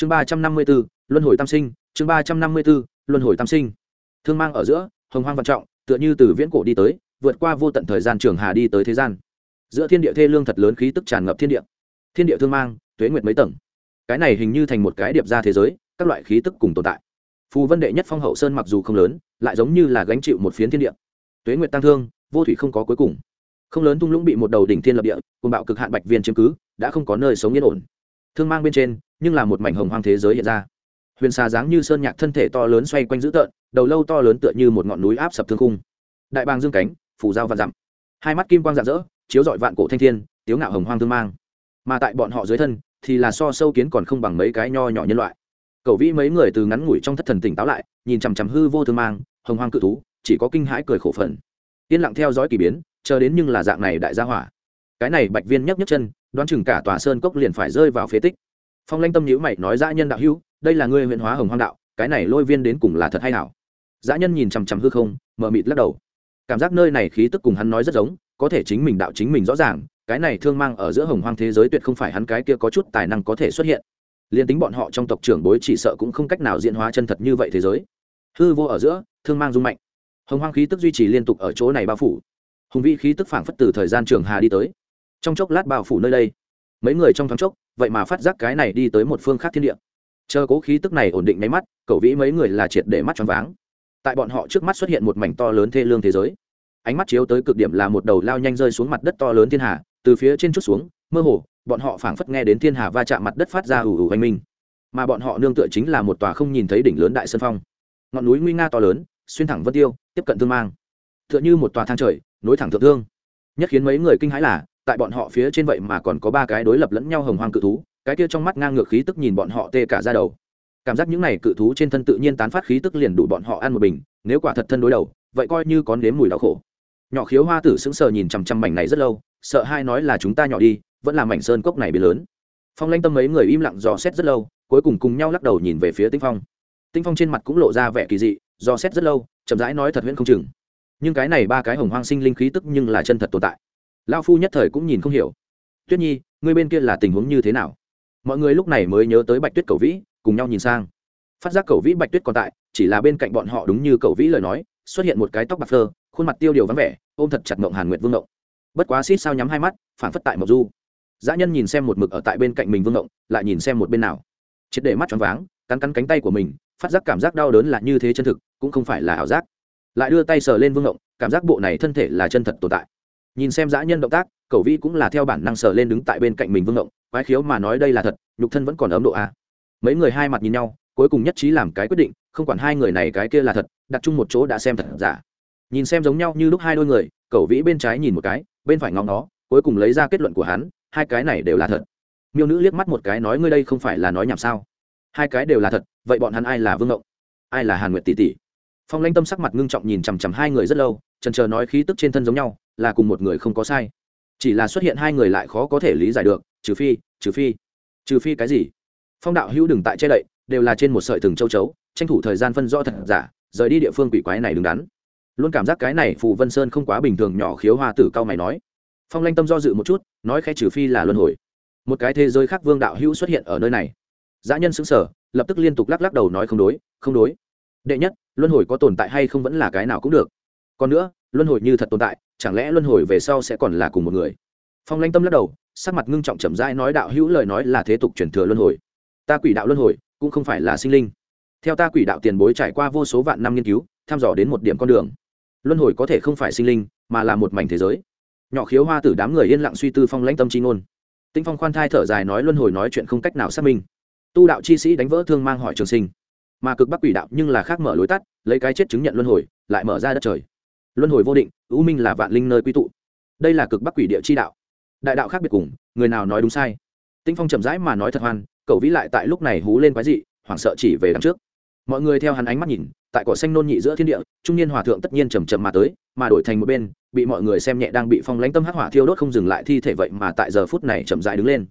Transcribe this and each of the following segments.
chương ba trăm năm mươi b ố luân hồi tam sinh, chương ba trăm năm mươi b ố luân hồi tam sinh. Thương mang ở giữa, hồng hoang văn trọng, tựa như từ viễn cổ đi tới, vượt qua vô tận thời gian trường hà đi tới thế gian. Giữa thiên địa thê lương thật lớn khí tức tràn ngập thiên địa. Thiên địa thương mang, tuế nguyệt mấy tầng. Cái này hình như thành một cái điệp ra thế giới, các loại khí tức cùng tồn tại. Phù vân đệ nhất phong hậu sơn mặc dù không lớn, lại giống như là gánh chịu một phiến thiên địa. Tuế nguyệt tăng thương, vô thủy không có cuối cùng. Không lớn tung lũng bị một đầu đỉnh thiên lập địa cùng bạo cực hạn bạch viên chiếm cứ, đã không có nơi sống yên ổn thương mang bên trên, nhưng là một mảnh hồng hoang thế giới hiện ra. Huyền xà dáng như sơn nhạc thân thể to lớn xoay quanh dữ tợn, đầu lâu to lớn tựa như một ngọn núi áp sập thương khung. Đại bàng dương cánh, phủ dao và dặm. Hai mắt kim quang rạng rỡ, chiếu dọi vạn cổ thanh thiên, tiếu ngạo hồng hoang thương mang. Mà tại bọn họ dưới thân, thì là so sâu kiến còn không bằng mấy cái nho nhỏ nhân loại. Cậu vĩ mấy người từ ngắn ngủi trong thất thần tỉnh táo lại, nhìn chằm chằm hư vô thương mang, hồng hoang cự thú, chỉ có kinh hãi cười khổ phần. Yên lặng theo dõi k ỳ biến, chờ đến nhưng là dạng này đại gia hỏa. Cái này bạch viên nhấc nhấc chân đoán chừng cả tòa sơn cốc liền phải rơi vào phế tích. Phong lanh tâm nhữ mày nói, dã nhân đạo hữu, đây là ngươi huyện hóa hồng hoang đạo, cái này lôi viên đến cùng là thật hay ảo? dã nhân nhìn chằm chằm hư không mờ mịt lắc đầu. Cảm giác nơi này khí tức cùng hắn nói rất giống, có thể chính mình đạo chính mình rõ ràng, cái này thương mang ở giữa hồng hoang thế giới tuyệt không phải hắn cái kia có chút tài năng có thể xuất hiện. Liền tính bọn họ trong tộc trưởng bối chỉ sợ cũng không cách nào diễn hóa chân thật như vậy thế giới. Hư vô ở giữa, thương mang dung mạnh. Hồng hoang khí tức duy trì liên tục ở chỗ này bao phủ. Hùng vĩ khí tức phảng phất từ thời gian trường hà đi tới trong chốc lát bao phủ nơi đây. Mấy người trong thoáng chốc, vậy mà phát giác cái này đi tới một phương khác thiên địa. Chờ cố khí tức này ổn định nháy mắt, cậu vĩ mấy người là triệt để mắt choáng váng. Tại bọn họ trước mắt xuất hiện một mảnh to lớn thê lương thế giới. Ánh mắt chiếu tới cực điểm là một đầu lao nhanh rơi xuống mặt đất to lớn thiên hà, từ phía trên chút xuống, mơ hồ, bọn họ phảng phất nghe đến thiên hà va chạm mặt đất phát ra ủ ủ hoành minh. Mà bọn họ nương tựa chính là một tòa không nhìn thấy đỉnh lớn đại sơn phong. Ngọn núi nguy nga to lớn, xuyên thẳng vân tiêu, tiếp cận thương mang. Tựa như một tòa thang trời, nối thẳng thượng thương. Nhất khiến mấy người kinh hãi là tại bọn họ phía trên vậy mà còn có ba cái đối lập lẫn nhau hồng hoang cự thú, cái kia trong mắt ngang ngược khí tức nhìn bọn họ tê cả ra đầu. Cảm giác những này cự thú trên thân tự nhiên tán phát khí tức liền đủ bọn họ ăn một bình, nếu quả thật thân đối đầu, vậy coi như có nếm mùi đau khổ. Nhỏ khiếu hoa tử sững sờ nhìn chằm chằm mảnh này rất lâu, sợ hai nói là chúng ta nhỏ đi, vẫn là mảnh sơn cốc này bị lớn. Phong lanh tâm mấy người im lặng dò xét rất lâu, cuối cùng cùng nhau lắc đầu nhìn về phía tinh phong. Tinh phong trên mặt cũng lộ ra vẻ kỳ dị, dò xét rất lâu, chậm rãi nói thật huyễn không chừng. Nhưng cái này ba cái hồng hoang sinh linh khí tức nhưng là chân thật tồn tại lao phu nhất thời cũng nhìn không hiểu. Tuyết nhi ngươi bên kia là tình huống như thế nào? Mọi người lúc này mới nhớ tới bạch tuyết cầu vĩ cùng nhau nhìn sang. Phát giác cầu vĩ bạch tuyết còn tại chỉ là bên cạnh bọn họ đúng như cầu vĩ lời nói xuất hiện một cái tóc bạc phơ khuôn mặt tiêu điều vắng vẻ ôm thật chặt mộng hàn nguyệt vương động. bất quá xít sao nhắm hai mắt phản phất tại mộc du. Dã nhân nhìn xem một mực ở tại bên cạnh mình vương động, lại nhìn xem một bên nào. Triệt để mắt choáng váng cắn cắn cánh tay của mình phát giác cảm giác đau đớn là như thế chân thực cũng không phải là ảo giác. Lại đưa tay sờ lên vương động, cảm giác bộ này thân thể là chân thật tồn tại nhìn xem dã nhân động tác cậu vĩ cũng là theo bản năng sờ lên đứng tại bên cạnh mình vương động, quái khiếu mà nói đây là thật nhục thân vẫn còn ấm độ a. Mấy người hai mặt nhìn nhau cuối cùng nhất trí làm cái quyết định không quản hai người này cái kia là thật đặt chung một chỗ đã xem thật giả. Nhìn xem giống nhau như lúc hai đôi người cậu vĩ bên trái nhìn một cái bên phải ngóng nó cuối cùng lấy ra kết luận của hắn hai cái này đều là thật. Miêu nữ liếc mắt một cái nói ngươi đây không phải là nói nhảm sao? Hai cái đều là thật vậy bọn hắn ai là vương động, ai là hàn nguyệt tỷ tỷ? Phong lanh tâm sắc mặt ngưng trọng nhìn chằm chằm hai người rất lâu trần trờ nói khí tức trên thân giống nhau, là cùng một người không có sai. Chỉ là xuất hiện hai người lại khó có thể lý giải được, trừ phi trừ phi trừ phi cái gì? Phong đạo hữu đừng tại che đậy, đều là trên một sợi thừng châu chấu, tranh thủ thời gian phân rõ thật giả, rời đi địa phương quỷ quái này đứng đắn. Luôn cảm giác cái này phù vân sơn không quá bình thường nhỏ khiếu hoa tử cao mày nói. Phong lanh tâm do dự một chút, nói khẽ trừ phi là luân hồi. Một cái thế giới khác vương đạo hữu xuất hiện ở nơi này. Dã nhân xứng sở lập tức liên tục lắc lắc đầu nói không đối không đối. Đệ nhất luân hồi có tồn tại hay không vẫn là cái nào cũng được. Còn nữa, luân hồi như thật tồn tại, chẳng lẽ luân hồi về sau sẽ còn là cùng một người? Phong lanh tâm lắc đầu, sắc mặt ngưng trọng chậm rãi nói đạo hữu lời nói là thế tục truyền thừa luân hồi. Ta quỷ đạo luân hồi, cũng không phải là sinh linh. Theo ta quỷ đạo tiền bối trải qua vô số vạn năm nghiên cứu thăm dò đến một điểm con đường. Luân hồi có thể không phải sinh linh, mà là một mảnh thế giới. Nhỏ khiếu hoa tử đám người yên lặng suy tư phong lãnh tâm chi ngôn. Tinh phong khoan thai thở dài nói luân hồi nói chuyện không cách nào xác minh. Tu đạo chi sĩ đánh vỡ thương mang hỏi trường sinh mà cực bắc quỷ đạo nhưng là khác mở lối tắt, lấy cái chết chứng nhận luân hồi, lại mở ra đất trời. Luân hồi vô định, ưu minh là vạn linh nơi quy tụ. Đây là cực bắc quỷ địa chi đạo. Đại đạo khác biệt cùng, người nào nói đúng sai? Tinh phong chậm rãi mà nói thật hoan, cậu vĩ lại tại lúc này hú lên quái dị, hoảng sợ chỉ về đằng trước. Mọi người theo hắn ánh mắt nhìn, tại cỏ xanh nôn nhị giữa thiên địa, trung niên hòa thượng tất nhiên chầm chậm mà tới, mà đổi thành một bên, bị mọi người xem nhẹ đang bị phong lãnh tâm hắc hỏa thiêu đốt không dừng lại thi thể vậy mà tại giờ phút này chậm rãi đứng lên.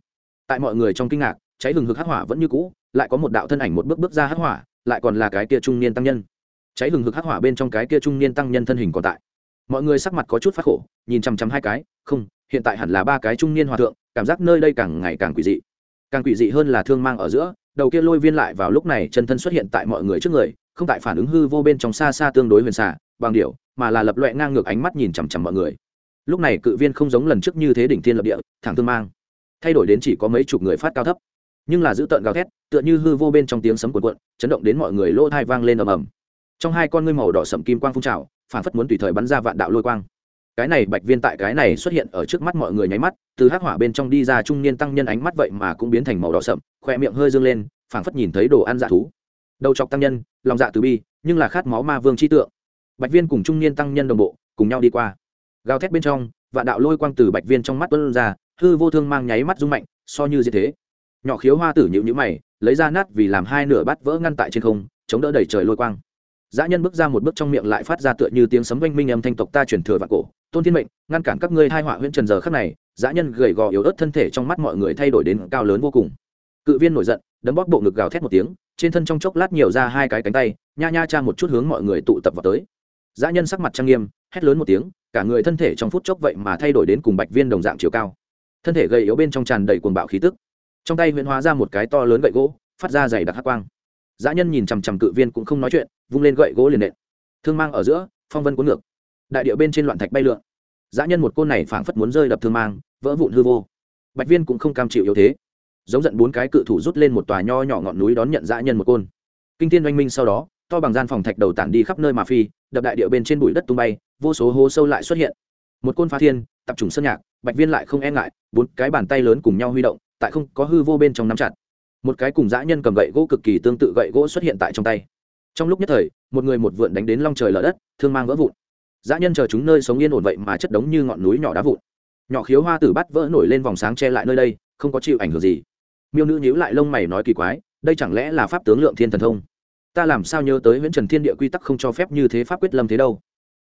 Tại mọi người trong kinh ngạc, cháy hừng hực hắc hỏa vẫn như cũ, lại có một đạo thân ảnh một bước bước ra hắc hỏa lại còn là cái kia trung niên tăng nhân. Cháy hừng hực hắc hỏa bên trong cái kia trung niên tăng nhân thân hình còn tại. Mọi người sắc mặt có chút phát khổ, nhìn chằm chằm hai cái, không, hiện tại hẳn là ba cái trung niên hòa thượng, cảm giác nơi đây càng ngày càng quỷ dị. Càng quỷ dị hơn là thương mang ở giữa, đầu kia lôi viên lại vào lúc này chân thân xuất hiện tại mọi người trước người, không tại phản ứng hư vô bên trong xa xa tương đối huyền xả bằng điệu mà là lập loẹ ngang ngược ánh mắt nhìn chằm chằm mọi người. Lúc này cự viên không giống lần trước như thế đỉnh thiên lập địa, thẳng thương mang. Thay đổi đến chỉ có mấy chục người phát cao thấp nhưng là giữ tợn gào thét, tựa như hư vô bên trong tiếng sấm cuộn cuộn, chấn động đến mọi người lỗ thai vang lên ầm ầm. Trong hai con ngươi màu đỏ sậm kim quang phun trào, phản phất muốn tùy thời bắn ra vạn đạo lôi quang. Cái này bạch viên tại cái này xuất hiện ở trước mắt mọi người nháy mắt, từ hắc hỏa bên trong đi ra trung niên tăng nhân ánh mắt vậy mà cũng biến thành màu đỏ sậm, khoe miệng hơi dương lên phảng phất nhìn thấy đồ ăn dạ thú. Đầu chọc tăng nhân, lòng dạ từ bi, nhưng là khát máu ma vương chi tượng. Bạch viên cùng trung niên tăng nhân đồng bộ, cùng nhau đi qua. Gào thét bên trong, vạn đạo lôi quang từ bạch viên trong mắt tuân ra, hư vô thương mang nháy mắt rung mạnh, so như gì thế nhỏ khiếu hoa tử nhịu nhữ mày, lấy ra nát vì làm hai nửa bát vỡ ngăn tại trên không, chống đỡ đẩy trời lôi quang. Dã nhân bước ra một bước trong miệng lại phát ra tựa như tiếng sấm oanh minh âm thanh tộc ta chuyển thừa vạn cổ, tôn thiên mệnh, ngăn cản các ngươi hai họa huyện trần giờ khắc này. Dã nhân gầy gò yếu ớt thân thể trong mắt mọi người thay đổi đến cao lớn vô cùng. Cự viên nổi giận, đấm bóp bộ ngực gào thét một tiếng, trên thân trong chốc lát nhiều ra hai cái cánh tay, nha nha cha một chút hướng mọi người tụ tập vào tới. Dã nhân sắc mặt trang nghiêm, hét lớn một tiếng, cả người thân thể trong phút chốc vậy mà thay đổi đến cùng bạch viên đồng dạng chiều cao. Thân thể gầy yếu bên trong tràn đầy cuồng bạo khí tức trong tay huyễn hóa ra một cái to lớn gậy gỗ, phát ra dày đặc hát quang. Dã nhân nhìn chằm chằm cự viên cũng không nói chuyện, vung lên gậy gỗ liền nện. Thương mang ở giữa, phong vân cuốn ngược. Đại điệu bên trên loạn thạch bay lượn. Dã nhân một côn này phảng phất muốn rơi đập thương mang, vỡ vụn hư vô. Bạch viên cũng không cam chịu yếu thế. Giống giận bốn cái cự thủ rút lên một tòa nho nhỏ ngọn núi đón nhận dã nhân một côn. Kinh thiên oanh minh sau đó, to bằng gian phòng thạch đầu tản đi khắp nơi mà phi, đập đại điệu bên trên bụi đất tung bay, vô số hố sâu lại xuất hiện. Một côn phá thiên, tập trung sơn nhạc, bạch viên lại không e ngại, bốn cái bàn tay lớn cùng nhau huy động tại không có hư vô bên trong nắm chặt. Một cái cùng dã nhân cầm gậy gỗ cực kỳ tương tự gậy gỗ xuất hiện tại trong tay. Trong lúc nhất thời, một người một vượn đánh đến long trời lở đất, thương mang vỡ vụn. Dã nhân chờ chúng nơi sống yên ổn vậy mà chất đống như ngọn núi nhỏ đá vụn. Nhỏ khiếu hoa tử bắt vỡ nổi lên vòng sáng che lại nơi đây, không có chịu ảnh hưởng gì. Miêu nữ nhíu lại lông mày nói kỳ quái, đây chẳng lẽ là pháp tướng lượng thiên thần thông? Ta làm sao nhớ tới nguyễn trần thiên địa quy tắc không cho phép như thế pháp quyết lâm thế đâu?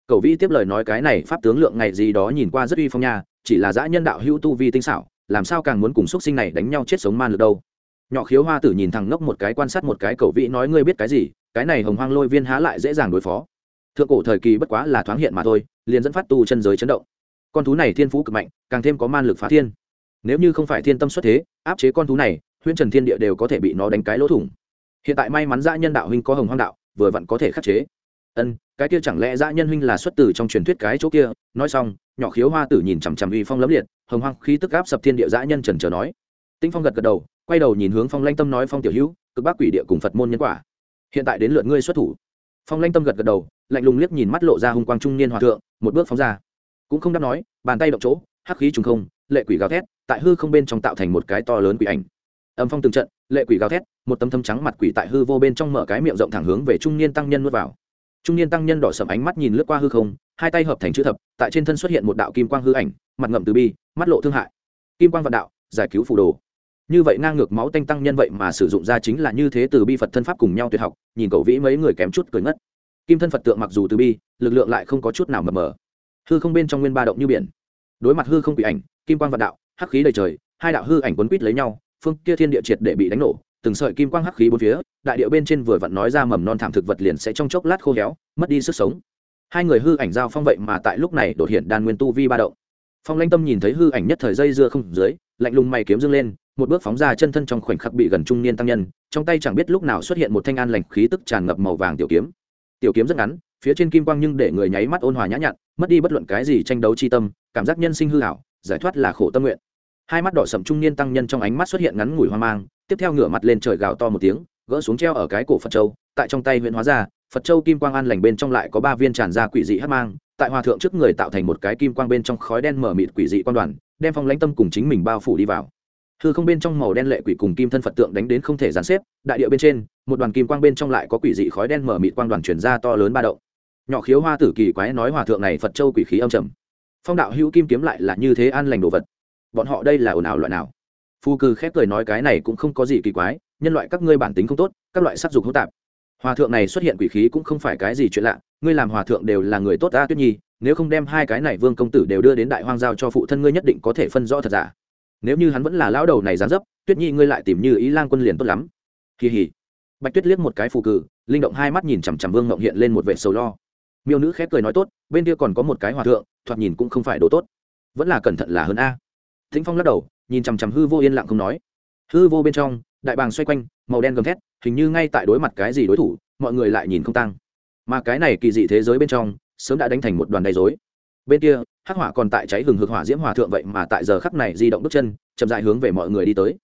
Cậu vĩ tiếp lời nói cái này, pháp tướng lượng ngày gì đó nhìn qua rất uy phong nha, chỉ là dã nhân đạo hữu tu vi tinh xảo làm sao càng muốn cùng x sinh này đánh nhau chết sống man lực đâu? Nhỏ khiếu hoa tử nhìn thằng ngốc một cái quan sát một cái cậu vĩ nói ngươi biết cái gì, cái này hồng hoang lôi viên há lại dễ dàng đối phó. Thượng cổ thời kỳ bất quá là thoáng hiện mà thôi, liền dẫn phát tu chân giới chấn động. Con thú này thiên phú cực mạnh, càng thêm có man lực phá thiên. Nếu như không phải thiên tâm xuất thế, áp chế con thú này, huyễn trần thiên địa đều có thể bị nó đánh cái lỗ thủng. Hiện tại may mắn dã nhân đạo huynh có hồng hoang đạo, vừa vặn có thể khắc chế ân, cái kia chẳng lẽ dã nhân huynh là xuất từ trong truyền thuyết cái chỗ kia? Nói xong, nhỏ khiếu hoa tử nhìn chằm chằm uy phong lấm liệt, hồng hoang khí tức áp sập thiên địa dã nhân trần trờ nói. Tinh phong gật gật đầu, quay đầu nhìn hướng phong lanh tâm nói, phong tiểu hữu, cực bác quỷ địa cùng phật môn nhân quả. Hiện tại đến lượt ngươi xuất thủ. Phong lanh tâm gật gật đầu, lạnh lùng liếc nhìn mắt lộ ra hung quang trung niên hòa thượng, một bước phóng ra. Cũng không đáp nói, bàn tay động chỗ, hắc khí trùng không, lệ quỷ gào thét, tại hư không bên trong tạo thành một cái to lớn quỷ ảnh. Âm phong từng trận, lệ quỷ gào thét, một tấm thâm trắng mặt quỷ tại hư vô bên trong mở cái miệng rộng thẳng hướng về trung niên tăng nhân nuốt vào trung niên tăng nhân đỏ sầm ánh mắt nhìn lướt qua hư không, hai tay hợp thành chữ thập, tại trên thân xuất hiện một đạo kim quang hư ảnh, mặt ngậm từ bi, mắt lộ thương hại. Kim quang vạn đạo, giải cứu phù đồ. Như vậy ngang ngược máu tanh tăng nhân vậy mà sử dụng ra chính là như thế từ bi phật thân pháp cùng nhau tuyệt học, nhìn cậu vĩ mấy người kém chút cười ngất. Kim thân phật tượng mặc dù từ bi, lực lượng lại không có chút nào mờ mờ. Hư không bên trong nguyên ba động như biển. Đối mặt hư không bị ảnh, kim quang vạn đạo, hắc khí đầy trời, hai đạo hư ảnh quấn quýt lấy nhau, phương kia thiên địa triệt để bị đánh nổ từng sợi kim quang hắc khí bốn phía đại điệu bên trên vừa vặn nói ra mầm non thảm thực vật liền sẽ trong chốc lát khô héo mất đi sức sống. Hai người hư ảnh giao phong vậy mà tại lúc này đột hiện đan nguyên tu vi ba động. Phong lanh tâm nhìn thấy hư ảnh nhất thời dây dưa không dưới lạnh lùng mày kiếm dương lên một bước phóng ra chân thân trong khoảnh khắc bị gần trung niên tăng nhân trong tay chẳng biết lúc nào xuất hiện một thanh an lành khí tức tràn ngập màu vàng tiểu kiếm. Tiểu kiếm rất ngắn phía trên kim quang nhưng để người nháy mắt ôn hòa nhã nhặn mất đi bất luận cái gì tranh đấu chi tâm cảm giác nhân sinh hư ảo, giải thoát là khổ tâm nguyện. Hai mắt đỏ sậm trung niên tăng nhân trong ánh mắt xuất hiện ngắn ngủi hoang mang tiếp theo ngửa mặt lên trời gào to một tiếng, gỡ xuống treo ở cái cổ phật châu, tại trong tay huyện hóa ra phật châu kim quang an lành bên trong lại có ba viên tràn ra quỷ dị hát mang, tại hòa thượng trước người tạo thành một cái kim quang bên trong khói đen mở mịt quỷ dị quan đoàn, đem phong lãnh tâm cùng chính mình bao phủ đi vào. Hư không bên trong màu đen lệ quỷ cùng kim thân phật tượng đánh đến không thể gián xếp, đại điệu bên trên, một đoàn kim quang bên trong lại có quỷ dị khói đen mở mịt quang đoàn chuyển ra to lớn ba đậu nhỏ khiếu hoa tử kỳ quái nói hòa thượng này phật châu quỷ khí âm trầm. Phong đạo hữu kim kiếm lại là như thế an lành đồ vật. Bọn họ đây là ồn ào loại nào? Phu cư khép cười nói cái này cũng không có gì kỳ quái, nhân loại các ngươi bản tính không tốt, các loại sắc dục hỗn tạp. Hòa thượng này xuất hiện quỷ khí cũng không phải cái gì chuyện lạ, ngươi làm hòa thượng đều là người tốt ta tuyết nhi, nếu không đem hai cái này vương công tử đều đưa đến đại hoang giao cho phụ thân ngươi nhất định có thể phân rõ thật giả. Nếu như hắn vẫn là lão đầu này dán dấp, tuyết nhi ngươi lại tìm như ý lang quân liền tốt lắm. Kỳ hỉ. Bạch tuyết liếc một cái phù cử linh động hai mắt nhìn chằm chằm vương ngộng hiện lên một vệ sầu lo. Miêu nữ khép cười nói tốt, bên kia còn có một cái hòa thượng, thoạt nhìn cũng không phải đồ tốt. Vẫn là cẩn thận là hơn a. Thính phong lắc đầu nhìn chằm chằm hư vô yên lặng không nói. Hư vô bên trong, đại bàng xoay quanh, màu đen gầm thét, hình như ngay tại đối mặt cái gì đối thủ, mọi người lại nhìn không tăng. Mà cái này kỳ dị thế giới bên trong, sớm đã đánh thành một đoàn đầy dối bên kia, hắc hỏa còn tại cháy hừng hực hỏa diễm hòa thượng vậy mà tại giờ khắc này di động bước chân, chậm dại hướng về mọi người đi tới.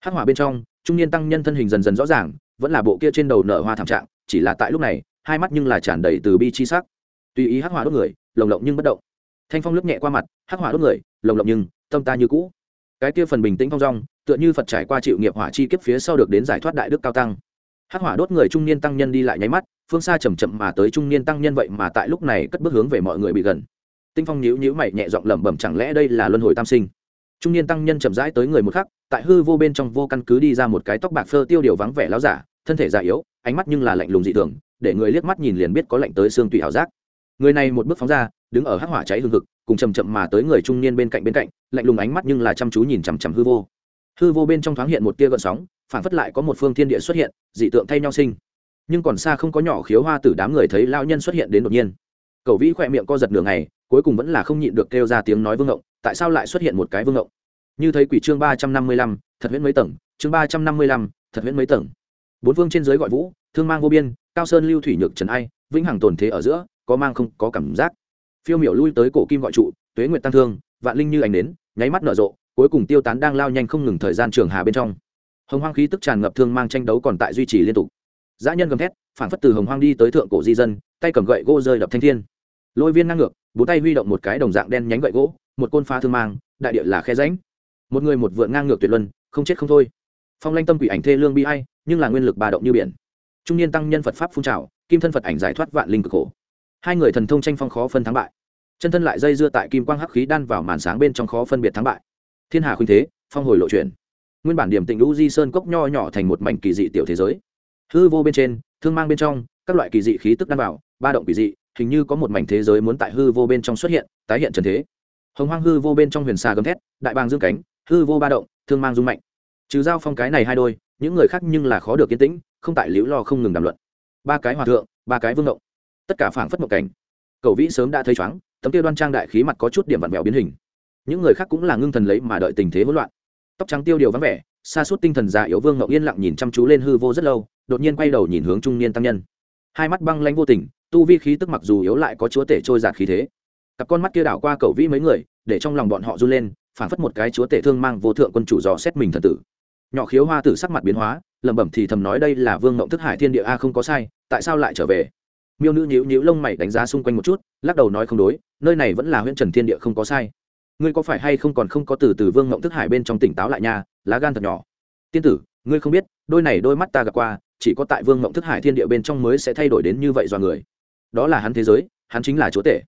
Hắc hỏa bên trong, trung niên tăng nhân thân hình dần dần rõ ràng, vẫn là bộ kia trên đầu nở hoa thảm trạng, chỉ là tại lúc này, hai mắt nhưng là tràn đầy từ bi chi sắc. Tùy ý hắc hỏa đốt người, lồng lộng nhưng bất động. Thanh phong lướt nhẹ qua mặt, hắc hỏa đốt người, lồng lộng nhưng, tâm ta như cũ cái kia phần bình tĩnh phong dong, tựa như phật trải qua chịu nghiệp hỏa chi kiếp phía sau được đến giải thoát đại đức cao tăng. Hắc hỏa đốt người trung niên tăng nhân đi lại nháy mắt, phương xa chầm chậm mà tới trung niên tăng nhân vậy mà tại lúc này cất bước hướng về mọi người bị gần. Tinh phong nhíu nhíu mày nhẹ giọng lẩm bẩm chẳng lẽ đây là luân hồi tam sinh? Trung niên tăng nhân chậm rãi tới người một khắc, tại hư vô bên trong vô căn cứ đi ra một cái tóc bạc phơ tiêu điều vắng vẻ láo giả, thân thể già yếu, ánh mắt nhưng là lạnh lùng dị thường, để người liếc mắt nhìn liền biết có lạnh tới xương tùy ảo giác người này một bước phóng ra, đứng ở hắc hỏa cháy hương thực cùng chầm chậm mà tới người trung niên bên cạnh bên cạnh, lạnh lùng ánh mắt nhưng là chăm chú nhìn chằm chằm hư vô. Hư vô bên trong thoáng hiện một tia gợn sóng, phản phất lại có một phương thiên địa xuất hiện, dị tượng thay nhau sinh. Nhưng còn xa không có nhỏ khiếu hoa tử đám người thấy lao nhân xuất hiện đến đột nhiên. Cầu vĩ khỏe miệng co giật nửa ngày, cuối cùng vẫn là không nhịn được kêu ra tiếng nói vương ngộng, tại sao lại xuất hiện một cái vương ngộng? Như thấy quỷ chương ba trăm năm mươi lăm, thật huyễn mấy tầng, chương ba trăm năm mươi lăm, thật huyễn mấy tầng. Bốn phương trên dưới gọi vũ, thương mang vô biên, cao sơn lưu thủy nhược trần ai, vĩnh hằng tồn thế ở giữa có mang không, có cảm giác. Phiêu miểu lui tới cổ kim gọi trụ, tuế nguyệt tăng thương, vạn linh như ảnh đến nháy mắt nở rộ, cuối cùng tiêu tán đang lao nhanh không ngừng thời gian trường hà bên trong. Hồng hoang khí tức tràn ngập thương mang tranh đấu còn tại duy trì liên tục. Dã nhân gầm thét phản phất từ hồng hoang đi tới thượng cổ di dân, tay cầm gậy gỗ rơi đập thanh thiên. Lôi viên ngang ngược, bốn tay huy động một cái đồng dạng đen nhánh gậy gỗ, một côn phá thương mang, đại địa là khe ránh một người một vượn ngang ngược tuyệt luân, không chết không thôi. Phong lanh tâm quỷ ảnh thê lương bi hay nhưng là nguyên lực bà động như biển. Trung niên tăng nhân phật pháp phun trào, kim thân phật ảnh giải thoát vạn linh cực khổ hai người thần thông tranh phong khó phân thắng bại. Chân thân lại dây dưa tại kim quang hắc khí đan vào màn sáng bên trong khó phân biệt thắng bại. Thiên hà khuynh thế, phong hồi lộ chuyển. Nguyên bản điểm tịnh lũ di sơn cốc nho nhỏ thành một mảnh kỳ dị tiểu thế giới. Hư vô bên trên, thương mang bên trong, các loại kỳ dị khí tức đan vào, ba động kỳ dị, hình như có một mảnh thế giới muốn tại hư vô bên trong xuất hiện, tái hiện trần thế. Hồng hoang hư vô bên trong huyền xà gầm thét, đại bàng dương cánh, hư vô ba động, thương mang dung mạnh. Trừ giao phong cái này hai đôi, những người khác nhưng là khó được yên tĩnh, không tại liễu lo không ngừng đàm luận. Ba cái hòa thượng, ba cái vương động tất cả phảng phất một cảnh. Cầu vĩ sớm đã thấy chóng tấm tiêu đoan trang đại khí mặt có chút điểm vặn vẹo biến hình. Những người khác cũng là ngưng thần lấy mà đợi tình thế hỗn loạn. Tóc trắng tiêu điều vắng vẻ, xa suốt tinh thần già yếu vương ngậu yên lặng nhìn chăm chú lên hư vô rất lâu, đột nhiên quay đầu nhìn hướng trung niên tăng nhân. Hai mắt băng lanh vô tình, tu vi khí tức mặc dù yếu lại có chúa tể trôi giạt khí thế. Cặp con mắt kia đảo qua cầu vĩ mấy người, để trong lòng bọn họ run lên phản phất một cái chúa tể thương mang vô thượng quân chủ dò xét mình thần tử. Nhỏ khiếu hoa tử sắc mặt biến hóa, lẩm bẩm thì thầm nói đây là vương ngộng thức hải thiên địa, a, không có sai, tại sao lại trở về? Miêu nữ nhíu nhíu lông mày đánh giá xung quanh một chút, lắc đầu nói không đối, nơi này vẫn là huyện trần thiên địa không có sai. Ngươi có phải hay không còn không có từ từ vương ngộng thức hải bên trong tỉnh táo lại nha, lá gan thật nhỏ. Tiên tử, ngươi không biết, đôi này đôi mắt ta gặp qua, chỉ có tại vương ngộng thức hải thiên địa bên trong mới sẽ thay đổi đến như vậy do người. Đó là hắn thế giới, hắn chính là chúa tể.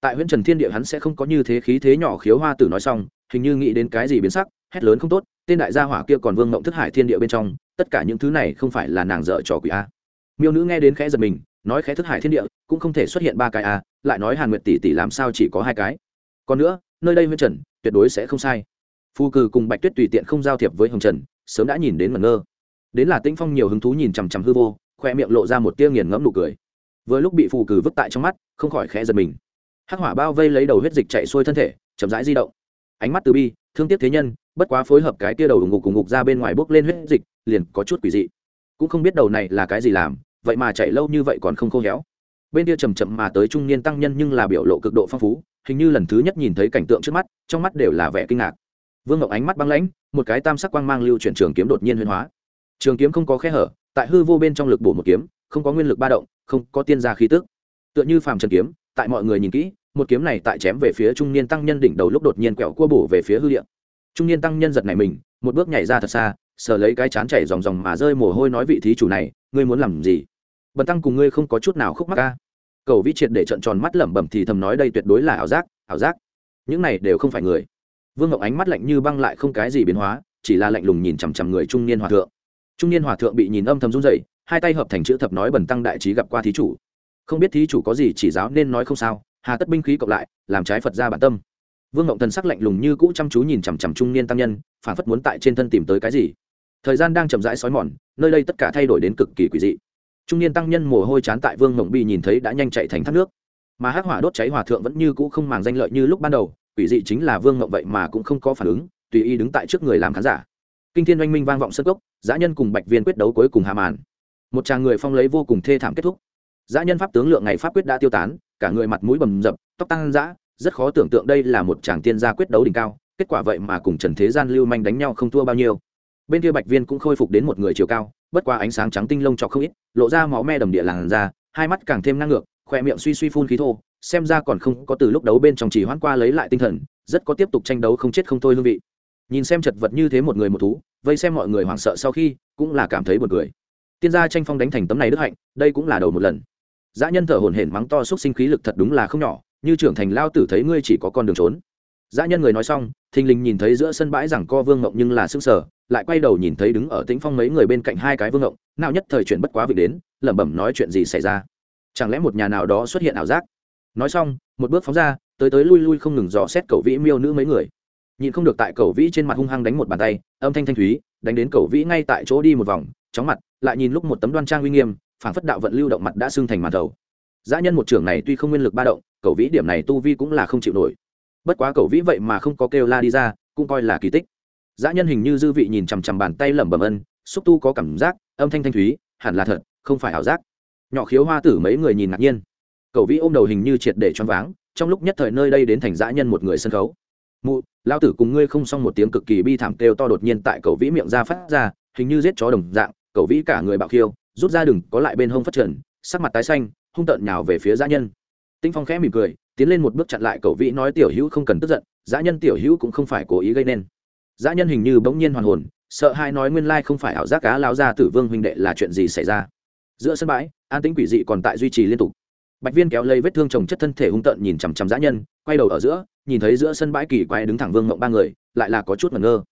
Tại huyện trần thiên địa hắn sẽ không có như thế khí thế nhỏ khiếu hoa tử nói xong, hình như nghĩ đến cái gì biến sắc, hét lớn không tốt, tên đại gia hỏa kia còn vương ngộng thức hải thiên địa bên trong, tất cả những thứ này không phải là nàng dở trò quỷ a. Miêu nữ nghe đến khẽ giật mình nói khẽ thức hải thiên địa, cũng không thể xuất hiện ba cái à lại nói hàn nguyệt tỷ tỷ làm sao chỉ có hai cái. Còn nữa, nơi đây huyên trần, tuyệt đối sẽ không sai. Phu cừ cùng bạch tuyết tùy tiện không giao thiệp với hồng trần, sớm đã nhìn đến ngẩn ngơ. Đến là tĩnh phong nhiều hứng thú nhìn chằm chằm hư vô, khoe miệng lộ ra một tia nghiền ngẫm nụ cười. Vừa lúc bị phù cừ vứt tại trong mắt, không khỏi khẽ giật mình. Hắc hỏa bao vây lấy đầu huyết dịch chạy xuôi thân thể, chậm rãi di động. Ánh mắt từ bi, thương tiếc thế nhân, bất quá phối hợp cái tia đầu ngục cùng ngục ra bên ngoài bốc lên huyết dịch, liền có chút quỷ dị. Cũng không biết đầu này là cái gì làm vậy mà chạy lâu như vậy còn không khô héo. Bên kia chầm chậm mà tới trung niên tăng nhân nhưng là biểu lộ cực độ phong phú, hình như lần thứ nhất nhìn thấy cảnh tượng trước mắt, trong mắt đều là vẻ kinh ngạc. Vương ngọc ánh mắt băng lãnh, một cái tam sắc quang mang lưu chuyển trường kiếm đột nhiên huyền hóa. Trường kiếm không có khe hở, tại hư vô bên trong lực bổ một kiếm, không có nguyên lực ba động, không có tiên gia khí tức. Tựa như phàm trần kiếm, tại mọi người nhìn kỹ, một kiếm này tại chém về phía trung niên tăng nhân đỉnh đầu lúc đột nhiên quẹo cua bổ về phía hư địa. Trung niên tăng nhân giật này mình, một bước nhảy ra thật xa, sờ lấy cái chán chảy dòng dòng mà rơi mồ hôi nói vị thí chủ này, ngươi muốn làm gì? Bần tăng cùng ngươi không có chút nào khúc mắc ca cầu vĩ triệt để trận tròn mắt lẩm bẩm thì thầm nói đây tuyệt đối là ảo giác ảo giác. Những này đều không phải người. Vương ngọc ánh mắt lạnh như băng lại không cái gì biến hóa, chỉ là lạnh lùng nhìn chằm chằm người trung niên hòa thượng. Trung niên hòa thượng bị nhìn âm thầm run dậy hai tay hợp thành chữ thập nói bần tăng đại trí gặp qua thí chủ. Không biết thí chủ có gì chỉ giáo nên nói không sao, hà tất binh khí cộng lại, làm trái phật ra bản tâm. Vương ngộng thần sắc lạnh lùng như cũ chăm chú nhìn chằm chằm trung niên tăng nhân phản phất muốn tại trên thân tìm tới cái gì. Thời gian đang chậm rãi xói mòn, nơi đây tất cả thay đổi đến cực kỳ quỷ dị trung niên tăng nhân mồ hôi chán tại vương mộng bi nhìn thấy đã nhanh chạy thành thác nước. Mà hắc hỏa đốt cháy hòa thượng vẫn như cũ không màng danh lợi như lúc ban đầu, quỷ dị chính là vương mộng vậy mà cũng không có phản ứng, tùy ý đứng tại trước người làm khán giả. Kinh thiên oanh minh vang vọng sân cốc giã nhân cùng bạch viên quyết đấu cuối cùng hà màn. Một tràng người phong lấy vô cùng thê thảm kết thúc. Giã nhân pháp tướng lượng ngày pháp quyết đã tiêu tán, cả người mặt mũi bầm dập, tóc tăng dã, rất khó tưởng tượng đây là một chàng tiên gia quyết đấu đỉnh cao, kết quả vậy mà cùng trần thế gian lưu manh đánh nhau không thua bao nhiêu. Bên kia bạch viên cũng khôi phục đến một người chiều cao bất qua ánh sáng trắng tinh lông cho không ít, lộ ra máu me đầm địa làn ra hai mắt càng thêm năng ngược, khoe miệng suy suy phun khí thô, xem ra còn không có từ lúc đấu bên trong chỉ hoãn qua lấy lại tinh thần, rất có tiếp tục tranh đấu không chết không thôi hương vị. Nhìn xem chật vật như thế một người một thú, vây xem mọi người hoảng sợ sau khi, cũng là cảm thấy buồn cười. Tiên gia tranh phong đánh thành tấm này đức hạnh, đây cũng là đầu một lần. Dã nhân thở hổn hển mắng to xúc sinh khí lực thật đúng là không nhỏ, như trưởng thành lao tử thấy ngươi chỉ có con đường trốn dã nhân người nói xong, thình lình nhìn thấy giữa sân bãi rằng co vương ngộng nhưng là sưng sờ, lại quay đầu nhìn thấy đứng ở tĩnh phong mấy người bên cạnh hai cái vương ngộng nào nhất thời chuyện bất quá việc đến, lẩm bẩm nói chuyện gì xảy ra. Chẳng lẽ một nhà nào đó xuất hiện ảo giác? Nói xong, một bước phóng ra, tới tới lui lui không ngừng dò xét cậu vĩ miêu nữ mấy người. Nhìn không được tại cậu vĩ trên mặt hung hăng đánh một bàn tay, âm thanh thanh thúy, đánh đến cậu vĩ ngay tại chỗ đi một vòng, chóng mặt, lại nhìn lúc một tấm đoan trang uy nghiêm phản phất đạo vận lưu động mặt đã sưng thành màn thầu. Dã nhân một trưởng này tuy không nguyên lực ba động, cậu vĩ điểm này tu vi cũng là không chịu nổi bất quá cậu vĩ vậy mà không có kêu la đi ra, cũng coi là kỳ tích. Dã nhân hình như dư vị nhìn chằm chằm bàn tay lẩm bẩm ân, xúc tu có cảm giác, âm thanh thanh thúy, hẳn là thật, không phải ảo giác. Nhỏ khiếu hoa tử mấy người nhìn ngạc nhiên. Cậu vĩ ôm đầu hình như triệt để choáng váng, trong lúc nhất thời nơi đây đến thành dã nhân một người sân khấu. Mụ lao tử cùng ngươi không xong một tiếng cực kỳ bi thảm kêu to đột nhiên tại cậu vĩ miệng ra phát ra, hình như giết chó đồng dạng, cậu vĩ cả người bạo khiêu, rút ra đừng có lại bên hông phát triển sắc mặt tái xanh, hung tợn nhào về phía dã nhân. Tinh phong khẽ mỉm cười tiến lên một bước chặn lại cầu vĩ nói tiểu hữu không cần tức giận, dã nhân tiểu hữu cũng không phải cố ý gây nên. Dã nhân hình như bỗng nhiên hoàn hồn, sợ hai nói nguyên lai không phải ảo giác cá lao ra tử vương huynh đệ là chuyện gì xảy ra. Giữa sân bãi, an tĩnh quỷ dị còn tại duy trì liên tục. Bạch viên kéo lấy vết thương trồng chất thân thể hung tợn nhìn chằm chằm dã nhân, quay đầu ở giữa, nhìn thấy giữa sân bãi kỳ quái đứng thẳng vương mộng ba người, lại là có chút ngẩn ngơ.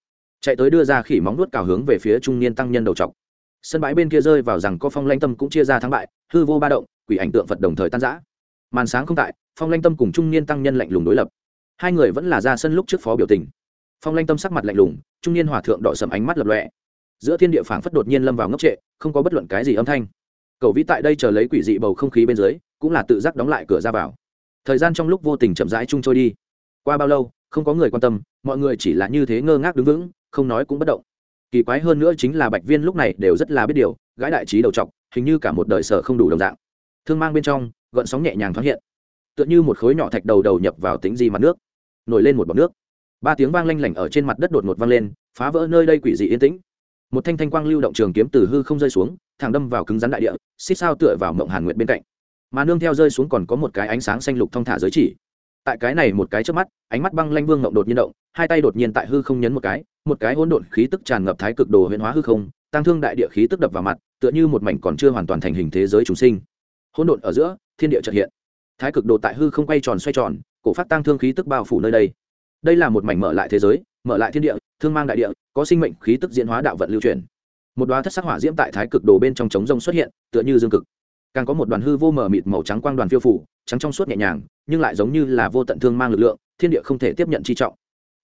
Chạy tới đưa ra khỉ móng nuốt cào hướng về phía trung niên tăng nhân đầu trọc. Sân bãi bên kia rơi vào rằng có phong lanh tâm cũng chia ra thắng bại, hư vô ba động, quỷ ảnh tượng phật đồng thời tan giã màn sáng không tại, phong lanh tâm cùng trung niên tăng nhân lạnh lùng đối lập. Hai người vẫn là ra sân lúc trước phó biểu tình. Phong lanh tâm sắc mặt lạnh lùng, trung niên hòa thượng đỏ sầm ánh mắt lập lọe giữa thiên địa phảng phất đột nhiên lâm vào ngốc trệ, không có bất luận cái gì âm thanh. Cầu vĩ tại đây chờ lấy quỷ dị bầu không khí bên dưới, cũng là tự giác đóng lại cửa ra vào. Thời gian trong lúc vô tình chậm rãi chung trôi đi. Qua bao lâu, không có người quan tâm, mọi người chỉ là như thế ngơ ngác đứng vững, không nói cũng bất động. Kỳ quái hơn nữa chính là bạch viên lúc này đều rất là biết điều gãi đại trí đầu t hình như cả một đời sở không đủ đồng dạng. Thương mang bên trong gợn sóng nhẹ nhàng thoáng hiện, tựa như một khối nhỏ thạch đầu đầu nhập vào tính di mặt nước, nổi lên một bọc nước. Ba tiếng vang lanh lảnh ở trên mặt đất đột ngột vang lên, phá vỡ nơi đây quỷ dị yên tĩnh. Một thanh thanh quang lưu động trường kiếm từ hư không rơi xuống, thẳng đâm vào cứng rắn đại địa, xích sao tựa vào mộng hàn nguyện bên cạnh. Mà nương theo rơi xuống còn có một cái ánh sáng xanh lục thong thả giới chỉ. Tại cái này một cái trước mắt, ánh mắt băng lanh vương ngộng đột nhiên động, hai tay đột nhiên tại hư không nhấn một cái một cái hỗn độn khí tức tràn ngập thái cực đồ huyễn hóa hư không, tăng thương đại địa khí tức đập vào mặt, tựa như một mảnh còn chưa hoàn toàn thành hình thế giới chúng sinh. Hỗn độn ở giữa thiên địa trật hiện. Thái cực đồ tại hư không quay tròn xoay tròn, cổ phát tăng thương khí tức bao phủ nơi đây. Đây là một mảnh mở lại thế giới, mở lại thiên địa, thương mang đại địa, có sinh mệnh khí tức diễn hóa đạo vận lưu truyền. Một đoá thất sắc hỏa diễm tại thái cực đồ bên trong trống rông xuất hiện, tựa như dương cực. Càng có một đoàn hư vô mờ mịt màu trắng quang đoàn phiêu phủ, trắng trong suốt nhẹ nhàng, nhưng lại giống như là vô tận thương mang lực lượng, thiên địa không thể tiếp nhận chi trọng.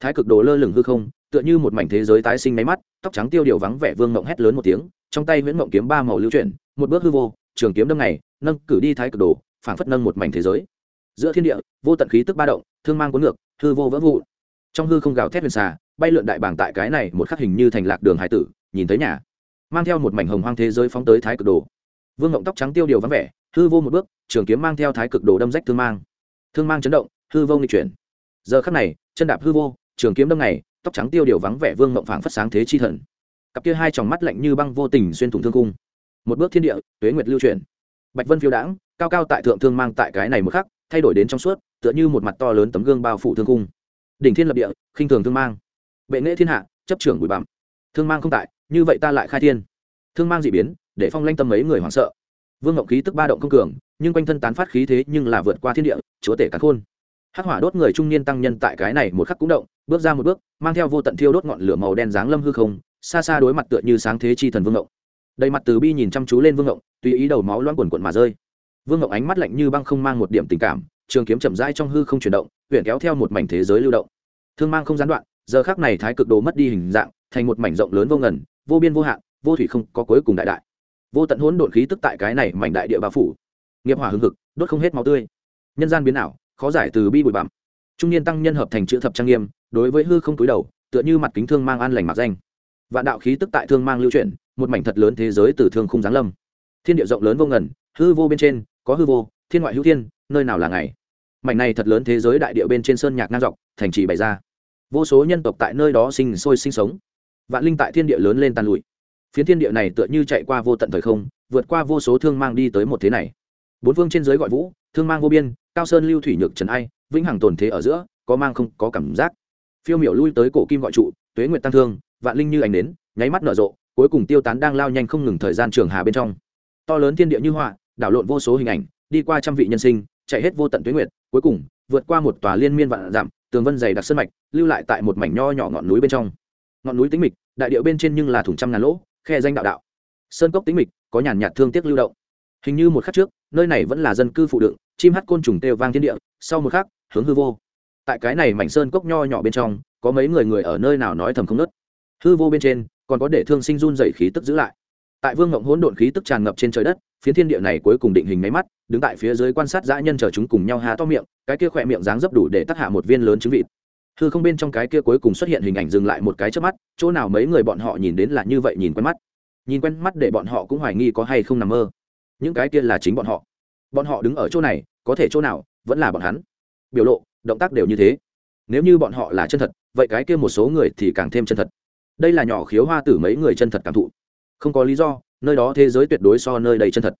Thái cực đồ lơ lửng hư không, tựa như một mảnh thế giới tái sinh máy mắt, tóc trắng tiêu điều vắng vẻ vương mộng hét lớn một tiếng, trong tay nguyễn mộng kiếm ba màu lưu chuyển, một bước hư vô, trường kiếm đâm này nâng cử đi thái cực đồ, phảng phất nâng một mảnh thế giới. Giữa thiên địa, vô tận khí tức ba động, thương mang cuốn ngược, hư vô vỡ vụ trong hư không gào thét huyền xà, bay lượn đại bảng tại cái này một khắc hình như thành lạc đường hải tử, nhìn thấy nhà. Mang theo một mảnh hồng hoang thế giới phóng tới thái cực đồ. Vương ngộng tóc trắng tiêu điều vắng vẻ, hư vô một bước, trường kiếm mang theo thái cực đồ đâm rách thương mang. Thương mang chấn động, hư vô nghịch chuyển. Giờ khắc này, chân đạp hư vô, trường kiếm đâm này, tóc trắng tiêu điều vắng vẻ vương ngộng phảng phất sáng thế chi thần. Cặp kia hai tròng mắt lạnh như băng vô tình xuyên thủng thương cung. Một bước thiên địa, tuế nguyệt lưu chuyển bạch vân phiêu đãng, cao cao tại thượng thương mang tại cái này một khắc, thay đổi đến trong suốt, tựa như một mặt to lớn tấm gương bao phủ thương cung đỉnh thiên lập địa, khinh thường thương mang. Bệ nghệ thiên hạ, chấp trưởng bụi bặm. Thương mang không tại, như vậy ta lại khai thiên. Thương mang d ị biến, để phong lanh tâm mấy người hoảng sợ. Vương ngọc khí tức ba động không cường, nhưng quanh thân tán phát khí thế nhưng là vượt qua thiên địa, chúa tể cắn khôn. Hắc hỏa đốt người trung niên tăng nhân tại cái này một khắc cũng động, bước ra một bước, mang theo vô tận thiêu đốt ngọn lửa màu đen dáng lâm hư không, xa xa đối mặt tựa như sáng thế chi thần vương ngộng đầy mặt từ bi nhìn chăm chú lên vương ngộng, tùy ý đầu máu loang quần quận mà rơi. Vương ngộng ánh mắt lạnh như băng không mang một điểm tình cảm, trường kiếm chậm rãi trong hư không chuyển động huyện kéo theo một mảnh thế giới lưu động. Thương mang không gián đoạn, giờ khác này thái cực đồ mất đi hình dạng, thành một mảnh rộng lớn vô ngần, vô biên vô hạn, vô thủy không có cuối cùng đại đại. Vô tận hỗn độn khí tức tại cái này mảnh đại địa bao phủ. Nghiệp hỏa hưng hực, đốt không hết máu tươi. Nhân gian biến ảo, khó giải từ bi bụi bặm. Trung niên tăng nhân hợp thành chữ thập trang nghiêm, đối với hư không túi đầu, tựa như mặt kính thương mang an lành mặc danh. Vạn đạo khí tức tại thương mang lưu chuyển một mảnh thật lớn thế giới từ thương khung giáng lâm. Thiên địa rộng lớn vô ngần, hư vô bên trên, có hư vô, thiên ngoại hữu thiên, nơi nào là ngày. Mảnh này thật lớn thế giới đại địa bên trên sơn nhạc ngang dọc, thành trì bày ra. Vô số nhân tộc tại nơi đó sinh sôi sinh sống. Vạn linh tại thiên địa lớn lên tàn lụi. Phiến thiên địa này tựa như chạy qua vô tận thời không, vượt qua vô số thương mang đi tới một thế này. Bốn phương trên giới gọi vũ, thương mang vô biên, cao sơn lưu thủy nhược trần ai, vĩnh hằng tồn thế ở giữa, có mang không, có cảm giác. Phiêu miểu lui tới cổ kim gọi trụ, tuế nguyệt tăng thương, vạn linh như ảnh đến nháy mắt nở rộ cuối cùng tiêu tán đang lao nhanh không ngừng thời gian trường hà bên trong. To lớn thiên địa như họa, đảo lộn vô số hình ảnh, đi qua trăm vị nhân sinh, chạy hết vô tận tuế nguyệt, cuối cùng, vượt qua một tòa liên miên vạn dặm, tường vân dày đặc sân mạch, lưu lại tại một mảnh nho nhỏ ngọn núi bên trong. Ngọn núi tính mịch, đại điệu bên trên nhưng là thủng trăm ngàn lỗ, khe danh đạo đạo. Sơn cốc tính mịch, có nhàn nhạt thương tiếc lưu động. Hình như một khắc trước, nơi này vẫn là dân cư phụ đựng, chim hát côn trùng têu vang thiên địa, sau một khắc, hướng hư vô. Tại cái này mảnh sơn cốc nho nhỏ bên trong, có mấy người người ở nơi nào nói thầm không nớt. Hư vô bên trên còn có để thương sinh run dày khí tức giữ lại. Tại vương ngộng hỗn độn khí tức tràn ngập trên trời đất, phiến thiên địa này cuối cùng định hình máy mắt, đứng tại phía dưới quan sát dã nhân chờ chúng cùng nhau há to miệng, cái kia khỏe miệng dáng dấp đủ để tắc hạ một viên lớn trứng vịt. Thư không bên trong cái kia cuối cùng xuất hiện hình ảnh dừng lại một cái trước mắt, chỗ nào mấy người bọn họ nhìn đến là như vậy nhìn quen mắt. Nhìn quen mắt để bọn họ cũng hoài nghi có hay không nằm mơ. Những cái kia là chính bọn họ. Bọn họ đứng ở chỗ này, có thể chỗ nào, vẫn là bọn hắn. Biểu lộ, động tác đều như thế. Nếu như bọn họ là chân thật, vậy cái kia một số người thì càng thêm chân thật đây là nhỏ khiếu hoa tử mấy người chân thật cảm thụ. Không có lý do, nơi đó thế giới tuyệt đối so nơi đầy chân thật.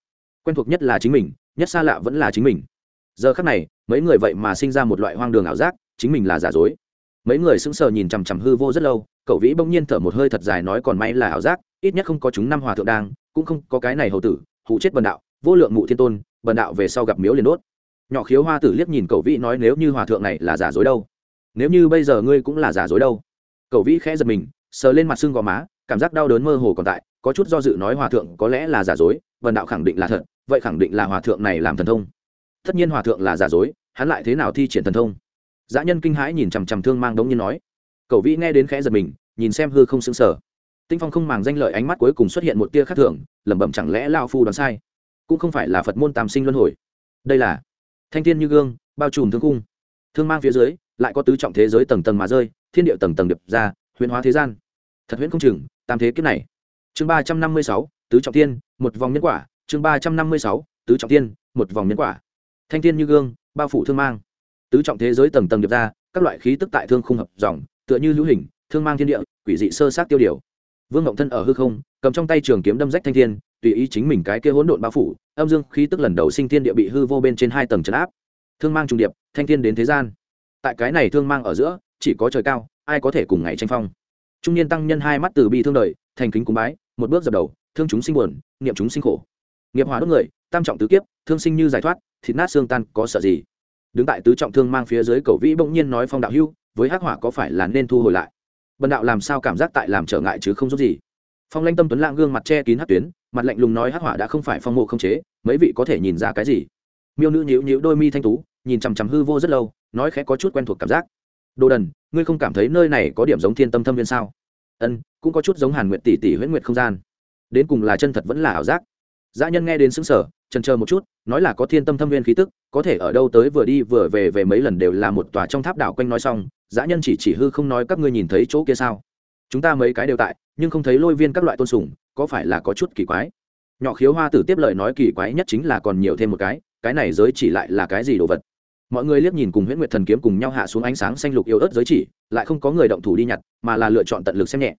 Quen thuộc nhất là chính mình, nhất xa lạ vẫn là chính mình. Giờ khắc này, mấy người vậy mà sinh ra một loại hoang đường ảo giác, chính mình là giả dối. Mấy người sững sờ nhìn chằm chằm hư vô rất lâu, cậu vĩ bỗng nhiên thở một hơi thật dài nói còn may là ảo giác, ít nhất không có chúng năm hòa thượng đang, cũng không có cái này hầu tử, hụ chết bần đạo, vô lượng mụ thiên tôn, bần đạo về sau gặp miếu liền đốt. Nhỏ khiếu hoa tử liếc nhìn cậu vĩ nói nếu như hòa thượng này là giả dối đâu? Nếu như bây giờ ngươi cũng là giả dối đâu? Cậu vĩ khẽ giật mình sờ lên mặt xương gò má, cảm giác đau đớn mơ hồ còn tại, có chút do dự nói hòa thượng có lẽ là giả dối, vần đạo khẳng định là thật, vậy khẳng định là hòa thượng này làm thần thông. Tất nhiên hòa thượng là giả dối, hắn lại thế nào thi triển thần thông? Dã nhân kinh hãi nhìn chằm chằm thương mang đống như nói. Cậu vĩ nghe đến khẽ giật mình, nhìn xem hư không xứng sở tinh phong không màng danh lợi ánh mắt cuối cùng xuất hiện một tia khác thường, lẩm bẩm chẳng lẽ lao phu đoán sai? Cũng không phải là phật môn tam sinh luân hồi. Đây là thanh thiên như gương, bao trùm thương cung. Thương mang phía dưới, lại có tứ trọng thế giới tầng tầng mà rơi, thiên địa tầng tầng điệp ra huyền hóa thế gian. Thật huyễn không chừng, tam thế kiếp này. Chương ba trăm năm mươi sáu, tứ trọng tiên một vòng nhân quả. Chương ba trăm năm mươi sáu, tứ trọng tiên một vòng nhân quả. Thanh thiên như gương, bao phủ thương mang. Tứ trọng thế giới tầng tầng điệp ra, các loại khí tức tại thương không hợp dòng, tựa như hữu hình, thương mang thiên địa, quỷ dị sơ sát tiêu điều. Vương ngộng thân ở hư không, cầm trong tay trường kiếm đâm rách thanh thiên, tùy ý chính mình cái kia hỗn độn bao phủ, âm dương khí tức lần đầu sinh thiên địa bị hư vô bên trên hai tầng trấn áp. Thương mang trùng điệp, thanh thiên đến thế gian. Tại cái này thương mang ở giữa, chỉ có trời cao ai có thể cùng ngày tranh phong. Trung niên tăng nhân hai mắt từ bi thương đời, thành kính cúng bái, một bước dập đầu, thương chúng sinh buồn, niệm chúng sinh khổ. Nghiệp hóa đốt người, tam trọng tứ kiếp, thương sinh như giải thoát, thịt nát xương tan, có sợ gì? Đứng tại tứ trọng thương mang phía dưới cầu vĩ bỗng nhiên nói phong đạo hưu với hắc hỏa có phải là nên thu hồi lại? Bần đạo làm sao cảm giác tại làm trở ngại chứ không giúp gì? Phong lanh tâm tuấn lãng gương mặt che kín hát tuyến, mặt lạnh lùng nói hắc hỏa đã không phải phong mộ không chế, mấy vị có thể nhìn ra cái gì? Miêu nữ nhíu nhíu đôi mi thanh tú, nhìn chằm chằm hư vô rất lâu, nói khẽ có chút quen thuộc cảm giác. Đồ đần ngươi không cảm thấy nơi này có điểm giống thiên tâm thâm viên sao? Ân, cũng có chút giống hàn nguyện tỷ tỷ huyễn nguyện không gian. Đến cùng là chân thật vẫn là ảo giác. Dã nhân nghe đến xứng sở trần chờ một chút, nói là có thiên tâm thâm viên khí tức, có thể ở đâu tới vừa đi vừa về về mấy lần đều là một tòa trong tháp đảo quanh nói xong, dã nhân chỉ chỉ hư không nói các ngươi nhìn thấy chỗ kia sao? Chúng ta mấy cái đều tại, nhưng không thấy lôi viên các loại tôn sùng, có phải là có chút kỳ quái? Nhỏ khiếu hoa tử tiếp lời nói kỳ quái nhất chính là còn nhiều thêm một cái cái này giới chỉ lại là cái gì đồ vật? Mọi người liếc nhìn cùng huyễn nguyệt thần kiếm cùng nhau hạ xuống ánh sáng xanh lục yêu ớt giới chỉ, lại không có người động thủ đi nhặt, mà là lựa chọn tận lực xem nhẹ.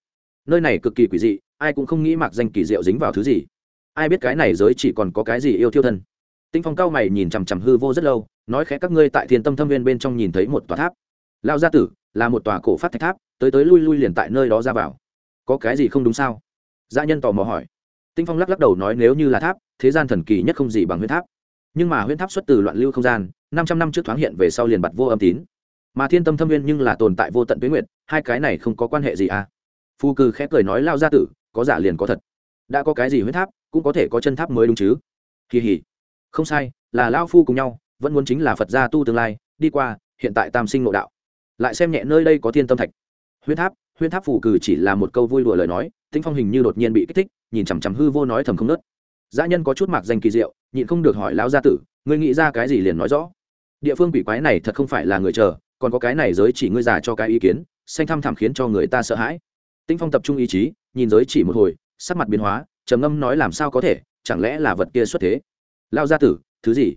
Nơi này cực kỳ quỷ dị, ai cũng không nghĩ mặc danh kỳ diệu dính vào thứ gì. Ai biết cái này giới chỉ còn có cái gì yêu thiêu thân. Tinh phong cao mày nhìn chằm chằm hư vô rất lâu, nói khẽ các ngươi tại thiên tâm thâm viên bên trong nhìn thấy một tòa tháp. Lao gia tử, là một tòa cổ phát thạch tháp, tới tới lui lui liền tại nơi đó ra vào. Có cái gì không đúng sao? Gia nhân tò mò hỏi. Tinh phong lắc lắc đầu nói nếu như là tháp, thế gian thần kỳ nhất không gì bằng huyết tháp nhưng mà huyễn tháp xuất từ loạn lưu không gian, năm trăm năm trước thoáng hiện về sau liền bật vô âm tín. Mà thiên tâm thâm viên nhưng là tồn tại vô tận tuyến nguyệt, hai cái này không có quan hệ gì à? Phu cư khẽ cười nói lao gia tử, có giả liền có thật. Đã có cái gì huyết tháp, cũng có thể có chân tháp mới đúng chứ? Kỳ hỉ. Không sai, là lao phu cùng nhau, vẫn muốn chính là phật gia tu tương lai, đi qua, hiện tại tam sinh nội đạo. Lại xem nhẹ nơi đây có thiên tâm thạch. Huyết tháp huyết tháp phù cử chỉ là một câu vui đùa lời nói tinh phong hình như đột nhiên bị kích thích, nhìn chằm chằm hư vô nói thầm không nớt dã nhân có chút mạc danh kỳ diệu, nhịn không được hỏi lão gia tử, ngươi nghĩ ra cái gì liền nói rõ. Địa phương quỷ quái này thật không phải là người chờ, còn có cái này giới chỉ ngươi già cho cái ý kiến, xanh thăm thẳm khiến cho người ta sợ hãi. Tinh phong tập trung ý chí, nhìn giới chỉ một hồi, sắc mặt biến hóa, trầm ngâm nói làm sao có thể, chẳng lẽ là vật kia xuất thế? Lao gia tử, thứ gì?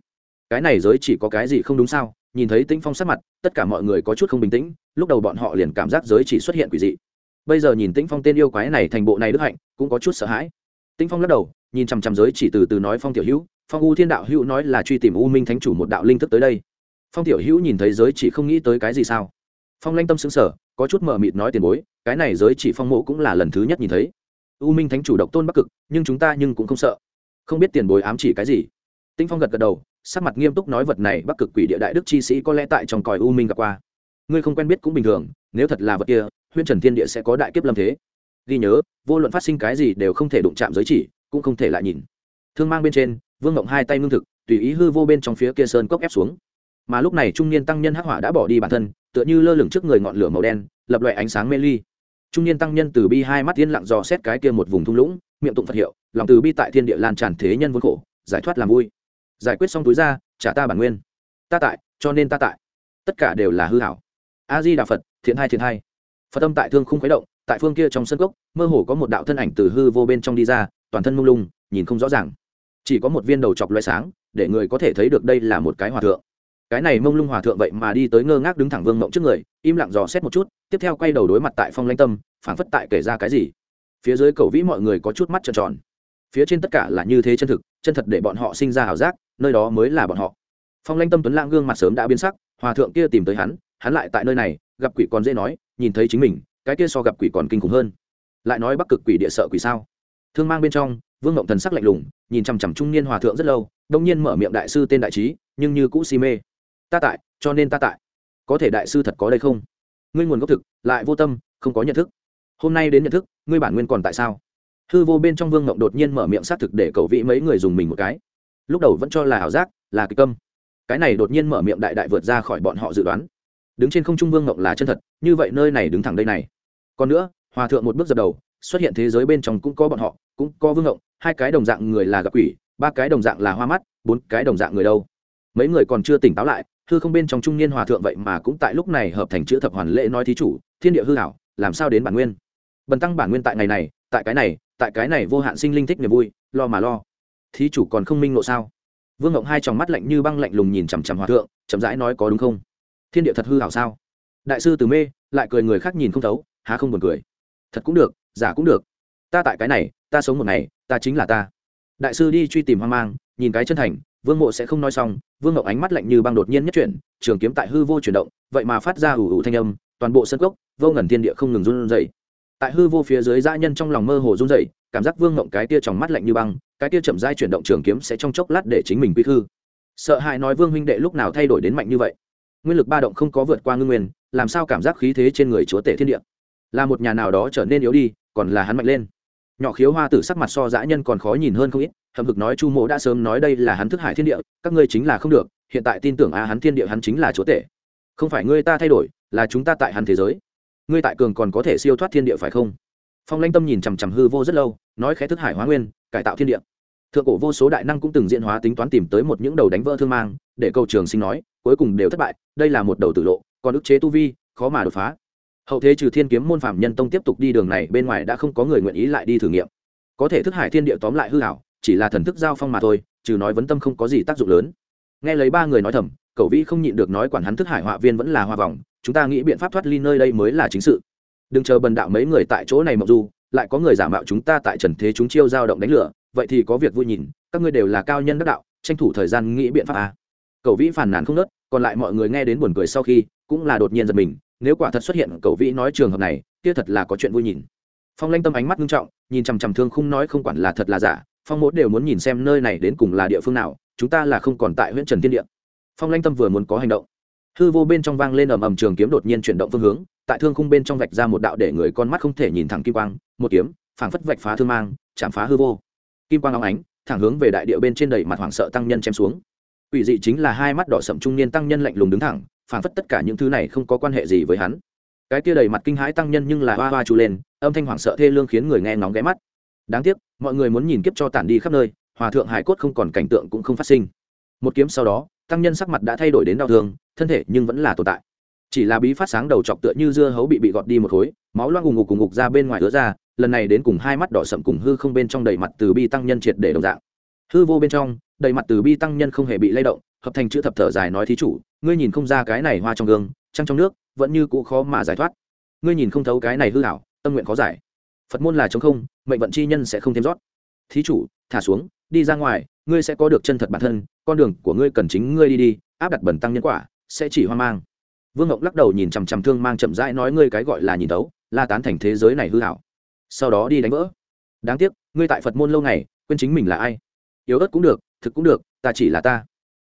Cái này giới chỉ có cái gì không đúng sao? Nhìn thấy tĩnh phong sắc mặt, tất cả mọi người có chút không bình tĩnh, lúc đầu bọn họ liền cảm giác giới chỉ xuất hiện quỷ dị. Bây giờ nhìn tĩnh phong tên yêu quái này thành bộ này đức hạnh, cũng có chút sợ hãi. Tĩnh phong lắc đầu nhìn chằm chằm giới chỉ từ từ nói phong tiểu hữu, phong u thiên đạo hữu nói là truy tìm u minh thánh chủ một đạo linh thức tới đây. Phong tiểu hữu nhìn thấy giới chỉ không nghĩ tới cái gì sao? Phong lanh tâm xứng sở có chút mờ mịt nói tiền bối, cái này giới chỉ phong mộ cũng là lần thứ nhất nhìn thấy. U minh thánh chủ độc tôn bắc cực, nhưng chúng ta nhưng cũng không sợ. Không biết tiền bối ám chỉ cái gì? Tinh phong gật gật đầu, sắc mặt nghiêm túc nói vật này bắc cực quỷ địa đại đức chi sĩ có lẽ tại trong còi u minh gặp qua. Ngươi không quen biết cũng bình thường, nếu thật là vật kia huyên trần thiên địa sẽ có đại kiếp lâm thế. Ghi nhớ, vô luận phát sinh cái gì đều không thể đụng chạm giới chỉ cũng không thể lại nhìn. Thương mang bên trên, vương ngộng hai tay ngưng thực, tùy ý hư vô bên trong phía kia sơn cốc ép xuống. Mà lúc này trung niên tăng nhân hắc hỏa đã bỏ đi bản thân, tựa như lơ lửng trước người ngọn lửa màu đen, lập loại ánh sáng mê ly. Trung niên tăng nhân từ bi hai mắt yên lặng dò xét cái kia một vùng thung lũng, miệng tụng phật hiệu, lòng từ bi tại thiên địa lan tràn thế nhân vốn khổ, giải thoát làm vui. Giải quyết xong túi ra, trả ta bản nguyên. Ta tại, cho nên ta tại. Tất cả đều là hư hảo. A di đà phật, thiện hai thiện hai. Phật tâm tại thương không khuấy động, tại phương kia trong sân cốc, mơ hồ có một đạo thân ảnh từ hư vô bên trong đi ra toàn thân mông lung, nhìn không rõ ràng. Chỉ có một viên đầu chọc loay sáng, để người có thể thấy được đây là một cái hòa thượng. Cái này mông lung hòa thượng vậy mà đi tới ngơ ngác đứng thẳng vương mộng trước người, im lặng dò xét một chút, tiếp theo quay đầu đối mặt tại phong lanh tâm, phảng phất tại kể ra cái gì. Phía dưới cầu vĩ mọi người có chút mắt tròn tròn. Phía trên tất cả là như thế chân thực, chân thật để bọn họ sinh ra ảo giác, nơi đó mới là bọn họ. Phong lanh tâm tuấn lãng gương mặt sớm đã biến sắc, hòa thượng kia tìm tới hắn hắn lại tại nơi này, gặp quỷ còn dễ nói, nhìn thấy chính mình, cái kia so gặp quỷ còn kinh khủng hơn. Lại nói bắc cực quỷ địa sợ quỷ sao? Thương mang bên trong, vương ngộng thần sắc lạnh lùng, nhìn chằm chằm trung niên hòa thượng rất lâu đông nhiên mở miệng đại sư tên đại trí, nhưng như cũ si mê. Ta tại, cho nên ta tại. Có thể đại sư thật có đây không? Ngươi nguồn gốc thực, lại vô tâm, không có nhận thức. Hôm nay đến nhận thức, ngươi bản nguyên còn tại sao? Hư vô bên trong vương ngộng đột nhiên mở miệng xác thực để cầu vĩ mấy người dùng mình một cái. Lúc đầu vẫn cho là ảo giác, là kịch câm cái này đột nhiên mở miệng đại đại vượt ra khỏi bọn họ dự đoán. Đứng trên không trung vương ngộng là chân thật, như vậy nơi này đứng thẳng đây này. Còn nữa, hòa thượng một bước dập đầu, xuất hiện thế giới bên trong cũng có bọn họ cũng có vương ngộng, hai cái đồng dạng người là gặp quỷ, ba cái đồng dạng là hoa mắt, bốn cái đồng dạng người đâu. Mấy người còn chưa tỉnh táo lại, hư không bên trong trung niên hòa thượng vậy mà cũng tại lúc này hợp thành chữ thập hoàn lễ nói thí chủ, thiên địa hư hảo làm sao đến bản nguyên? Bần tăng bản nguyên tại ngày này, tại cái này, tại cái này vô hạn sinh linh thích niềm vui, lo mà lo. Thí chủ còn không minh ngộ sao? Vương ngộng hai tròng mắt lạnh như băng lạnh lùng nhìn chằm chằm hòa thượng, chậm rãi nói có đúng không? Thiên địa thật hư hảo sao? Đại sư từ mê, lại cười người khác nhìn không thấu, há không buồn cười. Thật cũng được, giả cũng được. Ta tại cái này ta sống một ngày, ta chính là ta. Đại sư đi truy tìm hoang mang, nhìn cái chân thành, vương mộ sẽ không nói xong, vương ngọc ánh mắt lạnh như băng đột nhiên nhất chuyển, trường kiếm tại hư vô chuyển động, vậy mà phát ra ủ ủ thanh âm, toàn bộ sân cốc, vô ngẩn thiên địa không ngừng run dậy tại hư vô phía dưới, dã nhân trong lòng mơ hồ run dậy cảm giác vương ngộng cái tia trong mắt lạnh như băng, cái tia chậm dai chuyển động trường kiếm sẽ trong chốc lát để chính mình quy khư. Sợ hãi nói vương huynh đệ lúc nào thay đổi đến mạnh như vậy? Nguyên lực ba động không có vượt qua ngưng nguyên, làm sao cảm giác khí thế trên người chúa tể thiên địa? Là một nhà nào đó trở nên yếu đi, còn là hắn mạnh lên nhỏ khiếu hoa tử sắc mặt so dã nhân còn khó nhìn hơn không ít hầm hực nói chu mộ đã sớm nói đây là hắn thức hải thiên địa, các ngươi chính là không được, hiện tại tin tưởng a hắn thiên địa hắn chính là chúa tể. Không phải ngươi ta thay đổi, là chúng ta tại hắn thế giới. Ngươi tại cường còn có thể siêu thoát thiên địa phải không? Phong lanh tâm nhìn chằm chằm hư vô rất lâu, nói khẽ thức hải hóa nguyên, cải tạo thiên địa. Thượng cổ vô số đại năng cũng từng diễn hóa tính toán tìm tới một những đầu đánh vỡ thương mang, để câu trường sinh nói, cuối cùng đều thất bại, đây là một đầu tử lộ, còn ức chế tu vi, khó mà đột phá hậu thế trừ thiên kiếm môn phạm nhân tông tiếp tục đi đường này, bên ngoài đã không có người nguyện ý lại đi thử nghiệm. Có thể thức hải thiên địa tóm lại hư hảo chỉ là thần thức giao phong mà thôi, trừ nói vấn tâm không có gì tác dụng lớn. Nghe lấy ba người nói thầm cậu vĩ không nhịn được nói quản hắn thức hải họa viên vẫn là hoa vòng, chúng ta nghĩ biện pháp thoát ly nơi đây mới là chính sự. Đừng chờ bần đạo mấy người tại chỗ này mặc dù lại có người giả mạo chúng ta tại trần thế chúng chiêu giao động đánh lửa, vậy thì có việc vui nhìn, các ngươi đều là cao nhân đắc đạo, tranh thủ thời gian nghĩ biện pháp à. cậu vĩ phản nàn không nớt, còn lại mọi người nghe đến buồn cười sau khi, cũng là đột nhiên giật mình nếu quả thật xuất hiện cậu vĩ nói trường hợp này, kia thật là có chuyện vui nhìn. Phong lanh tâm ánh mắt nghiêm trọng, nhìn chằm chằm thương Khung nói không quản là thật là giả, phong mốt đều muốn nhìn xem nơi này đến cùng là địa phương nào, chúng ta là không còn tại huyện trần thiên địa. Phong lanh tâm vừa muốn có hành động, hư vô bên trong vang lên ầm ầm trường kiếm đột nhiên chuyển động phương hướng, tại thương khung bên trong vạch ra một đạo để người con mắt không thể nhìn thẳng kim quang, một kiếm, phảng phất vạch phá thương mang, chạm phá hư vô. Kim quang óng ánh, thẳng hướng về đại địa bên trên đầy mặt hoảng sợ tăng nhân chém xuống. Quỷ dị chính là hai mắt đỏ sậm trung niên tăng nhân lạnh lùng đứng thẳng phảng phất tất cả những thứ này không có quan hệ gì với hắn. Cái kia đầy mặt kinh hãi tăng nhân nhưng là hoa hoa trù lên, âm thanh hoảng sợ thê lương khiến người nghe ngóng ghé mắt. Đáng tiếc, mọi người muốn nhìn kiếp cho tản đi khắp nơi, hòa thượng hải cốt không còn cảnh tượng cũng không phát sinh. Một kiếm sau đó, tăng nhân sắc mặt đã thay đổi đến đau thương, thân thể nhưng vẫn là tồn tại. Chỉ là bí phát sáng đầu chọc tựa như dưa hấu bị bị gọt đi một khối, máu loang ùng ngục cùng ngục ra bên ngoài ứa ra, lần này đến cùng hai mắt đỏ sậm cùng hư không bên trong đầy mặt từ bi tăng nhân triệt để đồng dạng. Hư vô bên trong, đầy mặt từ bi tăng nhân không hề bị lay động hợp thành chữ thập thở dài nói thí chủ, ngươi nhìn không ra cái này hoa trong gương, trăng trong nước, vẫn như cũ khó mà giải thoát. Ngươi nhìn không thấu cái này hư hảo tâm nguyện khó giải. Phật môn là chống không, mệnh vận chi nhân sẽ không thêm rót. Thí chủ, thả xuống, đi ra ngoài, ngươi sẽ có được chân thật bản thân, con đường của ngươi cần chính ngươi đi đi, áp đặt bẩn tăng nhân quả, sẽ chỉ hoang mang. Vương ngọc lắc đầu nhìn chằm chằm thương mang chậm rãi nói ngươi cái gọi là nhìn tấu la tán thành thế giới này hư hảo sau đó đi đánh vỡ. Đáng tiếc, ngươi tại phật môn lâu ngày, quên chính mình là ai. Yếu ớt cũng được, thực cũng được, ta chỉ là ta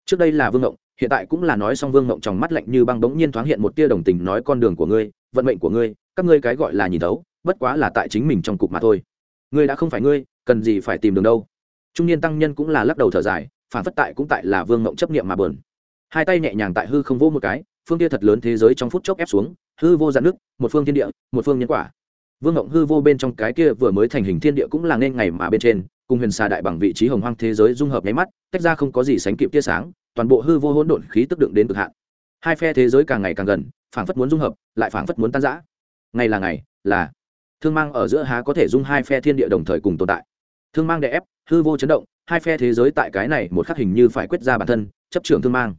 trước đây là vương ngộng, hiện tại cũng là nói xong vương ngộng trong mắt lạnh như băng bỗng nhiên thoáng hiện một tia đồng tình nói con đường của ngươi, vận mệnh của ngươi, các ngươi cái gọi là nhìn thấu, bất quá là tại chính mình trong cục mà thôi. Ngươi đã không phải ngươi, cần gì phải tìm đường đâu. Trung niên tăng nhân cũng là lắc đầu thở dài, phản phất tại cũng tại là vương ngộng chấp niệm mà bờn. Hai tay nhẹ nhàng tại hư không vỗ một cái, phương tia thật lớn thế giới trong phút chốc ép xuống, hư vô dạn nước, một phương thiên địa, một phương nhân quả. Vương ngộng hư vô bên trong cái kia vừa mới thành hình thiên địa cũng là nên ngày mà bên trên cùng huyền xà đại bằng vị trí hồng hoang thế giới dung hợp nháy mắt, tách ra không có gì sánh kịp tia sáng, toàn bộ hư vô hỗn độn khí tức đựng đến cực hạn. Hai phe thế giới càng ngày càng gần, phảng phất muốn dung hợp, lại phảng phất muốn tan rã. Ngày là ngày, là thương mang ở giữa há có thể dung hai phe thiên địa đồng thời cùng tồn tại. Thương mang đè ép, hư vô chấn động, hai phe thế giới tại cái này một khắc hình như phải quyết ra bản thân, chấp trường thương mang.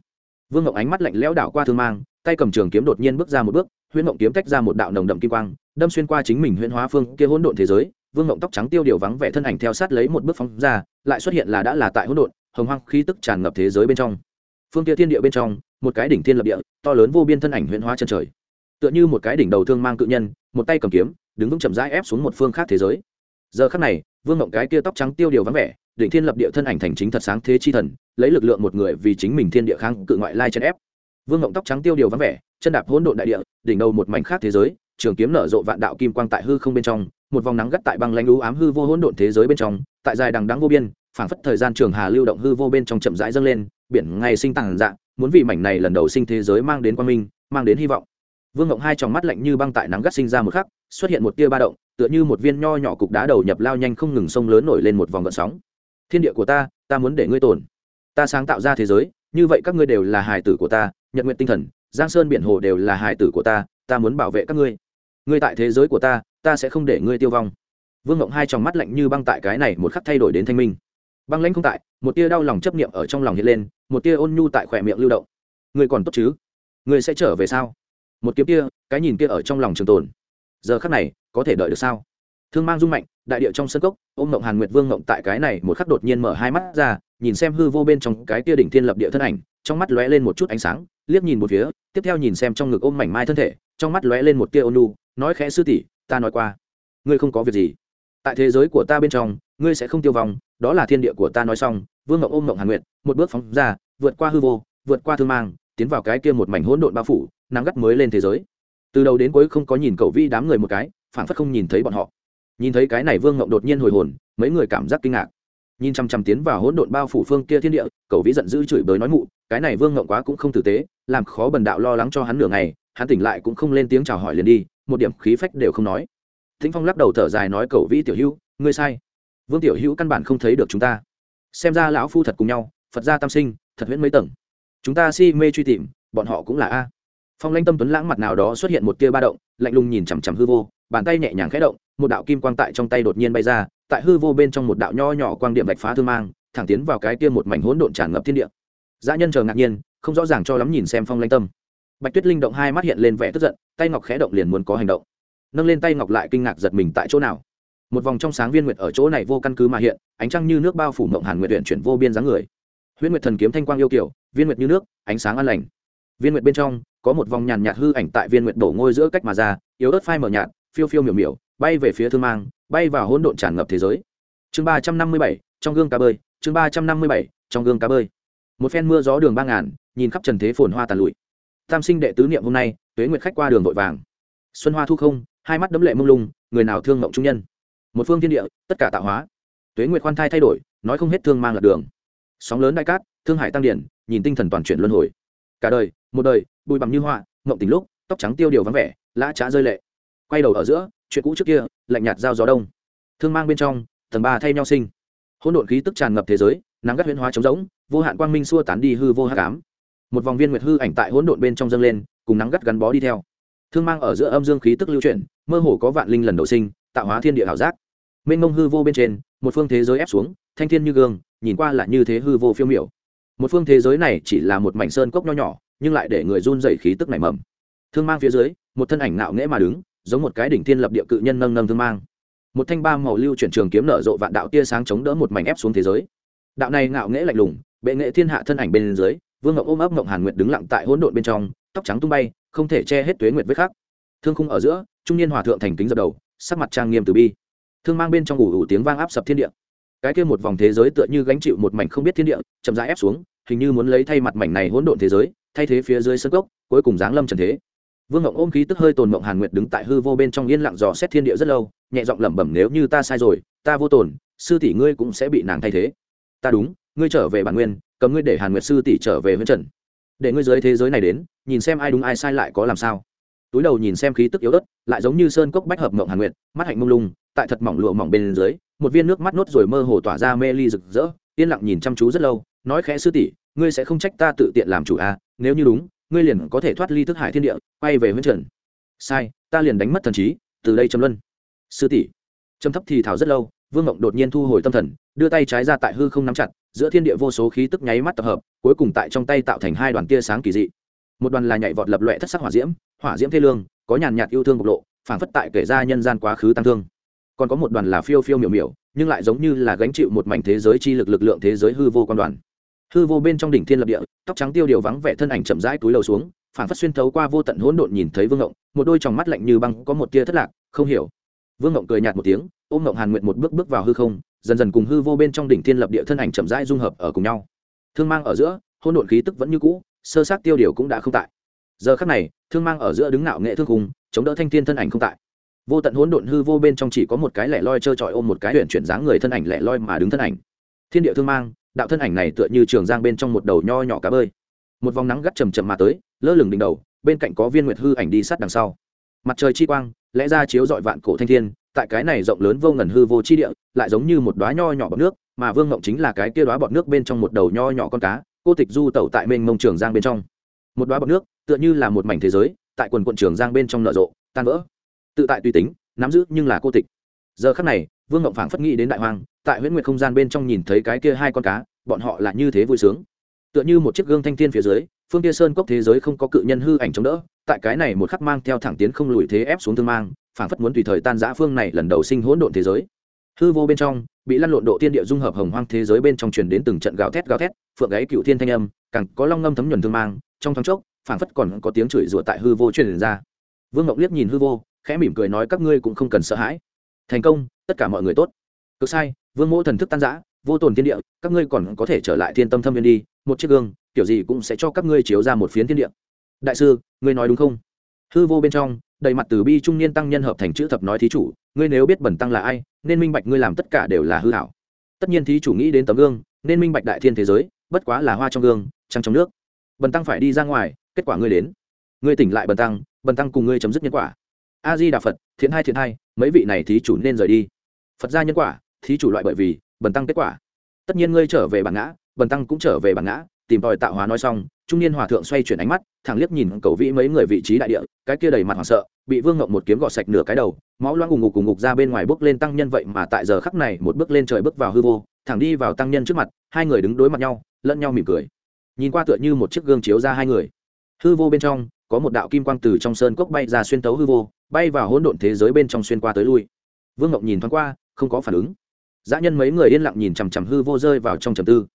Vương ngọc ánh mắt lạnh lẽo đảo qua thương mang, tay cầm trường kiếm đột nhiên bước ra một bước, huyễn ngọc kiếm tách ra một đạo nồng đậm kim quang, đâm xuyên qua chính mình huyễn hóa phương kia hỗn độn thế giới vương ngộng tóc trắng tiêu điều vắng vẻ thân ảnh theo sát lấy một bước phóng ra, lại xuất hiện là đã là tại hỗn độn, hồng hoang khí tức tràn ngập thế giới bên trong. Phương kia thiên địa bên trong, một cái đỉnh thiên lập địa, to lớn vô biên thân ảnh huyễn hóa chân trời. Tựa như một cái đỉnh đầu thương mang cự nhân, một tay cầm kiếm, đứng vững chậm rãi ép xuống một phương khác thế giới. Giờ khắc này, vương ngộng cái kia tóc trắng tiêu điều vắng vẻ, đỉnh thiên lập địa thân ảnh thành chính thật sáng thế chi thần, lấy lực lượng một người vì chính mình thiên địa kháng cự ngoại lai chân ép. Vương ngộng tóc trắng tiêu điều vắng vẻ, chân đạp hỗn độn đại địa, đỉnh đầu một mảnh khác thế giới, trường kiếm nở rộ vạn đạo kim quang tại hư không bên trong một vòng nắng gắt tại băng lãnh lũ ám hư vô hỗn độn thế giới bên trong, tại dài đằng đắng vô biên, phảng phất thời gian trường hà lưu động hư vô bên trong chậm rãi dâng lên, biển ngày sinh tàng dạng muốn vì mảnh này lần đầu sinh thế giới mang đến quang minh, mang đến hy vọng. Vương ngộng hai tròng mắt lạnh như băng tại nắng gắt sinh ra một khắc, xuất hiện một tia ba động, tựa như một viên nho nhỏ cục đá đầu nhập lao nhanh không ngừng sông lớn nổi lên một vòng gợn sóng. Thiên địa của ta ta muốn để ngươi tồn. Ta sáng tạo ra thế giới, như vậy các ngươi đều là hài tử của ta nhận nguyện tinh thần, giang sơn biển hồ đều là hài tử của ta ta muốn bảo vệ các ngươi. Ngươi tại thế giới của ta ta sẽ không để ngươi tiêu vong. Vương ngộng hai tròng mắt lạnh như băng tại cái này một khắc thay đổi đến thanh minh. Băng lãnh không tại, một tia đau lòng chấp niệm ở trong lòng hiện lên, một tia ôn nhu tại khỏe miệng lưu động. Ngươi còn tốt chứ? Ngươi sẽ trở về sao? Một kiếm kia, cái nhìn kia ở trong lòng trường tồn. Giờ khắc này, có thể đợi được sao? Thương mang rung mạnh, đại địa trong sân cốc, ôm ngộng hàn nguyệt vương ngộng tại cái này một khắc đột nhiên mở hai mắt ra, nhìn xem hư vô bên trong cái kia đỉnh thiên lập địa thân ảnh, trong mắt lóe lên một chút ánh sáng, liếc nhìn một phía, tiếp theo nhìn xem trong ngực ôm mảnh mai thân thể, trong mắt lóe lên một tia ôn nu nói khẽ sư tỷ ta nói qua. Ngươi không có việc gì. Tại thế giới của ta bên trong, ngươi sẽ không tiêu vong, đó là thiên địa của ta nói xong, vương ngộng ôm ngộng hàn nguyệt, một bước phóng ra, vượt qua hư vô, vượt qua thương mang, tiến vào cái kia một mảnh hỗn độn bao phủ, nắng gắt mới lên thế giới. Từ đầu đến cuối không có nhìn cậu vi đám người một cái phản phất không nhìn thấy bọn họ. Nhìn thấy cái này vương ngộng đột nhiên hồi hồn, mấy người cảm giác kinh ngạc. Nhìn chăm chăm tiến vào hỗn độn bao phủ phương kia thiên địa, cậu vĩ giận dữ chửi bới nói mụ, cái này vương ngộng quá cũng không tử tế, làm khó bần đạo lo lắng cho hắn nửa ngày, hắn tỉnh lại cũng không lên tiếng chào hỏi liền đi một điểm khí phách đều không nói. Thính phong lắc đầu thở dài nói cậu vĩ tiểu hữu, ngươi sai. Vương tiểu hữu căn bản không thấy được chúng ta. Xem ra lão phu thật cùng nhau, phật gia tam sinh, thật huyễn mấy tầng. Chúng ta si mê truy tìm, bọn họ cũng là a. Phong lanh tâm tuấn lãng mặt nào đó xuất hiện một tia ba động, lạnh lùng nhìn chằm chằm hư vô, bàn tay nhẹ nhàng khẽ động, một đạo kim quang tại trong tay đột nhiên bay ra, tại hư vô bên trong một đạo nho nhỏ quang điểm vạch phá thương mang, thẳng tiến vào cái kia một mảnh hỗn độn tràn ngập thiên địa. Dã nhân chờ ngạc nhiên, không rõ ràng cho lắm nhìn xem phong lanh tâm bạch tuyết linh động hai mắt hiện lên vẻ tức giận, tay ngọc khẽ động liền muốn có hành động. Nâng lên tay ngọc lại kinh ngạc giật mình tại chỗ nào. Một vòng trong sáng viên nguyệt ở chỗ này vô căn cứ mà hiện, ánh trăng như nước bao phủ mộng hàn nguyệt huyện chuyển vô biên dáng người. Huyễn nguyệt thần kiếm thanh quang yêu kiểu viên nguyệt như nước, ánh sáng an lành. Viên nguyệt bên trong, có một vòng nhàn nhạt hư ảnh tại viên nguyệt đổ ngôi giữa cách mà ra, yếu ớt phai mờ nhạt, phiêu phiêu miểu miểu, bay về phía thương mang, bay vào hỗn độn tràn ngập thế giới. Chương ba trăm năm mươi bảy, trong gương cá bơi, chương ba trăm năm mươi bảy, trong gương cá bơi. Một phen mưa gió đường ba ngàn, nhìn khắp trần thế phồn hoa tàn lụi tam sinh đệ tứ niệm hôm nay, tuế nguyệt khách qua đường vội vàng. Xuân hoa thu không, hai mắt đấm lệ mông lung, người nào thương mộng trung nhân? Một phương thiên địa, tất cả tạo hóa. Tuế nguyệt khoan thai thay đổi, nói không hết thương mang lật đường. Sóng lớn đại cát, thương hải tăng điển, nhìn tinh thần toàn chuyển luân hồi. Cả đời, một đời, bụi bằng như họa mộng tình lúc, tóc trắng tiêu điều vắng vẻ, lã trá rơi lệ. Quay đầu ở giữa, chuyện cũ trước kia, lạnh nhạt giao gió đông. Thương mang bên trong, tầng ba thay nhau sinh. Hỗn độn khí tức tràn ngập thế giới, nắng gắt huyễn hóa trống rỗng, vô hạn quang minh xua tán đi hư vô hạ cám một vòng viên nguyệt hư ảnh tại hỗn độn bên trong dâng lên, cùng nắng gắt gắn bó đi theo. Thương mang ở giữa âm dương khí tức lưu chuyển, mơ hồ có vạn linh lần đầu sinh, tạo hóa thiên địa ảo giác. Mênh mông hư vô bên trên, một phương thế giới ép xuống, thanh thiên như gương, nhìn qua là như thế hư vô phiêu miểu. Một phương thế giới này chỉ là một mảnh sơn cốc nho nhỏ, nhưng lại để người run dày khí tức nảy mầm. Thương mang phía dưới, một thân ảnh nạo nghễ mà đứng, giống một cái đỉnh thiên lập địa cự nhân nâng nâng thương mang. Một thanh ba màu lưu chuyển trường kiếm nở rộ vạn đạo tia sáng chống đỡ một mảnh ép xuống thế giới. Đạo này ngạo nghễ lạnh lùng, bệ nghệ thiên hạ thân ảnh bên dưới vương ngộng ôm ấp ngộng hàn nguyệt đứng lặng tại hỗn độn bên trong, tóc trắng tung bay, không thể che hết tuế nguyệt vết khắc. Thương khung ở giữa, trung niên hòa thượng thành kính dập đầu, sắc mặt trang nghiêm từ bi. Thương mang bên trong ủ ủ tiếng vang áp sập thiên địa. Cái kia một vòng thế giới tựa như gánh chịu một mảnh không biết thiên địa, chậm rãi ép xuống, hình như muốn lấy thay mặt mảnh này hỗn độn thế giới, thay thế phía dưới sân cốc, cuối cùng giáng lâm trần thế. Vương ngộng ôm khí tức hơi tồn mộng hàn nguyệt đứng tại hư vô bên trong yên lặng dò xét thiên địa rất lâu, nhẹ giọng lẩm bẩm, nếu như ta sai rồi, ta vô tồn, sư tỷ ngươi cũng sẽ bị nàng thay thế. Ta đúng, ngươi trở về bản nguyên cấm ngươi để hàn nguyệt sư tỷ trở về huyện trần. Để ngươi dưới thế giới này đến, nhìn xem ai đúng ai sai lại có làm sao. Túi đầu nhìn xem khí tức yếu ớt, lại giống như sơn cốc bách hợp mộng hàn nguyệt, mắt hạnh mông lung, tại thật mỏng lụa mỏng bên dưới, một viên nước mắt nốt rồi mơ hồ tỏa ra mê ly rực rỡ, yên lặng nhìn chăm chú rất lâu, nói khẽ sư tỷ, ngươi sẽ không trách ta tự tiện làm chủ à nếu như đúng, ngươi liền có thể thoát ly thức hải thiên địa, quay về huyện trần. Sai, ta liền đánh mất thần trí, từ đây châm luân. Sư tỷ, trầm thấp thì thảo rất lâu vương ngộng đột nhiên thu hồi tâm thần, đưa tay trái ra tại hư không nắm chặt, giữa thiên địa vô số khí tức nháy mắt tập hợp, cuối cùng tại trong tay tạo thành hai đoàn tia sáng kỳ dị. Một đoàn là nhảy vọt lập loẹ thất sắc hỏa diễm hỏa diễm thê lương, có nhàn nhạt yêu thương bộc lộ phản phất tại kể ra nhân gian quá khứ tăng thương. Còn có một đoàn là phiêu phiêu miểu miểu, nhưng lại giống như là gánh chịu một mảnh thế giới chi lực lực lượng thế giới hư vô quan đoàn. Hư vô bên trong đỉnh thiên lập địa, tóc trắng tiêu điều vắng vẻ thân ảnh chậm rãi túi lầu xuống phản phất xuyên thấu qua vô tận hỗn độn nhìn thấy vương ngộng, một đôi tròng mắt lạnh như băng, có một tia thất lạc, không hiểu vương ngộng cười nhạt một tiếng, ôm ngộng hàn nguyện một bước bước vào hư không, dần dần cùng hư vô bên trong đỉnh thiên lập địa thân ảnh chậm rãi dung hợp ở cùng nhau. Thương mang ở giữa hôn đột khí tức vẫn như cũ, sơ sát tiêu điều cũng đã không tại. Giờ khắc này, thương mang ở giữa đứng nạo nghệ thương cùng chống đỡ thanh thiên thân ảnh không tại. Vô tận hỗn độn hư vô bên trong chỉ có một cái lẻ loi trơ trọi ôm một cái huyện chuyển dáng người thân ảnh lẻ loi mà đứng thân ảnh. Thiên địa thương mang, đạo thân ảnh này tựa như trường giang bên trong một đầu nho nhỏ cá bơi. Một vòng nắng gắt chầm chầm mà tới, lơ lửng đỉnh đầu, bên cạnh có viên nguyệt hư ảnh đi sát đằng sau mặt trời chi quang, lẽ ra chiếu dọi vạn cổ thanh thiên, tại cái này rộng lớn vô ngần hư vô chi địa, lại giống như một đoá nho nhỏ bọt nước, mà vương ngộng chính là cái kia đoá bọt nước bên trong một đầu nho nhỏ con cá, cô tịch du tẩu tại mênh mông trường giang bên trong. Một đoá bọt nước, tựa như là một mảnh thế giới, tại quần quận trường giang bên trong nở rộ, tan vỡ. Tự tại tùy tính, nắm giữ nhưng là cô tịch. Giờ khắc này, vương ngộng phảng phất nghĩ đến đại hoàng, tại huyễn nguyệt không gian bên trong nhìn thấy cái kia hai con cá, bọn họ là như thế vui sướng tựa như một chiếc gương thanh thiên phía dưới, phương kia sơn cốc thế giới không có cự nhân hư ảnh chống đỡ, tại cái này một khắc mang theo thẳng tiến không lùi thế ép xuống thương mang, phảng phất muốn tùy thời tan giã phương này lần đầu sinh hỗn độn thế giới. Hư vô bên trong, bị lăn lộn độ tiên địa dung hợp hồng hoang thế giới bên trong truyền đến từng trận gào thét gào thét, phượng gáy cựu thiên thanh âm, càng có long ngâm thấm nhuần thương mang, trong thoáng chốc, phảng phất còn có tiếng chửi rủa tại hư vô truyền ra. Vương ngọc liếc nhìn hư vô, khẽ mỉm cười nói các ngươi cũng không cần sợ hãi. Thành công, tất cả mọi người tốt. Cực sai, vương mỗ thần thức tan giã vô tồn thiên địa, các ngươi còn có thể trở lại thiên tâm thâm viên đi, một chiếc gương, kiểu gì cũng sẽ cho các ngươi chiếu ra một phiến thiên địa. Đại sư, ngươi nói đúng không? Hư vô bên trong, đầy mặt từ bi trung niên tăng nhân hợp thành chữ thập nói thí chủ, ngươi nếu biết bẩn tăng là ai, nên minh bạch ngươi làm tất cả đều là hư hảo tất nhiên thí chủ nghĩ đến tấm gương, nên minh bạch đại thiên thế giới, bất quá là hoa trong gương, trăng trong nước. Bần tăng phải đi ra ngoài, kết quả ngươi đến. Ngươi tỉnh lại bần tăng bần tăng cùng ngươi chấm dứt nhân quả. A di đà phật, thiện hai thiện hai, mấy vị này thí chủ nên rời đi. Phật ra nhân quả, thí chủ loại bởi vì bần tăng kết quả. Tất nhiên ngươi trở về bản ngã, bần tăng cũng trở về bản ngã, tìm tòi tạo hóa nói xong, trung niên hòa thượng xoay chuyển ánh mắt, thẳng liếc nhìn cầu vĩ mấy người vị trí đại địa, cái kia đầy mặt hoảng sợ, bị vương ngộng một kiếm gọt sạch nửa cái đầu, máu loang ùng ngục cùng ngục ra bên ngoài bước lên tăng nhân vậy mà tại giờ khắc này một bước lên trời bước vào hư vô, thẳng đi vào tăng nhân trước mặt, hai người đứng đối mặt nhau, lẫn nhau mỉm cười. Nhìn qua tựa như một chiếc gương chiếu ra hai người. Hư vô bên trong, có một đạo kim quang từ trong sơn cốc bay ra xuyên tấu hư vô, bay vào hỗn độn thế giới bên trong xuyên qua tới lui. Vương ngọc nhìn thoáng qua, không có phản ứng dã nhân mấy người yên lặng nhìn chằm chằm hư vô rơi vào trong trầm tư.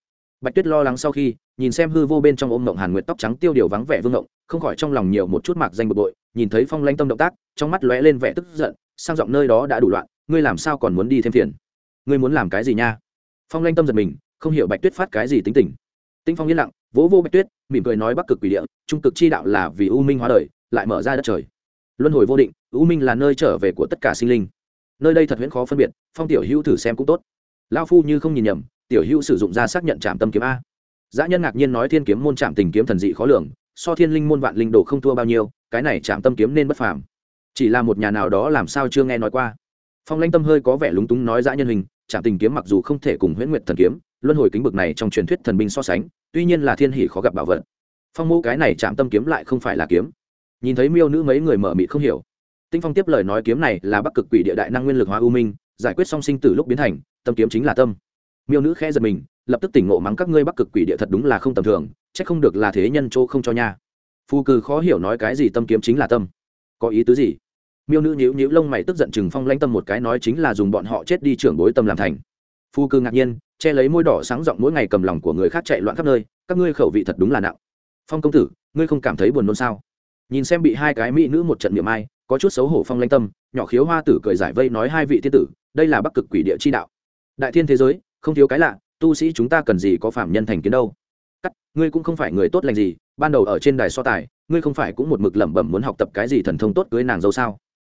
Bạch tuyết lo lắng sau khi, nhìn xem hư vô bên trong ôm mộng hàn nguyệt tóc trắng tiêu điều vắng vẻ vương ngộng, không khỏi trong lòng nhiều một chút mạc danh bực bội, nhìn thấy phong lanh tâm động tác, trong mắt lóe lên vẻ tức giận, sang giọng nơi đó đã đủ loạn, ngươi làm sao còn muốn đi thêm phiền? Ngươi muốn làm cái gì nha? Phong lanh tâm giật mình, không hiểu bạch tuyết phát cái gì tính tình. Tinh phong yên lặng, vỗ vô bạch tuyết, mỉm cười nói bắc cực quỷ địa, trung cực chi đạo là vì u minh hóa đời, lại mở ra đất trời. Luân hồi vô định, u minh là nơi trở về của tất cả sinh linh nơi đây thật huyễn khó phân biệt, phong tiểu hữu thử xem cũng tốt. Lao phu như không nhìn nhầm, tiểu hữu sử dụng ra xác nhận trạm tâm kiếm a. Dã nhân ngạc nhiên nói thiên kiếm môn trạm tình kiếm thần dị khó lường, so thiên linh môn vạn linh đồ không thua bao nhiêu, cái này trạm tâm kiếm nên bất phàm. Chỉ là một nhà nào đó làm sao chưa nghe nói qua. Phong lanh tâm hơi có vẻ lúng túng nói dã nhân hình trạm tình kiếm mặc dù không thể cùng huyễn nguyệt thần kiếm, luân hồi kính bực này trong truyền thuyết thần binh so sánh, tuy nhiên là thiên hỷ khó gặp bảo vật. Phong mô cái này chạm tâm kiếm lại không phải là kiếm. Nhìn thấy miêu nữ mấy người mở mịt không hiểu tinh phong tiếp lời nói kiếm này là bắc cực quỷ địa đại năng nguyên lực hóa u minh, giải quyết song sinh tử lúc biến thành, tâm kiếm chính là tâm. Miêu nữ khẽ giật mình, lập tức tỉnh ngộ mắng các ngươi bắc cực quỷ địa thật đúng là không tầm thường, chắc không được là thế nhân chỗ không cho nha. Phu cừ khó hiểu nói cái gì tâm kiếm chính là tâm. Có ý tứ gì? Miêu nữ nhíu nhíu lông mày tức giận chừng phong lanh tâm một cái nói chính là dùng bọn họ chết đi trưởng bối tâm làm thành. Phu cừ ngạc nhiên, che lấy môi đỏ sáng giọng mỗi ngày cầm lòng của người khác chạy loạn khắp nơi, các ngươi khẩu vị thật đúng là nặng. Phong công tử, ngươi không cảm thấy buồn nôn sao? Nhìn xem bị hai cái mỹ nữ một trận miệng ai có chút xấu hổ phong lanh tâm, nhỏ khiếu hoa tử cười giải vây nói hai vị thiên tử, đây là bắc cực quỷ địa chi đạo. Đại thiên thế giới, không thiếu cái lạ, tu sĩ chúng ta cần gì có phạm nhân thành kiến đâu. Cắt, ngươi cũng không phải người tốt lành gì, ban đầu ở trên đài so tài, ngươi không phải cũng một mực lẩm bẩm muốn học tập cái gì thần thông tốt cưới nàng dâu sao?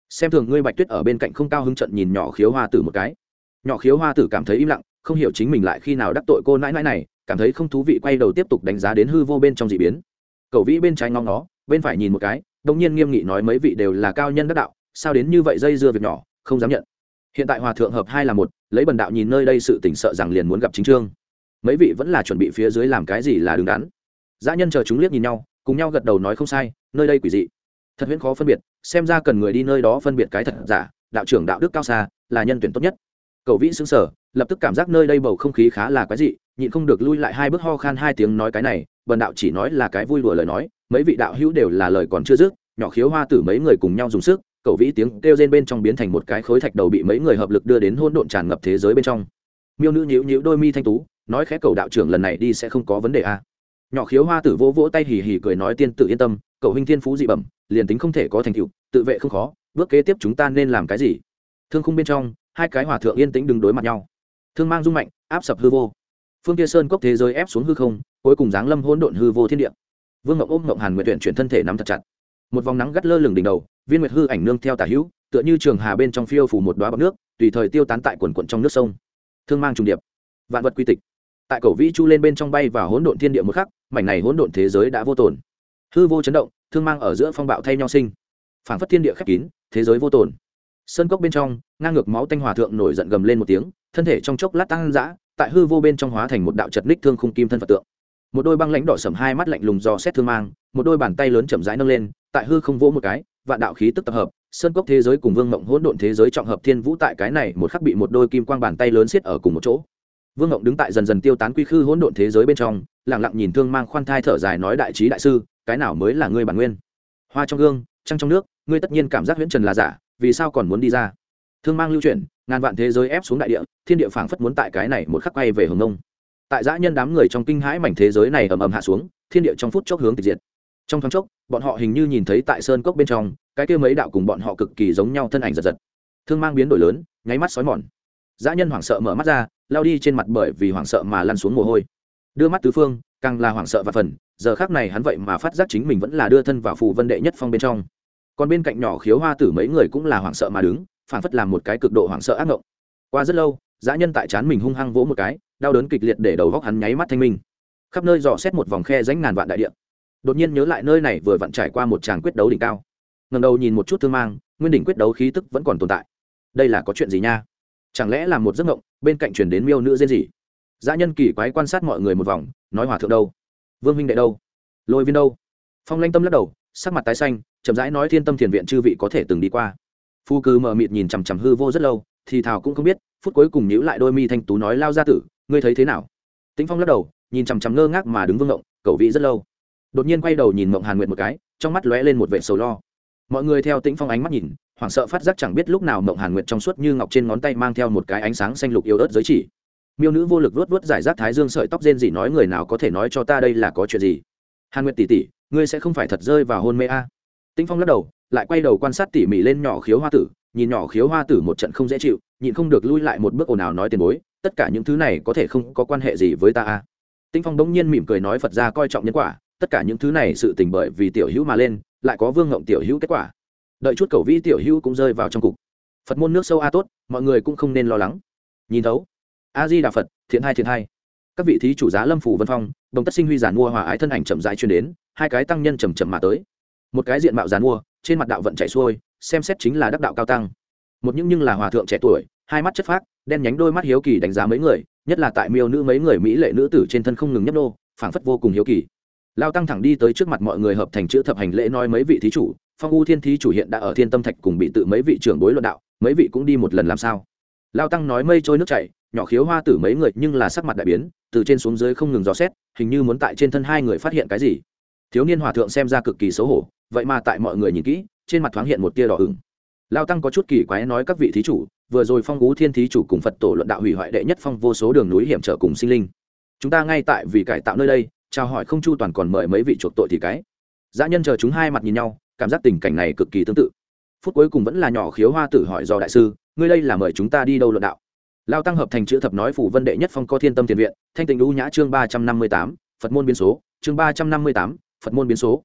Xem thường ngươi bạch tuyết ở bên cạnh không cao hứng trận nhìn nhỏ khiếu hoa tử một cái. Nhỏ khiếu hoa tử cảm thấy im lặng, không hiểu chính mình lại khi nào đắc tội cô nãi nãi này, cảm thấy không thú vị quay đầu tiếp tục đánh giá đến hư vô bên trong d ị biến. Cầu vĩ bên trái ngóng nó bên phải nhìn một cái đông nhiên nghiêm nghị nói mấy vị đều là cao nhân đắc đạo, sao đến như vậy dây dưa việc nhỏ, không dám nhận. Hiện tại hòa thượng hợp hai là một, lấy bần đạo nhìn nơi đây sự tỉnh sợ rằng liền muốn gặp chính trương. Mấy vị vẫn là chuẩn bị phía dưới làm cái gì là đứng đắn. Dã nhân chờ chúng liếc nhìn nhau, cùng nhau gật đầu nói không sai, nơi đây quỷ dị. Thật huyễn khó phân biệt, xem ra cần người đi nơi đó phân biệt cái thật giả, đạo trưởng đạo đức cao xa, là nhân tuyển tốt nhất. Cầu vĩ xứng sở, lập tức cảm giác nơi đây bầu không khí khá là quái dị nhịn không được lui lại hai bước ho khan hai tiếng nói cái này, bần đạo chỉ nói là cái vui đùa lời nói, mấy vị đạo hữu đều là lời còn chưa dứt, nhỏ khiếu hoa tử mấy người cùng nhau dùng sức cậu vĩ tiếng kêu rên bên trong biến thành một cái khối thạch đầu bị mấy người hợp lực đưa đến hôn độn tràn ngập thế giới bên trong. Miêu nữ nhíu nhíu đôi mi thanh tú, nói khẽ cầu đạo trưởng lần này đi sẽ không có vấn đề a à. nhỏ khiếu hoa tử vỗ vỗ tay hì hì cười nói tiên tự yên tâm, cầu huynh thiên phú dị bẩm, liền tính không thể có thành tựu, tự vệ không khó, bước kế tiếp chúng ta nên làm cái gì? Thương khung bên trong, hai cái hòa thượng yên tĩnh đứng đối mặt nhau. Thương mang dung mạnh, áp sập hư vô phương kia sơn cốc thế giới ép xuống hư không, cuối cùng giáng lâm hỗn độn hư vô thiên địa. Vương ngọc ôm ngọc hàn nguyện tuyển chuyển thân thể nắm thật chặt. Một vòng nắng gắt lơ lửng đỉnh đầu, viên nguyệt hư ảnh nương theo tả hữu, tựa như trường hà bên trong phiêu phủ một đoá bọc nước, tùy thời tiêu tán tại quần quận trong nước sông. Thương mang trùng điệp. Vạn vật quy tịch. Tại cầu vĩ chu lên bên trong bay và hỗn độn thiên địa một khắc, mảnh này hỗn độn thế giới đã vô tồn. Hư vô chấn động, thương mang ở giữa phong bạo thay nhau sinh. Phảng phất thiên địa khép kín, thế giới vô tồn. Sơn cốc bên trong, ngang ngược máu tanh hòa thượng nổi giận gầm lên một tiếng, thân thể trong chốc lát tăng dã tại hư vô bên trong hóa thành một đạo chật ních thương khung kim thân phật tượng. Một đôi băng lãnh đỏ sầm hai mắt lạnh lùng do xét thương mang, một đôi bàn tay lớn chậm rãi nâng lên, tại hư không vỗ một cái, vạn đạo khí tức tập hợp, sơn cốc thế giới cùng vương mộng hỗn độn thế giới trọng hợp thiên vũ tại cái này một khắc bị một đôi kim quang bàn tay lớn xiết ở cùng một chỗ. Vương mộng đứng tại dần dần tiêu tán quy khư hỗn độn thế giới bên trong lẳng lặng nhìn thương mang khoan thai thở dài nói đại trí đại sư, cái nào mới là ngươi bản nguyên? Hoa trong gương, trăng trong nước, ngươi tất nhiên cảm giác huyễn trần là giả, vì sao còn muốn đi ra? Thương mang lưu chuyển ngàn vạn thế giới ép xuống đại địa, thiên địa phảng phất muốn tại cái này một khắc quay về hồng nông tại dã nhân đám người trong kinh hãi mảnh thế giới này ầm ầm hạ xuống, thiên địa trong phút chốc hướng tịch diệt. Trong thoáng chốc, bọn họ hình như nhìn thấy tại sơn cốc bên trong, cái kia mấy đạo cùng bọn họ cực kỳ giống nhau thân ảnh giật giật. Thương mang biến đổi lớn, nháy mắt xói mòn. Dã nhân hoảng sợ mở mắt ra, lao đi trên mặt bởi vì hoảng sợ mà lăn xuống mồ hôi. Đưa mắt tứ phương, càng là hoảng sợ và phần, giờ khác này hắn vậy mà phát giác chính mình vẫn là đưa thân vào phù vân đệ nhất phong bên trong. Còn bên cạnh nhỏ khiếu hoa tử mấy người cũng là hoảng sợ mà đứng phản phất làm một cái cực độ hoảng sợ ác ngộng. Qua rất lâu, dã nhân tại chán mình hung hăng vỗ một cái, đau đớn kịch liệt để đầu góc hắn nháy mắt thanh minh. Khắp nơi dò xét một vòng khe ránh ngàn vạn đại địa. Đột nhiên nhớ lại nơi này vừa vặn trải qua một tràng quyết đấu đỉnh cao. Ngần đầu nhìn một chút thương mang, nguyên đỉnh quyết đấu khí tức vẫn còn tồn tại. Đây là có chuyện gì nha? Chẳng lẽ là một giấc ngộng, bên cạnh chuyển đến miêu nữ riêng gì dã nhân kỳ quái quan sát mọi người một vòng, nói hòa thượng đâu? Vương minh đệ đâu? Lôi viên đâu? Phong lanh tâm lắc đầu, sắc mặt tái xanh, chậm rãi nói thiên tâm thiền viện chư vị có thể từng đi qua phu cư mờ mịt nhìn chằm chằm hư vô rất lâu, thì thảo cũng không biết, phút cuối cùng nhíu lại đôi mi thanh tú nói, lao ra tử, ngươi thấy thế nào? Tĩnh phong lắc đầu, nhìn chằm chằm ngơ ngác mà đứng vương ngộng, cầu vị rất lâu. Đột nhiên quay đầu nhìn mộng hàn nguyệt một cái, trong mắt lóe lên một vệ sầu lo. Mọi người theo tĩnh phong ánh mắt nhìn, hoảng sợ phát giác chẳng biết lúc nào mộng hàn nguyệt trong suốt như ngọc trên ngón tay mang theo một cái ánh sáng xanh lục yếu ớt giới chỉ. Miêu nữ vô lực vuốt vuốt giải rác thái dương sợi tóc rên gì nói, người nào có thể nói cho ta đây là có chuyện gì? Hàn nguyệt tỷ tỷ ngươi sẽ không phải thật rơi vào hôn mê a? À. tĩnh phong lắc đầu lại quay đầu quan sát tỉ mỉ lên nhỏ khiếu hoa tử, nhìn nhỏ khiếu hoa tử một trận không dễ chịu, nhịn không được lui lại một bước ồn ào nói tiền bối, tất cả những thứ này có thể không có quan hệ gì với ta a tinh phong bỗng nhiên mỉm cười nói phật ra coi trọng nhân quả, tất cả những thứ này sự tình bởi vì tiểu hữu mà lên, lại có vương ngộng tiểu hữu kết quả. Đợi chút cầu vi tiểu hữu cũng rơi vào trong cục. Phật môn nước sâu a tốt, mọi người cũng không nên lo lắng. Nhìn thấu. A di đà phật, thiện hai thiện hai các vị thí chủ giá lâm phủ vân phong, đồng tất sinh huy giản mua hòa ái thân ảnh chậm rãi chuyển đến, hai cái tăng nhân chầm chậm mà tới. Một cái diện mạo giàn mua trên mặt đạo vận chảy xuôi, xem xét chính là đắc đạo cao tăng. Một những nhưng là hòa thượng trẻ tuổi, hai mắt chất phác, đen nhánh đôi mắt hiếu kỳ đánh giá mấy người, nhất là tại miêu nữ mấy người mỹ lệ nữ tử trên thân không ngừng nhấp nô, phảng phất vô cùng hiếu kỳ. Lao tăng thẳng đi tới trước mặt mọi người hợp thành chữ thập hành lễ nói mấy vị thí chủ, phong u thiên thí chủ hiện đã ở thiên tâm thạch cùng bị tự mấy vị trưởng bối luận đạo, mấy vị cũng đi một lần làm sao? Lao tăng nói mây trôi nước chảy, nhỏ khiếu hoa tử mấy người nhưng là sắc mặt đại biến, từ trên xuống dưới không ngừng dò xét, hình như muốn tại trên thân hai người phát hiện cái gì. Thiếu niên hòa thượng xem ra cực kỳ xấu hổ vậy mà tại mọi người nhìn kỹ, trên mặt thoáng hiện một tia đỏ ửng. Lao tăng có chút kỳ quái nói các vị thí chủ, vừa rồi phong ú thiên thí chủ cùng phật tổ luận đạo hủy hoại đệ nhất phong vô số đường núi hiểm trở cùng sinh linh. Chúng ta ngay tại vì cải tạo nơi đây, chào hỏi không chu toàn còn mời mấy vị chuộc tội thì cái. Dã nhân chờ chúng hai mặt nhìn nhau, cảm giác tình cảnh này cực kỳ tương tự. Phút cuối cùng vẫn là nhỏ khiếu hoa tử hỏi do đại sư, ngươi đây là mời chúng ta đi đâu luận đạo? Lao tăng hợp thành chữ thập nói phủ vân đệ nhất phong có thiên tâm thiền viện, thanh tình đũ nhã chương ba trăm năm mươi tám, phật môn biến số, chương ba trăm năm mươi tám, phật môn biến số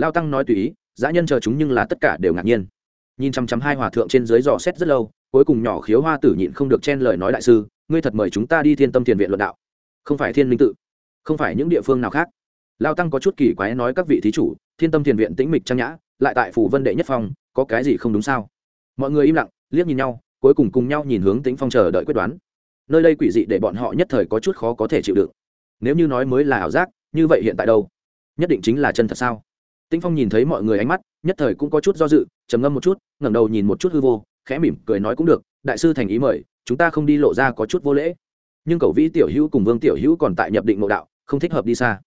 lao tăng nói tùy ý, dã nhân chờ chúng nhưng là tất cả đều ngạc nhiên. Nhìn chăm chăm hai hòa thượng trên dưới dò xét rất lâu, cuối cùng nhỏ khiếu hoa tử nhịn không được chen lời nói đại sư, ngươi thật mời chúng ta đi thiên tâm thiền viện luận đạo. Không phải thiên minh tự, không phải những địa phương nào khác. Lao tăng có chút kỳ quái nói các vị thí chủ, thiên tâm thiền viện tĩnh mịch trang nhã, lại tại phủ vân đệ nhất phong, có cái gì không đúng sao? Mọi người im lặng, liếc nhìn nhau, cuối cùng cùng nhau nhìn hướng tĩnh phong chờ đợi quyết đoán. Nơi đây quỷ dị để bọn họ nhất thời có chút khó có thể chịu đựng. Nếu như nói mới là ảo giác, như vậy hiện tại đâu? Nhất định chính là chân thật sao? Tĩnh phong nhìn thấy mọi người ánh mắt, nhất thời cũng có chút do dự, trầm ngâm một chút, ngẩng đầu nhìn một chút hư vô, khẽ mỉm cười nói cũng được, đại sư thành ý mời, chúng ta không đi lộ ra có chút vô lễ. Nhưng cậu vĩ tiểu hữu cùng vương tiểu hữu còn tại nhập định ngộ đạo, không thích hợp đi xa.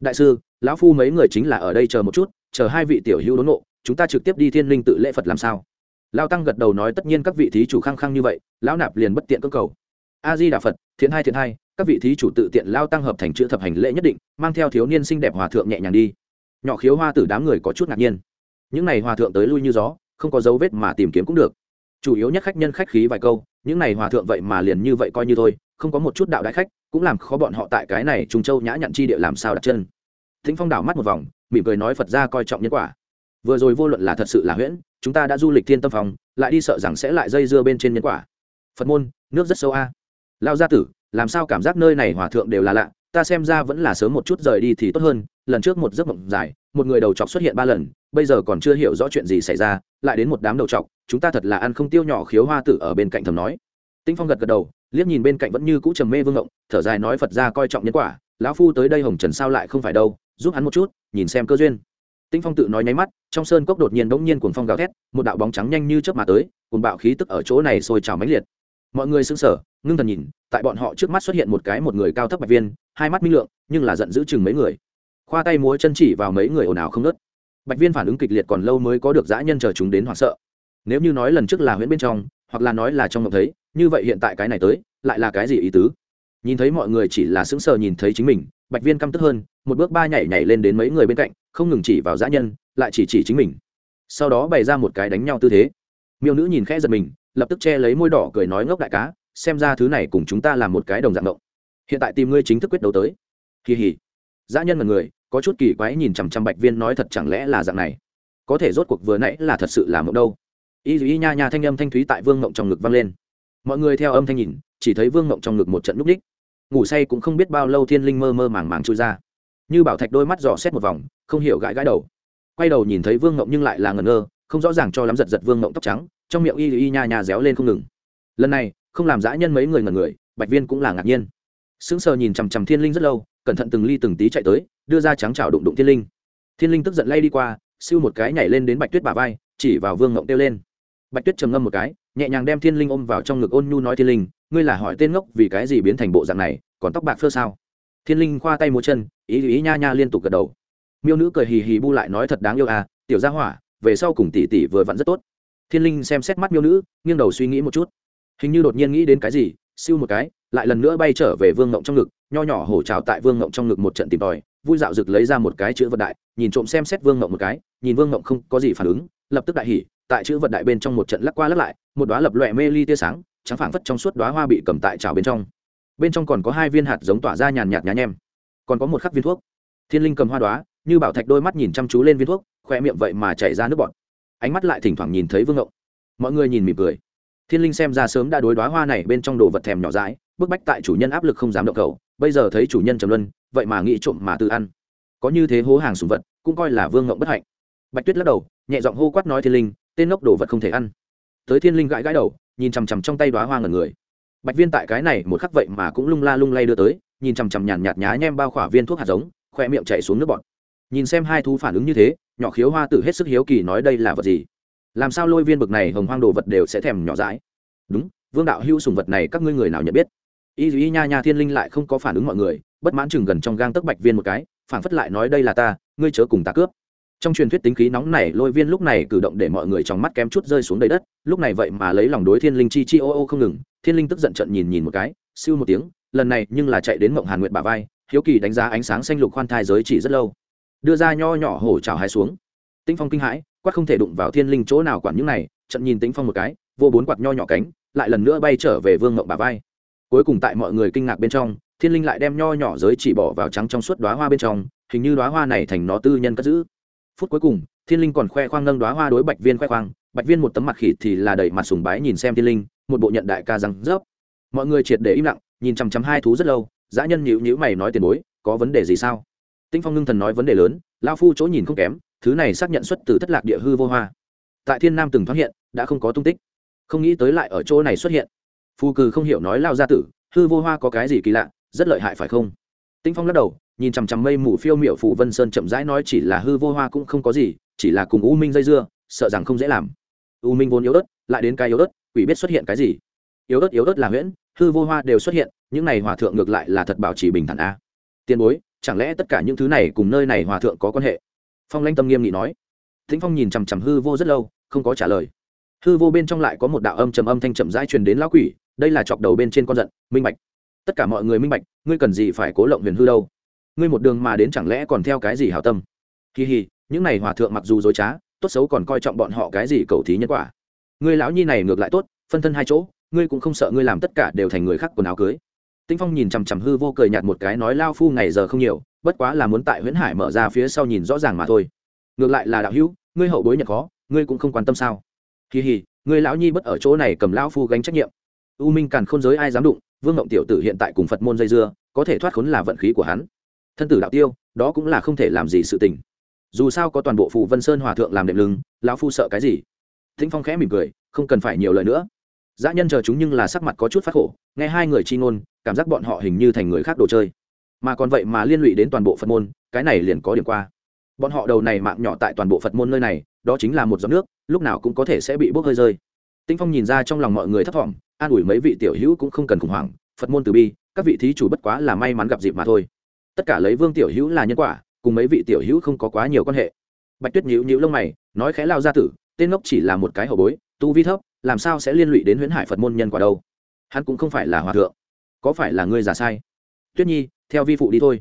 Đại sư, lão phu mấy người chính là ở đây chờ một chút, chờ hai vị tiểu hữu đốn ngộ, chúng ta trực tiếp đi thiên linh tự lễ phật làm sao? Lao tăng gật đầu nói tất nhiên các vị thí chủ khăng khăng như vậy, lão nạp liền bất tiện cơ cầu. A di đà phật, thiện hai thiện hai các vị thí chủ tự tiện lao tăng hợp thành chữ thập hành lễ nhất định, mang theo thiếu niên xinh đẹp hòa thượng nhẹ nhàng đi nhỏ khiếu hoa tử đám người có chút ngạc nhiên. Những n à y hòa thượng tới lui như gió, không có dấu vết mà tìm kiếm cũng được. Chủ yếu nhất khách nhân khách khí vài câu, những n à y hòa thượng vậy mà liền như vậy coi như thôi, không có một chút đạo đại khách, cũng làm khó bọn họ tại cái này trung châu nhã nhặn chi địa làm sao đặt chân. Thính phong đảo mắt một vòng, mỉm cười nói phật ra coi trọng nhân quả. Vừa rồi vô luận là thật sự là huyễn, chúng ta đã du lịch thiên tâm phòng, lại đi sợ rằng sẽ lại dây dưa bên trên nhân quả. Phật môn, nước rất sâu a. Lao gia tử, làm sao cảm giác nơi này hòa thượng đều là lạ ta xem ra vẫn là sớm một chút rời đi thì tốt hơn, lần trước một giấc mộng dài, một người đầu chọc xuất hiện ba lần, bây giờ còn chưa hiểu rõ chuyện gì xảy ra, lại đến một đám đầu chọc, chúng ta thật là ăn không tiêu nhỏ khiếu hoa tử ở bên cạnh thầm nói. Tinh phong gật gật đầu, liếc nhìn bên cạnh vẫn như cũ trầm mê vương ngộng, thở dài nói phật ra coi trọng nhân quả, lão phu tới đây hồng trần sao lại không phải đâu, giúp hắn một chút, nhìn xem cơ duyên. Tinh phong tự nói nháy mắt, trong sơn cốc đột nhiên bỗng nhiên cuồng phong gào thét, một đạo bóng trắng nhanh như chớp mà tới, cuồng bạo khí tức ở chỗ này sôi trào mãnh liệt. Mọi người sững sờ, ngưng thần nhìn tại bọn họ trước mắt xuất hiện một cái một người cao thấp bạch viên, hai mắt minh lượng, nhưng là giận dữ chừng mấy người. Khoa tay múa chân chỉ vào mấy người ồn ào không nớt bạch viên phản ứng kịch liệt còn lâu mới có được dã nhân chờ chúng đến hoảng sợ. Nếu như nói lần trước là huyễn bên trong, hoặc là nói là trong ngọc thấy, như vậy hiện tại cái này tới, lại là cái gì ý tứ? Nhìn thấy mọi người chỉ là sững sờ nhìn thấy chính mình, bạch viên căm tức hơn, một bước ba nhảy nhảy lên đến mấy người bên cạnh, không ngừng chỉ vào dã nhân, lại chỉ chỉ chính mình. Sau đó bày ra một cái đánh nhau tư thế. Miêu nữ nhìn khẽ giật mình, lập tức che lấy môi đỏ cười nói ngốc đại cá xem ra thứ này cùng chúng ta làm một cái đồng dạng động hiện tại tìm ngươi chính thức quyết đấu tới. Kỳ hỉ. Dã nhân mật người, có chút kỳ quái nhìn chằm chằm bạch viên nói thật chẳng lẽ là dạng này? Có thể rốt cuộc vừa nãy là thật sự là mộng đâu. Y dù y nha nha thanh âm thanh thúy tại vương mộng trong ngực vang lên. Mọi người theo âm thanh nhìn, chỉ thấy vương mộng trong ngực một trận núp đích. Ngủ say cũng không biết bao lâu thiên linh mơ mơ màng màng trôi ra. Như bảo thạch đôi mắt dò xét một vòng, không hiểu gãi gãi đầu. Quay đầu nhìn thấy vương mộng nhưng lại là ngẩn ngơ, không rõ ràng cho lắm giật giật vương mộng tóc trắng, trong miệng y y nha nha réo lên không ngừng. Lần này không làm dã nhân mấy người ngẩn người, bạch viên cũng là ngạc nhiên. Sững sờ nhìn chằm chằm thiên linh rất lâu, cẩn thận từng ly từng tí chạy tới, đưa ra trắng trào đụng đụng thiên linh. Thiên linh tức giận lay đi qua, siêu một cái nhảy lên đến bạch tuyết bà vai, chỉ vào vương ngộng kêu lên. Bạch tuyết trầm ngâm một cái, nhẹ nhàng đem thiên linh ôm vào trong ngực ôn nhu nói thiên linh, ngươi là hỏi tên ngốc vì cái gì biến thành bộ dạng này, còn tóc bạc phơ sao? Thiên linh khoa tay múa chân, ý ý nha nha liên tục gật đầu. Miêu nữ cười hì hì bu lại nói thật đáng yêu à tiểu gia hỏa, về sau cùng tỷ tỷ vừa vặn rất tốt. Thiên linh xem xét mắt miêu nữ, nghiêng đầu suy nghĩ một chút hình như đột nhiên nghĩ đến cái gì, siêu một cái, lại lần nữa bay trở về vương ngộng trong ngực, nho nhỏ hổ trào tại vương ngộng trong ngực một trận tìm tòi, vui dạo rực lấy ra một cái chữ vật đại, nhìn trộm xem xét vương ngộng một cái, nhìn vương ngộng không có gì phản ứng, lập tức đại hỉ, tại chữ vật đại bên trong một trận lắc qua lắc lại, một đoá lập loẹ mê ly tia sáng, trắng phảng phất trong suốt đoá hoa bị cầm tại trào bên trong. Bên trong còn có hai viên hạt giống tỏa ra nhàn nhạt nhá nhem, còn có một khắc viên thuốc. Thiên linh cầm hoa đoá như bảo thạch đôi mắt nhìn chăm chú lên viên thuốc khoe miệng vậy mà chảy ra nước bọt. Ánh mắt lại thỉnh thoảng nhìn thấy vương ngộng. Mọi người nhìn mỉm cười thiên linh xem ra sớm đã đối đoá hoa này bên trong đồ vật thèm nhỏ dãi, bức bách tại chủ nhân áp lực không dám động cầu bây giờ thấy chủ nhân trầm luân, vậy mà nghĩ trộm mà tự ăn. Có như thế hố hàng sùng vật, cũng coi là vương ngộng bất hạnh. Bạch tuyết lắc đầu, nhẹ giọng hô quát nói thiên linh, tên ngốc đồ vật không thể ăn. Tới thiên linh gãi gãi đầu, nhìn chằm chằm trong tay đoá hoa ngần người. Bạch viên tại cái này một khắc vậy mà cũng lung la lung lay đưa tới, nhìn chằm chằm nhàn nhạt nhá nhem bao khỏa viên thuốc hạt giống khoe miệng chạy xuống nước bọt. Nhìn xem hai thú phản ứng như thế, nhỏ khiếu hoa tử hết sức hiếu kỳ nói đây là vật gì? Làm sao lôi viên bực này hồng hoang đồ vật đều sẽ thèm nhỏ dãi? Đúng, vương đạo hữu sùng vật này các ngươi người nào nhận biết? Y y nha nha thiên linh lại không có phản ứng mọi người, bất mãn chừng gần trong gang tấc bạch viên một cái, phản phất lại nói đây là ta, ngươi chớ cùng ta cướp. Trong truyền thuyết tính khí nóng này, lôi viên lúc này cử động để mọi người trong mắt kém chút rơi xuống đầy đất, lúc này vậy mà lấy lòng đối thiên linh chi chi ô ô không ngừng, thiên linh tức giận trận nhìn nhìn một cái, siêu một tiếng, lần này nhưng là chạy đến mộng hàn nguyệt bà vai, hiếu kỳ đánh giá ánh sáng xanh lục khoan thai giới chỉ rất lâu. Đưa ra nho nhỏ hổ trào hai xuống. Tinh phong kinh hãi quát không thể đụng vào thiên linh chỗ nào quản những này, trận nhìn tính phong một cái, vô bốn quạt nho nhỏ cánh, lại lần nữa bay trở về vương mộng bà vai. Cuối cùng tại mọi người kinh ngạc bên trong, thiên linh lại đem nho nhỏ giới chỉ bỏ vào trắng trong suốt đoá hoa bên trong, hình như đoá hoa này thành nó tư nhân cất giữ. Phút cuối cùng, thiên linh còn khoe khoang nâng đoá hoa đối bạch viên khoe khoang, bạch viên một tấm mặt khỉ thì là đầy mặt sùng bái nhìn xem thiên linh, một bộ nhận đại ca răng rớp. Mọi người triệt để im lặng, nhìn chằm chằm hai thú rất lâu, dã nhân nhữ nhữ mày nói tiền bối, có vấn đề gì sao? Tinh phong ngưng thần nói vấn đề lớn lao phu chỗ nhìn không kém thứ này xác nhận xuất từ thất lạc địa hư vô hoa. Tại thiên nam từng thoát hiện, đã không có tung tích. Không nghĩ tới lại ở chỗ này xuất hiện. Phù cừ không hiểu nói lao gia tử, hư vô hoa có cái gì kỳ lạ, rất lợi hại phải không? Tinh phong lắc đầu, nhìn chằm chằm mây mù phiêu miệu phụ vân sơn chậm rãi nói chỉ là hư vô hoa cũng không có gì, chỉ là cùng u minh dây dưa, sợ rằng không dễ làm. U minh vốn yếu ớt, lại đến cái yếu ớt, quỷ biết xuất hiện cái gì? Yếu ớt yếu ớt là huyễn, hư vô hoa đều xuất hiện, những này hòa thượng ngược lại là thật bảo trì bình thản a. Tiền bối, chẳng lẽ tất cả những thứ này cùng nơi này hòa thượng có quan hệ? Phong lanh tâm nghiêm nghị nói. Thính phong nhìn chằm chằm hư vô rất lâu, không có trả lời. Hư vô bên trong lại có một đạo âm trầm âm thanh chậm rãi truyền đến lão quỷ, đây là chọc đầu bên trên con giận, minh bạch. Tất cả mọi người minh bạch, ngươi cần gì phải cố lộng huyền hư đâu? Ngươi một đường mà đến chẳng lẽ còn theo cái gì hảo tâm? Kỳ hì, những này hòa thượng mặc dù dối trá, tốt xấu còn coi trọng bọn họ cái gì cầu thí nhân quả. Ngươi lão nhi này ngược lại tốt, phân thân hai chỗ, ngươi cũng không sợ ngươi làm tất cả đều thành người khác quần áo cưới tinh phong nhìn chằm chằm hư vô cười nhạt một cái nói lao phu ngày giờ không nhiều bất quá là muốn tại huyễn hải mở ra phía sau nhìn rõ ràng mà thôi. Ngược lại là đạo hữu ngươi hậu bối nhặt khó ngươi cũng không quan tâm sao? Kỳ hỉ, ngươi lão nhi bất ở chỗ này cầm lão phu gánh trách nhiệm. U minh càn khôn giới ai dám đụng vương ngộng tiểu tử hiện tại cùng phật môn dây dưa có thể thoát khốn là vận khí của hắn. Thân tử đạo tiêu đó cũng là không thể làm gì sự tình. Dù sao có toàn bộ phù vân sơn hòa thượng làm đệm lưng lão phu sợ cái gì? Tĩnh phong khẽ mỉm cười không cần phải nhiều lời nữa dã nhân chờ chúng nhưng là sắc mặt có chút phát khổ, nghe hai người chi ngôn, cảm giác bọn họ hình như thành người khác đồ chơi. Mà còn vậy mà liên lụy đến toàn bộ phật môn, cái này liền có điểm qua. Bọn họ đầu này mạng nhỏ tại toàn bộ phật môn nơi này, đó chính là một giọt nước, lúc nào cũng có thể sẽ bị bốc hơi rơi. Tinh phong nhìn ra trong lòng mọi người thất vọng an ủi mấy vị tiểu hữu cũng không cần khủng hoảng, phật môn từ bi, các vị thí chủ bất quá là may mắn gặp dịp mà thôi. Tất cả lấy vương tiểu hữu là nhân quả, cùng mấy vị tiểu hữu không có quá nhiều quan hệ. Bạch tuyết nhíu nhíu lông mày, nói khẽ lao ra tử, tên ngốc chỉ là một cái hậu bối, tu vi thấp làm sao sẽ liên lụy đến huyễn hải phật môn nhân quả đâu? Hắn cũng không phải là hòa thượng. Có phải là ngươi giả sai? Tuyết nhi, theo vi phụ đi thôi.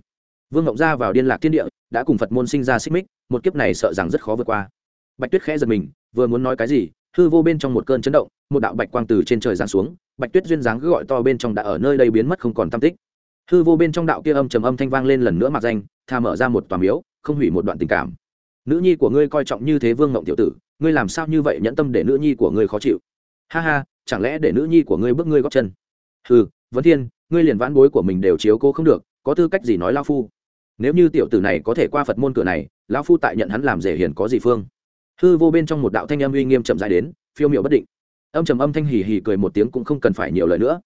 Vương ngọc gia vào điên lạc thiên địa, đã cùng phật môn sinh ra xích mích, một kiếp này sợ rằng rất khó vượt qua. Bạch tuyết khẽ giật mình, vừa muốn nói cái gì, hư vô bên trong một cơn chấn động, một đạo bạch quang từ trên trời giáng xuống, bạch tuyết duyên dáng cứ gọi to bên trong đã ở nơi đây biến mất không còn tam tích. Hư vô bên trong đạo kia âm trầm âm thanh vang lên lần nữa mặc danh, tha mở ra một tòa miếu, không hủy một đoạn tình cảm. Nữ nhi của ngươi coi trọng như thế vương ngộng tiểu tử, ngươi làm sao như vậy nhẫn tâm để nữ nhi của ngươi khó chịu? Ha ha, chẳng lẽ để nữ nhi của ngươi bước ngươi góp chân? Hừ, vấn thiên, ngươi liền vãn bối của mình đều chiếu cô không được, có tư cách gì nói lao phu? Nếu như tiểu tử này có thể qua phật môn cửa này, lão phu tại nhận hắn làm rể hiền có gì phương? Hư vô bên trong một đạo thanh âm uy nghiêm chậm dài đến, phiêu miệu bất định. Âm trầm âm thanh hì hì cười một tiếng cũng không cần phải nhiều lời nữa.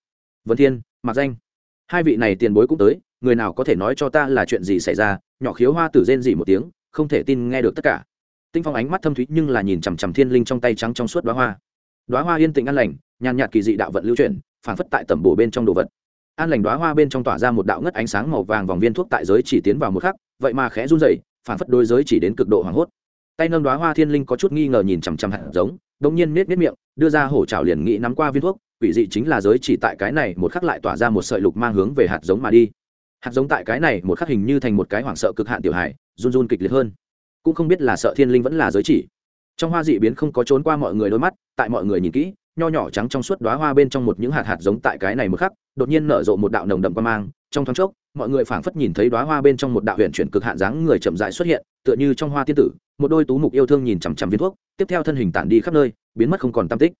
Vân thiên, mặc danh. Hai vị này tiền bối cũng tới, người nào có thể nói cho ta là chuyện gì xảy ra? Nhỏ khiếu hoa tử rên dỉ một tiếng, không thể tin nghe được tất cả. Tinh phong ánh mắt thâm thúy nhưng là nhìn chằm chằm thiên linh trong tay trắng trong suốt bá hoa đoá hoa yên tĩnh an lành, nhàn nhạt kỳ dị đạo vận lưu chuyển, phảng phất tại tẩm bổ bên trong đồ vật. An lành đoá hoa bên trong tỏa ra một đạo ngất ánh sáng màu vàng vòng viên thuốc tại giới chỉ tiến vào một khắc, vậy mà khẽ run dậy phảng phất đôi giới chỉ đến cực độ hoảng hốt. Tay nâng đoá hoa thiên linh có chút nghi ngờ nhìn chằm chằm hạt giống, đống nhiên nết nết miệng, đưa ra hổ trào liền nghĩ nắm qua viên thuốc, quỷ dị chính là giới chỉ tại cái này một khắc lại tỏa ra một sợi lục mang hướng về hạt giống mà đi. Hạt giống tại cái này một khắc hình như thành một cái hoảng sợ cực hạn tiểu hải run run kịch liệt hơn. Cũng không biết là sợ thiên linh vẫn là giới chỉ trong hoa dị biến không có trốn qua mọi người đôi mắt, tại mọi người nhìn kỹ, nho nhỏ trắng trong suốt đoá hoa bên trong một những hạt hạt giống tại cái này một khắc, đột nhiên nở rộ một đạo nồng đậm qua mang. Trong thoáng chốc, mọi người phảng phất nhìn thấy đoá hoa bên trong một đạo huyện chuyển cực hạn dáng người chậm dại xuất hiện, tựa như trong hoa tiên tử, một đôi tú mục yêu thương nhìn chằm chằm viên thuốc, tiếp theo thân hình tản đi khắp nơi, biến mất không còn tam tích.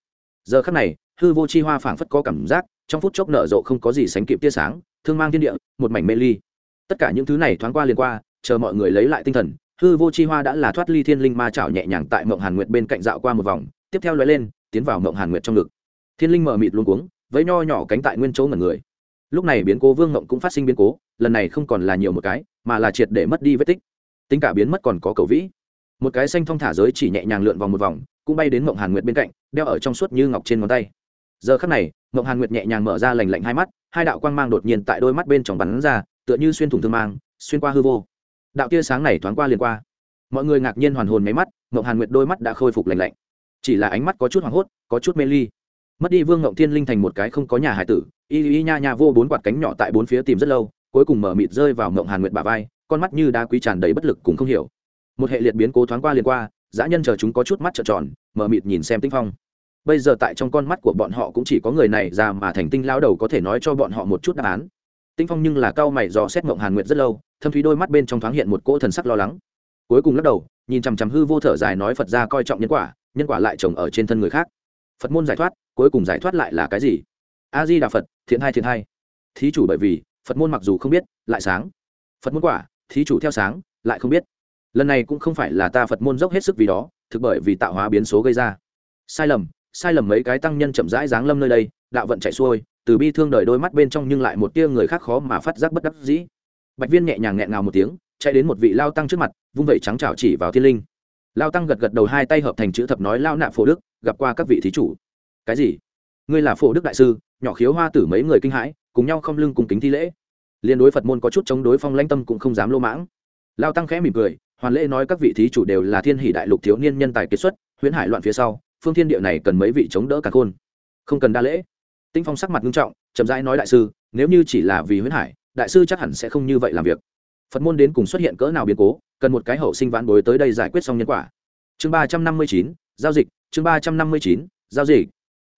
Giờ khắc này, hư vô chi hoa phảng phất có cảm giác, trong phút chốc nở rộ không có gì sánh kịp tia sáng, thương mang thiên địa, một mảnh mê ly. Tất cả những thứ này thoáng qua liền qua, chờ mọi người lấy lại tinh thần hư vô chi hoa đã là thoát ly thiên linh ma chảo nhẹ nhàng tại mộng hàn nguyệt bên cạnh dạo qua một vòng, tiếp theo lóe lên, tiến vào mộng hàn nguyệt trong ngực. Thiên linh mở mịt luôn cuống với nho nhỏ cánh tại nguyên chỗ ngẩn người. Lúc này biến cố vương mộng cũng phát sinh biến cố, lần này không còn là nhiều một cái, mà là triệt để mất đi vết tích. Tính cả biến mất còn có cầu vĩ. Một cái xanh thong thả giới chỉ nhẹ nhàng lượn vòng một vòng, cũng bay đến mộng hàn nguyệt bên cạnh, đeo ở trong suốt như ngọc trên ngón tay. Giờ khắc này, mộng hàn nguyệt nhẹ nhàng mở ra lành lạnh hai mắt, hai đạo quang mang đột nhiên tại đôi mắt bên trong bắn ra, tựa như xuyên thủng thương mang, xuyên qua hư vô đạo tia sáng này thoáng qua liền qua. Mọi người ngạc nhiên hoàn hồn mấy mắt mộng hàn nguyệt đôi mắt đã khôi phục lành lạnh. Chỉ là ánh mắt có chút hoảng hốt, có chút mê ly. Mất đi vương ngộng thiên linh thành một cái không có nhà hải tử, y y nha nha vô bốn quạt cánh nhỏ tại bốn phía tìm rất lâu, cuối cùng mở mịt rơi vào mộng hàn nguyệt bà vai, con mắt như đá quý tràn đầy bất lực cũng không hiểu. Một hệ liệt biến cố thoáng qua liền qua, dã nhân chờ chúng có chút mắt trợn tròn, mở mịt nhìn xem tinh phong. Bây giờ tại trong con mắt của bọn họ cũng chỉ có người này ra mà thành tinh lao đầu có thể nói cho bọn họ một chút đáp án tinh phong nhưng là cao mày dò xét mộng hàn nguyệt rất lâu, thâm thúy đôi mắt bên trong thoáng hiện một cỗ thần sắc lo lắng. Cuối cùng lắc đầu, nhìn chằm chằm hư vô thở dài nói phật ra coi trọng nhân quả nhân quả lại trồng ở trên thân người khác. Phật môn giải thoát, cuối cùng giải thoát lại là cái gì? A di đà phật, thiện hai thiện hai thí chủ bởi vì, phật môn mặc dù không biết, lại sáng. Phật môn quả, thí chủ theo sáng, lại không biết. Lần này cũng không phải là ta phật môn dốc hết sức vì đó, thực bởi vì tạo hóa biến số gây ra. Sai lầm sai lầm mấy cái tăng nhân chậm rãi giáng lâm nơi đây, đạo vận chạy xuôi từ bi thương đời đôi mắt bên trong nhưng lại một tia người khác khó mà phát giác bất đắc dĩ. Bạch viên nhẹ nhàng nghẹn ngào một tiếng, chạy đến một vị lao tăng trước mặt, vung vẩy trắng trào chỉ vào thiên linh. Lao tăng gật gật đầu hai tay hợp thành chữ thập nói, lao nạ phổ đức, gặp qua các vị thí chủ. Cái gì? Ngươi là phổ đức đại sư, nhỏ khiếu hoa tử mấy người kinh hãi, cùng nhau không lưng cùng kính thi lễ. Liên đối phật môn có chút chống đối phong lãnh tâm cũng không dám lô mãng. Lao tăng khẽ mỉm cười, hoàn lễ nói, các vị thí chủ đều là thiên hỷ đại lục thiếu niên nhân tài kiệt xuất, huyễn hải loạn phía sau, phương thiên địa này cần mấy vị chống đỡ cả khôn. Không cần đa lễ tinh phong sắc mặt nghiêm trọng, chậm rãi nói đại sư, nếu như chỉ là vì huyễn hải, đại sư chắc hẳn sẽ không như vậy làm việc. Phật môn đến cùng xuất hiện cỡ nào biến cố, cần một cái hậu sinh vãn bối tới đây giải quyết xong nhân quả. Chương ba trăm năm mươi chín, giao dịch, chương ba trăm năm mươi chín, giao dịch.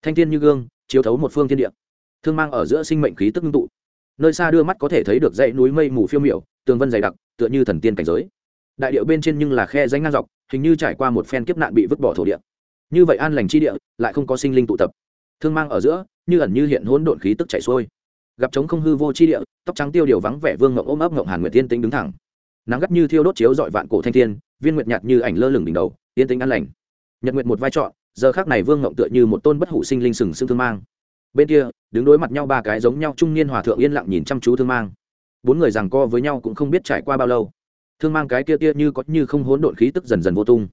Thanh thiên như gương, chiếu thấu một phương thiên địa. Thương mang ở giữa sinh mệnh khí tức ngưng tụ. Nơi xa đưa mắt có thể thấy được dãy núi mây mù phiêu miểu, tường vân dày đặc, tựa như thần tiên cảnh giới. Đại điệu bên trên nhưng là khe rãnh ngang dọc, hình như trải qua một phen kiếp nạn bị vứt bỏ thổ địa. Như vậy an lành chi địa, lại không có sinh linh tụ tập thương mang ở giữa, như ẩn như hiện hỗn độn khí tức chảy xuôi. Gặp trống không hư vô chi địa, tóc trắng tiêu điều vắng vẻ vương ngộng ôm ấp ngộng hàn nguyệt tiên tính đứng thẳng. Nắng gắt như thiêu đốt chiếu dọi vạn cổ thanh thiên, viên nguyệt nhạt như ảnh lơ lửng đỉnh đầu tiên tính an lành. Nhật nguyệt một vai trọn, giờ khác này vương ngộng tựa như một tôn bất hủ sinh linh sừng sững thương mang. Bên kia, đứng đối mặt nhau ba cái giống nhau trung niên hòa thượng yên lặng nhìn chăm chú thương mang. Bốn người rằng co với nhau cũng không biết trải qua bao lâu. Thương mang cái kia kia như có như không hỗn độn khí tức dần dần vô tung.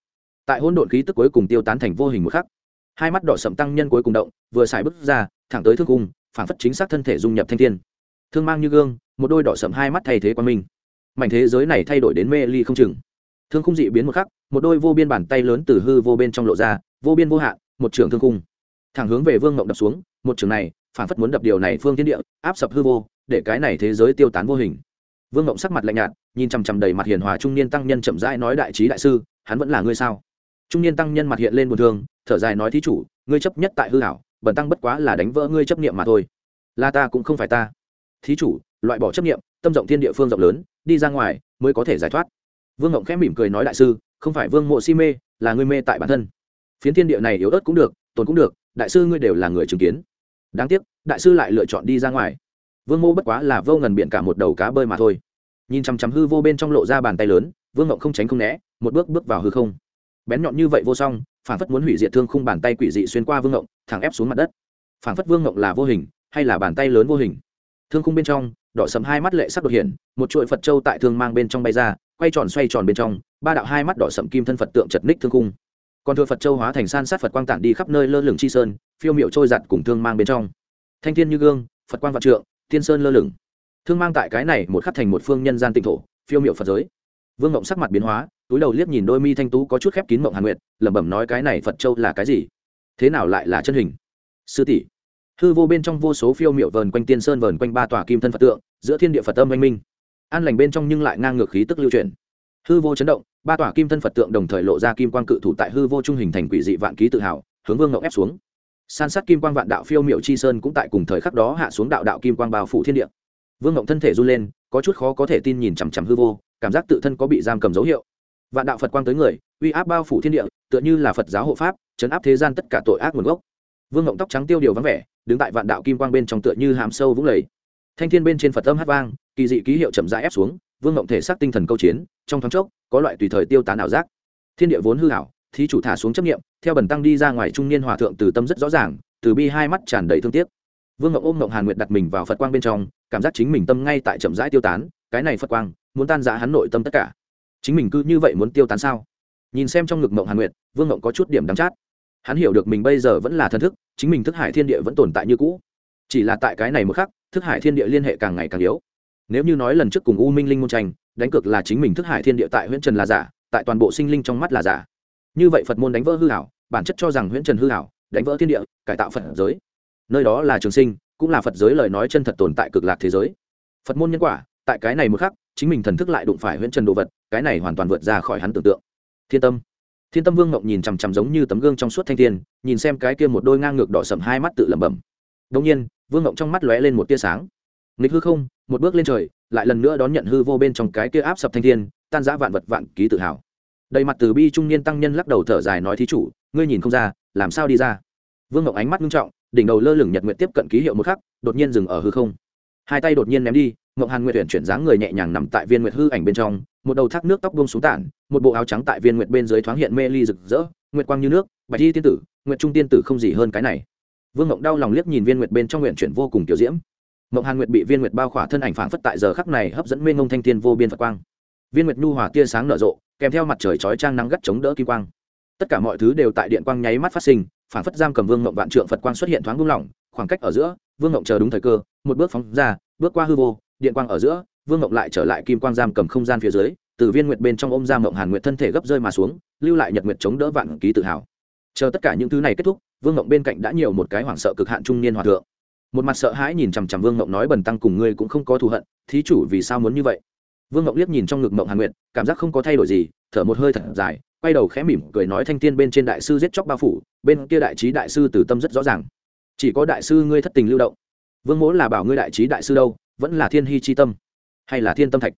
Tại hỗn độn khí tức cuối cùng tiêu tán thành vô hình một khắc hai mắt đỏ sậm tăng nhân cuối cùng động, vừa xài bước ra, thẳng tới thương cung phản phất chính xác thân thể dung nhập thanh thiên. Thương mang như gương, một đôi đỏ sậm hai mắt thay thế quan minh mảnh thế giới này thay đổi đến mê ly không chừng. Thương khung dị biến một khắc, một đôi vô biên bàn tay lớn từ hư vô bên trong lộ ra, vô biên vô hạn, một trường thương khung thẳng hướng về vương ngộng đập xuống, một trường này phản phất muốn đập điều này phương thiên địa, áp sập hư vô, để cái này thế giới tiêu tán vô hình. Vương ngộng sắc mặt lạnh nhạt, nhìn chằm chằm đầy mặt hiền hòa trung niên tăng nhân chậm rãi nói đại trí đại sư, hắn vẫn là ngươi sao? Trung niên tăng nhân mặt hiện lên buồn thương thở dài nói, thí chủ, ngươi chấp nhất tại hư hảo bẩn tăng bất quá là đánh vỡ ngươi chấp niệm mà thôi. Là ta cũng không phải ta. Thí chủ, loại bỏ chấp niệm, tâm rộng thiên địa phương rộng lớn, đi ra ngoài mới có thể giải thoát. Vương ngộng khẽ mỉm cười nói, đại sư, không phải vương mộ si mê, là ngươi mê tại bản thân. Phiến thiên địa này yếu ớt cũng được, tồn cũng được, đại sư ngươi đều là người chứng kiến. Đáng tiếc, đại sư lại lựa chọn đi ra ngoài. Vương mô bất quá là vô ngần biện cả một đầu cá bơi mà thôi. Nhìn chằm chằm hư vô bên trong lộ ra bàn tay lớn, vương ngộng không tránh không né, một bước bước vào hư không. Bén nhọn như vậy vô song phản phất muốn hủy diệt thương khung bàn tay quỷ dị xuyên qua vương ngộng, thẳng ép xuống mặt đất. Phản phất vương ngộng là vô hình, hay là bàn tay lớn vô hình? Thương khung bên trong, đỏ sầm hai mắt lệ sắc đột hiện, một chuỗi phật châu tại thương mang bên trong bay ra, quay tròn xoay tròn bên trong, ba đạo hai mắt đỏ sầm kim thân phật tượng chật ních thương khung. Còn thừa phật châu hóa thành san sát phật quang tản đi khắp nơi lơ lửng chi sơn, phiêu miệu trôi giặt cùng thương mang bên trong. Thanh thiên như gương, phật quang vạn trượng tiên sơn lơ lửng. Thương mang tại cái này một khắc thành một phương nhân gian tịnh thổ, phiêu miệu phật giới. Vương ngộng sắc mặt biến hóa túi đầu liếc nhìn đôi mi thanh tú có chút khép kín mộng hàn nguyệt, lẩm bẩm nói cái này phật châu là cái gì? Thế nào lại là chân hình? Sư tỷ. Hư vô bên trong vô số phiêu miệu vờn quanh tiên sơn vờn quanh ba tòa kim thân phật tượng, giữa thiên địa phật âm oanh minh. An lành bên trong nhưng lại ngang ngược khí tức lưu truyền hư vô chấn động, ba tòa kim thân phật tượng đồng thời lộ ra kim quang cự thủ tại hư vô trung hình thành quỷ dị vạn ký tự hào, hướng vương ngậu ép xuống. San sát kim quang vạn đạo phiêu miệu chi sơn cũng tại cùng thời khắc đó hạ xuống đạo đạo kim quang bao phủ thiên địa. Vương ngậu thân thể run lên, có chút khó có thể tin nhìn chằm chằm hư vô, cảm giác tự thân có bị giam cầm dấu hiệu vạn đạo phật quang tới người, uy áp bao phủ thiên địa, tựa như là phật giáo hộ pháp, chấn áp thế gian tất cả tội ác nguồn gốc. Vương ngộng tóc trắng tiêu điều vắng vẻ, đứng tại vạn đạo kim quang bên trong tựa như hàm sâu vũng lầy. Thanh thiên bên trên phật âm hát vang, kỳ dị ký hiệu chậm rãi ép xuống, vương ngộng thể xác tinh thần câu chiến, trong thoáng chốc, có loại tùy thời tiêu tán ảo giác. Thiên địa vốn hư hảo thí chủ thả xuống chấp nghiệm theo bần tăng đi ra ngoài trung niên hòa thượng từ tâm rất rõ ràng, từ bi hai mắt tràn đầy thương tiếc. Vương ngộng ôm ngộng hàn nguyệt đặt mình vào phật quang bên trong, cảm giác chính mình tâm ngay tại chậm rãi tiêu tán, cái này phật quang, muốn tan giã hắn nội tâm tất cả chính mình cứ như vậy muốn tiêu tán sao? Nhìn xem trong ngực mộng hàn nguyệt, vương mộng có chút điểm đắm chát. Hắn hiểu được mình bây giờ vẫn là thân thức, chính mình thức hải thiên địa vẫn tồn tại như cũ. Chỉ là tại cái này một khắc, thức hải thiên địa liên hệ càng ngày càng yếu. Nếu như nói lần trước cùng u minh linh môn tranh, đánh cược là chính mình thức hải thiên địa tại huyện trần là giả, tại toàn bộ sinh linh trong mắt là giả. Như vậy phật môn đánh vỡ hư hảo bản chất cho rằng huyện trần hư hảo đánh vỡ thiên địa, cải tạo phật giới. Nơi đó là trường sinh, cũng là phật giới lời nói chân thật tồn tại cực lạc thế giới. Phật môn nhân quả, tại cái này một khắc chính mình thần thức lại đụng phải huyễn trần đồ vật, cái này hoàn toàn vượt ra khỏi hắn tưởng tượng. Thiên tâm. Thiên tâm vương ngộng nhìn chằm chằm giống như tấm gương trong suốt thanh thiên, nhìn xem cái kia một đôi ngang ngược đỏ sầm hai mắt tự lẩm bẩm. Đông nhiên, vương ngộng trong mắt lóe lên một tia sáng. Nghịch hư không, một bước lên trời, lại lần nữa đón nhận hư vô bên trong cái kia áp sập thanh thiên, tan giã vạn vật vạn ký tự hào. Đầy mặt từ bi trung niên tăng nhân lắc đầu thở dài nói thí chủ, ngươi nhìn không ra, làm sao đi ra? Vương ngọc ánh mắt nghiêm trọng, đỉnh đầu lơ lửng nhật nguyện tiếp cận ký hiệu một khắc, đột nhiên dừng ở hư không. Hai tay đột nhiên ném đi Ngọc hàn Nguyệt tuyển chuyển dáng người nhẹ nhàng nằm tại viên nguyệt hư ảnh bên trong, một đầu thác nước tóc buông xuống tản, một bộ áo trắng tại viên nguyệt bên dưới thoáng hiện mê ly rực rỡ, nguyệt quang như nước, bạch Di tiên tử, nguyệt trung tiên tử không gì hơn cái này. Vương ngộng đau lòng liếc nhìn viên nguyệt bên trong nguyện chuyển vô cùng kiểu diễm. Ngộng hàn nguyệt bị viên nguyệt bao khỏa thân ảnh phảng phất tại giờ khắc này hấp dẫn mênh ngông thanh thiên vô biên phật quang. Viên nguyệt nhu hòa tia sáng nở rộ, kèm theo mặt trời chói trang nắng gắt chống đỡ kim quang. Tất cả mọi thứ đều tại điện quang nháy mắt phát sinh, phảng phất giam cầm vương ngộng vạn trượng phật quang xuất hiện thoáng buông lỏng, khoảng cách ở giữa, vương ngộng chờ đúng thời cơ, một bước phóng ra, bước qua hư vô điện quang ở giữa, vương ngộng lại trở lại kim quang giam cầm không gian phía dưới, từ viên nguyệt bên trong ôm giam ngộng hàn nguyệt thân thể gấp rơi mà xuống, lưu lại nhật nguyệt chống đỡ vạn ký tự hào. Chờ tất cả những thứ này kết thúc, vương ngộng bên cạnh đã nhiều một cái hoảng sợ cực hạn trung niên hòa thượng. Một mặt sợ hãi nhìn chằm chằm vương ngộng nói bần tăng cùng ngươi cũng không có thù hận, thí chủ vì sao muốn như vậy? Vương ngộng liếc nhìn trong ngực ngộng hàn nguyệt, cảm giác không có thay đổi gì, thở một hơi thật dài, quay đầu khẽ mỉm cười nói thanh tiên bên trên đại sư giết chóc bao phủ, bên kia đại trí đại sư từ tâm rất rõ ràng. Chỉ có đại sư ngươi thất tình lưu động. Vương mỗ là bảo ngươi đại trí đại sư đâu? Vẫn là thiên hy chi tâm hay là thiên tâm thạch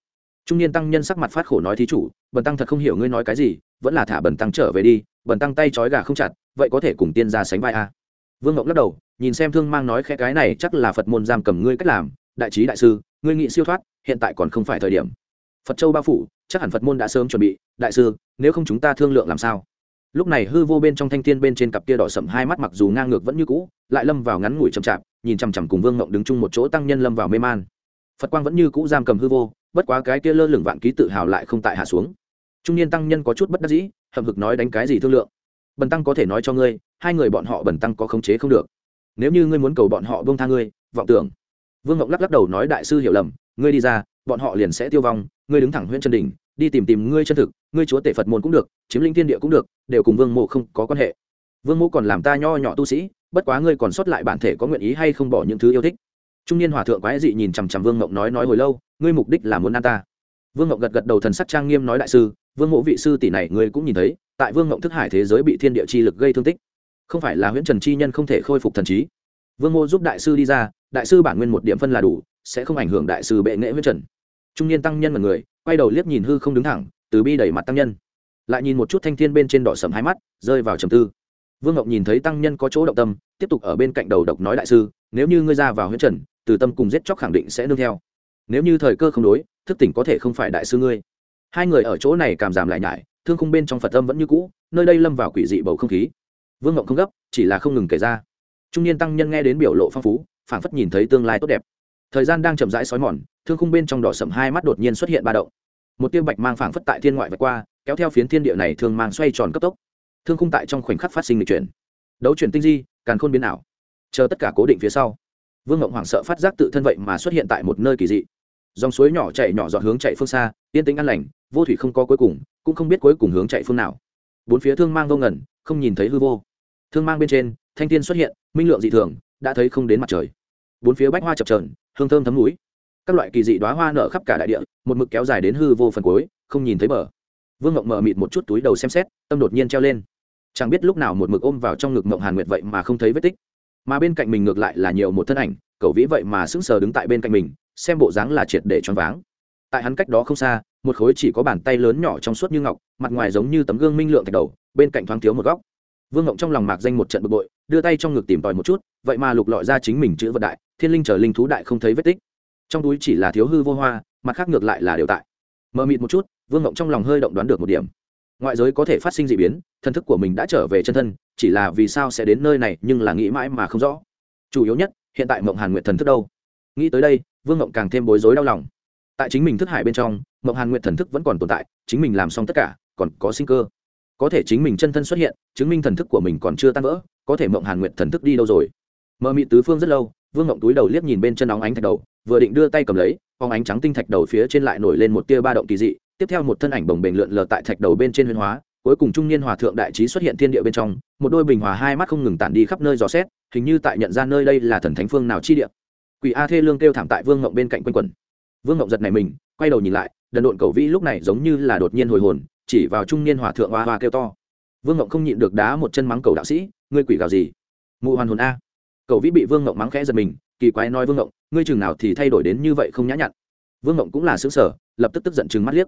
trung niên tăng nhân sắc mặt phát khổ nói thí chủ bần tăng thật không hiểu ngươi nói cái gì vẫn là thả bần tăng trở về đi bần tăng tay trói gà không chặt vậy có thể cùng tiên ra sánh vai a à. vương ngọc lắc đầu nhìn xem thương mang nói khe cái này chắc là phật môn giam cầm ngươi cách làm đại trí đại sư ngươi nghị siêu thoát hiện tại còn không phải thời điểm phật châu bao phủ chắc hẳn phật môn đã sớm chuẩn bị đại sư nếu không chúng ta thương lượng làm sao lúc này hư vô bên trong thanh thiên bên trên cặp kia đỏ sậm hai mắt mặc dù ngang ngược vẫn như cũ, lại lâm vào ngắn ngủi chậm chạp, nhìn chằm chằm cùng vương ngộng đứng chung một chỗ tăng nhân lâm vào mê man. Phật quang vẫn như cũ giam cầm hư vô, bất quá cái kia lơ lửng vạn ký tự hào lại không tại hạ xuống. Trung niên tăng nhân có chút bất đắc dĩ, hậm hực nói đánh cái gì thương lượng. Bần tăng có thể nói cho ngươi, hai người bọn họ bần tăng có khống chế không được. Nếu như ngươi muốn cầu bọn họ bông tha ngươi, vọng tưởng. Vương ngộng lắc lắc đầu nói đại sư hiểu lầm, ngươi đi ra, bọn họ liền sẽ tiêu vong, ngươi đứng thẳng huyện chân đỉnh đi tìm tìm ngươi chân thực, ngươi chúa tể phật môn cũng được, chiếm linh thiên địa cũng được, đều cùng vương mộ không có quan hệ. Vương mộ còn làm ta nho nhỏ tu sĩ, bất quá ngươi còn sót lại bản thể có nguyện ý hay không bỏ những thứ yêu thích. Trung niên hòa thượng quái dị nhìn chằm chằm vương mộng nói nói hồi lâu, ngươi mục đích là muốn ăn ta. Vương mộng gật gật đầu thần sắc trang nghiêm nói đại sư, vương mộ vị sư tỷ này ngươi cũng nhìn thấy, tại vương mộng thức hải thế giới bị thiên địa chi lực gây thương tích. Không phải là huyễn trần chi nhân không thể khôi phục thần trí. Vương mô giúp đại sư đi ra, đại sư bản nguyên một điểm phân là đủ, sẽ không ảnh hưởng đại sư bệ nghệ huyễn trần. Trung niên tăng nhân một người quay đầu liếc nhìn hư không đứng thẳng, từ bi đẩy mặt tăng nhân. Lại nhìn một chút thanh thiên bên trên đỏ sầm hai mắt, rơi vào trầm tư. Vương ngọc nhìn thấy tăng nhân có chỗ động tâm, tiếp tục ở bên cạnh đầu độc nói đại sư, nếu như ngươi ra vào huyết trần, từ tâm cùng giết chóc khẳng định sẽ nương theo. Nếu như thời cơ không đối, thức tỉnh có thể không phải đại sư ngươi. Hai người ở chỗ này cảm giảm lại nhải, thương khung bên trong phật tâm vẫn như cũ, nơi đây lâm vào quỷ dị bầu không khí. Vương ngọc không gấp, chỉ là không ngừng kể ra. Trung niên tăng nhân nghe đến biểu lộ phong phú, phảng phất nhìn thấy tương lai tốt đẹp. Thời gian đang chậm rãi xói mòn thương khung bên trong đỏ sậm hai mắt đột nhiên xuất hiện ba động. Một tiêu bạch mang phảng phất tại thiên ngoại vượt qua, kéo theo phiến thiên địa này thường mang xoay tròn cấp tốc. Thương khung tại trong khoảnh khắc phát sinh lịch chuyển. Đấu chuyển tinh di, càn khôn biến ảo. Chờ tất cả cố định phía sau, vương ngộng hoảng sợ phát giác tự thân vậy mà xuất hiện tại một nơi kỳ dị. Dòng suối nhỏ chạy nhỏ dọn hướng chạy phương xa, yên tĩnh an lành, vô thủy không có cuối cùng, cũng không biết cuối cùng hướng chạy phương nào. Bốn phía thương mang vô ngẩn, không nhìn thấy hư vô. Thương mang bên trên, thanh thiên xuất hiện, minh lượng dị thường, đã thấy không đến mặt trời. Bốn phía bách hoa chập trờn hương thơm thấm núi các loại kỳ dị đoá hoa nở khắp cả đại địa, một mực kéo dài đến hư vô phần cuối, không nhìn thấy bờ. Vương ngộng mở mịt một chút túi đầu xem xét, tâm đột nhiên treo lên. Chẳng biết lúc nào một mực ôm vào trong ngực ngộng hàn nguyệt vậy mà không thấy vết tích. Mà bên cạnh mình ngược lại là nhiều một thân ảnh, cậu vĩ vậy mà sững sờ đứng tại bên cạnh mình, xem bộ dáng là triệt để choáng váng. Tại hắn cách đó không xa, một khối chỉ có bàn tay lớn nhỏ trong suốt như ngọc, mặt ngoài giống như tấm gương minh lượng thạch đầu, bên cạnh thoáng thiếu một góc. Vương ngộng trong lòng mạc danh một trận bực bội, đưa tay trong ngực tìm tòi một chút, vậy mà lục lọi ra chính mình chữ vật đại, thiên linh trở linh thú đại không thấy vết tích trong túi chỉ là thiếu hư vô hoa, mặt khác ngược lại là đều tại. Mờ mịt một chút, vương ngộng trong lòng hơi động đoán được một điểm. Ngoại giới có thể phát sinh d ị biến thân thức của mình đã trở về chân thân, chỉ là vì sao sẽ đến nơi này nhưng là nghĩ mãi mà không rõ. Chủ yếu nhất, hiện tại mộng hàn nguyện thần thức đâu? Nghĩ tới đây, vương ngộng càng thêm bối rối đau lòng. Tại chính mình thức hải bên trong, mộng hàn nguyện thần thức vẫn còn tồn tại, chính mình làm xong tất cả, còn có sinh cơ. Có thể chính mình chân thân xuất hiện, chứng minh thần thức của mình còn chưa tan vỡ, có thể mộng hàn nguyện thần thức đi đâu rồi? Mờ mị tứ phương rất lâu vương ngộng túi đầu liếc nhìn bên chân óng ánh thạch đầu, vừa định đưa tay cầm lấy, óng ánh trắng tinh thạch đầu phía trên lại nổi lên một tia ba động kỳ dị, tiếp theo một thân ảnh bồng bềnh lượn lờ tại thạch đầu bên trên huyền hóa, cuối cùng trung niên hòa thượng đại trí xuất hiện thiên địa bên trong, một đôi bình hòa hai mắt không ngừng tản đi khắp nơi dò xét, hình như tại nhận ra nơi đây là thần thánh phương nào chi địa. Quỷ a thê lương kêu thảm tại vương ngộng bên cạnh quanh quẩn. Vương ngộng giật này mình, quay đầu nhìn lại, đần độn cầu vĩ lúc này giống như là đột nhiên hồi hồn, chỉ vào trung niên hòa thượng hoa hoa kêu to. Vương ngộng không nhịn được đá một chân mắng cầu đạo sĩ, ngươi quỷ gào gì? Mụ hoàn hồn a. Cậu vĩ bị vương ngộng mắng khẽ giật mình, kỳ quái nói vương ngộng, ngươi chừng nào thì thay đổi đến như vậy không nhã nhặn. Vương ngộng cũng là xứng sở lập tức tức giận chừng mắt liếc.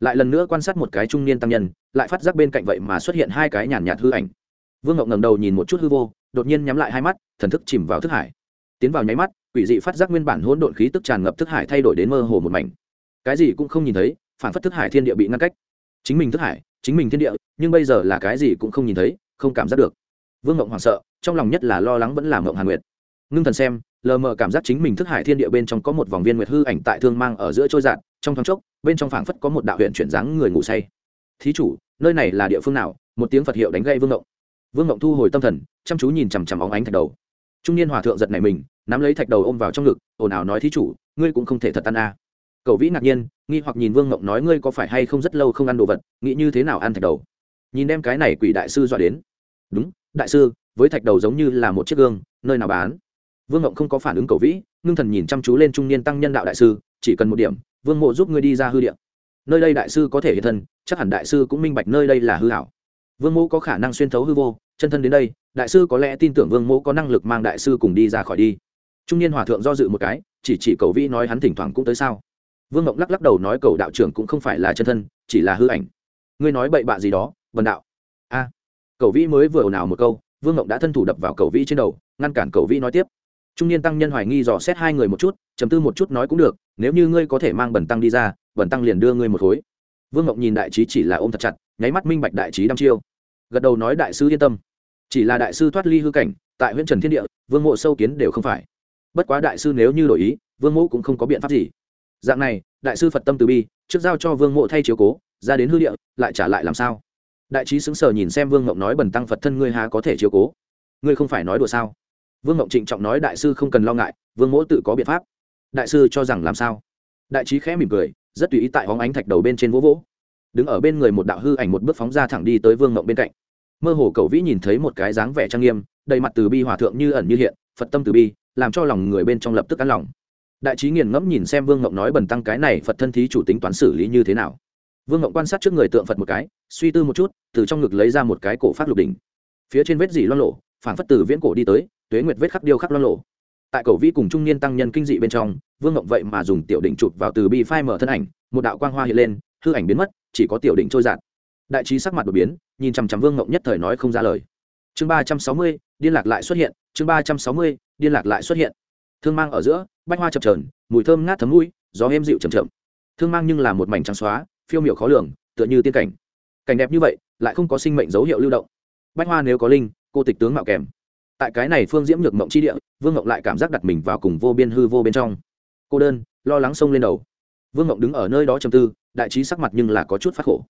Lại lần nữa quan sát một cái trung niên tăng nhân, lại phát giác bên cạnh vậy mà xuất hiện hai cái nhàn nhạt hư ảnh. Vương ngộng ngầm đầu nhìn một chút hư vô, đột nhiên nhắm lại hai mắt, thần thức chìm vào thức hải. Tiến vào nháy mắt, quỷ dị phát giác nguyên bản hỗn độn khí tức tràn ngập thức hải thay đổi đến mơ hồ một mảnh. Cái gì cũng không nhìn thấy, phản phất thức hải thiên địa bị ngăn cách. Chính mình thức hải, chính mình thiên địa, nhưng bây giờ là cái gì cũng không nhìn thấy, không cảm giác được vương ngộng hoảng sợ, trong lòng nhất là lo lắng vẫn là ngộng hàn nguyệt. Ngưng thần xem, lờ mờ cảm giác chính mình thức hải thiên địa bên trong có một vòng viên nguyệt hư ảnh tại thương mang ở giữa trôi dạt trong thoáng chốc, bên trong phảng phất có một đạo huyện chuyển dáng người ngủ say. Thí chủ, nơi này là địa phương nào? Một tiếng phật hiệu đánh gây vương ngộng. Vương ngộng thu hồi tâm thần, chăm chú nhìn chằm chằm óng ánh thạch đầu. Trung niên hòa thượng giật này mình, nắm lấy thạch đầu ôm vào trong ngực, ồn ào nói thí chủ, ngươi cũng không thể thật ăn a. À. cầu vĩ ngạc nhiên, nghi hoặc nhìn vương ngộng nói, ngươi có phải hay không rất lâu không ăn đồ vật, nghĩ như thế nào ăn thạch đầu? Nhìn đem cái này quỷ đại sư dọa đến. Đúng đại sư, với thạch đầu giống như là một chiếc gương, nơi nào bán? Vương ngộng không có phản ứng cầu vĩ, ngưng thần nhìn chăm chú lên trung niên tăng nhân đạo đại sư, chỉ cần một điểm, vương mộ giúp ngươi đi ra hư điện nơi đây đại sư có thể hiện thân, chắc hẳn đại sư cũng minh bạch nơi đây là hư hảo vương mộ có khả năng xuyên thấu hư vô, chân thân đến đây, đại sư có lẽ tin tưởng vương mộ có năng lực mang đại sư cùng đi ra khỏi đi. Trung niên hòa thượng do dự một cái, chỉ chỉ cầu vĩ nói hắn thỉnh thoảng cũng tới sao? Vương ngộng lắc lắc đầu nói cầu đạo trưởng cũng không phải là chân thân, chỉ là hư ảnh. Ngươi nói bậy bạ gì đó vần đạo. A cầu vĩ mới vừa ồn ào một câu, vương ngộng đã thân thủ đập vào cầu vĩ trên đầu, ngăn cản cầu vĩ nói tiếp. Trung niên tăng nhân hoài nghi dò xét hai người một chút chấm tư một chút nói cũng được, nếu như ngươi có thể mang bẩn tăng đi ra, bẩn tăng liền đưa ngươi một khối. Vương ngộng nhìn đại trí chỉ là ôm thật chặt, nháy mắt minh bạch đại trí đăm chiêu. Gật đầu nói đại sư yên tâm. Chỉ là đại sư thoát ly hư cảnh, tại huyện trần thiên địa, vương mộ sâu kiến đều không phải. Bất quá đại sư nếu như đổi ý, vương mộ cũng không có biện pháp gì. Dạng này, đại sư phật tâm từ bi, trước giao cho vương mộ thay chiếu cố, ra đến hư địa, lại trả lại làm sao? Đại trí xứng sờ nhìn xem vương ngộng nói bần tăng phật thân ngươi há có thể chiếu cố ngươi không phải nói đùa sao vương ngộng trịnh trọng nói đại sư không cần lo ngại vương mỗ tự có biện pháp đại sư cho rằng làm sao đại trí khẽ mỉm cười rất tùy ý tại hóng ánh thạch đầu bên trên vỗ vỗ đứng ở bên người một đạo hư ảnh một bước phóng ra thẳng đi tới vương ngộng bên cạnh mơ hồ cầu vĩ nhìn thấy một cái dáng vẻ trang nghiêm đầy mặt từ bi hòa thượng như ẩn như hiện phật tâm từ bi làm cho lòng người bên trong lập tức ăn lòng đại trí nghiền ngẫm nhìn xem vương ngộng nói bần tăng cái này phật thân thí chủ tính toán xử lý như thế nào vương ngộng quan sát trước người tượng phật một cái, suy tư một chút, từ trong ngực lấy ra một cái cổ phát lục đỉnh. Phía trên vết dỉ loan lộ phản phất từ viễn cổ đi tới, tuế nguyệt vết khắc điêu khắc loan lộ tại cầu vi cùng trung niên tăng nhân kinh dị bên trong, vương ngộng vậy mà dùng tiểu đỉnh chụp vào từ bi phai mở thân ảnh, một đạo quang hoa hiện lên, hư ảnh biến mất, chỉ có tiểu đỉnh trôi giạt đại trí sắc mặt đột biến, nhìn chằm chằm vương ngộng nhất thời nói không ra lời. Chương ba trăm sáu mươi, điên lạc lại xuất hiện, chương ba trăm sáu mươi, điên lạc lại xuất hiện. Thương mang ở giữa, bách hoa chập trờn mùi thơm ngát thấm mũi, gió êm dịu chầm chậm. Thương mang nhưng là một mảnh trắng xóa phiêu miểu khó lường, tựa như tiên cảnh. Cảnh đẹp như vậy, lại không có sinh mệnh dấu hiệu lưu động. Bách hoa nếu có linh, cô tịch tướng mạo kèm. Tại cái này phương diễm nhược mộng chi địa, vương ngộng lại cảm giác đặt mình vào cùng vô biên hư vô bên trong. Cô đơn, lo lắng sông lên đầu. Vương ngộng đứng ở nơi đó trầm tư, đại trí sắc mặt nhưng là có chút phát khổ.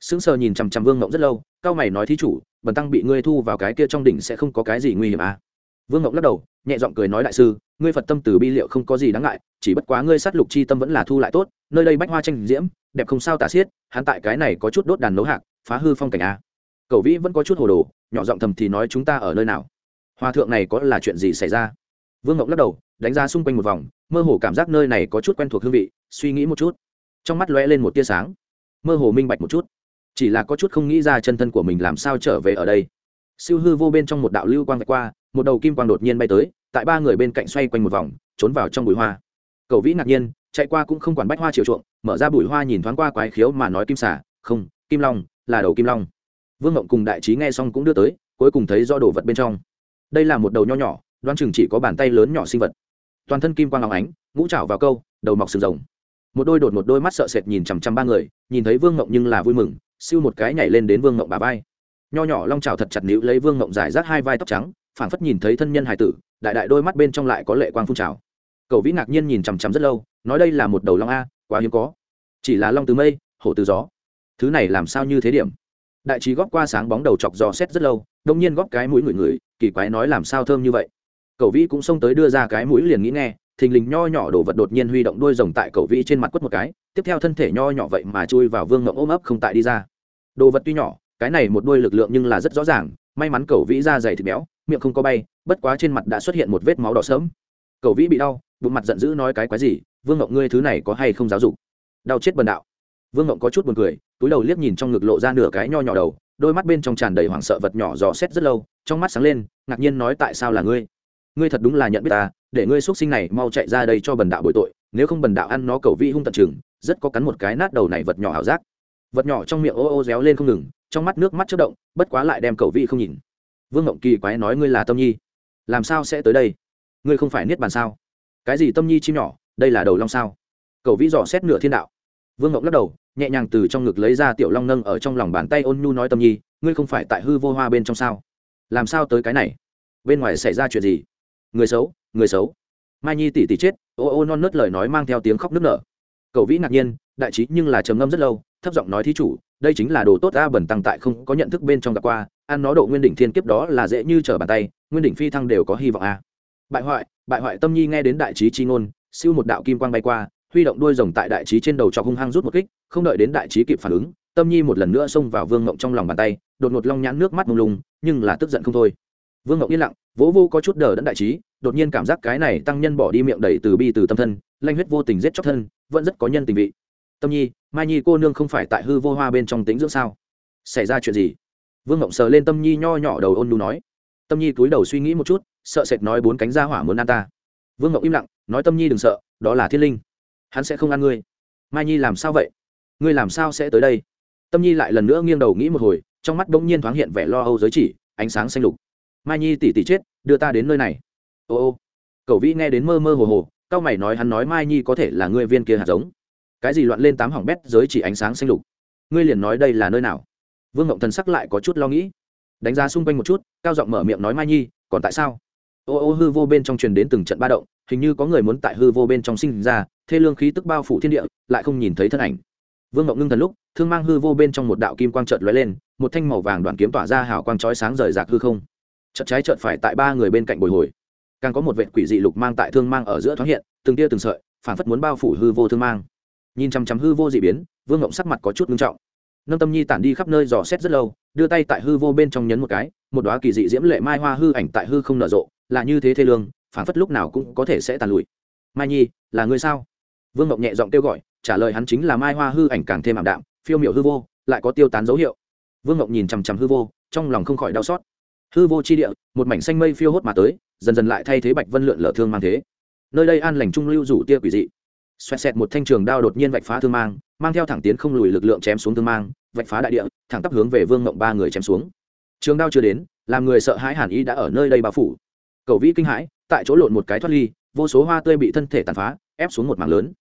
Sững sờ nhìn chằm chằm vương ngộng rất lâu, cao mày nói thí chủ, bần tăng bị ngươi thu vào cái kia trong đỉnh sẽ không có cái gì nguy hiểm à? Vương ngộng lắc đầu, nhẹ giọng cười nói đại sư, ngươi phật tâm từ bi liệu không có gì đáng ngại chỉ bất quá ngươi sát lục chi tâm vẫn là thu lại tốt, nơi đây bách hoa tranh diễm, đẹp không sao tả xiết, hắn tại cái này có chút đốt đàn nấu hạc, phá hư phong cảnh a. À. cầu vĩ vẫn có chút hồ đồ, nhỏ giọng thầm thì nói chúng ta ở nơi nào? Hòa thượng này có là chuyện gì xảy ra? Vương ngọc lắc đầu, đánh giá xung quanh một vòng, mơ hồ cảm giác nơi này có chút quen thuộc hương vị, suy nghĩ một chút. Trong mắt lóe lên một tia sáng. Mơ hồ minh bạch một chút. Chỉ là có chút không nghĩ ra chân thân của mình làm sao trở về ở đây. Siêu hư vô bên trong một đạo lưu quang vạch qua, một đầu kim quang đột nhiên bay tới, tại ba người bên cạnh xoay quanh một vòng, trốn vào trong bụi hoa cầu vĩ ngạc nhiên, chạy qua cũng không quản bách hoa chiều chuộng, mở ra bụi hoa nhìn thoáng qua quái khiếu mà nói kim xả không, kim long, là đầu kim long. Vương ngộng cùng đại trí nghe xong cũng đưa tới, cuối cùng thấy do đồ vật bên trong. Đây là một đầu nho nhỏ đoan chừng chỉ có bàn tay lớn nhỏ sinh vật. Toàn thân kim quang óng ánh, ngũ trảo vào câu, đầu mọc sừng rồng. Một đôi đột một đôi mắt sợ sệt nhìn chằm chằm ba người, nhìn thấy vương ngộng nhưng là vui mừng, siêu một cái nhảy lên đến vương ngộng bà vai. Nho nhỏ long trào thật chặt níu lấy vương ngộng giải rác hai vai tóc trắng, phảng phất nhìn thấy thân nhân hải tử, đại đại đôi mắt bên trong lại có lệ quang phun trào cậu vĩ ngạc nhiên nhìn chằm chằm rất lâu, nói đây là một đầu long a, quá hiếm có. Chỉ là long từ mây, hổ từ gió. Thứ này làm sao như thế điểm? Đại trí góp qua sáng bóng đầu chọc dò xét rất lâu, đông nhiên góp cái mũi ngửi ngửi, kỳ quái nói làm sao thơm như vậy. Cậu vĩ cũng xông tới đưa ra cái mũi liền nghĩ nghe, thình lình nho nhỏ đồ vật đột nhiên huy động đuôi rồng tại cậu vĩ trên mặt quất một cái, tiếp theo thân thể nho nhỏ vậy mà chui vào vương ngậm ôm ấp không tại đi ra. Đồ vật tuy nhỏ, cái này một đuôi lực lượng nhưng là rất rõ ràng, may mắn cậu vĩ ra dày thịt béo, miệng không có bay, bất quá trên mặt đã xuất hiện một vết máu đỏ sớm cậu vĩ bị đau bụng mặt giận dữ nói cái quái gì, vương ngộng ngươi thứ này có hay không giáo dục? Đau chết bần đạo. Vương ngộng có chút buồn cười, túi đầu liếc nhìn trong ngực lộ ra nửa cái nho nhỏ đầu, đôi mắt bên trong tràn đầy hoảng sợ vật nhỏ dò xét rất lâu, trong mắt sáng lên, ngạc nhiên nói tại sao là ngươi? Ngươi thật đúng là nhận biết ta, để ngươi x sinh này mau chạy ra đây cho bần đạo bồi tội, nếu không bần đạo ăn nó cầu vi hung tận chừng, rất có cắn một cái nát đầu này vật nhỏ ảo giác. Vật nhỏ trong miệng ô ô réo lên không ngừng, trong mắt nước mắt chất động, bất quá lại đem cầu vi không nhìn. Vương ngộng kỳ quái nói ngươi là tâm nhi, làm sao sẽ tới đây? Ngươi không phải niết bàn sao? Cái gì tâm nhi chim nhỏ, đây là đầu long sao? Cầu vĩ dò xét nửa thiên đạo. Vương ngọc lắc đầu, nhẹ nhàng từ trong ngực lấy ra tiểu long nâng ở trong lòng bàn tay ôn nhu nói tâm nhi, ngươi không phải tại hư vô hoa bên trong sao? Làm sao tới cái này? Bên ngoài xảy ra chuyện gì? Người xấu người xấu. Mai nhi tỷ tỷ chết, ô ô non nớt lời nói mang theo tiếng khóc nức nở. Cậu vĩ ngạc nhiên, đại trí nhưng là trầm ngâm rất lâu, thấp giọng nói thí chủ, đây chính là đồ tốt a bẩn tăng tại không có nhận thức bên trong gặp qua, ăn nó độ nguyên đỉnh thiên kiếp đó là dễ như trở bàn tay, nguyên đỉnh phi thăng đều có hy vọng a bại hoại bại hoại tâm nhi nghe đến đại trí chi ngôn, siêu một đạo kim quang bay qua, huy động đuôi rồng tại đại trí trên đầu cho hung hăng rút một kích, không đợi đến đại trí kịp phản ứng, tâm nhi một lần nữa xông vào vương ngộng trong lòng bàn tay, đột ngột long nhãn nước mắt mông lung, nhưng là tức giận không thôi. Vương ngộng yên lặng, vỗ vô có chút đờ đẫn đại trí, đột nhiên cảm giác cái này tăng nhân bỏ đi miệng đầy từ bi từ tâm thân, lanh huyết vô tình giết chóc thân, vẫn rất có nhân tình vị. Tâm nhi, mai nhi cô nương không phải tại hư vô hoa bên trong tính dưỡng sao? Xảy ra chuyện gì? Vương ngộng sờ lên tâm nhi nho nhỏ đầu ôn nu nói. Tâm nhi cúi đầu suy nghĩ một chút sợ sệt nói bốn cánh ra hỏa muốn ăn ta. Vương Ngọc im lặng, nói tâm nhi đừng sợ, đó là thiên linh. Hắn sẽ không ăn ngươi. Mai nhi làm sao vậy? Ngươi làm sao sẽ tới đây? Tâm nhi lại lần nữa nghiêng đầu nghĩ một hồi, trong mắt bỗng nhiên thoáng hiện vẻ lo âu giới chỉ, ánh sáng xanh lục. Mai nhi tỉ tỉ chết, đưa ta đến nơi này. Ô ô. Cậu vĩ nghe đến mơ mơ hồ hồ cao mày nói hắn nói mai nhi có thể là ngươi viên kia hạt giống. Cái gì loạn lên tám hỏng bét giới chỉ ánh sáng xanh lục? Ngươi liền nói đây là nơi nào? Vương ngộng thần sắc lại có chút lo nghĩ. Đánh giá xung quanh một chút, cao giọng mở miệng nói mai nhi, còn tại sao? Ô ô hư vô bên trong truyền đến từng trận ba động, hình như có người muốn tại hư vô bên trong sinh ra, thê lương khí tức bao phủ thiên địa, lại không nhìn thấy thân ảnh. Vương ngọc ngưng thần lúc, thương mang hư vô bên trong một đạo kim quang trợt lóe lên, một thanh màu vàng đoàn kiếm tỏa ra hào quang chói sáng rời rạc hư không. Chợt trái chợt phải tại ba người bên cạnh bồi hồi. Càng có một vệ quỷ dị lục mang tại thương mang ở giữa thoáng hiện, từng tia từng sợi, phản phất muốn bao phủ hư vô thương mang. Nhìn chăm chăm hư vô dị biến, vương ngộng sắc mặt có chút nghiêm trọng. Nâng tâm nhi tản đi khắp nơi dò xét rất lâu, đưa tay tại hư vô bên trong nhấn một cái, một đoá kỳ dị diễm lệ mai hoa hư ảnh tại hư không nở rộ là như thế thê lương phản phất lúc nào cũng có thể sẽ tàn lụi. Mai nhi, là người sao? Vương ngọc nhẹ giọng kêu gọi, trả lời hắn chính là mai hoa hư ảnh càng thêm ảm đạm, phiêu miểu hư vô, lại có tiêu tán dấu hiệu. Vương ngọc nhìn chằm chằm hư vô, trong lòng không khỏi đau xót. Hư vô chi địa, một mảnh xanh mây phiêu hốt mà tới, dần dần lại thay thế bạch vân lượn lở thương mang thế. Nơi đây an lành trung lưu rủ tia quỷ dị. Xoẹt xẹt một thanh trường đao đột nhiên vạch phá thương mang mang theo thẳng tiến không lùi lực lượng chém xuống thương mang, vạch phá đại địa, thẳng tắp hướng về vương ngộng ba người chém xuống. Trường đao chưa đến, làm người sợ hãi hàn ý đã ở nơi đây bao phủ cầu vĩ kinh hãi, tại chỗ lộn một cái thoát ly, vô số hoa tươi bị thân thể tàn phá, ép xuống một mảng lớn.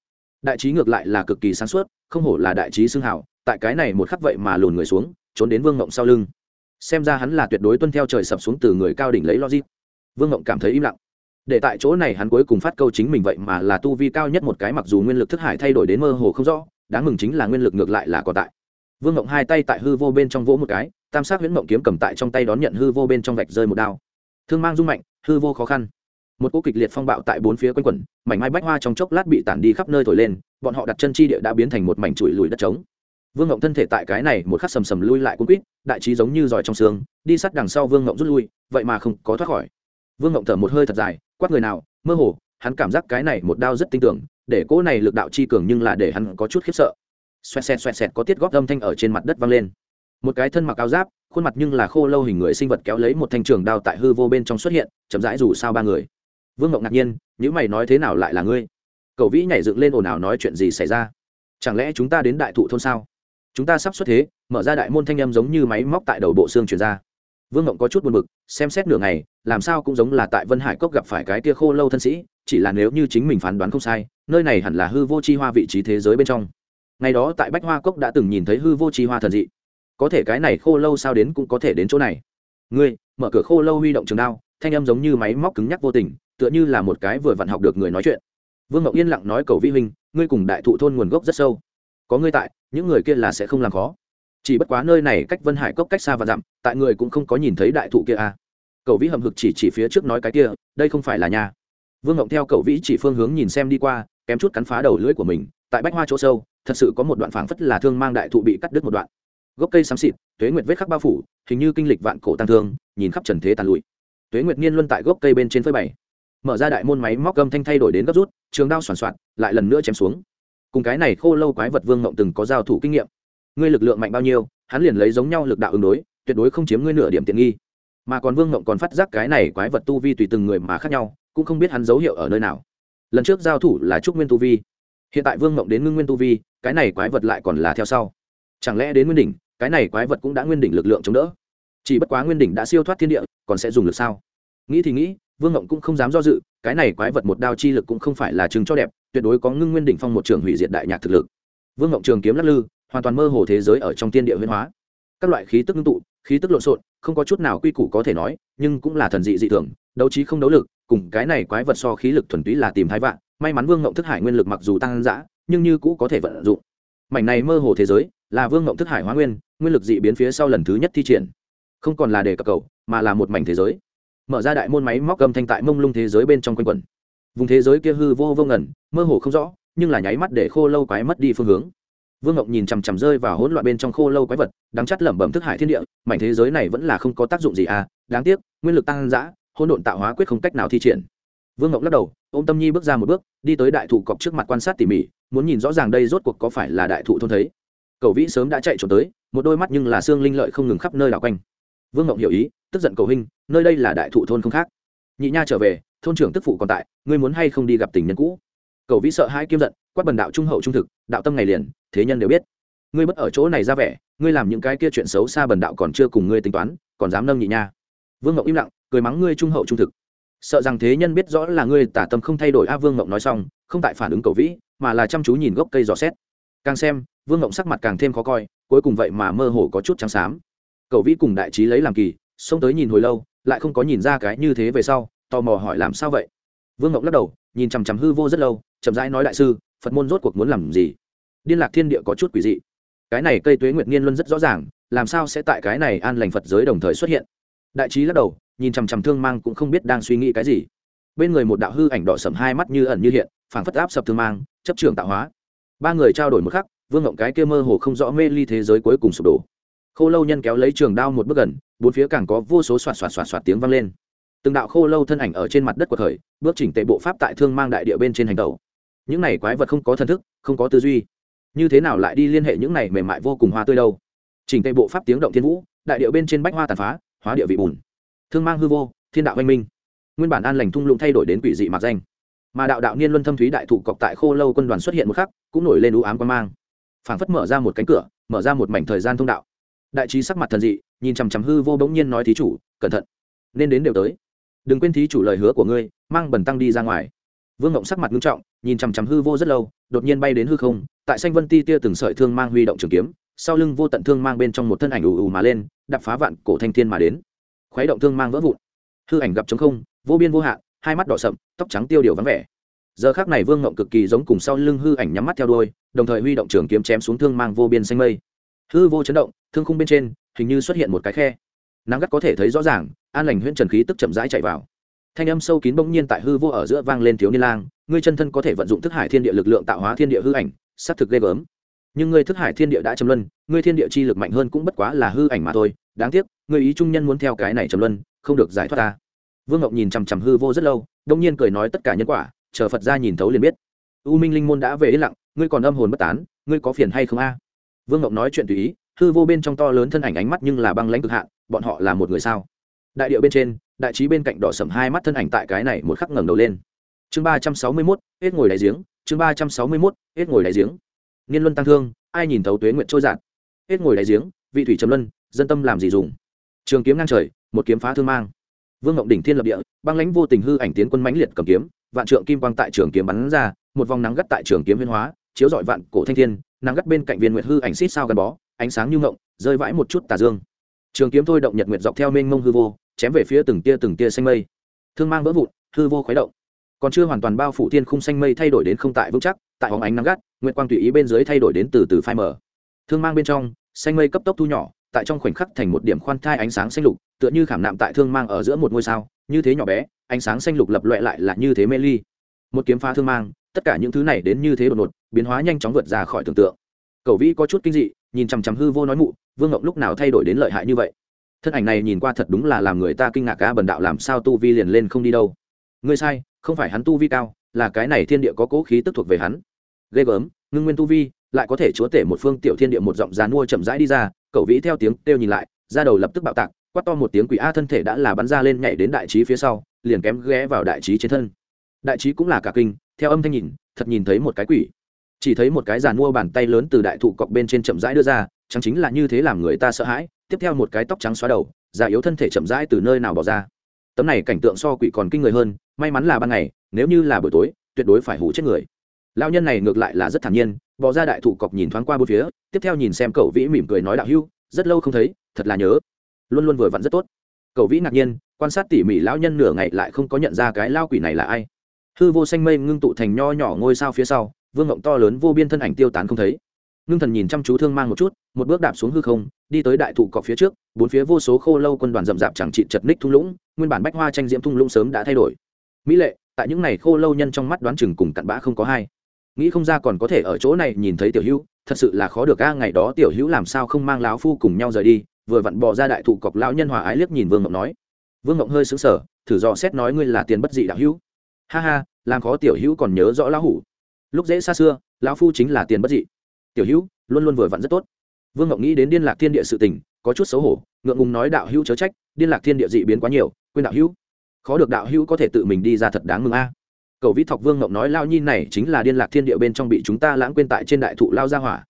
Đại trí ngược lại là cực kỳ sáng suốt, không hổ là đại trí xưng hảo tại cái này một khắc vậy mà lùn người xuống, trốn đến vương ngộng sau lưng. Xem ra hắn là tuyệt đối tuân theo trời sập xuống từ người cao đỉnh lấy logic. Vương ngộng cảm thấy im lặng. Để tại chỗ này hắn cuối cùng phát câu chính mình vậy mà là tu vi cao nhất một cái mặc dù nguyên lực thức hải thay đổi đến mơ hồ không rõ, đáng mừng chính là nguyên lực ngược lại là còn tại. Vương ngộng hai tay tại hư vô bên trong vỗ một cái, tam sát huyễn mộng kiếm cầm tại trong tay đón nhận hư vô bên trong vạch rơi một đao. Thương mang rung mạnh hư vô khó khăn. Một cỗ kịch liệt phong bạo tại bốn phía quanh quẩn, mảnh mai bách hoa trong chốc lát bị tản đi khắp nơi thổi lên, bọn họ đặt chân chi địa đã biến thành một mảnh trụi lùi đất trống. Vương ngộng thân thể tại cái này một khắc sầm sầm lui lại cuốn quýt, đại trí giống như giỏi trong xương, đi sát đằng sau vương ngộng rút lui, vậy mà không có thoát khỏi. Vương ngộng thở một hơi thật dài, quát người nào, mơ hồ, hắn cảm giác cái này một đao rất tinh tưởng, để cỗ này lực đạo chi cường nhưng là để hắn có chút khiếp sợ. Xoẹt xẹt xoẹt xẹt có tiết góp âm thanh ở trên mặt đất vang lên. Một cái thân mặc áo giáp khuôn mặt nhưng là khô lâu hình người sinh vật kéo lấy một thanh trường đao tại hư vô bên trong xuất hiện, chậm rãi rủ sao ba người. Vương ngọc ngạc nhiên những mày nói thế nào lại là ngươi? Cậu vĩ nhảy dựng lên ồn ào nói chuyện gì xảy ra? Chẳng lẽ chúng ta đến đại thụ thôn sao? Chúng ta sắp xuất thế, mở ra đại môn thanh âm giống như máy móc tại đầu bộ xương chuyển ra. Vương ngộng có chút buồn b ự c xem xét nửa ngày, làm sao cũng giống là tại vân hải cốc gặp phải cái tia khô lâu thân sĩ, chỉ là nếu như chính mình phán đoán không sai, nơi này hẳn là hư vô chi hoa vị trí thế giới bên trong. Ngày đó tại bách hoa cốc đã từng nhìn thấy hư vô chi hoa thần dị có thể cái này khô lâu sao đến cũng có thể đến chỗ này. Ngươi, mở cửa khô lâu huy động trường đao, thanh âm giống như máy móc cứng nhắc vô tình, tựa như là một cái vừa vặn học được người nói chuyện. Vương ngọc yên lặng nói cầu vi huynh, ngươi cùng đại thụ thôn nguồn gốc rất sâu. Có ngươi tại, những người kia là sẽ không làm khó. Chỉ bất quá nơi này cách vân hải cốc cách xa và dặm, tại người cũng không có nhìn thấy đại thụ kia à. cậu vĩ hầm hực chỉ chỉ phía trước nói cái kia, đây không phải là nhà. Vương ngộng theo cậu vĩ chỉ phương hướng nhìn xem đi qua, kém chút cắn phá đầu lưỡi của mình, tại bách hoa chỗ sâu, thật sự có một đoạn phảng phất là thương mang đại thụ bị cắt đứt một đoạn gốc cây xám xịt tuế nguyệt vết khắc bao phủ hình như kinh lịch vạn cổ tăng thương nhìn khắp trần thế tàn lụi. Tuế nguyệt niên luân tại gốc cây bên trên phơi bày, mở ra đại môn máy móc gâm thanh thay đổi đến gấp rút trường đao soàn soạn lại lần nữa chém xuống. Cùng cái này khô lâu quái vật vương mộng từng có giao thủ kinh nghiệm. Ngươi lực lượng mạnh bao nhiêu hắn liền lấy giống nhau lực đạo ứng đối tuyệt đối không chiếm ngươi nửa điểm tiện nghi. Mà còn vương mộng còn phát giác cái này quái vật tu vi tùy từng người mà khác nhau cũng không biết hắn dấu hiệu ở nơi nào. Lần trước giao thủ là trúc nguyên tu vi. Hiện tại vương mộng đến ngưng nguyên tu vi cái này quái vật lại còn là theo sau. Chẳng lẽ đến nguyên đỉnh cái này quái vật cũng đã nguyên đỉnh lực lượng chống đỡ. Chỉ bất quá nguyên đỉnh đã siêu thoát thiên địa, còn sẽ dùng lực sao? Nghĩ thì nghĩ, vương ngộng cũng không dám do dự, cái này quái vật một đao chi lực cũng không phải là chứng cho đẹp, tuyệt đối có ngưng nguyên đỉnh phong một trường hủy diệt đại nhạc thực lực. Vương ngộng trường kiếm lắc lư, hoàn toàn mơ hồ thế giới ở trong tiên địa huyên hóa. Các loại khí tức ngưng tụ, khí tức lộn xộn, không có chút nào quy củ có thể nói, nhưng cũng là thần dị dị thường, đấu trí không đấu lực, cùng cái này quái vật so khí lực thuần túy là tìm thái vạn, may mắn vương ngộng thức hải nguyên lực mặc dù tăng dã, nhưng như cũ có thể vận dụng. Mảnh này mơ hồ thế giới, là vương ngộng thức hải hóa nguyên nguyên lực dị biến phía sau lần thứ nhất thi triển. Không còn là để cập cầu, mà là một mảnh thế giới. Mở ra đại môn máy móc cầm thanh tại mông lung thế giới bên trong quanh quẩn. Vùng thế giới kia hư vô vô ngẩn mơ hồ không rõ, nhưng là nháy mắt để khô lâu quái mất đi phương hướng. Vương ngộng nhìn chằm chằm rơi vào hỗn loạn bên trong khô lâu quái vật, đáng chắt lẩm bẩm thức hải thiên địa, mảnh thế giới này vẫn là không có tác dụng gì à đáng tiếc, nguyên lực tăng giã hỗn độn tạo hóa quyết không cách nào thi triển. Vương ngộng lắc đầu ô m tâm nhi bước ra một bước, đi tới đại thụ cọc trước mặt quan sát tỉ mỉ, muốn nhìn rõ ràng đây rốt cuộc có phải là đại thụ thôn thấy. Cầu vĩ sớm đã chạy trốn tới một đôi mắt nhưng là xương linh lợi không ngừng khắp nơi đảo quanh. Vương ngộng hiểu ý, tức giận cầu hình nơi đây là đại thụ thôn không khác. Nhị nha trở về, thôn trưởng tức phụ còn tại, ngươi muốn hay không đi gặp tình nhân cũ? Cầu vĩ sợ hai kiêm giận, quát bần đạo trung hậu trung thực, đạo tâm ngày liền, thế nhân đều biết. Ngươi bất ở chỗ này ra vẻ, ngươi làm những cái kia chuyện xấu xa bần đạo còn chưa cùng ngươi tính toán, còn dám nâng nhị nha. Vương ngộng im lặng, cười mắng ngươi trung hậu trung thực. Sợ rằng thế nhân biết rõ là ngươi tả tâm không thay đổi. A, vương ngộng nói xong, không tại phản ứng cầu vĩ, mà là chăm chú nhìn gốc cây dò xét. Càng xem, vương ngộng sắc mặt càng thêm khó coi cuối cùng vậy mà mơ hồ có chút trắng xám. Cầu vĩ cùng đại trí lấy làm kỳ, xông tới nhìn hồi lâu, lại không có nhìn ra cái như thế về sau, tò mò hỏi làm sao vậy? Vương ngộng lắc đầu, nhìn chằm chằm hư vô rất lâu, chậm rãi nói đại sư, phật môn rốt cuộc muốn làm gì? Điên lạc thiên địa có chút quỷ dị. Cái này cây tuế nguyệt nghiên luân rất rõ ràng, làm sao sẽ tại cái này an lành phật giới đồng thời xuất hiện? Đại trí lắc đầu, nhìn chằm chằm thương mang cũng không biết đang suy nghĩ cái gì. Bên người một đạo hư ảnh đỏ sầm hai mắt như ẩn như hiện, phảng phất áp sập thương mang, chấp trường tạo hóa. Ba người trao đổi một khắc vương ngộng cái kia mơ hồ không rõ mê ly thế giới cuối cùng sụp đổ. Khô lâu nhân kéo lấy trường đao một bước gần, bốn phía càng có vô số xoạt xoạt xoạt xoạt tiếng vang lên. Từng đạo khô lâu thân ảnh ở trên mặt đất của thời bước chỉnh tệ bộ pháp tại thương mang đại địa bên trên hành tàu những này quái vật không có thân thức, không có tư duy. Như thế nào lại đi liên hệ những này mềm mại vô cùng hoa tươi đâu? Chỉnh tệ bộ pháp tiếng động thiên vũ, đại địa bên trên bách hoa tàn phá, hóa địa vị bùn. Thương mang hư vô, thiên đạo anh minh. Nguyên bản an lành thung lũng thay đổi đến quỷ dị mặc danh. Mà đạo đạo niên luân thâm thúy đại thụ cọc tại khô lâu quân đoàn xuất hiện một khắc, cũng nổi lên u ám quan mang phảng phất mở ra một cánh cửa, mở ra một mảnh thời gian thông đạo. Đại trí sắc mặt thần dị, nhìn chằm chằm hư vô bỗng nhiên nói thí chủ, cẩn thận, nên đến đều tới. Đừng quên thí chủ lời hứa của ngươi, mang bẩn tăng đi ra ngoài. Vương ngộng sắc mặt nghiêm trọng, nhìn chằm chằm hư vô rất lâu, đột nhiên bay đến hư không, tại xanh vân ti tia từng sợi thương mang huy động trường kiếm, sau lưng vô tận thương mang bên trong một thân ảnh ù ù mà lên đập phá vạn cổ thanh thiên mà đến. Khuấy động thương mang vỡ vụn. Hư ảnh gặp trống không, vô biên vô hạn, hai mắt đỏ sậm, tóc trắng tiêu điều vắng vẻ giờ khác này vương ngộng cực kỳ giống cùng sau lưng hư ảnh nhắm mắt theo đôi đồng thời huy động trường kiếm chém xuống thương mang vô biên xanh mây. Hư vô chấn động, thương khung bên trên, hình như xuất hiện một cái khe. Nắng gắt có thể thấy rõ ràng, an lành huyễn trần khí tức chậm rãi chạy vào. Thanh âm sâu kín bỗng nhiên tại hư vô ở giữa vang lên thiếu niên lang, ngươi chân thân có thể vận dụng thức hải thiên địa lực lượng tạo hóa thiên địa hư ảnh, xác thực ghê gớm. Nhưng ngươi thức hải thiên địa đã chấm luân, ngươi thiên địa chi lực mạnh hơn cũng bất quá là hư ảnh mà thôi, đáng tiếc, ngươi ý trung nhân muốn theo cái này chấm luân, không được giải thoát ta. Vương ngọc nhìn chằm chằm hư vô rất lâu đông nhiên cười nói tất cả nhân quả chờ phật ra nhìn thấu liền biết. U minh linh môn đã về yên lặng, ngươi còn âm hồn bất tán, ngươi có phiền hay không a? Vương ngọc nói chuyện tùy ý, hư vô bên trong to lớn thân ảnh ánh mắt nhưng là băng lãnh cực hạn, bọn họ là một người sao? Đại điệu bên trên, đại trí bên cạnh đỏ sầm hai mắt thân ảnh tại cái này một khắc ngẩng đầu lên. Chương ba trăm sáu mươi mốt, hết ngồi đại giếng, chương ba trăm sáu mươi mốt, hết ngồi đại giếng. Nghiên luân tăng thương, ai nhìn thấu tuế nguyện trôi giạt hết ngồi đại giếng, vị thủy trầm luân, dân tâm làm gì dùng? Trường kiếm ngang trời, một kiếm phá thương mang. Vương ngộng đỉnh thiên lập địa, băng lãnh vô tình hư ảnh tiến quân mãnh liệt cầm kiếm vạn trượng kim quang tại trường kiếm bắn ra một vòng nắng gắt tại trường kiếm huyên hóa chiếu dọi vạn cổ thanh thiên nắng gắt bên cạnh viên nguyệt hư ảnh xít sao gắn bó ánh sáng như ngộng rơi vãi một chút tà dương. Trường kiếm thôi động nhật nguyệt dọc theo mênh mông hư vô chém về phía từng tia từng tia xanh mây. Thương mang vỡ vụn hư vô khuấy động. Còn chưa hoàn toàn bao phủ thiên khung xanh mây thay đổi đến không tại vững chắc tại hóng ánh nắng gắt nguyệt quang tùy ý bên dưới thay đổi đến từ từ phai mờ, thương mang bên trong xanh mây cấp tốc thu nhỏ tại trong khoảnh khắc thành một điểm khoan thai ánh sáng xanh lục tựa như khảm nạm tại thương mang ở giữa một ngôi sao như thế nhỏ bé ánh sáng xanh lục lập loẹ lại là như thế mê ly. Một kiếm phá thương mang, tất cả những thứ này đến như thế đột ngột, biến hóa nhanh chóng vượt ra khỏi tưởng tượng. Cầu vĩ có chút kinh dị, nhìn chằm chằm hư vô nói mụ, vương ngộng lúc nào thay đổi đến lợi hại như vậy? Thân ảnh này nhìn qua thật đúng là làm người ta kinh ngạc ca bần đạo làm sao tu vi liền lên không đi đâu. Ngươi sai, không phải hắn tu vi cao, là cái này thiên địa có cố khí tức thuộc về hắn. Ghê gớm, ngưng nguyên tu vi, lại có thể chúa tể một phương tiểu thiên địa một giọng dán mua chậm rãi đi ra cậu vĩ theo tiếng kêu nhìn lại, ra đầu lập tức bạo tạc, quát to một tiếng quỷ a thân thể đã là bắn ra lên nhảy đến đại trí phía sau liền kém ghé vào đại trí trên thân. Đại trí cũng là cả kinh, theo âm thanh nhìn, thật nhìn thấy một cái quỷ. Chỉ thấy một cái giàn mua bàn tay lớn từ đại thụ cọc bên trên chậm rãi đưa ra, chẳng chính là như thế làm người ta sợ hãi, tiếp theo một cái tóc trắng xóa đầu, già yếu thân thể chậm rãi từ nơi nào bỏ ra. Tấm này cảnh tượng so quỷ còn kinh người hơn, may mắn là ban ngày, nếu như là buổi tối, tuyệt đối phải hủ chết người. Lao nhân này ngược lại là rất thản nhiên, bỏ ra đại thụ cọc nhìn thoáng qua bốn phía, tiếp theo nhìn xem cậu vĩ mỉm cười nói đạo hưu rất lâu không thấy, thật là nhớ. Luôn luôn vừa vặn rất tốt. Cậu vĩ ngạc nhiên quan sát tỉ mỉ lão nhân nửa ngày lại không có nhận ra cái lao quỷ này là ai. Hư vô xanh mây ngưng tụ thành nho nhỏ ngôi sao phía sau, vương ngộng to lớn vô biên thân ảnh tiêu tán không thấy. Ngưng thần nhìn chăm chú thương mang một chút, một bước đạp xuống hư không, đi tới đại thụ cọc phía trước, bốn phía vô số khô lâu quân đoàn rậm rạp chẳng trị chật ních thung lũng, nguyên bản bách hoa tranh diễm thung lũng sớm đã thay đổi. Mỹ lệ, tại những này khô lâu nhân trong mắt đoán chừng cùng cặn bã không có hai. Nghĩ không ra còn có thể ở chỗ này nhìn thấy tiểu hữu, thật sự là khó được a, ngày đó tiểu hữu làm sao không mang lão phu cùng nhau rời đi, vừa vặn bỏ ra đại thụ cọc lão nhân hòa ái liếc nhìn vương ngộng nói vương ngộng hơi xứng sở thử dò xét nói ngươi là tiền bất dị đạo hữu. Ha ha, làm khó tiểu hữu còn nhớ rõ lão hủ. Lúc dễ xa xưa, lão phu chính là tiền bất dị. Tiểu hữu, luôn luôn vừa vặn rất tốt. Vương ngộng nghĩ đến điên lạc thiên địa sự tình, có chút xấu hổ, ngượng ngùng nói đạo hữu chớ trách, điên lạc thiên địa dị biến quá nhiều, quên đạo hữu. Khó được đạo hữu có thể tự mình đi ra thật đáng mừng a. Cầu vĩ thọc vương ngộng nói lao nhi này chính là điên lạc thiên địa bên trong bị chúng ta lãng quên tại trên đại thụ lao ra hỏa.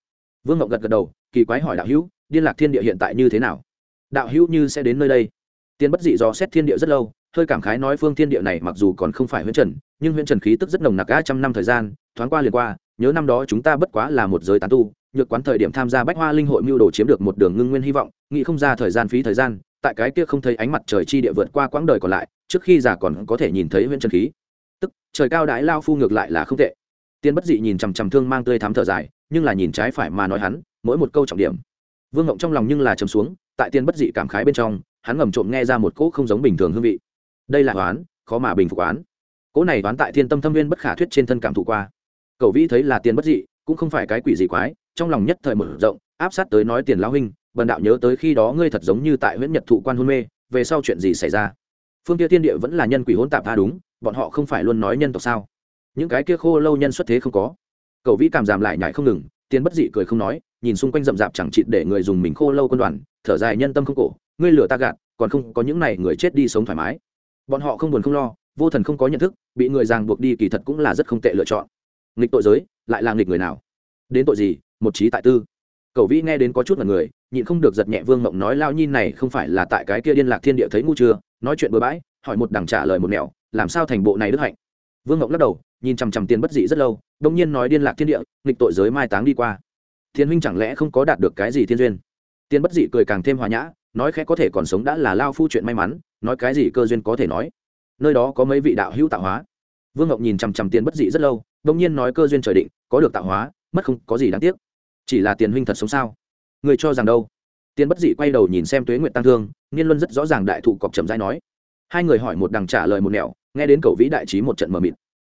Vương ngộng gật gật đầu, kỳ quái hỏi đạo hữu, điên lạc thiên địa hiện tại như thế nào? Đạo hữu như sẽ đến nơi đây tiên bất dị do xét thiên địa rất lâu, hơi cảm khái nói phương thiên địa này mặc dù còn không phải huyễn trần, nhưng huyễn trần khí tức rất nồng nặc cả trăm năm thời gian, thoáng qua liền qua, nhớ năm đó chúng ta bất quá là một giới tán tu, nhược quán thời điểm tham gia bách hoa linh hội mưu đồ chiếm được một đường ngưng nguyên hy vọng, nghĩ không ra thời gian phí thời gian, tại cái kia không thấy ánh mặt trời chi địa vượt qua quãng đời còn lại, trước khi già còn có thể nhìn thấy huyễn trần khí. Tức, trời cao đái lao phu ngược lại là không tệ. Tiên bất dị nhìn chằm chằm thương mang tươi thắm thở dài, nhưng là nhìn trái phải mà nói hắn, mỗi một câu trọng điểm. Vương ngộng trong lòng nhưng là chấm xuống, tại tiên bất dị cảm khái bên trong hắn ngầm trộm nghe ra một cỗ không giống bình thường hương vị. Đây là toán khó mà bình phục oán. Cỗ này toán tại thiên tâm thâm viên bất khả thuyết trên thân cảm thụ qua. Cậu vĩ thấy là tiền bất dị, cũng không phải cái quỷ gì quái, trong lòng nhất thời mở rộng, áp sát tới nói tiền lão huynh, bần đạo nhớ tới khi đó ngươi thật giống như tại huyện nhật thụ quan hôn mê, về sau chuyện gì xảy ra? Phương kia thiên địa vẫn là nhân quỷ hỗn tạp tha đúng, bọn họ không phải luôn nói nhân tộc sao? Những cái kia khô lâu nhân xuất thế không có. Cậu vĩ cảm giảm lại nhảy không ngừng, tiền bất dị cười không nói, nhìn xung quanh rậm rạp chẳng chịt để người dùng mình khô lâu quân đoàn, thở dài nhân tâm không cổ ngươi lừa ta gạt, còn không có những này người chết đi sống thoải mái. Bọn họ không buồn không lo, vô thần không có nhận thức, bị người ràng buộc đi kỳ thật cũng là rất không tệ lựa chọn. Nghịch tội giới, lại là nghịch người nào? Đến tội gì? Một trí tại tư. Cầu vĩ nghe đến có chút là người, nhịn không được giật nhẹ vương mộng nói lao nhi này không phải là tại cái kia điên lạc thiên địa thấy ngu chưa? Nói chuyện bừa bãi, hỏi một đằng trả lời một nẻo, làm sao thành bộ này đức hạnh? Vương mộng lắc đầu, nhìn chằm chằm tiền bất dị rất lâu, đông nhiên nói điên lạc thiên địa, nghịch tội giới mai táng đi qua. Thiên huynh chẳng lẽ không có đạt được cái gì thiên duyên? Tiên bất dị cười càng thêm hòa nhã nói khẽ có thể còn sống đã là lao phu chuyện may mắn, nói cái gì cơ duyên có thể nói. Nơi đó có mấy vị đạo hữu tạo hóa. Vương ngọc nhìn chằm chằm tiền bất dị rất lâu đông nhiên nói cơ duyên trời định, có được tạo hóa, mất không có gì đáng tiếc. Chỉ là tiền huynh thật sống sao? Người cho rằng đâu? Tiền bất dị quay đầu nhìn xem tuế nguyện tăng thương, niên luân rất rõ ràng đại thụ cọc trầm dai nói. Hai người hỏi một đằng trả lời một nẻo, nghe đến cầu vĩ đại trí một trận mờ mịt.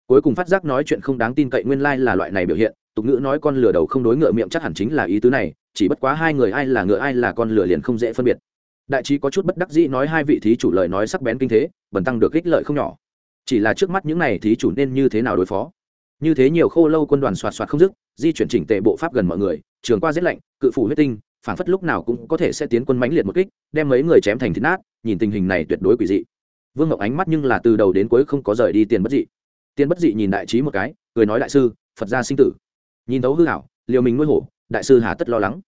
Cuối cùng phát giác nói chuyện không đáng tin cậy nguyên lai là loại này biểu hiện tục ngữ nói con lừa đầu không đối ngựa miệng chắc hẳn chính là ý tứ này, chỉ bất quá hai người ai là ngựa ai là con lừa liền không dễ phân biệt. Đại trí có chút bất đắc dĩ nói hai vị thí chủ lời nói sắc bén kinh thế, bần tăng được ích lợi không nhỏ. Chỉ là trước mắt những này thí chủ nên như thế nào đối phó? Như thế nhiều khô lâu quân đoàn soạt soạt không dứt, di chuyển chỉnh tệ bộ pháp gần mọi người, trường qua rét lạnh, cự phủ huyết tinh, phảng phất lúc nào cũng có thể sẽ tiến quân mãnh liệt một kích, đem mấy người chém thành thịt nát, nhìn tình hình này tuyệt đối quỷ dị. Vương ngọc ánh mắt nhưng là từ đầu đến cuối không có rời đi tiền bất dị. Tiền bất dị nhìn đại trí một cái, cười nói đại sư, phật gia sinh tử nhìn thấu hư hảo liều mình nuôi hổ, đại sư hà tất lo lắng.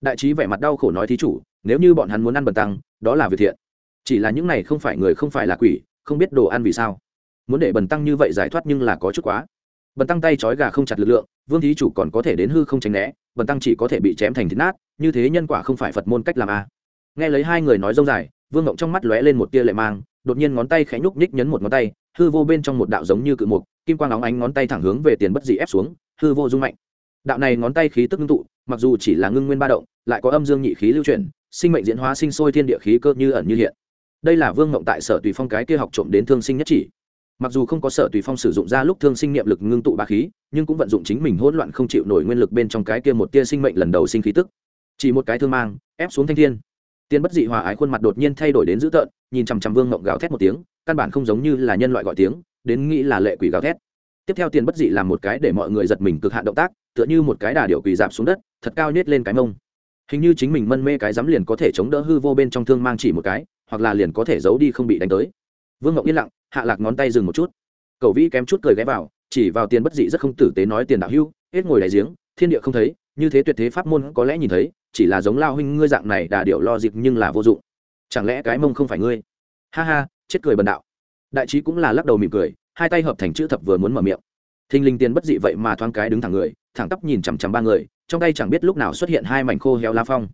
Đại trí vẻ mặt đau khổ nói thí chủ, nếu như bọn hắn muốn ăn bần tăng, đó là việc thiện. Chỉ là những này không phải người không phải là quỷ, không biết đồ ăn vì sao. Muốn để bần tăng như vậy giải thoát nhưng là có chút quá. Bần tăng tay trói gà không chặt lực lượng, vương thí chủ còn có thể đến hư không tránh né, bần tăng chỉ có thể bị chém thành thịt nát, như thế nhân quả không phải phật môn cách làm a à. nghe lấy hai người nói dông dài, vương ngộng trong mắt lóe lên một tia lệ mang, đột nhiên ngón tay khẽ nhúc nhích nhấn một ngón tay, hư vô bên trong một đạo giống như cự mục kim quang óng ánh ngón tay thẳng hướng về tiền bất dị ép xuống, hư vô rung mạnh. Đạo này ngón tay khí tức ngưng tụ, mặc dù chỉ là ngưng nguyên ba động, lại có âm dương nhị khí lưu chuyển, sinh mệnh diễn hóa sinh sôi thiên địa khí cơ như ẩn như hiện. Đây là vương ngộng tại sở tùy phong cái kia học trộm đến thương sinh nhất chỉ. Mặc dù không có sở tùy phong sử dụng ra lúc thương sinh niệm lực ngưng tụ ba khí, nhưng cũng vận dụng chính mình hỗn loạn không chịu nổi nguyên lực bên trong cái kia một tia sinh mệnh lần đầu sinh khí tức. Chỉ một cái thương mang, ép xuống thanh thiên. Tiên bất dị hòa ái khuôn mặt đột nhiên thay đổi đến dữ tợn, nhìn chằm chằm vương ngộng gào thét một tiếng, căn bản không giống như là nhân loại gọi tiếng đến nghĩ là lệ quỷ gào thét. Tiếp theo tiền bất dị làm một cái để mọi người giật mình cực hạn động tác, tựa như một cái đà điệu quỳ dạp xuống đất, thật cao nhét lên cái mông. Hình như chính mình mân mê cái dám liền có thể chống đỡ hư vô bên trong thương mang chỉ một cái, hoặc là liền có thể giấu đi không bị đánh tới. Vương ngọc yên lặng, hạ lạc ngón tay dừng một chút. Cầu vĩ kém chút cười ghé vào, chỉ vào tiền bất dị rất không tử tế nói tiền đạo hưu, hết ngồi đại giếng, thiên địa không thấy, như thế tuyệt thế pháp môn có lẽ nhìn thấy, chỉ là giống lao huynh ngươi dạng này đà điệu lo dịp nhưng là vô dụng. Chẳng lẽ cái mông không phải ngươi? Ha ha, chết cười bần đạo đại trí cũng là lắc đầu mỉm cười, hai tay hợp thành chữ thập vừa muốn mở miệng. Thình linh tiền bất dị vậy mà thoáng cái đứng thẳng người, thẳng tắp nhìn chằm chằm ba người, trong tay chẳng biết lúc nào xuất hiện hai mảnh khô héo la phong.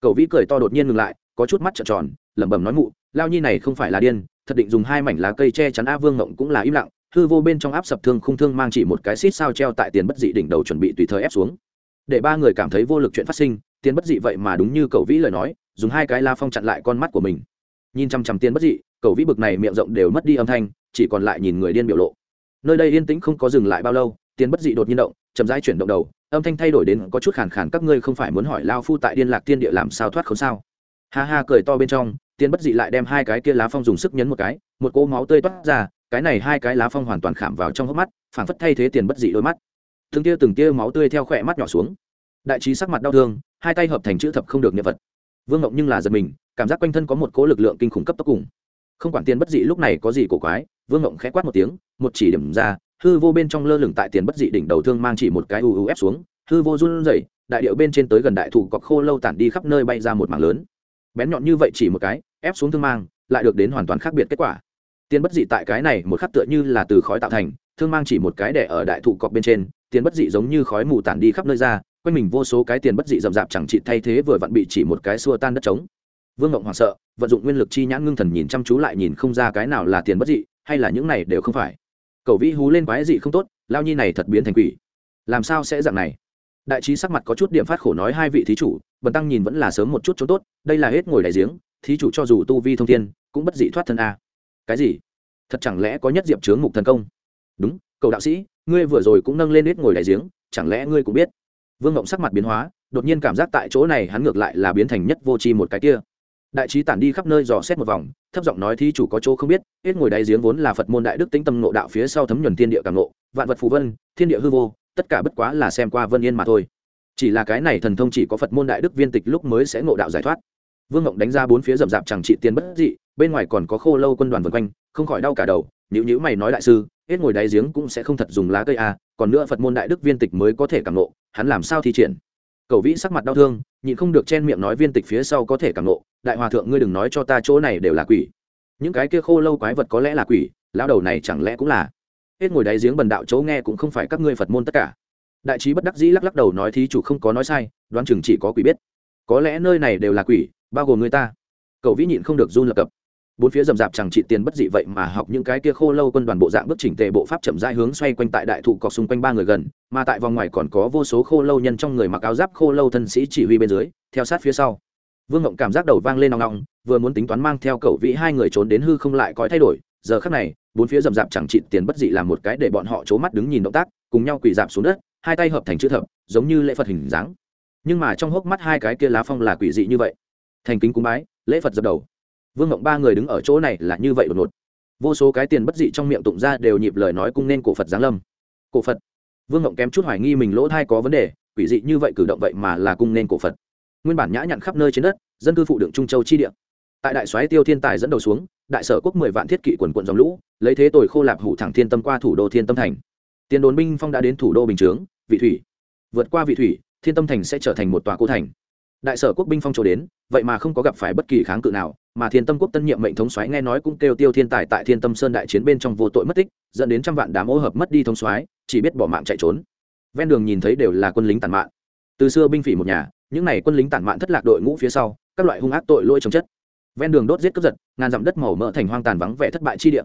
Cậu vĩ cười to đột nhiên ngừng lại, có chút mắt trợn tròn, lẩm bẩm nói mụ, lao nhi này không phải là điên, thật định dùng hai mảnh lá cây che chắn a vương ngộng cũng là im lặng, hư vô bên trong áp sập thương không thương mang chỉ một cái xít sao treo tại tiền bất dị đỉnh đầu chuẩn bị tùy thời ép xuống. Để ba người cảm thấy vô lực chuyện phát sinh, tiền bất dị vậy mà đúng như cậu vĩ lời nói, dùng hai cái la phong chặn lại con mắt của mình. Nhìn chằm chằm tiền bất dị cầu vĩ bực này miệng rộng đều mất đi âm thanh, chỉ còn lại nhìn người điên biểu lộ. Nơi đây yên tĩnh không có dừng lại bao lâu tiến bất dị đột nhiên động, chậm rãi chuyển động đầu, âm thanh thay đổi đến có chút khàn khàn, các ngươi không phải muốn hỏi lao phu tại điên lạc tiên địa làm sao thoát không sao? Ha ha, cười to bên trong tiên bất dị lại đem hai cái kia lá phong dùng sức nhấn một cái, một cỗ máu tươi toát ra, cái này hai cái lá phong hoàn toàn khảm vào trong hốc mắt, phảng phất thay thế tiền bất dị đôi mắt. Từng tia từng tia máu tươi theo khỏe mắt nhỏ xuống. Đại trí sắc mặt đau thương, hai tay hợp thành chữ thập không được nhân vật vương ngộng nhưng là giật mình, cảm giác quanh thân có một cỗ lực lượng kinh khủng cấp tốc cùng không quản tiền bất dị lúc này có gì cổ quái, vương ngộng khẽ quát một tiếng, một chỉ điểm ra, hư vô bên trong lơ lửng tại tiền bất dị đỉnh đầu thương mang chỉ một cái u u ép xuống, hư vô run rẩy, đại điệu bên trên tới gần đại thủ cọc khô lâu tản đi khắp nơi bay ra một mảng lớn. Bén nhọn như vậy chỉ một cái, ép xuống thương mang, lại được đến hoàn toàn khác biệt kết quả. Tiền bất dị tại cái này một khắc tựa như là từ khói tạo thành, thương mang chỉ một cái đẻ ở đại thụ cọc bên trên, tiền bất dị giống như khói mù tản đi khắp nơi ra, quanh mình vô số cái tiền bất dị rậm rạp chẳng trị thay thế vừa vặn bị chỉ một cái xua tan đất trống. Vương ngộng hoảng sợ vận dụng nguyên lực chi nhãn ngưng thần nhìn chăm chú lại nhìn không ra cái nào là tiền bất dị, hay là những này đều không phải. Cậu vĩ hú lên quái dị không tốt, lao nhi này thật biến thành quỷ. Làm sao sẽ dạng này? Đại trí sắc mặt có chút điểm phát khổ nói hai vị thí chủ, bần tăng nhìn vẫn là sớm một chút chỗ tốt, đây là hết ngồi đại giếng, thí chủ cho dù tu vi thông thiên, cũng bất dị thoát thân a. Cái gì? Thật chẳng lẽ có nhất diệp chướng mục thần công? Đúng cậu đạo sĩ, ngươi vừa rồi cũng nâng lên hết ngồi đại giếng, chẳng lẽ ngươi cũng biết? Vương ngộng sắc mặt biến hóa, đột nhiên cảm giác tại chỗ này hắn ngược lại là biến thành nhất vô tri một cái kia đại trí tản đi khắp nơi dò xét một vòng, thấp giọng nói thí chủ có chỗ không biết, hết ngồi đáy giếng vốn là phật môn đại đức tĩnh tâm nộ đạo phía sau thấm nhuần thiên địa càng nộ vạn vật phù vân, thiên địa hư vô, tất cả bất quá là xem qua vân yên mà thôi. Chỉ là cái này thần thông chỉ có phật môn đại đức viên tịch lúc mới sẽ ngộ đạo giải thoát. Vương ngộng đánh ra bốn phía rậm rạp chẳng trị tiền bất dị, bên ngoài còn có khô lâu quân đoàn vân quanh, không khỏi đau cả đầu nếu nhữ mày nói đại sư, hết ngồi đáy giếng cũng sẽ không thật dùng lá cây a còn nữa phật môn đại đức viên tịch mới có thể cảm nộ hắn làm sao thi triển? Cầu vĩ sắc mặt đau thương nhịn không được chen miệng nói viên tịch phía sau có thể cảm nộ, đại hòa thượng, ngươi đừng nói cho ta chỗ này đều là quỷ. Những cái kia khô lâu quái vật có lẽ là quỷ, lão đầu này chẳng lẽ cũng là? Hết ngồi đáy giếng bần đạo chỗ nghe cũng không phải các ngươi phật môn tất cả. Đại trí bất đắc dĩ lắc lắc đầu nói thí chủ không có nói sai, đoán chừng chỉ có quỷ biết. Có lẽ nơi này đều là quỷ, bao gồm người ta. Cậu vĩ nhịn không được run lập cập bốn phía rầm rạp chẳng trị tiền bất dị vậy mà học những cái kia khô lâu quân đoàn bộ dạng bước chỉnh tề bộ pháp chậm rãi hướng xoay quanh tại đại thụ cọc xung quanh ba người gần, mà tại vòng ngoài còn có vô số khô lâu nhân trong người mặc áo giáp khô lâu thân sĩ chỉ huy bên dưới, theo sát phía sau. Vương ngộng cảm giác đầu vang lên nòng nòng vừa muốn tính toán mang theo cậu vĩ hai người trốn đến hư không lại có thay đổi, giờ khắc này, bốn phía rầm rạp chẳng trị tiền bất dị làm một cái để bọn họ c mắt đứng nhìn động tác, cùng nhau quỳ rạp xuống đất, hai tay hợp thành chữ thập, giống như lễ phật hình dáng. Nhưng mà trong hốc mắt hai cái kia lá phong là quỷ dị như vậy. Thành kính cúng bái, lễ phật dập đầu vương ngộng ba người đứng ở chỗ này là như vậy đột ngột. Vô số cái tiền bất dị trong miệng tụng ra đều nhịp lời nói cung nên cổ phật giáng lâm. Cổ phật? Vương ngộng kém chút hoài nghi mình lỗ thai có vấn đề, quỷ dị như vậy cử động vậy mà là cung nên cổ phật. Nguyên bản nhã nhặn khắp nơi trên đất, dân cư phụ đựng trung châu chi địa. Tại đại soái tiêu thiên tài dẫn đầu xuống, đại sở quốc mười vạn thiết kỵ quần quận dòng lũ, lấy thế tồi khô lạp hủ thẳng thiên tâm qua thủ đô thiên tâm thành. Tiền đồn binh phong đã đến thủ đô bình chướng, vị thủy. Vượt qua vị thủy, thiên tâm thành sẽ trở thành một tòa cô thành đại sở quốc binh phong trổ đến, vậy mà không có gặp phải bất kỳ kháng cự nào, mà thiên tâm quốc tân nhiệm mệnh thống soái nghe nói cũng kêu tiêu thiên tài tại thiên tâm sơn đại chiến bên trong vô tội mất tích, dẫn đến trăm vạn đám ô hợp mất đi thống soái, chỉ biết bỏ mạng chạy trốn. Ven đường nhìn thấy đều là quân lính tàn mạng từ xưa binh phỉ một nhà, những n à y quân lính tàn mạng thất lạc đội ngũ phía sau, các loại hung ác tội lỗi trồng chất. Ven đường đốt giết cướp giật, ngàn dặm đất màu mỡ thành hoang tàn vắng vẻ thất bại chi địa.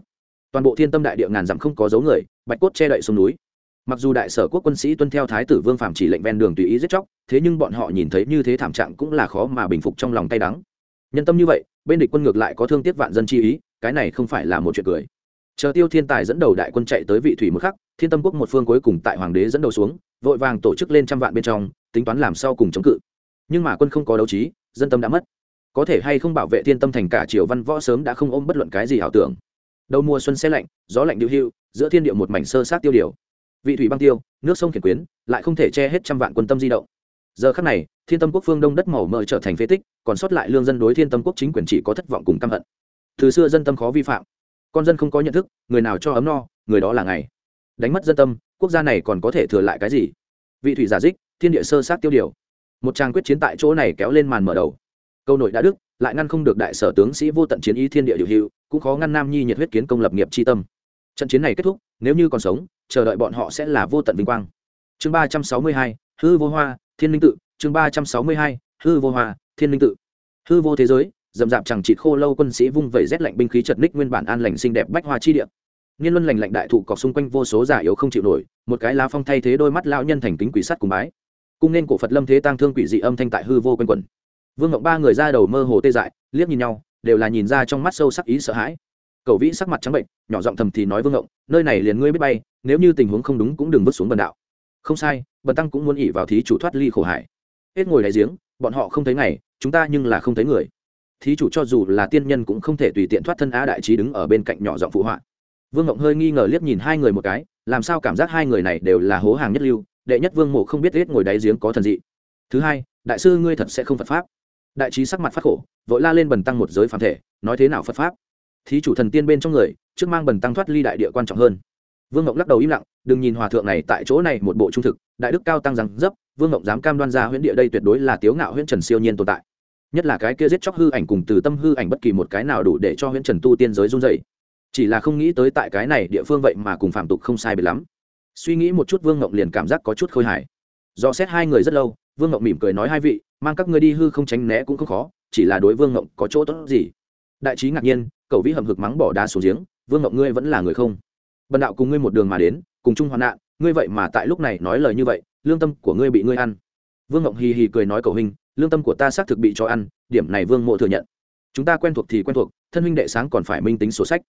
Toàn bộ thiên tâm đại địa ngàn dặm không có dấu người, bạch cốt che đậy sông núi mặc dù đại sở quốc quân sĩ tuân theo thái tử vương phạm chỉ lệnh ven đường tùy ý giết chóc, thế nhưng bọn họ nhìn thấy như thế thảm trạng cũng là khó mà bình phục trong lòng tay đắng. Nhân tâm như vậy, bên địch quân ngược lại có thương tiếc vạn dân chi ý, cái này không phải là một chuyện cười. Chờ tiêu thiên tài dẫn đầu đại quân chạy tới vị thủy một khắc, thiên tâm quốc một phương cuối cùng tại hoàng đế dẫn đầu xuống, vội vàng tổ chức lên trăm vạn bên trong, tính toán làm sao cùng chống cự. Nhưng mà quân không có đấu trí, dân tâm đã mất. Có thể hay không bảo vệ thiên tâm thành cả triều văn võ sớm đã không ôm bất luận cái gì ảo tưởng. Đầu mùa xuân xe lạnh, gió lạnh điệu hưu giữa thiên điệu một mảnh sơ sát tiêu điều vị thủy băng tiêu, nước sông khiển quyến, lại không thể che hết trăm vạn quân tâm di động. Giờ khắc này, thiên tâm quốc phương đông đất màu mỡ trở thành phế tích, còn sót lại lương dân đối thiên tâm quốc chính quyền chỉ có thất vọng cùng căm hận. Từ xưa dân tâm khó vi phạm. Con dân không có nhận thức, người nào cho ấm no, người đó là ngày. Đánh mất dân tâm, quốc gia này còn có thể thừa lại cái gì? Vị thủy giả dích, thiên địa sơ sát tiêu điều. Một trang quyết chiến tại chỗ này kéo lên màn mở đầu. Câu nội đã đức, lại ngăn không được đại sở tướng sĩ vô tận chiến ý thiên địa điều hữu, cũng khó ngăn nam nhi nhiệt huyết kiến công lập nghiệp tri tâm trận chiến này kết thúc, nếu như còn sống, chờ đợi bọn họ sẽ là vô tận vinh quang. Chương ba trăm sáu mươi hai, hư vô hoa, thiên linh tự. Chương ba trăm sáu mươi hai, hư vô hoa, thiên linh tự. Hư vô thế giới, dầm dạp chẳng chịt khô lâu quân sĩ vung vẩy rét lạnh binh khí chật ních nguyên bản an lành xinh đẹp bách hoa chi địa. Nghiên luân lành lạnh đại thụ cọc xung quanh vô số giả yếu không chịu nổi, một cái lá phong thay thế đôi mắt lão nhân thành kính quỷ sắt cùng bái. Cung nên cổ phật lâm thế tăng thương quỷ dị âm thanh tại hư vô quanh quẩn. Vương ngọc ba người ra đầu mơ hồ tê dại, liếc nhìn nhau, đều là nhìn ra trong mắt sâu sắc ý sợ hãi cầu vĩ sắc mặt trắng bệnh nhỏ giọng thầm thì nói vương ngộng, nơi này liền ngươi biết bay, nếu như tình huống không đúng cũng đừng vứt xuống bần đạo. Không sai, bần tăng cũng muốn ỉ vào thí chủ thoát ly khổ hải. Hết ngồi đại giếng, bọn họ không thấy ngày, chúng ta nhưng là không thấy người. Thí chủ cho dù là tiên nhân cũng không thể tùy tiện thoát thân á đại trí đứng ở bên cạnh nhỏ giọng phụ họa. Vương ngộng hơi nghi ngờ liếc nhìn hai người một cái, làm sao cảm giác hai người này đều là hố hàng nhất lưu, đệ nhất vương mộ không biết hết ngồi đáy giếng có thần dị. Thứ hai, đại sư ngươi thật sẽ không phật pháp. Đại trí sắc mặt phát khổ, vội la lên bần tăng một giới phàm thể, nói thế nào phật pháp? Thí chủ thần tiên bên trong người, trước mang bần tăng thoát ly đại địa quan trọng hơn. Vương ngộng lắc đầu im lặng, đừng nhìn hòa thượng này tại chỗ này một bộ trung thực, đại đức cao tăng rằng dấp, vương ngộng dám cam đoan ra huyễn địa đây tuyệt đối là tiếu ngạo huyễn trần siêu nhiên tồn tại. Nhất là cái kia giết chóc hư ảnh cùng từ tâm hư ảnh bất kỳ một cái nào đủ để cho huyễn trần tu tiên giới run dày chỉ là không nghĩ tới tại cái này địa phương vậy mà cùng phạm tục không sai biệt lắm. Suy nghĩ một chút vương ngộng liền cảm giác có chút khôi hài. Do xét hai người rất lâu, vương ngộng mỉm cười nói hai vị, mang các ngươi đi hư không tránh né cũng không khó, chỉ là đối vương ngộng có chỗ tốt gì. Đại trí ngạc nhiên cậu vĩ hầm hực mắng bỏ đá xuống giếng, vương ngọc ngươi vẫn là người không? Bần đạo cùng ngươi một đường mà đến, cùng chung hoạn nạn, ngươi vậy mà tại lúc này nói lời như vậy, lương tâm của ngươi bị ngươi ăn. Vương ngọc hì hì cười nói cầu hình lương tâm của ta xác thực bị cho ăn, điểm này vương mộ thừa nhận. Chúng ta quen thuộc thì quen thuộc, thân huynh đệ sáng còn phải minh tính sổ sách.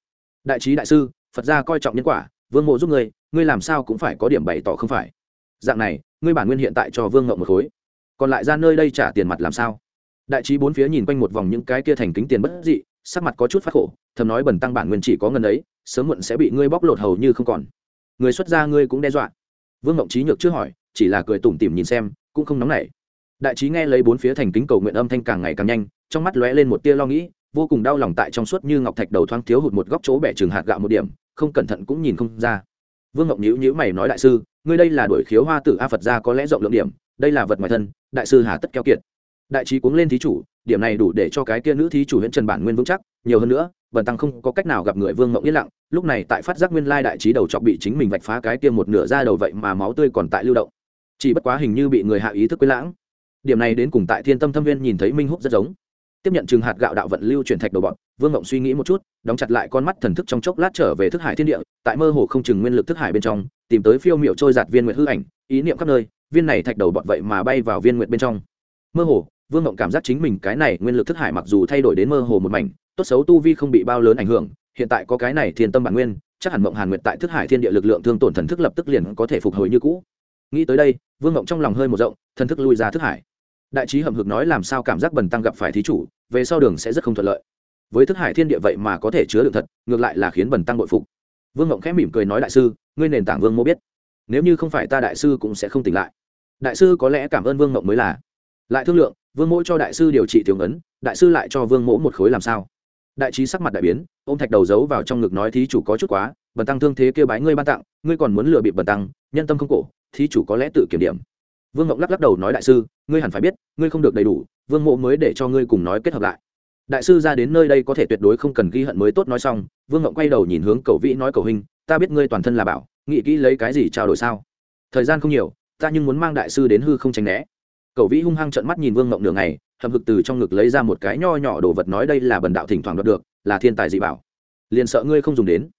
Đại trí đại sư, phật gia coi trọng nhân quả, vương mộ giúp ngươi ngươi làm sao cũng phải có điểm bày tỏ không phải. Dạng này, ngươi bản nguyên hiện tại cho vương ngộng một khối. Còn lại ra nơi đây trả tiền mặt làm sao? Đại trí bốn phía nhìn quanh một vòng những cái kia thành kính tiền bất dị sắc mặt có chút phát khổ, thầm nói bẩn tăng bản nguyên chỉ có ngân ấy, sớm muộn sẽ bị ngươi bóc lột hầu như không còn. Người xuất gia ngươi cũng đe dọa. Vương ngộng trí nhược chưa hỏi, chỉ là cười tủm tỉm nhìn xem, cũng không nóng nảy. Đại trí nghe lấy bốn phía thành kính cầu nguyện âm thanh càng ngày càng nhanh, trong mắt lóe lên một tia lo nghĩ, vô cùng đau lòng tại trong suốt như ngọc thạch đầu thoáng thiếu hụt một góc chỗ bẻ trường hạt gạo một điểm, không cẩn thận cũng nhìn không ra. Vương ngọc nhíu nhíu mày nói đại sư, ngươi đây là đuổi khiếu hoa tử a phật gia có lẽ rộng lượng điểm, đây là vật ngoài thân, đại sư hà tất keo kiệt. Đại trí cuống lên thí chủ điểm này đủ để cho cái kia nữ thí chủ huyện trần bản nguyên vững chắc, nhiều hơn nữa, bần tăng không có cách nào gặp người vương mộng yên lặng, lúc này tại phát giác nguyên lai đại trí đầu chọc bị chính mình vạch phá cái kia một nửa ra đầu vậy mà máu tươi còn tại lưu động. Chỉ bất quá hình như bị người hạ ý thức quên lãng. Điểm này đến cùng tại thiên tâm thâm viên nhìn thấy minh húc rất giống. Tiếp nhận trường hạt gạo đạo vận lưu chuyển thạch đầu bọn, vương mộng suy nghĩ một chút, đóng chặt lại con mắt thần thức trong chốc lát trở về thức hải thiên địa, tại mơ hồ không chừng nguyên lực thức hải bên trong, tìm tới phiêu miệu trôi giạt viên nguyệt hư ảnh, ý niệm khắp nơi, viên này thạch đầu bọn vậy mà bay vào viên nguyệt bên trong. Mơ hồ vương Mộng cảm giác chính mình cái này nguyên lực thức hải mặc dù thay đổi đến mơ hồ một mảnh, tốt xấu tu vi không bị bao lớn ảnh hưởng, hiện tại có cái này thiên tâm bản nguyên, chắc hẳn mộng hàn nguyệt tại thức hải thiên địa lực lượng thương tổn thần thức lập tức liền có thể phục hồi như cũ. Nghĩ tới đây, vương Mộng trong lòng hơi một rộng, thần thức lui ra thức hải. Đại trí hậm hực nói làm sao cảm giác bần tăng gặp phải thí chủ, về sau đường sẽ rất không thuận lợi. Với thức hải thiên địa vậy mà có thể chứa được thật, ngược lại là khiến bần tăng bội phục. Vương Mộng khẽ mỉm cười nói đại sư, ngươi nền tảng vương mô biết. Nếu như không phải ta đại sư cũng sẽ không tỉnh lại. Đại sư có lẽ cảm ơn vương Mộng mới là. Lại thương lượng vương mỗ cho đại sư điều trị thiếu ấn đại sư lại cho vương mỗ một khối làm sao? Đại trí sắc mặt đại biến ô m thạch đầu giấu vào trong ngực nói, thí chủ có chút quá, bần tăng thương thế kêu bái ngươi ban tặng, ngươi còn muốn lừa bịp bần tăng, nhân tâm không cổ, thí chủ có lẽ tự kiểm điểm. Vương ngộng lắc lắc đầu nói, đại sư, ngươi hẳn phải biết, ngươi không được đầy đủ, vương mộ mới để cho ngươi cùng nói kết hợp lại. Đại sư ra đến nơi đây có thể tuyệt đối không cần ghi hận mới tốt nói xong, vương ngộng quay đầu nhìn hướng cầu vĩ nói, cầu hình ta biết ngươi toàn thân là bảo, nghĩ kỹ lấy cái gì trao đổi sao? Thời gian không nhiều, ta nhưng muốn mang đại sư đến hư không tránh né cầu vĩ hung hăng trợn mắt nhìn vương mộng nửa ngày hầm hực từ trong ngực lấy ra một cái nho nhỏ đồ vật nói đây là bần đạo thỉnh thoảng đoạt được, là thiên tài dị bảo. Liền sợ ngươi không dùng đến.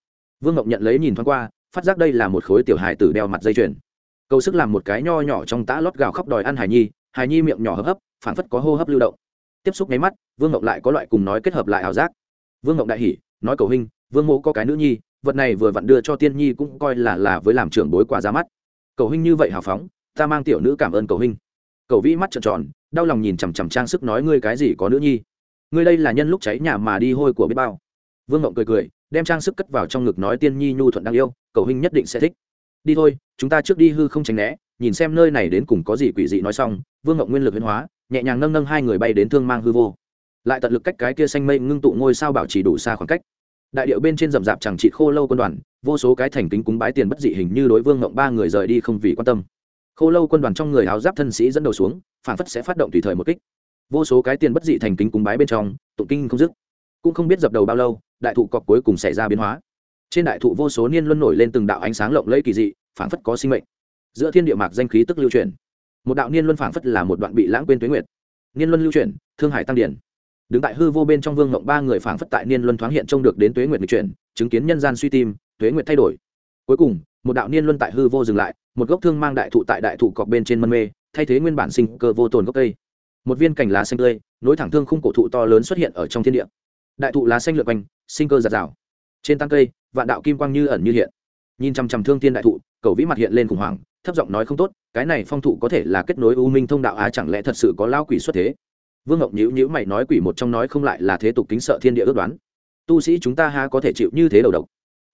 Vương mộng nhận lấy nhìn thoáng qua, phát giác đây là một khối tiểu hài tử đeo mặt dây chuyền. Cầu sức làm một cái nho nhỏ trong tã lót gào khóc đòi ăn hài nhi hài nhi miệng nhỏ hấp hấp phản phất có hô hấp lưu động. Tiếp xúc nháy mắt, vương ngọc lại có loại cùng nói kết hợp lại ảo giác. Vương ngọc đại hỉ, nói cầu hình vương mẫu có cái nữ nhi, vật này vừa vặn đưa cho tiên nhi cũng coi là là với làm trưởng bối quả ra mắt. Cầu huynh như vậy hào phóng, ta mang tiểu nữ cảm ơn cầu huynh cầu vĩ mắt trợn tròn, đau lòng nhìn chằm chằm trang sức nói ngươi cái gì có nữ nhi. Ngươi đây là nhân lúc cháy nhà mà đi hôi của biết bao. Vương ngộng cười cười, đem trang sức cất vào trong ngực nói tiên nhi nhu thuận đang yêu, cầu huynh nhất định sẽ thích. Đi thôi, chúng ta trước đi hư không tránh né, nhìn xem nơi này đến cùng có gì quỷ dị nói xong, vương ngộng nguyên lực huyên hóa, nhẹ nhàng nâng nâng hai người bay đến thương mang hư vô. Lại tận lực cách cái kia xanh mây ngưng tụ ngôi sao bảo trì đủ xa khoảng cách. Đại điệu bên trên rậm rạp chẳng trị khô lâu quân đoàn, vô số cái thành kính cúng bái tiền bất dị hình như đối vương ngộng ba người rời đi không vì quan tâm khô lâu quân đoàn trong người áo giáp thân sĩ dẫn đầu xuống phản phất sẽ phát động tùy thời một kích. Vô số cái tiền bất dị thành kính cúng bái bên trong, tụng kinh không dứt. Cũng không biết dập đầu bao lâu, đại thụ cọc cuối cùng xảy ra biến hóa. Trên đại thụ vô số niên luân nổi lên từng đạo ánh sáng lộng lẫy kỳ dị phản phất có sinh mệnh. Giữa thiên địa mạc danh khí tức lưu truyền một đạo niên luân phản phất là một đoạn bị lãng quên tuế nguyệt. Niên luân lưu truyền thương hải tăng điển. Đứng tại hư vô bên trong vương mộng ba người phảng phất tại niên luân thoáng hiện trông được đến tuế nguyệt lịch chuyển, chứng kiến nhân gian suy tim, tuế nguyệt thay đổi. Cuối cùng, một đạo niên luân tại hư vô dừng lại một gốc thương mang đại thụ tại đại thụ cọc bên trên mân mê, thay thế nguyên bản sinh cơ vô tồn gốc cây. Một viên cành lá xanh tươi, nối thẳng thương khung cổ thụ to lớn xuất hiện ở trong thiên địa. Đại thụ lá xanh lượt quanh, sinh cơ giạt rào. Trên tăng cây, vạn đạo kim quang như ẩn như hiện. Nhìn chằm chằm thương thiên đại thụ, cầu vĩ mặt hiện lên khủng hoảng, thấp giọng nói không tốt, cái này phong thụ có thể là kết nối u minh thông đạo á, chẳng lẽ thật sự có lao quỷ xuất thế? Vương ngọc nhữ nhữ mày nói quỷ một trong nói không lại là thế tục kính sợ thiên địa ước đoán. Tu sĩ chúng ta ha có thể chịu như thế đầu độc?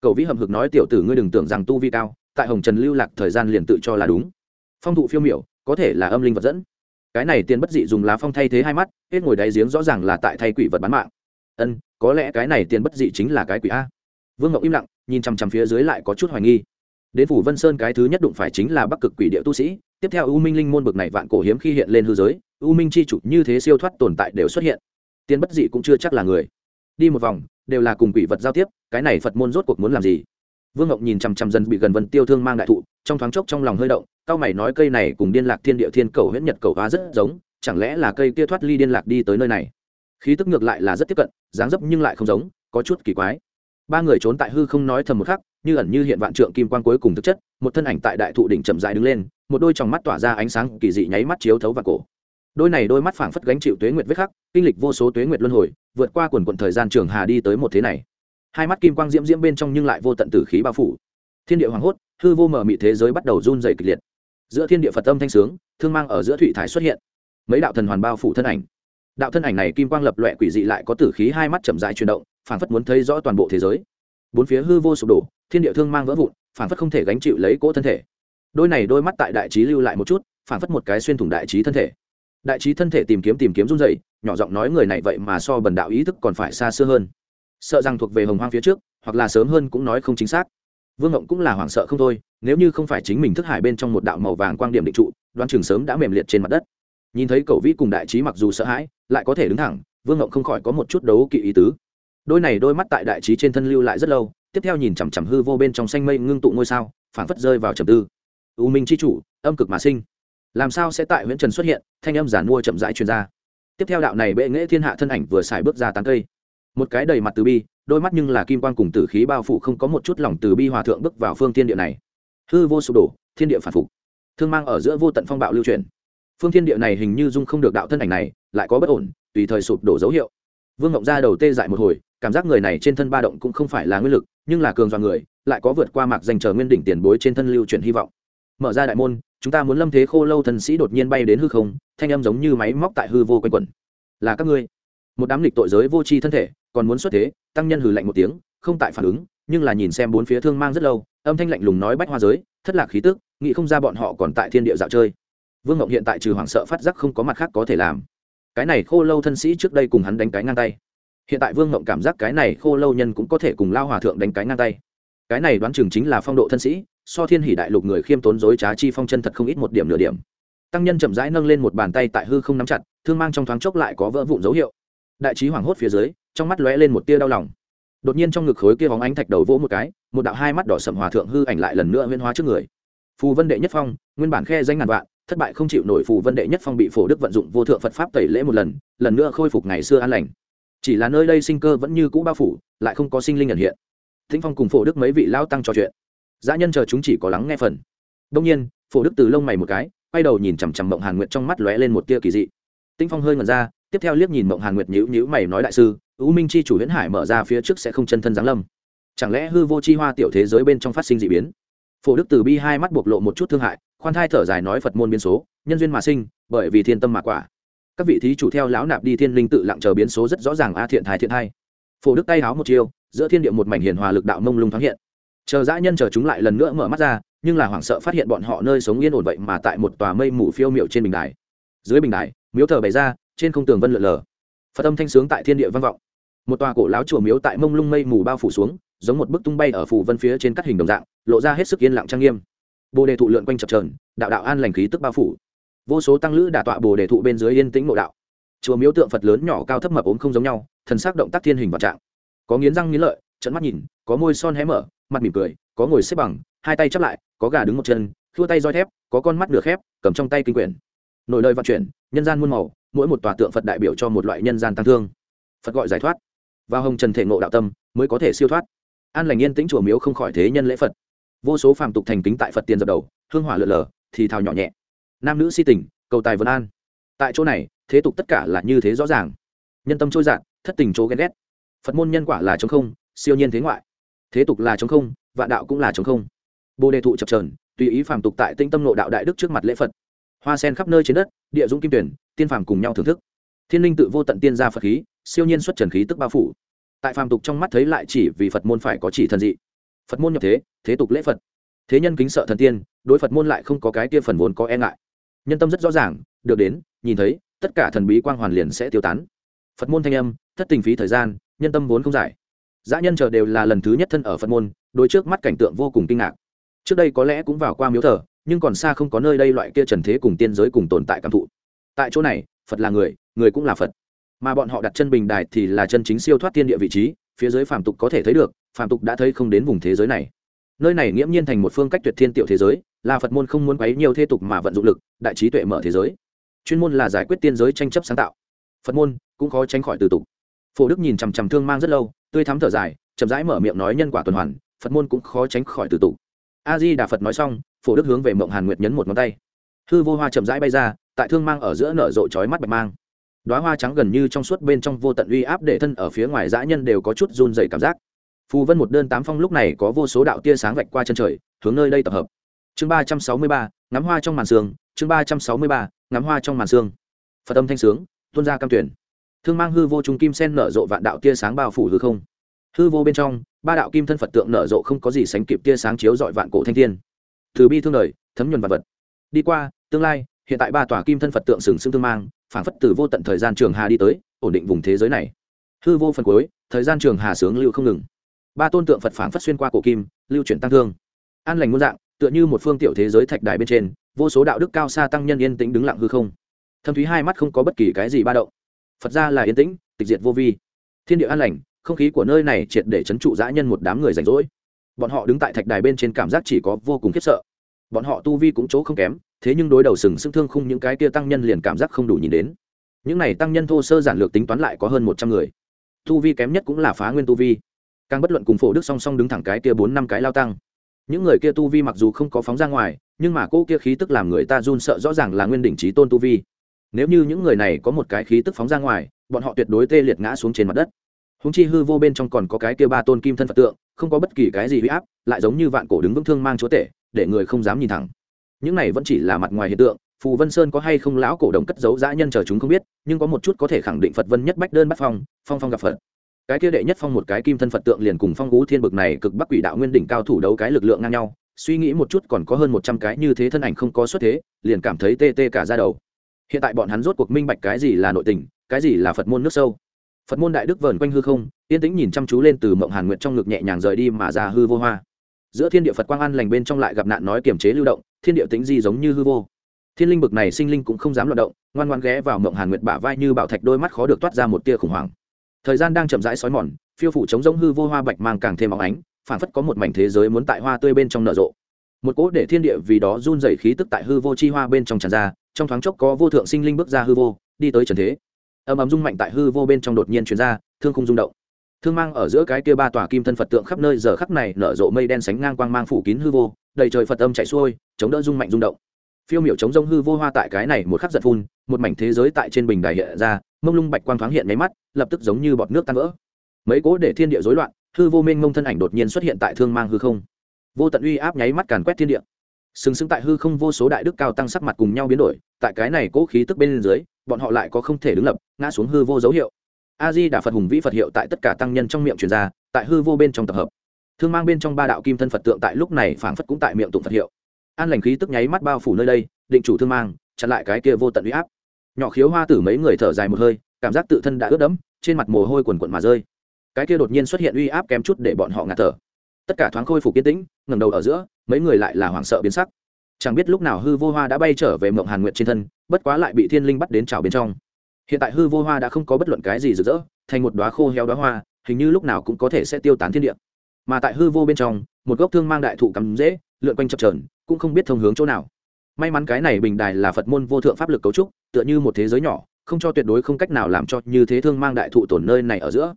Cầu vĩ hầm hực nói, tiểu tử ngươi đừng tưởng rằng tu vi cao tại hồng trần lưu lạc thời gian liền tự cho là đúng. Phong thụ phiêu miểu, có thể là âm linh vật dẫn. Cái này tiền bất dị dùng lá phong thay thế hai mắt, hết ngồi đáy giếng rõ ràng là tại thay quỷ vật bán mạng. Ân, có lẽ cái này tiền bất dị chính là cái quỷ a. Vương ngọc im lặng, nhìn chằm chằm phía dưới lại có chút hoài nghi. Đến phủ vân sơn cái thứ nhất đụng phải chính là bắc cực quỷ địa tu sĩ, tiếp theo u minh linh môn bực này vạn cổ hiếm khi hiện lên hư giới, u minh chi chủ như thế siêu thoát tồn tại đều xuất hiện. Tiên bất dị cũng chưa chắc là người. Đi một vòng, đều là cùng quỷ vật giao tiếp, cái này phật môn rốt cuộc muốn làm gì? Vương ngọc nhìn chằm chằm dần bị gần vân tiêu thương mang đại thụ, trong thoáng chốc trong lòng hơi động, cao mày nói cây này cùng điên lạc thiên địa thiên cầu huyết nhật cầu hoa rất giống, chẳng lẽ là cây kia thoát ly điên lạc đi tới nơi này? Khí tức ngược lại là rất tiếp cận, dáng dấp nhưng lại không giống, có chút kỳ quái. Ba người trốn tại hư không nói thầm một khắc, như ẩn như hiện vạn trượng kim quan cuối cùng thực chất, một thân ảnh tại đại thụ đỉnh chậm dại đứng lên, một đôi tròng mắt tỏa ra ánh sáng kỳ dị nháy mắt chiếu thấu vào cổ. Đôi này đôi mắt phảng phất gánh chịu tuế nguyệt vết khắc, kinh lịch vô số tuế nguyệt luân hồi, vượt qua quần quận thời gian trường hà đi tới một thế này hai mắt kim quang diễm diễm bên trong nhưng lại vô tận tử khí bao phủ. Thiên địa hoàng hốt, hư vô mở mị thế giới bắt đầu run dày kịch liệt. Giữa thiên địa phật âm thanh sướng, thương mang ở giữa thụy thải xuất hiện. Mấy đạo thần hoàn bao phủ thân ảnh. Đạo thân ảnh này kim quang lập loẹ quỷ dị lại có tử khí hai mắt chậm dài chuyển động, phảng phất muốn thấy rõ toàn bộ thế giới. Bốn phía hư vô sụp đổ, thiên địa thương mang vỡ vụn, phảng phất không thể gánh chịu lấy cỗ thân thể. Đôi này đôi mắt tại đại trí lưu lại một chút, phảng phất một cái xuyên thủng đại trí thân thể. Đại trí thân thể tìm kiếm tìm kiếm run dày nhỏ giọng nói người này vậy mà so bần đạo ý thức còn phải xa xưa hơn sợ rằng thuộc về hồng hoang phía trước, hoặc là sớm hơn cũng nói không chính xác. Vương ngộng cũng là hoảng sợ không thôi, nếu như không phải chính mình thức hải bên trong một đạo màu vàng quang điểm định trụ, đoán chừng sớm đã mềm liệt trên mặt đất. Nhìn thấy cậu vĩ cùng đại trí mặc dù sợ hãi, lại có thể đứng thẳng, vương ngộng không khỏi có một chút đấu kỵ ý tứ. Đôi này đôi mắt tại đại trí trên thân lưu lại rất lâu, tiếp theo nhìn chằm chằm hư vô bên trong xanh mây ngưng tụ ngôi sao, phảng phất rơi vào trầm tư. U minh c h i chủ, âm cực mà sinh. Làm sao sẽ tại huyện trần xuất hiện, thanh âm giản mua chậm rãi truyền ra. Tiếp theo đạo này bệ nghễ thiên hạ thân ảnh vừa xài bước ra tán cây một cái đầy mặt từ bi, đôi mắt nhưng là kim quan cùng tử khí bao phủ không có một chút lòng từ bi hòa thượng bước vào phương thiên địa này. Hư vô sụp đổ, thiên địa phản phục. Thương mang ở giữa vô tận phong bạo lưu truyền. Phương thiên địa này hình như dung không được đạo thân ảnh này, lại có bất ổn, tùy thời sụp đổ dấu hiệu. Vương ngộng ra đầu tê dại một hồi, cảm giác người này trên thân ba động cũng không phải là nguyên lực, nhưng là cường dọa người, lại có vượt qua mạc dành chờ nguyên đỉnh tiền bối trên thân lưu truyền hy vọng. Mở ra đại môn, chúng ta muốn lâm thế khô lâu thần sĩ đột nhiên bay đến hư không, thanh âm giống như máy móc tại hư vô quanh quẩn. Là các ngươi. Một đám lịch tội giới vô tri thân thể còn muốn xuất thế, tăng nhân hừ lạnh một tiếng, không tại phản ứng, nhưng là nhìn xem bốn phía thương mang rất lâu, âm thanh lạnh lùng nói bách hoa giới, thất lạc khí tức, nghĩ không ra bọn họ còn tại thiên địa dạo chơi. Vương ngộng hiện tại trừ hoảng sợ phát giác không có mặt khác có thể làm. Cái này khô lâu thân sĩ trước đây cùng hắn đánh cái ngang tay. Hiện tại vương ngộng cảm giác cái này khô lâu nhân cũng có thể cùng lao hòa thượng đánh cái ngang tay. Cái này đoán chừng chính là phong độ thân sĩ, so thiên hỷ đại lục người khiêm tốn dối trá chi phong chân thật không ít một điểm nửa điểm. Tăng nhân chậm rãi nâng lên một bàn tay tại hư không nắm chặt, thương mang trong thoáng chốc lại có vỡ vụn dấu hiệu. Đại trí hoảng hốt phía dưới trong mắt lóe lên một tia đau lòng. Đột nhiên trong ngực khối kia bóng ánh thạch đầu vỗ một cái, một đạo hai mắt đỏ sầm hòa thượng hư ảnh lại lần nữa huyên hóa trước người. Phù vân đệ nhất phong, nguyên bản khe danh ngàn vạn, thất bại không chịu nổi phù vân đệ nhất phong bị phổ đức vận dụng vô thượng phật pháp tẩy lễ một lần lần nữa khôi phục ngày xưa an lành. Chỉ là nơi đây sinh cơ vẫn như cũ bao phủ, lại không có sinh linh ẩn hiện. Thính phong cùng phổ đức mấy vị lao tăng trò chuyện. Dã nhân chờ chúng chỉ có lắng nghe phần. Đông nhiên, phổ đức từ lông mày một cái, quay đầu nhìn chằm chằm mộng hàn nguyệt trong mắt lóe lên một tia kỳ dị. Tinh phong hơi ngẩn ra tiếp theo liếc nhìn mộng hàn nguyệt nhữ nhữ mày nói đại sư, u minh chi chủ huyễn hải mở ra phía trước sẽ không chân thân giáng lâm. Chẳng lẽ hư vô chi hoa tiểu thế giới bên trong phát sinh d ị biến? Phổ đức từ bi hai mắt bộc lộ một chút thương hại, khoan thai thở dài nói phật môn biến số, nhân duyên mà sinh, bởi vì thiên tâm mà quả. Các vị thí chủ theo lão nạp đi thiên linh tự lặng chờ biến số rất rõ ràng a thiện thái thiện hai phổ đức tay háo một chiêu, giữa thiên địa một mảnh hiền hòa lực đạo mông lung thoáng hiện. Chờ dã nhân chờ chúng lại lần nữa mở mắt ra, nhưng là hoảng sợ phát hiện bọn họ nơi sống yên ổn vậy mà tại một tòa mây mù phiêu miệu trên bình đài. Dưới bình đài, miếu thờ bày ra trên không tường vân lượn lờ. Phật âm thanh sướng tại thiên địa vang vọng. Một tòa cổ láo chùa miếu tại mông lung mây mù bao phủ xuống, giống một bức tung bay ở phủ vân phía trên các hình đồng dạng, lộ ra hết sức yên lặng trang nghiêm. Bồ đề thụ lượn quanh chập trờn đạo đạo an lành khí tức bao phủ. Vô số tăng lữ đả tọa bồ đề thụ bên dưới yên tĩnh mộ đạo. Chùa miếu tượng phật lớn nhỏ cao thấp mập ốm không giống nhau, thần sắc động tác thiên hình và trạng. Có nghiến răng nghiến lợi trận mắt nhìn, có môi son hé mở, mặt mỉm cười, có ngồi xếp bằng, hai tay chắp lại, có gà đứng một chân thua tay roi thép, có con mắt nửa khép, cầm trong tay kinh quyển. Nổi lời vận chuyển, nhân gian muôn màu mỗi một tòa tượng phật đại biểu cho một loại nhân gian tăng thương. Phật gọi giải thoát. Và hồng trần thể ngộ đạo tâm, mới có thể siêu thoát. An lành yên tĩnh chùa miếu không khỏi thế nhân lễ phật. Vô số phàm tục thành kính tại phật tiền dập đầu, hương hỏa lượn lờ, thì thào nhỏ nhẹ. Nam nữ si tình, cầu tài vân an. Tại chỗ này, thế tục tất cả là như thế rõ ràng. Nhân tâm trôi dạt, thất tình chỗ ghen ghét. Phật môn nhân quả là chống không, siêu nhiên thế ngoại. Thế tục là chống không, vạn đạo cũng là chống không. Bồ đề thụ chập trờn, tùy ý phàm tục tại tinh tâm nộ đạo đại đức trước mặt lễ phật. Hoa sen khắp nơi trên đất, địa dũng kim tuyển tiên phàm cùng nhau thưởng thức. Thiên linh tự vô tận tiên gia phật khí, siêu nhiên xuất trần khí tức bao phủ. Tại phàm tục trong mắt thấy lại chỉ vì phật môn phải có chỉ thần dị. Phật môn nhập thế thế tục lễ phật. Thế nhân kính sợ thần tiên, đối phật môn lại không có cái kia phần vốn có e ngại. Nhân tâm rất rõ ràng, được đến, nhìn thấy, tất cả thần bí quang hoàn liền sẽ tiêu tán. Phật môn thanh âm, thất tình phí thời gian, nhân tâm vốn không giải. Dã nhân chờ đều là lần thứ nhất thân ở phật môn đôi trước mắt cảnh tượng vô cùng kinh ngạc. Trước đây có lẽ cũng vào qua miếu thờ, nhưng còn xa không có nơi đây loại kia trần thế cùng tiên giới cùng tồn tại cảm thụ tại chỗ này, phật là người người cũng là phật. Mà bọn họ đặt chân bình đài thì là chân chính siêu thoát tiên địa vị trí, phía dưới phàm tục có thể thấy được, phàm tục đã thấy không đến vùng thế giới này. Nơi này nghiễm nhiên thành một phương cách tuyệt thiên tiểu thế giới, là phật môn không muốn quấy nhiều thế tục mà vận dụng lực, đại trí tuệ mở thế giới. Chuyên môn là giải quyết tiên giới tranh chấp sáng tạo. Phật môn cũng khó tránh khỏi từ tục. Phổ đức nhìn chằm chằm thương mang rất lâu, tươi thắm thở dài, chậm rãi mở miệng nói nhân quả tuần hoàn, phật môn cũng khó tránh khỏi từ tục. A di đà phật nói xong, phổ đức hướng về mộng hàn nguyệt nhấn một ngón tay hư vô hoa chậm rãi bay ra, tại thương mang ở giữa nở rộ chói mắt bạch mang. Đoá hoa trắng gần như trong suốt bên trong vô tận uy áp để thân ở phía ngoài dã nhân đều có chút run dày cảm giác. Phù vân một đơn tám phong lúc này có vô số đạo tia sáng vạch qua chân trời, hướng nơi đây tập hợp. Chương ba trăm sáu mươi ba, ngắm hoa trong màn sương, chương ba trăm sáu mươi ba, ngắm hoa trong màn sương. Phật âm thanh sướng, tuôn ra cam tuyển. Thương mang hư vô trung kim sen nở rộ vạn đạo tia sáng bao phủ hư không. Hư vô bên trong, ba đạo kim thân phật tượng nở rộ không có gì sánh kịp tia sáng chiếu dọi vạn cổ thanh thiên. Từ bi thương đời, thấm nhuần vật vật đi qua, tương lai, hiện tại ba tòa kim thân phật tượng sừng sững thương mang phản phất từ vô tận thời gian trường hà đi tới, ổn định vùng thế giới này. Hư vô phần cuối, thời gian trường hà sướng lưu không ngừng. Ba tôn tượng phật phản phất xuyên qua cổ kim, lưu chuyển tăng thương. An lành muôn dạng, tựa như một phương tiểu thế giới thạch đài bên trên, vô số đạo đức cao xa tăng nhân yên tĩnh đứng lặng hư không. Thâm thúy hai mắt không có bất kỳ cái gì ba động. Phật ra là yên tĩnh, tịch diệt vô vi. Thiên địa an lành, không khí của nơi này triệt để chấn trụ dã nhân một đám người rảnh rỗi. Bọn họ đứng tại thạch đài bên trên cảm giác chỉ có vô cùng khiếp sợ bọn họ tu vi cũng chỗ không kém, thế nhưng đối đầu sừng sững thương khung những cái kia tăng nhân liền cảm giác không đủ nhìn đến. Những này tăng nhân thô sơ giản lược tính toán lại có hơn một trăm người. Tu vi kém nhất cũng là phá nguyên tu vi. Càng bất luận cùng phổ đức song song đứng thẳng cái kia bốn năm cái lao tăng. Những người kia tu vi mặc dù không có phóng ra ngoài, nhưng mà cô kia khí tức làm người ta run sợ rõ ràng là nguyên đỉnh trí tôn tu vi. Nếu như những người này có một cái khí tức phóng ra ngoài, bọn họ tuyệt đối tê liệt ngã xuống trên mặt đất. Húng chi hư vô bên trong còn có cái kia ba tôn kim thân phật tượng, không có bất kỳ cái gì huy áp, lại giống như vạn cổ đứng vững thương mang chúa tể để người không dám nhìn thẳng. Những này vẫn chỉ là mặt ngoài hiện tượng, phù vân sơn có hay không lão cổ đồng cất giấu dã nhân chờ chúng không biết, nhưng có một chút có thể khẳng định phật vân nhất bách đơn bắt phong phong phong gặp phật. Cái kia đệ nhất phong một cái kim thân phật tượng liền cùng phong gú thiên bực này cực bắc quỷ đạo nguyên đỉnh cao thủ đấu cái lực lượng ngang nhau, suy nghĩ một chút còn có hơn một trăm cái như thế thân ảnh không có xuất thế, liền cảm thấy tê tê cả ra đầu. Hiện tại bọn hắn rốt cuộc minh bạch cái gì là nội tình, cái gì là phật môn nước sâu. Phật môn đại đức vờn quanh hư không, yên tĩnh nhìn chăm chú lên từ mộng hàn nguyện trong ngực nhẹ nhàng rời đi mà ra hư vô hoa giữa thiên địa phật quang an lành bên trong lại gặp nạn nói kiềm chế lưu động, thiên địa tính di giống như hư vô. Thiên linh bực này sinh linh cũng không dám loạt động, ngoan ngoan ghé vào mộng hàn nguyệt bả vai như bảo thạch đôi mắt khó được toát ra một tia khủng hoảng. Thời gian đang chậm rãi xói mòn, phiêu phủ chống giống hư vô hoa bạch mang càng thêm óng ánh phản phất có một mảnh thế giới muốn tại hoa tươi bên trong nở rộ. Một cỗ để thiên địa vì đó run dày khí tức tại hư vô chi hoa bên trong tràn ra, trong thoáng chốc có vô thượng sinh linh bước ra hư vô, đi tới trần thế. Ầm ầm rung mạnh tại hư vô bên trong đột nhiên chuyển ra, thương khung rung động thương mang ở giữa cái kia ba tòa kim thân phật tượng khắp nơi giờ khắp này nở rộ mây đen sánh ngang quang mang phủ kín hư vô, đầy trời phật âm chạy xuôi, chống đỡ rung mạnh rung động. Phiêu miểu chống rông hư vô hoa tại cái này một khắc giật phun, một mảnh thế giới tại trên bình đài hiện ra, mông lung bạch quang thoáng hiện máy mắt, lập tức giống như bọt nước tan vỡ. Mấy cố để thiên địa rối loạn, hư vô minh mông thân ảnh đột nhiên xuất hiện tại thương mang hư không. Vô tận uy áp nháy mắt càn quét thiên địa. Sừng sững tại hư không vô số đại đức cao tăng sắc mặt cùng nhau biến đổi, tại cái này cố khí tức bên dưới, bọn họ lại có không thể đứng lập, ngã xuống hư vô dấu hiệu a di đà phật hùng vĩ phật hiệu tại tất cả tăng nhân trong miệng truyền ra, tại hư vô bên trong tập hợp. Thương mang bên trong ba đạo kim thân phật tượng tại lúc này phảng phất cũng tại miệng tụng phật hiệu. An lành khí tức nháy mắt bao phủ nơi đây, định chủ thương mang, chặn lại cái kia vô tận uy áp. Nhỏ khiếu hoa tử mấy người thở dài một hơi, cảm giác tự thân đã ướt đẫm, trên mặt mồ hôi quần quận mà rơi. Cái kia đột nhiên xuất hiện uy áp kém chút để bọn họ ngạt thở. Tất cả thoáng khôi phục yên tĩnh ngầm đầu ở giữa, mấy người lại là hoảng sợ biến sắc. Chẳng biết lúc nào hư vô hoa đã bay trở về mộng hàn nguyện trên thân, bất quá lại bị thiên linh bắt đến trào bên trong hiện tại hư vô hoa đã không có bất luận cái gì rực rỡ, thành một đoá khô heo đoá hoa, hình như lúc nào cũng có thể sẽ tiêu tán thiên địa. Mà tại hư vô bên trong, một gốc thương mang đại thụ cắm dễ lượn quanh chập trờn cũng không biết thông hướng chỗ nào. May mắn cái này bình đài là phật môn vô thượng pháp lực cấu trúc, tựa như một thế giới nhỏ, không cho tuyệt đối không cách nào làm cho như thế thương mang đại thụ tổn nơi này ở giữa.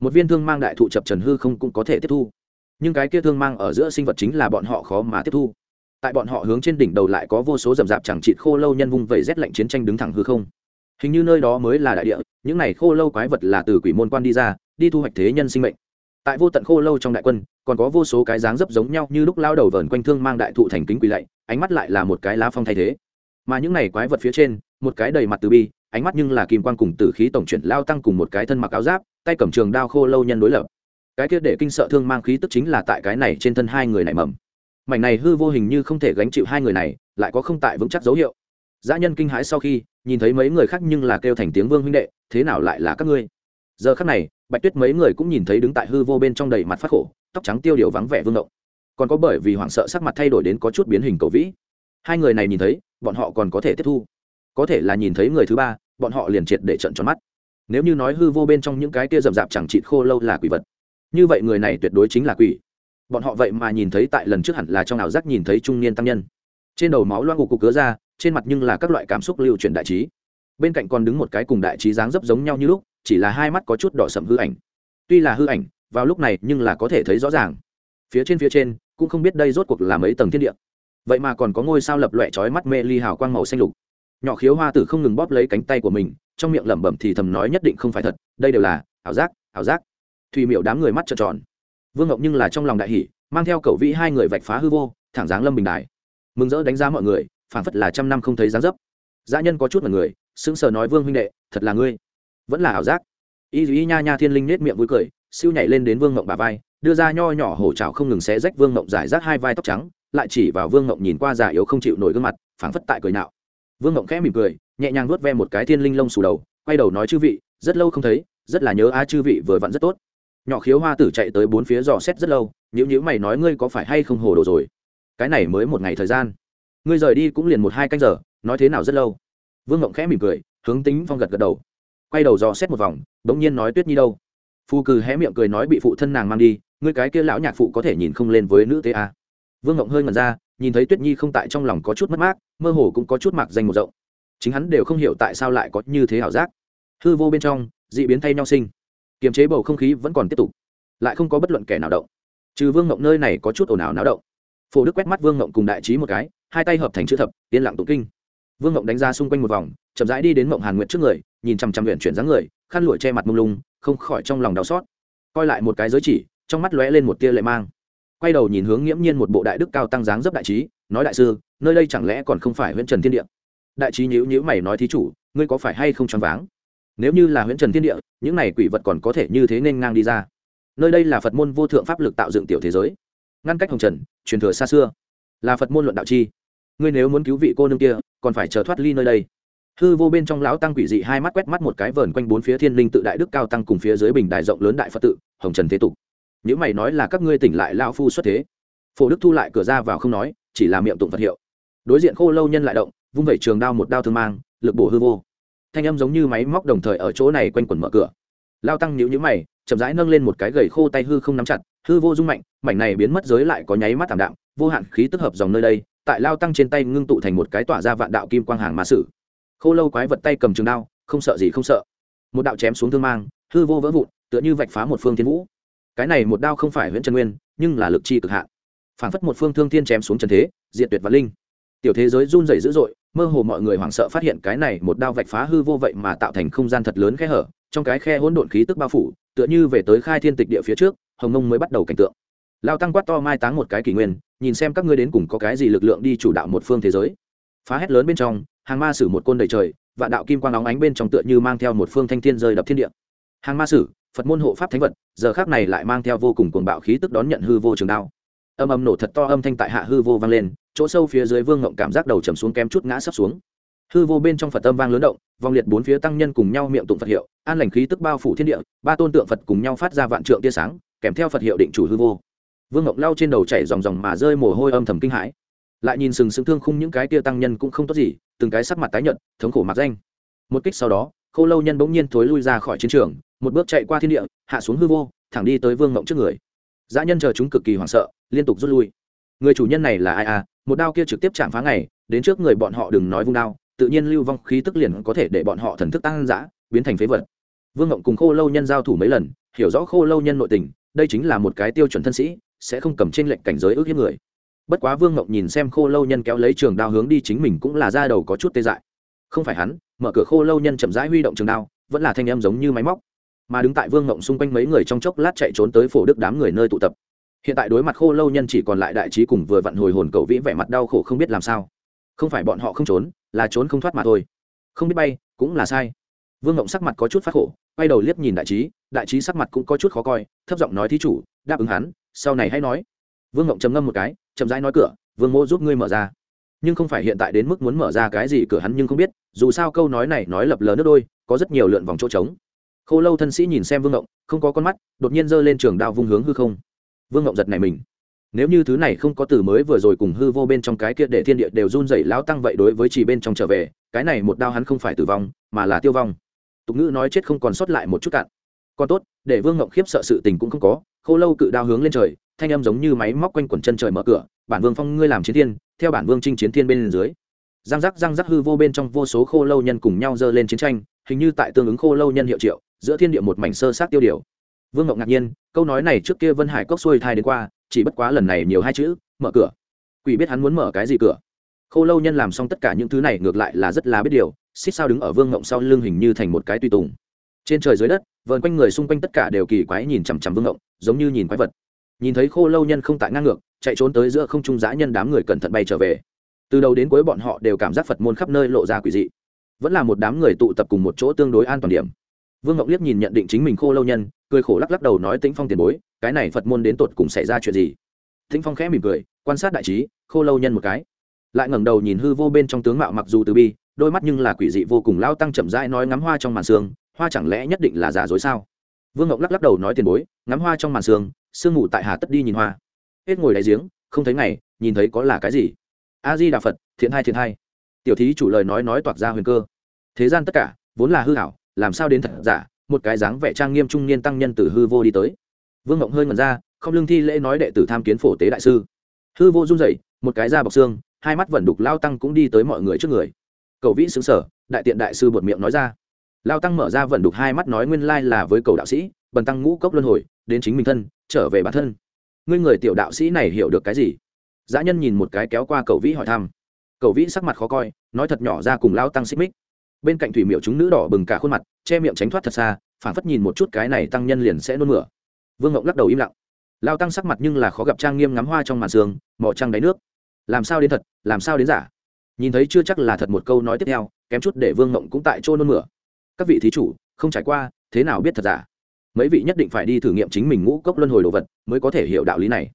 Một viên thương mang đại thụ chập trần hư không cũng có thể tiếp thu. Nhưng cái kia thương mang ở giữa sinh vật chính là bọn họ khó mà tiếp thu. Tại bọn họ hướng trên đỉnh đầu lại có vô số rậm rạp chẳng chịt khô lâu nhân vung vẩy rét lạnh chiến tranh đứng thẳng hư không hình như nơi đó mới là đại địa, những này khô lâu quái vật là từ quỷ môn quan đi ra, đi thu hoạch thế nhân sinh mệnh. Tại vô tận khô lâu trong đại quân, còn có vô số cái dáng dấp giống nhau như lúc lao đầu vờn quanh thương mang đại thụ thành kính quỳ lạy, ánh mắt lại là một cái lá phong thay thế. Mà những này quái vật phía trên, một cái đầy mặt từ bi, ánh mắt nhưng là kim quan cùng tử khí tổng chuyển lao tăng cùng một cái thân mặc áo giáp, tay cầm trường đao khô lâu nhân đối lập. Cái kia để kinh sợ thương mang khí tức chính là tại cái này trên thân hai người này mầm. Mảnh này hư vô hình như không thể gánh chịu hai người này, lại có không tại vững chắc dấu hiệu. Dã nhân kinh hãi sau khi nhìn thấy mấy người khác nhưng là kêu thành tiếng vương huynh đệ, thế nào lại là các ngươi? Giờ khắc này, bạch tuyết mấy người cũng nhìn thấy đứng tại hư vô bên trong đầy mặt phát khổ, tóc trắng tiêu điều vắng vẻ vương động. Còn có bởi vì hoảng sợ sắc mặt thay đổi đến có chút biến hình cầu vĩ. Hai người này nhìn thấy, bọn họ còn có thể tiếp thu. Có thể là nhìn thấy người thứ ba, bọn họ liền triệt để trận tròn mắt. Nếu như nói hư vô bên trong những cái kia rậm rạp chẳng chịt khô lâu là quỷ vật, như vậy người này tuyệt đối chính là quỷ. Bọn họ vậy mà nhìn thấy tại lần trước hẳn là trong ảo giác nhìn thấy trung niên tăng nhân trên đầu máu loang ngục cục cứa ra, trên mặt nhưng là các loại cảm xúc lưu truyền đại trí. Bên cạnh còn đứng một cái cùng đại trí dáng dấp giống nhau như lúc, chỉ là hai mắt có chút đỏ sậm hư ảnh. Tuy là hư ảnh, vào lúc này nhưng là có thể thấy rõ ràng. Phía trên phía trên, cũng không biết đây rốt cuộc là mấy tầng thiên địa. Vậy mà còn có ngôi sao lập loẹ trói mắt mê ly hào quang màu xanh lục. Nhỏ khiếu hoa tử không ngừng bóp lấy cánh tay của mình, trong miệng lẩm bẩm thì thầm nói nhất định không phải thật, đây đều là, ảo giác ảo giác. Thùy miệu đám người mắt trợn tròn. Vương ngọc nhưng là trong lòng đại hỷ mang theo cậu vĩ hai người vạch phá hư vô, thẳng dáng lâm bình đài mừng rỡ đánh giá mọi người phản phất là trăm năm không thấy dáng dấp. Dã nhân có chút mọi người, sững sờ nói, vương huynh đệ, thật là ngươi. Vẫn là ảo giác. Y duy nha nha thiên linh nết miệng vui cười, siêu nhảy lên đến vương ngộng bà vai, đưa ra nho nhỏ hổ trào không ngừng xé rách vương ngộng giải rác hai vai tóc trắng, lại chỉ vào vương ngộng nhìn qua già yếu không chịu nổi gương mặt, phảng phất tại cười nạo. Vương ngộng khẽ mỉm cười, nhẹ nhàng nuốt ve một cái thiên linh lông xù đầu, quay đầu nói, chư vị, rất lâu không thấy, rất là nhớ a, chư vị vừa vặn rất tốt. Nhỏ khiếu hoa tử chạy tới bốn phía dò xét rất lâu nhữ nhữ mày nói, ngươi có phải hay không hồ đồ rồi? Cái này mới một ngày thời gian. Ngươi rời đi cũng liền một hai canh giờ, nói thế nào rất lâu. Vương ngộng khẽ mỉm cười, hướng tính phong gật gật đầu. Quay đầu dò xét một vòng bỗng nhiên nói tuyết nhi đâu? Phu cừ hé miệng cười nói bị phụ thân nàng mang đi, ngươi cái kia lão nhạc phụ có thể nhìn không lên với nữ tế a vương ngộng hơi ngẩn ra, nhìn thấy tuyết nhi không tại trong lòng có chút mất mát, mơ hồ cũng có chút mặc danh một rộng. Chính hắn đều không hiểu tại sao lại có như thế ảo giác. Hư vô bên trong, dị biến thay nhau sinh. Kiềm chế bầu không khí vẫn còn tiếp tục, lại không có bất luận kẻ nào động. Trừ vương ngộng nơi này có chút ồn ào náo động phổ đức quét mắt vương ngộng cùng đại trí một cái, hai tay hợp thành chữ thập, yên lặng tụng kinh. Vương ngộng đánh ra xung quanh một vòng, chậm rãi đi đến mộng hàn nguyệt trước người, nhìn chằm chằm luyện chuyển dáng người, khăn lụi che mặt mông lung, không khỏi trong lòng đau xót. Coi lại một cái giới chỉ, trong mắt lóe lên một tia lệ mang. Quay đầu nhìn hướng nghiễm nhiên một bộ đại đức cao tăng dáng dấp đại trí, nói đại sư, nơi đây chẳng lẽ còn không phải huyện trần thiên địa? Đại trí nhữ nhữ mày nói thí chủ, ngươi có phải hay không choáng váng? Nếu như là huyện trần thiên địa, những này quỷ vật còn có thể như thế nên ngang đi ra. Nơi đây là phật môn vô thượng pháp lực tạo dựng tiểu thế giới ngăn cách hồng trần, truyền thừa xa xưa. Là phật môn luận đạo chi. Ngươi nếu muốn cứu vị cô nương kia, còn phải chờ thoát ly nơi đây. Hư vô bên trong lão tăng quỷ dị hai mắt quét mắt một cái vờn quanh bốn phía thiên linh tự đại đức cao tăng cùng phía dưới bình đại rộng lớn đại phật tự, hồng trần thế tục. Những mày nói là các ngươi tỉnh lại lao phu xuất thế. Phổ đức thu lại cửa ra vào không nói, chỉ là miệng tụng phật hiệu. Đối diện khô lâu nhân lại động, vung vẩy trường đao một đao thương mang, lực bổ hư vô. Thanh âm giống như máy móc đồng thời ở chỗ này quanh quẩn mở cửa. Lao tăng nhíu nhíu mày, chậm rãi nâng lên một cái gầy khô tay hư không nắm chặt hư vô dung mạnh, mảnh này biến mất giới lại có nháy mắt thảm đạm, vô hạn khí tức hợp dòng nơi đây, tại lao tăng trên tay ngưng tụ thành một cái tỏa ra vạn đạo kim quang hàng mà sử. Khô lâu quái vật tay cầm trường đao, không sợ gì không sợ. Một đạo chém xuống thương mang, hư vô vỡ vụn, tựa như vạch phá một phương thiên vũ. Cái này một đao không phải huyện trần nguyên, nhưng là lực chi cực hạn. Phản phất một phương thương thiên chém xuống trần thế diện tuyệt và linh. Tiểu thế giới run rẩy dữ dội, mơ hồ mọi người hoảng sợ phát hiện cái này một đao vạch phá hư vô vậy mà tạo thành không gian thật lớn khe hở, trong cái khe hỗn độn khí tức bao phủ, tựa như về tới khai thiên tịch địa phía trước hồng mông mới bắt đầu cảnh tượng. Lao tăng quát to mai táng một cái kỷ nguyên, nhìn xem các ngươi đến cùng có cái gì lực lượng đi chủ đạo một phương thế giới. Phá hét lớn bên trong, hàng ma sử một côn đầy trời và đạo kim quang óng ánh bên trong tựa như mang theo một phương thanh thiên rơi đập thiên địa. Hàng ma sử, phật môn hộ pháp thánh vật, giờ khác này lại mang theo vô cùng cuồng bạo khí tức đón nhận hư vô trường đao. Âm âm nổ thật to âm thanh tại hạ hư vô vang lên, chỗ sâu phía dưới vương ngộng cảm giác đầu trầm xuống kém chút ngã sắp xuống. Hư vô bên trong phật âm vang lớn động, vòng liệt bốn phía tăng nhân cùng nhau miệng tụng phật hiệu, an lành khí tức bao phủ thiên địa, ba tôn tượng phật cùng nhau phát ra vạn trượng tia sáng kèm theo phật hiệu định chủ hư vô. Vương ngọc lao trên đầu chảy dòng dòng mà rơi mồ hôi âm thầm kinh hãi. Lại nhìn sừng sững thương khung những cái tia tăng nhân cũng không tốt gì, từng cái sắc mặt tái nhợt, thống khổ mặc danh. Một kích sau đó khô lâu nhân bỗng nhiên thối lui ra khỏi chiến trường, một bước chạy qua thiên địa, hạ xuống hư vô, thẳng đi tới vương ngộng trước người. Dã nhân chờ chúng cực kỳ hoảng sợ, liên tục rút lui. Người chủ nhân này là ai à? Một đao kia trực tiếp chạm phá ngày, đến trước người bọn họ đừng nói vung đao, tự nhiên lưu vong khí tức liền có thể để bọn họ thần thức tăng dã, biến thành phế vật. Vương ngộng cùng khô lâu nhân giao thủ mấy lần, hiểu rõ khô lâu nhân nội tình đây chính là một cái tiêu chuẩn thân sĩ, sẽ không cầm trên lệnh cảnh giới ước hiếp người. Bất quá vương ngộng nhìn xem khô lâu nhân kéo lấy trường đao hướng đi chính mình cũng là ra đầu có chút tê dại. Không phải hắn, mở cửa khô lâu nhân chậm rãi huy động trường đao, vẫn là thanh em giống như máy móc. Mà đứng tại vương ngộng xung quanh mấy người trong chốc lát chạy trốn tới phổ đức đám người nơi tụ tập. Hiện tại đối mặt khô lâu nhân chỉ còn lại đại trí cùng vừa vặn hồi hồn cầu vĩ vẻ mặt đau khổ không biết làm sao. Không phải bọn họ không trốn, là trốn không thoát mà thôi. Không biết bay, cũng là sai. Vương ngộng sắc mặt có chút phát khổ quay đầu liếc nhìn đại trí đại trí sắc mặt cũng có chút khó coi, thấp giọng nói thí chủ, đáp ứng hắn, sau này hãy nói. Vương ngộng trầm ngâm một cái, chậm rãi nói cửa, vương mô giúp ngươi mở ra. Nhưng không phải hiện tại đến mức muốn mở ra cái gì cửa hắn nhưng không biết, dù sao câu nói này nói lập lờ nước đôi, có rất nhiều lượn vòng chỗ trống. Khô lâu thân sĩ nhìn xem vương ngộng, không có con mắt, đột nhiên giơ lên trường đao vung hướng hư không. Vương ngộng giật này mình. Nếu như thứ này không có từ mới vừa rồi cùng hư vô bên trong cái kia để thiên địa đều run dậy lão tăng vậy đối với chỉ bên trong trở về, cái này một đao hắn không phải tử vong, mà là tiêu vong tục ngữ nói chết không còn sót lại một chút cạn. Còn tốt, để vương ngộng khiếp sợ sự tình cũng không có, khô lâu cự đao hướng lên trời, thanh âm giống như máy móc quanh quẩn chân trời mở cửa, bản vương phong, ngươi làm chiến thiên, theo bản vương trinh chiến thiên bên dưới. Giang rắc giang rắc hư vô bên trong vô số khô lâu nhân cùng nhau dơ lên chiến tranh, hình như tại tương ứng khô lâu nhân hiệu triệu, giữa thiên địa một mảnh sơ sát tiêu điều. Vương ngọc ngạc nhiên, câu nói này trước kia vân hải cốc xuôi thai đến qua, chỉ bất quá lần này nhiều hai chữ, mở cửa. Quỷ biết hắn muốn mở cái gì cửa. Khô lâu nhân làm xong tất cả những thứ này ngược lại là rất là biết điều xích sao đứng ở vương ngộng sau lưng hình như thành một cái tùy tùng. Trên trời dưới đất, vờn quanh người xung quanh tất cả đều kỳ quái nhìn chằm chằm vương ngộng, giống như nhìn quái vật. Nhìn thấy khô lâu nhân không tại ngang ngược, chạy trốn tới giữa không trung giã nhân đám người cẩn thận bay trở về. Từ đầu đến cuối bọn họ đều cảm giác phật môn khắp nơi lộ ra quỷ dị. Vẫn là một đám người tụ tập cùng một chỗ tương đối an toàn điểm. Vương ngọc liếc nhìn nhận định chính mình khô lâu nhân, cười khổ lắc lắc đầu nói, tĩnh phong tiền bối, cái này phật môn đến tột cùng xảy ra chuyện gì? Tĩnh phong khẽ mỉm cười, quan sát đại trí, khô lâu nhân một cái. Lại ngẩng đầu nhìn hư vô bên trong tướng mạo mặc dù từ bi đôi mắt nhưng là quỷ dị vô cùng, lao tăng chậm rãi nói ngắm hoa trong màn sương, hoa chẳng lẽ nhất định là giả dối sao? Vương ngọc lắc lắc đầu nói tiền bối, ngắm hoa trong màn sương sương ngủ tại hà tất đi nhìn hoa. Hết ngồi đáy giếng, không thấy ngày, nhìn thấy có là cái gì? A di đà phật, thiện hai thiện hai tiểu thí chủ lời nói nói toạc ra huyền cơ. Thế gian tất cả, vốn là hư hảo làm sao đến thật giả? Một cái dáng vẻ trang nghiêm trung niên tăng nhân từ hư vô đi tới. Vương ngộng hơi ngẩn ra, không lương thi lễ nói đệ tử tham kiến phổ tế đại sư. Hư vô run dậy một cái da bọc xương, hai mắt vẫn đục, lao tăng cũng đi tới mọi người trước người cầu vĩ xứng sở, đại tiện đại sư bột miệng nói ra. Lao tăng mở ra vận đục hai mắt nói nguyên lai là với cầu đạo sĩ, bần tăng ngũ cốc luân hồi, đến chính mình thân, trở về bản thân. Ngươi người tiểu đạo sĩ này hiểu được cái gì? Dã nhân nhìn một cái kéo qua cầu vĩ hỏi thăm. Cầu vĩ sắc mặt khó coi, nói thật nhỏ ra cùng lao tăng xích mích. Bên cạnh thủy miệu chúng nữ đỏ bừng cả khuôn mặt, che miệng tránh thoát thật xa phản phất nhìn một chút cái này tăng nhân liền sẽ nôn mửa. Vương ngộng lắc đầu im lặng. Lao tăng sắc mặt nhưng là khó gặp trang nghiêm ngắm hoa trong màn sương mỏ trăng đáy nước. Làm sao đến thật, làm sao đến giả? Nhìn thấy chưa chắc là thật một câu nói tiếp theo, kém chút để vương mộng cũng tại chỗ nôn mửa. Các vị thí chủ, không trải qua, thế nào biết thật giả? Mấy vị nhất định phải đi thử nghiệm chính mình ngũ cốc luân hồi đồ vật mới có thể hiểu đạo lý này.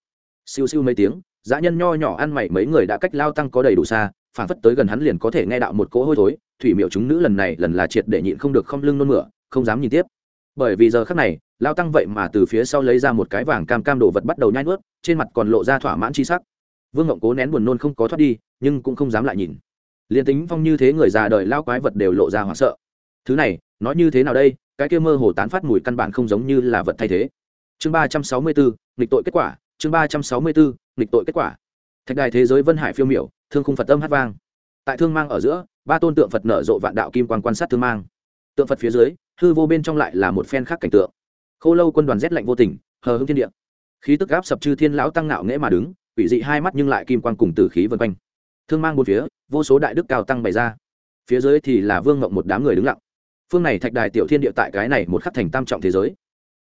Siêu siêu mấy tiếng, dã nhân nho nhỏ ăn mày mấy người đã cách lao tăng có đầy đủ xa phản phất tới gần hắn liền có thể nghe đạo một cỗ hôi thối, thủy miệu chúng nữ lần này lần là triệt để nhịn không được không lưng nôn mửa, không dám nhìn tiếp. Bởi vì giờ khắc này, lao tăng vậy mà từ phía sau lấy ra một cái vàng cam cam đồ vật bắt đầu nhai nuốt, trên mặt còn lộ ra thỏa mãn chi sắc vương ngộng cố nén buồn nôn không có thoát đi, nhưng cũng không dám lại nhìn. Liền tính phong như thế người già đời lao quái vật đều lộ ra hoảng sợ. Thứ này, nói như thế nào đây? Cái kia mơ hồ tán phát mùi căn bản không giống như là vật thay thế. Chương ba trăm sáu mươi bốn nghịch tội kết quả. Chương ba trăm sáu mươi bốn nghịch tội kết quả. Thạch đài thế giới vân hải phiêu miểu, thương khung phật âm hát vang. Tại thương mang ở giữa, ba tôn tượng phật nở rộ vạn đạo kim quan quan sát thương mang. Tượng phật phía dưới, hư vô bên trong lại là một phen khác cảnh tượng. Khô lâu quân đoàn rét lạnh vô tình, hờ hưng thiên địa. Khí tức gáp sập chư thiên lão tăng nạo nghễ mà đứng quỷ dị hai mắt nhưng lại kim quang cùng tử khí vân quanh. Thương mang bốn phía, vô số đại đức cao tăng bày ra. Phía dưới thì là vương ngộng một đám người đứng lặng. Phương này thạch đài tiểu thiên địa tại cái này một khắc thành tam trọng thế giới.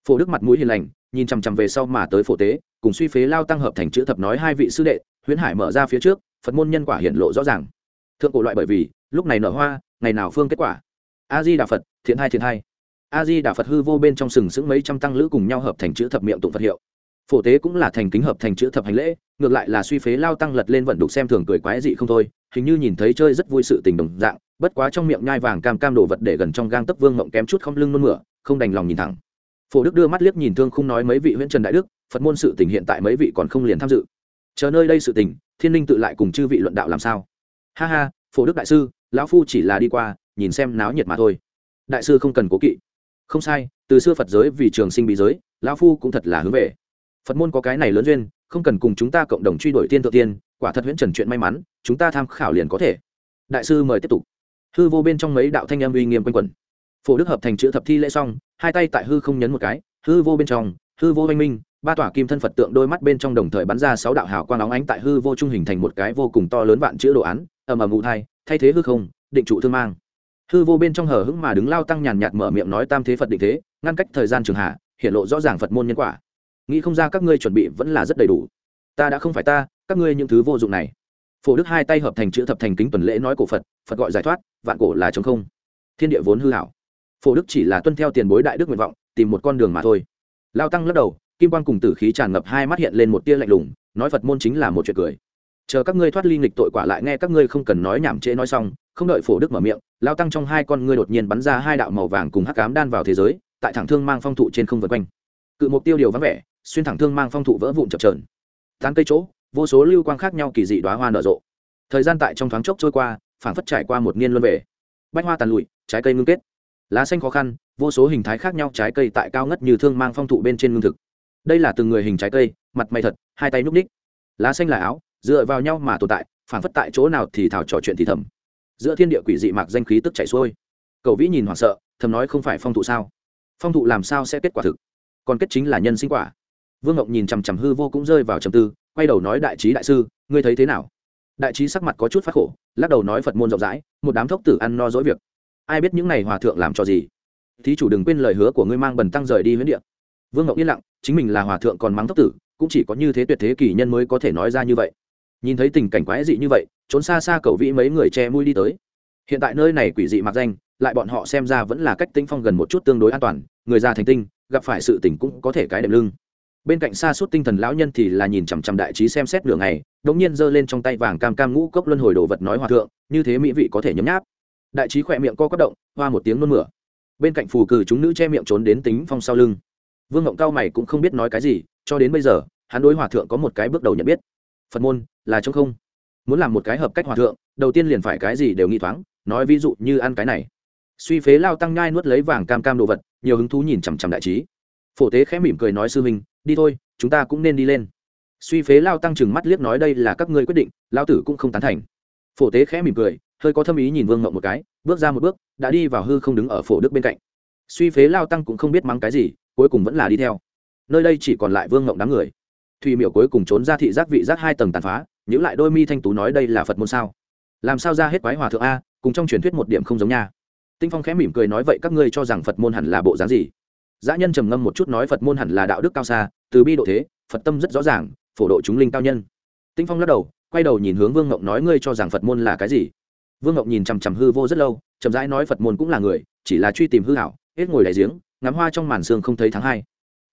Phổ đức mặt mũi hiền lành, nhìn chằm chằm về sau mà tới phổ tế, cùng suy phế lao tăng hợp thành chữ thập nói hai vị sư đệ, huyễn hải mở ra phía trước, phật môn nhân quả hiện lộ rõ ràng. Thượng cổ loại bởi vì, lúc này nở hoa, ngày nào phương kết quả? A di đà phật, thiện hai thiện hai a di đà phật hư vô bên trong sừng sững mấy trăm tăng lữ cùng nhau hợp thành chữ thập miệng tụng phật hiệu phổ tế cũng là thành kính hợp thành chữ thập hành lễ, ngược lại là suy phế lao tăng lật lên vận đục xem thường cười quái dị không thôi, hình như nhìn thấy chơi rất vui sự tình đồng dạng, bất quá trong miệng nhai vàng cam cam đồ vật để gần trong gang tấc vương mộng kém chút không lưng nôn mửa, không đành lòng nhìn thẳng. Phổ đức đưa mắt liếc nhìn thương không nói mấy vị huyện trần đại đức, phật môn sự tình hiện tại mấy vị còn không liền tham dự. Chờ nơi đây sự tình, thiên linh tự lại cùng chư vị luận đạo làm sao? Ha ha, phổ đức đại sư, lão phu chỉ là đi qua, nhìn xem náo nhiệt mà thôi. Đại sư không cần cố kỵ. Không sai, từ xưa phật giới vì trường sinh bí giới, lão phu cũng thật là hướng về phật môn có cái này lớn duyên, không cần cùng chúng ta cộng đồng truy đuổi tiên tự tiên, quả thật huyễn trần chuyện may mắn, chúng ta tham khảo liền có thể. Đại sư mời tiếp tục. Hư vô bên trong mấy đạo thanh âm uy nghiêm quanh quẩn. Phổ đức hợp thành chữ thập thi lễ xong, hai tay tại hư không nhấn một cái, hư vô bên trong, hư vô oanh minh, ba tỏa kim thân phật tượng đôi mắt bên trong đồng thời bắn ra sáu đạo hào quang óng ánh tại hư vô trung hình thành một cái vô cùng to lớn vạn chữ đồ án, ầm ầm ụ thai, thay thế hư không, định trụ thương mang. Hư vô bên trong hở hững mà đứng lao tăng nhàn nhạt mở miệng nói tam thế phật định thế, ngăn cách thời gian trường hạ, hiện lộ rõ ràng phật môn nhân quả nghĩ không ra các ngươi chuẩn bị vẫn là rất đầy đủ. Ta đã không phải ta, các ngươi những thứ vô dụng này. Phổ đức hai tay hợp thành chữ thập thành kính tuần lễ nói cổ phật phật gọi giải thoát, vạn cổ là chống không. Thiên địa vốn hư hảo. Phổ đức chỉ là tuân theo tiền bối đại đức nguyện vọng, tìm một con đường mà thôi. Lao tăng lắc đầu, kim quan cùng tử khí tràn ngập hai mắt hiện lên một tia lạnh lùng, nói phật môn chính là một chuyện cười. Chờ các ngươi thoát ly nghịch tội quả lại nghe các ngươi không cần nói nhảm trễ nói xong, không đợi phổ đức mở miệng, lao tăng trong hai con ngươi đột nhiên bắn ra hai đạo màu vàng cùng hắc cám đan vào thế giới, tại thẳng thương mang phong thụ trên không vật quanh cự mục tiêu điều vắng vẻ, xuyên thẳng thương mang phong thụ vỡ vụn chập trờn tán cây chỗ, vô số lưu quang khác nhau kỳ dị đoá hoa nở rộ. Thời gian tại trong thoáng chốc trôi qua, phảng phất trải qua một niên luân về. Bách hoa tàn lụi, trái cây ngưng kết. Lá xanh khó khăn, vô số hình thái khác nhau trái cây tại cao ngất như thương mang phong thụ bên trên ngưng thực. Đây là từng người hình trái cây, mặt mày thật, hai tay núp ních. Lá xanh là áo, dựa vào nhau mà tồn tại, phảng phất tại chỗ nào thì thảo trò chuyện thì thầm. Giữa thiên địa quỷ dị mạc danh khí tức chảy xuôi. Cầu vĩ nhìn hoảng sợ, thầm nói không phải phong thụ sao? Phong thụ làm sao sẽ kết quả thực? Còn kết chính là nhân sinh quả. Vương ngọc nhìn chằm chằm hư vô cũng rơi vào trầm tư, quay đầu nói đại trí đại sư, ngươi thấy thế nào? Đại trí sắc mặt có chút phát khổ, lắc đầu nói phật môn rộng rãi, một đám thốc tử ăn no dỗi việc. Ai biết những này hòa thượng làm cho gì? Thí chủ đừng quên lời hứa của ngươi mang bần tăng rời đi huyễn địa. Vương ngọc yên lặng, chính mình là hòa thượng còn mắng thốc tử, cũng chỉ có như thế tuyệt thế kỷ nhân mới có thể nói ra như vậy. Nhìn thấy tình cảnh quái dị như vậy, trốn xa xa cầu vĩ mấy người che mũi đi tới. Hiện tại nơi này quỷ dị mặc danh, lại bọn họ xem ra vẫn là cách tinh phong gần một chút tương đối an toàn, người già thành tinh gặp phải sự tình cũng có thể cái đệm lưng. Bên cạnh xa suốt tinh thần lão nhân thì là nhìn chằm chằm đại trí xem xét nửa ngày đống nhiên giơ lên trong tay vàng cam cam ngũ cốc luân hồi đồ vật nói hòa thượng, như thế mỹ vị có thể nhấm nháp. Đại trí khỏe miệng co quất động, hoa một tiếng nôn mửa. Bên cạnh phù cử chúng nữ che miệng trốn đến tính phong sau lưng. Vương ngộng cao mày cũng không biết nói cái gì, cho đến bây giờ, hắn đối hòa thượng có một cái bước đầu nhận biết. Phật môn, là trong không. Muốn làm một cái hợp cách hòa thượng, đầu tiên liền phải cái gì đều nghi thoáng, nói ví dụ như ăn cái này suy phế lao tăng nhai nuốt lấy vàng cam cam đồ vật, nhiều hứng thú nhìn chằm chằm đại trí. Phổ tế khẽ mỉm cười nói, sư huynh, đi thôi, chúng ta cũng nên đi lên. Suy phế lao tăng chừng mắt liếc nói, đây là các ngươi quyết định, lao tử cũng không tán thành. Phổ tế khẽ mỉm cười, hơi có thâm ý nhìn vương mộng một cái, bước ra một bước, đã đi vào hư không đứng ở phổ đức bên cạnh. Suy phế lao tăng cũng không biết mắng cái gì, cuối cùng vẫn là đi theo. Nơi đây chỉ còn lại vương mộng đám người. Thùy miểu cuối cùng trốn ra thị giác vị giác hai tầng tàn phá nhữ lại đôi mi thanh tú nói, đây là phật môn sao? Làm sao ra hết quái hòa thượng a, cùng trong truyền thuyết một điểm không giống nha tinh phong khẽ mỉm cười nói, vậy các ngươi cho rằng phật môn hẳn là bộ dáng gì? Dã nhân trầm ngâm một chút nói, phật môn hẳn là đạo đức cao xa, từ bi độ thế, phật tâm rất rõ ràng, phổ độ chúng linh cao nhân. Tinh phong lắc đầu, quay đầu nhìn hướng vương ngộng nói, ngươi cho rằng phật môn là cái gì? Vương ngộng nhìn chằm chằm hư vô rất lâu, chậm rãi nói, phật môn cũng là người, chỉ là truy tìm hư hảo hết ngồi đại giếng, ngắm hoa trong màn sương không thấy tháng hai.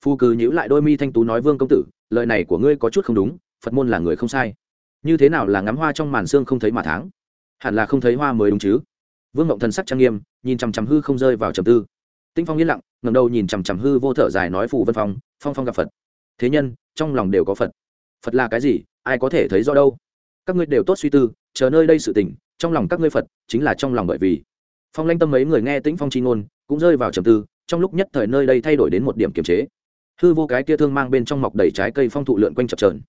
Phu cừ nhữ lại đôi mi thanh tú nói, vương công tử, lời này của ngươi có chút không đúng, phật môn là người không sai. Như thế nào là ngắm hoa trong màn sương không thấy mà tháng? Hẳn là không thấy hoa mới đúng chứ? Vương mộng thần sắc trang nghiêm, nhìn chằm chằm hư không rơi vào trầm tư. Tinh phong yên lặng ngầm đầu nhìn chằm chằm hư vô thở dài nói phù vân phong phong phong gặp phật. Thế nhân, trong lòng đều có phật. Phật là cái gì, ai có thể thấy rõ đâu? Các ngươi đều tốt suy tư, chờ nơi đây sự tình, trong lòng các ngươi phật, chính là trong lòng bởi vì. Phong lanh tâm mấy người nghe tĩnh phong chi ngôn, cũng rơi vào trầm tư, trong lúc nhất thời nơi đây thay đổi đến một điểm kiềm chế. Hư vô cái kia thương mang bên trong mọc đầy trái cây phong thụ lượn quanh chập trờn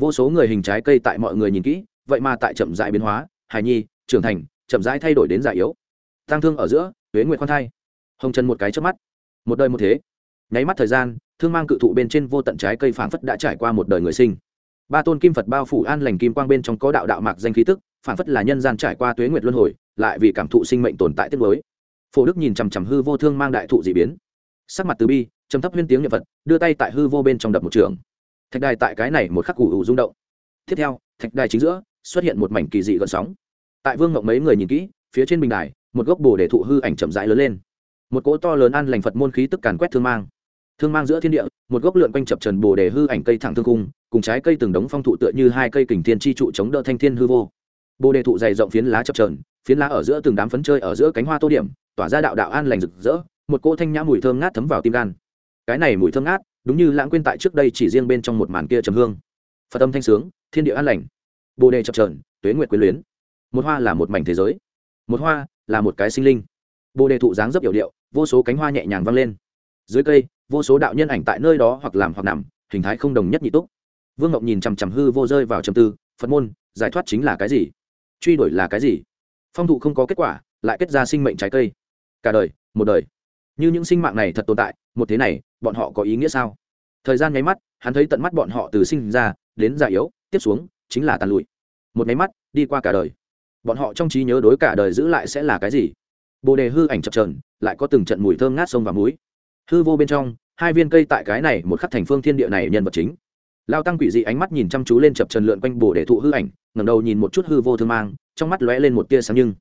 vô số người hình trái cây tại mọi người nhìn kỹ, vậy mà tại chậm dại biến hóa, hài nhi, trưởng thành chậm rãi thay đổi đến già yếu. Tăng thương ở giữa huế nguyệt khoan thai. Hồng trần một cái trước mắt. Một đời một thế. Nháy mắt thời gian, thương mang cự thụ bên trên vô tận trái cây phảng phất đã trải qua một đời người sinh. Ba tôn kim phật bao phủ an lành kim quang bên trong có đạo đạo mạc danh khí tức, phảng phất là nhân gian trải qua tuế nguyệt luân hồi, lại vì cảm thụ sinh mệnh tồn tại tiết mới phổ đức nhìn chằm chằm hư vô thương mang đại thụ d ị biến. Sắc mặt từ bi chấm thấp huyên tiếng nhật vật đưa tay tại hư vô bên trong đập một trường. Thạch đài tại cái này một khắc ủ ủ rung động. Tiếp theo, thạch đài chính giữa, xuất hiện một mảnh kỳ dị gợn sóng tại vương ngộng mấy người nhìn kỹ, phía trên bình đài, một gốc bồ để thụ hư ảnh chậm rãi lớn lên. Một cỗ to lớn an lành phật môn khí tức càn quét thương mang. Thương mang giữa thiên địa, một gốc lượn quanh chập trần bồ đề hư ảnh cây thẳng thương cung, cùng trái cây từng đống phong thụ tựa như hai cây kình thiên chi trụ chống đỡ thanh thiên hư vô. Bồ đề thụ dày rộng phiến lá chập trờn, phiến lá ở giữa từng đám phấn chơi ở giữa cánh hoa tô điểm, tỏa ra đạo đạo an lành rực rỡ, một cỗ thanh nhã mùi thơm ngát thấm vào tim gan. Cái này mùi thơm ngát, đúng như lãng quên tại trước đây chỉ riêng bên trong một màn kia trầm hương. Phật âm thanh sướng, thiên địa an lành. Bồ đề chập trờn, tuế nguyệt quyến luyến một hoa là một mảnh thế giới. Một hoa là một cái sinh linh. Bồ đề thụ dáng dấp hiệu điệu, vô số cánh hoa nhẹ nhàng vang lên. Dưới cây, vô số đạo nhân ảnh tại nơi đó hoặc làm hoặc nằm, hình thái không đồng nhất nhị túc. Vương ngọc nhìn chằm chằm hư vô rơi vào trầm tư, phật môn, giải thoát chính là cái gì? Truy đuổi là cái gì? Phong thụ không có kết quả, lại kết ra sinh mệnh trái cây. Cả đời, một đời. Như những sinh mạng này thật tồn tại, một thế này, bọn họ có ý nghĩa sao? Thời gian nháy mắt, hắn thấy tận mắt bọn họ từ sinh ra, đến già yếu, tiếp xuống, chính là tàn lụi. Một nháy mắt, đi qua cả đời bọn họ trong trí nhớ đối cả đời giữ lại sẽ là cái gì? Bồ đề hư ảnh chập trờn lại có từng trận mùi thơm ngát sông và muối. Hư vô bên trong, hai viên cây tại cái này một khắc thành phương thiên địa này nhân vật chính. Lao tăng quỷ dị ánh mắt nhìn chăm chú lên chập trần lượn quanh bồ đề thụ hư ảnh, ngẩng đầu nhìn một chút hư vô thương mang, trong mắt lóe lên một tia sáng nhưng.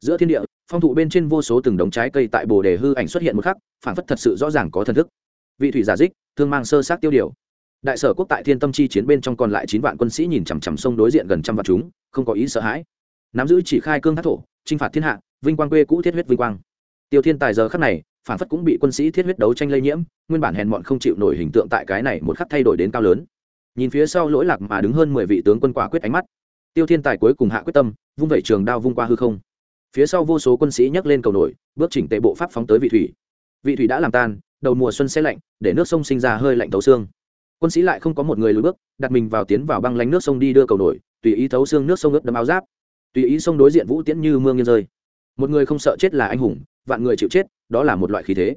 Giữa thiên địa, phong thụ bên trên vô số từng đống trái cây tại bồ đề hư ảnh xuất hiện một khắc phản phất thật sự rõ ràng có thần thức. Vị thủy giả dích, thương mang sơ sát tiêu điều. Đại sở quốc tại thiên tâm chi chiến bên trong còn lại chín vạn quân sĩ nhìn chằm chằm sông đối diện gần trăm vạn chúng, không có ý sợ hãi nắm giữ chỉ khai cương thác thổ, chinh phạt thiên hạ, vinh quang quê cũ thiết huyết vinh quang. Tiêu thiên tài giờ khắc này, phản phất cũng bị quân sĩ thiết huyết đấu tranh lây nhiễm, nguyên bản hèn mọn không chịu nổi hình tượng tại cái này một khắc thay đổi đến cao lớn. Nhìn phía sau lỗi lạc mà đứng hơn mười vị tướng quân quả quyết ánh mắt, tiêu thiên tài cuối cùng hạ quyết tâm, vung vẩy trường đao vung qua hư không. Phía sau vô số quân sĩ nhấc lên cầu nổi, bước chỉnh tệ bộ pháp phóng tới vị thủy. Vị thủy đã làm tan, đầu mùa xuân sẽ lạnh, để nước sông sinh ra hơi lạnh thấu xương. Quân sĩ lại không có một người lùi bước, đặt mình vào tiến vào băng lánh nước sông đi đưa cầu nổi, tùy ý thấu xương nước sông ướt đấm áo giáp tùy ý sông đối diện vũ tiễn như mương nghiêng rơi. Một người không sợ chết là anh hùng, vạn người chịu chết, đó là một loại khí thế.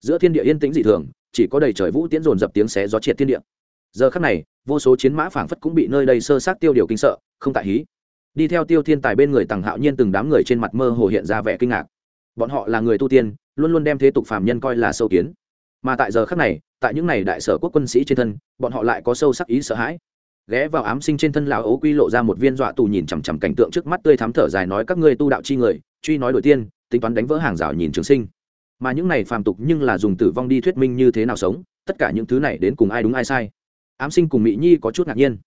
Giữa thiên địa yên tĩnh dị thường, chỉ có đầy trời vũ tiễn dồn dập tiếng xé gió triệt thiên địa. Giờ khắc này, vô số chiến mã phảng phất cũng bị nơi đây sơ sát tiêu điều kinh sợ, không tại hí. Đi theo tiêu thiên tài bên người tằng hạo nhiên từng đám người trên mặt mơ hồ hiện ra vẻ kinh ngạc. Bọn họ là người tu tiên, luôn luôn đem thế tục phàm nhân coi là sâu kiến. Mà tại giờ khắc này, tại những này đại sở quốc quân sĩ trên thân, bọn họ lại có sâu sắc ý sợ hãi ghé vào ám sinh trên thân lão ấu quy lộ ra một viên dọa tù nhìn chằm chằm cảnh tượng trước mắt tươi thắm thở dài nói các ngươi tu đạo chi người, truy nói đổi tiên, tính toán đánh vỡ hàng rào nhìn trường sinh. Mà những này phàm tục nhưng là dùng tử vong đi thuyết minh như thế nào sống, tất cả những thứ này đến cùng ai đúng ai sai. Ám sinh cùng mỹ nhi có chút ngạc nhiên.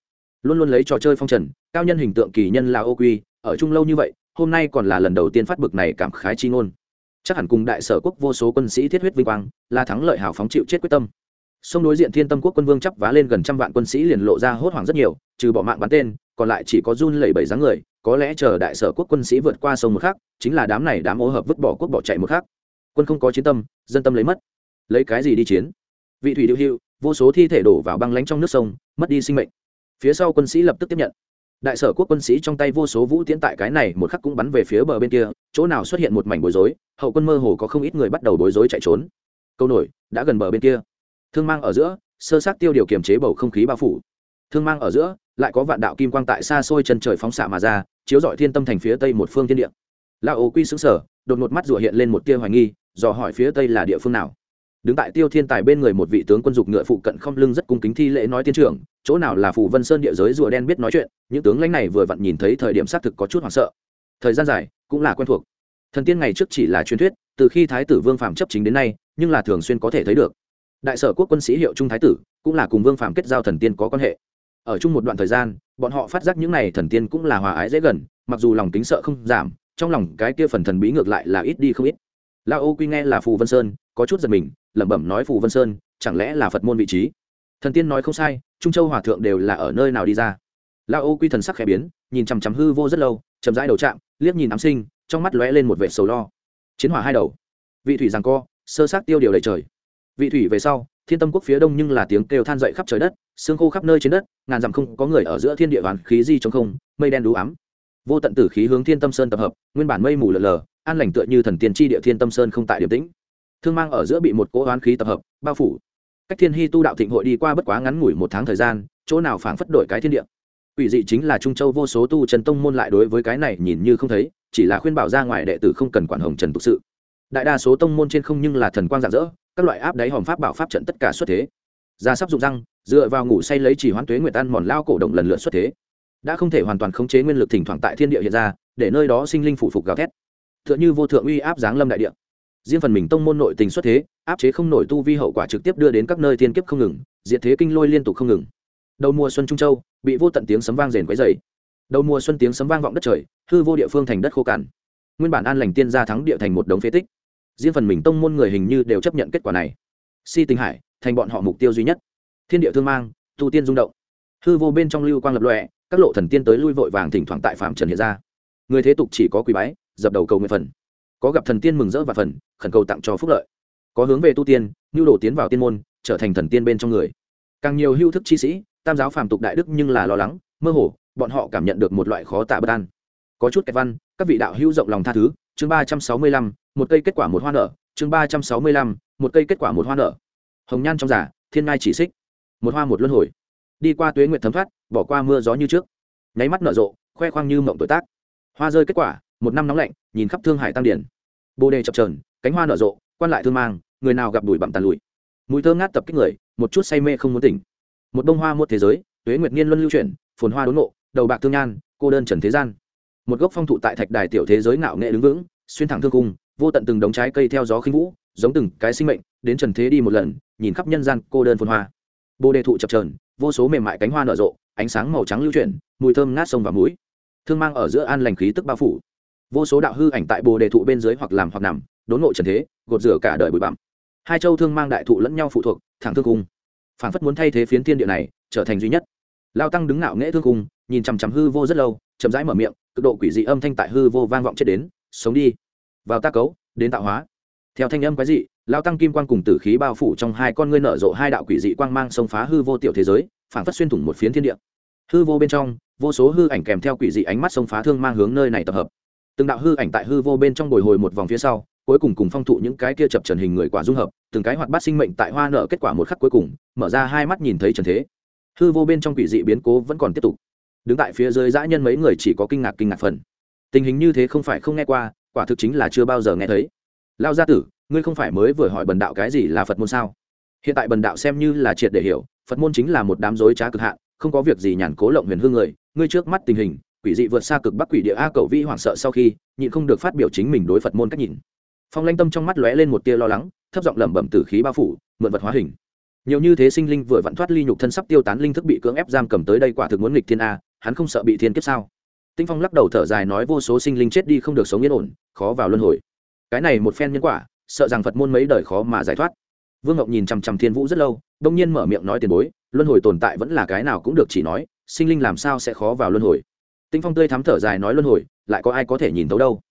Luôn luôn lấy trò chơi phong trần, cao nhân hình tượng kỳ nhân là ô quy, ở chung lâu như vậy, hôm nay còn là lần đầu tiên phát bực này cảm khái chi ngôn. Chắc hẳn cùng đại sở quốc vô số quân sĩ thiết huyết vinh quang là thắng lợi hào phóng chịu chết quyết tâm sông đối diện thiên tâm quốc quân vương chấp vá lên gần trăm vạn quân sĩ liền lộ ra hốt hoảng rất nhiều, trừ bỏ mạng bắn tên, còn lại chỉ có run lẩy bẩy dáng người, có lẽ chờ đại sở quốc quân sĩ vượt qua sông một khác chính là đám này đám ô hợp vứt bỏ quốc bỏ chạy một khác quân không có chiến tâm, dân tâm lấy mất. Lấy cái gì đi chiến? Vị thủy điệu hữu vô số thi thể đổ vào băng lánh trong nước sông, mất đi sinh mệnh. Phía sau quân sĩ lập tức tiếp nhận. Đại sở quốc quân sĩ trong tay vô số vũ tiễn tại cái này một khắc cũng bắn về phía bờ bên kia, chỗ nào xuất hiện một mảnh bối rối, hậu quân mơ hồ có không ít người bắt đầu bối rối chạy trốn. Câu nổi, đã gần bờ bên kia thương mang ở giữa, sơ sát tiêu điều kiềm chế bầu không khí bao phủ. Thương mang ở giữa, lại có vạn đạo kim quang tại xa xôi chân trời phóng xạ mà ra, chiếu dọi thiên tâm thành phía tây một phương thiên địa. La ô quy xứng sở đột một mắt rủa hiện lên một tia hoài nghi, dò hỏi phía tây là địa phương nào. Đứng tại tiêu thiên tài bên người một vị tướng quân dục ngựa phụ cận không lưng rất cung kính thi lễ nói tiên trưởng, chỗ nào là phủ vân sơn địa giới rùa đen biết nói chuyện, những tướng lãnh này vừa vặn nhìn thấy thời điểm xác thực có chút hoảng sợ. Thời gian dài, cũng là quen thuộc. Thần tiên ngày trước chỉ là truyền thuyết, từ khi thái tử vương phạm chấp chính đến nay, nhưng là thường xuyên có thể thấy được đại sở quốc quân sĩ hiệu trung thái tử, cũng là cùng vương phạm kết giao thần tiên có quan hệ. Ở chung một đoạn thời gian, bọn họ phát giác những n à y thần tiên cũng là hòa ái dễ gần, mặc dù lòng kính sợ không giảm, trong lòng cái kia phần thần bí ngược lại là ít đi không ít. La ô quy nghe là phù vân sơn, có chút giật mình, lẩm bẩm nói phù vân sơn, chẳng lẽ là phật môn vị trí? Thần tiên nói không sai, trung châu hòa thượng đều là ở nơi nào đi ra? La ô quy thần sắc khẽ biến, nhìn chằm chằm hư vô rất lâu, chậm rãi đầu chạm, liếc nhìn ám sinh, trong mắt lóe lên một vệ sầu lo. Chiến hỏa hai đầu. Vị thủy giằng co, sơ sát tiêu điều đầy trời vị thủy về sau thiên tâm quốc phía đông nhưng là tiếng kêu than dậy khắp trời đất xương khô khắp nơi trên đất ngàn dặm không có người ở giữa thiên địa hoàn khí di trong không mây đen đú ám. Vô tận tử khí hướng thiên tâm sơn tập hợp nguyên bản mây mù lờ lờ an lành tựa như thần tiên tri địa thiên tâm sơn không tại điểm tĩnh. Thương mang ở giữa bị một cỗ oán khí tập hợp bao phủ. Cách thiên hy tu đạo thịnh hội đi qua bất quá ngắn ngủi một tháng thời gian chỗ nào phảng phất đổi cái thiên địa. Quỷ dị chính là Trung Châu vô số tu Trần tông môn lại đối với cái này nhìn như không thấy, chỉ là khuyên bảo ra ngoài đệ tử không cần quản hồng trần tục sự. Đại đa số tông môn trên không nhưng là thần quang rạng rỡ, các loại áp đáy hòm pháp bảo pháp trận tất cả xuất thế. Ra sắp dụng răng, dựa vào ngủ say lấy chỉ hoán tuế nguyệt ăn mòn lao cổ động lần lượt xuất thế. Đã không thể hoàn toàn khống chế nguyên lực thỉnh thoảng tại thiên địa hiện ra, để nơi đó sinh linh phụ phục gào thét. Tựa như vô thượng uy áp giáng lâm đại địa. Riêng phần mình tông môn nội tình xuất thế, áp chế không nổi tu vi hậu quả trực tiếp đưa đến các nơi thiên kiếp không ngừng, diệt thế kinh lôi liên tục không ngừng đầu mùa xuân trung châu bị vô tận tiếng sấm vang rền quấy dày đầu mùa xuân tiếng sấm vang vọng đất trời hư vô địa phương thành đất khô cằn nguyên bản an lành tiên gia thắng địa thành một đống phế tích riêng phần mình tông môn người hình như đều chấp nhận kết quả này. Si tình hải, thành bọn họ mục tiêu duy nhất. Thiên địa thương mang, tu tiên rung động. Hư vô bên trong lưu quang lập lọe các lộ thần tiên tới lui vội vàng thỉnh thoảng tại phạm trần hiện ra. Người thế tục chỉ có quý bái, dập đầu cầu nguyện phần. Có gặp thần tiên mừng rỡ và phần, khẩn cầu tặng cho phúc lợi. Có hướng về tu tiên, nhu đồ tiến vào tiên môn, trở thành thần tiên bên trong người. Càng nhiều hưu thức chi sĩ, tam giáo phàm tục đại đức nhưng là lo lắng, mơ hồ, bọn họ cảm nhận được một loại khó tả bất an. Có chút kẹt văn, các vị đạo hữu rộng lòng tha thứ chương ba trăm sáu mươi lăm, một cây kết quả một hoa nở, chương ba trăm sáu mươi lăm, một cây kết quả một hoa nở. Hồng nhan trong giả, thiên ngai chỉ xích. Một hoa một luân hồi. Đi qua tuế nguyệt thấm thoát, bỏ qua mưa gió như trước. Nháy mắt nở rộ, khoe khoang như mộng tuổi tác. Hoa rơi kết quả, một năm nóng lạnh, nhìn khắp thương hải tăng điển. Bồ đề chập trờn cánh hoa nở rộ, quan lại thương mang, người nào gặp đùi bặm tàn lùi mùi thơm ngát tập kích người, một chút say mê không muốn tỉnh. Một bông hoa một thế giới, tuế nguyệt niên luân lưu chuyển, phồn hoa đốn ngộ, đầu bạc thương nhan, cô đơn trần thế gian một gốc phong thụ tại thạch đài tiểu thế giới ngạo nghệ đứng vững, xuyên thẳng thương cung vô tận từng đống trái cây theo gió khinh vũ, giống từng cái sinh mệnh, đến trần thế đi một lần, nhìn khắp nhân gian cô đơn phồn hoa. Bồ đề thụ chập trờn vô số mềm mại cánh hoa nở rộ, ánh sáng màu trắng lưu chuyển, mùi thơm ngát sông và mũi. Thương mang ở giữa an lành khí tức bao phủ. Vô số đạo hư ảnh tại bồ đề thụ bên dưới hoặc làm hoặc nằm, đốn ngộ trần thế, gột rửa cả đời bụi bặm. Hai châu thương mang đại thụ lẫn nhau phụ thuộc, thẳng thương cung phản phất muốn thay thế phiến thiên địa này, trở thành duy nhất. Lao tăng đứng ngạo nghễ thương cung nhìn chằm chằm hư vô rất lâu, chậm rãi mở miệng cực độ quỷ dị âm thanh tại hư vô vang vọng chết đến, sống đi, vào ta cấu, đến tạo hóa. Theo thanh âm quái dị, lao tăng kim quang cùng tử khí bao phủ trong hai con ngươi nở rộ hai đạo quỷ dị quang mang xông phá hư vô tiểu thế giới phản phất xuyên thủng một phiến thiên địa. Hư vô bên trong, vô số hư ảnh kèm theo quỷ dị ánh mắt xông phá thương mang hướng nơi này tập hợp. Từng đạo hư ảnh tại hư vô bên trong bồi hồi một vòng phía sau, cuối cùng cùng phong thụ những cái kia chập trần hình người quả dung hợp, từng cái hoạt bát sinh mệnh tại hoa nợ kết quả một khắc cuối cùng, mở ra hai mắt nhìn thấy trần thế. Hư vô bên trong quỷ dị biến cố vẫn còn tiếp tục đứng tại phía dưới dã nhân mấy người chỉ có kinh ngạc kinh ngạc phần. Tình hình như thế không phải không nghe qua, quả thực chính là chưa bao giờ nghe thấy. Lao gia tử, ngươi không phải mới vừa hỏi bần đạo cái gì là phật môn sao? Hiện tại bần đạo xem như là triệt để hiểu, phật môn chính là một đám dối trá cực hạn, không có việc gì nhàn cố lộng huyền hương người. Ngươi trước mắt tình hình, quỷ dị vượt xa cực bắc quỷ địa a cầu vi hoảng sợ sau khi, nhịn không được phát biểu chính mình đối phật môn cách nhìn. Phong lanh tâm trong mắt lóe lên một tia lo lắng, thấp giọng lẩm bẩm từ khí bao phủ, mượn vật hóa hình. Nhiều như thế sinh linh vừa vặn thoát ly nhục thân sắp tiêu tán linh thức bị cưỡng ép giam cầm tới đây quả thực muốn nghịch thiên a hắn không sợ bị thiên kiếp sao? Tinh phong lắc đầu thở dài nói vô số sinh linh chết đi không được sống yên ổn, khó vào luân hồi. Cái này một phen nhân quả, sợ rằng phật môn mấy đời khó mà giải thoát. Vương ngọc nhìn chằm chằm thiên vũ rất lâu, đông nhiên mở miệng nói tiền bối, luân hồi tồn tại vẫn là cái nào cũng được chỉ nói, sinh linh làm sao sẽ khó vào luân hồi? Tinh phong tươi thắm thở dài nói luân hồi, lại có ai có thể nhìn thấu đâu?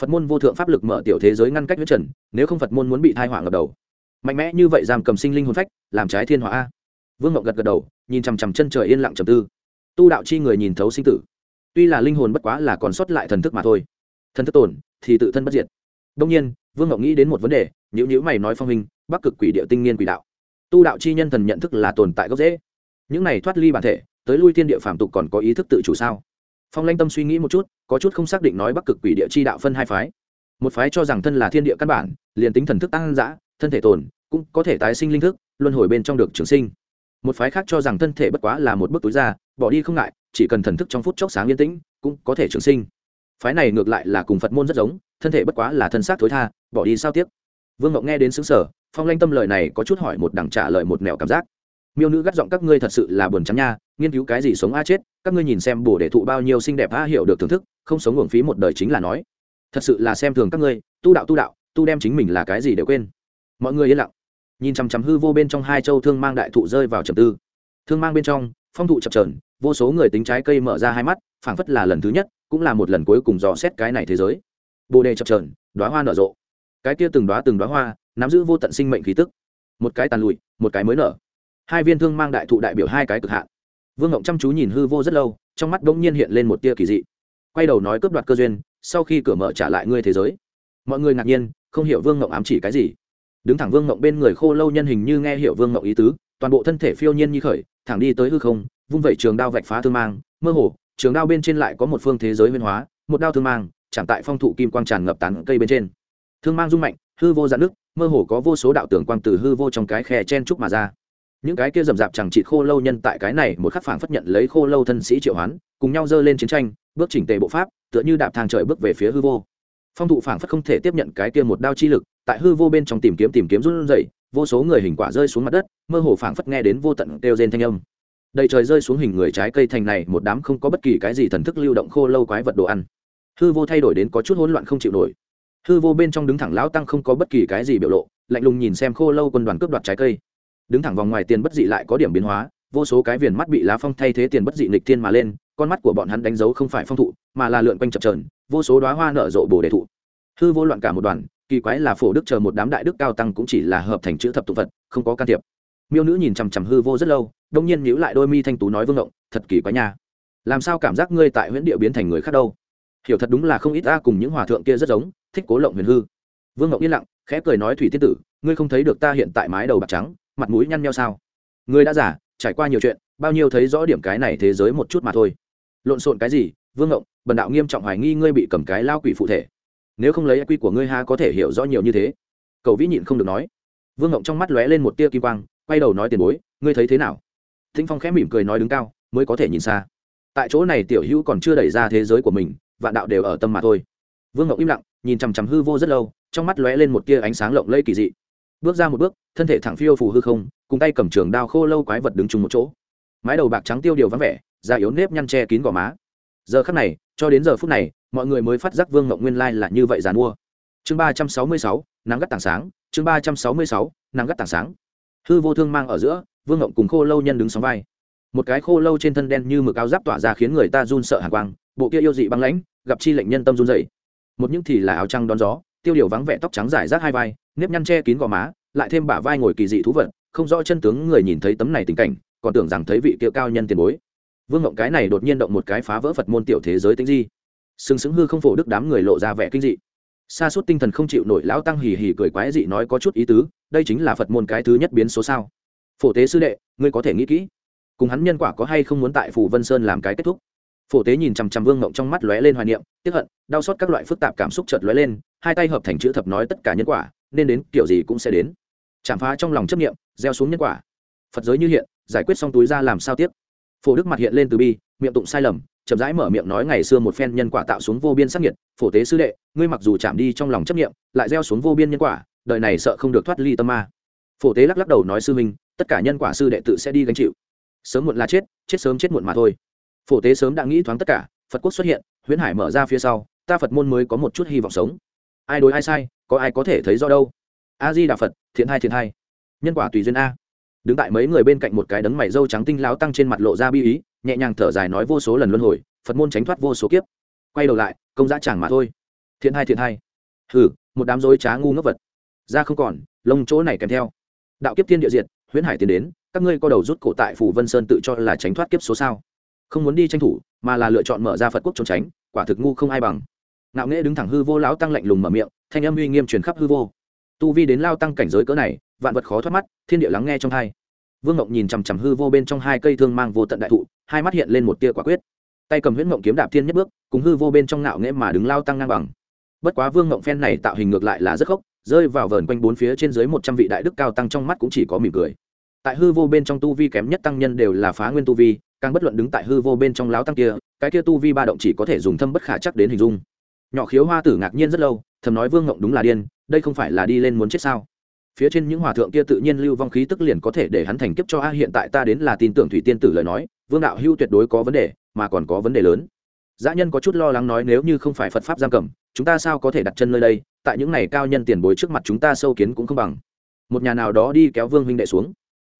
Phật môn vô thượng pháp lực mở tiểu thế giới ngăn cách huyết trần, nếu không phật môn muốn bị thai họa ngập đầu. Mạnh mẽ như vậy giam cầm sinh linh hồn phách, làm trái thiên hỏa a. Vương ngọc gật gật đầu, nhìn chằm chằm chân trời yên lặng trầm tư tu đạo chi người nhìn thấu sinh tử. Tuy là linh hồn bất quá là còn sót lại thần thức mà thôi. Thần thức tổn thì tự thân bất diệt. Đông nhiên, vương ngọc nghĩ đến một vấn đề nhữ nhữ mày nói phong hình, bắc cực quỷ địa tinh niên quỷ đạo. Tu đạo chi nhân thần nhận thức là tồn tại gốc dễ những này thoát ly bản thể, tới lui thiên địa phạm tục còn có ý thức tự chủ sao? Phong lanh tâm suy nghĩ một chút, có chút không xác định nói bắc cực quỷ địa chi đạo phân hai phái. Một phái cho rằng thân là thiên địa căn bản, liền tính thần thức tăng giã thân thể tồn, cũng có thể tái sinh linh thức, luân hồi bên trong được trường sinh một phái khác cho rằng thân thể bất quá là một bức túi ra, bỏ đi không ngại, chỉ cần thần thức trong phút chốc sáng yên tĩnh, cũng có thể trường sinh. Phái này ngược lại là cùng phật môn rất giống, thân thể bất quá là thân xác thối tha, bỏ đi sao tiếc. Vương ngọc nghe đến xứng sở phong lanh tâm lời này có chút hỏi một đằng trả lời một mẹo cảm giác. Miêu nữ gắt giọng, các ngươi thật sự là buồn chán nha, nghiên cứu cái gì sống a chết, các ngươi nhìn xem bổ để thụ bao nhiêu xinh đẹp a, hiểu được thưởng thức, không sống uổng phí một đời chính là nói. Thật sự là xem thường các ngươi, tu đạo tu đạo, tu đem chính mình là cái gì đều quên. Mọi người yên lặng nhìn chằm chằm hư vô bên trong hai châu thương mang đại thụ rơi vào trầm tư. Thương mang bên trong, phong thụ chập trờn vô số người tính trái cây mở ra hai mắt, phảng phất là lần thứ nhất, cũng là một lần cuối cùng dò xét cái này thế giới. Bồ đề chập trờn đoá hoa nở rộ. Cái kia từng đoá từng đoá hoa, nắm giữ vô tận sinh mệnh khí tức. Một cái tàn lụi, một cái mới nở. Hai viên thương mang đại thụ đại biểu hai cái cực hạn. Vương ngộng chăm chú nhìn hư vô rất lâu, trong mắt bỗng nhiên hiện lên một tia kỳ dị. Quay đầu nói cướp đoạt cơ duyên, sau khi cửa mở trả lại ngươi thế giới. Mọi người ngạc nhiên, không hiểu vương ngộng ám chỉ cái gì đứng thẳng vương mộng bên người khô lâu nhân hình như nghe hiểu vương mộng ý tứ, toàn bộ thân thể phiêu nhiên như khởi, thẳng đi tới hư không, vung vẩy trường đao vạch phá thương mang, mơ hồ, trường đao bên trên lại có một phương thế giới nguyên hóa, một đao thương mang chẳng tại phong thụ kim quang tràn ngập tán cây bên trên. Thương mang rung mạnh, hư vô dạn nước, mơ hồ có vô số đạo tưởng quang từ hư vô trong cái khe chen trúc mà ra. Những cái kia rầm rạp chẳng trị khô lâu nhân tại cái này một khắc phảng phất nhận lấy khô lâu thân sĩ triệu hoán, cùng nhau dơ lên chiến tranh, bước chỉnh tề bộ pháp, tựa như đạp thang trời bước về phía hư vô. Phong thụ phảng phất không thể tiếp nhận cái kia một đao chi lực tại hư vô bên trong tìm kiếm tìm kiếm run rẩy, vô số người hình quả rơi xuống mặt đất, mơ hồ phảng phất nghe đến vô tận kêu rên thanh âm. Đầy trời rơi xuống hình người trái cây thành này, một đám không có bất kỳ cái gì thần thức lưu động khô lâu quái vật đồ ăn. Hư vô thay đổi đến có chút hỗn loạn không chịu nổi. Hư vô bên trong đứng thẳng lão tăng không có bất kỳ cái gì biểu lộ, lạnh lùng nhìn xem khô lâu quân đoàn cướp đoạt trái cây. Đứng thẳng vòng ngoài tiền bất dị lại có điểm biến hóa, vô số cái viền mắt bị lá phong thay thế tiền bất dị nghịch thiên mà lên, con mắt của bọn hắn đánh dấu không phải phong thụ, mà là lượn quanh chập trờn vô số đoá hoa nở rộ bồ đề thụ. Hư vô loạn cả một đoàn kỳ quái là phổ đức chờ một đám đại đức cao tăng cũng chỉ là hợp thành chữ thập tụ vật không có can thiệp. Miêu nữ nhìn chằm chằm hư vô rất lâu đông nhiên nhíu lại đôi mi thanh tú nói vương động, thật kỳ quái nha. Làm sao cảm giác ngươi tại huyễn địa biến thành người khác đâu? Hiểu thật đúng là không ít ta cùng những hòa thượng kia rất giống thích cố lộng huyền hư. Vương động yên lặng khẽ cười nói thủy tiên tử ngươi không thấy được ta hiện tại mái đầu bạc trắng mặt mũi nhăn nheo sao? Ngươi đã giả trải qua nhiều chuyện bao nhiêu thấy rõ điểm cái này thế giới một chút mà thôi. Lộn xộn cái gì? Vương ngộng bần đạo nghiêm trọng hoài nghi ngươi bị cầm cái lao quỷ phụ thể nếu không lấy quy của ngươi ha có thể hiểu rõ nhiều như thế. Cầu vĩ nhịn không được nói. Vương ngộng trong mắt lóe lên một tia kim quang, quay đầu nói tiền bối, ngươi thấy thế nào? Thinh phong khẽ mỉm cười nói đứng cao, mới có thể nhìn xa. Tại chỗ này tiểu hữu còn chưa đẩy ra thế giới của mình, vạn đạo đều ở tâm mà thôi. Vương ngộng im lặng, nhìn chằm chằm hư vô rất lâu, trong mắt lóe lên một tia ánh sáng lộng lây kỳ dị. Bước ra một bước, thân thể thẳng phiêu phù hư không, cùng tay cầm trường đao khô lâu quái vật đứng chung một chỗ. Mái đầu bạc trắng tiêu điều vắng vẻ, da yếu nếp nhăn che kín gò má. Giờ khắc này, cho đến giờ phút này mọi người mới phát giác vương ngộng nguyên lai là như vậy dàn mua. Chương ba trăm sáu mươi sáu, nắng gắt tảng sáng, chương ba trăm sáu mươi sáu, nắng gắt tảng sáng. Hư vô thương mang ở giữa, vương ngộng cùng khô lâu nhân đứng sóng vai. Một cái khô lâu trên thân đen như mực áo giáp tỏa ra khiến người ta run sợ hàng quang, bộ kia yêu dị băng lãnh, gặp chi lệnh nhân tâm run dậy một những thì là áo trăng đón gió, tiêu điều vắng vẻ tóc trắng dài rác hai vai, nếp nhăn che kín gò má, lại thêm bả vai ngồi kỳ dị thú vật, không rõ chân tướng người nhìn thấy tấm này tình cảnh, còn tưởng rằng thấy vị kia cao nhân tiền bối. Vương ngộng cái này đột nhiên động một cái phá vỡ phật môn tiểu thế giới tính di sừng sững hư không phổ đức đám người lộ ra vẻ kinh dị. Xa suốt tinh thần không chịu nổi lão tăng hì hì cười quái dị nói có chút ý tứ, đây chính là phật môn cái thứ nhất biến số sao. Phổ tế sư đệ, ngươi có thể nghĩ kỹ. Cùng hắn nhân quả có hay không muốn tại phủ vân sơn làm cái kết thúc. Phổ tế nhìn chằm chằm vương ngộng trong mắt lóe lên hoài niệm tiếp hận, đau xót các loại phức tạp cảm xúc chợt lóe lên, hai tay hợp thành chữ thập nói tất cả nhân quả, nên đến kiểu gì cũng sẽ đến. Chạm phá trong lòng chấp nghiệm gieo xuống nhân quả. Phật giới như hiện, giải quyết xong túi ra làm sao tiếp? Phổ đức mặt hiện lên từ bi, miệng tụng sai lầm chậm rãi mở miệng nói ngày xưa một phen nhân quả tạo xuống vô biên sắc nhiệt, phổ tế sư đệ, ngươi mặc dù chạm đi trong lòng chấp nghiệm lại gieo xuống vô biên nhân quả, đời này sợ không được thoát ly tâm ma. Phổ tế lắc lắc đầu nói, sư minh, tất cả nhân quả sư đệ tự sẽ đi gánh chịu. Sớm muộn là chết chết sớm chết muộn mà thôi. Phổ tế sớm đã nghĩ thoáng tất cả, phật quốc xuất hiện, huyễn hải mở ra phía sau, ta phật môn mới có một chút hy vọng sống. Ai đối ai sai, có ai có thể thấy do đâu. A di đà phật, thiện hai thiện hai. Nhân quả tùy duyên a. Đứng tại mấy người bên cạnh một cái đấng mày râu trắng tinh láo tăng trên mặt lộ ra bi ý nhẹ nhàng thở dài nói vô số lần luân hồi, phật môn tránh thoát vô số kiếp. Quay đầu lại, công giá chẳng mà thôi. Thiện hai thiện hai. Hừ, một đám dối trá ngu ngốc vật. Ra không còn, lông chỗ này kèm theo. Đạo kiếp thiên địa diệt, huyễn hải tiến đến, các ngươi co đầu rút cổ tại phủ vân sơn tự cho là tránh thoát kiếp số sao? Không muốn đi tranh thủ, mà là lựa chọn mở ra phật quốc trốn tránh, quả thực ngu không ai bằng. Ngạo nghễ đứng thẳng hư vô lão tăng lạnh lùng mở miệng, thanh âm uy nghiêm truyền khắp hư vô. Tu vi đến lao tăng cảnh giới cỡ này, vạn vật khó thoát mắt, thiên địa lắng nghe trong hai. Vương ngọc nhìn chằm chằm hư vô bên trong hai cây thương mang vô tận đại thụ hai mắt hiện lên một tia quả quyết. Tay cầm huyễn mộng kiếm đạp thiên nhất bước, cùng hư vô bên trong ngạo nghễ mà đứng lao tăng ngang bằng. Bất quá vương mộng phen này tạo hình ngược lại là rất khốc, rơi vào vờn quanh bốn phía trên dưới một trăm vị đại đức cao tăng trong mắt cũng chỉ có mỉm cười. Tại hư vô bên trong tu vi kém nhất tăng nhân đều là phá nguyên tu vi, càng bất luận đứng tại hư vô bên trong láo tăng kia, cái kia tu vi ba động chỉ có thể dùng thâm bất khả chắc đến hình dung. Nhỏ khiếu hoa tử ngạc nhiên rất lâu, thầm nói vương ngộng đúng là điên, đây không phải là đi lên muốn chết sao? Phía trên những hòa thượng kia tự nhiên lưu vong khí tức liền có thể để hắn thành kiếp cho a, hiện tại ta đến là tin tưởng thủy tiên tử lời nói, vương đạo hưu tuyệt đối có vấn đề, mà còn có vấn đề lớn. Dã nhân có chút lo lắng nói nếu như không phải phật pháp giam cầm, chúng ta sao có thể đặt chân nơi đây, tại những này cao nhân tiền bối trước mặt chúng ta sâu kiến cũng không bằng. Một nhà nào đó đi kéo vương huynh đệ xuống.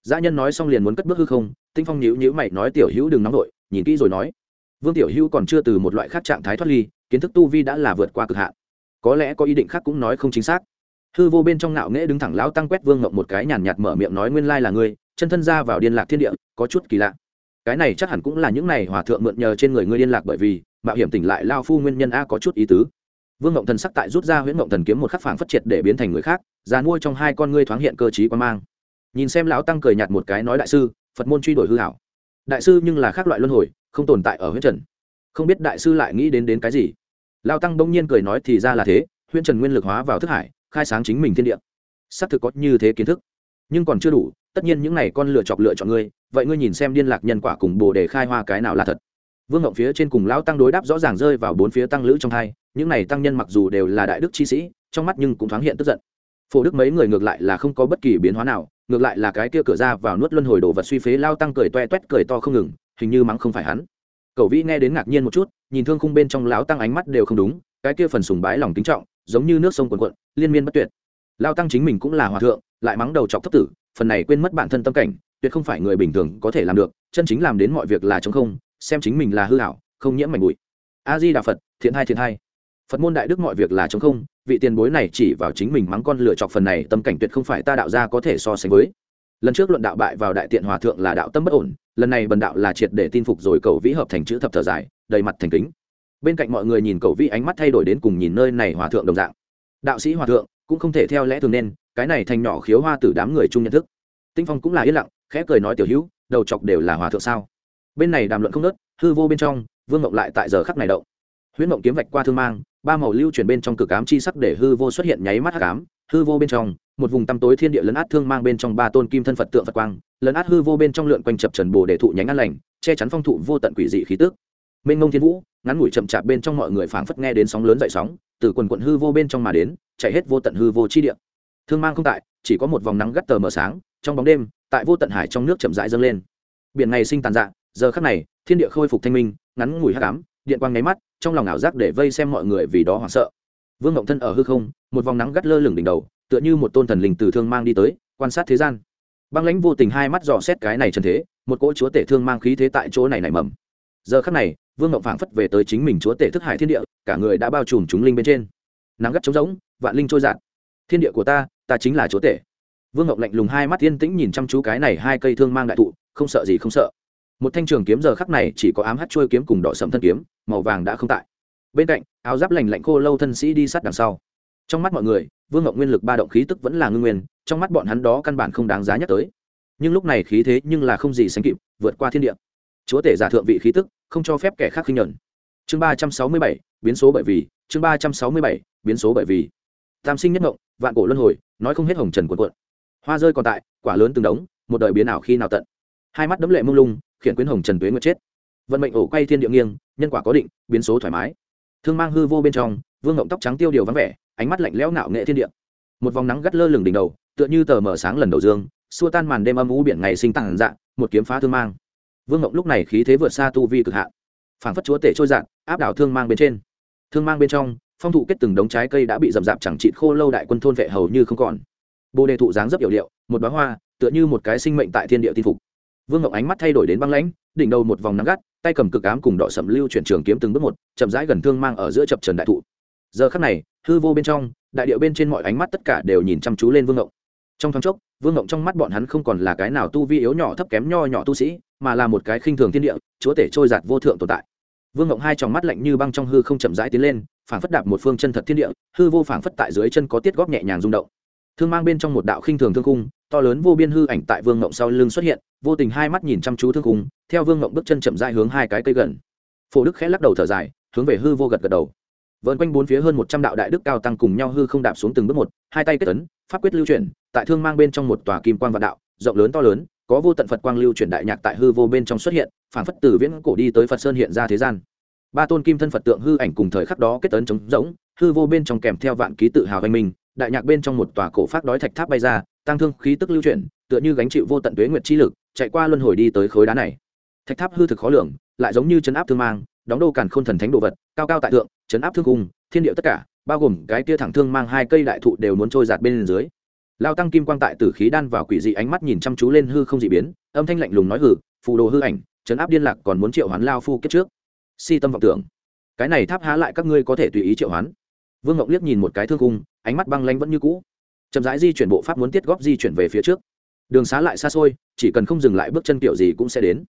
Dã nhân nói xong liền muốn cất bước hư không, tinh phong nhíu nhíu mày nói tiểu hữu đừng nóng vội, nhìn kỹ rồi nói. Vương tiểu hữu còn chưa từ một loại khác trạng thái thoát ly, kiến thức tu vi đã là vượt qua cực hạn. Có lẽ có ý định khác cũng nói không chính xác hư vô bên trong ngạo nghễ đứng thẳng lão tăng quét vương ngộng một cái nhàn nhạt mở miệng nói nguyên lai là ngươi, chân thân ra vào điên lạc thiên địa, có chút kỳ lạ. Cái này chắc hẳn cũng là những này hòa thượng mượn nhờ trên người ngươi liên lạc bởi vì, mạo hiểm tỉnh lại lao phu nguyên nhân a có chút ý tứ. Vương ngộng thần sắc tại rút ra huyễn ngộng thần kiếm một khắc phảng phất triệt để biến thành người khác, già nuôi trong hai con ngươi thoáng hiện cơ trí quan mang. Nhìn xem lão tăng cười nhạt một cái nói đại sư, phật môn truy đổi hư hảo. Đại sư nhưng là khác loại luân hồi, không tồn tại ở huyễn trần. Không biết đại sư lại nghĩ đến đến cái gì. Lao tăng bỗng nhiên cười nói thì ra là thế, huyễn trần nguyên lực hóa vào thức hải khai sáng chính mình thiên địa. Xác thực có như thế kiến thức. Nhưng còn chưa đủ, tất nhiên những n à y con lựa chọc lựa chọn ngươi, vậy ngươi nhìn xem liên lạc nhân quả cùng bồ để khai hoa cái nào là thật. Vương ngộng phía trên cùng lão tăng đối đáp rõ ràng rơi vào bốn phía tăng lữ trong hai, những n à y tăng nhân mặc dù đều là đại đức chi sĩ, trong mắt nhưng cũng thoáng hiện tức giận. Phổ đức mấy người ngược lại là không có bất kỳ biến hóa nào, ngược lại là cái kia cửa ra vào nuốt luân hồi đồ vật suy phế lao tăng cười toe toét cười to không ngừng, hình như mắng không phải hắn. Cậu vĩ nghe đến ngạc nhiên một chút, nhìn thương khung bên trong lão tăng ánh mắt đều không đúng, cái kia phần sùng bái lòng kính trọng giống như nước sông quần quận liên miên bất tuyệt. Lao tăng chính mình cũng là hòa thượng, lại mắng đầu chọc thất tử, phần này quên mất bản thân tâm cảnh, tuyệt không phải người bình thường có thể làm được, chân chính làm đến mọi việc là chống không, xem chính mình là hư hảo không nhiễm mảnh bụi. A di đà phật, thiện hai thiện hai phật môn đại đức mọi việc là chống không, vị tiền bối này chỉ vào chính mình mắng con lựa chọc phần này, tâm cảnh tuyệt không phải ta đạo ra có thể so sánh với. Lần trước luận đạo bại vào đại tiện hòa thượng là đạo tâm bất ổn, lần này bần đạo là triệt để tin phục rồi cầu vĩ hợp thành chữ thập thở dài, đầy mặt thành kính bên cạnh mọi người nhìn cầu vi ánh mắt thay đổi đến cùng nhìn nơi này hòa thượng đồng dạng. Đạo sĩ hòa thượng cũng không thể theo lẽ thường nên, cái này thành nhỏ khiếu hoa tử đám người chung nhận thức. Tinh phong cũng là yên lặng, khẽ cười nói tiểu hữu, đầu chọc đều là hòa thượng sao? Bên này đàm luận không nớt hư vô bên trong, vương ngộng lại tại giờ khắc này động. Huyễn ngộng kiếm vạch qua thương mang, ba màu lưu chuyển bên trong cực ám chi sắc để hư vô xuất hiện nháy mắt hắc ám, hư vô bên trong, một vùng tăm tối thiên địa lấn át thương mang bên trong ba tôn kim thân phật tượng phật quang, lấn át hư vô bên trong lượn quanh chập trần bồ để thụ nhánh an lành, che chắn phong thụ vô tận quỷ dị khí tước mênh ngông thiên vũ, ngắn ngủi chậm chạp bên trong mọi người phảng phất nghe đến sóng lớn dậy sóng, từ quần quận hư vô bên trong mà đến, chạy hết vô tận hư vô chi địa. Thương mang không tại, chỉ có một vòng nắng gắt tờ mờ sáng, trong bóng đêm, tại vô tận hải trong nước chậm rãi dâng lên. Biển này sinh tàn dạ giờ khắc này, thiên địa khôi phục thanh minh, ngắn ngủi hắc ám, điện quang nháy mắt, trong lòng ảo giác để vây xem mọi người vì đó hoảng sợ. Vương ngộng thân ở hư không, một vòng nắng gắt lơ lửng đỉnh đầu, tựa như một tôn thần linh từ thương mang đi tới, quan sát thế gian. Băng lãnh vô tình hai mắt dò xét cái này trần thế, một cỗ chúa tể thương mang khí thế tại chỗ này nảy mầm. Giờ khắc này vương ngộng phảng phất về tới chính mình chúa tể thức hải thiên địa, cả người đã bao trùm chúng linh bên trên. Nắng gắt trống rỗng, vạn linh trôi dạt. Thiên địa của ta ta chính là chúa tể. Vương ngộng lạnh lùng hai mắt yên tĩnh nhìn chăm chú cái này hai cây thương mang đại thụ, không sợ gì không sợ. Một thanh trường kiếm giờ khắc này chỉ có ám hát trôi kiếm cùng đỏ sẫm thân kiếm, màu vàng đã không tại. Bên cạnh, áo giáp lành lạnh khô lâu thân sĩ đi sát đằng sau. Trong mắt mọi người, vương ngộng nguyên lực ba động khí tức vẫn là ngưng nguyên, trong mắt bọn hắn đó căn bản không đáng giá nhắc tới. Nhưng lúc này khí thế nhưng là không gì sánh kịp, vượt qua thiên địa chúa tể giả thượng vị khí tức, không cho phép kẻ khác khinh nhẫn chương ba trăm sáu mươi bảy, biến số bởi vì, chương ba trăm sáu mươi bảy, biến số bởi vì. Tam sinh nhất ngộng, vạn cổ luân hồi, nói không hết hồng trần cuộn cuộn. Hoa rơi còn tại, quả lớn từng đống, một đời biến ảo khi nào tận. Hai mắt đấm lệ mông lung, khiển quyến hồng trần tuế nguyệt chết. Vận mệnh ổ quay thiên địa nghiêng, nhân quả có định, biến số thoải mái. Thương mang hư vô bên trong, vương ngộng tóc trắng tiêu điều vắng vẻ, ánh mắt lạnh lẽo ngạo nghệ thiên địa. Một vòng nắng gắt lơ lửng đỉnh đầu, tựa như tờ mở sáng lần đầu dương, xua tan màn đêm âm u biển ngày sinh tàng dạng một kiếm phá thương mang vương ngộng lúc này khí thế vượt xa tu vi cực hạn. Phảng phất chúa tể trôi dạn áp đảo thương mang bên trên. Thương mang bên trong, phong thụ kết từng đống trái cây đã bị rậm rạp chẳng trị khô lâu đại quân thôn vệ hầu như không còn. Bồ đề thụ dáng rất hiểu điệu, một bá hoa, tựa như một cái sinh mệnh tại thiên địa tin phục. Vương ngọc ánh mắt thay đổi đến băng lãnh, đỉnh đầu một vòng nắng gắt, tay cầm cực ám cùng đỏ sầm lưu chuyển trường kiếm từng bước một, chậm rãi gần thương mang ở giữa chập trần đại thụ. Giờ khắc này, hư vô bên trong, đại điệu bên trên mọi ánh mắt tất cả đều nhìn chăm chú lên vương ngộng trong thoáng chốc, vương ngộng trong mắt bọn hắn không còn là cái nào tu vi yếu nhỏ thấp kém nho nhỏ tu sĩ mà là một cái khinh thường thiên địa, chúa tể trôi giạt vô thượng tồn tại. Vương ngộng hai tròng mắt lạnh như băng trong hư không chậm rãi tiến lên, phảng phất đạp một phương chân thật thiên địa, hư vô phảng phất tại dưới chân có tiết góp nhẹ nhàng rung động. Thương mang bên trong một đạo khinh thường thương cung to lớn vô biên hư ảnh tại vương ngộng sau lưng xuất hiện, vô tình hai mắt nhìn chăm chú thương cung theo vương ngộng bước chân chậm rãi hướng hai cái cây gần. Phổ đức khẽ lắc đầu thở dài, hướng về hư vô gật gật đầu. Vợn quanh bốn phía hơn một trăm đạo đại đức cao tăng cùng nhau hư không đạp xuống từng bước một, hai tay kết tấn pháp quyết lưu chuyển, tại thương mang bên trong một tòa kim quan vạn đạo, rộng lớn to lớn có vô tận phật quang lưu chuyển đại nhạc tại hư vô bên trong xuất hiện phản phất từ viễn cổ đi tới phật sơn hiện ra thế gian. Ba tôn kim thân phật tượng hư ảnh cùng thời khắc đó kết ấn trống rỗng, hư vô bên trong kèm theo vạn ký tự hào anh minh, đại nhạc bên trong một tòa cổ phát đói thạch tháp bay ra, tăng thương khí tức lưu chuyển, tựa như gánh chịu vô tận tuế nguyệt chi lực, chạy qua luân hồi đi tới khối đá này. Thạch tháp hư thực khó lường, lại giống như chấn áp thương mang, đóng đô càn khôn thần thánh đồ vật, cao cao tại thượng, chấn áp thương cung, thiên địa tất cả, bao gồm cái tia thẳng thương mang hai cây đại thụ đều muốn trôi giạt bên dưới lao tăng kim quang tại tử khí đan vào quỷ dị ánh mắt nhìn chăm chú lên hư không dị biến, âm thanh lạnh lùng nói hử phù đồ hư ảnh chấn áp điên lạc còn muốn triệu hoán lao phu kết trước. Si tâm vọng tưởng. Cái này tháp há lại các ngươi có thể tùy ý triệu hoán. Vương ngọc liếc nhìn một cái thương cung ánh mắt băng lanh vẫn như cũ. Chậm rãi di chuyển bộ pháp muốn tiết góp di chuyển về phía trước. Đường xá lại xa xôi, chỉ cần không dừng lại bước chân kiểu gì cũng sẽ đến.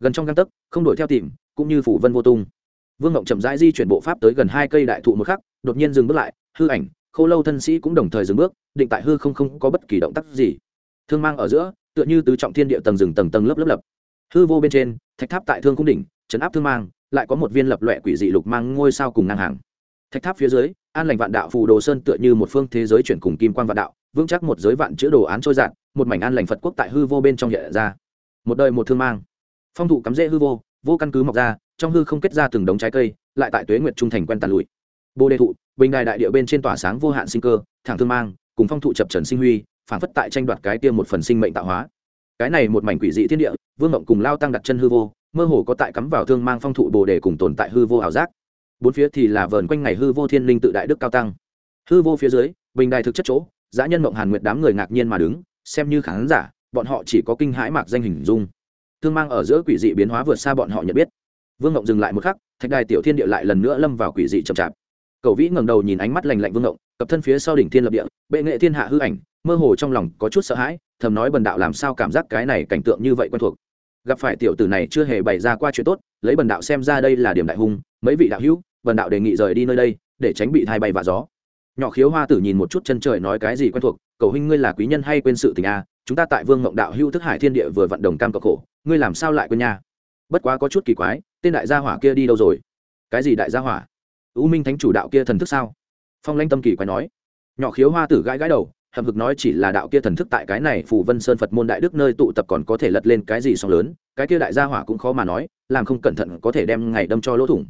Gần trong găng tấc, không đổi theo tìm, cũng như phủ vân vô tung. Vương ngọc chậm rãi di chuyển bộ pháp tới gần hai cây đại thụ một khắc, đột nhiên dừng bước lại, hư ảnh khô lâu thân sĩ cũng đồng thời dừng bước, định tại hư không không có bất kỳ động tác gì. Thương mang ở giữa, tựa như tứ trọng thiên địa tầng rừng tầng tầng lớp lớp lập. Hư vô bên trên, thạch tháp tại thương cung đỉnh, chấn áp thương mang, lại có một viên lập loẹ quỷ dị lục mang ngôi sao cùng ngang hàng. Thạch tháp phía dưới, an lành vạn đạo phù đồ sơn tựa như một phương thế giới chuyển cùng kim quan vạn đạo, vững chắc một giới vạn chữ đồ án trôi dạt, một mảnh an lành phật quốc tại hư vô bên trong hiện ra. Một đời một thương mang. Phong thụ cắm rễ hư vô vô căn cứ mọc ra, trong hư không kết ra từng đống trái cây, lại tại tuế nguyệt trung thành quen tàn lụi bồ đề thụ, bình đài đại địa bên trên tỏa sáng vô hạn sinh cơ, thẳng thương mang, cùng phong thụ chập trần sinh huy, phản phất tại tranh đoạt cái tiêm một phần sinh mệnh tạo hóa. Cái này một mảnh quỷ dị thiên địa, vương mộng cùng lao tăng đặt chân hư vô, mơ hồ có tại cắm vào thương mang phong thụ bồ đề cùng tồn tại hư vô ảo giác. Bốn phía thì là vờn quanh ngày hư vô thiên linh tự đại đức cao tăng. Hư vô phía dưới, bình đài thực chất chỗ giã nhân mộng hàn nguyệt đám người ngạc nhiên mà đứng, xem như khán giả, bọn họ chỉ có kinh hãi mạc danh hình dung. Thương mang ở giữa quỷ dị biến hóa vượt xa bọn họ nhận biết. Vương mộng dừng lại một khắc, thạch đài tiểu thiên địa lại lần nữa lâm vào quỷ dị chậm chạp cầu vĩ ngẩng đầu nhìn ánh mắt lành lạnh vương ngộng cập thân phía sau đỉnh thiên lập địa, bệ nghệ thiên hạ hư ảnh, mơ hồ trong lòng có chút sợ hãi, thầm nói bần đạo làm sao cảm giác cái này cảnh tượng như vậy quen thuộc. Gặp phải tiểu tử này chưa hề bày ra qua chuyện tốt, lấy bần đạo xem ra đây là điểm đại hung, mấy vị đạo hữu, bần đạo đề nghị rời đi nơi đây, để tránh bị thai bay và gió. Nhỏ khiếu hoa tử nhìn một chút chân trời nói cái gì quen thuộc, cầu huynh ngươi là quý nhân hay quên sự tình a? Chúng ta tại vương ngộng đạo hữu thức hải thiên địa vừa vận đồng cam cọc khổ, ngươi làm sao lại quên nha? Bất quá có chút kỳ quái, tên đại gia hỏa kia đi đâu rồi? Cái gì đại gia hỏa? U minh thánh chủ đạo kia thần thức sao? Phong lanh tâm kỳ quái nói. Nhỏ khiếu hoa tử gãi gãi đầu hầm hực nói chỉ là đạo kia thần thức tại cái này phủ vân sơn phật môn đại đức nơi tụ tập còn có thể lật lên cái gì song lớn, cái kia đại gia hỏa cũng khó mà nói, làm không cẩn thận có thể đem ngày đâm cho lỗ thủng.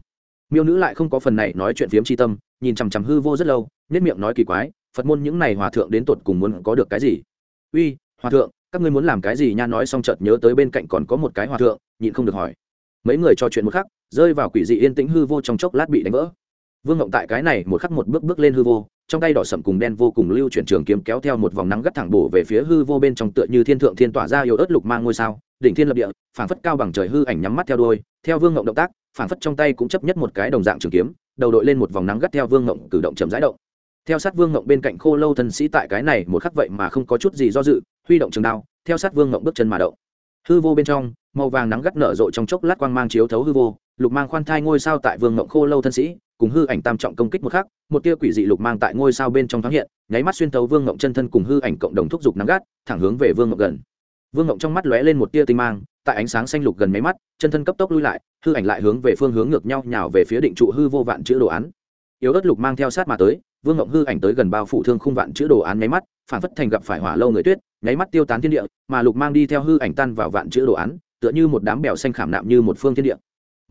Miêu nữ lại không có phần này nói chuyện phiếm tri tâm, nhìn chằm chằm hư vô rất lâu nhất miệng nói kỳ quái, phật môn những này hòa thượng đến tột cùng muốn có được cái gì? Uy, hòa thượng, các ngươi muốn làm cái gì nha? Nói xong chợt nhớ tới bên cạnh còn có một cái hòa thượng, nhịn không được hỏi. Mấy người trò chuyện một khắc, rơi vào quỷ dị yên tĩnh hư vô trong chốc lát bị đánh vỡ vương ngộng tại cái này một khắc một bước bước lên hư vô, trong tay đỏ sậm cùng đen vô cùng lưu chuyển trường kiếm kéo theo một vòng nắng gắt thẳng bổ về phía hư vô bên trong tựa như thiên thượng thiên tỏa ra yếu ớt lục mang ngôi sao, đỉnh thiên lập địa, phảng phất cao bằng trời hư ảnh nhắm mắt theo đuôi theo vương ngộng động tác, phảng phất trong tay cũng chấp nhất một cái đồng dạng trường kiếm, đầu đội lên một vòng nắng gắt theo vương ngộng cử động chậm rãi động. Theo sát vương ngộng bên cạnh khô lâu thần sĩ tại cái này một khắc vậy mà không có chút gì do dự, huy động trường đao, theo sát vương ngộng bước chân mà động. Hư vô bên trong, màu vàng nắng gắt nở rộ trong chốc lát quang mang chiếu thấu hư vô, lục mang khoan thai ngôi sao tại vương ngộng khô lâu thân sĩ cùng hư ảnh tam trọng công kích một khắc, một tia quỷ dị lục mang tại ngôi sao bên trong thoáng hiện, nháy mắt xuyên tấu vương ngộng chân thân cùng hư ảnh cộng đồng thúc giục nắng gắt, thẳng hướng về vương ngộng gần. Vương ngộng trong mắt lóe lên một tia tinh mang, tại ánh sáng xanh lục gần mấy mắt, chân thân cấp tốc lui lại, hư ảnh lại hướng về phương hướng ngược nhau nhào về phía định trụ hư vô vạn chữ đồ án. Yếu ớt lục mang theo sát mà tới, vương ngộng hư ảnh tới gần bao phủ thương khung vạn chữ đồ án nháy mắt, phản phất thành gặp phải hỏa lâu người tuyết, nháy mắt tiêu tán thiên địa, mà lục mang đi theo hư ảnh tan vào vạn chữ đồ án, tựa như một đám bèo xanh khảm nạm như một phương thiên địa.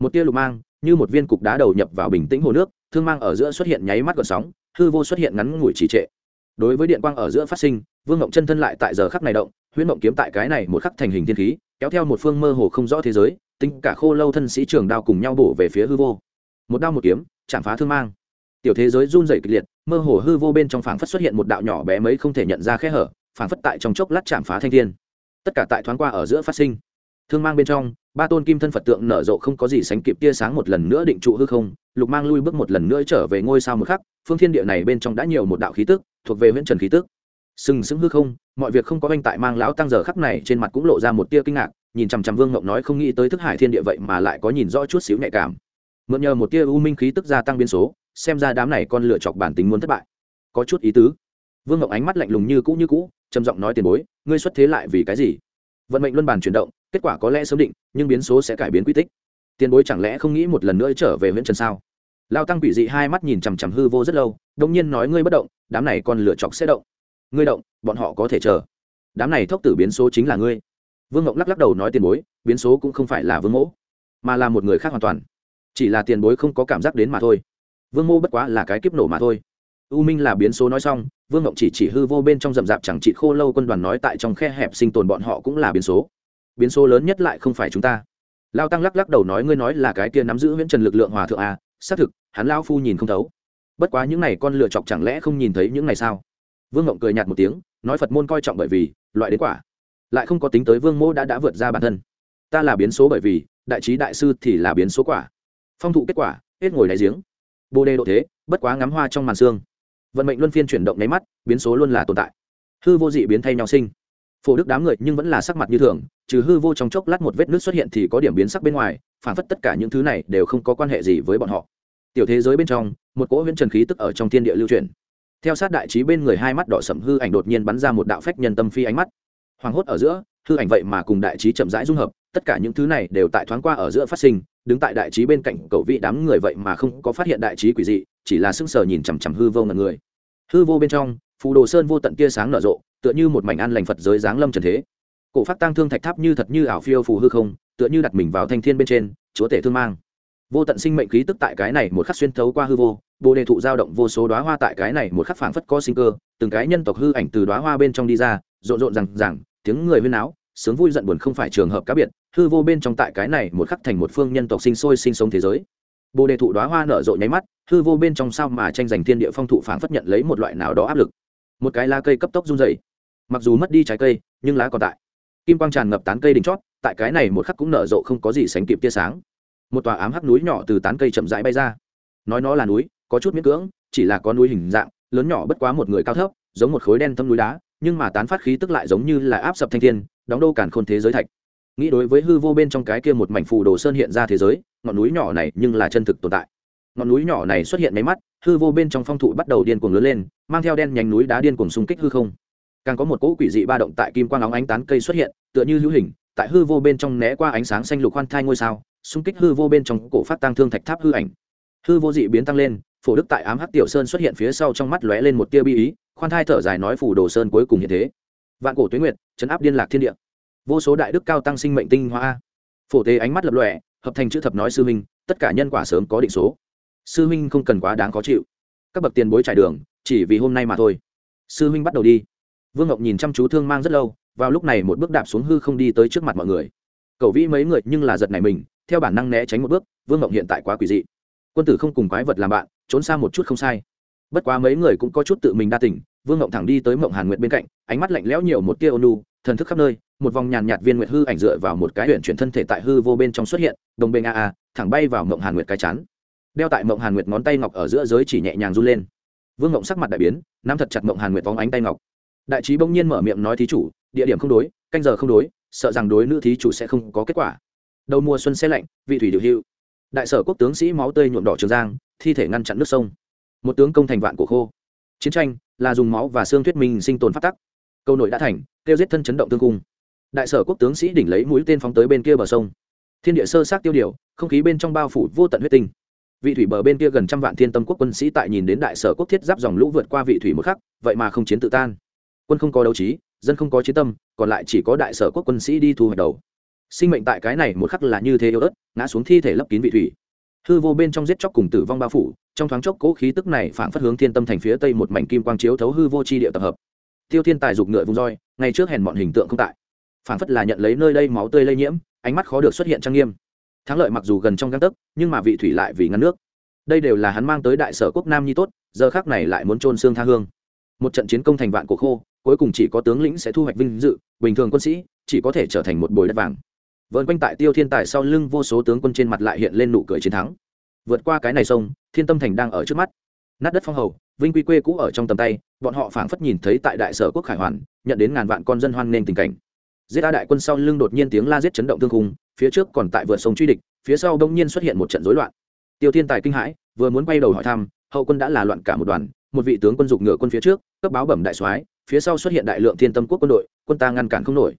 Một tia lục mang như một viên cục đá đầu nhập vào bình tĩnh hồ nước, thương mang ở giữa xuất hiện nháy mắt gợn sóng, hư vô xuất hiện ngắn ngủi trì trệ. Đối với điện quang ở giữa phát sinh, vương ngộng chân thân lại tại giờ khắc này động, huyễn mộng kiếm tại cái này một khắc thành hình thiên khí, kéo theo một phương mơ hồ không rõ thế giới, tính cả khô lâu thân sĩ trường đao cùng nhau bổ về phía hư vô. Một đao một kiếm, chạm phá thương mang. Tiểu thế giới run rẩy kịch liệt, mơ hồ hư vô bên trong phảng phất xuất hiện một đạo nhỏ bé mấy không thể nhận ra khe hở, phảng phất tại trong chốc lát chạm phá thanh thiên. Tất cả tại thoáng qua ở giữa phát sinh. Thương mang bên trong ba tôn kim thân phật tượng nở rộ không có gì sánh kịp tia sáng một lần nữa định trụ hư không, lục mang lui bước một lần nữa trở về ngôi sao một khắc, phương thiên địa này bên trong đã nhiều một đạo khí tức, thuộc về huyễn trần khí tức. Sừng sững hư không, mọi việc không có anh tại mang lão tăng giờ khắc này trên mặt cũng lộ ra một tia kinh ngạc, nhìn chằm chằm vương ngộng nói không nghĩ tới thức hải thiên địa vậy mà lại có nhìn rõ chút xíu nhạy cảm. Mượn nhờ một tia u minh khí tức gia tăng biến số, xem ra đám này con lựa chọc bản tính muốn thất bại. Có chút ý tứ. Vương ngộng ánh mắt lạnh lùng như cũ như cũ, trầm giọng nói tiền bối, ngươi xuất thế lại vì cái gì? Vận mệnh luân bàn chuyển động kết quả có lẽ sớm định nhưng biến số sẽ cải biến quy tích. Tiền bối chẳng lẽ không nghĩ một lần nữa trở về huyện trần sao? Lao tăng quỷ dị hai mắt nhìn chằm chằm hư vô rất lâu đông nhiên nói ngươi bất động đám này còn lựa chọc sẽ động. Ngươi động bọn họ có thể chờ. Đám này thốc tử biến số chính là ngươi. Vương ngộng lắc lắc đầu nói tiền bối biến số cũng không phải là vương mẫu, mà là một người khác hoàn toàn. Chỉ là tiền bối không có cảm giác đến mà thôi. Vương mô bất quá là cái kiếp nổ mà thôi. U minh là biến số nói xong vương ngộng chỉ chỉ hư vô bên trong rậm rạp chẳng trị khô lâu quân đoàn nói tại trong khe hẹp sinh tồn bọn họ cũng là biến số biến số lớn nhất lại không phải chúng ta. Lao tăng lắc lắc đầu nói, ngươi nói là cái kia nắm giữ viễn trần lực lượng hòa thượng à? Xác thực, hắn lao phu nhìn không thấu. Bất quá những này con lựa chọc chẳng lẽ không nhìn thấy những này sao? Vương ngộng cười nhạt một tiếng, nói phật môn coi trọng bởi vì, loại đến quả. Lại không có tính tới vương mô đã đã vượt ra bản thân. Ta là biến số bởi vì, đại trí đại sư thì là biến số quả. Phong thụ kết quả, hết ngồi đáy giếng. Bồ đề độ thế, bất quá ngắm hoa trong màn xương vận mệnh luân phiên chuyển động nháy mắt, biến số luôn là tồn tại. Hư vô dị biến thay nhau sinh. Phổ đức đám người nhưng vẫn là sắc mặt như thường trừ hư vô trong chốc lát một vết nước xuất hiện thì có điểm biến sắc bên ngoài, phản phất tất cả những thứ này đều không có quan hệ gì với bọn họ. Tiểu thế giới bên trong, một cỗ huyễn trần khí tức ở trong thiên địa lưu truyền theo sát đại trí bên người hai mắt đỏ sầm hư ảnh đột nhiên bắn ra một đạo phách nhân tâm phi ánh mắt. Hoàng hốt ở giữa, hư ảnh vậy mà cùng đại trí chậm rãi dung hợp, tất cả những thứ này đều tại thoáng qua ở giữa phát sinh, đứng tại đại trí bên cạnh cậu vị đám người vậy mà không có phát hiện đại trí quỷ dị, chỉ là sững sờ nhìn chằm chằm hư vô ngần người. Hư vô bên trong, phù đồ sơn vô tận kia sáng nở rộ, tựa như một mảnh an lành phật giới dáng lâm trần thế cổ phát tăng thương thạch tháp như thật như ảo phiêu phù hư không, tựa như đặt mình vào thanh thiên bên trên, chúa tể thương mang. Vô tận sinh mệnh khí tức tại cái này một khắc xuyên thấu qua hư vô, bồ đề thụ giao động vô số đoá hoa tại cái này một khắc phảng phất có sinh cơ, từng cái nhân tộc hư ảnh từ đoá hoa bên trong đi ra, rộn rộn rằng rằng tiếng người huyên áo sướng vui giận buồn không phải trường hợp cá biệt, hư vô bên trong tại cái này một khắc thành một phương nhân tộc sinh sôi sinh sống thế giới. Bồ đề thụ đoá hoa nở rộ nháy mắt, hư vô bên trong sao mà tranh giành thiên địa phong thụ phảng phất nhận lấy một loại nào đó áp lực. Một cái lá cây cấp tốc run dày mặc dù mất đi trái cây, nhưng lá còn tại kim quang tràn ngập tán cây đỉnh chót, tại cái này một khắc cũng nở rộ không có gì sánh kịp tia sáng. Một tòa ám hắc núi nhỏ từ tán cây chậm rãi bay ra. Nói nó là núi, có chút miễn cưỡng, chỉ là có núi hình dạng, lớn nhỏ bất quá một người cao thấp, giống một khối đen thâm núi đá, nhưng mà tán phát khí tức lại giống như là áp sập thanh thiên, đóng đô cản khôn thế giới thạch. Nghĩ đối với hư vô bên trong cái kia một mảnh phù đồ sơn hiện ra thế giới, ngọn núi nhỏ này nhưng là chân thực tồn tại. Ngọn núi nhỏ này xuất hiện máy mắt, hư vô bên trong phong thụ bắt đầu điên cuồng lớn lên, mang theo đen nhánh núi đá điên cuồng xung kích hư không càng có một cỗ quỷ dị ba động tại kim quang óng ánh tán cây xuất hiện, tựa như hữu hình, tại hư vô bên trong né qua ánh sáng xanh lục khoan thai ngôi sao, xung kích hư vô bên trong cổ phát tăng thương thạch tháp hư ảnh. Hư vô dị biến tăng lên, phổ đức tại ám hắc tiểu sơn xuất hiện phía sau trong mắt lóe lên một tia bi ý, khoan thai thở dài nói phủ đồ sơn cuối cùng như thế. Vạn cổ tuyến nguyệt, chấn áp điên lạc thiên địa. Vô số đại đức cao tăng sinh mệnh tinh hoa. Phổ tế ánh mắt lập lòe, hợp thành chữ thập nói sư minh tất cả nhân quả sớm có định số. Sư minh không cần quá đáng khó chịu. Các bậc tiền bối trải đường, chỉ vì hôm nay mà thôi. Sư minh bắt đầu đi vương ngọc nhìn chăm chú thương mang rất lâu, vào lúc này một bước đạp xuống hư không đi tới trước mặt mọi người. Cậu vĩ mấy người nhưng là giật này mình, theo bản năng né tránh một bước, vương ngọc hiện tại quá quỷ dị. Quân tử không cùng quái vật làm bạn, trốn xa một chút không sai. Bất quá mấy người cũng có chút tự mình đa tình. vương ngộng thẳng đi tới mộng hàn nguyệt bên cạnh, ánh mắt lạnh lẽo nhiều một tia ônu, thần thức khắp nơi, một vòng nhàn nhạt viên nguyệt hư ảnh dựa vào một cái huyện chuyển thân thể tại hư vô bên trong xuất hiện, đồng bên a a, thẳng bay vào mộng hàn nguyệt cái chắn đeo tại mộng hàn nguyệt ngón tay ngọc ở giữa giới chỉ nhẹ nhàng run lên. Vương ngộng sắc mặt đại biến, nắm thật chặt mộng hàn nguyệt vóng ánh tay ngọc đại trí bỗng nhiên mở miệng nói thí chủ, địa điểm không đối, canh giờ không đối, sợ rằng đối nữ thí chủ sẽ không có kết quả. Đầu mùa xuân xe lạnh, vị thủy điều hưu đại sở quốc tướng sĩ máu tươi nhuộm đỏ trường giang, thi thể ngăn chặn nước sông. Một tướng công thành vạn cổ khô. Chiến tranh là dùng máu và xương thuyết minh sinh tồn phát tắc. Câu nội đã thành, kêu giết thân chấn động tương cung. Đại sở quốc tướng sĩ đỉnh lấy mũi tên phóng tới bên kia bờ sông. Thiên địa sơ sát tiêu điều, không khí bên trong bao phủ vô tận huyết tinh. Vị thủy bờ bên kia gần trăm vạn thiên tâm quốc quân sĩ tại nhìn đến đại sở quốc thiết giáp dòng lũ vượt qua vị thủy một khắc, vậy mà không chiến tự tan quân không có đấu trí, dân không có chiến tâm, còn lại chỉ có đại sở quốc quân sĩ đi thu hoạch đầu. Sinh mệnh tại cái này một khắc là như thế yếu ớt, ngã xuống thi thể lấp kín vị thủy. Hư vô bên trong giết chóc cùng tử vong bao phủ, trong thoáng chốc cố khí tức này phản phất hướng thiên tâm thành phía tây một mảnh kim quang chiếu thấu hư vô chi địa tập hợp. Tiêu thiên tài dục ngựa vùng roi ngay trước hèn bọn hình tượng không tại. Phản phất là nhận lấy nơi đây máu tươi lây nhiễm, ánh mắt khó được xuất hiện trang nghiêm. Thắng lợi mặc dù gần trong găng tấc, nhưng mà vị thủy lại vì ngăn nước. Đây đều là hắn mang tới đại sở quốc nam nhi tốt, giờ khác này lại muốn trôn xương tha hương. Một trận chiến công thành vạn của khô cuối cùng chỉ có tướng lĩnh sẽ thu hoạch vinh dự, bình thường quân sĩ chỉ có thể trở thành một bồi đất vàng. Vợn quanh tại tiêu thiên tài sau lưng vô số tướng quân trên mặt lại hiện lên nụ cười chiến thắng. Vượt qua cái này sông, thiên tâm thành đang ở trước mắt. Nát đất phong hầu, vinh quy quê cũ ở trong tầm tay, bọn họ phảng phất nhìn thấy tại đại sở quốc khải hoàn, nhận đến ngàn vạn con dân hoan nghênh tình cảnh. Giết a đại quân sau lưng đột nhiên tiếng la giết chấn động thương khung, phía trước còn tại vượt sông truy địch, phía sau đông nhiên xuất hiện một trận rối loạn. Tiêu thiên tài kinh hãi, vừa muốn quay đầu hỏi thăm, hậu quân đã là loạn cả một đoàn một vị tướng quân dục ngựa quân phía trước, cấp báo bẩm đại soái, phía sau xuất hiện đại lượng thiên tâm quốc quân đội, quân ta ngăn cản không nổi.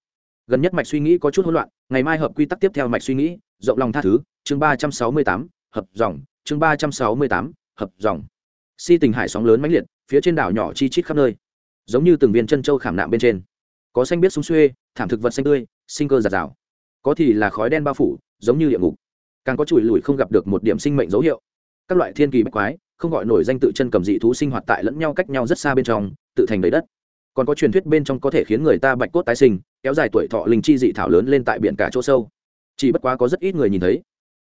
Gần nhất mạch suy nghĩ có chút hỗn loạn, ngày mai hợp quy tắc tiếp theo mạch suy nghĩ, rộng lòng tha thứ, chương ba trăm sáu mươi tám, hợp dòng, chương ba trăm sáu mươi tám, hợp dòng. Si tình hải sóng lớn mãnh liệt, phía trên đảo nhỏ chi chít khắp nơi, giống như từng viên chân châu khảm nạm bên trên. Có xanh biết súng xuê, thảm thực vật xanh tươi, sinh cơ giạt rào. Có thì là khói đen bao phủ, giống như địa ngục. Càng có chùi lùi không gặp được một điểm sinh mệnh dấu hiệu. Các loại thiên kỳ bách quái không gọi nổi danh tự chân cầm dị thú sinh hoạt tại lẫn nhau cách nhau rất xa bên trong, tự thành đầy đất. Còn có truyền thuyết bên trong có thể khiến người ta bạch cốt tái sinh, kéo dài tuổi thọ linh chi dị thảo lớn lên tại biển cả chỗ sâu. Chỉ bất quá có rất ít người nhìn thấy.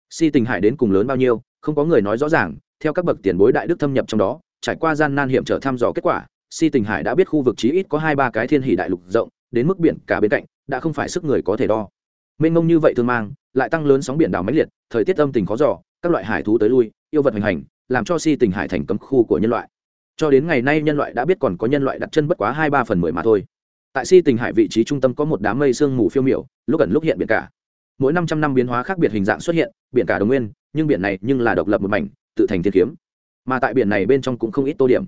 Si tình hải đến cùng lớn bao nhiêu, không có người nói rõ ràng, theo các bậc tiền bối đại đức thâm nhập trong đó, trải qua gian nan hiểm trở thăm dò kết quả, si tình hải đã biết khu vực chí ít có hai ba cái thiên hỷ đại lục rộng, đến mức biển cả bên cạnh, đã không phải sức người có thể đo. Mênh mông như vậy thương mang, lại tăng lớn sóng biển đảo máy liệt, thời tiết âm tình khó giỏ các loại hải thú tới lui, yêu vật hành hành làm cho si tình hải thành cấm khu của nhân loại. Cho đến ngày nay nhân loại đã biết còn có nhân loại đặt chân bất quá hai ba phần mười mà thôi. Tại si tình hải vị trí trung tâm có một đám mây sương mù phiêu miểu, lúc ẩn lúc hiện biển cả. Mỗi năm trăm năm biến hóa khác biệt hình dạng xuất hiện, biển cả đồng nguyên, nhưng biển này nhưng là độc lập một mảnh, tự thành thiên kiếm. Mà tại biển này bên trong cũng không ít tô điểm.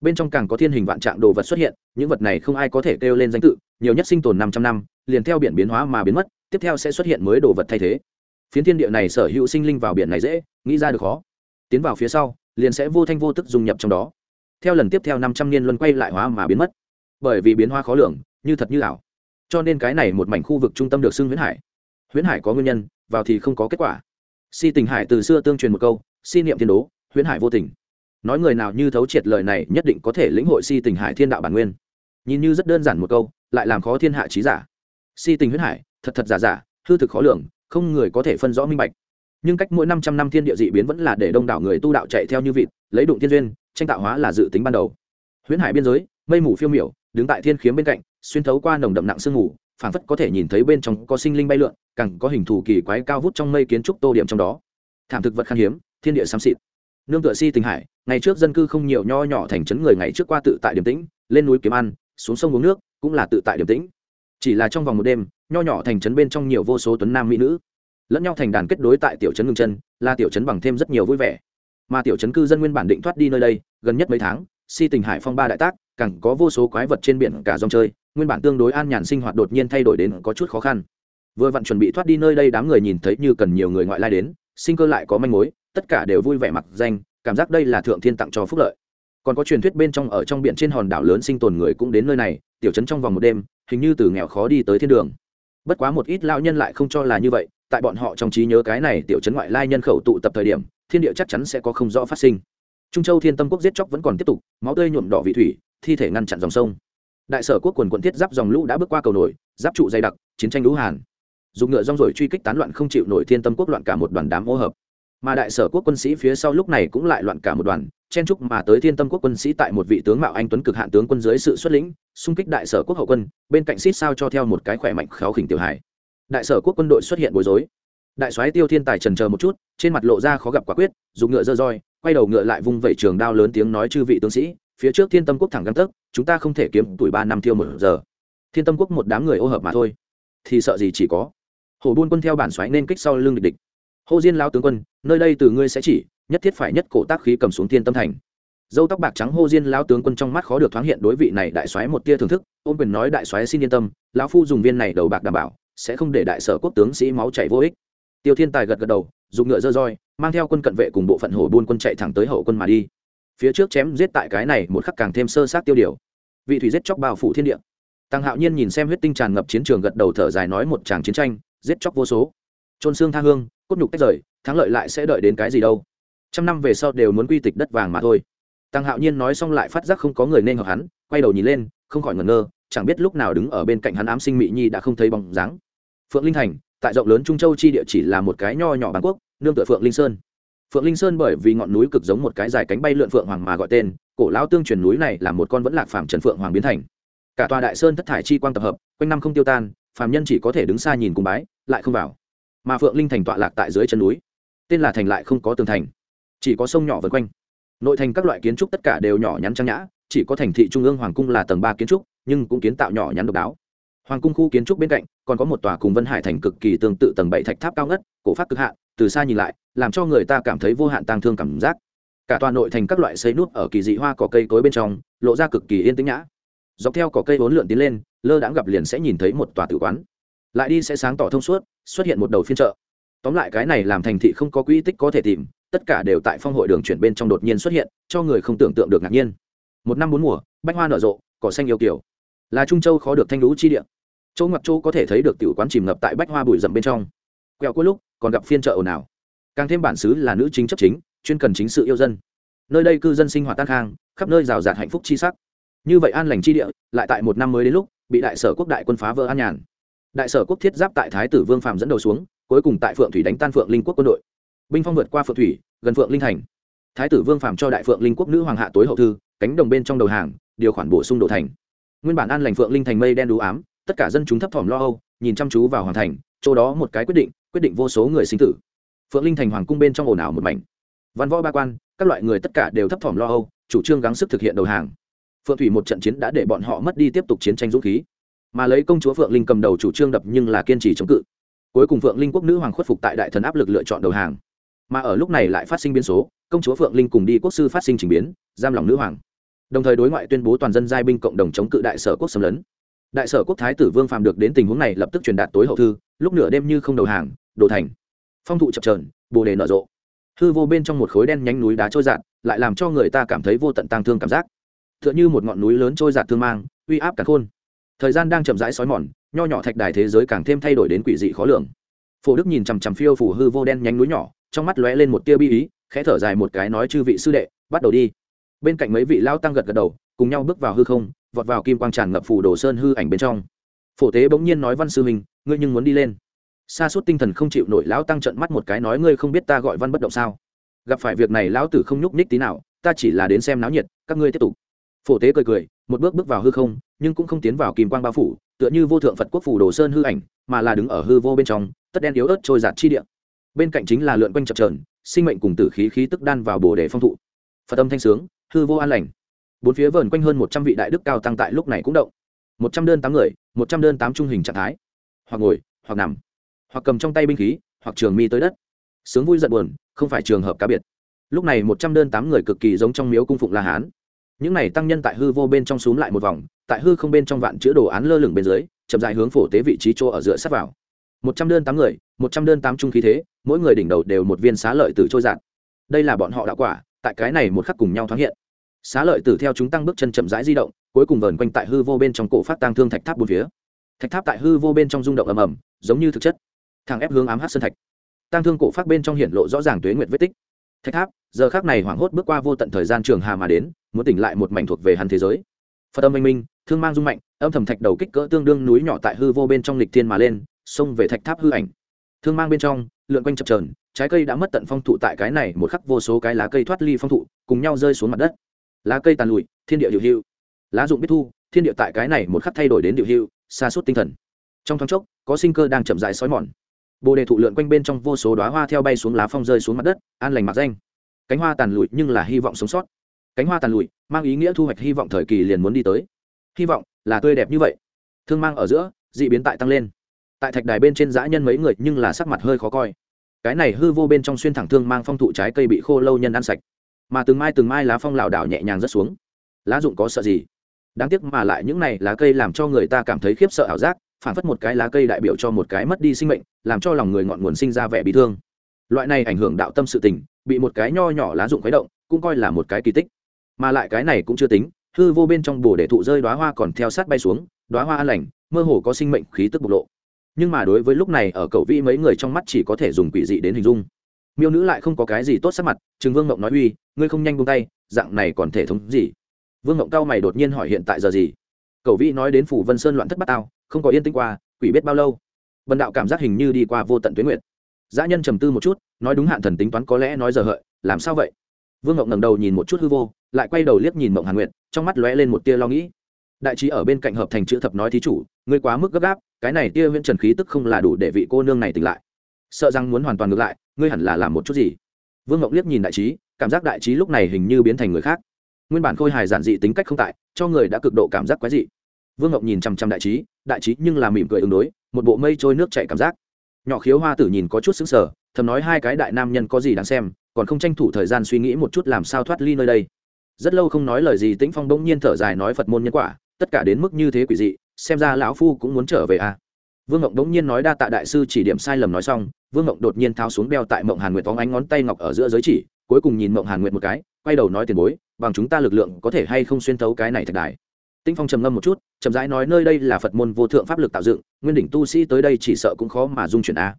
Bên trong càng có thiên hình vạn trạng đồ vật xuất hiện, những vật này không ai có thể kêu lên danh tự, nhiều nhất sinh tồn 500 năm, liền theo biển biến hóa mà biến mất, tiếp theo sẽ xuất hiện mới đồ vật thay thế. Phiến thiên địa này sở hữu sinh linh vào biển này dễ, nghĩ ra được khó tiến vào phía sau, liền sẽ vô thanh vô tức dung nhập trong đó. Theo lần tiếp theo năm trăm niên luân quay lại hóa mà biến mất. Bởi vì biến hóa khó lường, như thật như ảo. Cho nên cái này một mảnh khu vực trung tâm được xưng huyễn hải. Huyễn hải có nguyên nhân, vào thì không có kết quả. Si tình hải từ xưa tương truyền một câu, si niệm thiên đố, huyễn hải vô tình. Nói người nào như thấu triệt lời này nhất định có thể lĩnh hội si tình hải thiên đạo bản nguyên. Nhìn như rất đơn giản một câu, lại làm khó thiên hạ trí giả. Si tình huyễn hải, thật thật giả giả, hư thực khó lường, không người có thể phân rõ minh bạch nhưng cách mỗi năm trăm năm thiên địa dị biến vẫn là để đông đảo người tu đạo chạy theo như vịt, lấy đụng thiên duyên, tranh tạo hóa là dự tính ban đầu. Huyễn hải biên giới, mây mù phiêu miểu, đứng tại thiên khiếm bên cạnh, xuyên thấu qua nồng đậm nặng sương mù, phảng phất có thể nhìn thấy bên trong có sinh linh bay lượn, càng có hình thù kỳ quái cao vút trong mây kiến trúc tô điểm trong đó. Thảm thực vật khan hiếm, thiên địa xám xịt. Nương tựa si tình hải, ngày trước dân cư không nhiều nho nhỏ thành trấn người ngày trước qua tự tại điểm tĩnh, lên núi kiếm ăn, xuống sông uống nước, cũng là tự tại điểm tĩnh. Chỉ là trong vòng một đêm, nho nhỏ thành trấn bên trong nhiều vô số tuấn nam mỹ nữ lẫn nhau thành đàn kết đối tại tiểu trấn ngưng chân, là tiểu trấn bằng thêm rất nhiều vui vẻ. Mà tiểu trấn cư dân nguyên bản định thoát đi nơi đây, gần nhất mấy tháng, si tình hải phong ba đại tác, càng có vô số quái vật trên biển cả dòng chơi, nguyên bản tương đối an nhàn sinh hoạt đột nhiên thay đổi đến có chút khó khăn. Vừa vặn chuẩn bị thoát đi nơi đây đám người nhìn thấy như cần nhiều người ngoại lai đến, sinh cơ lại có manh mối, tất cả đều vui vẻ mặc danh, cảm giác đây là thượng thiên tặng cho phúc lợi. Còn có truyền thuyết bên trong ở trong biển trên hòn đảo lớn sinh tồn người cũng đến nơi này, tiểu trấn trong vòng một đêm, hình như từ nghèo khó đi tới thiên đường. Bất quá một ít lao nhân lại không cho là như vậy tại bọn họ trong trí nhớ cái này tiểu trấn ngoại lai nhân khẩu tụ tập thời điểm, thiên địa chắc chắn sẽ có không rõ phát sinh. Trung châu thiên tâm quốc giết chóc vẫn còn tiếp tục, máu tươi nhuộm đỏ vị thủy, thi thể ngăn chặn dòng sông. Đại sở quốc quần quận thiết giáp dòng lũ đã bước qua cầu nổi, giáp trụ dày đặc, chiến tranh lũ hàn. Dùng ngựa rong rồi truy kích tán loạn không chịu nổi thiên tâm quốc loạn cả một đoàn đám ô hợp. Mà đại sở quốc quân sĩ phía sau lúc này cũng lại loạn cả một đoàn, chen trúc mà tới thiên tâm quốc quân sĩ tại một vị tướng mạo anh tuấn cực hạn tướng quân dưới sự xuất lĩnh, xung kích đại sở quốc hậu quân, bên cạnh xít sao cho theo một cái khỏe mạnh khéo khỉnh tiểu hải đại sở quốc quân đội xuất hiện bối rối. Đại soái tiêu thiên tài trần chờ một chút, trên mặt lộ ra khó gặp quả quyết, dùng ngựa dơ roi, quay đầu ngựa lại vung vẩy trường đao lớn tiếng nói chư vị tướng sĩ, phía trước thiên tâm quốc thẳng găng tấc, chúng ta không thể kiếm tuổi ba năm thiêu một giờ. Thiên tâm quốc một đám người ô hợp mà thôi. Thì sợ gì chỉ có. Hồ buôn quân theo bản xoáy nên kích sau lưng địch địch. Hồ diên lao tướng quân, nơi đây từ ngươi sẽ chỉ, nhất thiết phải nhất cổ tác khí cầm xuống thiên tâm thành. Dâu tóc bạc trắng hô diên lao tướng quân trong mắt khó được thoáng hiện đối vị này đại soái một tia thưởng thức, ôm quyền nói đại soái xin yên tâm, lão phu dùng viên này đầu bạc đảm bảo sẽ không để đại sở quốc tướng sĩ máu chảy vô ích. Tiêu thiên tài gật gật đầu, dùng ngựa dơ roi, mang theo quân cận vệ cùng bộ phận hổ buôn quân chạy thẳng tới hậu quân mà đi. Phía trước chém giết tại cái này một khắc càng thêm sơ sát tiêu điều. Vị thủy giết chóc bao phủ thiên địa. Tăng hạo nhiên nhìn xem huyết tinh tràn ngập chiến trường gật đầu thở dài nói một tràng chiến tranh, giết chóc vô số. Trôn xương tha hương, cốt nhục tách rời, thắng lợi lại sẽ đợi đến cái gì đâu. Trăm năm về sau đều muốn quy tịch đất vàng mà thôi. Tăng hạo nhiên nói xong lại phát giác không có người nên hợp hắn, quay đầu nhìn lên, không khỏi ngẩn ngơ, chẳng biết lúc nào đứng ở bên cạnh hắn ám sinh mỹ nhi đã không thấy bóng dáng phượng linh thành, tại rộng lớn trung châu chi địa chỉ là một cái nho nhỏ bangkok nương tựa phượng linh sơn. Phượng linh sơn bởi vì ngọn núi cực giống một cái dài cánh bay lượn phượng hoàng mà gọi tên, cổ lão tương truyền núi này là một con vẫn lạc phàm trần phượng hoàng biến thành. Cả tòa đại sơn thất thải chi quang tập hợp, quanh năm không tiêu tan, phàm nhân chỉ có thể đứng xa nhìn cùng bái, lại không vào. Mà phượng linh thành tọa lạc tại dưới chân núi. Tên là thành lại không có tường thành, chỉ có sông nhỏ vân quanh. Nội thành các loại kiến trúc tất cả đều nhỏ nhắn trang nhã, chỉ có thành thị trung ương hoàng cung là tầng ba kiến trúc, nhưng cũng kiến tạo nhỏ nhắn độc đáo hoàng cung khu kiến trúc bên cạnh, còn có một tòa cùng vân hải thành cực kỳ tương tự tầng bảy thạch tháp cao ngất, cổ phát cực hạn từ xa nhìn lại, làm cho người ta cảm thấy vô hạn tang thương cảm giác. Cả tòa nội thành các loại xây nút ở kỳ dị hoa cỏ cây cối bên trong, lộ ra cực kỳ yên tĩnh nhã. Dọc theo cỏ cây bốn lượn tiến lên, lơ đãng gặp liền sẽ nhìn thấy một tòa tử quán. Lại đi sẽ sáng tỏ thông suốt, xuất hiện một đầu phiên chợ. Tóm lại cái này làm thành thị không có quỹ tích có thể tìm, tất cả đều tại phong hội đường chuyển bên trong đột nhiên xuất hiện, cho người không tưởng tượng được ngạc nhiên. Một năm bốn mùa, bách hoa nở rộ, cỏ xanh yêu kiểu là trung châu khó được thanh lũ chi địa chỗ ngoặc chỗ có thể thấy được tiểu quán chìm ngập tại bách hoa bụi rậm bên trong. Quẹo cuối lúc, còn gặp phiên chợ ồn ào. Càng thêm bản xứ là nữ chính chấp chính, chuyên cần chính sự yêu dân. Nơi đây cư dân sinh hoạt tan khang, khắp nơi rào rạt hạnh phúc chi sắc. Như vậy an lành chi địa, lại tại một năm mới đến lúc, bị đại sở quốc đại quân phá vỡ an nhàn. Đại sở quốc thiết giáp tại thái tử vương phạm dẫn đầu xuống, cuối cùng tại phượng thủy đánh tan phượng linh quốc quân đội. Binh phong vượt qua phượng thủy, gần phượng linh thành. Thái tử vương phạm cho đại phượng linh quốc nữ hoàng hạ tối hậu thư, cánh đồng bên trong đầu hàng, điều khoản bổ sung đồ thành. Nguyên bản an lành phượng linh thành mây đen đú ám tất cả dân chúng thấp thỏm lo âu, nhìn chăm chú vào hoàng thành, chỗ đó một cái quyết định quyết định vô số người sinh tử. Phượng linh thành hoàng cung bên trong ồn ào một mảnh. Văn võ ba quan, các loại người tất cả đều thấp thỏm lo âu, chủ trương gắng sức thực hiện đầu hàng. Phượng thủy một trận chiến đã để bọn họ mất đi tiếp tục chiến tranh dũng khí. Mà lấy công chúa phượng linh cầm đầu chủ trương đập nhưng là kiên trì chống cự. Cuối cùng phượng linh quốc nữ hoàng khuất phục tại đại thần áp lực lựa chọn đầu hàng. Mà ở lúc này lại phát sinh biến số, công chúa phượng linh cùng đi quốc sư phát sinh trình biến, giam lòng nữ hoàng. Đồng thời đối ngoại tuyên bố toàn dân giai binh cộng đồng chống cự đại sở quốc xâm lấn đại sở quốc thái tử vương phạm được đến tình huống này lập tức truyền đạt tối hậu thư, lúc nửa đêm như không đầu hàng đồ thành. Phong thụ chập trờn bồ đề nở rộ. Hư vô bên trong một khối đen nhánh núi đá trôi giạt lại làm cho người ta cảm thấy vô tận tang thương cảm giác. T h ư ợ n h ư một ngọn núi lớn trôi giạt thương mang, uy áp cả khôn. Thời gian đang chậm rãi xói mòn, nho nhỏ thạch đài thế giới càng thêm thay đổi đến quỷ dị khó lường. Phổ đức nhìn chằm chằm phiêu phủ hư vô đen nhánh núi nhỏ, trong mắt lóe lên một tia bi ý, khẽ thở dài một cái nói chư vị sư đệ, bắt đầu đi. Bên cạnh mấy vị lao tăng gật gật đầu, cùng nhau bước vào hư không vọt vào kim quang tràn ngập phủ đồ sơn hư ảnh bên trong. Phổ tế bỗng nhiên nói văn sư mình ngươi nhưng muốn đi lên. Xa suốt tinh thần không chịu nổi lão tăng trận mắt một cái nói ngươi không biết ta gọi văn bất động sao? Gặp phải việc này lão tử không nhúc ních tí nào, ta chỉ là đến xem náo nhiệt, các ngươi tiếp tục. Phổ tế cười cười, một bước bước vào hư không, nhưng cũng không tiến vào kim quang bao phủ, tựa như vô thượng phật quốc phủ đồ sơn hư ảnh, mà là đứng ở hư vô bên trong, tất đen yếu ớt trôi giạt chi địa. Bên cạnh chính là lượn quanh chập trờn sinh mệnh cùng tử khí khí tức đan vào bồ đề phong thụ. Phật âm thanh sướng, hư vô an lành bốn phía vờn quanh hơn một trăm vị đại đức cao tăng tại lúc này cũng động. Một trăm đơn tám người, một trăm đơn tám trung hình trạng thái. Hoặc ngồi, hoặc nằm. Hoặc cầm trong tay binh khí, hoặc trường mi tới đất. Sướng vui giận buồn, không phải trường hợp cá biệt. Lúc này một trăm đơn tám người cực kỳ giống trong miếu cung phụng la hán. Những này tăng nhân tại hư vô bên trong xúm lại một vòng, tại hư không bên trong vạn chữa đồ án lơ lửng bên dưới, chậm dài hướng phổ tế vị trí chỗ ở giữa sát vào. Một trăm đơn tám người, một trăm đơn tám trung khí thế, mỗi người đỉnh đầu đều một viên xá lợi từ trôi giạt. Đây là bọn họ đã quả, tại cái này một khắc cùng nhau thoáng hiện xá lợi tử theo chúng tăng bước chân chậm rãi di động, cuối cùng vờn quanh tại hư vô bên trong cổ phát tăng thương thạch tháp bốn phía. Thạch tháp tại hư vô bên trong rung động ầm ầm, giống như thực chất. Thằng ép hướng ám hát sơn thạch. Tăng thương cổ phát bên trong hiện lộ rõ ràng tuế nguyệt vết tích. Thạch tháp, giờ khác này hoảng hốt bước qua vô tận thời gian trường hà mà đến, muốn tỉnh lại một mảnh thuộc về hắn thế giới. Phật âm minh minh, thương mang dung mạnh, âm thầm thạch đầu kích cỡ tương đương núi nhỏ tại hư vô bên trong lịch thiên mà lên, xông về thạch tháp hư ảnh. Thương mang bên trong, lượn quanh chập trờn trái cây đã mất tận phong thụ tại cái này một khắc vô số cái lá cây thoát ly phong thụ, cùng nhau rơi xuống mặt đất lá cây tàn lụi, thiên địa điều hưu. Lá dụng biết thu, thiên địa tại cái này một khắc thay đổi đến điều hưu xa suốt tinh thần. Trong thoáng chốc, có sinh cơ đang chậm dại xói mòn. Bồ đề thụ lượn quanh bên trong vô số đoá hoa theo bay xuống lá phong rơi xuống mặt đất, an lành mặc danh. Cánh hoa tàn lụi nhưng là hy vọng sống sót. Cánh hoa tàn lụi mang ý nghĩa thu hoạch hy vọng thời kỳ liền muốn đi tới. Hy vọng là tươi đẹp như vậy. Thương mang ở giữa d ị biến tại tăng lên. Tại thạch đài bên trên dã nhân mấy người nhưng là sắc mặt hơi khó coi. Cái này hư vô bên trong xuyên thẳng thương mang phong thụ trái cây bị khô lâu nhân ăn sạch mà từng mai từng mai lá phong lảo đảo nhẹ nhàng rớt xuống. Lá dụng có sợ gì? Đáng tiếc mà lại những này lá cây làm cho người ta cảm thấy khiếp sợ ảo giác, phản phất một cái lá cây đại biểu cho một cái mất đi sinh mệnh, làm cho lòng người ngọn nguồn sinh ra vẻ bị thương. Loại này ảnh hưởng đạo tâm sự tình, bị một cái nho nhỏ lá dụng khuấy động, cũng coi là một cái kỳ tích. Mà lại cái này cũng chưa tính, hư vô bên trong bồ để thụ rơi đoá hoa còn theo sát bay xuống đoá hoa an lành, mơ hồ có sinh mệnh khí tức bộc lộ. Nhưng mà đối với lúc này ở cậu vĩ mấy người trong mắt chỉ có thể dùng quỷ dị đến hình dung miêu nữ lại không có cái gì tốt sắc mặt chừng vương mộng nói, uy, ngươi không nhanh buông tay, dạng này còn thể thống gì? Vương mộng cao mày đột nhiên hỏi, hiện tại giờ gì? Cầu vĩ nói, đến phủ vân sơn loạn thất bát tao, không có yên tĩnh qua, quỷ biết bao lâu. Bần đạo cảm giác hình như đi qua vô tận tuyến nguyện dã nhân trầm tư một chút, nói, đúng hạn thần tính toán có lẽ nói giờ hợi, làm sao vậy? Vương ngộng ngẩng đầu nhìn một chút hư vô, lại quay đầu liếc nhìn mộng hàn nguyện trong mắt lóe lên một tia lo nghĩ. Đại trí ở bên cạnh hợp thành chữ thập nói thí chủ, ngươi quá mức gấp gáp, cái này tia huyễn trần khí tức không là đủ để vị cô nương này tỉnh lại. Sợ rằng muốn hoàn toàn ngược lại ngươi hẳn là làm một chút gì? Vương ngộng liếc nhìn đại trí, cảm giác đại trí lúc này hình như biến thành người khác. Nguyên bản khôi hài giản dị tính cách không tại, cho người đã cực độ cảm giác quái dị. Vương ngọc nhìn chằm chằm đại trí đại trí nhưng là mỉm cười ứng đối, một bộ mây trôi nước chảy cảm giác. Nhỏ khiếu hoa tử nhìn có chút xứng sở thầm nói hai cái đại nam nhân có gì đáng xem, còn không tranh thủ thời gian suy nghĩ một chút làm sao thoát ly nơi đây. Rất lâu không nói lời gì, tĩnh phong bỗng nhiên thở dài nói phật môn nhân quả, tất cả đến mức như thế quỷ dị, xem ra lão phu cũng muốn trở về à vương ngộng bỗng nhiên nói đa tạ đại sư chỉ điểm sai lầm nói xong, vương ngộng đột nhiên thao xuống đeo tại mộng hàn nguyệt phóng ánh ngón tay ngọc ở giữa giới chỉ, cuối cùng nhìn mộng hàn nguyệt một cái, quay đầu nói tiền bối, bằng chúng ta lực lượng có thể hay không xuyên thấu cái này thạch đài tinh phong trầm ngâm một chút, chậm rãi nói nơi đây là phật môn vô thượng pháp lực tạo dựng, nguyên đỉnh tu sĩ tới đây chỉ sợ cũng khó mà dung chuyển a.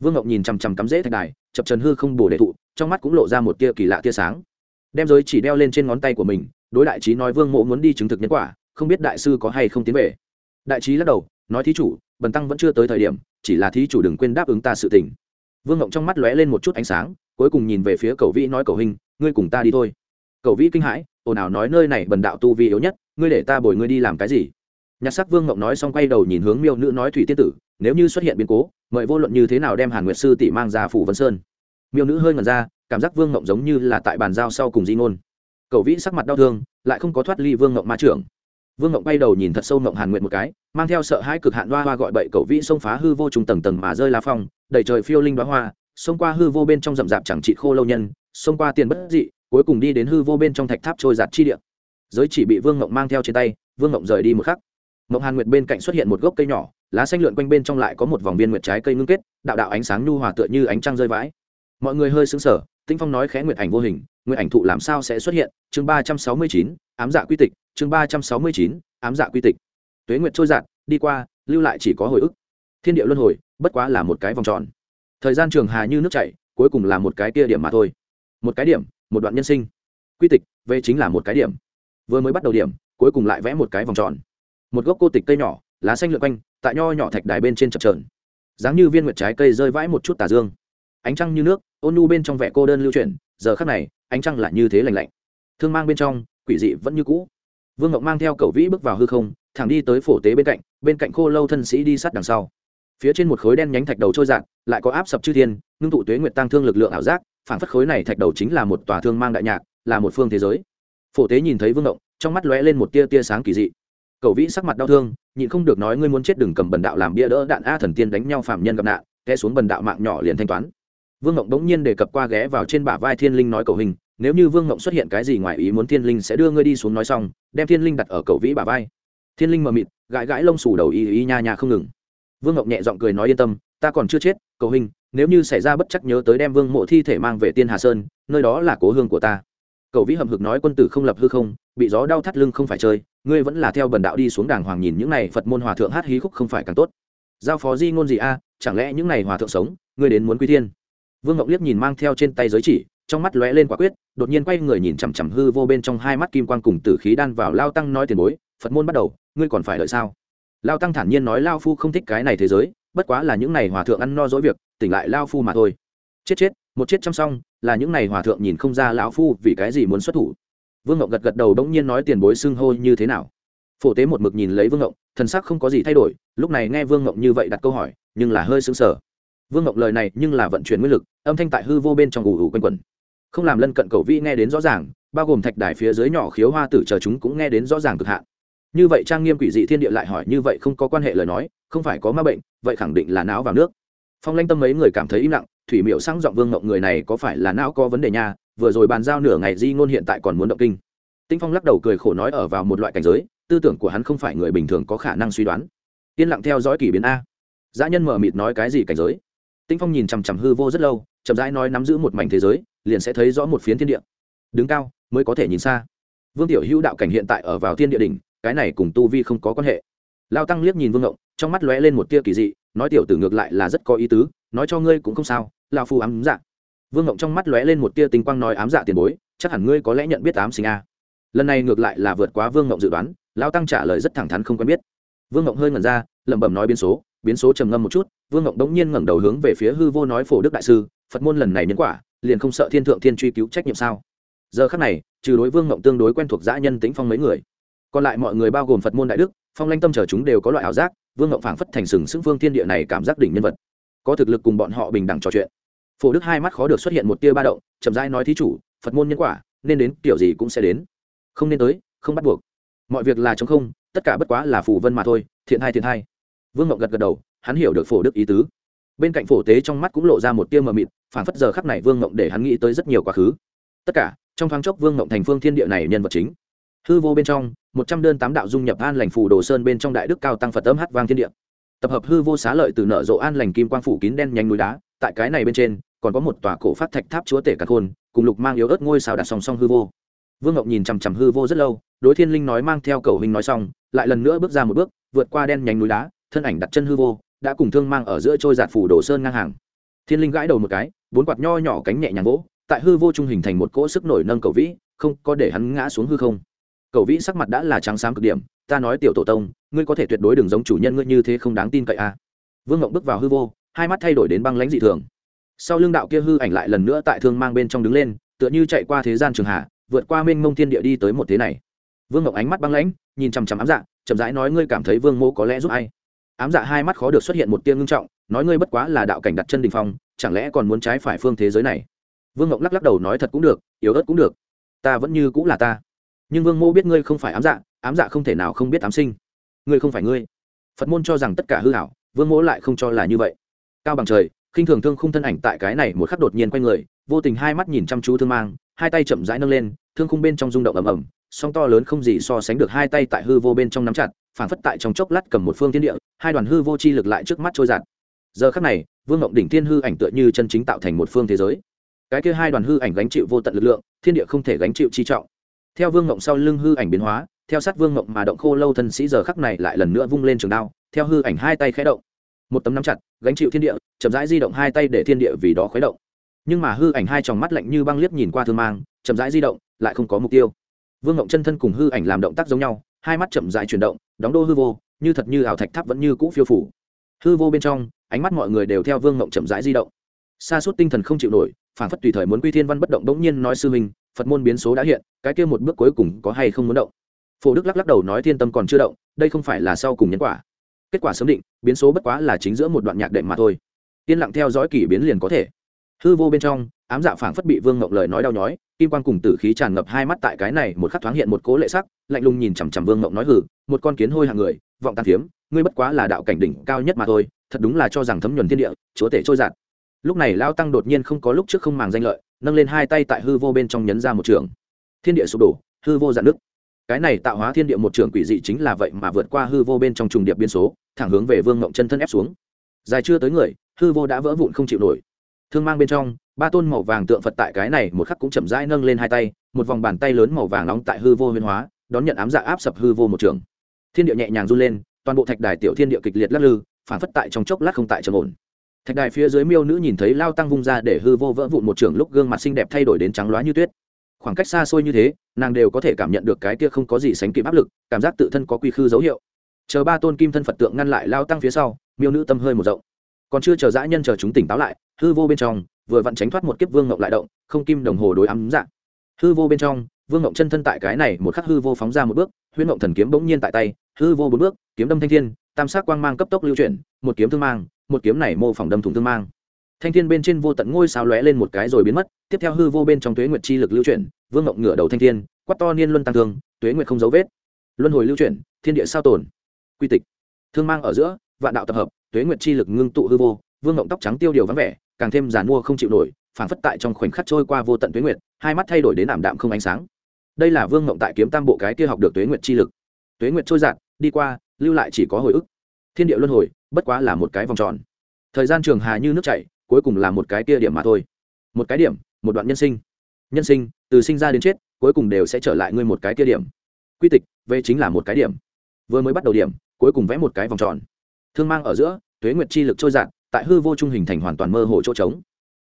Vương ngọc nhìn chằm chằm cắm rễ thạch đài, chập trần hư không bổ đệ thụ, trong mắt cũng lộ ra một tia kỳ lạ tia sáng. Đem giới chỉ đeo lên trên ngón tay của mình, đối đại trí nói vương mộ muốn đi chứng thực nhân quả, không biết đại sư có hay không tiến về. Đại trí lắc đầu, nói thí chủ bần tăng vẫn chưa tới thời điểm, chỉ là thí chủ đừng quên đáp ứng ta sự tình. Vương ngộng trong mắt lóe lên một chút ánh sáng, cuối cùng nhìn về phía cầu vĩ nói cầu hình, ngươi cùng ta đi thôi. Cầu vĩ kinh hãi, ồn ào nói nơi này bần đạo tu vi yếu nhất, ngươi để ta bồi ngươi đi làm cái gì? Nhạc sắc vương ngộng nói xong quay đầu nhìn hướng miêu nữ nói thủy tiên tử, nếu như xuất hiện biến cố, mời vô luận như thế nào đem hàn nguyệt sư tỷ mang ra phủ vân sơn. Miêu nữ hơi ngẩn ra, cảm giác vương ngộng giống như là tại bàn giao sau cùng di ngôn. Cầu vĩ sắc mặt đau thương, lại không có thoát ly vương ngộng ma trưởng vương ngộng bay đầu nhìn thật sâu ngộng hàn nguyện một cái, mang theo sợ hai cực hạn hoa hoa gọi bậy cầu vĩ xông phá hư vô trùng tầng tầng mà rơi lá phong, đầy trời phiêu linh đoá hoa, xông qua hư vô bên trong rậm rạp chẳng trị khô lâu nhân, xông qua tiền bất dị, cuối cùng đi đến hư vô bên trong thạch tháp trôi giạt chi địa. Giới chỉ bị vương ngộng mang theo trên tay, vương ngộng rời đi một khắc. Ngộng hàn nguyệt bên cạnh xuất hiện một gốc cây nhỏ, lá xanh lượn quanh bên trong lại có một vòng viên nguyệt trái cây ngưng kết, đạo đạo ánh sáng nhu hòa tựa như ánh trăng rơi vãi. Mọi người hơi sững sờ tinh phong nói khẽ nguyệt ảnh vô hình nguyệt ảnh thụ làm sao sẽ xuất hiện? Chương ba trăm sáu mươi chín, ám dạ quy tịch. Chương ba trăm sáu mươi chín, ám dạ quy tịch. Tuế nguyệt trôi giạt, đi qua, lưu lại chỉ có hồi ức. Thiên địa luân hồi, bất quá là một cái vòng tròn. Thời gian trường hà như nước chảy, cuối cùng là một cái kia điểm mà thôi. Một cái điểm, một đoạn nhân sinh. Quy tịch, về chính là một cái điểm. Vừa mới bắt đầu điểm, cuối cùng lại vẽ một cái vòng tròn. Một gốc cô tịch cây nhỏ, lá xanh lượn quanh, tại nho nhỏ thạch đài bên trên chập trờn dáng như viên nguyệt trái cây rơi vãi một chút tà dương. Ánh trăng như nước, ôn nu bên trong vẻ cô đơn lưu chuyển, giờ khắc này ánh trăng lại như thế lành lạnh. Thương mang bên trong, quỷ dị vẫn như cũ. Vương ngọc mang theo cầu vĩ bước vào hư không, thẳng đi tới phổ tế bên cạnh bên cạnh khô lâu thân sĩ đi sát đằng sau. Phía trên một khối đen nhánh thạch đầu trôi dạt, lại có áp sập chư thiên, ngưng tụ tuế nguyệt tăng thương lực lượng ảo giác phản phất khối này thạch đầu chính là một tòa thương mang đại nhạc, là một phương thế giới. Phổ tế nhìn thấy vương ngộng trong mắt lóe lên một tia tia sáng kỳ dị. Cầu vĩ sắc mặt đau thương, nhịn không được nói ngươi muốn chết đừng cầm bần đạo làm bia đỡ đạn a thần tiên đánh nhau phạm nhân gặp nạn, té xuống bần đạo mạng nhỏ liền thanh toán vương ngộng bỗng nhiên đề cập qua ghé vào trên bả vai thiên linh nói cầu hình, nếu như vương ngộng xuất hiện cái gì ngoài ý muốn thiên linh sẽ đưa ngươi đi xuống nói xong, đem thiên linh đặt ở cầu vĩ bả vai. Thiên linh mờ mịt, gãi gãi lông xù đầu y y nha nha không ngừng. Vương ngộng nhẹ giọng cười nói yên tâm, ta còn chưa chết, cầu hình, nếu như xảy ra bất chắc nhớ tới đem vương mộ thi thể mang về tiên hà sơn, nơi đó là cố hương của ta. Cầu vĩ hậm hực nói quân tử không lập hư không, bị gió đau thắt lưng không phải chơi, ngươi vẫn là theo bần đạo đi xuống đàng hoàng nhìn những này phật môn hòa thượng hát hí khúc không phải càng tốt. Giao phó di ngôn gì a, chẳng lẽ những này hòa thượng sống, ngươi đến muốn quy thiên? Vương ngọc liếc nhìn mang theo trên tay giới chỉ, trong mắt lóe lên quả quyết, đột nhiên quay người nhìn chằm chằm hư vô bên trong hai mắt kim quang cùng tử khí đan vào lao tăng nói tiền bối, phật môn bắt đầu, ngươi còn phải đợi sao? Lao tăng thản nhiên nói lao phu không thích cái này thế giới, bất quá là những này hòa thượng ăn no dỗi việc, tỉnh lại lao phu mà thôi. Chết chết, một chết chăm xong, là những này hòa thượng nhìn không ra lão phu vì cái gì muốn xuất thủ. Vương ngộng gật gật đầu đống nhiên nói tiền bối xưng hô như thế nào. Phổ tế một mực nhìn lấy vương ngộng thần sắc không có gì thay đổi, lúc này nghe vương ngộng như vậy đặt câu hỏi, nhưng là hơi sững sờ vương ngọc lời này nhưng là vận chuyển nguyên lực, âm thanh tại hư vô bên trong ủ ủ quanh quẩn. Không làm lân cận cầu vi nghe đến rõ ràng, bao gồm thạch đài phía dưới nhỏ khiếu hoa tử chờ chúng cũng nghe đến rõ ràng cực hạn. Như vậy trang nghiêm quỷ dị thiên địa lại hỏi như vậy không có quan hệ lời nói, không phải có ma bệnh, vậy khẳng định là não vào nước. Phong lanh tâm mấy người cảm thấy im lặng, thủy miệu sang giọng vương ngộng người này có phải là não có vấn đề nha, vừa rồi bàn giao nửa ngày di ngôn hiện tại còn muốn động kinh. Tinh phong lắc đầu cười khổ nói ở vào một loại cảnh giới, tư tưởng của hắn không phải người bình thường có khả năng suy đoán. Yên lặng theo dõi kỷ biến a. Dã nhân mở mịt nói cái gì cảnh giới? Tinh phong nhìn chằm chằm hư vô rất lâu, chậm rãi nói nắm giữ một mảnh thế giới, liền sẽ thấy rõ một phiến thiên địa. Đứng cao, mới có thể nhìn xa. Vương tiểu hữu đạo cảnh hiện tại ở vào thiên địa đỉnh, cái này cùng tu vi không có quan hệ. Lao tăng liếc nhìn vương ngộng, trong mắt lóe lên một tia kỳ dị, nói tiểu tử ngược lại là rất có ý tứ, nói cho ngươi cũng không sao lao phu ám dạ. Vương ngộng trong mắt lóe lên một tia tinh quang nói ám dạ tiền bối, chắc hẳn ngươi có lẽ nhận biết ám sinh a. Lần này ngược lại là vượt quá vương ngộng dự đoán, lao tăng trả lời rất thẳng thắn không quen biết vương ngộng hơi ngẩn ra, lẩm bẩm nói biến số biến số trầm ngâm một chút, vương ngộng đống nhiên ngẩng đầu hướng về phía hư vô nói phổ đức đại sư, phật môn lần này nhân quả, liền không sợ thiên thượng thiên truy cứu trách nhiệm sao? Giờ khắc này, trừ đối vương ngộng tương đối quen thuộc dã nhân tính phong mấy người, còn lại mọi người bao gồm phật môn đại đức, phong lanh tâm trở chúng đều có loại ảo giác, vương ngộng phảng phất thành sừng sững vương thiên địa này cảm giác đỉnh nhân vật. Có thực lực cùng bọn họ bình đẳng trò chuyện. Phổ đức hai mắt khó được xuất hiện một tia ba động, chậm rãi nói thí chủ, phật môn nhân quả, nên đến, kiểu gì cũng sẽ đến. Không nên tới, không bắt buộc. Mọi việc là chống không tất cả bất quá là phù vân mà thôi, thiện hai thiện hai. Vương ngộng gật gật đầu, hắn hiểu được phổ đức ý tứ. Bên cạnh phổ tế trong mắt cũng lộ ra một tia mờ mịt, phảng phất giờ khắc này vương ngộng để hắn nghĩ tới rất nhiều quá khứ. Tất cả, trong thoáng chốc vương ngộng thành phương thiên địa này nhân vật chính. Hư vô bên trong, một trăm đơn tám đạo dung nhập an lành phù đồ sơn bên trong đại đức cao tăng phật âm hát vang thiên địa. Tập hợp hư vô xá lợi từ nở rộ an lành kim quang phủ kín đen nhanh núi đá, tại cái này bên trên, còn có một tòa cổ phát thạch tháp chúa tể cả khôn, cùng lục mang yếu ớt ngôi xào đặt song song hư vô vương ngọc nhìn chằm chằm hư vô rất lâu, đối thiên linh nói mang theo cầu hình nói xong, lại lần nữa bước ra một bước, vượt qua đen nhánh núi đá, thân ảnh đặt chân hư vô, đã cùng thương mang ở giữa trôi giạt phủ đồ sơn ngang hàng. Thiên linh gãi đầu một cái, bốn quạt nho nhỏ cánh nhẹ nhàng vỗ, tại hư vô trung hình thành một cỗ sức nổi nâng cầu vĩ, không có để hắn ngã xuống hư không. Cầu vĩ sắc mặt đã là trắng xám cực điểm, ta nói tiểu tổ tông, ngươi có thể tuyệt đối đừng giống chủ nhân ngươi như thế không đáng tin cậy a à. vương ngộng bước vào hư vô, hai mắt thay đổi đến băng lãnh dị thường. Sau lưng đạo kia hư ảnh lại lần nữa tại thương mang bên trong đứng lên, tựa như chạy qua thế gian trường hạ vượt qua mênh mông thiên địa đi tới một thế này. Vương ngộng ánh mắt băng lãnh, nhìn chằm chằm ám dạ chậm rãi nói ngươi cảm thấy vương mô có lẽ giúp ai? Ám dạ hai mắt khó được xuất hiện một tiên ngưng trọng, nói ngươi bất quá là đạo cảnh đặt chân đình phong, chẳng lẽ còn muốn trái phải phương thế giới này? Vương ngộng lắc lắc đầu nói thật cũng được, yếu ớt cũng được. Ta vẫn như cũng là ta. Nhưng vương mô biết ngươi không phải ám dạ ám dạ không thể nào không biết ám sinh. Ngươi không phải ngươi. Phật môn cho rằng tất cả hư hảo vương mỗ lại không cho là như vậy. Cao bằng trời, khinh thường thương khung thân ảnh tại cái này một khắc đột nhiên quay người, vô tình hai mắt nhìn chăm chú thương mang hai tay chậm rãi nâng lên, thương khung bên trong rung động ầm ầm song to lớn không gì so sánh được hai tay tại hư vô bên trong nắm chặt, phảng phất tại trong chốc lát cầm một phương thiên địa, hai đoàn hư vô chi lực lại trước mắt trôi giạt giờ khắc này, vương ngộng đỉnh thiên hư ảnh tựa như chân chính tạo thành một phương thế giới. Cái kia hai đoàn hư ảnh gánh chịu vô tận lực lượng, thiên địa không thể gánh chịu chi trọng. Theo vương ngộng sau lưng hư ảnh biến hóa, theo sát vương ngộng mà động khô lâu thân sĩ giờ khắc này lại lần nữa vung lên trường đao, theo hư ảnh hai tay khẽ động. Một tấm nắm chặt, gánh chịu thiên địa, chậm rãi di động hai tay để thiên địa vì đó khuấy động nhưng mà hư ảnh hai tròng mắt lạnh như băng liếc nhìn qua thương mang, chậm rãi di động, lại không có mục tiêu. Vương ngộng chân thân cùng hư ảnh làm động tác giống nhau, hai mắt chậm rãi chuyển động, đóng đô hư vô, như thật như ảo thạch tháp vẫn như cũ phiêu phủ. Hư vô bên trong, ánh mắt mọi người đều theo vương ngộng chậm rãi di động. Xa suốt tinh thần không chịu nổi, phản phất tùy thời muốn quy thiên văn bất động bỗng nhiên nói sư minh phật môn biến số đã hiện, cái kia một bước cuối cùng có hay không muốn động? Phổ đức lắc lắc đầu nói thiên tâm còn chưa động, đây không phải là sau cùng nhân quả. Kết quả sớm định, biến số bất quá là chính giữa một đoạn nhạc đệm mà thôi. Yên lặng theo dõi kỷ biến liền có thể hư vô bên trong, ám dạ phảng phất bị vương ngộng lời nói đau nhói, kim quan cùng tử khí tràn ngập hai mắt tại cái này một khắc thoáng hiện một cố lệ sắc, lạnh lùng nhìn chằm chằm vương ngộng nói hử một con kiến hôi hàng người, vọng tàn phiếm ngươi bất quá là đạo cảnh đỉnh cao nhất mà thôi, thật đúng là cho rằng thấm nhuần thiên địa, chúa tể trôi giạt. Lúc này lao tăng đột nhiên không có lúc trước không màng danh lợi, nâng lên hai tay tại hư vô bên trong nhấn ra một trường. Thiên địa sụp đổ, hư vô dạn nứt. Cái này tạo hóa thiên địa một trường quỷ dị chính là vậy mà vượt qua hư vô bên trong trùng điệp biên số, thẳng hướng về vương ngộng chân thân ép xuống. Dài chưa tới người, hư vô đã vỡ vụn không chịu nổi thương mang bên trong, ba tôn màu vàng tượng phật tại cái này một khắc cũng chậm rãi nâng lên hai tay, một vòng bàn tay lớn màu vàng nóng tại hư vô huyên hóa, đón nhận ám dạ áp sập hư vô một trường. Thiên địa nhẹ nhàng run lên, toàn bộ thạch đài tiểu thiên địa kịch liệt lắc lư, phản phất tại trong chốc lát không tại trầm ổn. Thạch đài phía dưới miêu nữ nhìn thấy lao tăng vung ra để hư vô vỡ vụn một trường lúc gương mặt xinh đẹp thay đổi đến trắng loá như tuyết. Khoảng cách xa xôi như thế, nàng đều có thể cảm nhận được cái kia không có gì sánh kịp áp lực, cảm giác tự thân có quy khư dấu hiệu. Chờ ba tôn kim thân phật tượng ngăn lại lao tăng phía sau, miêu nữ tâm hơi một rộng. Còn chưa chờ dã nhân chờ chúng tỉnh táo lại hư vô bên trong, vừa vặn tránh thoát một kiếp vương ngộng lại động, không kim đồng hồ đối ấm dạng hư vô bên trong, vương ngộng chân thân tại cái này một khắc hư vô phóng ra một bước, huyễn ngộng thần kiếm bỗng nhiên tại tay, hư vô bốn bước, kiếm đâm thanh thiên, tam sát quang mang cấp tốc lưu chuyển, một kiếm thương mang, một kiếm này mô phỏng đâm thủng thương mang. Thanh thiên bên trên vô tận ngôi sao lóe lên một cái rồi biến mất, tiếp theo hư vô bên trong tuế nguyệt chi lực lưu chuyển, vương ngộng ngửa đầu thanh thiên, quát to niên luân tăng thương, tuế nguyệt không dấu vết. Luân hồi lưu chuyển, thiên địa sao tồn. Quy tịch. Thương mang ở giữa, vạn đạo tập hợp, tuế nguyệt chi lực ngưng tụ hư vô, vương ngộng tóc trắng tiêu điều vắng vẻ càng thêm giàn mua không chịu nổi phản phất tại trong khoảnh khắc trôi qua vô tận tuế nguyệt, hai mắt thay đổi đến ảm đạm không ánh sáng. Đây là vương ngộng tại kiếm tam bộ cái kia học được tuế nguyệt chi lực. Tuế nguyệt trôi giạt đi qua, lưu lại chỉ có hồi ức. Thiên địa luân hồi, bất quá là một cái vòng tròn. Thời gian trường hà như nước chảy, cuối cùng là một cái kia điểm mà thôi. Một cái điểm, một đoạn nhân sinh. Nhân sinh, từ sinh ra đến chết, cuối cùng đều sẽ trở lại ngươi một cái kia điểm. Quy tịch, về chính là một cái điểm. Vừa mới bắt đầu điểm, cuối cùng vẽ một cái vòng tròn. Thương mang ở giữa, tuế nguyệt chi lực trôi giạt tại hư vô trung hình thành hoàn toàn mơ hồ chỗ trống.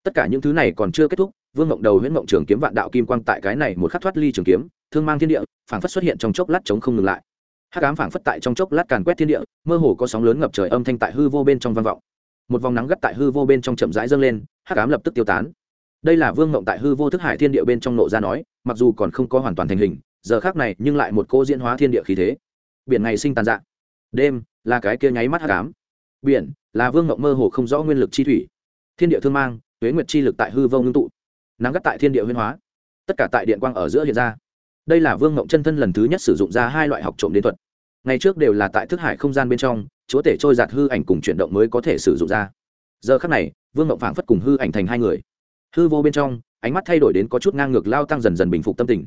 Tất cả những thứ này còn chưa kết thúc, vương ngộng đầu huyễn ngộng trường kiếm vạn đạo kim quang tại cái này một khắc thoát ly trường kiếm, thương mang thiên địa, phảng phất xuất hiện trong chốc lát trống không ngừng lại. Hắc ám phảng phất tại trong chốc lát càn quét thiên địa, mơ hồ có sóng lớn ngập trời âm thanh tại hư vô bên trong vang vọng. Một vòng nắng gắt tại hư vô bên trong chậm rãi dâng lên, hắc ám lập tức tiêu tán. Đây là vương ngộng tại hư vô thức hải thiên địa bên trong nộ ra nói, mặc dù còn không có hoàn toàn thành hình, giờ khác này nhưng lại một cô diễn hóa thiên địa khí thế. Biển ngày sinh tàn dạng đêm, là cái kia nháy mắt hắc ám. Biển là vương ngộng mơ hồ không rõ nguyên lực chi thủy. Thiên địa thương mang, tuế nguyệt chi lực tại hư vô ngưng tụ, nắng gắt tại thiên địa huyên hóa. Tất cả tại điện quang ở giữa hiện ra. Đây là vương ngộng chân thân lần thứ nhất sử dụng ra hai loại học trộm đến thuật. Ngày trước đều là tại thức hải không gian bên trong, chúa tể trôi giạt hư ảnh cùng chuyển động mới có thể sử dụng ra. Giờ khắc này, vương ngộng phảng phất cùng hư ảnh thành hai người. Hư vô bên trong, ánh mắt thay đổi đến có chút ngang ngược lao tăng dần dần bình phục tâm tình.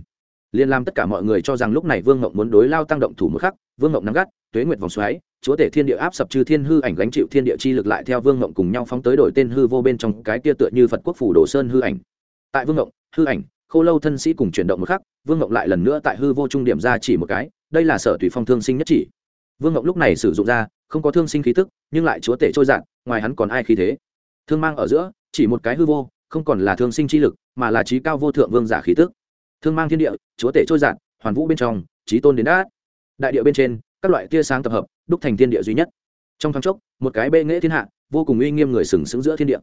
Liên làm tất cả mọi người cho rằng lúc này vương ngộng muốn đối lao tăng động thủ một khắc, vương ngộng nắm gắt, tuế nguyệt vòng xoáy chúa tể thiên địa áp sập trừ thiên hư ảnh gánh chịu thiên địa chi lực lại theo vương ngộng cùng nhau phóng tới đổi tên hư vô bên trong cái kia tựa như phật quốc phủ đồ sơn hư ảnh. Tại vương ngộng hư ảnh, khô lâu thân sĩ cùng chuyển động một khắc, vương ngộng lại lần nữa tại hư vô trung điểm ra chỉ một cái, đây là sở tùy phong thương sinh nhất chỉ. Vương ngộng lúc này sử dụng ra, không có thương sinh khí tức, nhưng lại chúa tể trôi dạn ngoài hắn còn ai khí thế? Thương mang ở giữa, chỉ một cái hư vô, không còn là thương sinh chi lực, mà là trí cao vô thượng vương giả khí tức. Thương mang thiên địa, chúa tể trôi dạn hoàn vũ bên trong trí tôn đến đát. Đại địa bên trên, các loại tia sáng tập hợp đúc thành thiên địa duy nhất. Trong thoáng chốc, một cái bệ nghệ thiên hạ, vô cùng uy nghiêm người sừng sững giữa thiên địa.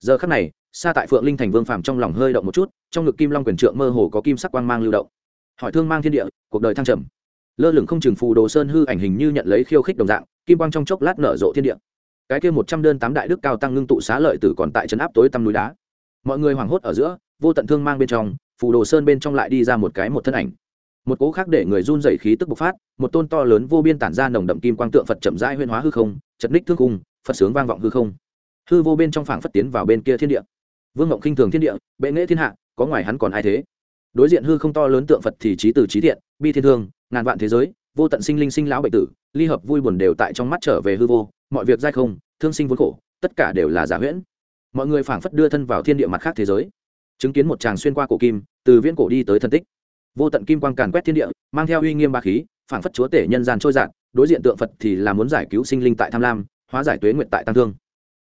Giờ khắc này, xa tại phượng linh thành vương phàm trong lòng hơi động một chút, trong ngực kim long quyền trượng mơ hồ có kim sắc quang mang lưu động. Hỏi thương mang thiên địa, cuộc đời thăng trầm. Lơ lửng không chừng phù đồ sơn hư ảnh hình như nhận lấy khiêu khích đồng dạng, kim quang trong chốc lát nở rộ thiên địa. Cái kia một trăm đơn tám đại đức cao tăng ngưng tụ xá lợi tử còn tại trấn áp tối tăm núi đá. Mọi người hoảng hốt ở giữa, vô tận thương mang bên trong, phù đồ sơn bên trong lại đi ra một cái một thân ảnh một cố khác để người run dày khí tức bộc phát, một tôn to lớn vô biên tản ra nồng đậm kim quang tượng phật chậm rãi huyên hóa hư không, chật ních thương cung phật sướng vang vọng hư không. Hư vô bên trong phảng phất tiến vào bên kia thiên địa. Vương ngộng khinh thường thiên địa, bệ nghệ thiên hạ, có ngoài hắn còn ai thế? Đối diện hư không to lớn tượng phật thì trí từ trí thiện, bi thiên thương, ngàn vạn thế giới, vô tận sinh linh sinh lão bệnh tử, ly hợp vui buồn đều tại trong mắt trở về hư vô, mọi việc dai không, thương sinh vốn khổ, tất cả đều là giả huyễn. Mọi người phảng phất đưa thân vào thiên địa mặt khác thế giới. Chứng kiến một chàng xuyên qua cổ kim, từ viễn cổ đi tới thân tích vô tận kim quang càn quét thiên địa, mang theo uy nghiêm ba khí, phảng phất chúa tể nhân gian trôi dạt, đối diện tượng phật thì là muốn giải cứu sinh linh tại tham lam, hóa giải tuế nguyện tại tăng thương.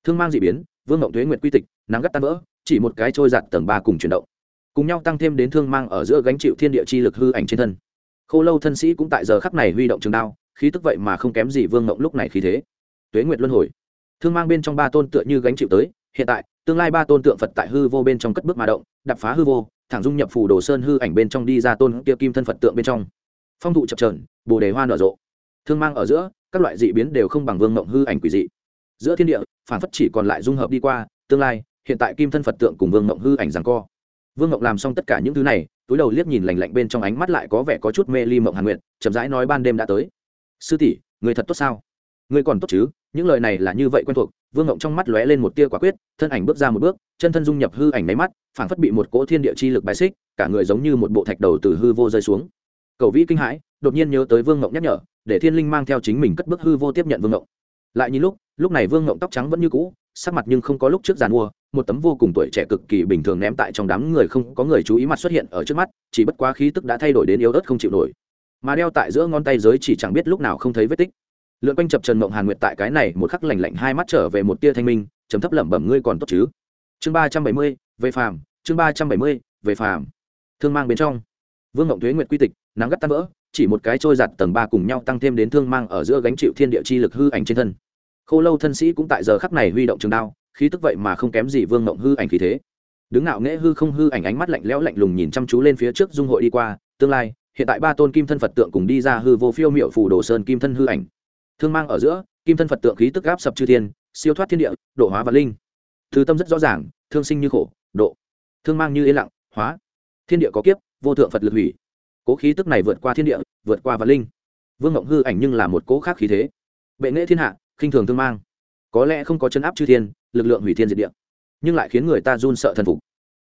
Thương mang d ị biến, vương ngộng tuế nguyện quy tịch, nắng gắt tan vỡ, chỉ một cái trôi dạt tầng ba cùng chuyển động. Cùng nhau tăng thêm đến thương mang ở giữa gánh chịu thiên địa chi lực hư ảnh trên thân. Khô lâu thân sĩ cũng tại giờ khắc này huy động trường đao, khí tức vậy mà không kém gì vương ngộng lúc này khí thế. Tuế nguyệt luân hồi. Thương mang bên trong ba tôn tựa như gánh chịu tới, hiện tại, tương lai ba tôn tượng phật tại hư vô bên trong cất bước mà động đập phá hư vô thẳng dung nhập phù đồ sơn hư ảnh bên trong đi ra tôn kia kim thân phật tượng bên trong. Phong thụ chập trờn bồ đề hoa nở rộ. Thương mang ở giữa, các loại dị biến đều không bằng vương mộng hư ảnh quỷ dị. Giữa thiên địa, phản phất chỉ còn lại dung hợp đi qua, tương lai, hiện tại kim thân phật tượng cùng vương mộng hư ảnh rằng co. Vương mộng làm xong tất cả những thứ này, túi đầu liếc nhìn lành lạnh bên trong ánh mắt lại có vẻ có chút mê ly mộng hàn nguyện chậm rãi nói ban đêm đã tới. Sư tỷ, người thật tốt sao? Người còn tốt chứ những lời này là như vậy quen thuộc, vương ngộng trong mắt lóe lên một tia quả quyết, thân ảnh bước ra một bước, chân thân dung nhập hư ảnh máy mắt, phảng phất bị một cỗ thiên địa chi lực bài xích, cả người giống như một bộ thạch đầu từ hư vô rơi xuống. Cầu vĩ kinh hãi, đột nhiên nhớ tới vương ngộng nhắc nhở, để thiên linh mang theo chính mình cất bước hư vô tiếp nhận vương ngộng. Lại nhìn lúc lúc này vương ngộng tóc trắng vẫn như cũ, sắc mặt nhưng không có lúc trước giàn mua, một tấm vô cùng tuổi trẻ cực kỳ bình thường ném tại trong đám người không có người chú ý mặt xuất hiện ở trước mắt, chỉ bất quá khí tức đã thay đổi đến yếu ớt không chịu nổi. Mà đeo tại giữa ngón tay giới chỉ chẳng biết lúc nào không thấy vết tích lượn quanh chập trần mộng hàn nguyệt tại cái này một khắc lành lạnh hai mắt trở về một tia thanh minh, chấm thấp lẩm bẩm ngươi còn tốt chứ? Chương ba trăm bảy mươi, về phàm, chương ba trăm bảy mươi, về phàm. Thương mang bên trong. Vương ngộng thuế nguyệt quy tịch, nắng gắt tan vỡ, chỉ một cái trôi giặt tầng ba cùng nhau tăng thêm đến thương mang ở giữa gánh chịu thiên địa chi lực hư ảnh trên thân. Khô lâu thân sĩ cũng tại giờ khắc này huy động trường đao, khí tức vậy mà không kém gì vương ngộng hư ảnh khí thế. Đứng ngạo nghễ hư không hư ảnh ánh mắt lạnh lẽo lạnh lùng nhìn chăm chú lên phía trước dung hội đi qua, tương lai, hiện tại ba tôn kim thân phật tượng cùng đi ra hư vô phiêu miệu phủ đồ sơn kim thân hư ảnh thương mang ở giữa, kim thân phật tượng khí tức gáp sập chư thiên, siêu thoát thiên địa, độ hóa và linh. Thứ tâm rất rõ ràng, thương sinh như khổ, độ. Thương mang như yên lặng, hóa. Thiên địa có kiếp, vô thượng phật lực hủy. Cố khí tức này vượt qua thiên địa, vượt qua và linh. Vương ngộng hư ảnh nhưng là một cố khác khí thế. Bệ nghệ thiên hạ, khinh thường thương mang. Có lẽ không có chân áp chư thiên, lực lượng hủy thiên diệt địa. Nhưng lại khiến người ta run sợ thần phục.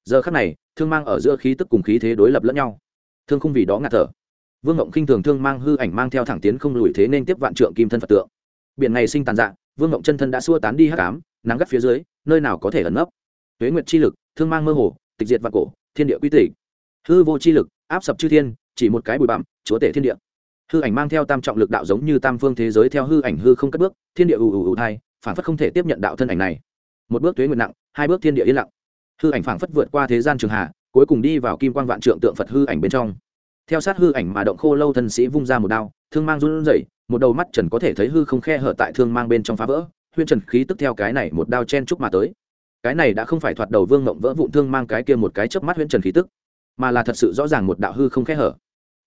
Giờ khắc này, thương mang ở giữa khí tức cùng khí thế đối lập lẫn nhau. Thương không vì đó ngạt thở vương ngộng khinh thường thương mang hư ảnh mang theo thẳng tiến không lùi thế nên tiếp vạn trượng kim thân phật tượng. Biển ngày sinh tàn dạng vương ngộng chân thân đã xua tán đi hắc ám nắng gắt phía dưới nơi nào có thể ẩn nấp. Tuế nguyệt chi lực thương mang mơ hồ tịch diệt vạn cổ thiên địa quy tỷ, hư vô chi lực áp sập chư thiên chỉ một cái bụi bặm chúa tể thiên địa. Hư ảnh mang theo tam trọng lực đạo giống như tam phương thế giới theo hư ảnh hư không cất bước thiên địa ù ù ù thai phản phất không thể tiếp nhận đạo thân ảnh này. Một bước tuế nguyệt nặng hai bước thiên địa yên lặng. Hư ảnh phản phất vượt qua thế gian trường hạ cuối cùng đi vào kim quan vạn trượng tượng phật hư ảnh bên trong theo sát hư ảnh mà động khô lâu thân sĩ vung ra một đao, thương mang run rẩy, một đầu mắt trần có thể thấy hư không khe hở tại thương mang bên trong phá vỡ huyên trần khí tức theo cái này một đao chen chúc mà tới. Cái này đã không phải thoạt đầu vương ngộng vỡ vụn thương mang cái kia một cái chớp mắt huyễn trần khí tức, mà là thật sự rõ ràng một đạo hư không khe hở.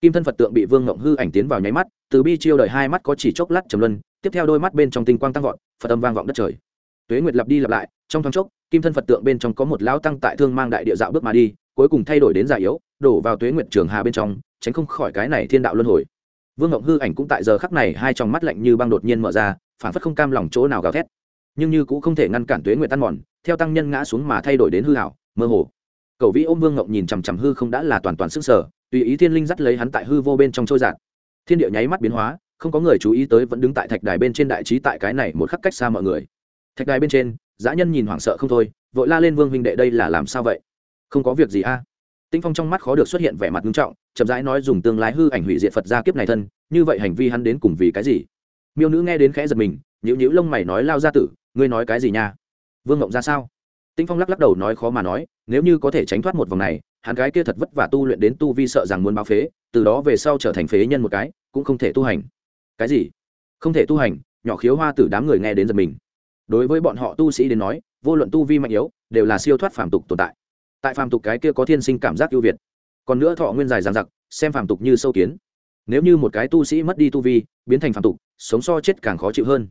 Kim thân phật tượng bị vương ngộng hư ảnh tiến vào nháy mắt, từ bi chiêu đời hai mắt có chỉ chốc lát trầm luân, tiếp theo đôi mắt bên trong tinh quang tăng vọt, phật âm vang vọng đất trời. Tuế nguyệt lặp đi lặp lại, trong thoáng chốc, kim thân phật tượng bên trong có một lão tăng tại thương mang đại địa dạo bước mà đi, cuối cùng thay đổi đến già yếu, đổ vào tuế nguyệt trường hà bên trong tránh không khỏi cái này thiên đạo luân hồi. Vương ngộng hư ảnh cũng tại giờ khắc này, hai trong mắt lạnh như băng đột nhiên mở ra phản phất không cam lòng chỗ nào gào thét. Nhưng như cũng không thể ngăn cản tuế nguyện tan mòn, theo tăng nhân ngã xuống mà thay đổi đến hư hảo mơ hồ. Cầu vĩ ôm vương ngộng nhìn chằm chằm hư không đã là toàn toàn sức sở tùy ý thiên linh dắt lấy hắn tại hư vô bên trong trôi giạt thiên địa nháy mắt biến hóa, không có người chú ý tới vẫn đứng tại thạch đài bên trên đại trí tại cái này một khắc cách xa mọi người. Thạch đài bên trên, dã nhân nhìn hoảng sợ không thôi, vội la lên vương huynh đệ đây là làm sao vậy? Không có việc gì a? À? tinh phong trong mắt khó được xuất hiện vẻ mặt nghiêm trọng chậm rãi nói dùng tương lai hư ảnh hủy diệt phật gia kiếp này thân, như vậy hành vi hắn đến cùng vì cái gì? Miêu nữ nghe đến khẽ giật mình nhữ nhữ lông mày nói, lao ra tử, ngươi nói cái gì nha? Vương ngộng ra sao? Tinh phong lắc lắc đầu nói khó mà nói, nếu như có thể tránh thoát một vòng này, hắn gái kia thật vất vả tu luyện đến tu vi sợ rằng muốn báo phế, từ đó về sau trở thành phế nhân một cái, cũng không thể tu hành. Cái gì? Không thể tu hành. Nhỏ khiếu hoa tử đám người nghe đến giật mình. Đối với bọn họ tu sĩ đến nói, vô luận tu vi mạnh yếu, đều là siêu thoát phàm tục tồn tại. Tại phàm tục cái kia có thiên sinh cảm giác ưu việt còn nữa thọ nguyên dài dằng dặc, xem phàm tục như sâu kiến. Nếu như một cái tu sĩ mất đi tu vi, biến thành phàm tục, sống so chết càng khó chịu hơn.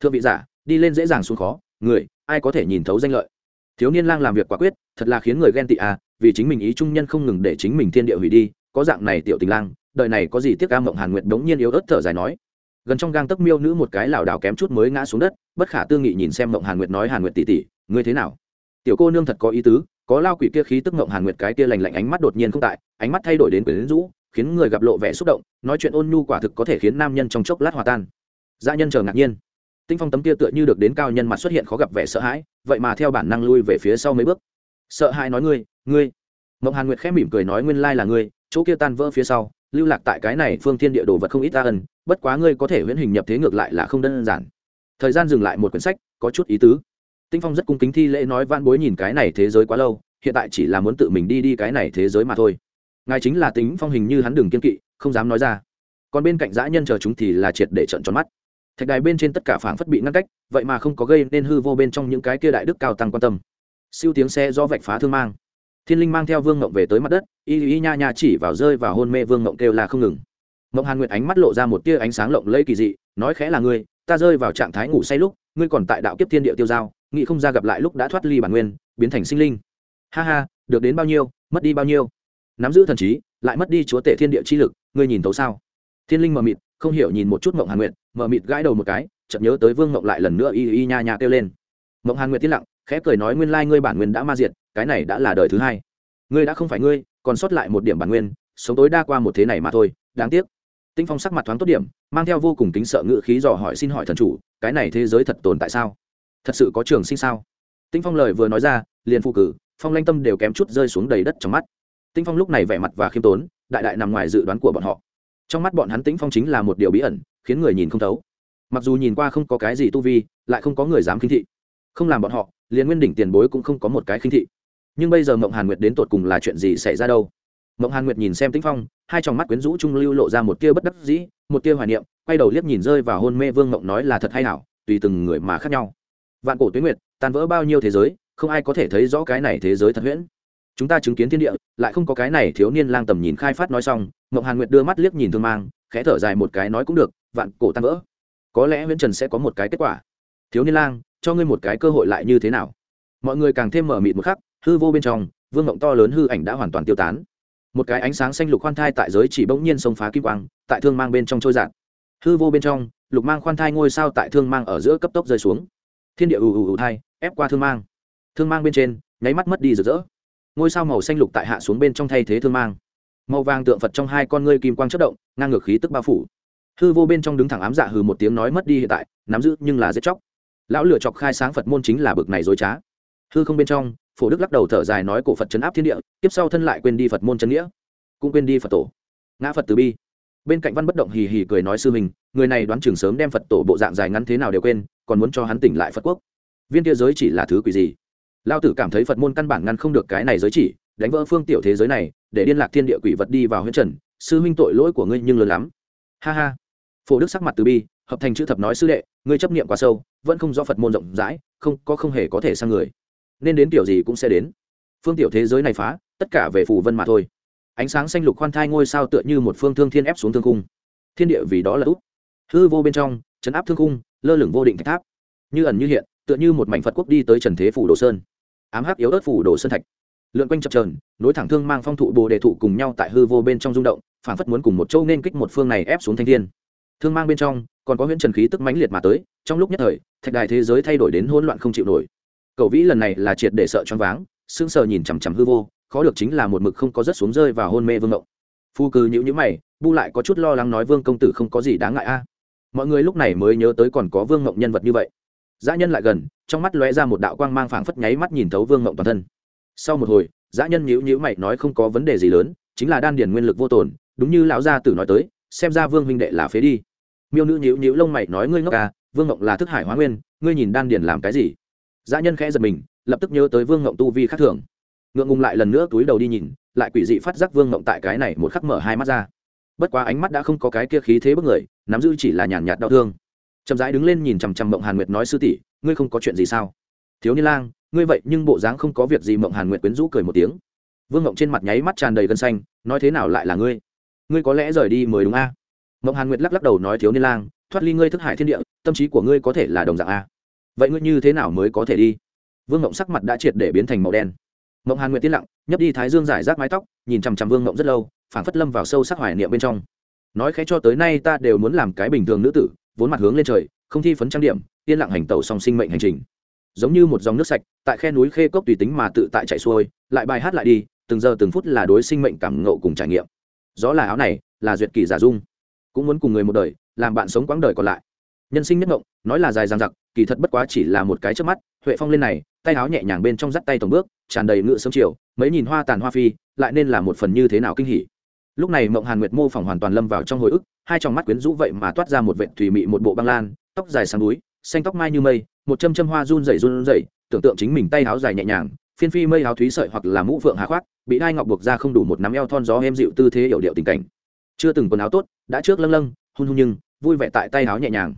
Thượng vị giả, đi lên dễ dàng xuống khó, người, ai có thể nhìn thấu danh lợi? Thiếu niên lang làm việc quả quyết, thật là khiến người ghen tị à vì chính mình ý trung nhân không ngừng để chính mình thiên địa hủy đi, có dạng này tiểu tình lang, đời này có gì tiếc ca mộng hàn nguyệt đống nhiên yếu ớt thở dài nói. Gần trong gang tấc miêu nữ một cái lảo đảo kém chút mới ngã xuống đất, bất khả tư nghị nhìn xem mộng hàn nguyệt nói hàn nguyệt tỉ tỉ ngươi thế nào? Tiểu cô nương thật có ý tứ có lao quỷ kia khí tức ngộng hàn nguyệt cái kia lành lạnh ánh mắt đột nhiên không tại, ánh mắt thay đổi đến quyển rũ, khiến người gặp lộ vẻ xúc động, nói chuyện ôn nhu quả thực có thể khiến nam nhân trong chốc lát hòa tan. Gia nhân chờ ngạc nhiên. Tinh phong tấm kia tựa như được đến cao nhân mặt xuất hiện khó gặp vẻ sợ hãi, vậy mà theo bản năng lui về phía sau mấy bước. Sợ hãi nói ngươi ngươi. Mộng hàn nguyệt khẽ mỉm cười nói nguyên lai là ngươi, chỗ kia tan vỡ phía sau, lưu lạc tại cái này phương thiên địa đồ vật không ít ta ân, bất quá ngươi có thể huyễn hình nhập thế ngược lại là không đơn giản. Thời gian dừng lại một quyển sách, có chút ý tứ tinh phong rất cung kính thi lễ nói van bối nhìn cái này thế giới quá lâu, hiện tại chỉ là muốn tự mình đi đi cái này thế giới mà thôi. Ngài chính là tính phong hình như hắn đừng kiên kỵ, không dám nói ra. Còn bên cạnh dã nhân chờ chúng thì là triệt để trận tròn mắt. Thạch đài bên trên tất cả phảng phất bị ngăn cách, vậy mà không có gây nên hư vô bên trong những cái kia đại đức cao tăng quan tâm. Siêu tiếng xe do vạch phá thương mang. Thiên linh mang theo vương ngộng về tới mặt đất, y y nha nha chỉ vào rơi vào hôn mê vương ngộng kêu là không ngừng. Mộng hàn nguyệt ánh mắt lộ ra một tia ánh sáng lộng lẫy kỳ dị, nói khẽ là ngươi, ta rơi vào trạng thái ngủ say lúc, ngươi còn tại đạo kiếp thiên địa tiêu giao nghĩ không ra gặp lại lúc đã thoát ly bản nguyên, biến thành sinh linh. Ha ha, được đến bao nhiêu, mất đi bao nhiêu. Nắm giữ thần trí, lại mất đi chúa tể thiên địa chi lực, ngươi nhìn tấu sao? Thiên linh mờ mịt, không hiểu nhìn một chút mộng hàn nguyệt, mờ mịt gãi đầu một cái, chợt nhớ tới vương mộng lại lần nữa y y nha nha kêu lên. Mộng hàn nguyệt tiết lặng, khẽ cười nói nguyên lai ngươi bản nguyên đã ma diệt, cái này đã là đời thứ hai. Ngươi đã không phải ngươi, còn sót lại một điểm bản nguyên, sống tối đa qua một thế này mà thôi, đáng tiếc. Tinh phong sắc mặt thoáng tốt điểm, mang theo vô cùng kính sợ ngự khí dò hỏi xin hỏi thần chủ, cái này thế giới thật tồn tại sao? Thật sự có trường sinh sao? Tinh phong lời vừa nói ra, liền phụ cử, phong lanh tâm đều kém chút rơi xuống đầy đất trong mắt. Tinh phong lúc này vẻ mặt và khiêm tốn, đại đại nằm ngoài dự đoán của bọn họ. Trong mắt bọn hắn tĩnh phong chính là một điều bí ẩn, khiến người nhìn không thấu. Mặc dù nhìn qua không có cái gì tu vi, lại không có người dám khinh thị. Không làm bọn họ, liền nguyên đỉnh tiền bối cũng không có một cái khinh thị. Nhưng bây giờ mộng hàn nguyệt đến tột cùng là chuyện gì xảy ra đâu? Mộng hàn nguyệt nhìn xem tĩnh phong, hai tròng mắt quyến rũ trung lưu lộ ra một tia bất đắc dĩ, một tia hoài niệm, quay đầu liếc nhìn rơi vào hôn mê vương mộng nói là thật hay nào, tùy từng người mà khác nhau vạn cổ tuyến nguyệt, tan vỡ bao nhiêu thế giới, không ai có thể thấy rõ cái này thế giới thật huyễn. Chúng ta chứng kiến thiên địa, lại không có cái này thiếu niên lang tầm nhìn khai phát nói xong, mộng hàn nguyệt đưa mắt liếc nhìn thương mang, khẽ thở dài một cái nói cũng được, vạn cổ tan vỡ. Có lẽ nguyễn trần sẽ có một cái kết quả. Thiếu niên lang, cho ngươi một cái cơ hội lại như thế nào? Mọi người càng thêm mở mịt một khắc, hư vô bên trong, vương mộng to lớn hư ảnh đã hoàn toàn tiêu tán. Một cái ánh sáng xanh lục khoan thai tại giới chỉ bỗng nhiên xông phá kim quang, tại thương mang bên trong trôi giạt hư vô bên trong, lục mang khoan thai ngôi sao tại thương mang ở giữa cấp tốc rơi xuống thiên địa ù ù ù thai, ép qua thương mang. Thương mang bên trên, nháy mắt mất đi rực rỡ. Ngôi sao màu xanh lục tại hạ xuống bên trong thay thế thương mang. Màu vàng tượng phật trong hai con ngươi kim quang chất động, ngang ngược khí tức bao phủ. Hư vô bên trong đứng thẳng ám dạ hừ một tiếng nói mất đi hiện tại, nắm giữ nhưng là giết chóc. Lão lựa chọc khai sáng phật môn chính là bực này dối trá. Hư không bên trong, phổ đức lắc đầu thở dài nói cổ phật chấn áp thiên địa, tiếp sau thân lại quên đi phật môn chân nghĩa, cũng quên đi phật tổ. Ngã phật từ bi. Bên cạnh văn bất động hì hì cười nói sư mình người này đoán chừng sớm đem phật tổ bộ dạng dài ngắn thế nào đều quên, còn muốn cho hắn tỉnh lại phật quốc. Viên kia giới chỉ là thứ quỷ gì? Lao tử cảm thấy phật môn căn bản ngăn không được cái này giới chỉ, đánh vỡ phương tiểu thế giới này, để liên lạc thiên địa quỷ vật đi vào huyết trần, sư huynh tội lỗi của ngươi nhưng lớn lắm. Ha ha. Phổ đức sắc mặt từ bi, hợp thành chữ thập nói sư đệ, ngươi chấp niệm quá sâu, vẫn không do phật môn rộng rãi, không, có không hề có thể sang người. Nên đến tiểu gì cũng sẽ đến. Phương tiểu thế giới này phá, tất cả về phù vân mà thôi. Ánh sáng xanh lục khoan thai ngôi sao tựa như một phương thương thiên ép xuống thương cung thiên địa vì đó là út hư vô bên trong, chấn áp thương cung lơ lửng vô định thạch tháp. Như ẩn như hiện, tựa như một mảnh phật quốc đi tới trần thế phủ đồ sơn. Ám hắc yếu ớt phủ đồ sơn thạch. Lượn quanh chập trờn nối thẳng thương mang phong thụ bồ đề thụ cùng nhau tại hư vô bên trong rung động phản phất muốn cùng một châu nên kích một phương này ép xuống thanh thiên. Thương mang bên trong, còn có huyễn trần khí tức mãnh liệt mà tới, trong lúc nhất thời, thạch đài thế giới thay đổi đến hỗn loạn không chịu nổi. Cậu vĩ lần này là triệt để sợ choáng váng, sững sờ nhìn chằm chằm hư vô, khó được chính là một mực không có rất xuống rơi vào hôn mê vương ngộng. Phu cư nhữ nhữ mày, bu lại có chút lo lắng nói vương công tử không có gì đáng ngại a mọi người lúc này mới nhớ tới còn có vương mộng nhân vật như vậy dã nhân lại gần trong mắt lóe ra một đạo quang mang phảng phất nháy mắt nhìn thấu vương mộng toàn thân sau một hồi dã nhân nhữ nhữ mày nói không có vấn đề gì lớn chính là đan điền nguyên lực vô tồn đúng như lão gia tử nói tới xem ra vương huynh đệ là phế đi miêu nữ nhữ nhữ lông mày nói ngươi ngốc à vương mộng là thức hải hóa nguyên ngươi nhìn đan điền làm cái gì dã nhân khẽ giật mình lập tức nhớ tới vương mộng tu vi khác thường ngượng ngùng lại lần nữa túi đầu đi nhìn lại quỷ dị phát giác vương mộng tại cái này một khắc mở hai mắt ra bất quá ánh mắt đã không có cái kia khí thế bức người nắm giữ chỉ là nhàn nhạt đau thương. Chậm rãi đứng lên nhìn chằm chằm mộng hàn nguyệt nói, sư tỷ, ngươi không có chuyện gì sao? Thiếu niên lang, ngươi vậy nhưng bộ dáng không có việc gì. Mộng hàn nguyệt quyến rũ cười một tiếng. Vương mộng trên mặt nháy mắt tràn đầy gân xanh, nói thế nào lại là ngươi? Ngươi có lẽ rời đi mới đúng a. Mộng hàn nguyệt lắc lắc đầu nói, thiếu niên lang, thoát ly ngươi thức hải thiên địa, tâm trí của ngươi có thể là đồng dạng a. Vậy ngươi như thế nào mới có thể đi? Vương mộng sắc mặt đã triệt để biến thành màu đen. Mộng hàn nguyệt tiến lặng, nhấp đi thái dương giải rác mái tóc, nhìn chằm chằm vương mộng rất lâu phản phất lâm vào sâu sắc hoài niệm bên trong nói khẽ cho tới nay ta đều muốn làm cái bình thường nữ tử, vốn mặt hướng lên trời, không thi phấn trang điểm, yên lặng hành tẩu song sinh mệnh hành trình. Giống như một dòng nước sạch, tại khe núi khê cốc tùy tính mà tự tại chạy xuôi, lại bài hát lại đi, từng giờ từng phút là đối sinh mệnh cảm ngộ cùng trải nghiệm. Gió là áo này, là duyệt kỳ giả dung. Cũng muốn cùng người một đời, làm bạn sống quãng đời còn lại. Nhân sinh nhất ngộng, nói là dài dằng dặc, kỳ thật bất quá chỉ là một cái trước mắt, huệ phong lên này, tay áo nhẹ nhàng bên trong dắt tay tổng bước, tràn đầy ngựa sớm chiều, mấy nhìn hoa tàn hoa phi, lại nên là một phần như thế nào kinh hỉ lúc này mộng hàn nguyệt mô phỏng hoàn toàn lâm vào trong hồi ức, hai tròng mắt quyến rũ vậy mà toát ra một vệ thủy mị một bộ băng lan, tóc dài sáng núi xanh tóc mai như mây, một châm châm hoa run rẩy run rẩy, tưởng tượng chính mình tay áo dài nhẹ nhàng, phiên phi mây áo thúy sợi hoặc là mũ phượng hạ khoác, bị đai ngọc buộc ra không đủ một nắm eo thon gió êm dịu tư thế hiểu điệu tình cảnh. Chưa từng quần áo tốt, đã trước lâng lâng, hun hun nhưng, vui vẻ tại tay áo nhẹ nhàng.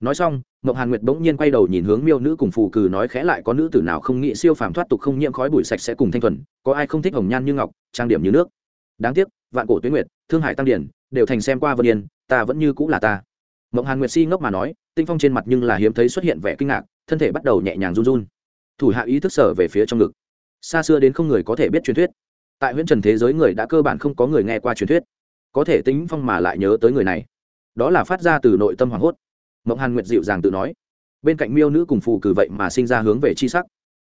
Nói xong, mộng hàn nguyệt bỗng nhiên quay đầu nhìn hướng miêu nữ cùng phù cừ nói khẽ lại có nữ tử nào không nghĩ siêu phàm thoát tục không nhiễm khói bụi sạch sẽ cùng thanh thuần, có ai không thích hồng nhan như ngọc, trang điểm như nước? Đáng tiếc, vạn cổ tuyến nguyệt, thương hải tăng điển đều thành xem qua vân yên, ta vẫn như cũng là ta. Mộng hàn nguyệt si ngốc mà nói, tinh phong trên mặt nhưng là hiếm thấy xuất hiện vẻ kinh ngạc, thân thể bắt đầu nhẹ nhàng run run. Thủ hạ ý thức sở về phía trong ngực. Xa xưa đến không người có thể biết truyền thuyết. Tại huyện trần thế giới người đã cơ bản không có người nghe qua truyền thuyết. Có thể tính phong mà lại nhớ tới người này. Đó là phát ra từ nội tâm hoảng hốt. Mộng hàn nguyệt dịu dàng tự nói. Bên cạnh miêu nữ cùng phù cử vậy mà sinh ra hướng về chi sắc.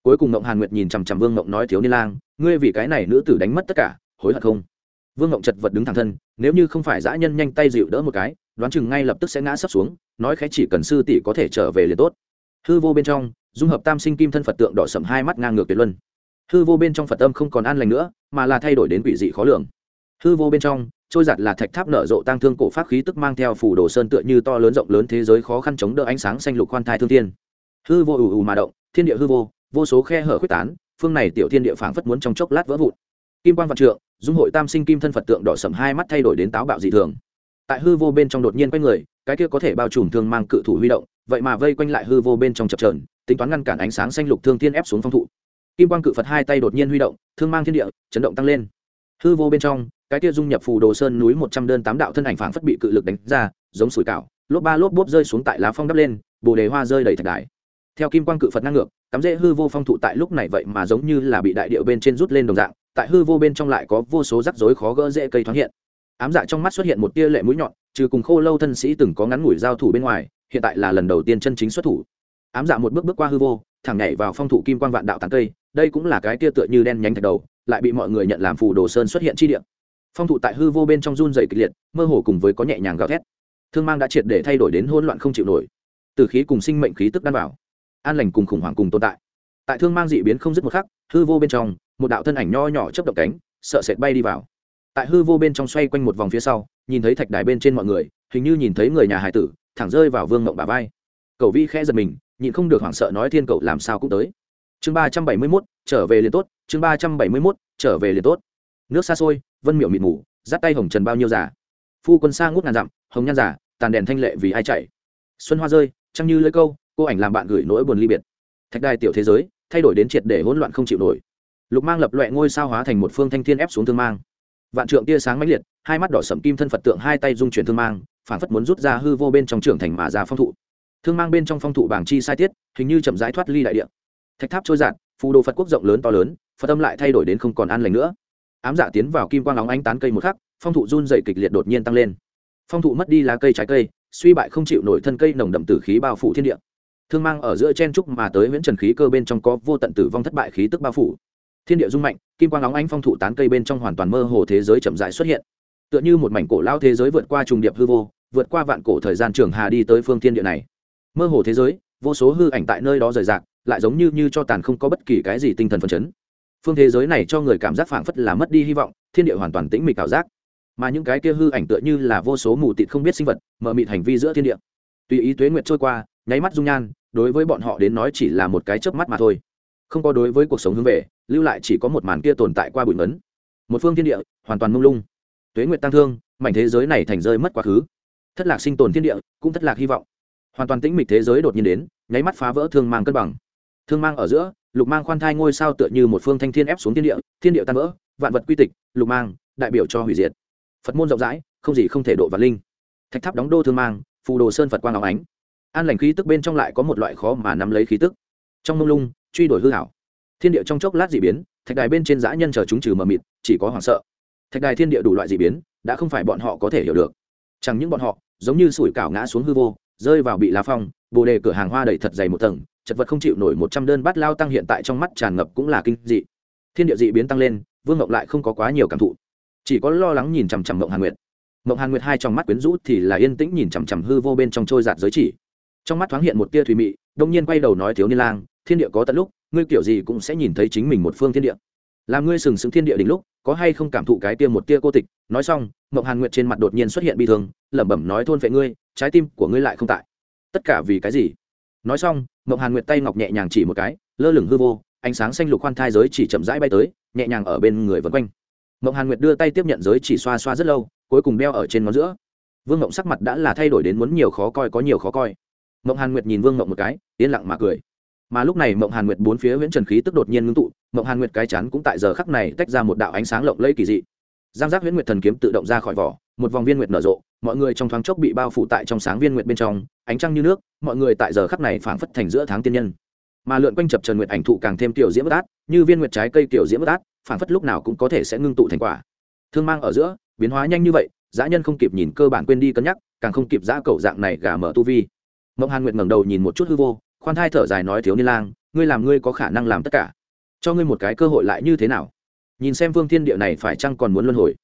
Cuối cùng mộng hàn nguyệt nhìn chằm chằm vương mộng nói, thiếu niên lang, ngươi vì cái này nữ tử đánh mất tất cả, hối hận không? Vương ngộng chật vật đứng thẳng thân, nếu như không phải dã nhân nhanh tay dịu đỡ một cái, đoán chừng ngay lập tức sẽ ngã sấp xuống, nói khẽ chỉ cần sư tỷ có thể trở về liền tốt. Hư vô bên trong, dung hợp tam sinh kim thân phật tượng đỏ sầm hai mắt ngang ngược tuyệt luân. Hư vô bên trong phật âm không còn an lành nữa, mà là thay đổi đến quỷ dị khó lường. Hư vô bên trong, trôi giặt là thạch tháp nở rộ tăng thương cổ pháp khí tức mang theo phủ đồ sơn tựa như to lớn rộng lớn thế giới khó khăn chống đỡ ánh sáng xanh lục khoan thai thương tiên hư vô ù ù mà động, thiên địa hư vô vô số khe hở quyết tán, phương này tiểu thiên địa phảng phất muốn trong chốc lát vỡ vụn. Kim quan vạn trượng dung hội tam sinh kim thân phật tượng đỏ sầm hai mắt thay đổi đến táo bạo dị thường. Tại hư vô bên trong đột nhiên quay người, cái kia có thể bao trùm thương mang cự thủ huy động, vậy mà vây quanh lại hư vô bên trong chập trờn tính toán ngăn cản ánh sáng xanh lục thương thiên ép xuống phong thụ. Kim quan cự phật hai tay đột nhiên huy động, thương mang thiên địa, chấn động tăng lên. Hư vô bên trong, cái kia dung nhập phù đồ sơn núi một trăm đơn tám đạo thân ảnh phảng phất bị cự lực đánh ra, giống sủi cảo, lốp ba lốp bốp rơi xuống tại lá phong đắp lên, bồ đề hoa rơi đầy thạch đài. Theo kim quan cự phật năng ngược, cắm rễ hư vô phong thụ tại lúc này vậy mà giống như là bị đại điệu bên trên rút lên đồng dạng tại hư vô bên trong lại có vô số rắc rối khó gỡ dễ cây thoáng hiện. Ám dạ trong mắt xuất hiện một tia lệ mũi nhọn, trừ cùng khô lâu thân sĩ từng có ngắn ngủi giao thủ bên ngoài, hiện tại là lần đầu tiên chân chính xuất thủ. Ám dạ một bước bước qua hư vô, thẳng nhảy vào phong thủ kim quan vạn đạo tàn cây, đây cũng là cái tia tựa như đen nhánh thạch đầu, lại bị mọi người nhận làm phù đồ sơn xuất hiện chi địa. Phong thụ tại hư vô bên trong run dày kịch liệt, mơ hồ cùng với có nhẹ nhàng gào thét. Thương mang đã triệt để thay đổi đến hỗn loạn không chịu nổi. Từ khí cùng sinh mệnh khí tức đan vào, an lành cùng khủng hoảng cùng tồn tại. Tại thương mang dị biến không dứt một khắc, hư vô bên trong một đạo thân ảnh nho nhỏ chớp động cánh, sợ sệt bay đi vào. Tại hư vô bên trong xoay quanh một vòng phía sau, nhìn thấy thạch đài bên trên mọi người, hình như nhìn thấy người nhà hải tử, thẳng rơi vào vương mộng bà vai. Cậu vi khẽ giật mình, nhịn không được hoảng sợ nói thiên cậu làm sao cũng tới. Chương ba trăm bảy mươi mốt, trở về liền tốt, chương ba trăm bảy mươi mốt, trở về liền tốt. Nước xa xôi, vân miệu mịt mù, dắt tay hồng trần bao nhiêu giả phu quân xa ngút ngàn dặm, hồng nhan giả tàn đèn thanh lệ vì ai chạy. Xuân hoa rơi, trăng như lưỡi câu, cô ảnh làm bạn gửi nỗi buồn ly biệt. Thạch đài tiểu thế giới, thay đổi đến triệt để hỗn loạn không chịu nổi lục mang lập loẹ ngôi sao hóa thành một phương thanh thiên ép xuống thương mang. Vạn trượng tia sáng mãnh liệt, hai mắt đỏ sậm kim thân phật tượng hai tay dung chuyển thương mang phản phất muốn rút ra hư vô bên trong trưởng thành mà ra phong thụ. Thương mang bên trong phong thụ bảng chi sai tiết, hình như chậm rãi thoát ly đại địa. Thạch tháp trôi giạt phù đồ phật quốc rộng lớn to lớn, phật tâm lại thay đổi đến không còn an lành nữa. Ám giả tiến vào kim quang óng ánh tán cây một khắc, phong thụ run dày kịch liệt đột nhiên tăng lên. Phong thụ mất đi lá cây trái cây, suy bại không chịu nổi thân cây nồng đậm tử khí bao phủ thiên địa. Thương mang ở giữa chen trúc mà tới nguyễn trần khí cơ bên trong có vô tận tử vong thất bại khí tức bao phủ thiên địa rung mạnh, kim quang óng ánh phong thụ tán cây bên trong hoàn toàn mơ hồ thế giới chậm rãi xuất hiện. Tựa như một mảnh cổ lao thế giới vượt qua trùng điệp hư vô, vượt qua vạn cổ thời gian trường hà đi tới phương thiên địa này. Mơ hồ thế giới, vô số hư ảnh tại nơi đó rời rạc, lại giống như như cho tàn không có bất kỳ cái gì tinh thần phấn chấn. Phương thế giới này cho người cảm giác phảng phất là mất đi hy vọng, thiên địa hoàn toàn tĩnh mịch ảo giác. Mà những cái kia hư ảnh tựa như là vô số mù tịt không biết sinh vật, mờ mịt hành vi giữa thiên địa. Tùy ý tuế nguyệt trôi qua, nháy mắt dung nhan, đối với bọn họ đến nói chỉ là một cái chớp mắt mà thôi không có đối với cuộc sống hướng về, lưu lại chỉ có một màn kia tồn tại qua bụi ngấn. Một phương thiên địa, hoàn toàn mông lung. Tuế nguyệt tăng thương, mảnh thế giới này thành rơi mất quá khứ. Thất lạc sinh tồn thiên địa, cũng thất lạc hy vọng. Hoàn toàn tĩnh mịch thế giới đột nhiên đến, nháy mắt phá vỡ thương mang cân bằng. Thương mang ở giữa, lục mang khoan thai ngôi sao tựa như một phương thanh thiên ép xuống thiên địa thiên địa tan vỡ, vạn vật quy tịch, lục mang, đại biểu cho hủy diệt. Phật môn rộng rãi, không gì không thể độ và linh. Thạch tháp đóng đô thương mang, phù đồ sơn phật quang áo ánh. An lành khí tức bên trong lại có một loại khó mà nắm lấy khí tức. Trong mông lung truy đuổi hư hảo. Thiên địa trong chốc lát d ị biến, thạch đài bên trên giã nhân chờ chúng trừ mờ mịt, chỉ có hoảng sợ. Thạch đài thiên địa đủ loại d ị biến, đã không phải bọn họ có thể hiểu được. Chẳng những bọn họ, giống như sủi cảo ngã xuống hư vô, rơi vào bị lá phong, bồ đề cửa hàng hoa đầy thật dày một tầng, chật vật không chịu nổi một trăm đơn bát lao tăng hiện tại trong mắt tràn ngập cũng là kinh dị. Thiên địa dị biến tăng lên, vương ngộng lại không có quá nhiều cảm thụ. Chỉ có lo lắng nhìn chằm chằm ngộng hàn nguyệt. Ngộng hàn nguyệt hai trong mắt quyến rũ thì là yên tĩnh nhìn chằm chằm hư vô bên trong trôi giạt giới chỉ. Trong mắt thoáng hiện một tia thùy mị, đông nhiên quay đầu nói thiếu niên lang thiên địa có tận lúc, ngươi kiểu gì cũng sẽ nhìn thấy chính mình một phương thiên địa. Làm ngươi sừng sững thiên địa đỉnh lúc, có hay không cảm thụ cái tia một tia cô tịch? Nói xong, mộng hàn nguyệt trên mặt đột nhiên xuất hiện bi thương, lẩm bẩm nói thôn vệ ngươi, trái tim của ngươi lại không tại. Tất cả vì cái gì? Nói xong, mộng hàn nguyệt tay ngọc nhẹ nhàng chỉ một cái, lơ lửng hư vô, ánh sáng xanh lục khoan thai giới chỉ chậm rãi bay tới, nhẹ nhàng ở bên người vân quanh. Mộng hàn nguyệt đưa tay tiếp nhận giới chỉ xoa xoa rất lâu, cuối cùng đeo ở trên ngón giữa. Vương mộng sắc mặt đã là thay đổi đến muốn nhiều khó coi có nhiều khó coi. Mộng hàn nguyệt nhìn vương mộng một cái, yên lặng mà cười mà lúc này mộng hàn nguyệt bốn phía viễn trần khí tức đột nhiên ngưng tụ, mộng hàn nguyệt cái chắn cũng tại giờ khắc này tách ra một đạo ánh sáng lộng lẫy kỳ dị. Giang giác Nguyễn nguyệt thần kiếm tự động ra khỏi vỏ, một vòng viên nguyệt nở rộ, mọi người trong thoáng chốc bị bao phủ tại trong sáng viên nguyệt bên trong, ánh trăng như nước, mọi người tại giờ khắc này phảng phất thành giữa tháng tiên nhân. Mà lượn quanh chập trần nguyệt ảnh thụ càng thêm tiểu diễm bất át, như viên nguyệt trái cây tiểu diễm bất át, phảng phất lúc nào cũng có thể sẽ ngưng tụ thành quả. Thương mang ở giữa, biến hóa nhanh như vậy, dã nhân không kịp nhìn cơ bản quên đi cân nhắc, càng không kịp dã cầu dạng này gà mở tu vi. Mộng hàn nguyệt ngẩng đầu nhìn một chút hư vô khoan thai thở dài nói thiếu niên lang ngươi làm ngươi có khả năng làm tất cả. Cho ngươi một cái cơ hội lại như thế nào? Nhìn xem vương thiên địa này phải chăng còn muốn luân hồi.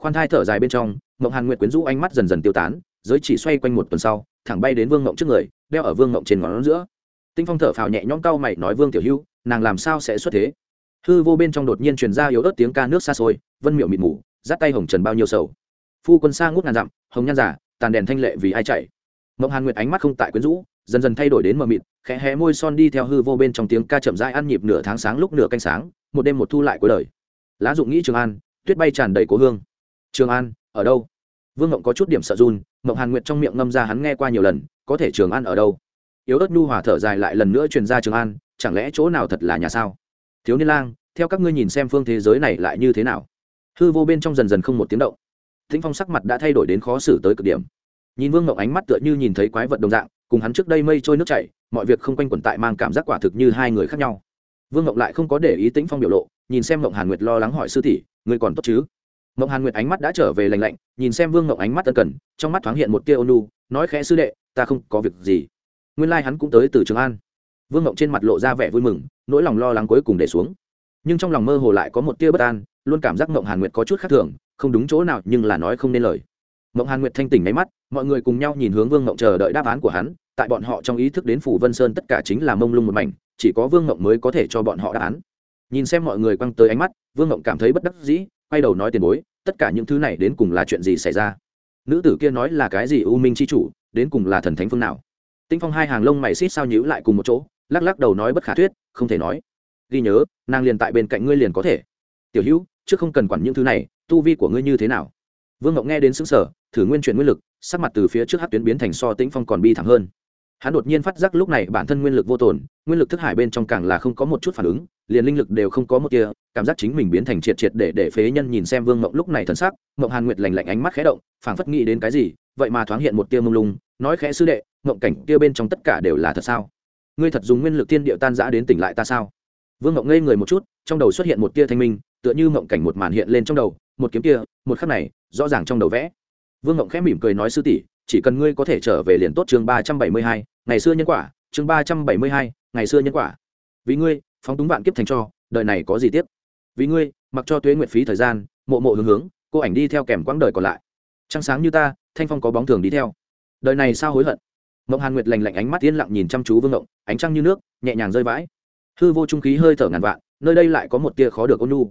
Khoan thai thở dài bên trong mộng hàn nguyệt quyến rũ ánh mắt dần dần tiêu tán giới chỉ xoay quanh một tuần sau thẳng bay đến vương mộng trước người đeo ở vương mộng trên ngón giữa. Tinh phong thở phào nhẹ nhõm cau mày nói vương tiểu hưu, nàng làm sao sẽ xuất thế? Hư vô bên trong đột nhiên truyền ra yếu ớt tiếng ca nước xa xôi vân miệu mịt mù dắt tay hồng trần bao nhiêu sầu. Phu quân xa ngút ngàn dặm hồng nhan giả tàn đèn thanh lệ vì ai chạy? Mộng hàn nguyệt ánh mắt không tại quyến rũ dần dần thay đổi đến mờ mịt, khẽ hé môi son đi theo hư vô bên trong tiếng ca chậm rãi ăn nhịp nửa tháng sáng lúc nửa canh sáng, một đêm một thu lại cuối đời. Lá dụng nghĩ trường an, tuyết bay tràn đầy cố hương. Trường an, ở đâu? Vương ngộng có chút điểm sợ run, mộng hàn nguyệt trong miệng ngâm ra hắn nghe qua nhiều lần, có thể trường an ở đâu? Yếu ớt nhu hòa thở dài lại lần nữa truyền ra trường an, chẳng lẽ chỗ nào thật là nhà sao? Thiếu niên lang, theo các ngươi nhìn xem phương thế giới này lại như thế nào? Hư vô bên trong dần dần không một tiếng động. Thính phong sắc mặt đã thay đổi đến khó xử tới cực điểm. Nhìn vương ngộng ánh mắt tựa như nhìn thấy quái vật đồng dạng cùng hắn trước đây mây trôi nước chảy, mọi việc không quanh quẩn tại mang cảm giác quả thực như hai người khác nhau. Vương ngộng lại không có để ý tĩnh phong biểu lộ, nhìn xem ngộng hàn nguyệt lo lắng hỏi sư tỷ người còn tốt chứ? Ngộng hàn nguyệt ánh mắt đã trở về lành lạnh, nhìn xem vương ngộng ánh mắt tân cần, trong mắt thoáng hiện một tia ônu nói khẽ, sư đệ, ta không có việc gì. Nguyên lai、like、hắn cũng tới từ trường an. Vương ngộng trên mặt lộ ra vẻ vui mừng, nỗi lòng lo lắng cuối cùng để xuống. Nhưng trong lòng mơ hồ lại có một tia bất an, luôn cảm giác ngộng hàn nguyệt có chút khác thường, không đúng chỗ nào nhưng là nói không nên lời mộng hàn nguyệt thanh tỉnh máy mắt, mọi người cùng nhau nhìn hướng vương mộng chờ đợi đáp án của hắn, tại bọn họ trong ý thức đến phủ vân sơn tất cả chính là mông lung một mảnh, chỉ có vương mộng mới có thể cho bọn họ đáp án. Nhìn xem mọi người quăng tới ánh mắt, vương mộng cảm thấy bất đắc dĩ, quay đầu nói tiền bối, tất cả những thứ này đến cùng là chuyện gì xảy ra? Nữ tử kia nói là cái gì u minh c h i chủ, đến cùng là thần thánh phương nào? Tinh phong hai hàng lông mày xít sao nhíu lại cùng một chỗ, lắc lắc đầu nói bất khả thuyết, không thể nói. Ghi nhớ, nàng liền tại bên cạnh ngươi liền có thể. Tiểu hữu chứ không cần quản những thứ này, tu vi của ngươi như thế nào? Vương ngộng nghe đến xứng sở thử nguyên chuyển nguyên lực, sắc mặt từ phía trước hát tuyến biến thành so tĩnh phong còn bi thẳng hơn. Hắn đột nhiên phát giác lúc này bản thân nguyên lực vô tồn nguyên lực thức hải bên trong càng là không có một chút phản ứng, liền linh lực đều không có một kia cảm giác chính mình biến thành triệt triệt để để phế nhân nhìn xem vương mộng lúc này thần sắc mộng hàn nguyệt lành lạnh ánh mắt khẽ động, phảng phất nghĩ đến cái gì, vậy mà thoáng hiện một tia mông lung, nói khẽ sư đệ mộng cảnh kia bên trong tất cả đều là thật sao? Ngươi thật dùng nguyên lực thiên địa tan giã đến tỉnh lại ta sao? Vương mộng ngây người một chút, trong đầu xuất hiện một tia thanh minh, tựa như mộng cảnh một màn hiện lên trong đầu, một kiếm kia, một khắc này rõ ràng trong đầu vẽ. Vương ngộng khẽ mỉm cười nói, sư tỷ, chỉ cần ngươi có thể trở về liền tốt, chương ba trăm bảy mươi hai, ngày xưa nhân quả, chương ba trăm bảy mươi hai, ngày xưa nhân quả. Vì ngươi, phóng túng vạn kiếp thành cho, đời này có gì tiếp vì ngươi, mặc cho tuế nguyện phí thời gian, mộ mộ hướng hướng, cô ảnh đi theo kèm quãng đời còn lại. Trăng sáng như ta, thanh phong có bóng thường đi theo. Đời này sao hối hận? Mộng hàn nguyệt lành lạnh ánh mắt yên lặng nhìn chăm chú vương ngộng, ánh trăng như nước, nhẹ nhàng rơi vãi. Hư vô trung khí hơi thở ngàn vạn, nơi đây lại có một tia khó được ôn nu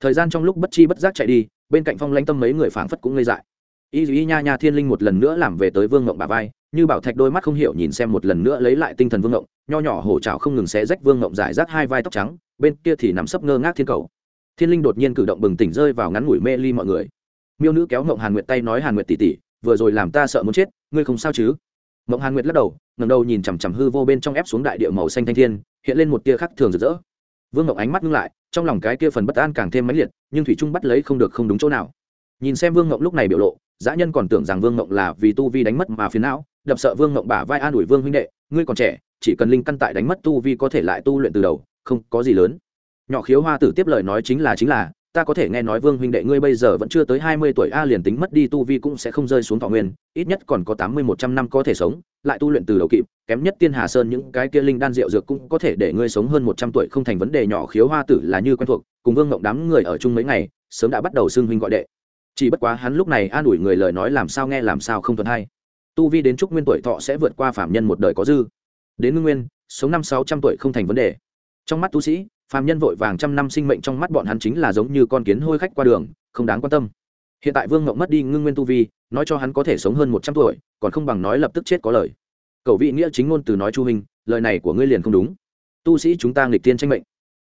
thời gian trong lúc bất chi bất giác chạy đi bên cạnh phong lanh tâm mấy người phảng phất cũng ngây dại. Y y nha nha thiên linh một lần nữa làm về tới vương ngộng bà vai, như bảo thạch đôi mắt không hiểu nhìn xem một lần nữa lấy lại tinh thần vương ngộng, nho nhỏ hổ trào không ngừng xé rách vương ngộng giải rác hai vai tóc trắng, bên kia thì nằm sấp ngơ ngác thiên cầu. Thiên linh đột nhiên cử động bừng tỉnh rơi vào ngắn ngủi mê ly mọi người. Miêu nữ kéo ngộng hàn nguyệt tay nói hàn nguyệt tỉ tỉ vừa rồi làm ta sợ muốn chết, ngươi không sao chứ? Ngộng hàn nguyệt lắc đầu ngầm đầu nhìn chằm chằm hư vô bên trong ép xuống đại địa màu xanh thanh thiên, hiện lên một tia khắc thường rực rỡ vương ngọc ánh mắt ngưng lại, trong lòng cái kia phần bất an càng thêm mãnh liệt, nhưng thủy trung bắt lấy không được không đúng chỗ nào. Nhìn xem vương ngọc lúc này biểu lộ, dã nhân còn tưởng rằng vương ngọc là vì tu vi đánh mất mà phiền não, đập sợ vương ngọc bả vai an ủi vương huynh đệ, ngươi còn trẻ, chỉ cần linh căn tại đánh mất tu vi có thể lại tu luyện từ đầu, không có gì lớn. Nhỏ khiếu hoa tử tiếp lời nói chính là chính là ta có thể nghe nói vương huynh đệ ngươi bây giờ vẫn chưa tới hai mươi tuổi, a, liền tính mất đi tu vi cũng sẽ không rơi xuống thọ nguyên, ít nhất còn có tám mươi một trăm năm có thể sống, lại tu luyện từ đầu kịp, kém nhất tiên hà sơn những cái kia linh đan rượu dược cũng có thể để ngươi sống hơn một trăm tuổi, không thành vấn đề nhỏ, khiếu hoa tử là như quen thuộc, cùng vương ngộng đám người ở chung mấy ngày, sớm đã bắt đầu xưng huynh gọi đệ. Chỉ bất quá hắn lúc này an ủi người lời nói làm sao nghe làm sao không thuận hay. Tu vi đến trúc nguyên tuổi thọ sẽ vượt qua phạm nhân một đời có dư. Đến ngưng nguyên, sống năm sáu trăm tuổi không thành vấn đề. Trong mắt tu sĩ phàm nhân vội vàng trăm năm sinh mệnh trong mắt bọn hắn chính là giống như con kiến hôi khách qua đường, không đáng quan tâm. Hiện tại vương ngộng mất đi ngưng nguyên tu vi, nói cho hắn có thể sống hơn một trăm tuổi, còn không bằng nói lập tức chết có lời. Cậu vị nghĩa chính ngôn từ nói chu hình, lời này của ngươi liền không đúng. Tu sĩ chúng ta nghịch tiên tranh mệnh.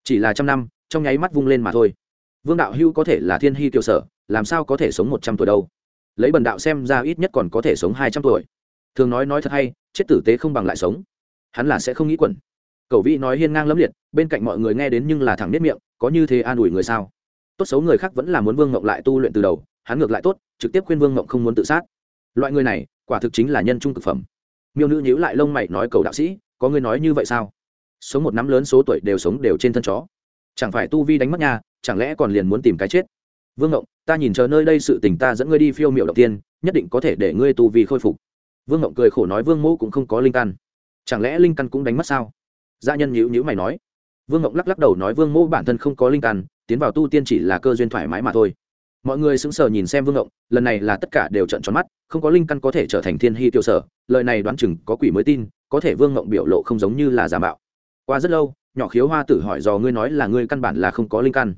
Chỉ là trăm năm, trong nháy mắt vung lên mà thôi. Vương đạo hưu có thể là thiên hy kiều sở, làm sao có thể sống một trăm tuổi đâu? Lấy bần đạo xem ra ít nhất còn có thể sống hai trăm tuổi. Thường nói nói thật hay, chết tử tế không bằng lại sống. Hắn là sẽ không nghĩ quẩn cậu vĩ nói hiên ngang lẫm liệt, bên cạnh mọi người nghe đến nhưng là thẳng biết miệng, có như thế an ủi người sao? Tốt xấu người khác vẫn là muốn vương ngộng lại tu luyện từ đầu, hắn ngược lại tốt, trực tiếp khuyên vương ngộng không muốn tự sát. Loại người này, quả thực chính là nhân trung cực phẩm. Miêu nữ nhíu lại lông mày nói cầu đạo sĩ, có người nói như vậy sao? Sống một năm lớn số tuổi đều sống đều trên thân chó. Chẳng phải tu vi đánh mất nha chẳng lẽ còn liền muốn tìm cái chết? Vương ngộng ta nhìn chờ nơi đây sự tình ta dẫn ngươi đi phiêu miệu đầu tiên, nhất định có thể để ngươi tu vi khôi phục. Vương ngộng cười khổ nói vương mẫu cũng không có linh căn. Chẳng lẽ linh căn cũng đánh mất sao? Gia nhân nhữ nhữ mày nói. Vương ngộng lắc lắc đầu nói vương mẫu bản thân không có linh căn, tiến vào tu tiên chỉ là cơ duyên thoải mái mà thôi. Mọi người sững sờ nhìn xem vương ngộng lần này là tất cả đều trận tròn mắt, không có linh căn có thể trở thành thiên hy tiêu sở, lời này đoán chừng có quỷ mới tin, có thể vương ngộng biểu lộ không giống như là giả mạo. Qua rất lâu, nhỏ khiếu hoa tử hỏi dò ngươi nói là ngươi căn bản là không có linh căn.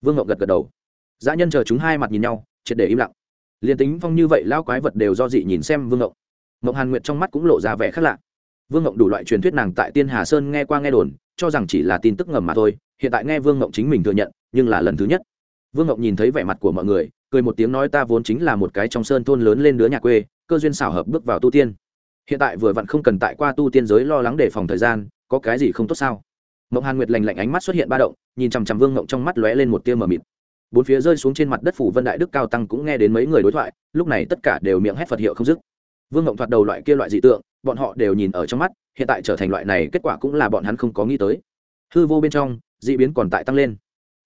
Vương ngộng gật gật đầu. Dã nhân chờ chúng hai mặt nhìn nhau, triệt để im lặng. Liền tính phong như vậy lao quái vật đều do dị nhìn xem vương ngộng ngộng hàn nguyệt trong mắt cũng lộ ra vẻ khác lạ vương ngộng đủ loại truyền thuyết nàng tại tiên hà sơn nghe qua nghe đồn, cho rằng chỉ là tin tức ngầm mà thôi, hiện tại nghe vương ngộng chính mình thừa nhận, nhưng là lần thứ nhất. Vương ngộng nhìn thấy vẻ mặt của mọi người, cười một tiếng nói ta vốn chính là một cái trong sơn thôn lớn lên đứa nhà quê, cơ duyên xảo hợp bước vào tu tiên. Hiện tại vừa vặn không cần tại qua tu tiên giới lo lắng đề phòng thời gian, có cái gì không tốt sao? Mộng hàn nguyệt lành lạnh ánh mắt xuất hiện ba động, nhìn chằm chằm vương ngộng trong mắt lóe lên một tia mờ mịt. Bốn phía rơi xuống trên mặt đất phủ vân đại đức cao tăng cũng nghe đến mấy người đối thoại, lúc này tất cả đều miệng hét phật hiệu không dứt vương ngộng thoạt đầu loại kia loại dị tượng, bọn họ đều nhìn ở trong mắt, hiện tại trở thành loại này, kết quả cũng là bọn hắn không có nghĩ tới. Hư vô bên trong d ị biến còn tại tăng lên.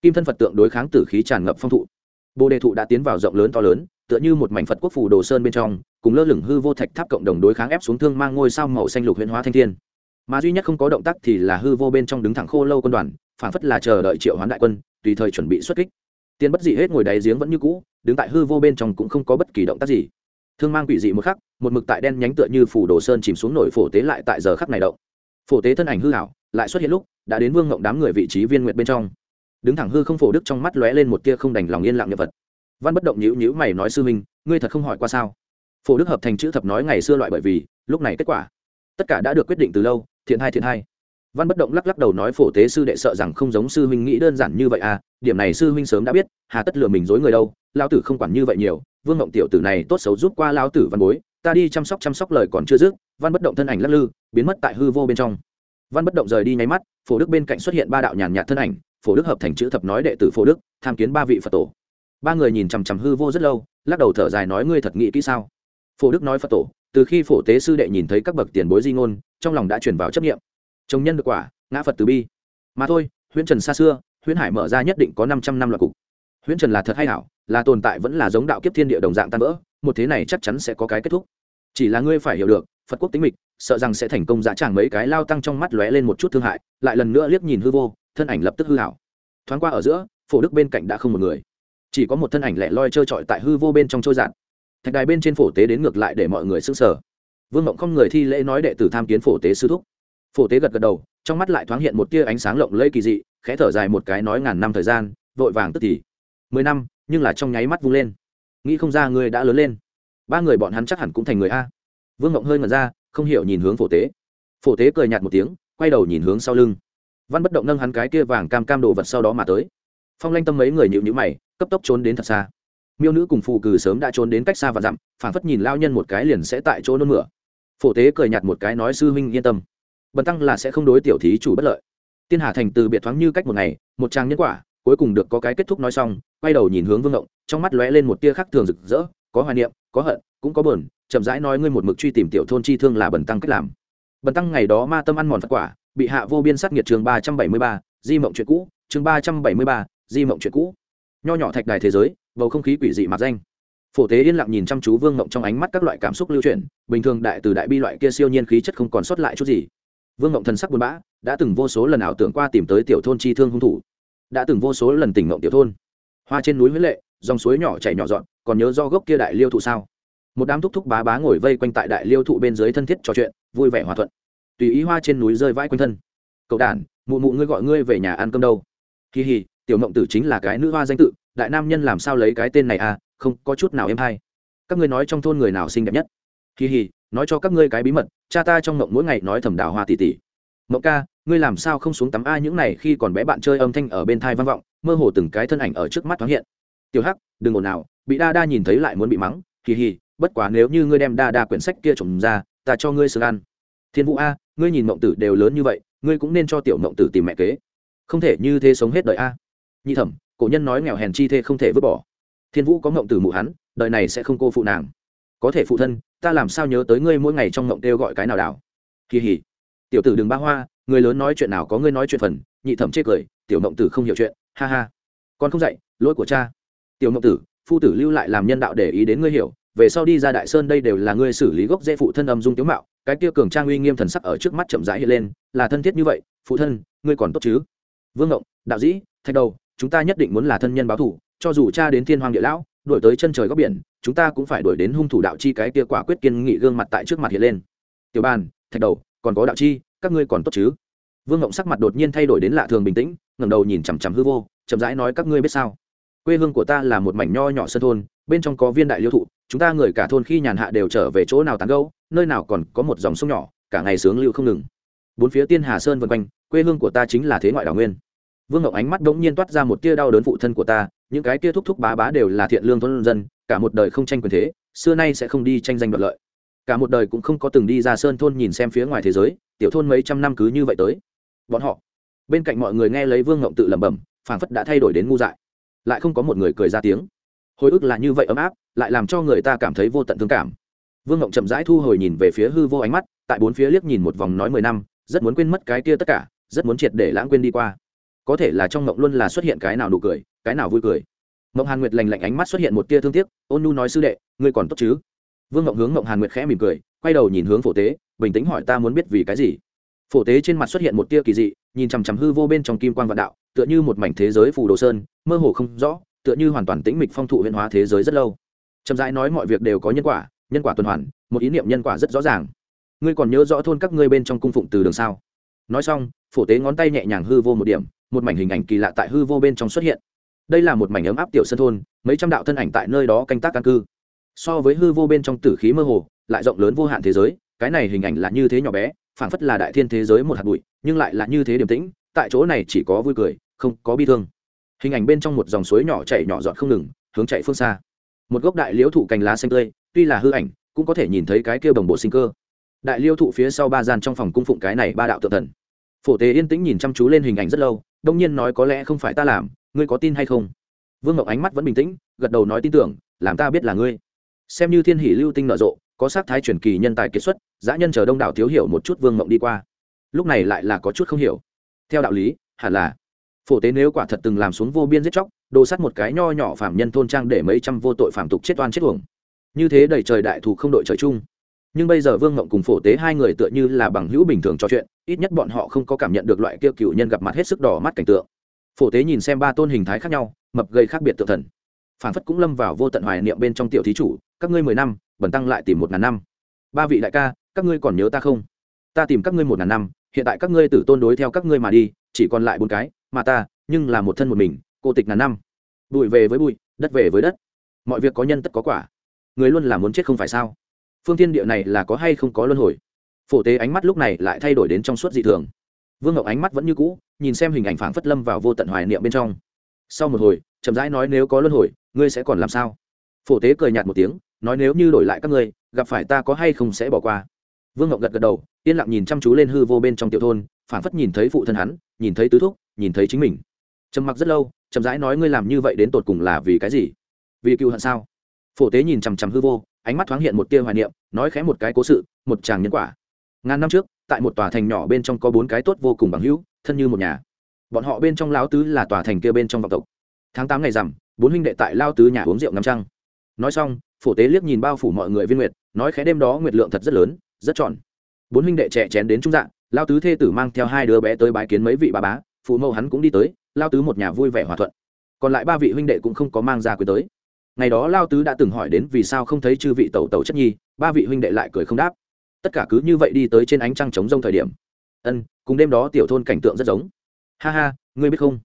Kim thân phật tượng đối kháng tử khí tràn ngập phong thụ. Bồ đề thụ đã tiến vào rộng lớn to lớn, tựa như một mảnh phật quốc phủ đồ sơn bên trong, cùng lơ lửng hư vô thạch tháp cộng đồng đối kháng ép xuống thương mang ngôi sao màu xanh lục huyện hóa thanh thiên. Mà duy nhất không có động tác thì là hư vô bên trong đứng thẳng khô lâu quân đoàn phản phất là chờ đợi triệu hoán đại quân, tùy thời chuẩn bị xuất kích. Tiên bất dị hết ngồi đáy giếng vẫn như cũ, đứng tại hư vô bên trong cũng không có bất kỳ động tác gì thương mang quỷ dị một khắc, một mực tại đen nhánh tựa như phủ đồ sơn chìm xuống nổi phổ tế lại tại giờ khắc này động. Phổ tế thân ảnh hư hảo lại xuất hiện lúc, đã đến vương ngộng đám người vị trí viên nguyệt bên trong. Đứng thẳng hư không phổ đức trong mắt lóe lên một tia không đành lòng yên lặng nhập vật văn bất động nhữ nhữ mày nói, sư minh, ngươi thật không hỏi qua sao? Phổ đức hợp thành chữ thập nói ngày xưa loại bởi vì, lúc này kết quả. Tất cả đã được quyết định từ lâu, thiện hai thiện hai. Văn bất động lắc lắc đầu nói, phổ tế sư đệ sợ rằng không giống sư huynh nghĩ đơn giản như vậy à điểm này sư huynh sớm đã biết, hà tất lừa mình dối người đâu lao tử không quản như vậy nhiều vương mộng tiểu tử này tốt xấu giúp qua lao tử văn bối, ta đi chăm sóc chăm sóc lời còn chưa dứt, văn bất động thân ảnh lắc lư, biến mất tại hư vô bên trong. Văn bất động rời đi nháy mắt, phổ đức bên cạnh xuất hiện ba đạo nhàn nhạt thân ảnh, phổ đức hợp thành chữ thập nói đệ tử phổ đức, tham kiến ba vị phật tổ. Ba người nhìn chằm chằm hư vô rất lâu, lắc đầu thở dài nói ngươi thật nghĩ kỹ sao? Phổ đức nói phật tổ, từ khi phổ tế sư đệ nhìn thấy các bậc tiền bối di ngôn, trong lòng đã chuyển vào chấp nghiệm chống nhân được quả, ngã phật từ bi. Mà thôi, huyễn trần xa xưa, huyễn hải mở ra nhất định có năm trăm năm loạt cục huyễn trần là thật hay hảo là tồn tại vẫn là giống đạo kiếp thiên địa đồng dạng tan vỡ, một thế này chắc chắn sẽ có cái kết thúc. Chỉ là ngươi phải hiểu được, phật quốc tính mịch, sợ rằng sẽ thành công dã tràng mấy cái lao tăng trong mắt lóe lên một chút thương hại, lại lần nữa liếc nhìn hư vô, thân ảnh lập tức hư hảo thoáng qua ở giữa, phổ đức bên cạnh đã không một người. Chỉ có một thân ảnh lẻ loi trơ trọi tại hư vô bên trong trôi giạt thạch đài bên trên phổ tế đến ngược lại để mọi người s ư n g sở vương mộng không người thi lễ nói đệ tử tham kiến phổ tế sư thúc. Phổ tế gật gật đầu, trong mắt lại thoáng hiện một tia ánh sáng lộng lẫy kỳ dị, khẽ thở dài một cái nói ngàn năm thời gian, vội vàng tức thì mười năm, nhưng là trong nháy mắt vung lên. Nghĩ không ra ngươi đã lớn lên. Ba người bọn hắn chắc hẳn cũng thành người a. Vương ngộng hơi ngẩn ra, không hiểu nhìn hướng phổ tế. Phổ tế cười nhạt một tiếng, quay đầu nhìn hướng sau lưng. Văn bất động nâng hắn cái kia vàng cam cam đồ vật sau đó mà tới. Phong lanh tâm mấy người nhịu nhữ mày, cấp tốc trốn đến thật xa. Miêu nữ cùng phụ cừ sớm đã trốn đến cách xa và dặm phản phất nhìn lao nhân một cái liền sẽ tại chỗ nôn mửa. Phổ tế cười nhạt một cái nói, sư huynh, yên tâm. Bần tăng là sẽ không đối tiểu thí chủ bất lợi. Tiên hà thành từ biệt thoáng như cách một ngày, một trang nhân quả cuối cùng được có cái kết thúc nói xong, quay đầu nhìn hướng vương ngộng, trong mắt lóe lên một tia khác thường rực rỡ, có hoài niệm, có hận, cũng có bờn chậm rãi nói ngươi một mực truy tìm tiểu thôn chi thương là bần tăng cách làm. Bần tăng ngày đó ma tâm ăn mòn phật quả, bị hạ vô biên sát nghiệt trường ba trăm bảy mươi ba, di mộng chuyện cũ, chương ba trăm bảy mươi ba, di mộng chuyện cũ. Nho nhỏ thạch đài thế giới, bầu không khí quỷ dị mặc danh. Phổ tế yên lặng nhìn chăm chú vương mộng trong ánh mắt các loại cảm xúc lưu chuyển, bình thường đại từ đại bi loại kia siêu nhiên khí chất không còn sót lại chút gì. Vương mộng thần sắc buồn bã, đã từng vô số lần ảo tưởng qua tìm tới tiểu thôn chi thương hung thủ đã từng vô số lần tỉnh mộng tiểu thôn. Hoa trên núi huế lệ, dòng suối nhỏ chảy nhỏ dọn, còn nhớ do gốc kia đại liêu thụ sao? Một đám thúc thúc bá bá ngồi vây quanh tại đại liêu thụ bên dưới thân thiết trò chuyện, vui vẻ hòa thuận. Tùy ý hoa trên núi rơi vãi quanh thân. Cậu đản, mụ mụ ngươi gọi ngươi về nhà ăn cơm đâu? Kỳ hì tiểu mộng tử chính là cái nữ hoa danh tự, đại nam nhân làm sao lấy cái tên này à không có chút nào em hay. Các ngươi nói trong thôn người nào xinh đẹp nhất? Kỳ hì nói cho các ngươi cái bí mật, cha ta trong mộng mỗi ngày nói thầm đào hoa tỷ tỷ mộng ca, ngươi làm sao không xuống tắm? A, những này khi còn bé bạn chơi âm thanh ở bên thai vang vọng, mơ hồ từng cái thân ảnh ở trước mắt thoáng hiện. Tiểu hắc, đừng ồn nào bị đa đa nhìn thấy lại muốn bị mắng. Kỳ hì, bất quá nếu như ngươi đem đa đa quyển sách kia trồng ra, ta cho ngươi sướng ăn thiên vũ a, ngươi nhìn mộng tử đều lớn như vậy, ngươi cũng nên cho tiểu mộng tử tìm mẹ kế. Không thể như thế sống hết đời a. Nhi thẩm, cổ nhân nói nghèo hèn chi thê không thể vứt bỏ. Thiên vũ có mộng tử mụ hắn, đời này sẽ không cô phụ nàng. Có thể phụ thân, ta làm sao nhớ tới ngươi mỗi ngày trong mộng kêu gọi cái nào đảo? Kỳ hỉ tiểu tử đừng ba hoa, người lớn nói chuyện nào có ngươi nói chuyện phần, nhị thẩm chê cười, tiểu mộng tử không hiểu chuyện, ha ha. Con không dạy, lỗi của cha. Tiểu mộng tử, phu tử lưu lại làm nhân đạo để ý đến ngươi hiểu, về sau đi ra đại sơn đây đều là ngươi xử lý gốc dễ phụ thân âm dung tiếu mạo, cái kia cường trang uy nghiêm thần sắc ở trước mắt chậm rãi hiện lên, là thân thiết như vậy, phụ thân, ngươi còn tốt chứ? Vương ngộng, đạo dĩ, thạch đầu, chúng ta nhất định muốn là thân nhân báo thủ, cho dù cha đến thiên hoàng địa lão, đuổi tới chân trời góc biển, chúng ta cũng phải đuổi đến hung thủ đạo chi cái kia quả quyết kiên nghị gương mặt tại trước mặt hiện lên. Tiểu bàn, thạch đầu còn có đạo chi, các ngươi còn tốt chứ? Vương ngộng sắc mặt đột nhiên thay đổi đến lạ thường bình tĩnh, ngẩng đầu nhìn chằm chằm hư vô, chậm rãi nói, các ngươi biết sao? Quê hương của ta là một mảnh nho nhỏ sân thôn, bên trong có viên đại liêu thụ, chúng ta người cả thôn khi nhàn hạ đều trở về chỗ nào tán gâu nơi nào còn có một dòng sông nhỏ, cả ngày sướng lưu không ngừng. Bốn phía tiên hà sơn vân quanh, quê hương của ta chính là thế ngoại đảo nguyên. Vương ngọc ánh mắt đ ỗ n g nhiên toát ra một tia đau đớn phụ thân của ta, những cái tia thúc thúc bá bá đều là thiện lương thôn dân, cả một đời không tranh quyền thế, xưa nay sẽ không đi tranh giành đoạt lợi cả một đời cũng không có từng đi ra sơn thôn nhìn xem phía ngoài thế giới, tiểu thôn mấy trăm năm cứ như vậy tới. Bọn họ, bên cạnh mọi người nghe lấy vương ngộng tự lẩm bẩm, phảng phất đã thay đổi đến ngu dại. Lại không có một người cười ra tiếng. Hồi ức là như vậy ấm áp, lại làm cho người ta cảm thấy vô tận thương cảm. Vương ngộng chậm rãi thu hồi nhìn về phía hư vô ánh mắt, tại bốn phía liếc nhìn một vòng nói mười năm, rất muốn quên mất cái kia tất cả, rất muốn triệt để lãng quên đi qua. Có thể là trong ngộng luôn là xuất hiện cái nào nụ cười, cái nào vui cười. Mộng hàn nguyệt lành lạnh ánh mắt xuất hiện một tia thương tiếc, ôn nu nói sư đệ, ngươi còn tốt chứ? Vương Ngộng hướng Ngộng hàn nguyệt khẽ mỉm cười, quay đầu nhìn hướng phổ tế, bình tĩnh hỏi ta muốn biết vì cái gì. Phổ tế trên mặt xuất hiện một tia kỳ dị, nhìn chằm chằm hư vô bên trong kim quan vạn đạo, tựa như một mảnh thế giới phù đồ sơn, mơ hồ không rõ, tựa như hoàn toàn tĩnh mịch phong thụ huyễn hóa thế giới rất lâu. Chậm rãi nói mọi việc đều có nhân quả nhân quả tuần hoàn, một ý niệm nhân quả rất rõ ràng. Ngươi còn nhớ rõ thôn các ngươi bên trong cung phụng từ đường sao? Nói xong, phổ tế ngón tay nhẹ nhàng hư vô một điểm, một mảnh hình ảnh kỳ lạ tại hư vô bên trong xuất hiện. Đây là một mảnh ấm áp tiểu sân thôn, mấy trăm đạo thân ảnh tại nơi đó canh tác căn cư so với hư vô bên trong tử khí mơ hồ, lại rộng lớn vô hạn thế giới, cái này hình ảnh là như thế nhỏ bé, phảng phất là đại thiên thế giới một hạt bụi, nhưng lại là như thế điềm tĩnh, tại chỗ này chỉ có vui cười, không có bi thương. Hình ảnh bên trong một dòng suối nhỏ chảy nhỏ giọt không ngừng, hướng chạy phương xa. Một gốc đại liễu thụ cành lá xanh tươi, tuy là hư ảnh, cũng có thể nhìn thấy cái kia bồng bộ sinh cơ. Đại liêu thụ phía sau ba gian trong phòng cung phụng cái này ba đạo tự thần. Phổ tế yên tĩnh nhìn chăm chú lên hình ảnh rất lâu, đông nhiên nói có lẽ không phải ta làm, ngươi có tin hay không? Vương ngọc ánh mắt vẫn bình tĩnh, gật đầu nói tin tưởng, làm ta biết là ngươi xem như thiên hỷ lưu tinh nở rộ, có sát thái truyền kỳ nhân tài kiệt xuất, dã nhân chờ đông đảo thiếu hiểu một chút vương mộng đi qua. Lúc này lại là có chút không hiểu. Theo đạo lý, hẳn là, phổ tế nếu quả thật từng làm xuống vô biên giết chóc, đồ sắt một cái nho nhỏ phạm nhân thôn trang để mấy trăm vô tội phạm tục chết oan chết uổng. Như thế đầy trời đại thù không đội trời chung. Nhưng bây giờ vương mộng cùng phổ tế hai người tựa như là bằng hữu bình thường trò chuyện, ít nhất bọn họ không có cảm nhận được loại kia cựu nhân gặp mặt hết sức đỏ mắt cảnh tượng. Phổ tế nhìn xem ba tôn hình thái khác nhau, mập gây khác biệt tự thần phản phất cũng lâm vào vô tận hoài niệm bên trong tiểu thí chủ, các ngươi mười năm bẩn tăng lại tìm một ngàn năm. Ba vị đại ca, các ngươi còn nhớ ta không? Ta tìm các ngươi một ngàn năm, hiện tại các ngươi tử tôn đối theo các ngươi mà đi, chỉ còn lại bốn cái, mà ta, nhưng là một thân một mình, cô tịch ngàn năm. Bụi về với bụi, đất về với đất. Mọi việc có nhân tất có quả. Người luôn là muốn chết không phải sao? Phương thiên địa này là có hay không có luân hồi? Phổ tế ánh mắt lúc này lại thay đổi đến trong suốt dị thường. Vương ngọc ánh mắt vẫn như cũ, nhìn xem hình ảnh phảng phất lâm vào vô tận hoài niệm bên trong. Sau một hồi, chậm rãi nói nếu có luân hồi ngươi sẽ còn làm sao? Phổ tế cười nhạt một tiếng, nói nếu như đổi lại các ngươi, gặp phải ta có hay không sẽ bỏ qua. Vương ngọc gật gật đầu, yên lặng nhìn chăm chú lên hư vô bên trong tiểu thôn, phảng phất nhìn thấy phụ thân hắn, nhìn thấy tứ thúc, nhìn thấy chính mình. Trầm mặc rất lâu, chậm rãi nói ngươi làm như vậy đến tột cùng là vì cái gì? Vì cựu hận sao? Phổ tế nhìn chằm chằm hư vô, ánh mắt thoáng hiện một tia hoài niệm, nói khẽ một cái cố sự, một chàng nhân quả. Ngàn năm trước, tại một tòa thành nhỏ bên trong có bốn cái tốt vô cùng bằng hữu, thân như một nhà. Bọn họ bên trong láo tứ là tòa thành kia bên trong vọng tộc. Tháng tám ngày rằm bốn huynh đệ tại lao tứ nhà uống rượu ngắm trăng. Nói xong, phổ tế liếc nhìn bao phủ mọi người viên nguyệt, nói khẽ đêm đó nguyệt lượng thật rất lớn, rất tròn bốn huynh đệ trẻ chén đến trung dạng lao tứ thê tử mang theo hai đứa bé tới bái kiến mấy vị bà bá, phụ mẫu hắn cũng đi tới, lao tứ một nhà vui vẻ hòa thuận. Còn lại ba vị huynh đệ cũng không có mang ra quy tới. Ngày đó lao tứ đã từng hỏi đến vì sao không thấy chư vị tẩu tẩu chất nhi, ba vị huynh đệ lại cười không đáp. Tất cả cứ như vậy đi tới trên ánh trăng trống rông thời điểm. Ân, cùng đêm đó tiểu thôn cảnh tượng rất giống. Ha ha, ngươi biết không?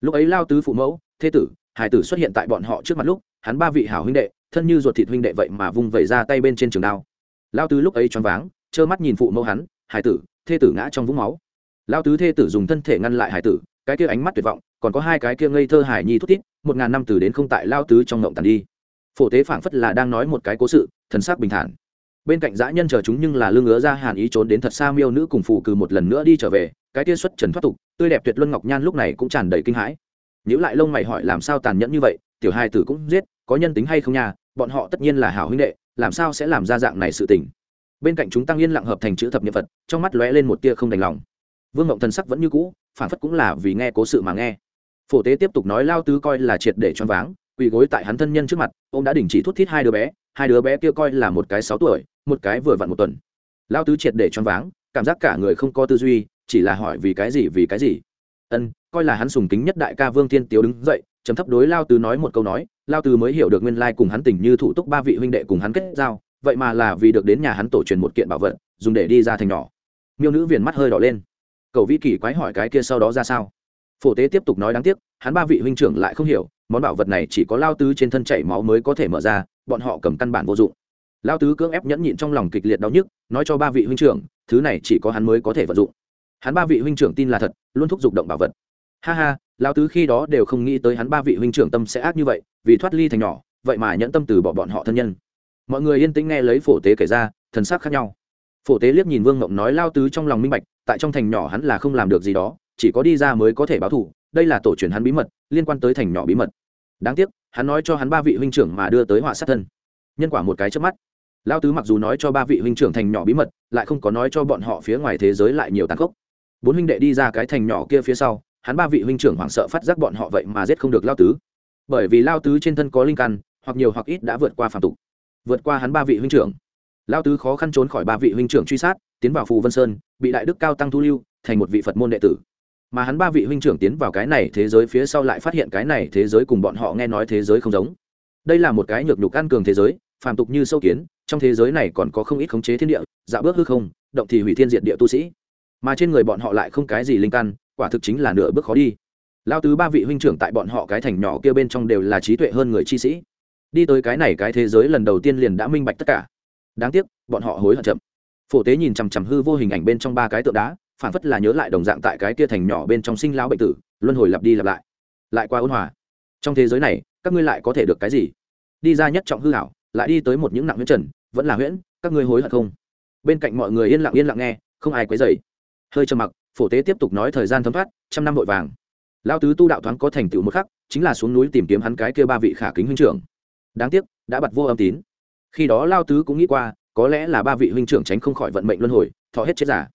Lúc ấy lao tứ phụ mẫu thế tử hải tử xuất hiện tại bọn họ trước mặt lúc, hắn ba vị hảo huynh đệ, thân như ruột thịt huynh đệ vậy mà vung vẩy ra tay bên trên trường đao. Lao tứ lúc ấy choáng váng, trơ mắt nhìn phụ mẫu hắn, hải tử, thê tử ngã trong vũng máu. Lao tứ thê tử dùng thân thể ngăn lại hải tử, cái kia ánh mắt tuyệt vọng, còn có hai cái kia ngây thơ hải nhi thút thít, một ngàn năm từ đến không tại lao tứ trong ngộng tàn đi. Phổ tế phảng phất là đang nói một cái cố sự, thần sắc bình thản. Bên cạnh dã nhân chờ chúng nhưng là lương ngứa ra hàn ý trốn đến thật xa miêu nữ cùng phụ cừ một lần nữa đi trở về, cái tia xuất trần thoát tục, tươi đẹp tuyệt luân ngọc nhan lúc này cũng tràn đầy kinh hãi nhữ lại lông mày hỏi làm sao tàn nhẫn như vậy tiểu hai tử cũng giết có nhân tính hay không nha bọn họ tất nhiên là hảo huynh đệ làm sao sẽ làm ra dạng này sự tình. Bên cạnh chúng tăng yên lặng hợp thành chữ thập niệm vật, trong mắt lóe lên một tia không đành lòng. Vương ngộng thần sắc vẫn như cũ phản phất cũng là vì nghe cố sự mà nghe. Phổ tế tiếp tục nói lao tứ coi là triệt để choáng váng quỳ gối tại hắn thân nhân trước mặt ông đã đình chỉ thút thít hai đứa bé hai đứa bé kia coi là một cái sáu tuổi một cái vừa vặn một tuần. Lao tứ triệt để choáng váng cảm giác cả người không có tư duy chỉ là hỏi vì cái gì vì cái gì ân, coi là hắn sùng kính nhất đại ca vương thiên tiếu đứng dậy chấm thấp đối lao tứ nói một câu nói, lao tứ mới hiểu được nguyên lai cùng hắn tình như thủ túc ba vị huynh đệ cùng hắn kết giao, vậy mà là vì được đến nhà hắn tổ truyền một kiện bảo vật, dùng để đi ra thành nhỏ. Miêu nữ viền mắt hơi đỏ lên. Cầu vĩ kỳ quái hỏi cái kia sau đó ra sao? Phổ tế tiếp tục nói đáng tiếc, hắn ba vị huynh trưởng lại không hiểu, món bảo vật này chỉ có lao tứ trên thân chảy máu mới có thể mở ra, bọn họ cầm căn bản vô dụng. Lao tứ cưỡng ép nhẫn nhịn trong lòng kịch liệt đau nhức, nói cho ba vị huynh trưởng, thứ này chỉ có hắn mới có thể vận dụng hắn ba vị huynh trưởng tin là thật, luôn thúc giục động bảo vật. Ha ha lao tứ khi đó đều không nghĩ tới hắn ba vị huynh trưởng tâm sẽ ác như vậy, vì thoát ly thành nhỏ, vậy mà nhẫn tâm từ bỏ bọn họ thân nhân. Mọi người yên tĩnh nghe lấy phổ tế kể ra, thần sắc khác nhau. Phổ tế liếc nhìn vương ngộng nói lao tứ trong lòng minh bạch, tại trong thành nhỏ hắn là không làm được gì đó, chỉ có đi ra mới có thể báo thủ đây là tổ truyền hắn bí mật, liên quan tới thành nhỏ bí mật. Đáng tiếc, hắn nói cho hắn ba vị huynh trưởng mà đưa tới họa sát thân. Nhân quả một cái trước mắt. Lao tứ mặc dù nói cho ba vị huynh trưởng thành nhỏ bí mật, lại không có nói cho bọn họ phía ngoài thế giới lại nhiều tàn khốc bốn huynh đệ đi ra cái thành nhỏ kia phía sau, hắn ba vị huynh trưởng hoảng sợ phát giác bọn họ vậy mà giết không được lao tứ. Bởi vì lao tứ trên thân có linh căn, hoặc nhiều hoặc ít đã vượt qua phạm tục. Vượt qua hắn ba vị huynh trưởng. Lao tứ khó khăn trốn khỏi ba vị huynh trưởng truy sát, tiến vào phù vân sơn, bị đại đức cao tăng thu lưu, thành một vị phật môn đệ tử. Mà hắn ba vị huynh trưởng tiến vào cái này thế giới phía sau lại phát hiện cái này thế giới cùng bọn họ nghe nói thế giới không giống. Đây là một cái nhược nhục ăn cường thế giới, phàm tục như sâu kiến, trong thế giới này còn có không ít khống chế thiên địa dạ bước hư không, động thì hủy thiên diện địa tu sĩ mà trên người bọn họ lại không cái gì linh căn, quả thực chính là nửa bước khó đi. Lao tứ ba vị huynh trưởng tại bọn họ cái thành nhỏ kia bên trong đều là trí tuệ hơn người chi sĩ. Đi tới cái này cái thế giới lần đầu tiên liền đã minh bạch tất cả. Đáng tiếc, bọn họ hối hận chậm. Phổ tế nhìn chằm chằm hư vô hình ảnh bên trong ba cái tượng đá, phản phất là nhớ lại đồng dạng tại cái kia thành nhỏ bên trong sinh lão bệnh tử, luân hồi lặp đi lặp lại. Lại qua ôn hòa. Trong thế giới này, các ngươi lại có thể được cái gì? Đi ra nhất trọng hư hảo lại đi tới một những nặng huyễn trần, vẫn là huyễn, các ngươi hối hận không? Bên cạnh mọi người yên lặng yên lặng nghe, không ai quấy dày hơi trầm mặc, phổ tế tiếp tục nói thời gian thấm thoát, trăm năm vội vàng. Lao tứ tu đạo thoáng có thành tựu một khắc, chính là xuống núi tìm kiếm hắn cái kia ba vị khả kính huynh trưởng. Đáng tiếc, đã bật vô âm tín. Khi đó lao tứ cũng nghĩ qua, có lẽ là ba vị huynh trưởng tránh không khỏi vận mệnh luân hồi, thọ hết chết giả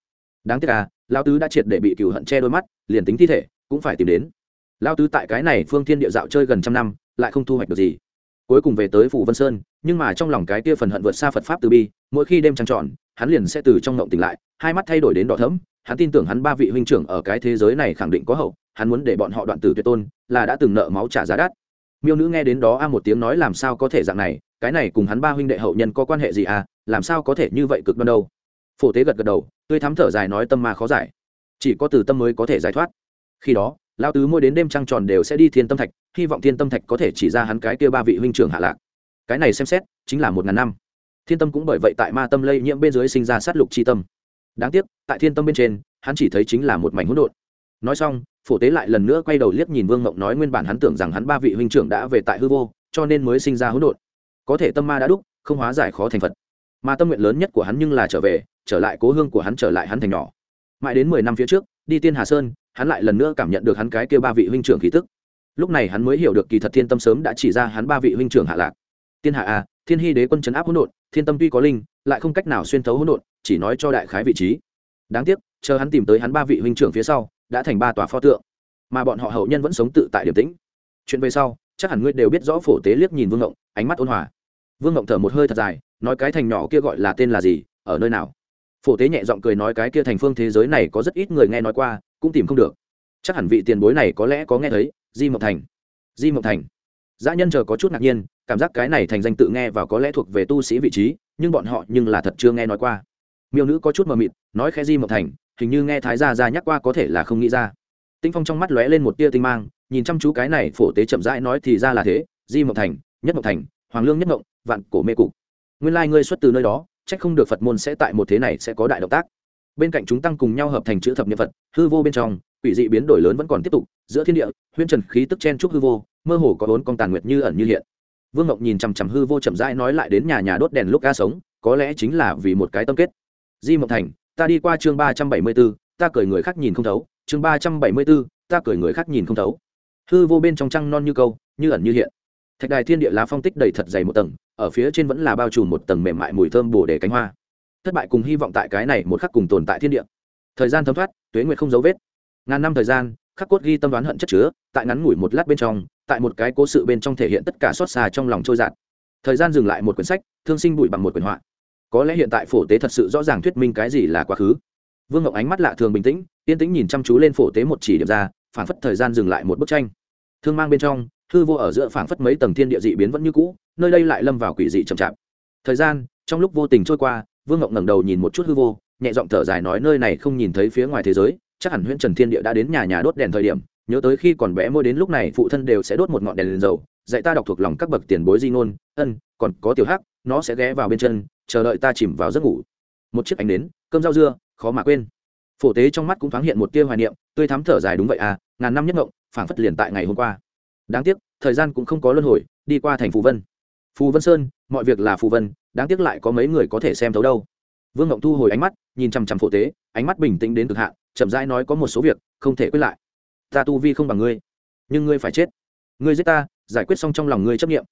đáng tiếc à lao tứ đã triệt để bị cựu hận che đôi mắt, liền tính thi thể, cũng phải tìm đến. Lao tứ tại cái này phương thiên địa dạo chơi gần trăm năm, lại không thu hoạch được gì. Cuối cùng về tới phủ vân sơn nhưng mà trong lòng cái kia phần hận vượt xa phật pháp từ bi, mỗi khi đêm trăng tròn, hắn liền sẽ từ trong ngộng tỉnh lại, hai mắt thay đổi đến đỏ thấm hắn tin tưởng hắn ba vị huynh trưởng ở cái thế giới này khẳng định có hậu, hắn muốn để bọn họ đoạn tử tuyệt tôn, là đã từng nợ máu trả giá đắt. Miêu nữ nghe đến đó a một tiếng nói làm sao có thể dạng này, cái này cùng hắn ba huynh đệ hậu nhân có quan hệ gì à làm sao có thể như vậy cực đoan đâu. Phổ tế gật gật đầu, tươi thắm thở dài nói tâm mà khó giải. Chỉ có từ tâm mới có thể giải thoát. Khi đó lao tứ mỗi đến đêm trăng tròn đều sẽ đi thiên tâm thạch, hy vọng thiên tâm thạch có thể chỉ ra hắn cái kia ba vị huynh trưởng hạ lạc cái này xem xét, chính là một ngàn năm. Thiên tâm cũng bởi vậy tại ma tâm lây nhiễm bên dưới sinh ra sát lục c h i tâm. Đáng tiếc, tại thiên tâm bên trên, hắn chỉ thấy chính là một mảnh hỗn độn. Nói xong, phổ tế lại lần nữa quay đầu liếc nhìn vương mộng nói nguyên bản hắn tưởng rằng hắn ba vị huynh trưởng đã về tại hư vô, cho nên mới sinh ra hỗn độn. Có thể tâm ma đã đúc, không hóa giải khó thành phật. Mà tâm nguyện lớn nhất của hắn nhưng là trở về, trở lại cố hương của hắn trở lại hắn thành nhỏ. Mãi đến mười năm phía trước, đi tiên hà sơn, hắn lại lần nữa cảm nhận được hắn cái kêu ba vị huynh trưởng khí tức. Lúc này hắn mới hiểu được kỳ thật thiên tâm sớm đã chỉ ra hắn ba vị huynh trưởng hạ lạc tiên hạ a, thiên hy đế quân chấn áp hỗn độn, thiên tâm tuy có linh, lại không cách nào xuyên thấu hỗn độn, chỉ nói cho đại khái vị trí. Đáng tiếc, chờ hắn tìm tới hắn ba vị huynh trưởng phía sau, đã thành ba tòa pho tượng, mà bọn họ hậu nhân vẫn sống tự tại điểm tĩnh. Chuyện về sau, chắc hẳn ngươi đều biết rõ phổ tế liếc nhìn vương ngộng, ánh mắt ôn hòa. Vương ngộng thở một hơi thật dài, nói cái thành nhỏ kia gọi là tên là gì, ở nơi nào? Phổ tế nhẹ giọng cười nói cái kia thành phương thế giới này có rất ít người nghe nói qua, cũng tìm không được. Chắc hẳn vị tiền bối này có lẽ có nghe thấy, di mộng thành. Di mộng thành dã nhân chờ có chút ngạc nhiên, cảm giác cái này thành danh tự nghe và có lẽ thuộc về tu sĩ vị trí, nhưng bọn họ nhưng là thật chưa nghe nói qua. Miêu nữ có chút mờ mịt, nói khẽ di mộng thành, hình như nghe thái gia ra nhắc qua có thể là không nghĩ ra. Tinh phong trong mắt lóe lên một tia tinh mang, nhìn chăm chú cái này phổ tế chậm rãi nói thì ra là thế, di mộng thành, nhất mộng thành, hoàng lương nhất mộng, vạn cổ mê cục. Nguyên lai ngươi xuất từ nơi đó trách không được phật môn sẽ tại một thế này sẽ có đại động tác. Bên cạnh chúng tăng cùng nhau hợp thành chữ thập niệm phật, hư vô bên trong, quỷ dị biến đổi lớn vẫn còn tiếp tục, giữa thiên địa huyên trần khí tức chen trúc hư vô mơ hồ có bốn con tàn nguyệt như ẩn như hiện. Vương ngọc nhìn chằm chằm hư vô chậm rãi nói lại đến nhà nhà đốt đèn lúc ca sống, có lẽ chính là vì một cái tâm kết. Di mộng thành, ta đi qua chương ba trăm bảy mươi b ố ta cười người khác nhìn không thấu. Chương ba trăm bảy mươi b ố ta cười người khác nhìn không thấu. Hư vô bên trong trăng non như câu, như ẩn như hiện. Thạch đài thiên địa lá phong tích đầy thật dày một tầng, ở phía trên vẫn là bao trùm một tầng mềm mại mùi thơm bồ để cánh hoa. Thất bại cùng hy vọng tại cái này một khắc cùng tồn tại thiên địa. Thời gian thấm thoát, tuế nguyệt không dấu vết. Ngàn năm thời gian, khắc cốt ghi tâm đoán hận chất chứa, tại ngắn ngủi một lát bên trong tại một cái cố sự bên trong thể hiện tất cả xót xa trong lòng trôi giạt thời gian dừng lại một quyển sách, thương sinh bụi bằng một quyển họa. Có lẽ hiện tại phổ tế thật sự rõ ràng thuyết minh cái gì là quá khứ. Vương ngọc ánh mắt lạ thường bình tĩnh, yên tĩnh nhìn chăm chú lên phổ tế một chỉ điểm ra phản phất thời gian dừng lại một bức tranh. Thương mang bên trong, hư vô ở giữa phản phất mấy tầng thiên địa dị biến vẫn như cũ, nơi đây lại lâm vào quỷ dị chậm chạp. Thời gian, trong lúc vô tình trôi qua, vương ngọc ngẩng đầu nhìn một chút hư vô, nhẹ giọng thở dài nói, nơi này không nhìn thấy phía ngoài thế giới, chắc hẳn huyện trần thiên địa đã đến nhà nhà đốt đèn thời điểm nhớ tới khi còn bé môi đến lúc này phụ thân đều sẽ đốt một ngọn đèn lên dầu, dạy ta đọc thuộc lòng các bậc tiền bối di ngôn, ân, còn có tiểu hắc, nó sẽ ghé vào bên chân, chờ đợi ta chìm vào giấc ngủ. Một chiếc ánh đến cơm rau dưa, khó mà quên. Phổ tế trong mắt cũng thoáng hiện một tia hoài niệm, tươi thắm thở dài đúng vậy à ngàn năm nhất ngộng, phảng phất liền tại ngày hôm qua. Đáng tiếc, thời gian cũng không có luân hồi, đi qua thành phù vân. Phù vân sơn, mọi việc là phù vân, đáng tiếc lại có mấy người có thể xem thấu đâu. Vương ngộng thu hồi ánh mắt, nhìn chằm chằm phổ tế, ánh mắt bình tĩnh đến cực hạn, chậm rãi nói có một số việc, không thể quyết lại ta tu vi không bằng ngươi. Nhưng ngươi phải chết. Ngươi giết ta, giải quyết xong trong lòng ngươi chấp nghiệm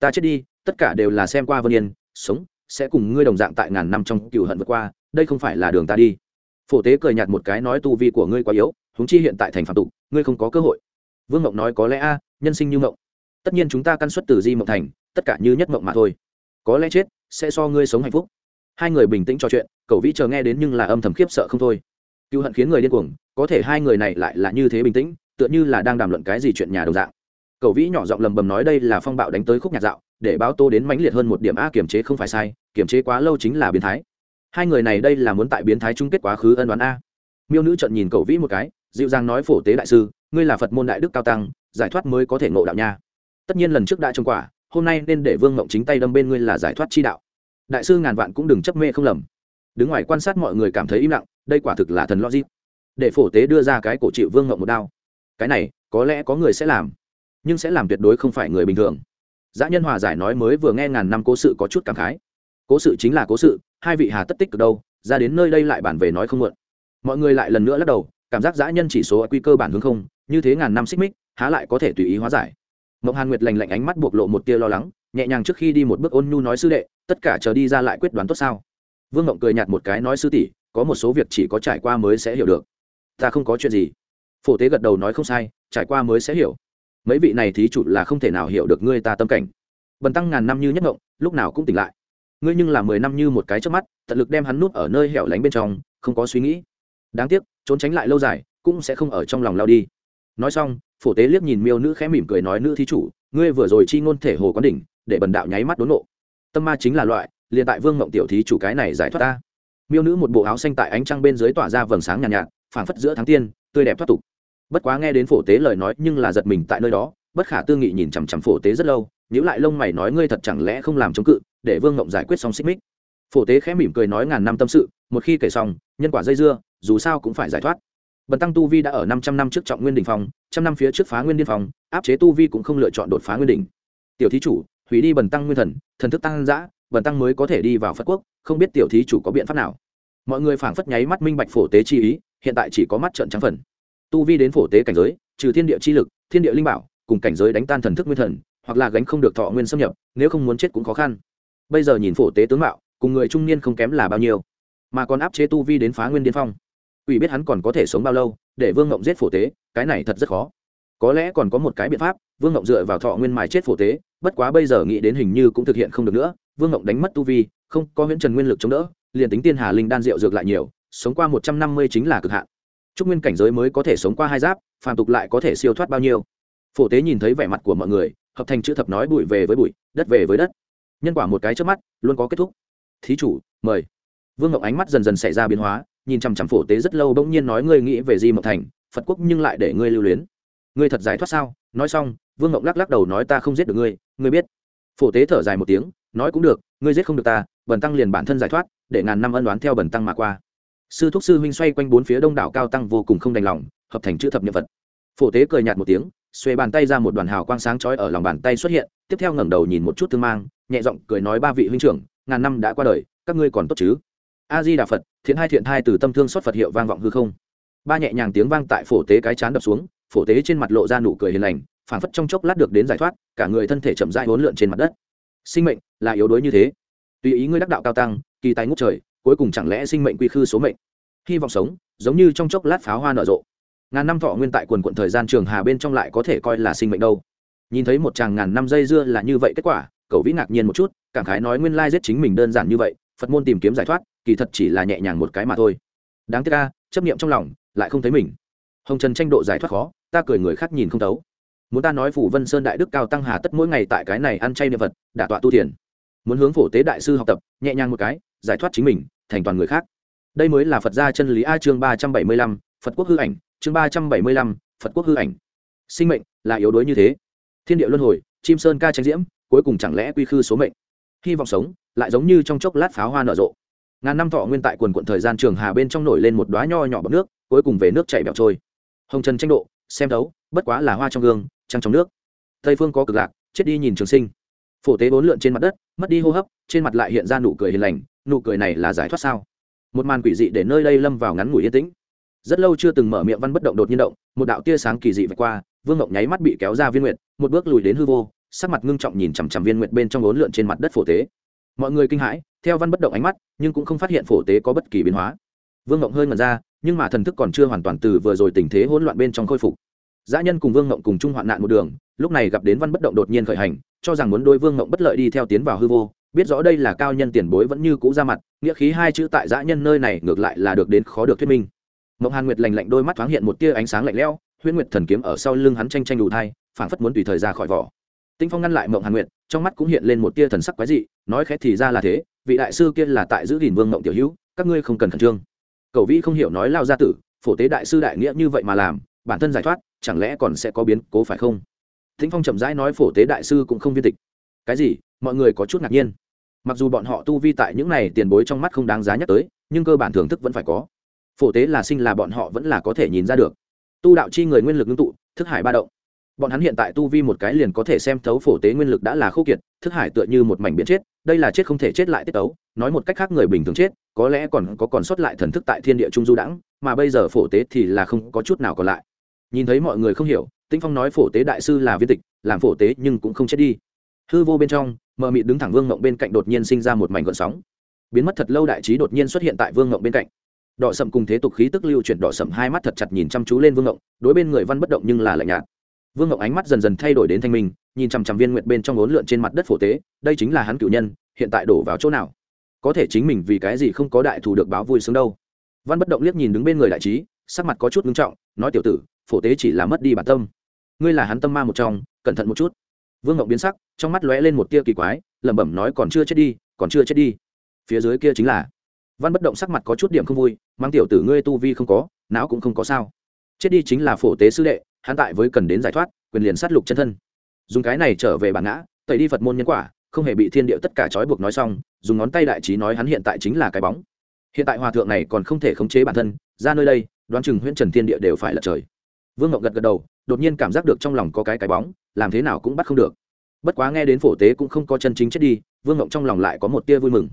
ta chết đi, tất cả đều là xem qua vân yên, sống, sẽ cùng ngươi đồng dạng tại ngàn năm trong cựu hận vượt qua, đây không phải là đường ta đi. Phổ tế cười nhạt một cái nói tu vi của ngươi quá yếu húng chi hiện tại thành phạm tục, ngươi không có cơ hội. Vương mộng nói có lẽ a, nhân sinh như mộng tất nhiên chúng ta căn xuất từ di mộng thành, tất cả như nhất mộng mà thôi. Có lẽ chết sẽ so ngươi sống hạnh phúc. Hai người bình tĩnh trò chuyện cậu vĩ chờ nghe đến nhưng là âm thầm khiếp sợ không thôi. Cựu hận khiến người điên cuồng có thể hai người này lại là như thế bình tĩnh, tựa như là đang đàm luận cái gì chuyện nhà đồng dạng. Cậu vĩ nhỏ giọng lầm bầm nói đây là phong bạo đánh tới khúc nhạc dạo, để báo tô đến mãnh liệt hơn một điểm a kiềm chế không phải sai, kiềm chế quá lâu chính là biến thái. Hai người này đây là muốn tại biến thái chung kết quá khứ ân đoán a. Miêu nữ trận nhìn cậu vĩ một cái, dịu dàng nói phổ tế đại sư, ngươi là phật môn đại đức cao tăng, giải thoát mới có thể ngộ đạo nha. Tất nhiên lần trước đã trông quả, hôm nay nên để vương mộng chính tay đâm bên ngươi là giải thoát chi đạo. Đại sư ngàn vạn cũng đừng chấp mê không lầm. Đứng ngoài quan sát mọi người cảm thấy im lặng, đây quả thực là thần logic để phổ tế đưa ra cái cổ chịu vương ngộng một đao. Cái này, có lẽ có người sẽ làm, nhưng sẽ làm tuyệt đối không phải người bình thường. Dã nhân hòa giải nói mới vừa nghe ngàn năm cố sự có chút cảm khái. Cố sự chính là cố sự, hai vị hà tất tích cực đâu, ra đến nơi đây lại bản về nói không muộn mọi người lại lần nữa lắc đầu, cảm giác dã nhân chỉ số quy cơ bản hướng không, như thế ngàn năm xích mích, há lại có thể tùy ý hóa giải. Mộng hàn nguyệt lành lạnh ánh mắt bộc lộ một tia lo lắng, nhẹ nhàng trước khi đi một bước ôn nhu nói sư đệ, tất cả chờ đi ra lại quyết đoán tốt sao? Vương ngộng cười nhạt một cái nói sư tỷ, có một số việc chỉ có trải qua mới sẽ hiểu được ta không có chuyện gì. Phổ tế gật đầu nói không sai trải qua mới sẽ hiểu. Mấy vị này thí chủ là không thể nào hiểu được ngươi ta tâm cảnh. Bần tăng ngàn năm như nhất ngộng lúc nào cũng tỉnh lại. Ngươi nhưng là mười năm như một cái trước mắt tận lực đem hắn nút ở nơi hẻo lánh bên trong không có suy nghĩ. Đáng tiếc trốn tránh lại lâu dài cũng sẽ không ở trong lòng lao đi. Nói xong phổ tế liếc nhìn miêu nữ khẽ mỉm cười nói nữ thí chủ ngươi vừa rồi chi ngôn thể hồ quán đỉnh để bần đạo nháy mắt đốn nộ. Tâm ma chính là loại liền tại vương mộng tiểu thí chủ cái này giải thoát ta. Miêu nữ một bộ áo xanh tại ánh trăng bên dưới tỏa ra vầng sáng nhàn nhạt, nhạt phảng phất giữa tháng tiên tươi đẹp thoát tục. Bất quá nghe đến phổ tế lời nói nhưng là giật mình tại nơi đó bất khả tư nghị nhìn chằm chằm phổ tế rất lâu nhữ lại lông mày nói ngươi thật chẳng lẽ không làm chống cự để vương ngộng giải quyết xong xích mích. Phổ tế khẽ mỉm cười nói ngàn năm tâm sự một khi kể xong nhân quả dây dưa dù sao cũng phải giải thoát. Bần tăng tu vi đã ở năm trăm năm trước trọng nguyên đình phòng, trăm năm phía trước phá nguyên điên phòng, áp chế tu vi cũng không lựa chọn đột phá nguyên đỉnh. Tiểu thí chủ hủy đi bần tăng nguyên thần thần thức tăng giã bần tăng mới có thể đi vào phật quốc không biết tiểu thí chủ có biện pháp nào. Mọi người phảng phất nháy mắt minh bạch phổ tế chi ý hiện tại chỉ có mắt trận trắng phần. Tu vi đến phổ tế cảnh giới, trừ thiên địa chi lực, thiên địa linh bảo, cùng cảnh giới đánh tan thần thức nguyên thần, hoặc là gánh không được thọ nguyên xâm nhập, nếu không muốn chết cũng khó khăn. Bây giờ nhìn phổ tế tướng mạo, cùng người trung niên không kém là bao nhiêu. Mà còn áp chế tu vi đến phá nguyên điên phong. Ủy biết hắn còn có thể sống bao lâu, để vương ngộng giết phổ tế, cái này thật rất khó. Có lẽ còn có một cái biện pháp, vương ngộng dựa vào thọ nguyên mài chết phổ tế, bất quá bây giờ nghĩ đến hình như cũng thực hiện không được nữa. Vương ngộng đánh mất tu vi, không có huyễn trần nguyên lực chống đỡ, liền tính tiên hà linh đan rượu dược lại nhiều sống qua một trăm năm mươi chính là cực hạn. Trúc nguyên cảnh giới mới có thể sống qua hai giáp, phàm tục lại có thể siêu thoát bao nhiêu? Phổ tế nhìn thấy vẻ mặt của mọi người, hợp thành chữ thập nói bụi về với bụi, đất về với đất. Nhân quả một cái trước mắt, luôn có kết thúc. Thí chủ, mời. Vương ngọc ánh mắt dần dần xảy ra biến hóa, nhìn chằm chằm phổ tế rất lâu bỗng nhiên nói ngươi nghĩ về di một thành, phật quốc nhưng lại để ngươi lưu luyến. Ngươi thật giải thoát sao? Nói xong, vương ngọc lắc lắc đầu nói ta không giết được ngươi ngươi biết. Phổ tế thở dài một tiếng, nói cũng được, ngươi giết không được ta, bần tăng liền bản thân giải thoát, để ngàn năm ân đoán theo bần tăng mà qua sư thúc sư huynh xoay quanh bốn phía đông đảo cao tăng vô cùng không đành lòng, hợp thành chữ thập niệm vật phổ tế cười nhạt một tiếng, xuê bàn tay ra một đoàn hào quang sáng chói ở lòng bàn tay xuất hiện, tiếp theo ngẩng đầu nhìn một chút thương mang, nhẹ giọng cười nói ba vị huynh trưởng, ngàn năm đã qua đời, các ngươi còn tốt chứ? A di đà phật, thiện hai thiện hai từ tâm thương xuất phật hiệu vang vọng hư không. Ba nhẹ nhàng tiếng vang tại phổ tế cái chán đập xuống, phổ tế trên mặt lộ ra nụ cười hiền lành, phảng phất trong chốc lát được đến giải thoát, cả người thân thể chậm rãi hỗn lượn trên mặt đất. Sinh mệnh là yếu đuối như thế. Tùy ý ngươi đắc đạo cao tăng, kỳ tài ngút trời cuối cùng chẳng lẽ sinh mệnh quy khư số mệnh? Hy vọng sống, giống như trong chốc lát pháo hoa nở rộ. Ngàn năm thọ nguyên tại quần quận thời gian trường hà bên trong lại có thể coi là sinh mệnh đâu. Nhìn thấy một chàng ngàn năm dây dưa là như vậy kết quả, cậu vĩ ngạc nhiên một chút, cảm khái nói nguyên lai giết chính mình đơn giản như vậy, phật môn tìm kiếm giải thoát, kỳ thật chỉ là nhẹ nhàng một cái mà thôi. Đáng tiếc ca chấp niệm trong lòng, lại không thấy mình. Hồng trần tranh độ giải thoát khó, ta cười người khác nhìn không thấu. Muốn ta nói phủ vân sơn đại đức cao tăng hà tất mỗi ngày tại cái này ăn chay niệm vật đả tọa tu thiền muốn hướng phổ tế đại sư học tập, nhẹ nhàng một cái, giải thoát chính mình, thành toàn người khác. Đây mới là phật gia chân lý a chương ba trăm bảy mươi lăm, phật quốc hư ảnh, chương ba trăm bảy mươi lăm, phật quốc hư ảnh. Sinh mệnh là yếu đuối như thế. Thiên địa luân hồi, chim sơn ca tranh diễm, cuối cùng chẳng lẽ quy khư số mệnh? Hy vọng sống, lại giống như trong chốc lát pháo hoa nở rộ. Ngàn năm thọ nguyên tại quần quận thời gian trường hà bên trong nổi lên một đoá nho nhỏ bọc nước, cuối cùng về nước chảy bẹo trôi. Hồng trần tranh độ, xem đấu bất quá là hoa trong gương, trăng trong nước. Tây phương có cực lạc, chết đi nhìn trường sinh phổ tế bốn lượn trên mặt đất, mất đi hô hấp, trên mặt lại hiện ra nụ cười hiền lành, nụ cười này là giải thoát sao? Một màn quỷ dị để nơi đây lâm vào ngắn ngủi yên tĩnh. Rất lâu chưa từng mở miệng văn bất động đột nhiên động, một đạo tia sáng kỳ dị vạch qua, vương ngọc nháy mắt bị kéo ra viên Nguyệt. một bước lùi đến hư vô, sắc mặt ngưng trọng nhìn chằm chằm viên Nguyệt bên trong bốn lượn trên mặt đất phổ tế. Mọi người kinh hãi, theo văn bất động ánh mắt, nhưng cũng không phát hiện phổ tế có bất kỳ biến hóa. Vương ngọc hơi ngẩn ra, nhưng mà thần thức còn chưa hoàn toàn từ vừa rồi tình thế hỗn loạn bên trong khôi phục dã nhân cùng vương ngộng cùng chung hoạn nạn một đường, lúc này gặp đến văn bất động đột nhiên khởi hành, cho rằng muốn đôi vương ngộng bất lợi đi theo tiến vào hư vô, biết rõ đây là cao nhân tiền bối vẫn như cũ ra mặt, nghĩa khí hai chữ tại dã nhân nơi này ngược lại là được đến khó được thuyết minh. Mộng hàn nguyệt lành lạnh đôi mắt thoáng hiện một tia ánh sáng lạnh lẽo, huyễn nguyệt thần kiếm ở sau lưng hắn tranh tranh đủ thai, phảng phất muốn tùy thời ra khỏi vỏ. Tinh phong ngăn lại mộng hàn nguyệt, trong mắt cũng hiện lên một tia thần sắc quái dị, nói khẽ thì ra là thế, vị đại sư kia là tại giữ gìn vương ngộng tiểu hữu, các ngươi không cần khẩn trương. Cầu vĩ không hiểu nói lao gia tử, phổ tế đại sư đại nghĩa như vậy mà làm, bản thân giải thoát chẳng lẽ còn sẽ có biến cố phải không? Thính phong chậm rãi nói phổ tế đại sư cũng không viên tịch. Cái gì? Mọi người có chút ngạc nhiên. Mặc dù bọn họ tu vi tại những này tiền bối trong mắt không đáng giá nhắc tới, nhưng cơ bản thưởng thức vẫn phải có. Phổ tế là sinh là bọn họ vẫn là có thể nhìn ra được. Tu đạo chi người nguyên lực ngưng tụ, thức hải ba động. Bọn hắn hiện tại tu vi một cái liền có thể xem thấu phổ tế nguyên lực đã là khô kiệt, thức hải tựa như một mảnh biến chết, đây là chết không thể chết lại tiết tấu. Nói một cách khác người bình thường chết, có lẽ còn có còn sót lại thần thức tại thiên địa trung du đãng, mà bây giờ phổ tế thì là không có chút nào còn lại nhìn thấy mọi người không hiểu, Tĩnh phong nói phổ tế đại sư là viên tịch, làm phổ tế nhưng cũng không chết đi. Hư vô bên trong, mờ mịt đứng thẳng vương ngộng bên cạnh đột nhiên sinh ra một mảnh gọn sóng. Biến mất thật lâu đại trí đột nhiên xuất hiện tại vương ngộng bên cạnh. Đỏ sậm cùng thế tục khí tức lưu chuyển đỏ sậm hai mắt thật chặt nhìn chăm chú lên vương ngộng, đối bên người văn bất động nhưng là lạnh nhạt. Vương ngộng ánh mắt dần dần thay đổi đến thanh minh, nhìn chằm chằm viên nguyện bên trong ốn lượn trên mặt đất phổ tế, đây chính là hắn cựu nhân, hiện tại đổ vào chỗ nào? Có thể chính mình vì cái gì không có đại thù được báo vui sướng đâu? Văn bất động liếc nhìn đứng bên người đại trí, sắc mặt có chút ngưng trọng, nói tiểu tử phổ tế chỉ là mất đi bản tâm. Ngươi là hắn tâm ma một trong, cẩn thận một chút. Vương ngộng biến sắc, trong mắt lóe lên một tia kỳ quái, lẩm bẩm nói, còn chưa chết đi, còn chưa chết đi. Phía dưới kia chính là văn bất động sắc mặt có chút điểm không vui mang tiểu tử ngươi tu vi không có, não cũng không có sao. Chết đi chính là phổ tế sư đệ, hắn tại với cần đến giải thoát, quyền liền sát lục chân thân. Dùng cái này trở về bản ngã, tẩy đi phật môn nhân quả, không hề bị thiên địa tất cả trói buộc nói xong, dùng ngón tay đại trí nói hắn hiện tại chính là cái bóng. Hiện tại hòa thượng này còn không thể khống chế bản thân, ra nơi đây, đoán chừng huyễn trần thiên địa đều phải lật trời vương ngọc gật gật đầu đột nhiên cảm giác được trong lòng có cái cái bóng làm thế nào cũng bắt không được. Bất quá nghe đến phổ tế cũng không có chân chính chết đi vương ngọc trong lòng lại có một tia vui mừng.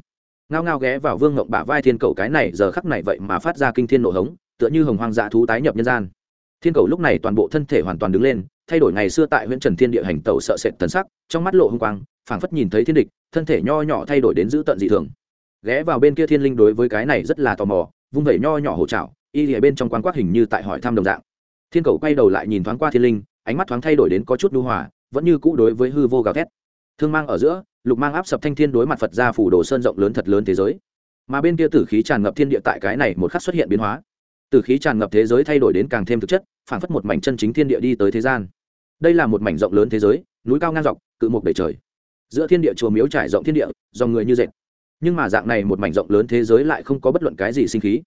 Ngao ngao ghé vào vương ngọc bả vai thiên cầu cái này giờ khắc này vậy mà phát ra kinh thiên nổ hống tựa như hồng hoang dã thú tái nhập nhân gian. Thiên cầu lúc này toàn bộ thân thể hoàn toàn đứng lên thay đổi ngày xưa tại huyện trần thiên địa hành tẩu sợ sệt tấn sắc trong mắt lộ hung quang phảng phất nhìn thấy thiên địch thân thể nho nhỏ thay đổi đến dữ tận dị thường. Ghé vào bên kia thiên linh đối với cái này rất là tò mò vung vẩy nho nhỏ hổ trảo, y lìa bên trong quan quát hình như tại hỏi thăm đồng dạng thiên cầu quay đầu lại nhìn thoáng qua thiên linh, ánh mắt thoáng thay đổi đến có chút nhu hòa, vẫn như cũ đối với hư vô gào thét. Thương mang ở giữa, lục mang áp sập thanh thiên đối mặt phật ra phủ đồ sơn rộng lớn thật lớn thế giới. Mà bên kia tử khí tràn ngập thiên địa tại cái này một khắc xuất hiện biến hóa. Tử khí tràn ngập thế giới thay đổi đến càng thêm thực chất phản phất một mảnh chân chính thiên địa đi tới thế gian. Đây là một mảnh rộng lớn thế giới, núi cao ngang dọc, cự mục đầy trời. Giữa thiên địa chùa miếu trải rộng thiên địa, dòng người như dệt. Nhưng mà dạng này một mảnh rộng lớn thế giới lại không có bất luận cái gì sinh khí.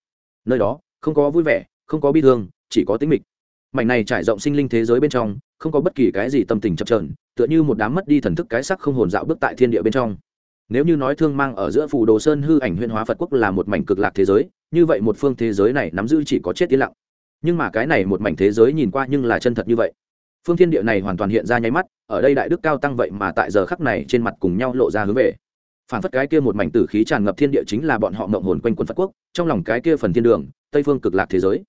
Nơi đó, không có vui vẻ, không có bi thương, chỉ có tính mịch mảnh này trải rộng sinh linh thế giới bên trong, không có bất kỳ cái gì tâm tình chập trờn tựa như một đám mất đi thần thức cái sắc không hồn dạo bước tại thiên địa bên trong. Nếu như nói thương mang ở giữa phù đồ sơn hư ảnh huyên hóa phật quốc là một mảnh cực lạc thế giới, như vậy một phương thế giới này nắm giữ chỉ có chết yên lặng. Nhưng mà cái này một mảnh thế giới nhìn qua nhưng là chân thật như vậy. Phương thiên địa này hoàn toàn hiện ra nháy mắt, ở đây đại đức cao tăng vậy mà tại giờ khắc này trên mặt cùng nhau lộ ra hướng về. Phản phất cái kia một mảnh tử khí tràn ngập thiên địa chính là bọn họ mộng hồn quanh quân phật quốc, trong lòng cái kia phần thiên đường, tây phương cực lạc thế giới.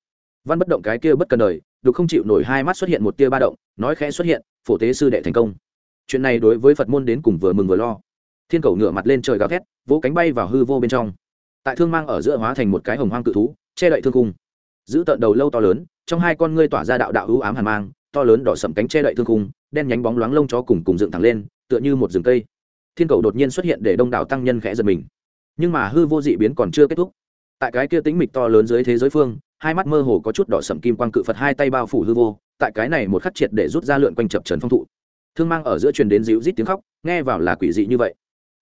Văn bất động cái kia bất cần đời đục không chịu nổi hai mắt xuất hiện một tia ba động, nói khẽ xuất hiện, phổ tế sư đệ thành công. Chuyện này đối với phật môn đến cùng vừa mừng vừa lo. Thiên cầu ngửa mặt lên trời gào thét, vỗ cánh bay vào hư vô bên trong. Tại thương mang ở giữa hóa thành một cái hồng hoang cự thú, che đậy thương cung. Giữ tợn đầu lâu to lớn, trong hai con ngươi tỏa ra đạo đạo hữu ám hàn mang, to lớn đỏ sậm cánh che đậy thương cung, đen nhánh bóng loáng lông chó cùng cùng dựng thẳng lên, tựa như một rừng cây. Thiên cầu đột nhiên xuất hiện để đông đảo tăng nhân khẽ giật mình. Nhưng mà hư vô dị biến còn chưa kết thúc. Tại cái kia tính mịch to lớn dưới thế giới phương hai mắt mơ hồ có chút đỏ sậm kim quang cự phật hai tay bao phủ hư vô, tại cái này một khắc triệt để rút ra lượn quanh chập trần phong thụ. Thương mang ở giữa truyền đến dịu rít tiếng khóc, nghe vào là quỷ dị như vậy.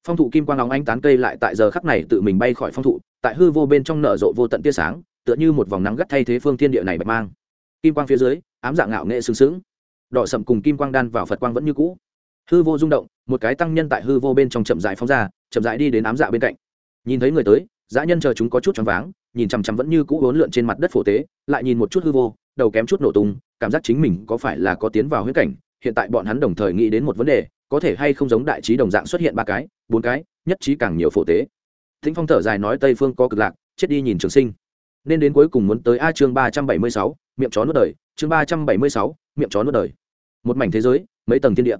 Phong thụ kim quang óng ánh tán cây lại tại giờ khắc này tự mình bay khỏi phong thụ, tại hư vô bên trong nở rộ vô tận tia sáng, tựa như một vòng nắng gắt thay thế phương thiên địa này bạch mang. Kim quang phía dưới, ám dạng ngạo nghệ sừng sững. Đỏ sậm cùng kim quang đan vào phật quang vẫn như cũ. Hư vô rung động, một cái tăng nhân tại hư vô bên trong chậm dại phóng ra, chậm dại đi đến ám dạ bên cạnh. Nhìn thấy người tới, dã nhân chờ chúng có chút choáng váng nhìn chằm chằm vẫn như cũ hỗn lượn trên mặt đất phổ tế, lại nhìn một chút hư vô, đầu kém chút nổ tung, cảm giác chính mình có phải là có tiến vào huyết cảnh, hiện tại bọn hắn đồng thời nghĩ đến một vấn đề, có thể hay không giống đại trí đồng dạng xuất hiện ba cái, bốn cái, nhất trí càng nhiều phổ tế. Thính phong thở dài nói tây phương có cực lạc, chết đi nhìn trường sinh. Nên đến cuối cùng muốn tới a chương ba trăm bảy mươi sáu, miệng chó nuốt đời, chương ba trăm bảy mươi sáu, miệng chó nuốt đời. Một mảnh thế giới, mấy tầng thiên địa.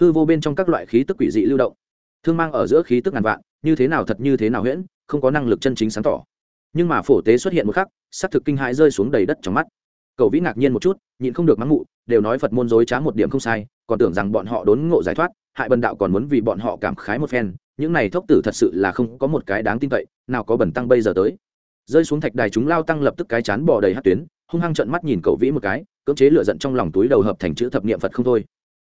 Hư vô bên trong các loại khí tức quỷ dị lưu động. Thương mang ở giữa khí tức ngàn vạn, như thế nào thật như thế nào huyễn, không có năng lực chân chính sáng tỏ nhưng mà phổ tế xuất hiện một khắc xác thực kinh hãi rơi xuống đầy đất trong mắt. Cậu vĩ ngạc nhiên một chút, nhịn không được mắng mụ, đều nói phật môn dối trá một điểm không sai, còn tưởng rằng bọn họ đốn ngộ giải thoát, hại bần đạo còn muốn vì bọn họ cảm khái một phen, những này thốc tử thật sự là không có một cái đáng tin cậy, nào có bẩn tăng bây giờ tới. Rơi xuống thạch đài chúng lao tăng lập tức cái chán bò đầy hát tuyến, hung hăng trận mắt nhìn cậu vĩ một cái, cưỡng chế lựa giận trong lòng túi đầu hợp thành chữ thập niệm phật không thôi.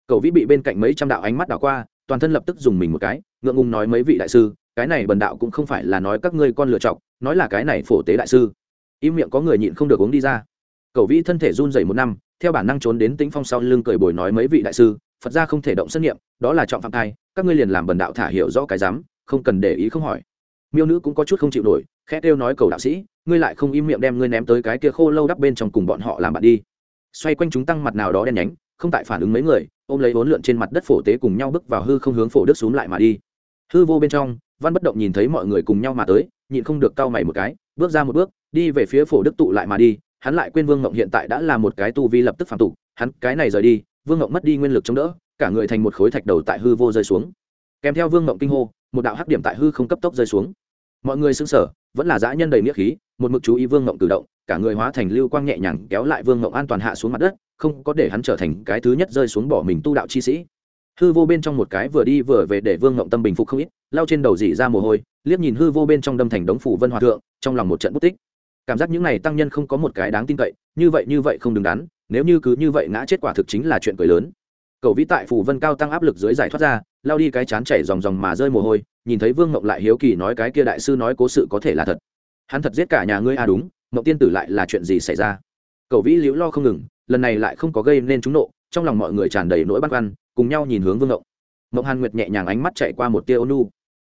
Cậu vĩ bị bên cạnh mấy trăm đạo ánh mắt đảo qua, toàn thân lập tức dùng mình một cái, ngượng ngùng nói mấy vị đại sư, cái này bần đạo cũng không phải là nói các ngươi con lựa chọc nói là cái này phổ tế đại sư. Im miệng có người nhịn không được uống đi ra. Cậu vĩ thân thể run rẩy một năm, theo bản năng trốn đến tĩnh phong sau lưng cười bồi nói mấy vị đại sư, phật ra không thể động xét nghiệm đó là trọng phạm thai, các ngươi liền làm bần đạo thả hiểu rõ cái dám không cần để ý không hỏi. Miêu nữ cũng có chút không chịu nổi, khẽ kêu nói cầu đạo sĩ, ngươi lại không im miệng đem ngươi ném tới cái kia khô lâu đắp bên trong cùng bọn họ làm bạn đi. Xoay quanh chúng tăng mặt nào đó đen nhánh, không tại phản ứng mấy người, ôm lấy bốn lượn trên mặt đất phổ tế cùng nhau bước vào hư không hướng phổ đức xuống lại mà đi. Hư vô bên trong, văn bất động nhìn thấy mọi người cùng nhau mà tới nhịn không được cau mày một cái, bước ra một bước, đi về phía phổ đức tụ lại mà đi, hắn lại quên vương ngộng hiện tại đã là một cái tu vi lập tức phạm tục, hắn cái này rời đi, vương ngộng mất đi nguyên lực chống đỡ, cả người thành một khối thạch đầu tại hư vô rơi xuống. Kèm theo vương ngộng kinh hô, một đạo hắc điểm tại hư không cấp tốc rơi xuống. Mọi người sững sở vẫn là dã nhân đầy nghĩa khí, một mực chú ý vương ngộng cử động, cả người hóa thành lưu quang nhẹ nhàng kéo lại vương ngộng an toàn hạ xuống mặt đất, không có để hắn trở thành cái thứ nhất rơi xuống bỏ mình tu đạo chi sĩ. Hư vô bên trong một cái vừa đi vừa về để vương ngộng tâm bình phục không ít lao trên đầu dỉ ra mồ hôi, liếc nhìn hư vô bên trong đâm thành đống phủ vân hòa thượng, trong lòng một trận bút tích. Cảm giác những này tăng nhân không có một cái đáng tin cậy, như vậy như vậy không đứng đắn, nếu như cứ như vậy ngã chết quả thực chính là chuyện cười lớn. Cầu vĩ tại phủ vân cao tăng áp lực dưới giải thoát ra, lao đi cái chán chảy dòng dòng mà rơi mồ hôi, nhìn thấy vương mộng lại hiếu kỳ nói cái kia đại sư nói cố sự có thể là thật. Hắn thật giết cả nhà ngươi à đúng, mộng tiên tử lại là chuyện gì xảy ra? Cầu vĩ liễu lo không ngừng, lần này lại không có gây nên trúng nộ, trong lòng mọi người tràn đầy nỗi băn khoăn, cùng nhau nhìn hướng vương mộng. Mộng hàn nguyệt nhẹ nhàng ánh mắt chạy qua một tia ônu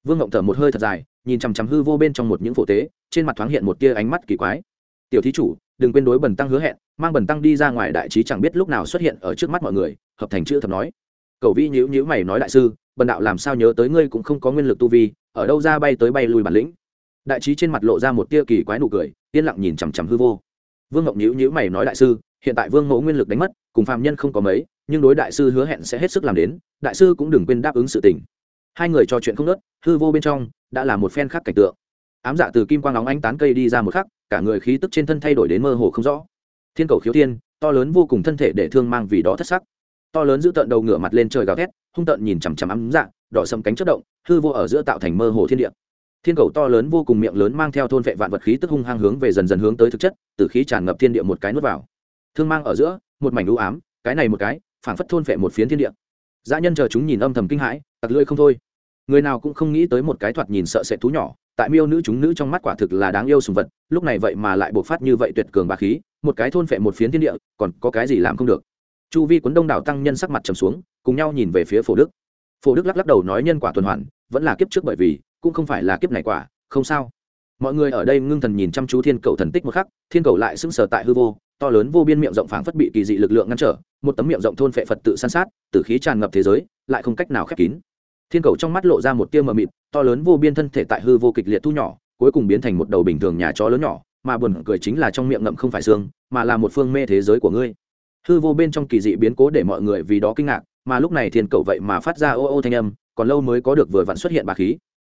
vương ngộng thở một hơi thật dài, nhìn chằm chằm hư vô bên trong một những phổ tế, trên mặt thoáng hiện một tia ánh mắt kỳ quái. Tiểu thí chủ, đừng quên đối bần tăng hứa hẹn, mang bần tăng đi ra ngoài đại trí chẳng biết lúc nào xuất hiện ở trước mắt mọi người, hợp thành chữ thập nói. Cầu vi nhữ nhữ mày nói đại sư, bần đạo làm sao nhớ tới ngươi cũng không có nguyên lực tu vi, ở đâu ra bay tới bay lùi bản lĩnh? Đại trí trên mặt lộ ra một tia kỳ quái nụ cười, yên lặng nhìn chằm chằm hư vô. Vương ngọc nhữ nhữ mày nói đại sư, hiện tại vương mẫu nguyên lực đánh mất, cùng phàm nhân không có mấy, nhưng đối đại sư hứa hẹn sẽ hết sức làm đến, đại sư cũng đừng quên đáp ứng sự tình hai người trò chuyện không nớt, hư vô bên trong đã là một phen khác cảnh tượng. Ám dạ từ kim quang nóng ánh tán cây đi ra một khắc, cả người khí tức trên thân thay đổi đến mơ hồ không rõ. Thiên cầu khiếu thiên to lớn vô cùng thân thể để thương mang vì đó thất sắc. To lớn giữ tận đầu ngửa mặt lên trời gào thét, hung tợn nhìn chằm chằm ám dạ đỏ sầm cánh chất động, hư vô ở giữa tạo thành mơ hồ thiên địa. Thiên cầu to lớn vô cùng miệng lớn mang theo thôn vệ vạn vật khí tức hung hăng hướng về dần dần hướng tới thực chất, từ khí tràn ngập thiên địa một cái nuốt vào. Thương mang ở giữa, một mảnh u ám, cái này một cái, phảng phất thôn vệ một phiến thiên địa. Dã nhân chờ chúng nhìn âm thầm kinh hãi, tặc lưỡi không thôi người nào cũng không nghĩ tới một cái thoạt nhìn sợ sệt thú nhỏ, tại miêu nữ chúng nữ trong mắt quả thực là đáng yêu sùng vật, lúc này vậy mà lại bộc phát như vậy tuyệt cường bà khí, một cái thôn phệ một phiến thiên địa, còn có cái gì làm không được. Chu vi quấn đông đảo tăng nhân sắc mặt trầm xuống, cùng nhau nhìn về phía phổ đức. Phổ đức lắc lắc đầu nói nhân quả tuần hoàn, vẫn là kiếp trước bởi vì, cũng không phải là kiếp này quả, không sao. Mọi người ở đây ngưng thần nhìn chăm chú thiên cầu thần tích một khắc, thiên cầu lại sững sờ tại hư vô, to lớn vô biên miệng rộng phảng phất bị kỳ dị lực lượng ngăn trở, một tấm miệng rộng thôn phệ phật tự san sát, tử khí tràn ngập thế giới, lại không cách nào khép kín thiên cầu trong mắt lộ ra một tia mờ mịt, to lớn vô biên thân thể tại hư vô kịch liệt thu nhỏ, cuối cùng biến thành một đầu bình thường nhà chó lớn nhỏ, mà buồn cười chính là trong miệng ngậm không phải xương, mà là một phương mê thế giới của ngươi. Hư vô bên trong kỳ dị biến cố để mọi người vì đó kinh ngạc, mà lúc này thiên cầu vậy mà phát ra ô ô thanh âm, còn lâu mới có được vừa vặn xuất hiện bà khí.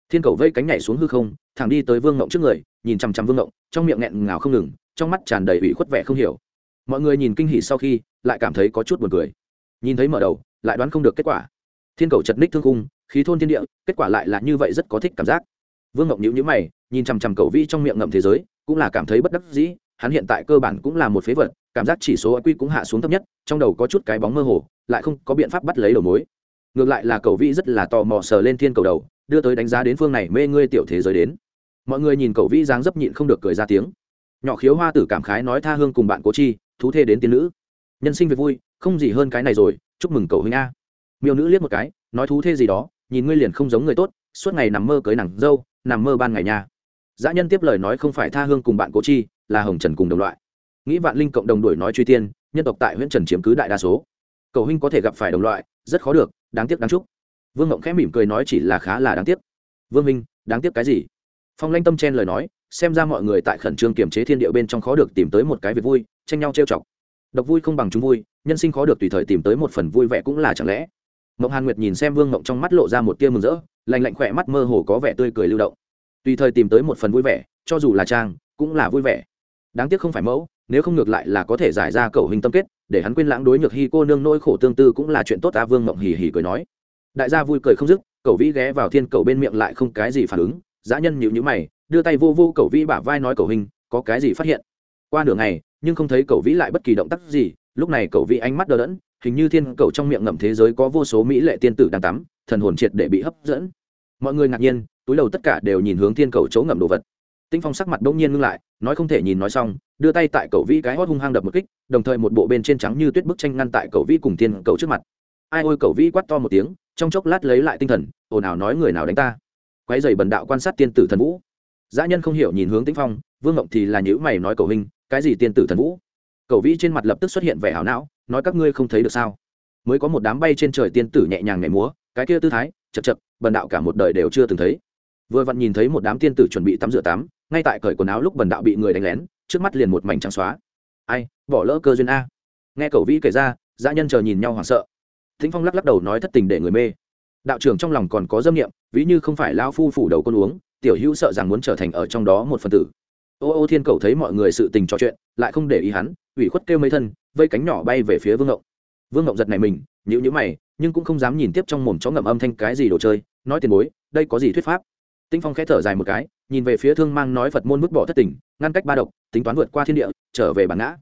Thiên cầu vây cánh nhảy xuống hư không, thẳng đi tới vương ngộng trước người, nhìn chằm chằm vương ngộng, trong miệng nghẹn ngào không ngừng, trong mắt tràn đầy ủy khuất vẻ không hiểu. Mọi người nhìn kinh hỉ sau khi, lại cảm thấy có chút buồn cười. Nhìn thấy mở đầu, lại đoán không được kết quả. Thiên cầu chật ních thương cung khí thôn thiên địa, kết quả lại là như vậy rất có thích cảm giác. Vương ngộng nhữ nhữ mày, nhìn chằm chằm cầu vi trong miệng ngậm thế giới, cũng là cảm thấy bất đắc dĩ, hắn hiện tại cơ bản cũng là một phế vật, cảm giác chỉ số q cũng hạ xuống thấp nhất, trong đầu có chút cái bóng mơ hồ, lại không có biện pháp bắt lấy đầu mối. Ngược lại là cầu vi rất là tò mò sờ lên thiên cầu đầu, đưa tới đánh giá đến phương này mê ngươi tiểu thế giới đến. Mọi người nhìn cầu vi dáng dấp nhịn không được cười ra tiếng. Nhỏ khiếu hoa tử cảm khái nói tha hương cùng bạn cố chi, thú thê đến tiên nữ. Nhân sinh việc vui, không gì hơn cái này rồi, chúc mừng cầu huynh a. Miêu nữ liếc một cái, nói thú thê gì đó nhìn ngươi liền không giống người tốt, suốt ngày nằm mơ cưới nàng dâu, nằm mơ ban ngày nha dã nhân tiếp lời nói không phải tha hương cùng bạn cố chi, là hồng trần cùng đồng loại. Nghĩ vạn linh cộng đồng đuổi nói truy tiên, nhân tộc tại huyện trần chiếm cứ đại đa số. Cầu huynh có thể gặp phải đồng loại, rất khó được, đáng tiếc đáng chúc. Vương ngộng khẽ mỉm cười nói chỉ là khá là đáng tiếc. Vương minh, đáng tiếc cái gì? Phong lanh tâm chen lời nói, xem ra mọi người tại khẩn trương kiềm chế thiên điệu bên trong khó được tìm tới một cái việc vui, tranh nhau trêu chọc. Độc vui không bằng chúng vui, nhân sinh khó được tùy thời tìm tới một phần vui vẻ cũng là chẳng lẽ? Mộng hàn nguyệt nhìn xem vương mộng trong mắt lộ ra một tia mừng rỡ lành lạnh khỏe mắt mơ hồ có vẻ tươi cười lưu động. Tùy thời tìm tới một phần vui vẻ, cho dù là trang, cũng là vui vẻ. Đáng tiếc không phải mẫu, nếu không ngược lại là có thể giải ra cầu hình tâm kết, để hắn quên lãng đối nhược hy cô nương nỗi khổ tương tư cũng là chuyện tốt ta, vương mộng hì hì cười nói. Đại gia vui cười không dứt, cậu vĩ ghé vào thiên cầu bên miệng lại không cái gì phản ứng, dã nhân nhịu nhữ mày, đưa tay vô vô cậu vĩ bả vai nói cậu hình, có cái gì phát hiện? Qua nửa ngày, nhưng không thấy cậu vĩ lại bất kỳ động tác gì, lúc này cậu vĩ ánh mắt đờ đẫn hình như thiên cầu trong miệng ngậm thế giới có vô số mỹ lệ tiên tử đang tắm, thần hồn triệt để bị hấp dẫn. Mọi người ngạc nhiên, túi đầu tất cả đều nhìn hướng thiên cầu chỗ ngậm đồ vật. Tinh phong sắc mặt đông nhiên ngưng lại, nói không thể nhìn nói xong, đưa tay tại cầu vĩ cái hót hung hăng đập một kích, đồng thời một bộ bên trên trắng như tuyết bức tranh ngăn tại cầu vĩ cùng thiên cầu trước mặt. Ai ôi cầu vĩ quát to một tiếng, trong chốc lát lấy lại tinh thần, ồn ào nói người nào đánh ta? Quái dày bần đạo quan sát tiên tử thần vũ. Dã nhân không hiểu nhìn hướng tĩnh phong, vương ngộng thì là nhữ mày nói cầu hình cái gì tiên tử thần vũ? Cầu vĩ trên mặt lập tức xuất hiện vẻ hảo não nói các ngươi không thấy được sao? Mới có một đám bay trên trời tiên tử nhẹ nhàng nhảy múa, cái kia tư thái, chật chật, bần đạo cả một đời đều chưa từng thấy. Vừa vặn nhìn thấy một đám tiên tử chuẩn bị tắm rửa tắm, ngay tại cởi quần áo lúc bần đạo bị người đánh lén, trước mắt liền một mảnh trắng xóa. Ai, bỏ lỡ cơ duyên a. Nghe cầu vĩ kể ra, dã nhân chờ nhìn nhau hoảng sợ. Thính phong lắc lắc đầu nói thất tình để người mê. Đạo trưởng trong lòng còn có dâm nghiệm, ví như không phải lao phu phủ đầu con uống, tiểu hữu sợ rằng muốn trở thành ở trong đó một phần tử ô ô thiên cầu thấy mọi người sự tình trò chuyện, lại không để ý hắn, ủy khuất kêu mấy thân, vây cánh nhỏ bay về phía vương ngộng. Vương ngộng giật này mình nhữ nhữ mày, nhưng cũng không dám nhìn tiếp trong mồm chó ngậm âm thanh cái gì đồ chơi, nói tiền bối, đây có gì thuyết pháp? Tinh phong khẽ thở dài một cái, nhìn về phía thương mang nói phật môn mức bỏ thất tình, ngăn cách ba độc, tính toán vượt qua thiên địa, trở về bản ngã.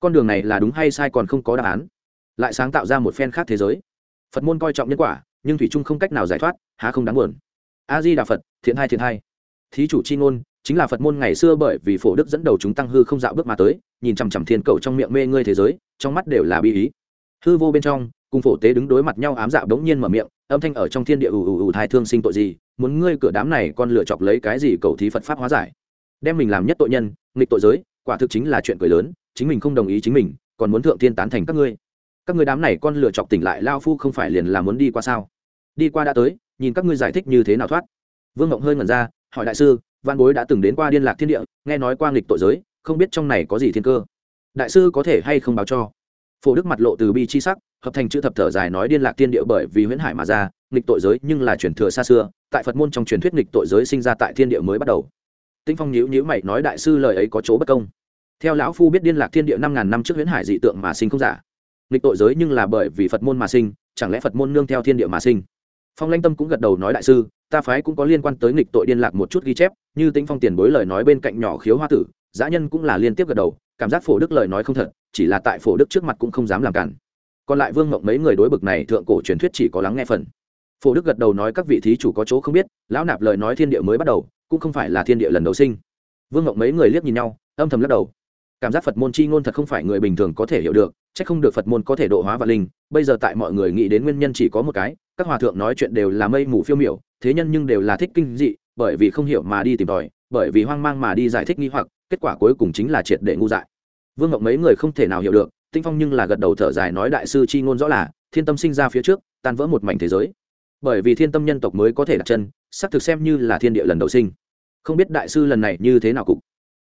Con đường này là đúng hay sai còn không có đáp án. Lại sáng tạo ra một phen khác thế giới. Phật môn coi trọng nhân quả, nhưng thủy trung không cách nào giải thoát, há không đáng buồn. A di đà phật, thiện hai thiện hai thí chủ c h i ngôn chính là phật môn ngày xưa bởi vì phổ đức dẫn đầu chúng tăng hư không dạo bước mà tới, nhìn chằm chằm thiên cầu trong miệng mê ngươi thế giới, trong mắt đều là bi ý. Hư vô bên trong, cùng phổ tế đứng đối mặt nhau ám dạo đống nhiên mở miệng, âm thanh ở trong thiên địa ù ù ù thai thương sinh tội gì, muốn ngươi cửa đám này con lựa chọc lấy cái gì cầu thí phật pháp hóa giải. Đem mình làm nhất tội nhân, nghịch tội giới, quả thực chính là chuyện cười lớn, chính mình không đồng ý chính mình, còn muốn thượng thiên tán thành các ngươi. Các ngươi đám này con lựa chọc tỉnh lại lao phu không phải liền là muốn đi qua sao? Đi qua đã tới, nhìn các ngươi giải thích như thế nào thoát. Vương ngộng hơi ngẩn ra, hỏi đại sư văn bối đã từng đến qua điên lạc thiên địa, nghe nói qua nghịch tội giới, không biết trong này có gì thiên cơ. Đại sư có thể hay không báo cho? Phổ đức mặt lộ từ bi chi sắc, hợp thành chữ thập thở dài nói điên lạc thiên địa bởi vì huyễn hải mà ra, nghịch tội giới nhưng là truyền thừa xa xưa, tại phật môn trong truyền thuyết nghịch tội giới sinh ra tại thiên địa mới bắt đầu. Tinh phong nhíu nhíu mày nói đại sư lời ấy có chỗ bất công. Theo lão phu biết điên lạc thiên địa năm ngàn năm trước huyễn hải dị tượng mà sinh không giả. Nghịch tội giới nhưng là bởi vì phật môn mà sinh, chẳng lẽ phật môn nương theo thiên địa mà sinh? Phong lanh tâm cũng gật đầu nói đại sư ta phái cũng có liên quan tới nghịch tội điên lạc một chút ghi chép, như tĩnh phong tiền bối lời nói bên cạnh nhỏ khiếu hoa tử giã nhân cũng là liên tiếp gật đầu, cảm giác phổ đức lời nói không thật, chỉ là tại phổ đức trước mặt cũng không dám làm cản. Còn lại vương mộng mấy người đối bực này thượng cổ truyền thuyết chỉ có lắng nghe phần. Phổ đức gật đầu nói các vị thí chủ có chỗ không biết, lão nạp lời nói thiên địa mới bắt đầu, cũng không phải là thiên địa lần đầu sinh. Vương mộng mấy người liếc nhìn nhau, âm thầm lắc đầu. Cảm giác phật môn chi ngôn thật không phải người bình thường có thể hiểu được c h ắ c không được phật môn có thể độ hóa và linh, bây giờ tại mọi người nghĩ đến nguyên nhân chỉ có một cái các hòa thượng nói chuyện đều là mây mù phiêu miểu, thế nhân nhưng đều là thích kinh dị, bởi vì không hiểu mà đi tìm tòi, bởi vì hoang mang mà đi giải thích nghi hoặc, kết quả cuối cùng chính là triệt để ngu dại. Vương ngọc mấy người không thể nào hiểu được, tinh phong nhưng là gật đầu thở dài nói đại sư chi ngôn rõ là, thiên tâm sinh ra phía trước, tan vỡ một mảnh thế giới. Bởi vì thiên tâm nhân tộc mới có thể đặt chân xác thực xem như là thiên địa lần đầu sinh. Không biết đại sư lần này như thế nào cục.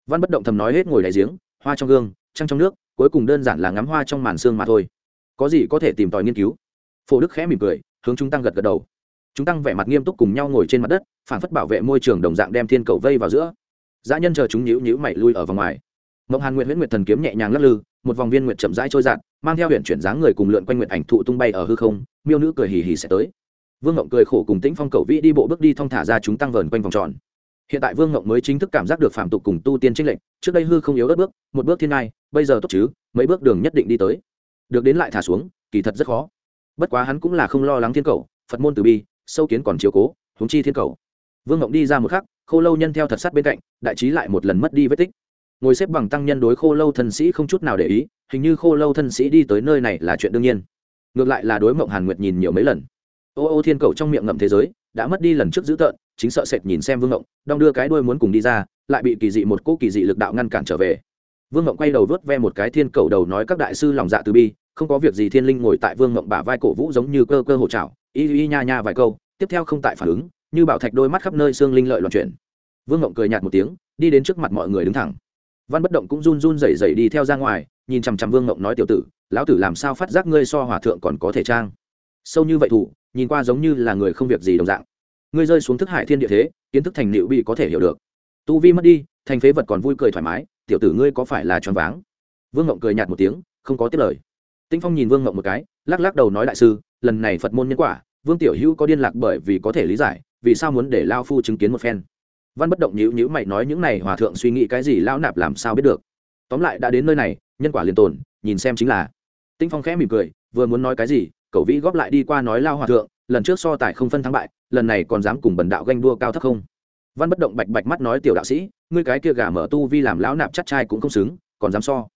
Văn bất động thầm nói hết ngồi đại giếng, hoa trong gương, trăng trong nước, cuối cùng đơn giản là ngắm hoa trong màn xương mà thôi. Có gì có thể tìm tòi nghiên cứu? Phổ đức khẽ mỉm cười hướng chúng tăng gật gật đầu. Chúng tăng vẻ mặt nghiêm túc cùng nhau ngồi trên mặt đất, phản phất bảo vệ môi trường đồng dạng đem thiên cầu vây vào giữa. Dã nhân chờ chúng nhíu nhíu mày lui ở vòng ngoài. Mộng hàn nguyện huyễn nguyệt thần kiếm nhẹ nhàng lắc lư, một vòng viên nguyệt chậm rãi trôi dạt, mang theo huyện chuyển dáng người cùng lượn quanh nguyệt ảnh thụ tung bay ở hư không, miêu nữ cười hì hì sẽ tới. Vương ngộng cười khổ cùng tĩnh phong cầu vĩ đi bộ bước đi thong thả ra chúng tăng vờn quanh vòng tròn. Hiện tại vương ngộng mới chính thức cảm giác được phạm tục cùng tu tiên trinh lệnh trước đây hư không yếu đất bước, một bước thiên ngai, bây giờ tốt chứ, mấy bước đường nhất định đi tới. Được đến lại thả xuống, kỳ thật rất khó bất quá hắn cũng là không lo lắng thiên cầu, phật môn từ bi, sâu kiến còn chiếu cố, huống chi thiên cầu. Vương ngộng đi ra một khắc, khô lâu nhân theo thật sát bên cạnh, đại trí lại một lần mất đi vết tích. Ngồi xếp bằng tăng nhân đối khô lâu thân sĩ không chút nào để ý, hình như khô lâu thân sĩ đi tới nơi này là chuyện đương nhiên. Ngược lại là đối mộng hàn nguyệt nhìn nhiều mấy lần. Ô ô thiên cầu trong miệng ngậm thế giới, đã mất đi lần trước dữ tợn, chính sợ sệt nhìn xem vương ngộng đong đưa cái đuôi muốn cùng đi ra, lại bị kỳ dị một cỗ kỳ dị lực đạo ngăn cản trở về. Vương ngộng quay đầu vớt ve một cái thiên cầu đầu nói các đại sư lòng dạ từ bi không có việc gì thiên linh ngồi tại vương mộng bả vai cổ vũ giống như cơ cơ hồ trào y y nha nha vài câu, tiếp theo không tại phản ứng, như bảo thạch đôi mắt khắp nơi xương linh lợi loạn chuyển. Vương mộng cười nhạt một tiếng, đi đến trước mặt mọi người đứng thẳng. Văn bất động cũng run run rẩy rẩy đi theo ra ngoài, nhìn chằm chằm vương mộng nói, tiểu tử, lão tử làm sao phát giác ngươi so hòa thượng còn có thể trang? Sâu như vậy thủ, nhìn qua giống như là người không việc gì đồng dạng. Ngươi rơi xuống thức hải thiên địa thế, kiến thức thành liệu bị có thể hiểu được. Tu vi mất đi, thành phế vật còn vui cười thoải mái, tiểu tử ngươi có phải là choáng váng? Vương ngộng cười nhạt một tiếng, không có tiết lời tinh phong nhìn vương ngộng một cái, lắc lắc đầu nói đại sư, lần này phật môn nhân quả, vương tiểu hữu có điên lạc bởi vì có thể lý giải, vì sao muốn để Lão phu chứng kiến một phen? Văn bất động nhíu nhíu mày nói những này hòa thượng suy nghĩ cái gì lão nạp làm sao biết được? Tóm lại đã đến nơi này, nhân quả liền tồn, nhìn xem chính là. Tinh phong khẽ mỉm cười, vừa muốn nói cái gì, cậu vĩ góp lại đi qua nói lao hòa thượng, lần trước so tài không phân thắng bại, lần này còn dám cùng bần đạo ganh đua cao thấp không? Văn bất động bạch bạch mắt nói tiểu đạo sĩ, ngươi cái kia gà mở tu vi làm lão nạp chắc trai cũng không xứng, còn dám so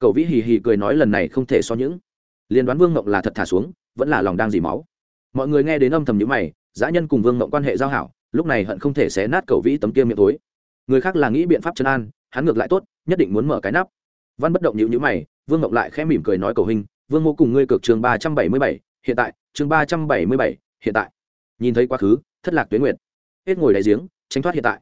cậu vĩ hì hì cười nói lần này không thể so những. Liên đoán vương mộng là thật thả xuống, vẫn là lòng đang dì máu. Mọi người nghe đến âm thầm nhữ mày giã nhân cùng vương mộng quan hệ giao hảo, lúc này hận không thể xé nát cậu vĩ tấm kia miệng tối. Người khác là nghĩ biện pháp chân an, hắn ngược lại tốt, nhất định muốn mở cái nắp. Văn bất động nhữ nhữ mày, vương mộng lại khẽ mỉm cười nói cầu hình vương mô cùng ngươi cực trường ba trăm bảy mươi bảy, hiện tại, chương ba trăm bảy mươi bảy, hiện tại. Nhìn thấy quá khứ, thất lạc tuyến nguyệt. Hết ngồi đại giếng, tránh thoát hiện tại.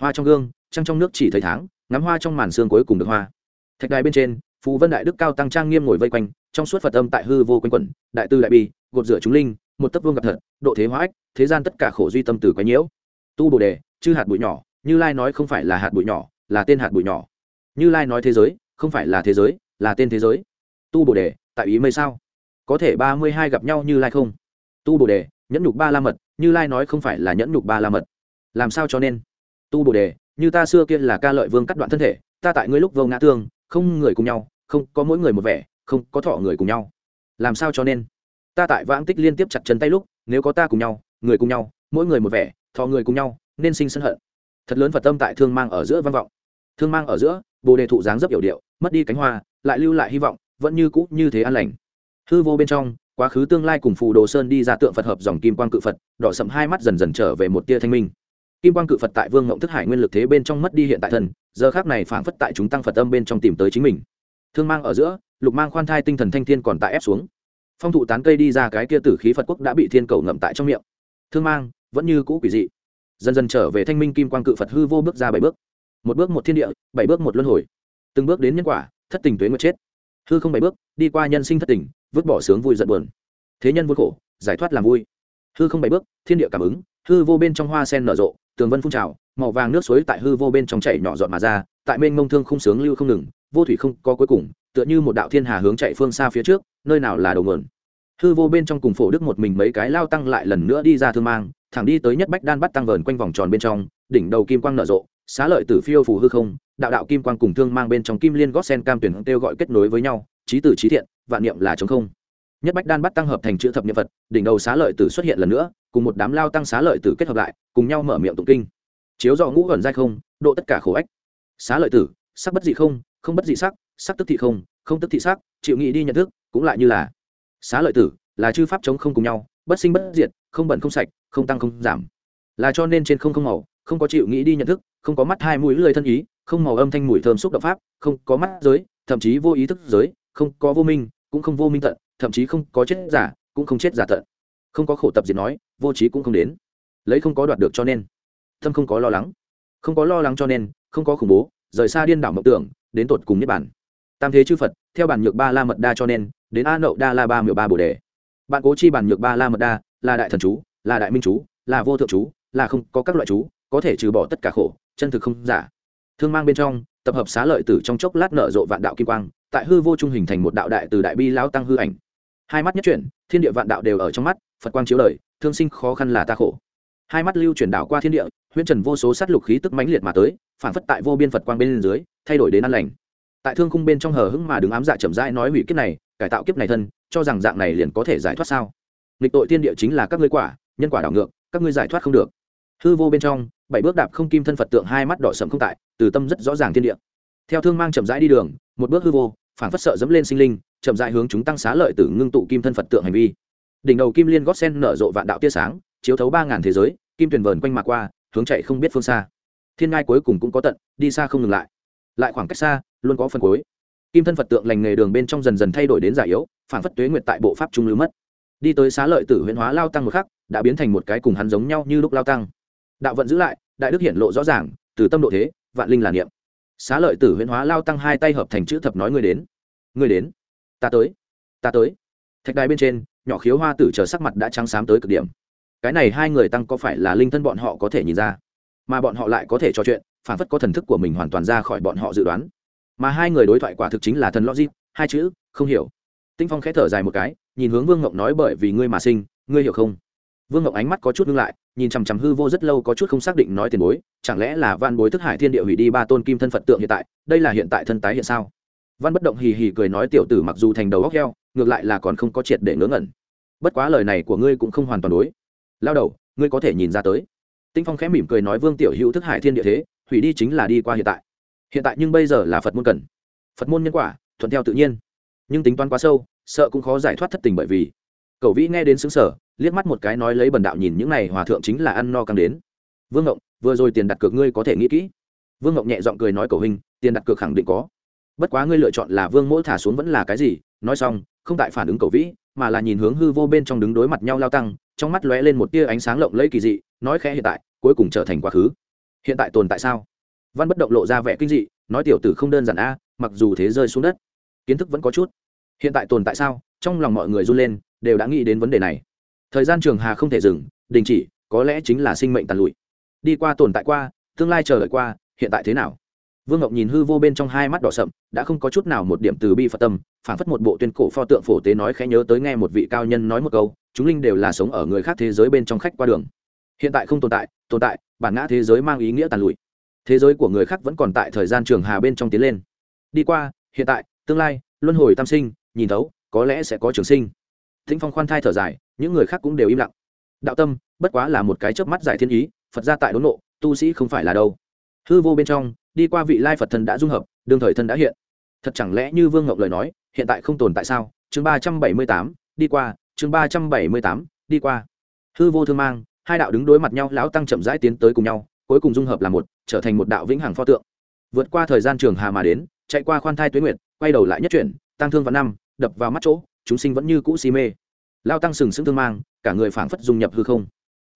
Hoa trong gương, trăng trong nước chỉ thấy tháng, ngắm hoa trong màn xương cuối cùng được hoa. Thạch đài bên trên phù vân đại đức cao tăng trang nghiêm ngồi vây quanh, trong suốt phật âm tại hư vô quanh quẩn, đại tư đại bi, gột rửa chúng linh, một tấc vương gặp thật, độ thế hóa ách, thế gian tất cả khổ duy tâm từ quái nhiễu. Tu bồ đề, chư hạt bụi nhỏ, như lai nói không phải là hạt bụi nhỏ, là tên hạt bụi nhỏ. Như lai nói thế giới, không phải là thế giới, là tên thế giới. Tu bồ đề, tại ý mây sao? Có thể ba mươi hai gặp nhau như lai không? Tu bồ đề, nhẫn nhục ba la mật, như lai nói không phải là nhẫn nhục ba la mật. Làm sao cho nên? Tu bồ đề, như ta xưa kia là ca lợi vương cắt đoạn thân thể, ta tại ngươi lúc vô ngã tương không người cùng nhau, không, có mỗi người một vẻ, không, có thọ người cùng nhau. Làm sao cho nên? Ta tại vãng tích liên tiếp chặt chân tay lúc, nếu có ta cùng nhau, người cùng nhau, mỗi người một vẻ, thọ người cùng nhau, nên sinh sân hận. Thật lớn phật tâm tại thương mang ở giữa văn vọng. Thương mang ở giữa, bồ đề thụ dáng dấp hiểu điệu, mất đi cánh hoa, lại lưu lại hy vọng, vẫn như cũ như thế an lành. Hư vô bên trong, quá khứ tương lai cùng phù đồ sơn đi ra tượng phật hợp dòng kim quang cự phật, đỏ sậm hai mắt dần dần trở về một tia thanh minh kim quang cự phật tại vương ngộng thức hải nguyên lực thế bên trong mất đi hiện tại thần, giờ khác này phảng phất tại chúng tăng phật âm bên trong tìm tới chính mình. Thương mang ở giữa, lục mang khoan thai tinh thần thanh thiên còn tại ép xuống. Phong thụ tán cây đi ra cái kia tử khí phật quốc đã bị thiên cầu ngậm tại trong miệng. Thương mang, vẫn như cũ quỷ dị. Dần dần trở về thanh minh kim quang cự phật hư vô bước ra bảy bước. Một bước một thiên địa, bảy bước một luân hồi. Từng bước đến nhân quả, thất tình tuế nguyệt chết. Hư không bảy bước, đi qua nhân sinh thất tình, vứt bỏ sướng vui giận buồn. Thế nhân vui khổ, giải thoát làm vui. Hư không bảy bước, thiên địa cảm ứng, hư vô bên trong hoa sen nở rộ tường vân phun trào, màu vàng nước suối tại hư vô bên trong chảy nhỏ giọt mà ra, tại mênh mông thương không sướng lưu không ngừng, vô thủy không có cuối cùng, tựa như một đạo thiên hà hướng chạy phương xa phía trước, nơi nào là đầu nguồn. Hư vô bên trong cùng phổ đức một mình mấy cái lao tăng lại lần nữa đi ra thương mang, thẳng đi tới nhất bách đan bắt tăng vờn quanh vòng tròn bên trong, đỉnh đầu kim quang nở rộ, xá lợi tử phiêu phù hư không, đạo đạo kim quang cùng thương mang bên trong kim liên gót sen cam tuyển kêu gọi kết nối với nhau trí tử trí thiện, vạn niệm là chống không. Nhất bách đan bắt tăng hợp thành chữ thập niệm vật đỉnh đầu xá lợi tử xuất hiện lần nữa cùng một đám lao tăng xá lợi tử kết hợp lại, cùng nhau mở miệng tụng kinh. Chiếu dọ ngũ gần dai không, độ tất cả khổ ách. Xá lợi tử, sắc bất dị không không bất dị sắc sắc tức thị không không tức thị sắc, chịu nghĩ đi nhận thức, cũng lại như là. Xá lợi tử, là chư pháp chống không cùng nhau, bất sinh bất diệt, không bẩn không sạch, không tăng không giảm. Là cho nên trên không không màu, không có chịu nghĩ đi nhận thức, không có mắt hai mũi lười thân ý, không màu âm thanh mùi thơm xúc động pháp, không có mắt giới, thậm chí vô ý thức giới, không có vô minh, cũng không vô minh tận, thậm chí không có chết giả, cũng không chết giả tận. Không có khổ tập diệt nói vô trí cũng không đến. Lấy không có đoạt được cho nên. Thâm không có lo lắng. Không có lo lắng cho nên, không có khủng bố, rời xa điên đảo mộng tưởng, đến tột cùng niết bản tam thế chư phật, theo bản nhược ba la mật đa cho nên, đến a nậu đa la ba miệu ba bồ đề. Bạn cố chi bản nhược ba la mật đa, là đại thần chú, là đại minh chú, là vô thượng chú, là không có các loại chú, có thể trừ bỏ tất cả khổ, chân thực không giả. Thương mang bên trong, tập hợp xá lợi tử trong chốc lát nở rộ vạn đạo kim quang, tại hư vô trung hình thành một đạo đại từ đại bi lão tăng hư ảnh. Hai mắt nhất chuyển, thiên địa vạn đạo đều ở trong mắt, phật quang chiếu đời thương sinh khó khăn là ta khổ. Hai mắt lưu chuyển đảo qua thiên địa, huyễn trần vô số sát lục khí tức mãnh liệt mà tới, phản phất tại vô biên phật quang bên dưới, thay đổi đến an lành. Tại thương khung bên trong hờ hững mà đứng ám dạ chậm rãi nói hủy kiếp này, cải tạo kiếp này thân, cho rằng dạng này liền có thể giải thoát sao? Nghịch tội thiên địa chính là các ngươi quả, nhân quả đảo ngược, các ngươi giải thoát không được. Hư vô bên trong, bảy bước đạp không kim thân phật tượng hai mắt đỏ sẫm không tại, từ tâm rất rõ ràng thiên địa. Theo thương mang chậm rãi đi đường, một bước hư vô, phản phất sợ dẫm lên sinh linh, chậm rãi hướng chúng tăng xá lợi tử ngưng tụ kim thân phật tượng hành vi đỉnh đầu kim liên gót sen nở rộ vạn đạo tia sáng, chiếu thấu ba ngàn thế giới, kim tuyền vờn quanh mạc qua, hướng chạy không biết phương xa. Thiên ngai cuối cùng cũng có tận, đi xa không ngừng lại. Lại khoảng cách xa, luôn có phần cuối. Kim thân phật tượng lành nghề đường bên trong dần dần thay đổi đến giả yếu, phản phất tuế nguyệt tại bộ pháp trung lưu mất. Đi tới xá lợi tử huyễn hóa lao tăng một khắc, đã biến thành một cái cùng hắn giống nhau như lúc lao tăng. Đạo vận giữ lại, đại đức hiển lộ rõ ràng, từ tâm độ thế, vạn linh là niệm. Xá lợi tử huyễn hóa lao tăng hai tay hợp thành chữ thập nói người đến. Người đến. Ta tới. Ta tới. Thạch đài bên trên nhỏ khiếu hoa tử chờ sắc mặt đã trắng xám tới cực điểm. Cái này hai người tăng có phải là linh thân bọn họ có thể nhìn ra? Mà bọn họ lại có thể trò chuyện, phản phất có thần thức của mình hoàn toàn ra khỏi bọn họ dự đoán. Mà hai người đối thoại quả thực chính là thần logic, hai chữ, không hiểu. Tinh phong khẽ thở dài một cái, nhìn hướng vương ngọc nói bởi vì ngươi mà sinh, ngươi hiểu không? Vương ngọc ánh mắt có chút ngưng lại, nhìn chằm chằm hư vô rất lâu có chút không xác định nói tiền bối, chẳng lẽ là văn bối thức hải thiên địa hủy đi ba tôn kim thân phật tượng hiện tại, đây là hiện tại thân tái hiện sao? Văn bất động hì hì cười nói tiểu tử mặc dù thành đầu góc heo ngược lại là còn không có triệt để ngớ ngẩn. Bất quá lời này của ngươi cũng không hoàn toàn đối. Lao đầu, ngươi có thể nhìn ra tới. Tinh phong khẽ mỉm cười nói vương tiểu hữu thức hải thiên địa thế, hủy đi chính là đi qua hiện tại. Hiện tại nhưng bây giờ là phật môn cần. Phật môn nhân quả, thuận theo tự nhiên. Nhưng tính toán quá sâu, sợ cũng khó giải thoát thất tình bởi vì. Cậu vĩ nghe đến xứng sở liếc mắt một cái nói lấy bần đạo nhìn những này hòa thượng chính là ăn no càng đến. Vương ngộng, vừa rồi tiền đặt cược ngươi có thể nghĩ kỹ. Vương ngộng nhẹ giọng cười nói cầu hình tiền đặt cược khẳng định có. Bất quá ngươi lựa chọn là vương mỗi thả xuống vẫn là cái gì? Nói xong không tại phản ứng cầu vĩ, mà là nhìn hướng hư vô bên trong đứng đối mặt nhau lao tăng, trong mắt lóe lên một tia ánh sáng lộng lẫy kỳ dị, nói khẽ hiện tại, cuối cùng trở thành quá khứ. Hiện tại tồn tại sao? Văn bất động lộ ra vẻ kinh dị, nói tiểu tử không đơn giản a, mặc dù thế rơi xuống đất. Kiến thức vẫn có chút. Hiện tại tồn tại sao? Trong lòng mọi người run lên, đều đã nghĩ đến vấn đề này. Thời gian trường hà không thể dừng, đình chỉ, có lẽ chính là sinh mệnh tàn lụi. Đi qua tồn tại qua, tương lai chờ đợi qua, hiện tại thế nào? Vương ngọc nhìn hư vô bên trong hai mắt đỏ sậm, đã không có chút nào một điểm từ bi phật tâm phản phất một bộ tuyên cổ pho tượng phổ tế nói khẽ nhớ tới nghe một vị cao nhân nói một câu, chúng linh đều là sống ở người khác thế giới bên trong khách qua đường. Hiện tại không tồn tại tồn tại, bản ngã thế giới mang ý nghĩa tàn lụi. Thế giới của người khác vẫn còn tại thời gian trường hà bên trong tiến lên. Đi qua, hiện tại, tương lai, luân hồi tam sinh, nhìn thấu, có lẽ sẽ có trường sinh. Thính phong khoan thai thở dài, những người khác cũng đều im lặng. Đạo tâm, bất quá là một cái chớp mắt giải thiên ý, phật ra tại đốn nộ, tu sĩ không phải là đâu. Hư vô bên trong đi qua vị lai phật thân đã dung hợp, đương thời thân đã hiện. Thật chẳng lẽ như vương ngọc lời nói, hiện tại không tồn tại sao? Chương ba trăm bảy mươi tám, đi qua, chương ba trăm bảy mươi tám, đi qua. Hư vô thương mang, hai đạo đứng đối mặt nhau, lão tăng chậm rãi tiến tới cùng nhau, cuối cùng dung hợp là một, trở thành một đạo vĩnh hằng pho tượng. Vượt qua thời gian trường hà mà đến, chạy qua khoan thai tuyến nguyệt, quay đầu lại nhất chuyển, tăng thương vào năm, đập vào mắt chỗ, chúng sinh vẫn như cũ si mê. Lao tăng sừng sững thương mang, cả người phảng phất dung nhập hư không.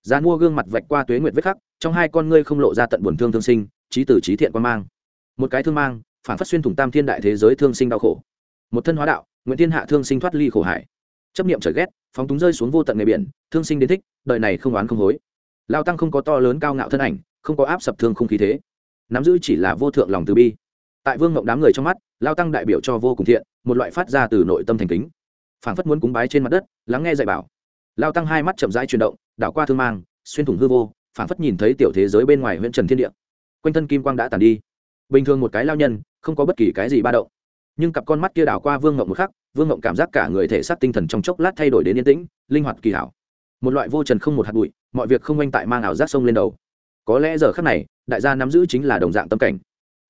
Gian mua gương mặt vạch qua tuế nguyệt vết khắc, trong hai con ngươi không lộ ra tận buồn thương thương sinh trí tử trí thiện quan mang. Một cái thương mang, phản phát xuyên thủng tam thiên đại thế giới thương sinh đau khổ. Một thân hóa đạo nguyễn thiên hạ thương sinh thoát ly khổ hải. Chấp niệm trời ghét, phóng túng rơi xuống vô tận nghề biển, thương sinh đến thích, đời này không oán không hối. Lao tăng không có to lớn cao ngạo thân ảnh, không có áp sập thương không khí thế. Nắm giữ chỉ là vô thượng lòng từ bi. Tại vương mộng đám người trong mắt lao tăng đại biểu cho vô cùng thiện, một loại phát ra từ nội tâm thành kính. Phảng phất muốn cúng bái trên mặt đất, lắng nghe dạy bảo. Lao tăng hai mắt chậm rãi chuyển động, đảo qua thương mang, xuyên thủng hư vô phảng phất nhìn thấy tiểu thế giới bên ngoài huyện trần thiên địa quanh thân kim quang đã tàn đi. Bình thường một cái lao nhân, không có bất kỳ cái gì ba động. Nhưng cặp con mắt kia đảo qua vương ngộng một khắc, vương ngộng cảm giác cả người thể xác tinh thần trong chốc lát thay đổi đến yên tĩnh, linh hoạt kỳ hảo. Một loại vô trần không một hạt bụi, mọi việc không oanh tại mang ảo giác sông lên đầu. Có lẽ giờ khắc này, đại gia nắm giữ chính là đồng dạng tâm cảnh.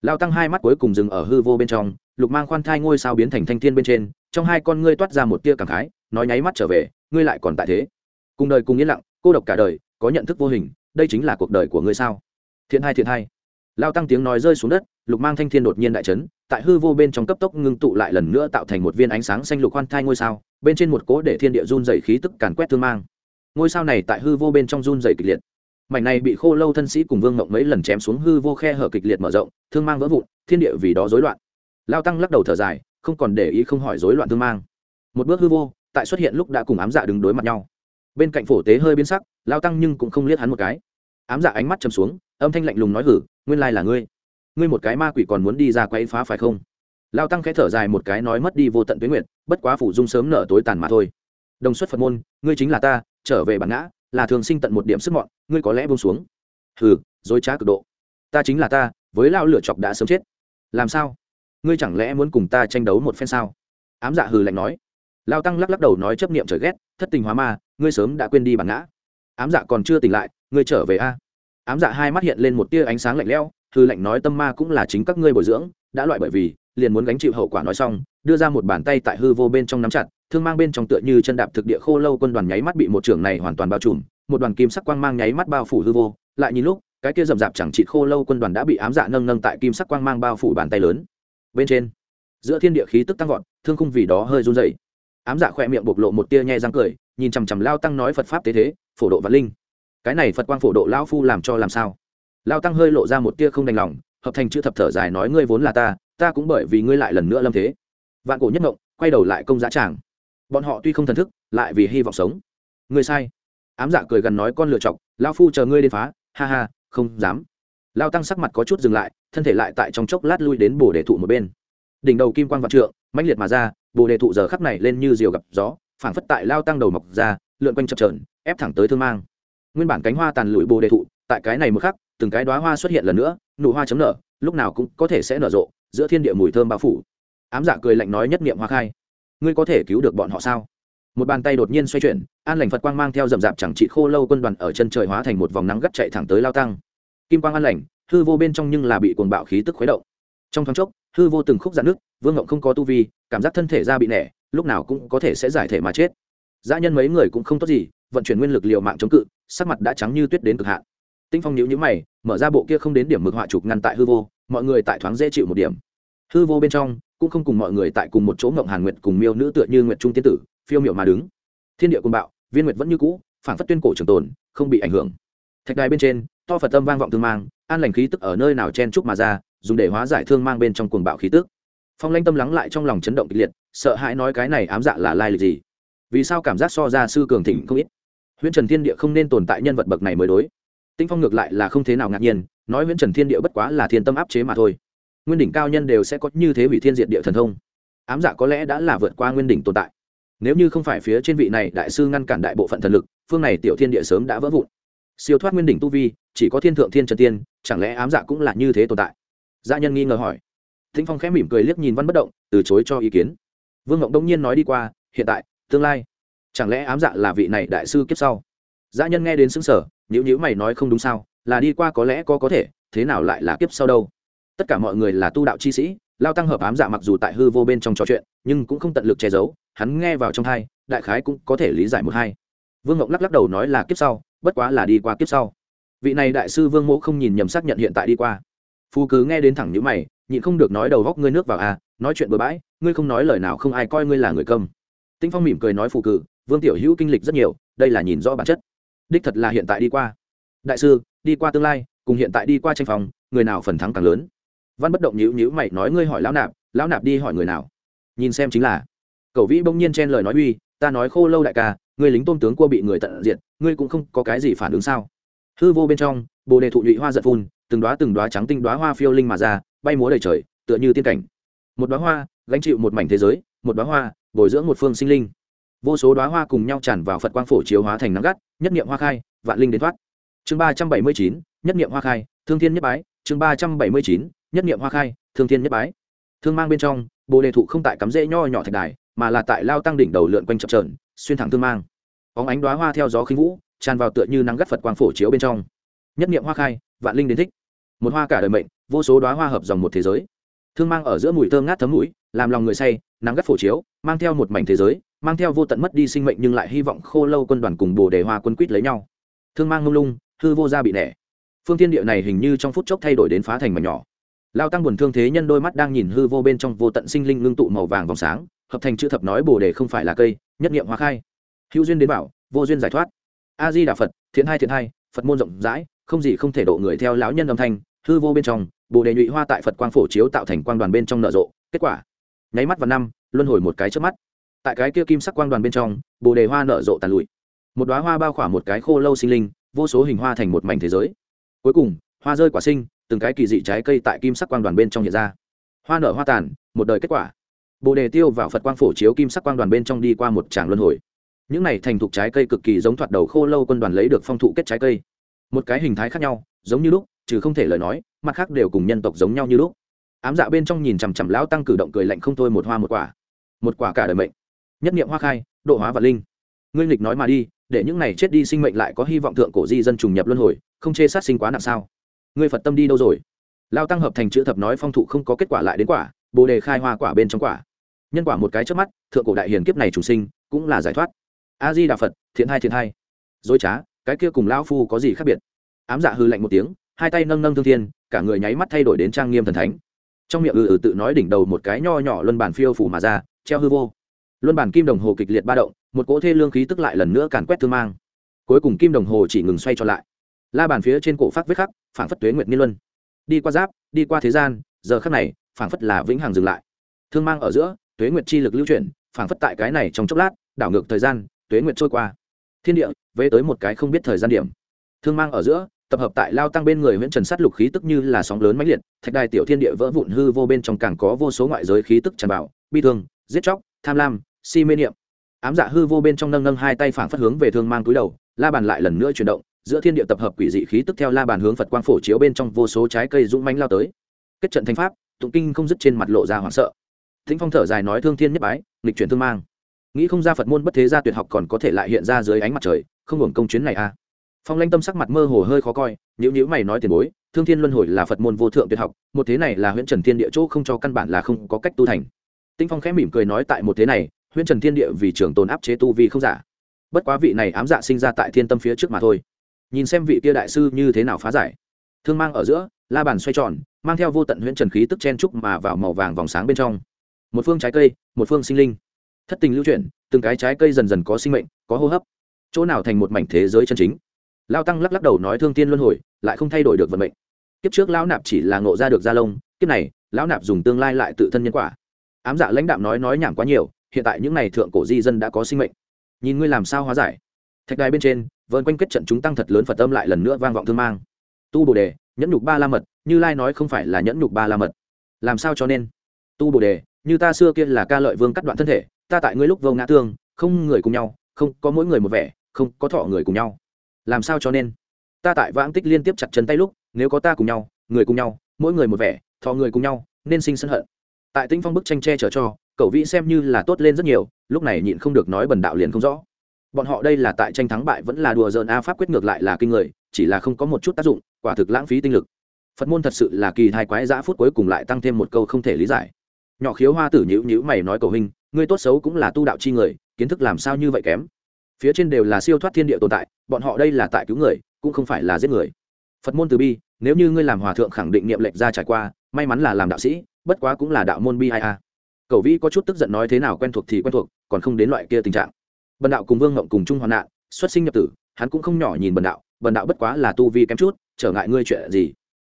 Lao tăng hai mắt cuối cùng dừng ở hư vô bên trong, lục mang khoan thai ngôi sao biến thành thanh thiên bên trên, trong hai con ngươi toát ra một tia cảm khái, nói nháy mắt trở về, ngươi lại còn tại thế. Cùng đời cùng yên lặng, cô độc cả đời, có nhận thức vô hình, đây chính là cuộc đời của ngươi sao? Thiện hai thiện hai lao tăng tiếng nói rơi xuống đất, lục mang thanh thiên đột nhiên đại trấn tại hư vô bên trong cấp tốc ngưng tụ lại lần nữa tạo thành một viên ánh sáng xanh lục khoan thai ngôi sao, bên trên một cố để thiên địa run dày khí tức càn quét thương mang. Ngôi sao này tại hư vô bên trong run dày kịch liệt. Mảnh này bị khô lâu thân sĩ cùng vương mộng mấy lần chém xuống hư vô khe hở kịch liệt mở rộng, thương mang vỡ vụn, thiên địa vì đó rối loạn. Lao tăng lắc đầu thở dài, không còn để ý không hỏi rối loạn thương mang. Một bước hư vô, tại xuất hiện lúc đã cùng ám dạ đứng đối mặt nhau. Bên cạnh phổ tế hơi biến sắc, lao tăng nhưng cũng không liếc hắn một cái. Ám dạ ánh mắt chầm xuống âm thanh lạnh lùng nói hử, nguyên lai là ngươi. Ngươi một cái ma quỷ còn muốn đi ra quay phá phải không? Lao tăng khẽ thở dài một cái nói mất đi vô tận tuyến nguyện bất quá phủ dung sớm nở tối tàn mà thôi. Đồng xuất phật môn, ngươi chính là ta, trở về bản ngã, là thường sinh tận một điểm sức mọn, ngươi có lẽ buông xuống. Hừ, dối trá cực độ. Ta chính là ta, với lao lửa chọc đã sớm chết. Làm sao? Ngươi chẳng lẽ muốn cùng ta tranh đấu một phen sao? Ám dạ hừ lạnh nói. Lao tăng lắc lắc đầu nói chấp niệm trời ghét, thất tình hóa ma, ngươi sớm đã quên đi bản ngã. Ám dạ còn chưa tỉnh lại, ngươi trở về a ám dạ hai mắt hiện lên một tia ánh sáng lạnh lẽo, hư lạnh nói tâm ma cũng là chính các ngươi bồi dưỡng, đã loại bởi vì, liền muốn gánh chịu hậu quả nói xong, đưa ra một bàn tay tại hư vô bên trong nắm chặt, thương mang bên trong tựa như chân đạp thực địa khô lâu quân đoàn nháy mắt bị một trưởng này hoàn toàn bao trùm, một đoàn kim sắc quang mang nháy mắt bao phủ hư vô, lại nhìn lúc, cái kia rậm rạp chẳng trị khô lâu quân đoàn đã bị ám dạ nâng nâng tại kim sắc quang mang bao phủ bàn tay lớn. Bên trên, giữa thiên địa khí tức tăng vọt, thương khung vì đó hơi run dậy ám dạ khỏe miệng bộc lộ một tia nhai răng cười, nhìn chằm chằm lao tăng nói phật pháp tế thế, phổ độ văn linh cái này phật quang phổ độ lao phu làm cho làm sao? Lao tăng hơi lộ ra một tia không đành lòng, hợp thành chữ thập thở dài nói ngươi vốn là ta ta cũng bởi vì ngươi lại lần nữa lâm thế. Vạn cổ nhất mộng, quay đầu lại công giá tràng. Bọn họ tuy không thần thức, lại vì hy vọng sống. Ngươi sai. Ám dạ cười gần nói con lựa chọc lao phu chờ ngươi đến phá. Ha ha, không dám. Lao tăng sắc mặt có chút dừng lại, thân thể lại tại trong chốc lát lui đến bồ đề thụ một bên. Đỉnh đầu kim quan vạn trượng, mãnh liệt mà ra, bồ đề thụ giờ khắp này lên như diều gặp gió, phảng phất tại lao tăng đầu mọc ra, lượn quanh chập trờn ép thẳng tới thương mang nguyên bản cánh hoa tàn lụi bồ đề thụ, tại cái này một khắc, từng cái đoá hoa xuất hiện lần nữa, nụ hoa chấm nở, lúc nào cũng có thể sẽ nở rộ, giữa thiên địa mùi thơm bao phủ. Ám dạ cười lạnh nói nhất niệm hoa khai. Ngươi có thể cứu được bọn họ sao? Một bàn tay đột nhiên xoay chuyển, an lành phật quang mang theo rậm rạp chẳng trị khô lâu quân đoàn ở chân trời hóa thành một vòng nắng gắt chạy thẳng tới lao tăng. Kim quang an lành, hư vô bên trong nhưng là bị cuồng bạo khí tức khuấy động. Trong thoáng chốc, hư vô từng khúc dạn nước, vương ngộng không có tu vi, cảm giác thân thể ra bị nẻ, lúc nào cũng có thể sẽ giải thể mà chết. Dã nhân mấy người cũng không tốt gì vận chuyển nguyên lực liều mạng chống cự, sắc mặt đã trắng như tuyết đến cực hạn. Tinh phong nhíu nhíu mày, mở ra bộ kia không đến điểm mực họa chụp ngăn tại hư vô, mọi người tại thoáng dễ chịu một điểm. Hư vô bên trong, cũng không cùng mọi người tại cùng một chỗ ngộng hàn nguyệt cùng miêu nữ tựa như nguyệt trung tiên tử, phiêu miệu mà đứng. Thiên địa cùng bạo, viên nguyệt vẫn như cũ phản phất tuyên cổ trường tồn, không bị ảnh hưởng. Thạch đài bên trên, to phật tâm vang vọng thương mang, an lành khí tức ở nơi nào chen trúc mà ra, dùng để hóa giải thương mang bên trong cuồng bạo khí tức. Phong lanh tâm lắng lại trong lòng chấn động kịch liệt, sợ hãi nói cái này ám dạ là lai lịch gì? Vì sao cảm giác so ra sư cường thịnh không ít? Huyễn trần thiên địa không nên tồn tại nhân vật bậc này mới đối. Tinh phong ngược lại là không thế nào ngạc nhiên, nói huyễn trần thiên địa bất quá là thiên tâm áp chế mà thôi. Nguyên đỉnh cao nhân đều sẽ có như thế hủy thiên diện địa thần thông. Ám dạ có lẽ đã là vượt qua nguyên đỉnh tồn tại. Nếu như không phải phía trên vị này đại sư ngăn cản đại bộ phận thần lực, phương này tiểu thiên địa sớm đã vỡ vụn. Siêu thoát nguyên đỉnh tu vi, chỉ có thiên thượng thiên trần tiên, chẳng lẽ ám dạ cũng là như thế tồn tại? Gia nhân nghi ngờ hỏi. Thính phong khẽ mỉm cười liếc nhìn văn bất động, từ chối cho ý kiến. Vương ngộng đông nhiên nói đi qua, hiện tại, tương lai chẳng lẽ ám dạ là vị này đại sư kiếp sau? Gia nhân nghe đến xứng sở nếu nhữ mày nói không đúng sao, là đi qua có lẽ có có thể, thế nào lại là kiếp sau đâu? Tất cả mọi người là tu đạo chi sĩ, lao tăng hợp ám dạ mặc dù tại hư vô bên trong trò chuyện, nhưng cũng không tận lực che giấu, hắn nghe vào trong hai, đại khái cũng có thể lý giải một hai. Vương ngộng lắc lắc đầu nói là kiếp sau, bất quá là đi qua kiếp sau. Vị này đại sư vương mẫu không nhìn nhầm xác nhận hiện tại đi qua. Phù cứ nghe đến thẳng nhữ mày, nhịn không được nói đầu góc ngươi nước vào à nói chuyện bừa bãi, ngươi không nói lời nào không ai coi ngươi là người công tinh phong mỉm cười nói phù cử vương tiểu hữu kinh lịch rất nhiều, đây là nhìn rõ bản chất. Đích thật là hiện tại đi qua. Đại sư, đi qua tương lai, cùng hiện tại đi qua tranh phòng, người nào phần thắng càng lớn? Văn bất động nhữ nhữ mày nói ngươi hỏi lão nạp lão nạp đi hỏi người nào? Nhìn xem chính là. Cậu vĩ bỗng nhiên chen lời nói uy, ta nói khô lâu đại ca, ngươi lính tôn tướng cua bị người tận diệt, ngươi cũng không có cái gì phản ứng sao? Hư vô bên trong, bồ đề thụ nhụy hoa giật phun, từng đoá từng đoá trắng tinh đoá hoa phiêu linh mà ra, bay múa đầy trời, tựa như tiên cảnh. Một đoá hoa gánh chịu một mảnh thế giới, một đoá hoa bồi dưỡng một phương sinh linh vô số đoá hoa cùng nhau tràn vào phật quang phổ chiếu hóa thành nắng gắt, nhất niệm hoa khai, vạn linh đến thoát. Chương ba trăm bảy mươi chín, nhất niệm hoa khai, thương thiên nhất bái. Chương ba trăm bảy mươi chín, nhất niệm hoa khai, thương thiên nhất bái. Thương mang bên trong, bồ đề thụ không tại cắm rễ nho nhỏ thạch đài, mà là tại lao tăng đỉnh đầu lượn quanh chập trờn xuyên thẳng thương mang. Óng ánh đoá hoa theo gió khinh vũ, tràn vào tựa như nắng gắt phật quang phổ chiếu bên trong. Nhất niệm hoa khai, vạn linh đến thích. Một hoa cả đời mệnh, vô số đoá hoa hợp dòng một thế giới. Thương mang ở giữa mùi thơm ngát thấm mũi, làm lòng người say, nắng gắt phổ chiếu, mang theo một mảnh thế giới mang theo vô tận mất đi sinh mệnh nhưng lại hy vọng khô lâu quân đoàn cùng bồ đề hoa quân quýt lấy nhau. Thương mang ngông lung, hư vô gia bị nẻ. Phương tiên địa này hình như trong phút chốc thay đổi đến phá thành mảnh nhỏ. Lao tăng buồn thương thế nhân đôi mắt đang nhìn hư vô bên trong vô tận sinh linh ngưng tụ màu vàng vòng sáng, hợp thành chữ thập nói bồ đề không phải là cây, nhất nghiệm hóa khai. Hữu duyên đến bảo, vô duyên giải thoát. A di đà phật, thiện hai thiện hai, phật môn rộng rãi, không gì không thể độ người theo lão nhân âm thanh, hư vô bên trong, bồ đề nhụy hoa tại phật quang phổ chiếu tạo thành quang đoàn bên trong nở rộ, kết quả. Nháy mắt vào năm, luân hồi một cái trước mắt tại cái kia kim sắc quang đoàn bên trong, bồ đề hoa nở rộ tàn lụi. Một đoá hoa bao khỏa một cái khô lâu sinh linh, vô số hình hoa thành một mảnh thế giới. Cuối cùng, hoa rơi quả sinh, từng cái kỳ dị trái cây tại kim sắc quang đoàn bên trong hiện ra. Hoa nở hoa tàn, một đời kết quả. Bồ đề tiêu vào phật quang phổ chiếu kim sắc quang đoàn bên trong đi qua một tràng luân hồi. Những này thành thục trái cây cực kỳ giống thoạt đầu khô lâu quân đoàn lấy được phong thụ kết trái cây. Một cái hình thái khác nhau, giống như lúc, trừ không thể lời nói, mặt khác đều cùng nhân tộc giống nhau như lúc. Ám dạ bên trong nhìn chằm chằm lão tăng cử động cười lạnh không thôi một hoa một quả. Một quả cả đời mệnh nhất niệm hoa khai, độ hóa và linh. Ngươi nghịch nói mà đi, để những này chết đi sinh mệnh lại có hy vọng thượng cổ di dân trùng nhập luân hồi, không chê sát sinh quá nặng sao? Ngươi phật tâm đi đâu rồi? Lao tăng hợp thành chữ thập nói phong thụ không có kết quả lại đến quả, bồ đề khai hoa quả bên trong quả. Nhân quả một cái trước mắt, thượng cổ đại hiền kiếp này trùng sinh, cũng là giải thoát. A di đà phật, thiện hai thiện hai dối trá, cái kia cùng lão phu có gì khác biệt? Ám dạ hư lạnh một tiếng, hai tay nâng nâng thương thiên, cả người nháy mắt thay đổi đến trang nghiêm thần thánh. Trong miệng ừ ừ tự nói đỉnh đầu một cái nho nhỏ luân bản phiêu phủ mà ra, treo hư vô luân bản kim đồng hồ kịch liệt ba động, một cỗ thê lương khí tức lại lần nữa càn quét thương mang. Cuối cùng kim đồng hồ chỉ ngừng xoay trở lại. La bàn phía trên cổ phát vết khắc, phảng phất tuế nguyệt niên luân. Đi qua giáp, đi qua thế gian, giờ khắc này, phảng phất là vĩnh hằng dừng lại. Thương mang ở giữa, tuế nguyệt chi lực lưu chuyển, phảng phất tại cái này trong chốc lát, đảo ngược thời gian, tuế nguyệt trôi qua. Thiên địa, vế tới một cái không biết thời gian điểm. Thương mang ở giữa, tập hợp tại lao tăng bên người nguyễn trần sát lục khí tức như là sóng lớn mãnh liệt, thạch đài tiểu thiên địa vỡ vụn hư vô bên trong càng có vô số ngoại giới khí tức tràn vào, bi thương, giết chóc, tham lam si mê niệm. Ám dạ hư vô bên trong nâng nâng hai tay phảng phất hướng về thương mang túi đầu, la bàn lại lần nữa chuyển động, giữa thiên địa tập hợp quỷ dị khí tức theo la bàn hướng phật quang phổ chiếu bên trong vô số trái cây dũng mánh lao tới. Kết trận thanh pháp, tụng kinh không dứt trên mặt lộ ra hoảng sợ. Thính phong thở dài nói thương thiên nhất bái, nghịch chuyển thương mang. Nghĩ không ra phật môn bất thế gia tuyệt học còn có thể lại hiện ra dưới ánh mặt trời, không hưởng công chuyến này a à. phong lanh tâm sắc mặt mơ hồ hơi khó coi nhữ nhữ mày nói tiền bối, thương thiên luân hồi là phật môn vô thượng tuyệt học, một thế này là huyện trần thiên địa chỗ không cho căn bản là không có cách tu thành. Tinh phong khẽ mỉm cười nói tại một thế này Huyễn trần thiên địa vì trường tồn áp chế tu vi không giả. Bất quá vị này ám dạ sinh ra tại thiên tâm phía trước mà thôi. Nhìn xem vị kia đại sư như thế nào phá giải. Thương mang ở giữa, la bàn xoay tròn, mang theo vô tận huyễn trần khí tức chen trúc mà vào màu vàng vòng sáng bên trong. Một phương trái cây, một phương sinh linh. Thất tình lưu chuyển, từng cái trái cây dần dần có sinh mệnh, có hô hấp. Chỗ nào thành một mảnh thế giới chân chính? Lao tăng lắc lắc đầu nói thương tiên luân hồi, lại không thay đổi được vận mệnh. Kiếp trước lão nạp chỉ là ngộ ra được gia lông, kiếp này, lão nạp dùng tương lai lại tự thân nhân quả. Ám dạ lãnh đạm nói nói nhảm quá nhiều hiện tại những n à y thượng cổ di dân đã có sinh mệnh. Nhìn ngươi làm sao hóa giải. Thạch đài bên trên vơn quanh kết trận chúng tăng thật lớn phật âm lại lần nữa vang vọng thương mang. Tu bồ đề, nhẫn nhục ba la mật, như lai nói không phải là nhẫn nhục ba la mật. Làm sao cho nên? Tu bồ đề, như ta xưa kia là ca lợi vương cắt đoạn thân thể, ta tại ngươi lúc vô ngã tương, không người cùng nhau, không có mỗi người một vẻ, không có thọ người cùng nhau. Làm sao cho nên? Ta tại vãng tích liên tiếp chặt chân tay lúc, nếu có ta cùng nhau, người cùng nhau, mỗi người một vẻ, thọ người cùng nhau, nên sinh sân hận. Tại tĩnh phong bức tranh tre chở cho cậu vĩ xem như là tốt lên rất nhiều, lúc này nhịn không được nói bần đạo liền không rõ. Bọn họ đây là tại tranh thắng bại vẫn là đùa dợn a pháp quyết ngược lại là kinh người, chỉ là không có một chút tác dụng, quả thực lãng phí tinh lực. Phật môn thật sự là kỳ thai quái giã phút cuối cùng lại tăng thêm một câu không thể lý giải. Nhỏ khiếu hoa tử nhữ nhữ mày nói cầu hình ngươi tốt xấu cũng là tu đạo chi người, kiến thức làm sao như vậy kém? Phía trên đều là siêu thoát thiên địa tồn tại, bọn họ đây là tại cứu người, cũng không phải là giết người. Phật môn từ bi, nếu như ngươi làm hòa thượng khẳng định niệm lệnh ra trải qua, may mắn là làm đạo sĩ, bất quá cũng là đạo môn bi ai a cậu vĩ có chút tức giận nói thế nào quen thuộc thì quen thuộc, còn không đến loại kia tình trạng. Bần đạo cùng vương ngộng cùng chung hoạn nạn xuất sinh nhập tử, hắn cũng không nhỏ nhìn bần đạo bần đạo bất quá là tu vi kém chút, trở ngại ngươi chuyện gì?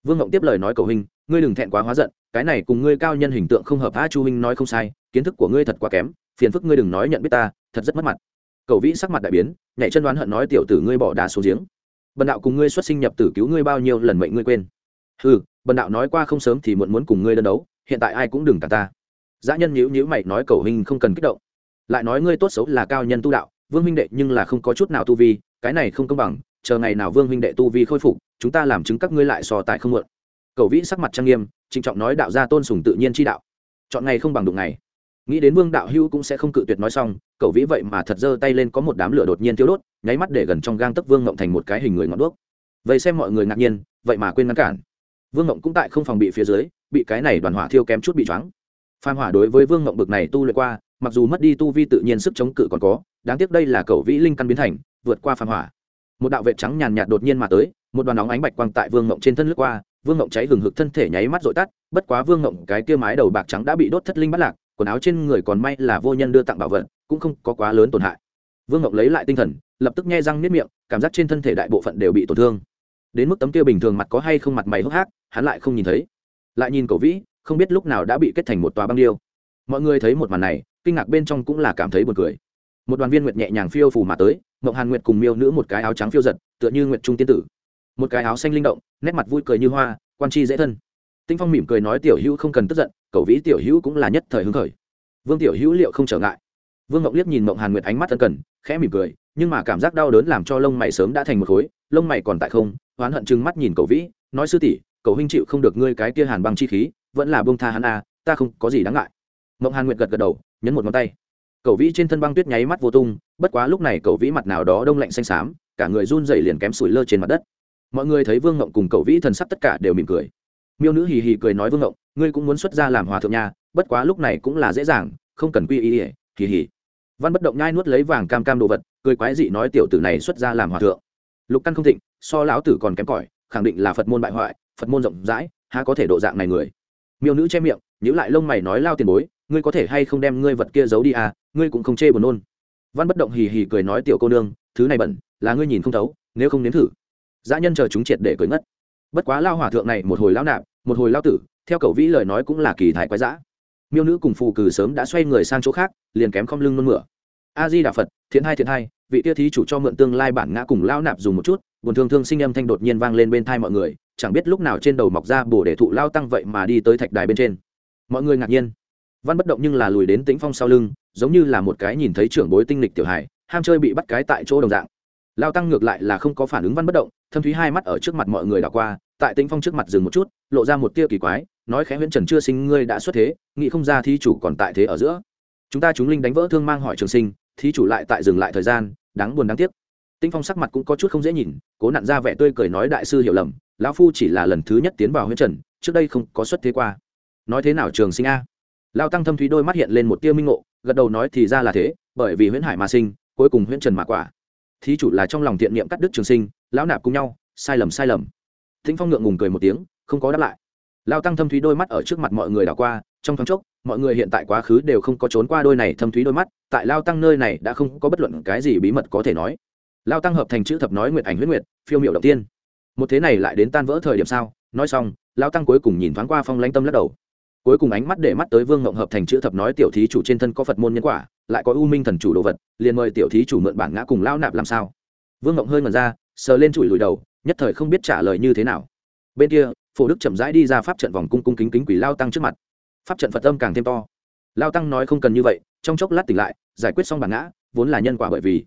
Vương ngộng tiếp lời nói cầu hình ngươi đừng thẹn quá hóa giận, cái này cùng ngươi cao nhân hình tượng không hợp a chu huynh nói không sai, kiến thức của ngươi thật quá kém, phiền phức ngươi đừng nói nhận biết ta, thật rất mất mặt. Cầu vĩ sắc mặt đại biến nhảy chân đoán hận nói tiểu tử ngươi bỏ đá xuống giếng. Bần đạo cùng ngươi xuất sinh nhập tử cứu ngươi bao nhiêu lần mệnh ngươi quên. Ừ bần đạo nói qua không sớm thì muộn muốn cùng ngươi đơn đấu, hiện tại ai cũng đừng cả ta dã nhân nhíu nhíu mày nói cầu huynh không cần kích động. Lại nói ngươi tốt xấu là cao nhân tu đạo, vương huynh đệ nhưng là không có chút nào tu vi, cái này không công bằng, chờ ngày nào vương huynh đệ tu vi khôi phục, chúng ta làm chứng các ngươi lại so tài không mượn. Cầu vĩ sắc mặt trang nghiêm, trịnh trọng nói đạo gia tôn sùng tự nhiên chi đạo. Chọn ngày không bằng đụng ngày. Nghĩ đến vương đạo hữu cũng sẽ không cự tuyệt nói xong, cầu vĩ vậy mà thật giơ tay lên có một đám lửa đột nhiên thiếu đốt, nháy mắt để gần trong gang tấc vương ngộng thành một cái hình người ngọn đuốc. Vậy xem mọi người ngạc nhiên, vậy mà quên ngăn cản. Vương ngộng cũng tại không phòng bị phía dưới, bị cái này đoàn hỏa thiêu kém chút bị choáng phan hỏa đối với vương ngộng bực này tu luyện qua, mặc dù mất đi tu vi tự nhiên sức chống cự còn có, đáng tiếc đây là cẩu vĩ linh căn biến thành, vượt qua phan hỏa. Một đạo vệ trắng nhàn nhạt đột nhiên mà tới, một đoàn nóng ánh bạch quang tại vương ngộng trên thân lướt qua, vương ngộng cháy hừng hực thân thể nháy mắt dội tắt, bất quá vương ngộng cái kia mái đầu bạc trắng đã bị đốt thất linh bắt lạc, quần áo trên người còn may là vô nhân đưa tặng bảo vật, cũng không có quá lớn tổn hại. Vương ngộng lấy lại tinh thần, lập tức nghe răng nếp miệng, cảm giác trên thân thể đại bộ phận đều bị tổn thương. Đến mức tấm kia bình thường mặt có hay không mặt mày hốc hác, hắn lại không nhìn thấy. Lại nhìn cầu vĩ không biết lúc nào đã bị kết thành một tòa băng điêu. Mọi người thấy một màn này, kinh ngạc bên trong cũng là cảm thấy buồn cười. Một đoàn viên nguyệt nhẹ nhàng phiêu phù mà tới, mộng hàn nguyệt cùng miêu nữ một cái áo trắng phiêu giật, tựa như nguyệt trung tiên tử. Một cái áo xanh linh động, nét mặt vui cười như hoa, quan chi dễ thân. Tinh phong mỉm cười nói tiểu hữu không cần tức giận, cậu vĩ tiểu hữu cũng là nhất thời hứng khởi. Vương tiểu hữu liệu không trở ngại? Vương ngọc liếc nhìn mộng hàn nguyệt ánh mắt ân cần, khẽ mỉm cười, nhưng mà cảm giác đau đớn làm cho lông mày sớm đã thành một khối, lông mày còn tại không, oán hận chừng mắt nhìn cậu vĩ, nói sư tỷ, cậu huynh chịu không được ngươi cái kia hàn băng chi khí vẫn là bông tha hắn à ta không có gì đáng ngại. Mộng hàn nguyệt gật gật đầu, nhấn một ngón tay. Cậu vĩ trên thân băng tuyết nháy mắt vô tung, bất quá lúc này cậu vĩ mặt nào đó đông lạnh xanh xám, cả người run dày liền kém sủi lơ trên mặt đất. Mọi người thấy vương ngộng cùng cậu vĩ thần sắc tất cả đều mỉm cười. Miêu nữ hì hì cười nói vương ngộng ngươi cũng muốn xuất ra làm hòa thượng nhà bất quá lúc này cũng là dễ dàng, không cần quy ý ỉa hì hì. Văn bất động nhai nuốt lấy vàng cam cam đồ vật, cười quái dị nói tiểu tử này xuất ra làm hòa thượng. Lục căn không thịnh, so lão tử còn kém cỏi, khẳng định là phật môn bại hoại, phật môn rộng rãi, há có thể độ dạng này người miêu nữ che miệng nhữ lại lông mày nói, lao tiền bối, ngươi có thể hay không đem ngươi vật kia giấu đi à? Ngươi cũng không chê buồn nôn. Văn bất động hì hì cười nói, tiểu cô nương, thứ này bẩn, là ngươi nhìn không thấu, nếu không nếm thử. Dã nhân chờ chúng triệt để cười ngất. Bất quá lao hòa thượng này một hồi lao nạp, một hồi lao tử, theo cầu vĩ lời nói cũng là kỳ thái quái dã. Miêu nữ cùng phù cử sớm đã xoay người sang chỗ khác, liền kém không lưng nôn mửa. A di đà phật, thiện hai thiện hai, vị tia thí chủ cho mượn tương lai bản ngã cùng lao nạp dùng một chút buồn thương thương sinh âm thanh đột nhiên vang lên bên thai mọi người chẳng biết lúc nào trên đầu mọc ra bổ để thụ lao tăng vậy mà đi tới thạch đài bên trên. Mọi người ngạc nhiên. Văn bất động nhưng là lùi đến tĩnh phong sau lưng giống như là một cái nhìn thấy trưởng bối tinh lịch tiểu hải, ham chơi bị bắt cái tại chỗ đồng dạng. Lao tăng ngược lại là không có phản ứng văn bất động thâm thúy hai mắt ở trước mặt mọi người đảo qua tại tĩnh phong trước mặt dừng một chút lộ ra một tia kỳ quái nói khẽ huyễn trần chưa sinh ngươi đã xuất thế nghĩ không ra thí chủ còn tại thế ở giữa. Chúng ta chúng linh đánh vỡ thương mang hỏi trường sinh thí chủ lại tại dừng lại thời gian đáng buồn đáng tiếc tinh phong sắc mặt cũng có chút không dễ nhìn, cố nặn ra vẻ tươi cười nói đại sư hiểu lầm, lão phu chỉ là lần thứ nhất tiến vào huyết trần, trước đây không có xuất thế qua. Nói thế nào trường sinh a? Lao tăng thâm thúy đôi mắt hiện lên một tia minh ngộ, gật đầu nói thì ra là thế, bởi vì huyễn hải mà sinh, cuối cùng huyễn trần mà quả. Thí chủ là trong lòng thiện niệm cắt đứt trường sinh, lão nạp cùng nhau, sai lầm sai lầm. Thính phong ngượng ngùng cười một tiếng, không có đáp lại. Lao tăng thâm thúy đôi mắt ở trước mặt mọi người đảo qua, trong thoáng chốc, mọi người hiện tại quá khứ đều không có trốn qua đôi này thâm thúy đôi mắt, tại lao tăng nơi này đã không có bất luận cái gì bí mật có thể nói lao tăng hợp thành chữ thập nói nguyệt ảnh huyết nguyệt, phiêu miệu động tiên. Một thế này lại đến tan vỡ thời điểm sao? Nói xong, lao tăng cuối cùng nhìn thoáng qua phong lãnh tâm lắc đầu. Cuối cùng ánh mắt để mắt tới vương ngộng hợp thành chữ thập nói tiểu thí chủ trên thân có phật môn nhân quả, lại có u minh thần chủ đồ vật, liền mời tiểu thí chủ mượn bản ngã cùng lao nạp làm sao? Vương ngộng hơi ngần ra, sờ lên chùi lùi đầu, nhất thời không biết trả lời như thế nào. Bên kia, phổ đức chậm rãi đi ra pháp trận vòng cung cung kính kính quỷ lao tăng trước mặt. Pháp trận phật âm càng thêm to. Lao tăng nói không cần như vậy, trong chốc lát tỉnh lại, giải quyết xong bản ngã, vốn là nhân quả bởi vì.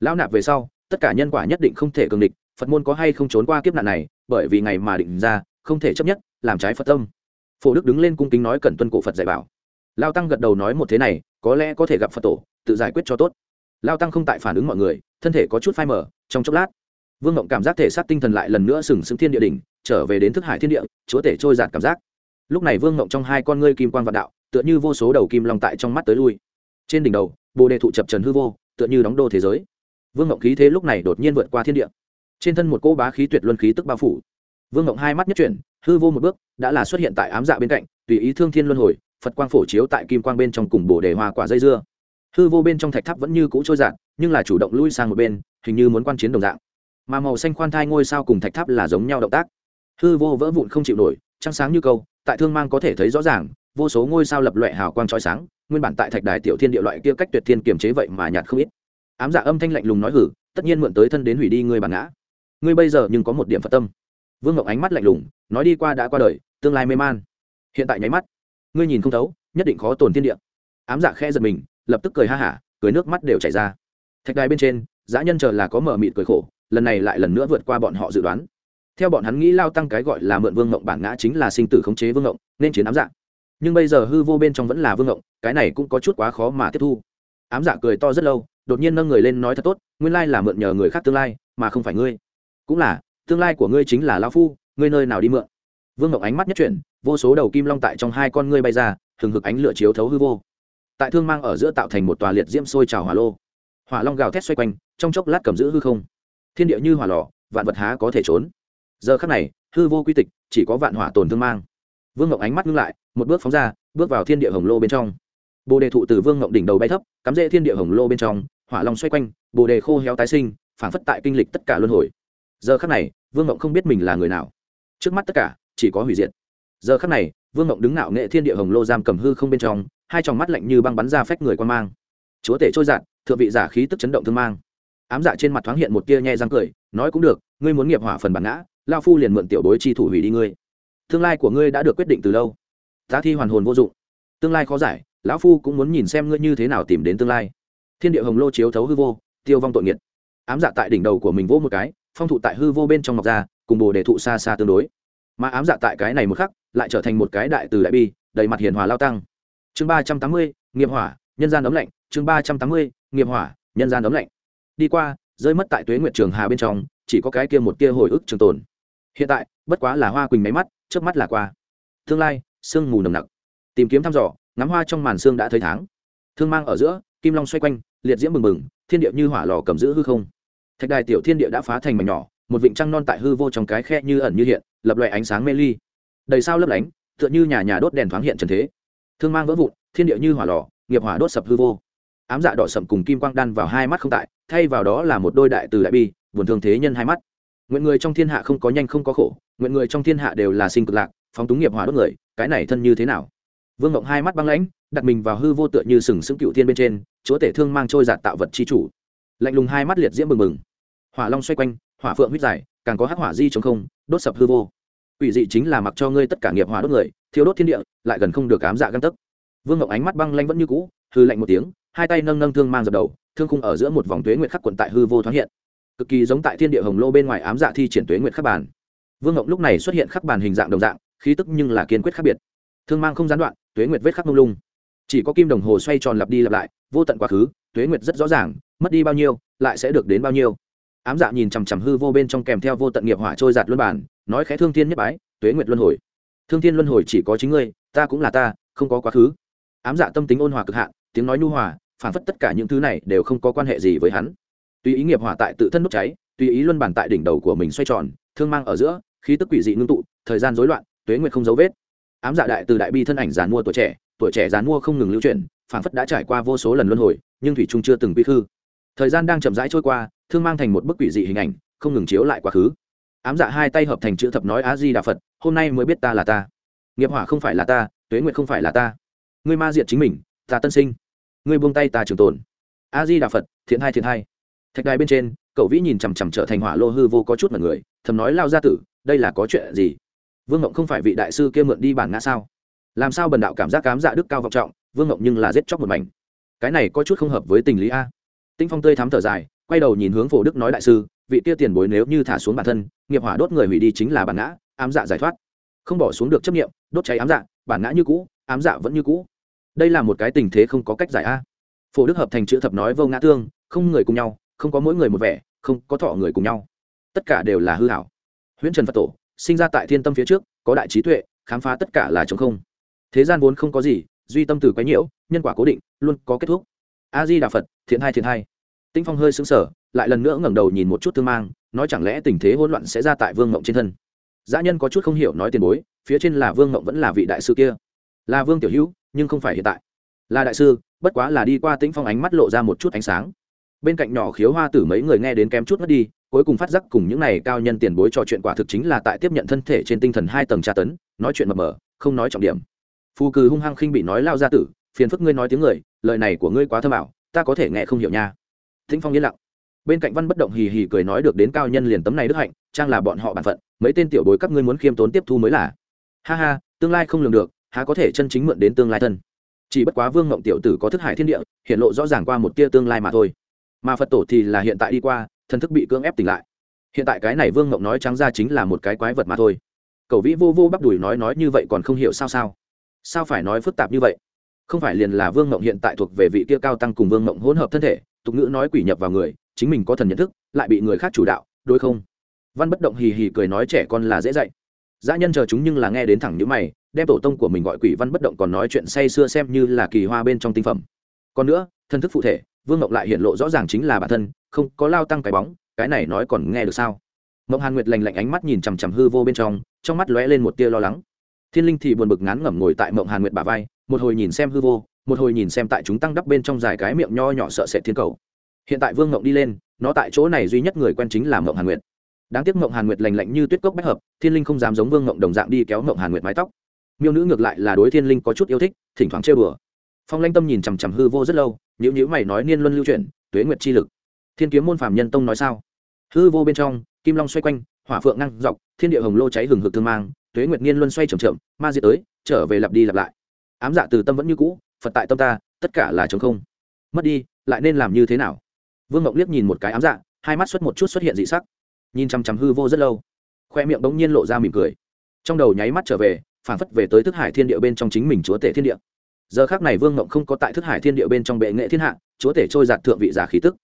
Lao nạp về sau tất cả nhân quả nhất định không thể cường địch, phật môn có hay không trốn qua kiếp nạn này, bởi vì ngày mà định ra, không thể chấp nhất, làm trái phật tâm. Phổ đức đứng lên cung kính nói cần tuân cổ phật dạy bảo. Lao tăng gật đầu nói một thế này, có lẽ có thể gặp phật tổ, tự giải quyết cho tốt. Lao tăng không tại phản ứng mọi người, thân thể có chút phai mở trong chốc lát, vương ngộng cảm giác thể xác tinh thần lại lần nữa sừng sững thiên địa đỉnh, trở về đến thức hải thiên địa, chúa tể trôi giạt cảm giác. Lúc này vương ngộng trong hai con ngươi kim quan vạn đạo, tựa như vô số đầu kim long tại trong mắt tới lui. Trên đỉnh đầu, bồ đề thụ chập trần hư vô, tựa như đóng đô thế giới vương ngộng khí thế lúc này đột nhiên vượt qua thiên địa. Trên thân một cỗ bá khí tuyệt luân khí tức bao phủ. Vương ngộng hai mắt nhất chuyển, hư vô một bước, đã là xuất hiện tại ám dạ bên cạnh, tùy ý thương thiên luân hồi, phật quang phổ chiếu tại kim quang bên trong cùng bồ đề hoa quả dây dưa. Hư vô bên trong thạch tháp vẫn như cũ trôi dạt, nhưng là chủ động lui sang một bên, hình như muốn quan chiến đồng dạng. Mà màu xanh khoan thai ngôi sao cùng thạch tháp là giống nhau động tác. Hư vô vỡ vụn không chịu nổi, trăng sáng như câu, tại thương mang có thể thấy rõ ràng, vô số ngôi sao lập loại hào quang trói sáng, nguyên bản tại thạch đài tiểu thiên địa loại kia cách tuyệt thiên kiềm chế vậy mà nhạt không ít ám dạ âm thanh lạnh lùng nói hử, tất nhiên mượn tới thân đến hủy đi ngươi bản ngã. Ngươi bây giờ nhưng có một điểm phật tâm. Vương ngọc ánh mắt lạnh lùng, nói đi qua đã qua đời, tương lai mê man. Hiện tại nháy mắt, ngươi nhìn không thấu, nhất định khó tồn thiên địa. Ám dạ khẽ giật mình, lập tức cười ha hả, cười nước mắt đều chảy ra. Thạch đài bên trên, dã nhân chờ là có mở mịt cười khổ, lần này lại lần nữa vượt qua bọn họ dự đoán. Theo bọn hắn nghĩ lao tăng cái gọi là mượn vương ngộng bản ngã chính là sinh tử khống chế vương ngộng nên chiến ám dạ. Nhưng bây giờ hư vô bên trong vẫn là vương ngộng cái này cũng có chút quá khó mà tiếp thu. Ám dạ cười to rất lâu đột nhiên nâng người lên nói thật tốt, nguyên lai là mượn nhờ người khác tương lai, mà không phải ngươi. Cũng là, tương lai của ngươi chính là lao phu, ngươi nơi nào đi mượn? Vương ngọc ánh mắt nhất chuyển, vô số đầu kim long tại trong hai con ngươi bay ra, hừng hực ánh lửa chiếu thấu hư vô. Tại thương mang ở giữa tạo thành một tòa liệt diễm sôi trào hỏa lô. Hỏa long gào thét xoay quanh, trong chốc lát cầm giữ hư không. Thiên địa như hỏa lò, vạn vật há có thể trốn. Giờ khắc này, hư vô quy tịch, chỉ có vạn hỏa tồn thương mang. Vương ngọc ánh mắt ngưng lại, một bước phóng ra, bước vào thiên địa hồng lô bên trong. Bồ đề thụ từ vương ngọc đỉnh đầu bay thấp, cắm rễ thiên địa hồng lô bên trong hỏa long xoay quanh, bồ đề khô héo tái sinh phản phất tại kinh lịch tất cả luân hồi. Giờ khắc này, vương mộng không biết mình là người nào. Trước mắt tất cả, chỉ có hủy diệt. Giờ khắc này, vương mộng đứng nạo nghệ thiên địa hồng lô giam cầm hư không bên trong, hai tròng mắt lạnh như băng bắn ra phách người quan mang. Chúa tể trôi dạt, thượng vị giả khí tức chấn động thương mang. Ám dạ trên mặt thoáng hiện một tia nhe răng cười, nói cũng được, ngươi muốn nghiệp hỏa phần bản ngã lao phu liền mượn tiểu bối chi thủ hủy đi ngươi. Tương lai của ngươi đã được quyết định từ lâu. Giá thi hoàn hồn vô dụng. Tương lai khó giải, lão phu cũng muốn nhìn xem ngươi như thế nào tìm đến tương lai thiên địa hồng lô chiếu thấu hư vô, tiêu vong tội nghiệt. Ám dạ tại đỉnh đầu của mình vỗ một cái, phong thụ tại hư vô bên trong ngọc ra, cùng bồ đề thụ xa xa tương đối. Mà ám dạ tại cái này một khắc, lại trở thành một cái đại từ đại bi, đầy mặt hiền hòa lao tăng. Chương ba trăm tám mươi, nghiệp hỏa, nhân gian ấm lạnh. Chương ba trăm tám mươi, nghiệp hỏa, nhân gian ấm lạnh. Đi qua, rơi mất tại tuế nguyệt trường hà bên trong, chỉ có cái kia một kia hồi ức trường tồn. Hiện tại, bất quá là hoa quỳnh máy mắt trước mắt là qua. Tương lai, sương mù nồng nặc. Tìm kiếm thăm dò, ngắm hoa trong màn sương đã thấy tháng. Thương mang ở giữa kim long xoay quanh, liệt diễm mừng mừng thiên địa như hỏa lò cầm giữ hư không. Thạch đài tiểu thiên địa đã phá thành mảnh nhỏ, một vịnh trăng non tại hư vô trong cái khe như ẩn như hiện, lập loại ánh sáng mê ly. Đầy sao lấp lánh, tựa như nhà nhà đốt đèn thoáng hiện trần thế. Thương mang vỡ vụn, thiên địa như hỏa lò, nghiệp hỏa đốt sập hư vô. Ám dạ đỏ sậm cùng kim quang đan vào hai mắt không tại, thay vào đó là một đôi đại từ đại bi, buồn thương thế nhân hai mắt. Nguyện người trong thiên hạ không có nhanh không có khổ, nguyện người trong thiên hạ đều là sinh cực lạc, phóng túng nghiệp hỏa đốt người, cái này thân như thế nào? Vương ngộng hai mắt băng lãnh, đặt mình vào hư vô tựa như sừng sững cựu thiên bên trên chúa tể thương mang trôi giạt tạo vật chi chủ. Lạnh lùng hai mắt liệt diễm mừng mừng hỏa long xoay quanh, hỏa phượng huyết dài, càng có hắc hỏa di chống không, đốt sập hư vô. Ủy dị chính là mặc cho ngươi tất cả nghiệp hỏa đốt người thiếu đốt thiên địa, lại gần không được ám dạ găng tấc. Vương ngọc ánh mắt băng lanh vẫn như cũ hư lạnh một tiếng, hai tay nâng nâng thương mang dập đầu, thương khung ở giữa một vòng tuế nguyệt khắc quận tại hư vô thoáng hiện. Cực kỳ giống tại thiên địa hồng lô bên ngoài ám dạ thi triển tuế nguyệt khắc bàn. Vương ngọc lúc này xuất hiện khắc bàn hình dạng đồng dạng, khí tức nhưng là kiên quyết khác biệt. Thương mang không gián đoạn, tuế nguyệt vết khắc mông lung chỉ có kim đồng hồ xoay tròn lặp đi lặp lại, vô tận quá khứ, tuế nguyệt rất rõ ràng, mất đi bao nhiêu, lại sẽ được đến bao nhiêu. Ám dạ nhìn chằm chằm hư vô bên trong kèm theo vô tận nghiệp hỏa trôi giạt luân bản, nói khẽ thương thiên nhất bái, tuế nguyệt luân hồi. Thương thiên luân hồi chỉ có chính ngươi, ta cũng là ta, không có quá khứ. Ám dạ tâm tính ôn hòa cực hạn, tiếng nói nhu hòa, phản phất tất cả những thứ này đều không có quan hệ gì với hắn. Tùy ý nghiệp hỏa tại tự thân đốt cháy, tùy ý luân bản tại đỉnh đầu của mình xoay tròn, thương mang ở giữa, khí tức quỷ dị ngưng tụ, thời gian rối loạn, tuế nguyệt không dấu vết. Ám dạ đại từ đại bi thân ảnh giàn mua tuổi trẻ tuổi trẻ giàn mua không ngừng lưu chuyển phản phất đã trải qua vô số lần luân hồi, nhưng thủy trung chưa từng quy khư. Thời gian đang chậm rãi trôi qua, thương mang thành một bức quỷ dị hình ảnh, không ngừng chiếu lại quá khứ. Ám dạ hai tay hợp thành chữ thập nói á di đà phật, hôm nay mới biết ta là ta. Nghiệp hỏa không phải là ta, tuế nguyệt không phải là ta. Ngươi ma diệt chính mình, ta tân sinh. Ngươi buông tay ta trường tồn. A di đà phật, thiện hai thiện hai. Thạch đài bên trên, cậu vĩ nhìn chằm chằm trở thành hỏa lô hư vô có chút mật người, thầm nói, lao ra tử, đây là có chuyện gì? Vương ngộng không phải vị đại sư kia mượn đi bản ngã sao? Làm sao bần đạo cảm giác cám dạ đức cao vọng trọng, vương ngộng nhưng là giết chóc một mảnh. Cái này có chút không hợp với tình lý a. Tinh phong tươi thắm thở dài, quay đầu nhìn hướng phổ đức nói đại sư, vị kia tiền bối nếu như thả xuống bản thân, nghiệp hỏa đốt người hủy đi chính là bản ngã, ám dạ giải thoát. Không bỏ xuống được chấp nghiệm đốt cháy ám dạ bản ngã như cũ, ám dạ vẫn như cũ. Đây là một cái tình thế không có cách giải a. Phổ đức hợp thành chữ thập nói vô ngã tương, không người cùng nhau, không có mỗi người một vẻ, không có thọ người cùng nhau. Tất cả đều là hư hảo huyễn trần phật tổ, sinh ra tại thiên tâm phía trước, có đại trí tuệ, khám phá tất cả là chống không thế gian vốn không có gì, duy tâm từ quái nhiễu, nhân quả cố định, luôn có kết thúc. A di đà phật thiện hai thiện hai tinh phong hơi xứng sở lại lần nữa ngẩng đầu nhìn một chút thương mang, nói chẳng lẽ tình thế hỗn loạn sẽ ra tại vương ngộng trên thân? Dã nhân có chút không hiểu nói tiền bối, phía trên là vương ngộng vẫn là vị đại sư kia? Là vương tiểu hữu, nhưng không phải hiện tại. Là đại sư, bất quá là đi qua tĩnh phong ánh mắt lộ ra một chút ánh sáng. Bên cạnh nhỏ khiếu hoa tử mấy người nghe đến kém chút mất đi, cuối cùng phát giác cùng những này cao nhân tiền bối trò chuyện quả thực chính là tại tiếp nhận thân thể trên tinh thần hai tầng tra tấn, nói chuyện mập mờ, không nói trọng điểm phù cừ hung hăng khinh bị nói lao ra tử, phiền phức ngươi nói tiếng người, lời này của ngươi quá thơ bảo ta có thể nghe không hiểu nha. Thính phong yên lặng. Bên cạnh văn bất động hì hì cười nói được đến cao nhân liền tấm này đức hạnh, trang là bọn họ bản phận, mấy tên tiểu bối các ngươi muốn khiêm tốn tiếp thu mới là. Ha ha, tương lai không lường được, há có thể chân chính mượn đến tương lai thân. Chỉ bất quá vương ngộng tiểu tử có thức hải thiên địa, hiện lộ rõ ràng qua một tia tương lai mà thôi. Mà phật tổ thì là hiện tại đi qua, thần thức bị cưỡng ép tỉnh lại. Hiện tại cái này vương ngộng nói trắng ra chính là một cái quái vật mà thôi. Cậu vĩ vô vô bắp đùi nói nói như vậy còn không hiểu sao sao sao phải nói phức tạp như vậy? Không phải liền là vương mộng hiện tại thuộc về vị kia cao tăng cùng vương mộng hỗn hợp thân thể, tục ngữ nói quỷ nhập vào người, chính mình có thần nhận thức, lại bị người khác chủ đạo, đối không? Văn bất động hì hì cười nói trẻ con là dễ dạy. Dã nhân chờ chúng nhưng là nghe đến thẳng những mày, đem tổ tông của mình gọi quỷ văn bất động còn nói chuyện say sưa xem như là kỳ hoa bên trong tinh phẩm. Còn nữa, thân thức phụ thể, vương ngọc lại hiện lộ rõ ràng chính là bản thân, không có lao tăng cái bóng, cái này nói còn nghe được sao? Mộng hàn nguyệt lành lạnh ánh mắt nhìn chằm chằm hư vô bên trong trong mắt lóe lên một tia lo lắng thiên linh thì buồn bực ngán ngẩm ngồi tại mộng hàn nguyệt bà vai, một hồi nhìn xem hư vô, một hồi nhìn xem tại chúng tăng đắp bên trong dài cái miệng nho nhỏ sợ sệt thiên cầu. Hiện tại vương mộng đi lên, nó tại chỗ này duy nhất người quen chính là mộng hàn nguyệt. Đáng tiếc mộng hàn nguyệt lành lạnh như tuyết cốc bách hợp, thiên linh không dám giống vương mộng đồng dạng đi kéo mộng hàn nguyệt mái tóc. Miêu nữ ngược lại là đối thiên linh có chút yêu thích, thỉnh thoảng trêu đùa. Phong lanh tâm nhìn chằm chằm hư vô rất lâu nhữ nhữ mày nói niên luân lưu chuyển, tuế nguyệt chi lực. Thiên kiếm môn phạm nhân tông nói sao? Hư vô bên trong, kim long xoay quanh, hỏa phượng ngang dọc, thiên địa hồng lô cháy hừng hực thương mang tuế nguyệt nghiên luân xoay chậm chậm, ma diệt tới, trở về lặp đi lặp lại. Ám dạ từ tâm vẫn như cũ, phật tại tâm ta, tất cả là chống không. Mất đi, lại nên làm như thế nào? Vương ngọc liếc nhìn một cái ám dạ hai mắt xuất một chút xuất hiện dị sắc. Nhìn chằm chằm hư vô rất lâu, khoe miệng bỗng nhiên lộ ra mỉm cười. Trong đầu nháy mắt trở về, phản phất về tới thức hải thiên địa bên trong chính mình chúa tể thiên địa. Giờ khác này vương ngộng không có tại thức hải thiên địa bên trong bệ nghệ thiên hạ, chúa tể trôi giạt thượng vị giả khí tức.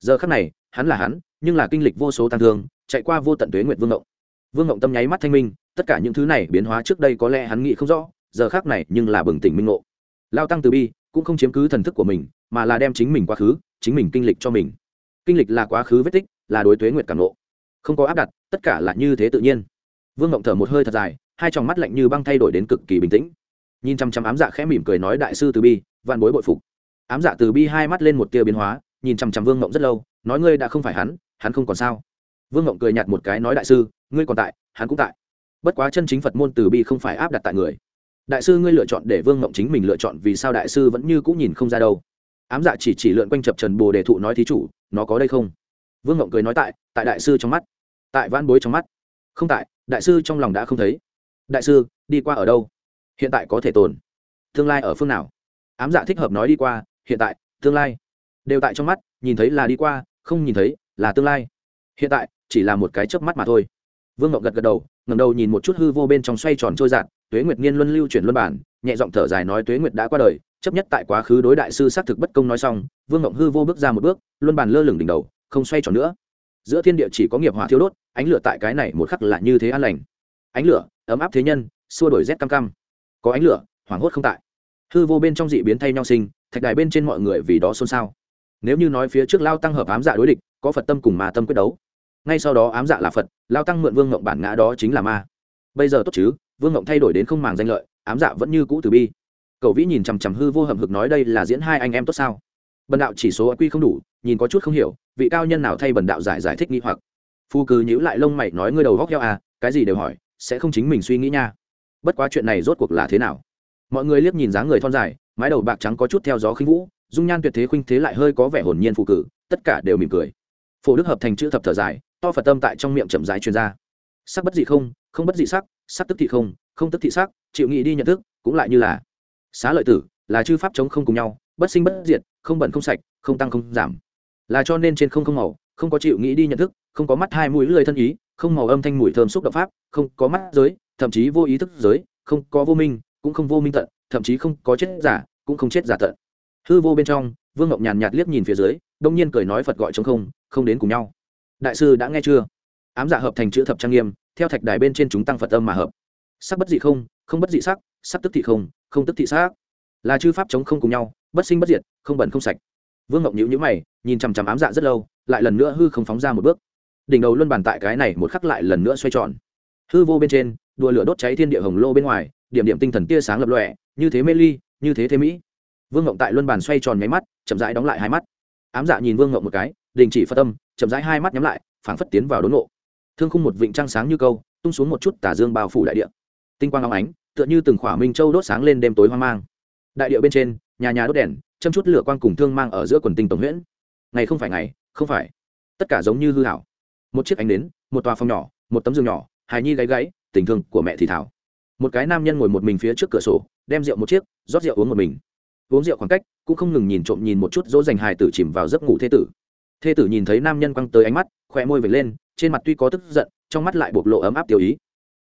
Giờ khác này, hắn là hắn, nhưng là kinh lịch vô số tăng thương, chạy qua vô tận tuế nguyện vương ngộng vương ngộng tâm nháy mắt thanh minh, tất cả những thứ này biến hóa trước đây có lẽ hắn nghĩ không rõ, giờ khác này nhưng là bừng tỉnh minh ngộ. Lao tăng từ bi, cũng không chiếm cứ thần thức của mình, mà là đem chính mình quá khứ, chính mình kinh lịch cho mình. Kinh lịch là quá khứ vết tích, là đối tuế nguyệt cảm nộ không có áp đặt, tất cả là như thế tự nhiên. Vương ngộng thở một hơi thật dài, hai tròng mắt lạnh như băng thay đổi đến cực kỳ bình tĩnh. Nhìn chăm chăm ám dạ khẽ mỉm cười nói đại sư từ bi, vạn bối bội phục. Ám dạ từ bi hai mắt lên một tia biến hóa, nhìn chăm chăm vương ngộng rất lâu, nói ngươi đã không phải hắn hắn không còn sao vương ngộng cười nhạt một cái nói đại sư, ngươi còn tại, hắn cũng tại. Bất quá chân chính phật môn từ bi không phải áp đặt tại người. Đại sư ngươi lựa chọn để vương ngộng chính mình lựa chọn vì sao đại sư vẫn như cũng nhìn không ra đâu. Ám dạ chỉ chỉ lượn quanh chập trần bồ đề thụ nói thí chủ, nó có đây không? Vương ngộng cười nói tại tại đại sư trong mắt. Tại Van bối trong mắt. Không tại, đại sư trong lòng đã không thấy. Đại sư, đi qua ở đâu? Hiện tại có thể tồn. Tương lai ở phương nào? Ám dạ thích hợp nói đi qua, hiện tại, tương lai. Đều tại trong mắt, nhìn thấy là đi qua, không nhìn thấy, là tương lai hiện tại, chỉ là một cái chớp mắt mà thôi. Vương ngọc gật gật đầu ngầm đầu nhìn một chút hư vô bên trong xoay tròn trôi dạt, tuế nguyệt niên luân lưu chuyển luân bản, nhẹ giọng thở dài nói tuế nguyệt đã qua đời, chấp nhất tại quá khứ đối đại sư xác thực bất công nói xong, vương ngọc hư vô bước ra một bước, luân bản lơ lửng đỉnh đầu, không xoay tròn nữa. Giữa thiên địa chỉ có nghiệp hỏa thiêu đốt, ánh lửa tại cái này một khắc là như thế an lành. Ánh lửa, ấm áp thế nhân, xua đổi rét cam cam. Có ánh lửa, hoảng hốt không tại. Hư vô bên trong dị biến thay nhau sinh, thạch đài bên trên mọi người vì đó xôn xao. Nếu như nói phía trước lao tăng hợp ám dạ đối địch, có phật tâm cùng mà tâm quyết đấu ngay sau đó ám dạ là phật, lao tăng mượn vương ngộng bản ngã đó chính là ma. Bây giờ tốt chứ, vương ngộng thay đổi đến không màng danh lợi, ám dạ vẫn như cũ từ bi. Cậu vĩ nhìn chằm chằm hư vô hầm hực nói đây là diễn hai anh em tốt sao? Bần đạo chỉ số quy không đủ, nhìn có chút không hiểu, vị cao nhân nào thay bần đạo giải giải thích nghi hoặc. Phu cứ nhữ lại lông mày nói ngươi đầu góc heo à cái gì đều hỏi, sẽ không chính mình suy nghĩ nha. Bất quá chuyện này rốt cuộc là thế nào? Mọi người liếc nhìn dáng người thon dài, mái đầu bạc trắng có chút theo gió khinh vũ, dung nhan tuyệt thế khuynh thế lại hơi có vẻ hồn nhiên phụ cử, tất cả đều mỉm cười. Phổ đức hợp thành chữ thập thở dài to phật tâm tại trong miệng chậm rãi truyền ra. Sắc bất dị không không bất dị sắc sắc tức thị không không tức thị sắc, chịu nghĩ đi nhận thức, cũng lại như là xá lợi tử, là chư pháp chống không cùng nhau, bất sinh bất diệt, không bẩn không sạch, không tăng không giảm. Là cho nên trên không không màu, không có chịu nghĩ đi nhận thức, không có mắt hai mũi lười thân ý, không màu âm thanh mùi thơm xúc động pháp, không có mắt giới, thậm chí vô ý thức giới, không có vô minh, cũng không vô minh tận, thậm chí không có chết giả, cũng không chết giả tận. Hư vô bên trong, vương ngọc nhàn nhạt liếc nhìn phía dưới, đông nhiên cười nói phật gọi chống không không đến cùng nhau đại sư đã nghe chưa? Ám giả hợp thành chữ thập trang nghiêm, theo thạch đài bên trên chúng tăng phật âm mà hợp. Sắc bất dị không không bất dị sắc sắc tức thị không không tức thị sắc. Là chư pháp chống không cùng nhau, bất sinh bất diệt, không bẩn không sạch. Vương ngọc nhữ nhữ mày, nhìn chằm chằm ám dạ rất lâu, lại lần nữa hư không phóng ra một bước. Đỉnh đầu luân bàn tại cái này một khắc lại lần nữa xoay tròn. Hư vô bên trên, đùa lửa đốt cháy thiên địa hồng lô bên ngoài, điểm điểm tinh thần tia sáng lập lọe như thế mê ly, như thế thế mỹ. Vương ngộng tại luân bàn xoay tròn nháy mắt, chậm rãi đóng lại hai mắt. Ám dạ nhìn vương ngộng một cái, đình chỉ phật tâm chậm rãi hai mắt nhắm lại, phảng phất tiến vào đốn ngộ. Thương khung một vịnh trăng sáng như câu, tung xuống một chút tà dương bao phủ đại địa. Tinh quang long ánh, tựa như từng khỏa minh châu đốt sáng lên đêm tối hoang mang. Đại địa bên trên, nhà nhà đốt đèn, châm chút lửa quang cùng thương mang ở giữa quần tinh tổng huyễn. Ngày không phải ngày, không phải. Tất cả giống như hư hảo. Một chiếc ánh nến, một tòa phòng nhỏ, một tấm giường nhỏ, hài nhi gáy gáy tình thương của mẹ thì thảo. Một cái nam nhân ngồi một mình phía trước cửa sổ, đem rượu một chiếc, rót rượu uống một mình. Uống rượu khoảng cách, cũng không ngừng nhìn trộm nhìn một chút dỗ dành hài tử chìm vào giấc ngủ thế tử thê tử nhìn thấy nam nhân quăng tới ánh mắt khỏe môi vệt lên trên mặt tuy có tức giận trong mắt lại bộc lộ ấm áp tiểu ý.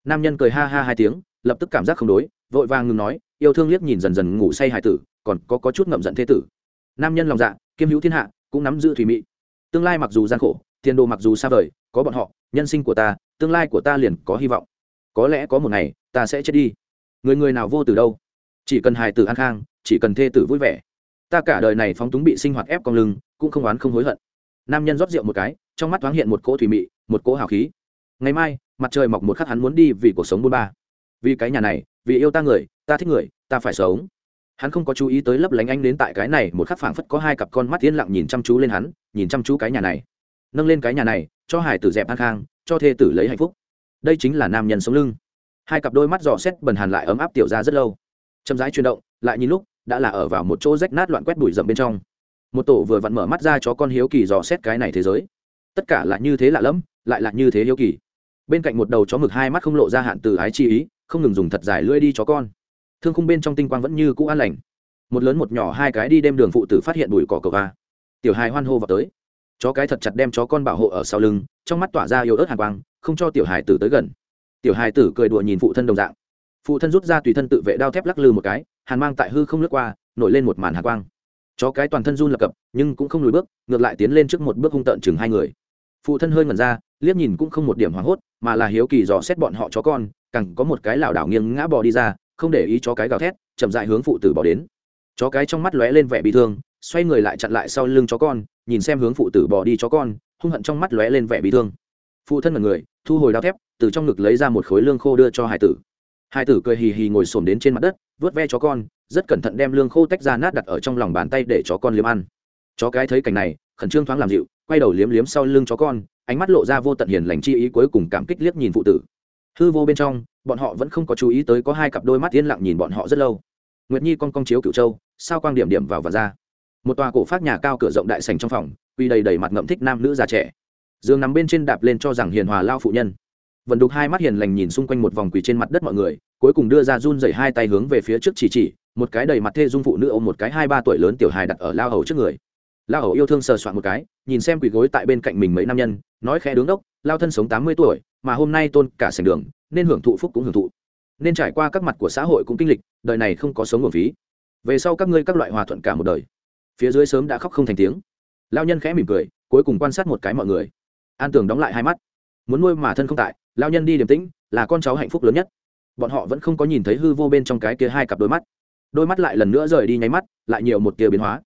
Nam nhân cười ha ha hai tiếng lập tức cảm giác không đối vội vàng ngừng nói yêu thương liếc nhìn dần dần ngủ say Hải tử còn có, có chút ngậm giận thê tử. Nam nhân lòng dạ kiêm hữu thiên hạ cũng nắm giữ thủy mị. Tương lai mặc dù gian khổ tiền đồ mặc dù xa vời có bọn họ nhân sinh của ta tương lai của ta liền có hy vọng. Có lẽ có một ngày ta sẽ chết đi. Người người nào vô từ đâu? Chỉ cần hài tử an khang chỉ cần thê tử vui vẻ. Ta cả đời này phóng túng bị sinh hoạt ép con lưng cũng không oán không hối hận nam nhân rót rượu một cái, trong mắt thoáng hiện một cỗ thủy mị, một cỗ hào khí. Ngày mai, mặt trời mọc một khắc hắn muốn đi vì cuộc sống buôn ba. Vì cái nhà này, vì yêu ta người, ta thích người, ta phải sống. Hắn không có chú ý tới lấp lánh anh đến tại cái này, một khắc phảng phất có hai cặp con mắt yên lặng nhìn chăm chú lên hắn, nhìn chăm chú cái nhà này. Nâng lên cái nhà này, cho hải tử dẹp an khang, cho thê tử lấy hạnh phúc. Đây chính là nam nhân sống lưng. Hai cặp đôi mắt dò xét bần hàn lại ấm áp tiểu ra rất lâu. Chậm rãi chuyển động, lại nhìn lúc, đã là ở vào một chỗ rách nát loạn quét bụi rậm bên trong một tổ vừa vặn mở mắt ra cho con hiếu kỳ dò xét cái này thế giới. Tất cả là như thế lạ lẫm, lại là như thế hiếu kỳ. Bên cạnh một đầu chó mực hai mắt không lộ ra hạn từ ái chi ý, không ngừng dùng thật dài lưỡi đi chó con. Thương khung bên trong tinh quang vẫn như cũ an lành. Một lớn một nhỏ hai cái đi đêm đường phụ tử phát hiện bụi cỏ cờ va. Tiểu hài hoan hô vào tới. Chó cái thật chặt đem chó con bảo hộ ở sau lưng, trong mắt tỏa ra yếu ớt hàn quang, không cho tiểu hài tử tới gần. Tiểu hài tử cười đùa nhìn phụ thân đồng dạng. Phụ thân rút ra tùy thân tự vệ đao thép lắc lư một cái, hàn mang tại hư không lướt qua, nổi lên một màn hàn quang chó cái toàn thân run lập cập, nhưng cũng không lùi bước, ngược lại tiến lên trước một bước hung tợn chừng hai người. Phụ thân hơi ngẩn ra, liếc nhìn cũng không một điểm hoảng hốt, mà là hiếu kỳ dò xét bọn họ chó con cẳng có một cái lảo đảo nghiêng ngã bò đi ra, không để ý chó cái gào thét, chậm dại hướng phụ tử bỏ đến. Chó cái trong mắt lóe lên vẻ bị thương, xoay người lại chặn lại sau lưng chó con, nhìn xem hướng phụ tử bỏ đi chó con, hung hận trong mắt lóe lên vẻ bị thương. Phụ thân là người, thu hồi đao thép, từ trong ngực lấy ra một khối lương khô đưa cho hải tử hai tử cười hì hì ngồi xổm đến trên mặt đất, vớt ve chó con, rất cẩn thận đem lương khô tách ra nát đặt ở trong lòng bàn tay để chó con liếm ăn. Chó cái thấy cảnh này, khẩn trương thoáng làm dịu, quay đầu liếm liếm sau lưng chó con, ánh mắt lộ ra vô tận hiền lành chi ý cuối cùng cảm kích liếc nhìn phụ tử. Hư vô bên trong, bọn họ vẫn không có chú ý tới có hai cặp đôi mắt yên lặng nhìn bọn họ rất lâu. Nguyệt nhi con con chiếu cựu châu, sao quang điểm điểm vào và ra. Một tòa cổ phát nhà cao cửa rộng đại sành trong phòng, quy đầy đầy mặt ngậm thích nam nữ già trẻ. Giường nằm bên trên đạp lên cho rằng hiền hòa lao phụ nhân vần đục hai mắt hiền lành nhìn xung quanh một vòng quỳ trên mặt đất mọi người, cuối cùng đưa ra run dày hai tay hướng về phía trước chỉ chỉ, một cái đầy mặt thê dung phụ nữ ôm một cái hai ba tuổi lớn tiểu hài đặt ở lao hầu trước người. Lao hầu yêu thương sờ soạn một cái, nhìn xem quỳ gối tại bên cạnh mình mấy nam nhân, nói khẽ đứng đốc, lao thân sống tám mươi tuổi, mà hôm nay tôn cả sành đường, nên hưởng thụ phúc cũng hưởng thụ. Nên trải qua các mặt của xã hội cũng kinh lịch, đời này không có sống nguồn phí. Về sau các ngươi các loại hòa thuận cả một đời. Phía dưới sớm đã khóc không thành tiếng. Lao nhân khẽ mỉm cười, cuối cùng quan sát một cái mọi người. An tường đóng lại hai mắt. Muốn nuôi mà thân không tại lao nhân đi điềm tĩnh, là con cháu hạnh phúc lớn nhất. Bọn họ vẫn không có nhìn thấy hư vô bên trong cái kia hai cặp đôi mắt. Đôi mắt lại lần nữa rời đi nháy mắt, lại nhiều một tia biến hóa.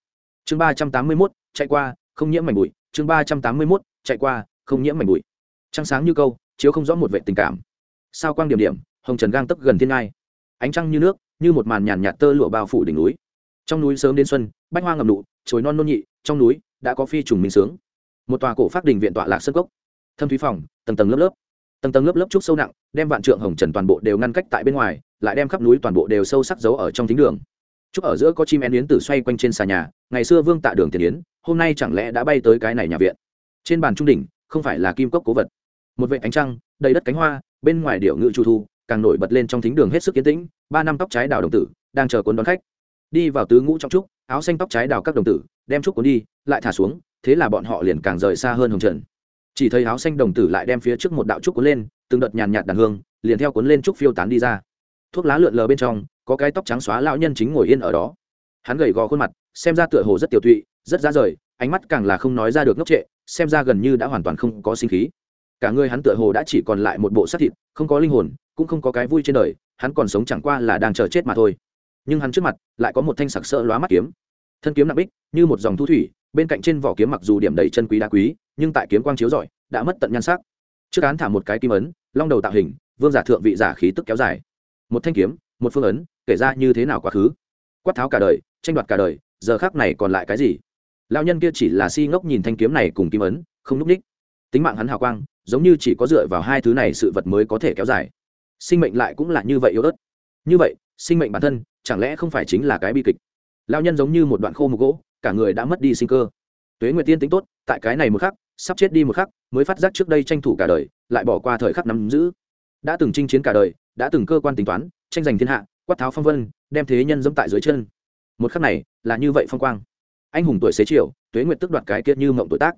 Chương ba trăm tám mươi mốt, chạy qua, không nhiễm mảnh bụi. Chương ba trăm tám mươi mốt, chạy qua, không nhiễm mảnh bụi. Trăng sáng như câu, chiếu không rõ một vệ tình cảm. Sao quang điểm điểm, hồng trần gang tấp gần thiên ngai. Ánh trăng như nước, như một màn nhàn nhạt tơ lụa bao phủ đỉnh núi. Trong núi sớm đến xuân, bách hoa ngầm nụ chồi non nôn nhị, trong núi đã có phi trùng minh sướng. Một tòa cổ phát đình viện tọa lạc sân cốc. Thâm thúy phòng, tầng tầng lớp lớp tầng tầng lớp lớp trúc sâu nặng, đem vạn trượng hồng trần toàn bộ đều ngăn cách tại bên ngoài, lại đem khắp núi toàn bộ đều sâu sắc giấu ở trong thính đường. Trúc ở giữa có chim én yến tử xoay quanh trên xà nhà, ngày xưa vương tạ đường tiền yến, hôm nay chẳng lẽ đã bay tới cái này nhà viện? Trên bàn trung đỉnh, không phải là kim cốc cố vật. Một vệ ánh trăng, đầy đất cánh hoa, bên ngoài điệu ngự chu thu, càng nổi bật lên trong thính đường hết sức kiến tĩnh, ba năm tóc trái đào đồng tử, đang chờ cuốn đón khách. Đi vào tứ ngũ trong trúc, áo xanh tóc trái đào các đồng tử, đem trúc cuốn đi, lại thả xuống, thế là bọn họ liền càng rời xa hơn hồng trần chỉ thấy áo xanh đồng tử lại đem phía trước một đạo trúc cuốn lên, từng đợt nhàn nhạt đàn hương, liền theo cuốn lên trúc phiêu tán đi ra. Thuốc lá lượn lờ bên trong, có cái tóc trắng xóa lão nhân chính ngồi yên ở đó. Hắn gầy gò khuôn mặt, xem ra tựa hồ rất tiểu tụy, rất ra rời, ánh mắt càng là không nói ra được ngốc trệ, xem ra gần như đã hoàn toàn không có sinh khí. Cả người hắn tựa hồ đã chỉ còn lại một bộ xác thịt, không có linh hồn, cũng không có cái vui trên đời, hắn còn sống chẳng qua là đang chờ chết mà thôi. Nhưng hắn trước mặt, lại có một thanh sặc sỡ lóa mắt kiếm thân kiếm nặng bích, như một dòng thu thủy, bên cạnh trên vỏ kiếm mặc dù điểm đầy chân quý đá quý, nhưng tại kiếm quang chiếu rọi, đã mất tận nhan sắc. Trước án thả một cái kim ấn, long đầu tạo hình, vương giả thượng vị giả khí tức kéo dài. Một thanh kiếm, một phương ấn, kể ra như thế nào quá khứ. Quát tháo cả đời, tranh đoạt cả đời, giờ khác này còn lại cái gì? Lao nhân kia chỉ là si ngốc nhìn thanh kiếm này cùng kim ấn, không núp ních. Tính mạng hắn hào quang, giống như chỉ có dựa vào hai thứ này sự vật mới có thể kéo dài. Sinh mệnh lại cũng là như vậy yếu ớt. Như vậy, sinh mệnh bản thân chẳng lẽ không phải chính là cái bi kịch? Lao nhân giống như một đoạn khô mục gỗ, cả người đã mất đi sinh cơ. Tuế nguyệt tiên tính tốt, tại cái này một khắc, sắp chết đi một khắc, mới phát giác trước đây tranh thủ cả đời, lại bỏ qua thời khắc nắm giữ. Đã từng chinh chiến cả đời, đã từng cơ quan tính toán, tranh giành thiên hạ, quát tháo phong vân, đem thế nhân dẫm tại dưới chân. Một khắc này, là như vậy phong quang. Anh hùng tuổi xế chiều, tuế nguyệt tức đoạt cái kiệt như mộng tuổi tác.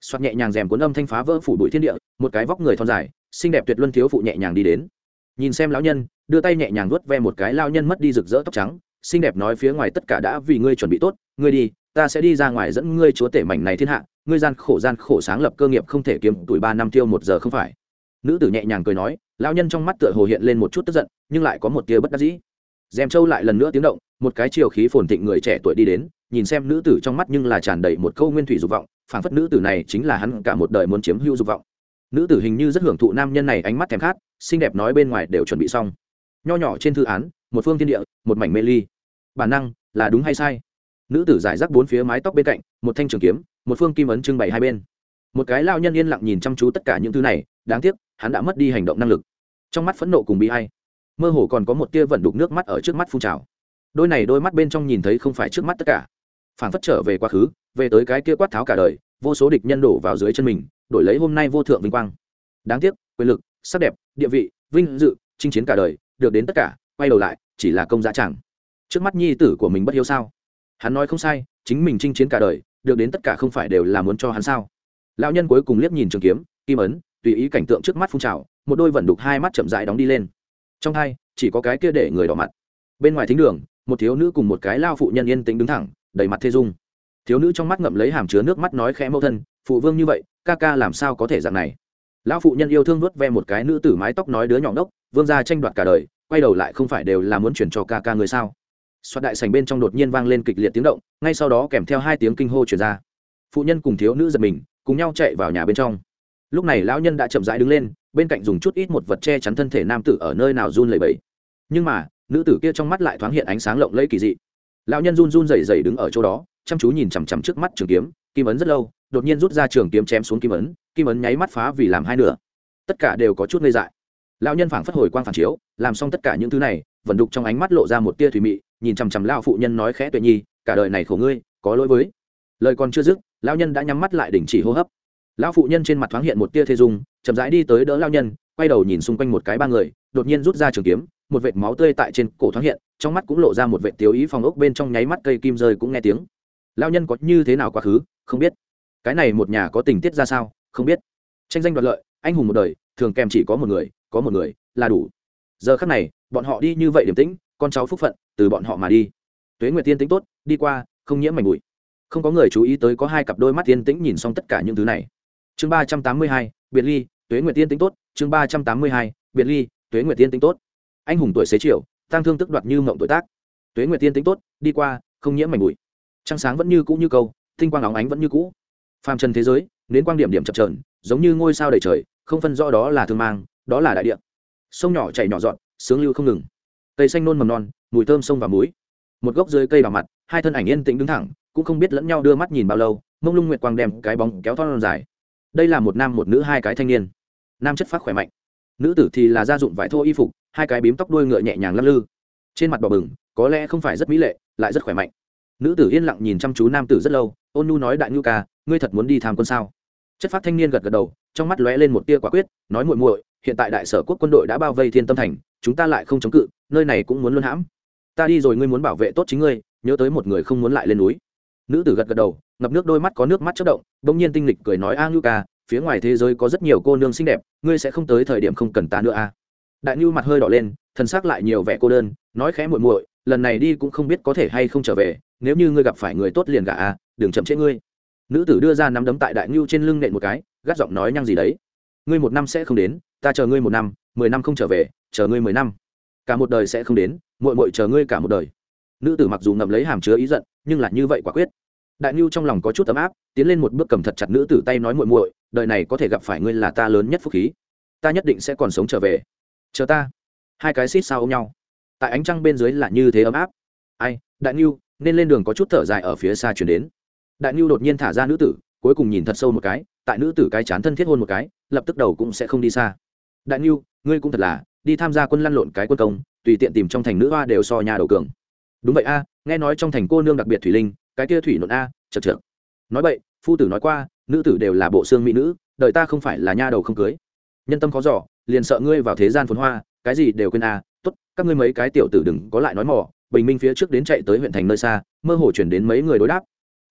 Xoát nhẹ nhàng rèm cuốn âm thanh phá vỡ phủ bụi thiên địa, một cái vóc người thon dài, xinh đẹp tuyệt luân thiếu phụ nhẹ nhàng đi đến. Nhìn xem lão nhân, đưa tay nhẹ nhàng vuốt ve một cái lao nhân mất đi rực rỡ tóc trắng xinh đẹp nói phía ngoài tất cả đã vì ngươi chuẩn bị tốt, ngươi đi, ta sẽ đi ra ngoài dẫn ngươi chúa tể mảnh này thiên hạ, ngươi gian khổ gian khổ sáng lập cơ nghiệp không thể kiếm, tuổi ba năm tiêu một giờ không phải. Nữ tử nhẹ nhàng cười nói, lão nhân trong mắt tựa hồ hiện lên một chút tức giận, nhưng lại có một tia bất đắc dĩ. Dèm châu lại lần nữa tiếng động, một cái chiều khí phồn thịnh người trẻ tuổi đi đến, nhìn xem nữ tử trong mắt nhưng là tràn đầy một câu nguyên thủy dục vọng, phảng phất nữ tử này chính là hắn cả một đời muốn chiếm hữu dục vọng. Nữ tử hình như rất hưởng thụ nam nhân này ánh mắt thèm khát, xinh đẹp nói bên ngoài đều chuẩn bị xong nho nhỏ trên thư án, một phương thiên địa, một mảnh mê ly. Bản năng là đúng hay sai? Nữ tử giải rác bốn phía mái tóc bên cạnh, một thanh trường kiếm, một phương kim ấn trưng bày hai bên. Một cái lao nhân yên lặng nhìn chăm chú tất cả những thứ này, đáng tiếc, hắn đã mất đi hành động năng lực. Trong mắt phẫn nộ cùng bị hay mơ hồ còn có một tia vẩn đục nước mắt ở trước mắt phun trào. Đôi này đôi mắt bên trong nhìn thấy không phải trước mắt tất cả. Phản phất trở về quá khứ, về tới cái kia quát tháo cả đời, vô số địch nhân đổ vào dưới chân mình, đổi lấy hôm nay vô thượng vinh quang. Đáng tiếc, quyền lực, sắc đẹp, địa vị, vinh dự, chinh chiến cả đời được đến tất cả, quay đầu lại, chỉ là công giá chẳng trước mắt nhi tử của mình bất hiếu sao? Hắn nói không sai, chính mình chinh chiến cả đời, được đến tất cả không phải đều là muốn cho hắn sao? Lão nhân cuối cùng liếc nhìn trường kiếm, kim ấn, tùy ý cảnh tượng trước mắt phun trào, một đôi vận đục hai mắt chậm dại đóng đi lên. Trong hai, chỉ có cái kia để người đỏ mặt. Bên ngoài thính đường, một thiếu nữ cùng một cái lao phụ nhân yên tĩnh đứng thẳng, đầy mặt thê dung. Thiếu nữ trong mắt ngậm lấy hàm chứa nước mắt nói khẽ mẫu thân, phụ vương như vậy, ca ca làm sao có thể dạng này? Lão phụ nhân yêu thương nuốt ve một cái nữ tử mái tóc nói đứa nhỏ ngốc, vương gia tranh đoạt cả đời, quay đầu lại không phải đều là muốn chuyển cho ca ca người sao? Xoát đại sành bên trong đột nhiên vang lên kịch liệt tiếng động, ngay sau đó kèm theo hai tiếng kinh hô chuyển ra. Phụ nhân cùng thiếu nữ giật mình, cùng nhau chạy vào nhà bên trong. Lúc này lão nhân đã chậm rãi đứng lên, bên cạnh dùng chút ít một vật che chắn thân thể nam tử ở nơi nào run lẩy bẩy. Nhưng mà, nữ tử kia trong mắt lại thoáng hiện ánh sáng lộng lẫy kỳ dị. Lão nhân run run rẩy rẩy đứng ở chỗ đó, chăm chú nhìn chằm chằm trước mắt trường kiếm kim ấn rất lâu, đột nhiên rút ra trường kiếm chém xuống kim ấn kim ấn nháy mắt phá vì làm hai nửa. Tất cả đều có chút ngây dại. Lão nhân phảng phất hồi quang phản chiếu, làm xong tất cả những thứ này, vẫn đục trong ánh mắt lộ ra một tia thủy mị, nhìn chằm chằm lao phụ nhân nói khẽ tuệ nhi, cả đời này khổ ngươi, có lỗi với. Lời còn chưa dứt, lão nhân đã nhắm mắt lại đình chỉ hô hấp. Lão phụ nhân trên mặt thoáng hiện một tia thê dung, chậm rãi đi tới đỡ lao nhân, quay đầu nhìn xung quanh một cái ba người, đột nhiên rút ra trường kiếm, một vệt máu tươi tại trên cổ thoáng hiện, trong mắt cũng lộ ra một vệt tiếu ý phòng ốc bên trong nháy mắt cây kim rơi cũng nghe tiếng lao nhân có như thế nào quá khứ, không biết. Cái này một nhà có tình tiết ra sao, không biết. Tranh danh đoạt lợi, anh hùng một đời, thường kèm chỉ có một người, có một người là đủ. Giờ khắc này, bọn họ đi như vậy điểm tĩnh, con cháu phúc phận, từ bọn họ mà đi. Tuế nguyệt tiên tính tốt, đi qua, không nhiễm mảnh bụi. Không có người chú ý tới có hai cặp đôi mắt tiên tĩnh nhìn xong tất cả những thứ này. Chương ba trăm tám mươi hai, biệt ly, tuế nguyệt tiên tính tốt. Chương ba trăm tám mươi hai, biệt ly, tuế nguyệt tiên tính tốt. Anh hùng tuổi xế chiều tăng thương tức đoạt như mộng tuổi tác. Tuế nguyệt tiên tính tốt, đi qua, không nhiễm mảnh bụi trăng sáng vẫn như cũ như câu, tinh quang óng ánh vẫn như cũ. Phàm trần thế giới, nến quang điểm điểm chập trờn giống như ngôi sao đầy trời, không phân rõ đó là thương mang, đó là đại địa. Sông nhỏ chảy nhỏ dọn, sướng lưu không ngừng. Cây xanh nôn mầm non, mùi thơm sông và muối. Một gốc dưới cây vào mặt, hai thân ảnh yên tĩnh đứng thẳng, cũng không biết lẫn nhau đưa mắt nhìn bao lâu, mông lung nguyệt quang đem cái bóng kéo thon dài. Đây là một nam một nữ hai cái thanh niên. Nam chất phát khỏe mạnh. Nữ tử thì là gia dụng vải thô y phục, hai cái bím tóc đuôi ngựa nhẹ nhàng lắc lư. Trên mặt bò bừng, có lẽ không phải rất mỹ lệ, lại rất khỏe mạnh nữ tử yên lặng nhìn chăm chú nam tử rất lâu, ôn nu nói đại ngưu ca, ngươi thật muốn đi tham quân sao? Chất phát thanh niên gật gật đầu, trong mắt lóe lên một tia quả quyết, nói muội muội, hiện tại đại sở quốc quân đội đã bao vây thiên tâm thành, chúng ta lại không chống cự, nơi này cũng muốn luân hãm. Ta đi rồi ngươi muốn bảo vệ tốt chính ngươi, nhớ tới một người không muốn lại lên núi. Nữ tử gật gật đầu, ngập nước đôi mắt có nước mắt chất động, bỗng nhiên tinh lịch cười nói a ngưu ca, phía ngoài thế giới có rất nhiều cô nương xinh đẹp, ngươi sẽ không tới thời điểm không cần ta nữa a. Đại ngưu mặt hơi đỏ lên thân xác lại nhiều vẻ cô đơn, nói khẽ muội muội lần này đi cũng không biết có thể hay không trở về, nếu như ngươi gặp phải người tốt liền gả a đừng chậm trễ ngươi. Nữ tử đưa ra nắm đấm tại đại ngưu trên lưng nện một cái, gắt giọng nói nhăng gì đấy. Ngươi một năm sẽ không đến, ta chờ ngươi một năm, mười năm không trở về, chờ ngươi mười năm. Cả một đời sẽ không đến, muội muội chờ ngươi cả một đời. Nữ tử mặc dù ngậm lấy hàm chứa ý giận, nhưng là như vậy quả quyết. Đại nhu trong lòng có chút ấm áp, tiến lên một bước cầm thật chặt nữ tử tay nói muội muội, đời này có thể gặp phải ngươi là ta lớn nhất phúc khí. Ta nhất định sẽ còn sống trở về. Chờ ta. Hai cái xít sao ôm nhau tại ánh trăng bên dưới là như thế ấm áp. Ai, đại nhu nên lên đường có chút thở dài ở phía xa chuyển đến. Đại nhu đột nhiên thả ra nữ tử, cuối cùng nhìn thật sâu một cái, tại nữ tử cái chán thân thiết hôn một cái, lập tức đầu cũng sẽ không đi xa. Đại nhu ngươi cũng thật là, đi tham gia quân lăn lộn cái quân công, tùy tiện tìm trong thành nữ hoa đều so nhà đầu cường. Đúng vậy a, nghe nói trong thành cô nương đặc biệt thủy linh, cái kia thủy nộn a, chật chật nói vậy, phu tử nói qua, nữ tử đều là bộ xương mỹ nữ đợi ta không phải là nha đầu không cưới. Nhân tâm khó giỏ liền sợ ngươi vào thế gian phồn hoa, cái gì đều quên a tốt, các ngươi mấy cái tiểu tử đừng có lại nói mỏ bình minh phía trước đến chạy tới huyện thành nơi xa, mơ hồ chuyển đến mấy người đối đáp.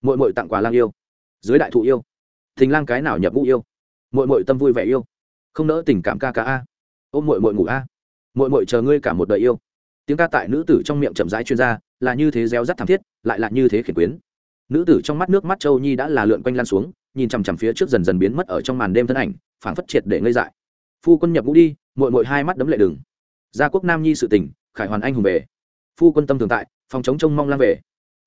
Mội mội tặng quà lang yêu. Dưới đại thụ yêu. Thình lang cái nào nhập ngũ yêu? Mội mội tâm vui vẻ yêu. Không nỡ tình cảm ca ca a. Ôm mội mội ngủ a. Mội mội chờ ngươi cả một đời yêu. Tiếng ca tại nữ tử trong miệng chậm rãi chuyên gia là như thế reo rắt thảm thiết, lại là như thế khiển quyến. Nữ tử trong mắt nước mắt châu nhi đã là lượn quanh lan xuống, nhìn chằm chằm phía trước dần dần biến mất ở trong màn đêm thân ảnh, phảng phất triệt để ngây dại. Phu quân nhập ngũ đi mội mội hai mắt đấm lệ đừng gia quốc nam nhi sự tình, khải hoàn anh hùng về. Phu quân tâm thường tại, phòng chống trông mong lang về.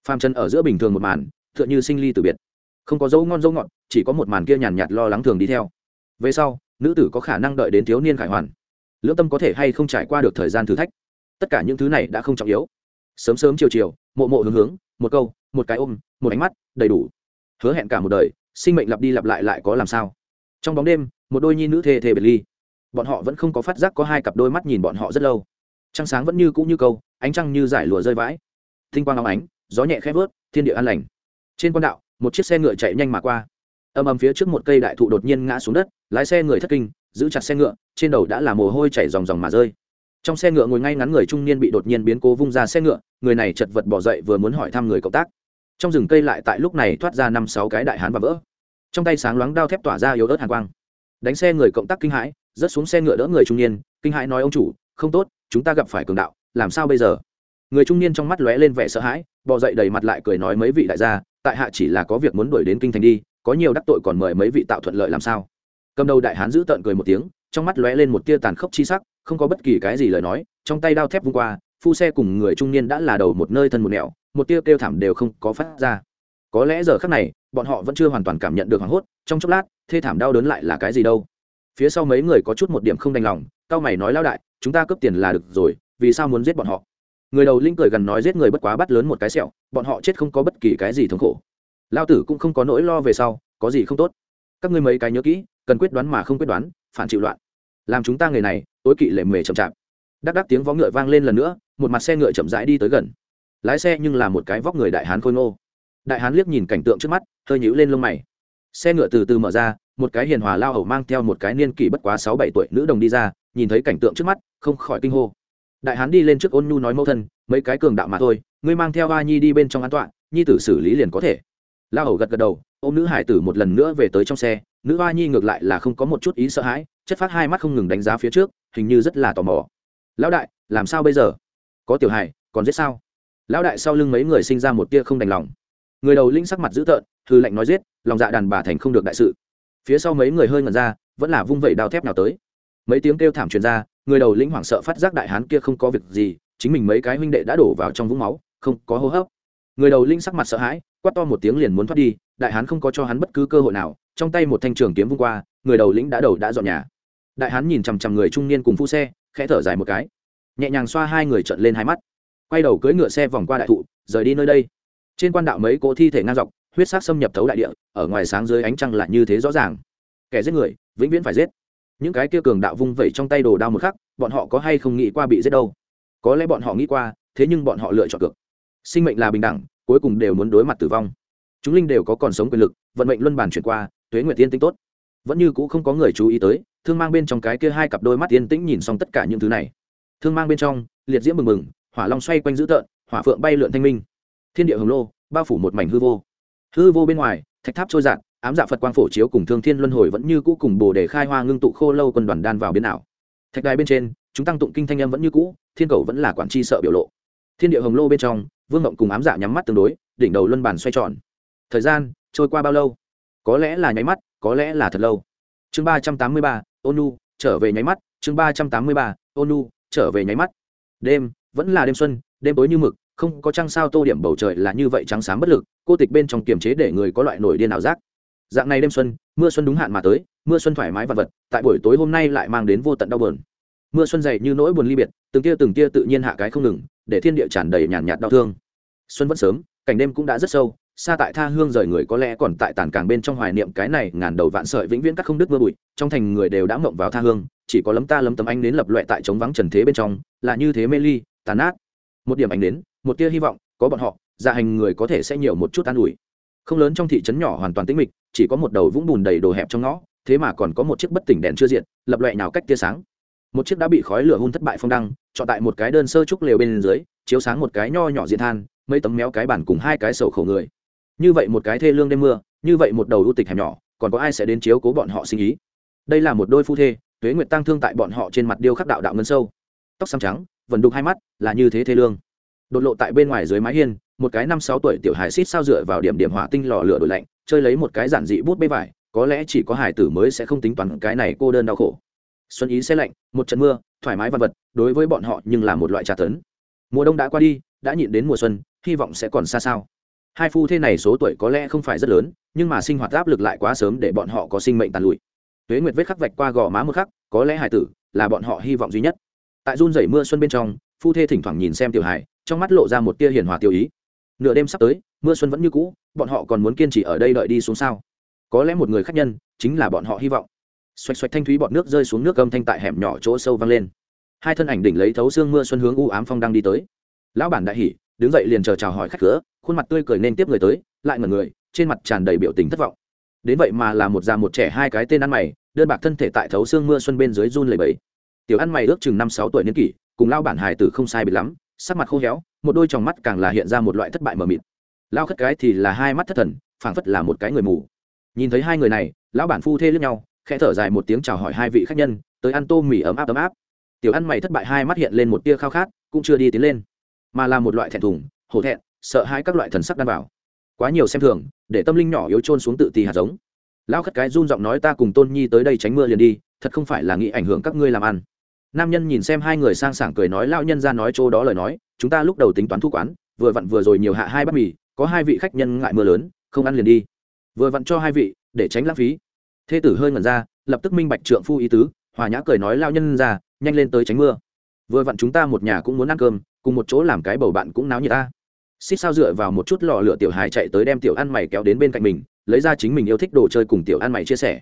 Phàm chân ở giữa bình thường một màn, tựa như sinh ly từ biệt. Không có dấu ngon dấu ngọt, chỉ có một màn kia nhàn nhạt lo lắng thường đi theo. Về sau, nữ tử có khả năng đợi đến thiếu niên khải hoàn. Lưỡng tâm có thể hay không trải qua được thời gian thử thách. Tất cả những thứ này đã không trọng yếu. Sớm sớm chiều chiều, mộ mộ hướng hướng, một câu, một cái ôm, một ánh mắt, đầy đủ. Hứa hẹn cả một đời, sinh mệnh lặp đi lặp lại lại có làm sao? Trong bóng đêm, một đôi nhi nữ thề thề biệt ly bọn họ vẫn không có phát giác có hai cặp đôi mắt nhìn bọn họ rất lâu. Trăng sáng vẫn như cũ như câu, ánh trăng như giải lụa rơi vãi. Thinh quang óng ánh, gió nhẹ khép vớt, thiên địa an lành. Trên quan đạo, một chiếc xe ngựa chạy nhanh mà qua. Âm ầm phía trước một cây đại thụ đột nhiên ngã xuống đất, lái xe người thất kinh, giữ chặt xe ngựa, trên đầu đã là mồ hôi chảy ròng ròng mà rơi. Trong xe ngựa ngồi ngay ngắn người trung niên bị đột nhiên biến cố vung ra xe ngựa, người này chật vật bỏ dậy vừa muốn hỏi thăm người cộng tác. Trong rừng cây lại tại lúc này thoát ra năm sáu cái đại hán và vỡ. Trong tay sáng loáng đao thép tỏa ra yếu ớt hàn quang. Đánh xe người cộng tác kinh hãi rớt xuống xe ngựa đỡ người trung niên, kinh hãi nói ông chủ, không tốt, chúng ta gặp phải cường đạo, làm sao bây giờ? Người trung niên trong mắt lóe lên vẻ sợ hãi, bò dậy đầy mặt lại cười nói mấy vị đại gia, tại hạ chỉ là có việc muốn đuổi đến kinh thành đi, có nhiều đắc tội còn mời mấy vị tạo thuận lợi làm sao? Cầm đầu đại hán giữ tợn cười một tiếng, trong mắt lóe lên một tia tàn khốc chi sắc, không có bất kỳ cái gì lời nói, trong tay đao thép vung qua, phu xe cùng người trung niên đã là đầu một nơi thân một nẻo, một tia kêu thảm đều không có phát ra. Có lẽ giờ khắc này, bọn họ vẫn chưa hoàn toàn cảm nhận được hoảng hốt, trong chốc lát, thê thảm đau đớn lại là cái gì đâu phía sau mấy người có chút một điểm không đành lòng cao mày nói lao đại, chúng ta cướp tiền là được rồi, vì sao muốn giết bọn họ? Người đầu linh cười gần nói, giết người bất quá bắt lớn một cái sẹo, bọn họ chết không có bất kỳ cái gì thống khổ. Lao tử cũng không có nỗi lo về sau, có gì không tốt? Các ngươi mấy cái nhớ kỹ, cần quyết đoán mà không quyết đoán, phản chịu loạn. Làm chúng ta người này, tối kỵ lệ mề chậm chạp. Đắc đắc tiếng vó ngựa vang lên lần nữa, một mặt xe ngựa chậm rãi đi tới gần. Lái xe nhưng là một cái vóc người đại hán khôi ngô. Đại hán liếc nhìn cảnh tượng trước mắt, hơi nhũ lên lông mày. Xe ngựa từ từ mở ra một cái hiền hòa lao hầu mang theo một cái niên kỷ bất quá sáu bảy tuổi nữ đồng đi ra, nhìn thấy cảnh tượng trước mắt, không khỏi kinh hô. Đại hán đi lên trước ôn nhu nói mẫu thân, mấy cái cường đạo mà thôi, ngươi mang theo a nhi đi bên trong an toàn nhi tử xử lý liền có thể. Lao hầu gật gật đầu ô m nữ hải tử một lần nữa về tới trong xe, nữ hoa nhi ngược lại là không có một chút ý sợ hãi, chất phát hai mắt không ngừng đánh giá phía trước, hình như rất là tò mò. Lão đại, làm sao bây giờ? Có tiểu hải còn giết sao? Lão đại sau lưng mấy người sinh ra một tia không đành lòng. Người đầu linh sắc mặt dữ tợn thư lệnh nói giết, lòng dạ đàn bà thành không được đại sự phía sau mấy người hơi ngẩn ra, vẫn là vung vẩy đao thép nào tới. Mấy tiếng kêu thảm truyền ra, người đầu lĩnh hoảng sợ phát giác đại hán kia không có việc gì, chính mình mấy cái huynh đệ đã đổ vào trong vũng máu, không có hô hấp. Người đầu linh sắc mặt sợ hãi, quát to một tiếng liền muốn thoát đi, đại hán không có cho hắn bất cứ cơ hội nào, trong tay một thanh trường kiếm vung qua, người đầu lĩnh đã đầu đã dọn nhà. Đại hán nhìn chằm chằm người trung niên cùng phu xe, khẽ thở dài một cái. Nhẹ nhàng xoa hai người trận lên hai mắt. Quay đầu cưỡi ngựa xe vòng qua đại thụ, rời đi nơi đây. Trên quan đạo mấy cỗ thi thể ngang dọc huyết sắc xâm nhập thấu đại địa, ở ngoài sáng dưới ánh trăng lại như thế rõ ràng. Kẻ giết người, vĩnh viễn phải giết. Những cái kia cường đạo vung vẩy trong tay đồ đao một khắc, bọn họ có hay không nghĩ qua bị giết đâu? Có lẽ bọn họ nghĩ qua, thế nhưng bọn họ lựa chọn cược. Sinh mệnh là bình đẳng, cuối cùng đều muốn đối mặt tử vong. Chúng linh đều có còn sống quyền lực, vận mệnh luân bàn chuyển qua, tuế nguyệt tiên tinh tốt. Vẫn như cũ không có người chú ý tới, thương mang bên trong cái kia hai cặp đôi mắt tiên tĩnh nhìn xong tất cả những thứ này. Thương mang bên trong, liệt diễm mừng mừng hỏa long xoay quanh dữ tợn, hỏa phượng bay lượn thanh minh. Thiên địa hồng lô, bao phủ một mảnh hư vô hư vô bên ngoài, thạch tháp trôi dạt, ám dạ phật quang phổ chiếu cùng thương thiên luân hồi vẫn như cũ cùng bồ đề khai hoa ngưng tụ khô lâu quân đoàn đan vào biến ảo. Thạch đài bên trên, chúng tăng tụng kinh thanh âm vẫn như cũ, thiên cầu vẫn là quản tri sợ biểu lộ. Thiên địa hồng lô bên trong, vương ngộng cùng ám dạ nhắm mắt tương đối, đỉnh đầu luân bàn xoay tròn. Thời gian, trôi qua bao lâu? Có lẽ là nháy mắt, có lẽ là thật lâu. Chương ba trăm tám mươi ba, ônu, trở về nháy mắt. Chương ba trăm tám mươi ba, ônu, trở về nháy mắt. Đêm, vẫn là đêm xuân, đêm tối như mực không có trăng sao tô điểm bầu trời là như vậy trắng sáng bất lực, cô tịch bên trong kiềm chế để người có loại nổi điên ảo giác. Dạng này đêm xuân, mưa xuân đúng hạn mà tới, mưa xuân thoải mái vật vật tại buổi tối hôm nay lại mang đến vô tận đau bờn mưa xuân dày như nỗi buồn ly biệt, từng tia từng tia tự nhiên hạ cái không ngừng, để thiên địa tràn đầy nhàn nhạt đau thương. Xuân vẫn sớm, cảnh đêm cũng đã rất sâu, xa tại tha hương rời người có lẽ còn tại tàn càng bên trong hoài niệm cái này ngàn đầu vạn sợi vĩnh viễn cắt không đứt mưa bụi, trong thành người đều đã mộng vào tha hương, chỉ có lấm ta lấm tấm ánh đến lập loại tại trống vắng trần thế bên trong, là như thế mê ly, tàn ác. một điểm ánh đến một tia hy vọng, có bọn họ, gia hành người có thể sẽ nhiều một chút an ủi. Không lớn trong thị trấn nhỏ hoàn toàn tĩnh mịch, chỉ có một đầu vũng bùn đầy đồ hẹp trong ngõ, thế mà còn có một chiếc bất tỉnh đèn chưa diện lập loại nào cách tia sáng. Một chiếc đã bị khói lửa hun thất bại phong đăng, chọn tại một cái đơn sơ trúc lều bên dưới, chiếu sáng một cái nho nhỏ diện than, mấy tấm méo cái bản cùng hai cái sầu khổ người. Như vậy một cái thê lương đêm mưa, như vậy một đầu ưu tịch hẻm nhỏ, còn có ai sẽ đến chiếu cố bọn họ sinh ý? Đây là một đôi phu thê, tuế nguyệt tăng thương tại bọn họ trên mặt điêu khắc đạo đạo ngân sâu. Tóc xăm trắng, vần đục hai mắt, là như thế thê lương đột lộ tại bên ngoài dưới mái hiên, một cái năm sáu tuổi tiểu hải xít sao dựa vào điểm điểm hỏa tinh lò lửa đổi lạnh, chơi lấy một cái giản dị bút bê vải, có lẽ chỉ có hải tử mới sẽ không tính toán cái này cô đơn đau khổ. Xuân ý xe lạnh, một trận mưa, thoải mái văn vật, đối với bọn họ nhưng là một loại trà tấn. Mùa đông đã qua đi, đã nhịn đến mùa xuân, hy vọng sẽ còn xa sao. Hai phu thế này số tuổi có lẽ không phải rất lớn, nhưng mà sinh hoạt áp lực lại quá sớm để bọn họ có sinh mệnh tàn lụi. Tuế nguyệt vết khắc vạch qua gò má một khắc, có lẽ hải tử là bọn họ hy vọng duy nhất. Tại run rẩy mưa xuân bên trong, phu thê thỉnh thoảng nhìn xem tiểu hải trong mắt lộ ra một tia hiền hòa tiêu ý. Nửa đêm sắp tới, mưa xuân vẫn như cũ, bọn họ còn muốn kiên trì ở đây đợi đi xuống sao? Có lẽ một người khách nhân, chính là bọn họ hy vọng. Xoạch xoạch thanh thúy bọn nước rơi xuống nước gâm thanh tại hẻm nhỏ chỗ sâu vang lên. Hai thân ảnh đỉnh lấy thấu xương mưa xuân hướng u ám phong đang đi tới. Lão bản đại hỉ, đứng dậy liền chờ chào hỏi khách cửa, khuôn mặt tươi cười nên tiếp người tới, lại ngẩn người, trên mặt tràn đầy biểu tình thất vọng. Đến vậy mà là một già một trẻ hai cái tên ăn mày, đơn bạc thân thể tại thấu xương mưa xuân bên dưới run lầy bẫy tiểu ăn mày ước chừng năm sáu tuổi niên kỷ, cùng lao bản hài tử không sai biệt lắm sắc mặt khô héo, một đôi tròng mắt càng là hiện ra một loại thất bại mờ mịt. Lao khất cái thì là hai mắt thất thần, phảng phất là một cái người mù. Nhìn thấy hai người này, lão bản phu thê lướt nhau, khẽ thở dài một tiếng chào hỏi hai vị khách nhân, tới ăn tô mì ấm áp ấm áp. Tiểu ăn mày thất bại hai mắt hiện lên một tia khao khát, cũng chưa đi tiến lên, mà là một loại thẹn thùng, hổ thẹn, sợ hai các loại thần sắc đan bảo quá nhiều xem thường, để tâm linh nhỏ yếu trôn xuống tự tì hạt giống. Lao khất cái run giọng nói ta cùng tôn nhi tới đây tránh mưa liền đi, thật không phải là nghĩ ảnh hưởng các ngươi làm ăn nam nhân nhìn xem hai người sang sảng cười nói, lão nhân ra nói chỗ đó lời nói, chúng ta lúc đầu tính toán thu quán, vừa vặn vừa rồi nhiều hạ hai bát mì, có hai vị khách nhân ngại mưa lớn, không ăn liền đi. Vừa vặn cho hai vị, để tránh lãng phí. Thê tử hơi ngẩn ra, lập tức minh bạch trượng phu ý tứ, hòa nhã cười nói lao nhân ra, nhanh lên tới tránh mưa. Vừa vặn chúng ta một nhà cũng muốn ăn cơm, cùng một chỗ làm cái bầu bạn cũng náo như ta. Xích sao dựa vào một chút lò lửa tiểu hài chạy tới đem tiểu ăn mày kéo đến bên cạnh mình, lấy ra chính mình yêu thích đồ chơi cùng tiểu ăn mày chia sẻ.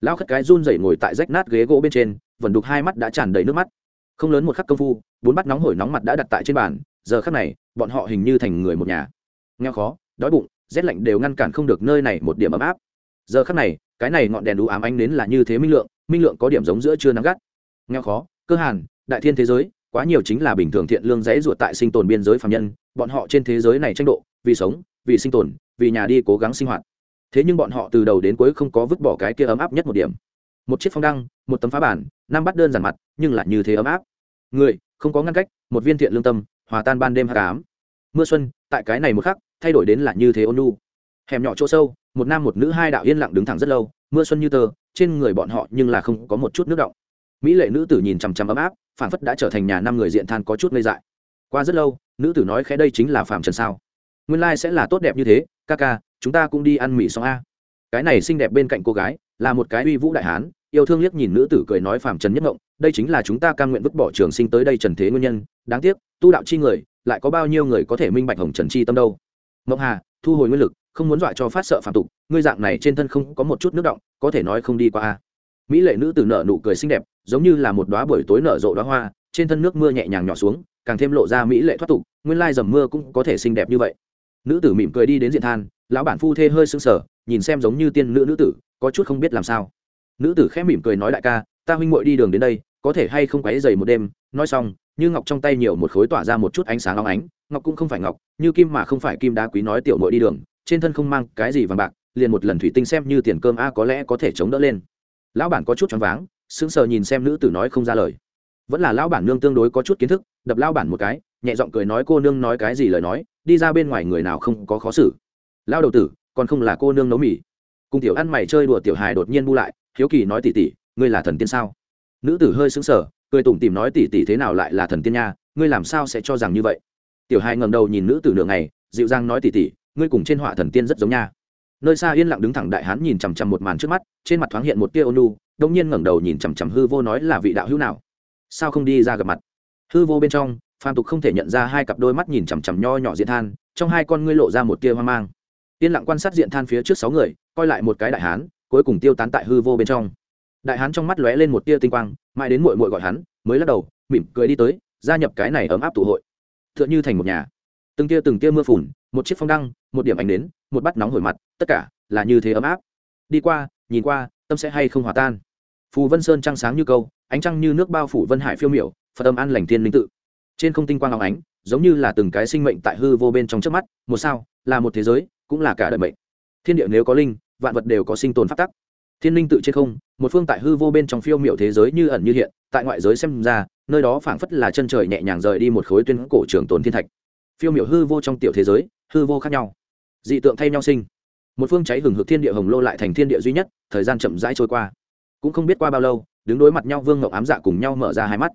Lão khất cái run rẩy ngồi tại rách nát ghế gỗ bên trên vẫn đục hai mắt đã tràn đầy nước mắt. Không lớn một khắc công phu, bốn bát nóng hổi nóng mặt đã đặt tại trên bàn, giờ khắc này, bọn họ hình như thành người một nhà. Nghèo khó, đói bụng, rét lạnh đều ngăn cản không được nơi này một điểm ấm áp. Giờ khắc này, cái này ngọn đèn đủ ám ánh đến là như thế minh lượng minh lượng có điểm giống giữa chưa nắng gắt. Nghèo khó, cơ hàn, đại thiên thế giới, quá nhiều chính là bình thường thiện lương dãy ruột tại sinh tồn biên giới phạm nhân, bọn họ trên thế giới này tranh độ, vì sống, vì sinh tồn, vì nhà đi cố gắng sinh hoạt. Thế nhưng bọn họ từ đầu đến cuối không có vứt bỏ cái kia ấm áp nhất một điểm. Một chiếc phong đăng, một tấm phá bản năm bắt đơn giản mặt, nhưng lại như thế ấm áp. Người, không có ngăn cách, một viên thiện lương tâm, hòa tan ban đêm hạ cám mưa xuân, tại cái này một khắc, thay đổi đến là như thế ôn nu hẻm nhỏ chỗ sâu, một nam một nữ hai đạo yên lặng đứng thẳng rất lâu, mưa xuân như tờ, trên người bọn họ nhưng là không có một chút nước động. Mỹ lệ nữ tử nhìn chằm chằm ấm áp phản phất đã trở thành nhà năm người diện than có chút ngây dại. Qua rất lâu, nữ tử nói khẽ đây chính là phạm trần sao? Nguyên lai sẽ là tốt đẹp như thế, ca ca, chúng ta cũng đi ăn mì xong a. Cái này xinh đẹp bên cạnh cô gái là một cái uy vũ đại hán, yêu thương liếc nhìn nữ tử cười nói phạm trần nhất ngộng, đây chính là chúng ta cam nguyện vứt bỏ trường sinh tới đây trần thế nguyên nhân, đáng tiếc, tu đạo chi người, lại có bao nhiêu người có thể minh bạch hồng trần chi tâm đâu. Mộng hà, thu hồi nguyên lực, không muốn dọa cho phát sợ phạm tục, ngươi dạng này trên thân không có một chút nước động, có thể nói không đi qua a. Mỹ lệ nữ tử nở nụ cười xinh đẹp, giống như là một đoá buổi tối nở rộ đoá hoa, trên thân nước mưa nhẹ nhàng nhỏ xuống, càng thêm lộ ra mỹ lệ thoát tục, nguyên lai dầm mưa cũng có thể xinh đẹp như vậy. Nữ tử mỉm cười đi đến diện than, lão bản phu thê hơi sưng sờ, nhìn xem giống như tiên nữ nữ tử có chút không biết làm sao. Nữ tử khẽ mỉm cười nói đại ca, ta huynh muội đi đường đến đây, có thể hay không quấy dày một đêm. Nói xong, như ngọc trong tay nhiều một khối tỏa ra một chút ánh sáng óng ánh. Ngọc cũng không phải ngọc, như kim mà không phải kim đá quý nói tiểu muội đi đường. Trên thân không mang cái gì vàng bạc, liền một lần thủy tinh xem như tiền cơm a, có lẽ có thể chống đỡ lên. Lão bản có chút choáng váng, sững sờ nhìn xem nữ tử nói không ra lời. Vẫn là lão bản nương tương đối có chút kiến thức, đập lão bản một cái, nhẹ giọng cười nói, cô nương nói cái gì lời nói, đi ra bên ngoài người nào không có khó xử. Lao đầu tử, còn không là cô nương nấu mì cùng tiểu ăn mày chơi đùa tiểu hài đột nhiên bu lại, hiếu kỳ nói tỉ tỉ, ngươi là thần tiên sao? Nữ tử hơi xứng sở cười tủm tìm nói tỉ tỉ thế nào lại là thần tiên nha, ngươi làm sao sẽ cho rằng như vậy? Tiểu hài ngầm đầu nhìn nữ tử nửa ngày, dịu dàng nói tỉ tỉ, ngươi cùng trên họa thần tiên rất giống nha. Nơi xa yên lặng đứng thẳng đại hán nhìn chằm chằm một màn trước mắt, trên mặt thoáng hiện một tia ônu đông nhiên ngẩng đầu nhìn chằm chằm hư vô nói là vị đạo hữu nào? Sao không đi ra gặp mặt? Hư vô bên trong phan tục không thể nhận ra hai cặp đôi mắt nhìn chằm chằm nho nhỏ diễn than, trong hai con ngươi lộ ra một tia hoang mang yên lặng quan sát diện than phía trước sáu người, coi lại một cái đại hán, cuối cùng tiêu tán tại hư vô bên trong. Đại hán trong mắt lóe lên một tia tinh quang, mãi đến mội mội gọi hắn, mới lắc đầu, mỉm cười đi tới, gia nhập cái này ấm áp tụ hội. T h ư ợ n h ư thành một nhà. Từng tia từng tia mưa phùn, một chiếc phong đăng, một điểm ánh đến một bát nóng hổi mặt, tất cả là như thế ấm áp. Đi qua, nhìn qua, tâm sẽ hay không hòa tan. Phù vân sơn trăng sáng như câu, ánh trăng như nước bao phủ vân hải phiêu miểu, phật âm an lành thiên linh tự. Trên không tinh quang óng ánh, giống như là từng cái sinh mệnh tại hư vô bên trong trước mắt, một sao, là một thế giới cũng là cả đời mệnh. Thiên địa nếu có linh, vạn vật đều có sinh tồn phát tắc. Thiên linh tự trên không, một phương tại hư vô bên trong phiêu miểu thế giới như ẩn như hiện, tại ngoại giới xem ra, nơi đó phảng phất là chân trời nhẹ nhàng rời đi một khối tuyên cổ trường tồn thiên thạch. Phiêu miểu hư vô trong tiểu thế giới, hư vô khác nhau. Dị tượng thay nhau sinh. Một phương cháy hừng hực thiên địa hồng lô lại thành thiên địa duy nhất, thời gian chậm rãi trôi qua. Cũng không biết qua bao lâu, đứng đối mặt nhau vương ngọc ám dạ cùng nhau mở ra hai mắt.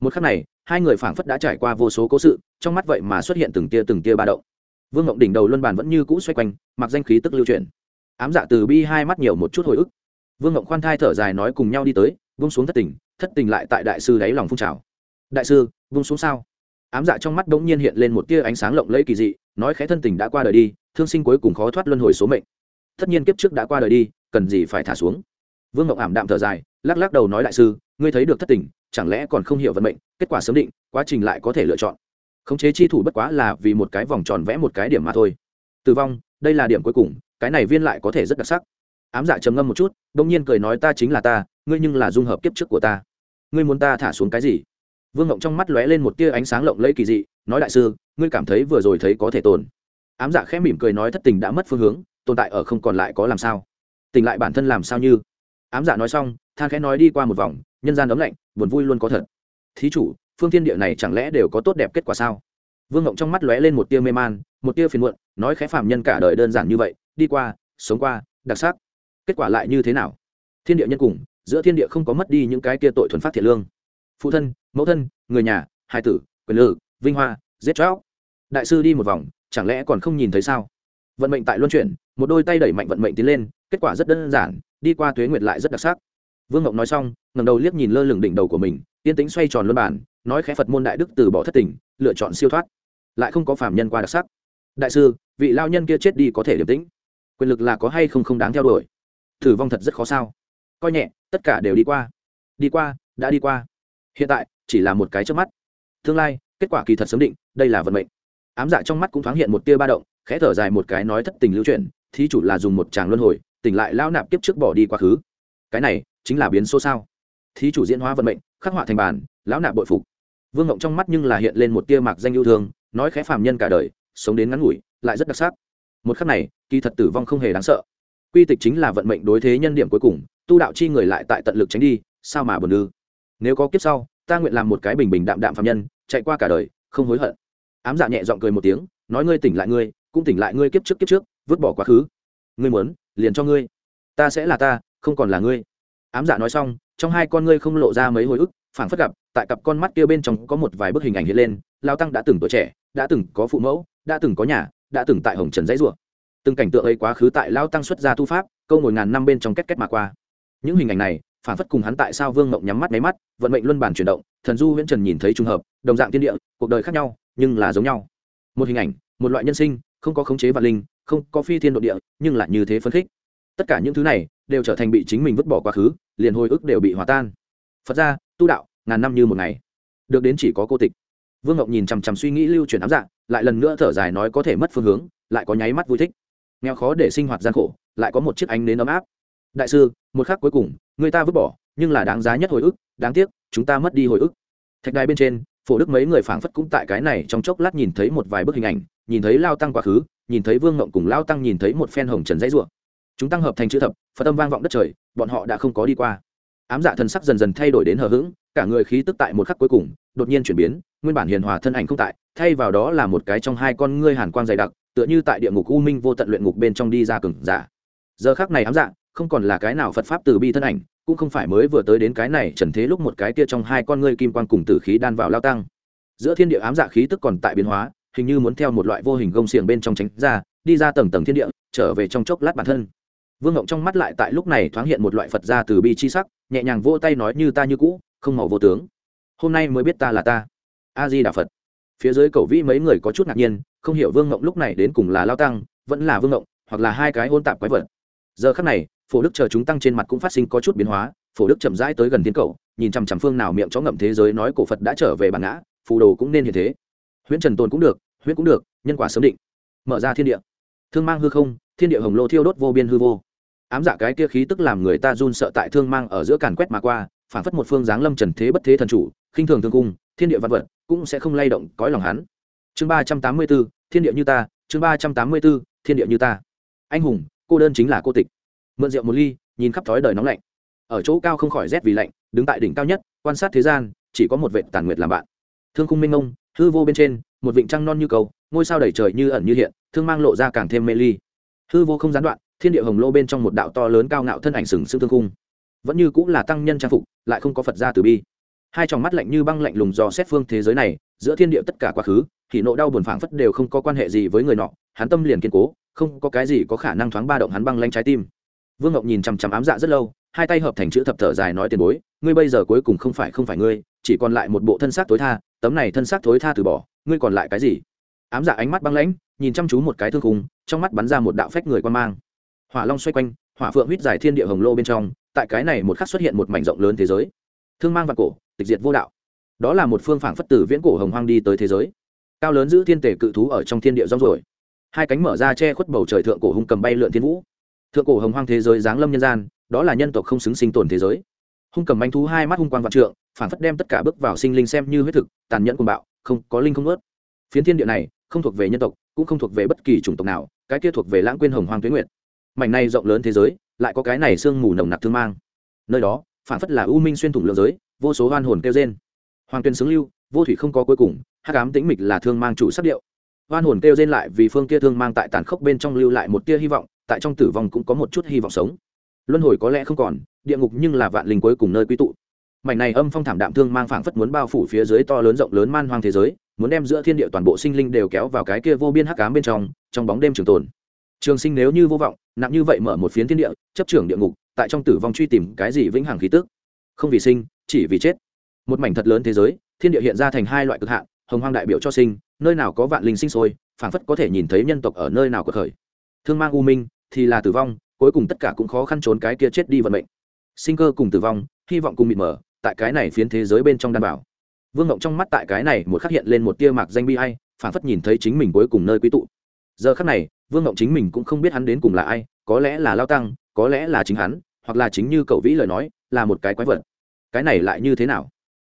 Một khắc này, hai người phảng phất đã trải qua vô số cố sự, trong mắt vậy mà xuất hiện từng tia từng tia ba động vương ngộng đỉnh đầu luân bàn vẫn như cũ xoay quanh, mặc danh khí tức lưu chuyển. Ám dạ từ bi hai mắt nhiều một chút hồi ức. Vương ngộng khoan thai thở dài nói cùng nhau đi tới vung xuống thất tình thất tình lại tại đại sư đáy lòng phun trào. Đại sư vung xuống sao? Ám dạ trong mắt bỗng nhiên hiện lên một tia ánh sáng lộng lẫy kỳ dị, nói khẽ thân tình đã qua đời đi, thương sinh cuối cùng khó thoát luân hồi số mệnh. Tất nhiên kiếp trước đã qua đời đi, cần gì phải thả xuống? Vương ngộng ảm đạm thở dài, lắc lắc đầu nói đại sư, ngươi thấy được thất tình, chẳng lẽ còn không hiểu vận mệnh, kết quả sớm định, quá trình lại có thể lựa chọn khống chế chi thủ bất quá là vì một cái vòng tròn vẽ một cái điểm mà thôi. Tử vong, đây là điểm cuối cùng, cái này viên lại có thể rất đặc sắc. Ám dạ trầm ngâm một chút, đông nhiên cười nói ta chính là ta, ngươi nhưng là dung hợp kiếp trước của ta. Ngươi muốn ta thả xuống cái gì? Vương ngộng trong mắt lóe lên một tia ánh sáng lộng lẫy kỳ dị, nói đại sư, ngươi cảm thấy vừa rồi thấy có thể tồn. Ám dạ khẽ mỉm cười nói thất tình đã mất phương hướng, tồn tại ở không còn lại có làm sao? Tình lại bản thân làm sao như? Ám dạ nói xong, than khẽ nói đi qua một vòng, nhân gian ấm lạnh, buồn vui luôn có thật. Thí chủ phương thiên địa này chẳng lẽ đều có tốt đẹp kết quả sao? Vương ngộng trong mắt lóe lên một tia mê man, một tia phiền muộn, nói khẽ phạm nhân cả đời đơn giản như vậy, đi qua, sống qua, đặc sắc. Kết quả lại như thế nào? Thiên địa nhân cùng, giữa thiên địa không có mất đi những cái tia tội thuần phát thiện lương. Phụ thân, mẫu thân, người nhà hai tử, quyền lự vinh hoa, giết chóc. Đại sư đi một vòng, chẳng lẽ còn không nhìn thấy sao? Vận mệnh tại luân chuyển, một đôi tay đẩy mạnh vận mệnh tiến lên, kết quả rất đơn giản, đi qua tuế nguyệt lại rất đặc sắc. Vương ngộng nói xong ngầm đầu liếc nhìn lơ lửng đỉnh đầu của mình yên tĩnh xoay tròn luân bản nói khẽ phật môn đại đức từ bỏ thất tình, lựa chọn siêu thoát. Lại không có phạm nhân qua đặc sắc. Đại sư, vị lao nhân kia chết đi có thể điềm tĩnh. Quyền lực là có hay không không đáng theo đuổi. Thử vong thật rất khó sao. Coi nhẹ, tất cả đều đi qua. Đi qua, đã đi qua. Hiện tại, chỉ là một cái trước mắt. Tương lai, kết quả kỳ thật sớm định, đây là vận mệnh. Ám dạ trong mắt cũng thoáng hiện một tia ba động, khẽ thở dài một cái nói thất tình lưu chuyển thí chủ là dùng một tràng luân hồi, tỉnh lại lao nạp kiếp trước bỏ đi quá khứ. Cái này, chính là biến số sao? Thí chủ diễn hóa vận mệnh khắc họa thành bản, lão nạp bội phục. Vương ngộng trong mắt nhưng là hiện lên một tia mạc danh yêu thương, nói khẽ phàm nhân cả đời, sống đến ngắn ngủi, lại rất đặc sắc. Một khắc này, kỳ thật tử vong không hề đáng sợ. Quy tịch chính là vận mệnh đối thế nhân điểm cuối cùng, tu đạo chi người lại tại tận lực tránh đi, sao mà buồn ư? Nếu có kiếp sau, ta nguyện làm một cái bình bình đạm đạm phàm nhân, chạy qua cả đời, không hối hận. Ám dạ nhẹ giọng cười một tiếng, nói ngươi tỉnh lại ngươi, cũng tỉnh lại ngươi kiếp trước kiếp trước, vứt bỏ quá khứ. Ngươi muốn, liền cho ngươi. Ta sẽ là ta, không còn là ngươi ám dạ nói xong, trong hai con ngươi không lộ ra mấy hồi ức, phảng phất gặp, tại cặp con mắt kia bên trong có một vài bức hình ảnh hiện lên, lao tăng đã từng tuổi trẻ, đã từng có phụ mẫu, đã từng có nhà, đã từng tại hồng trần dãy rủa. Từng cảnh tượng ấy quá khứ tại lao tăng xuất gia tu pháp, câu ngồi ngàn năm bên trong kết kết mà qua. Những hình ảnh này, phảng phất cùng hắn tại sao vương ngộng nhắm mắt máy mắt, vận mệnh luân bản chuyển động, thần du huyễn trần nhìn thấy trùng hợp, đồng dạng thiên địa, cuộc đời khác nhau, nhưng là giống nhau. Một hình ảnh, một loại nhân sinh, không có khống chế vạn linh, không có phi thiên độ địa, nhưng lại như thế phấn khích. Tất cả những thứ này, đều trở thành bị chính mình vứt bỏ quá khứ liền hồi ức đều bị hòa tan. Phật ra tu đạo, ngàn năm như một ngày. Được đến chỉ có cô tịch. Vương ngọc nhìn chằm chằm suy nghĩ lưu chuyển ám dạng, lại lần nữa thở dài nói có thể mất phương hướng, lại có nháy mắt vui thích. Nghèo khó để sinh hoạt gian khổ, lại có một chiếc ánh nến ấm áp. Đại sư, một khắc cuối cùng, người ta vứt bỏ, nhưng là đáng giá nhất hồi ức, đáng tiếc, chúng ta mất đi hồi ức. Thạch đài bên trên, phổ đức mấy người phảng phất cũng tại cái này trong chốc lát nhìn thấy một vài bức hình ảnh, nhìn thấy lao tăng quá khứ, nhìn thấy vương ngộng cùng lao tăng nhìn thấy một phen hồng trần dãy ruộng chúng tăng hợp thành chữ thập, phật tâm vang vọng đất trời bọn họ đã không có đi qua. Ám dạ thần sắc dần dần thay đổi đến hờ hững, cả người khí tức tại một khắc cuối cùng đột nhiên chuyển biến, nguyên bản hiền hòa thân ảnh không tại, thay vào đó là một cái trong hai con ngươi hàn quang dày đặc, tựa như tại địa ngục u minh vô tận luyện ngục bên trong đi ra cừng giả. Giờ khắc này ám dạ không còn là cái nào phật pháp từ bi thân ảnh, cũng không phải mới vừa tới đến cái này trần thế lúc một cái kia trong hai con ngươi kim quang cùng tử khí đan vào lao tăng. Giữa thiên địa ám dạ khí tức còn tại biến hóa, hình như muốn theo một loại vô hình gông xiềng bên trong tránh ra, đi ra tầng tầng thiên địa, trở về trong chốc lát bản thân vương ngộng trong mắt lại tại lúc này thoáng hiện một loại phật ra từ bi chi sắc, nhẹ nhàng vỗ tay nói như ta như cũ, không màu vô tướng. Hôm nay mới biết ta là ta. A di đà phật. Phía dưới cầu vĩ mấy người có chút ngạc nhiên, không hiểu vương ngộng lúc này đến cùng là lao tăng, vẫn là vương ngộng, hoặc là hai cái hôn tạp quái vật. Giờ khắc này, phổ đức chờ chúng tăng trên mặt cũng phát sinh có chút biến hóa, phổ đức chậm rãi tới gần thiên cầu, nhìn chằm chằm phương nào miệng chó ngậm thế giới nói cổ phật đã trở về bản ngã, phù đồ cũng nên như thế. Huyễn trần Tồn cũng được, huyễn cũng được, nhân quả sớm định. Mở ra thiên địa. Thương mang hư không, thiên địa hồng lô thiêu đốt vô biên hư vô ám dạ cái kia khí tức làm người ta run sợ tại thương mang ở giữa càn quét mà qua phản phất một phương giáng lâm trần thế bất thế thần chủ, khinh thường thương cung, thiên địa văn vật, cũng sẽ không lay động cõi lòng hắn. Chương ba trăm tám mươi b ố thiên địa như ta, chương ba trăm tám mươi b ố thiên địa như ta. Anh hùng, cô đơn chính là cô tịch. Mượn rượu một ly, nhìn khắp thói đời nóng lạnh. Ở chỗ cao không khỏi rét vì lạnh, đứng tại đỉnh cao nhất, quan sát thế gian, chỉ có một vệ tàn nguyệt làm bạn. Thương khung minh ông hư vô bên trên, một vịnh trăng non như cầu, ngôi sao đầy trời như ẩn như hiện, thương mang lộ ra càng thêm mê ly. Hư vô không gián đoạn thiên địa hồng lô bên trong một đạo to lớn cao ngạo thân ảnh sừng sững thương khung. Vẫn như cũng là tăng nhân trang phục, lại không có phật gia từ bi. Hai tròng mắt lạnh như băng lạnh lùng dò xét phương thế giới này, giữa thiên địa tất cả quá khứ, thì nộ đau buồn phảng phất đều không có quan hệ gì với người nọ, hắn tâm liền kiên cố, không có cái gì có khả năng thoáng ba động hắn băng lanh trái tim. Vương ngọc nhìn chằm chằm ám dạ rất lâu, hai tay hợp thành chữ thập thở dài nói tiền bối, ngươi bây giờ cuối cùng không phải không phải ngươi, chỉ còn lại một bộ thân xác tối tha, tấm này thân xác tối tha từ bỏ, ngươi còn lại cái gì? Ám dạ ánh mắt băng lãnh, nhìn chăm chú một cái thương khung, trong mắt bắn ra một đạo phách người quan mang hỏa long xoay quanh, hỏa phượng huyết dài thiên địa hồng lô bên trong, tại cái này một khắc xuất hiện một mảnh rộng lớn thế giới. Thương mang và cổ, tịch diệt vô đạo. Đó là một phương phảng phất tử viễn cổ hồng hoang đi tới thế giới. Cao lớn giữ thiên tể cự thú ở trong thiên địa rong rồi hai cánh mở ra che khuất bầu trời thượng cổ hung cầm bay lượn thiên vũ. Thượng cổ hồng hoang thế giới giáng lâm nhân gian, đó là nhân tộc không xứng sinh tồn thế giới. Hung cầm manh thú hai mắt hung quang vạn trượng phản phất đem tất cả bước vào sinh linh xem như huyết thực, tàn nhẫn cuồng bạo, không, có linh không ướt phiến thiên địa này không thuộc về nhân tộc, cũng không thuộc về bất kỳ chủng tộc nào, cái kia thuộc về lãng quên hồng hoang tuyến nguyện mảnh này rộng lớn thế giới, lại có cái này sương mù nồng nặc thương mang. Nơi đó, phản phất là u minh xuyên thủng lượng giới, vô số hoan hồn kêu trên hoàng tuyên xứng lưu, vô thủy không có cuối cùng hát cám tĩnh mịch là thương mang chủ sắc điệu. Hoan hồn kêu trên lại vì phương kia thương mang tại tàn khốc bên trong lưu lại một tia hy vọng, tại trong tử vong cũng có một chút hy vọng sống. Luân hồi có lẽ không còn, địa ngục nhưng là vạn linh cuối cùng nơi quy tụ. Mảnh này âm phong thảm đạm thương mang phảng phất muốn bao phủ phía dưới to lớn rộng lớn man hoang thế giới, muốn đem giữa thiên địa toàn bộ sinh linh đều kéo vào cái kia vô biên hắc ám bên trong trong bóng đêm trường tồn. Trường sinh nếu như vô vọng nặng như vậy mở một phiến thiên địa, chấp trưởng địa ngục, tại trong tử vong truy tìm cái gì vĩnh hằng khí tức? Không vì sinh, chỉ vì chết. Một mảnh thật lớn thế giới, thiên địa hiện ra thành hai loại cực hạn, hồng hoang đại biểu cho sinh, nơi nào có vạn linh sinh sôi, phảng phất có thể nhìn thấy nhân tộc ở nơi nào có khởi. Thương mang u minh, thì là tử vong, cuối cùng tất cả cũng khó khăn trốn cái kia chết đi vận mệnh. Sinh cơ cùng tử vong, hy vọng cùng mịt mờ, tại cái này phiến thế giới bên trong đảm bảo. Vương ngộng trong mắt tại cái này một khắc hiện lên một tia mạc danh bi hay phản phất nhìn thấy chính mình cuối cùng nơi quý tụ. Giờ khắc này vương ngộng chính mình cũng không biết hắn đến cùng là ai, có lẽ là lao tăng, có lẽ là chính hắn, hoặc là chính như cậu vĩ lời nói, là một cái quái vật. Cái này lại như thế nào?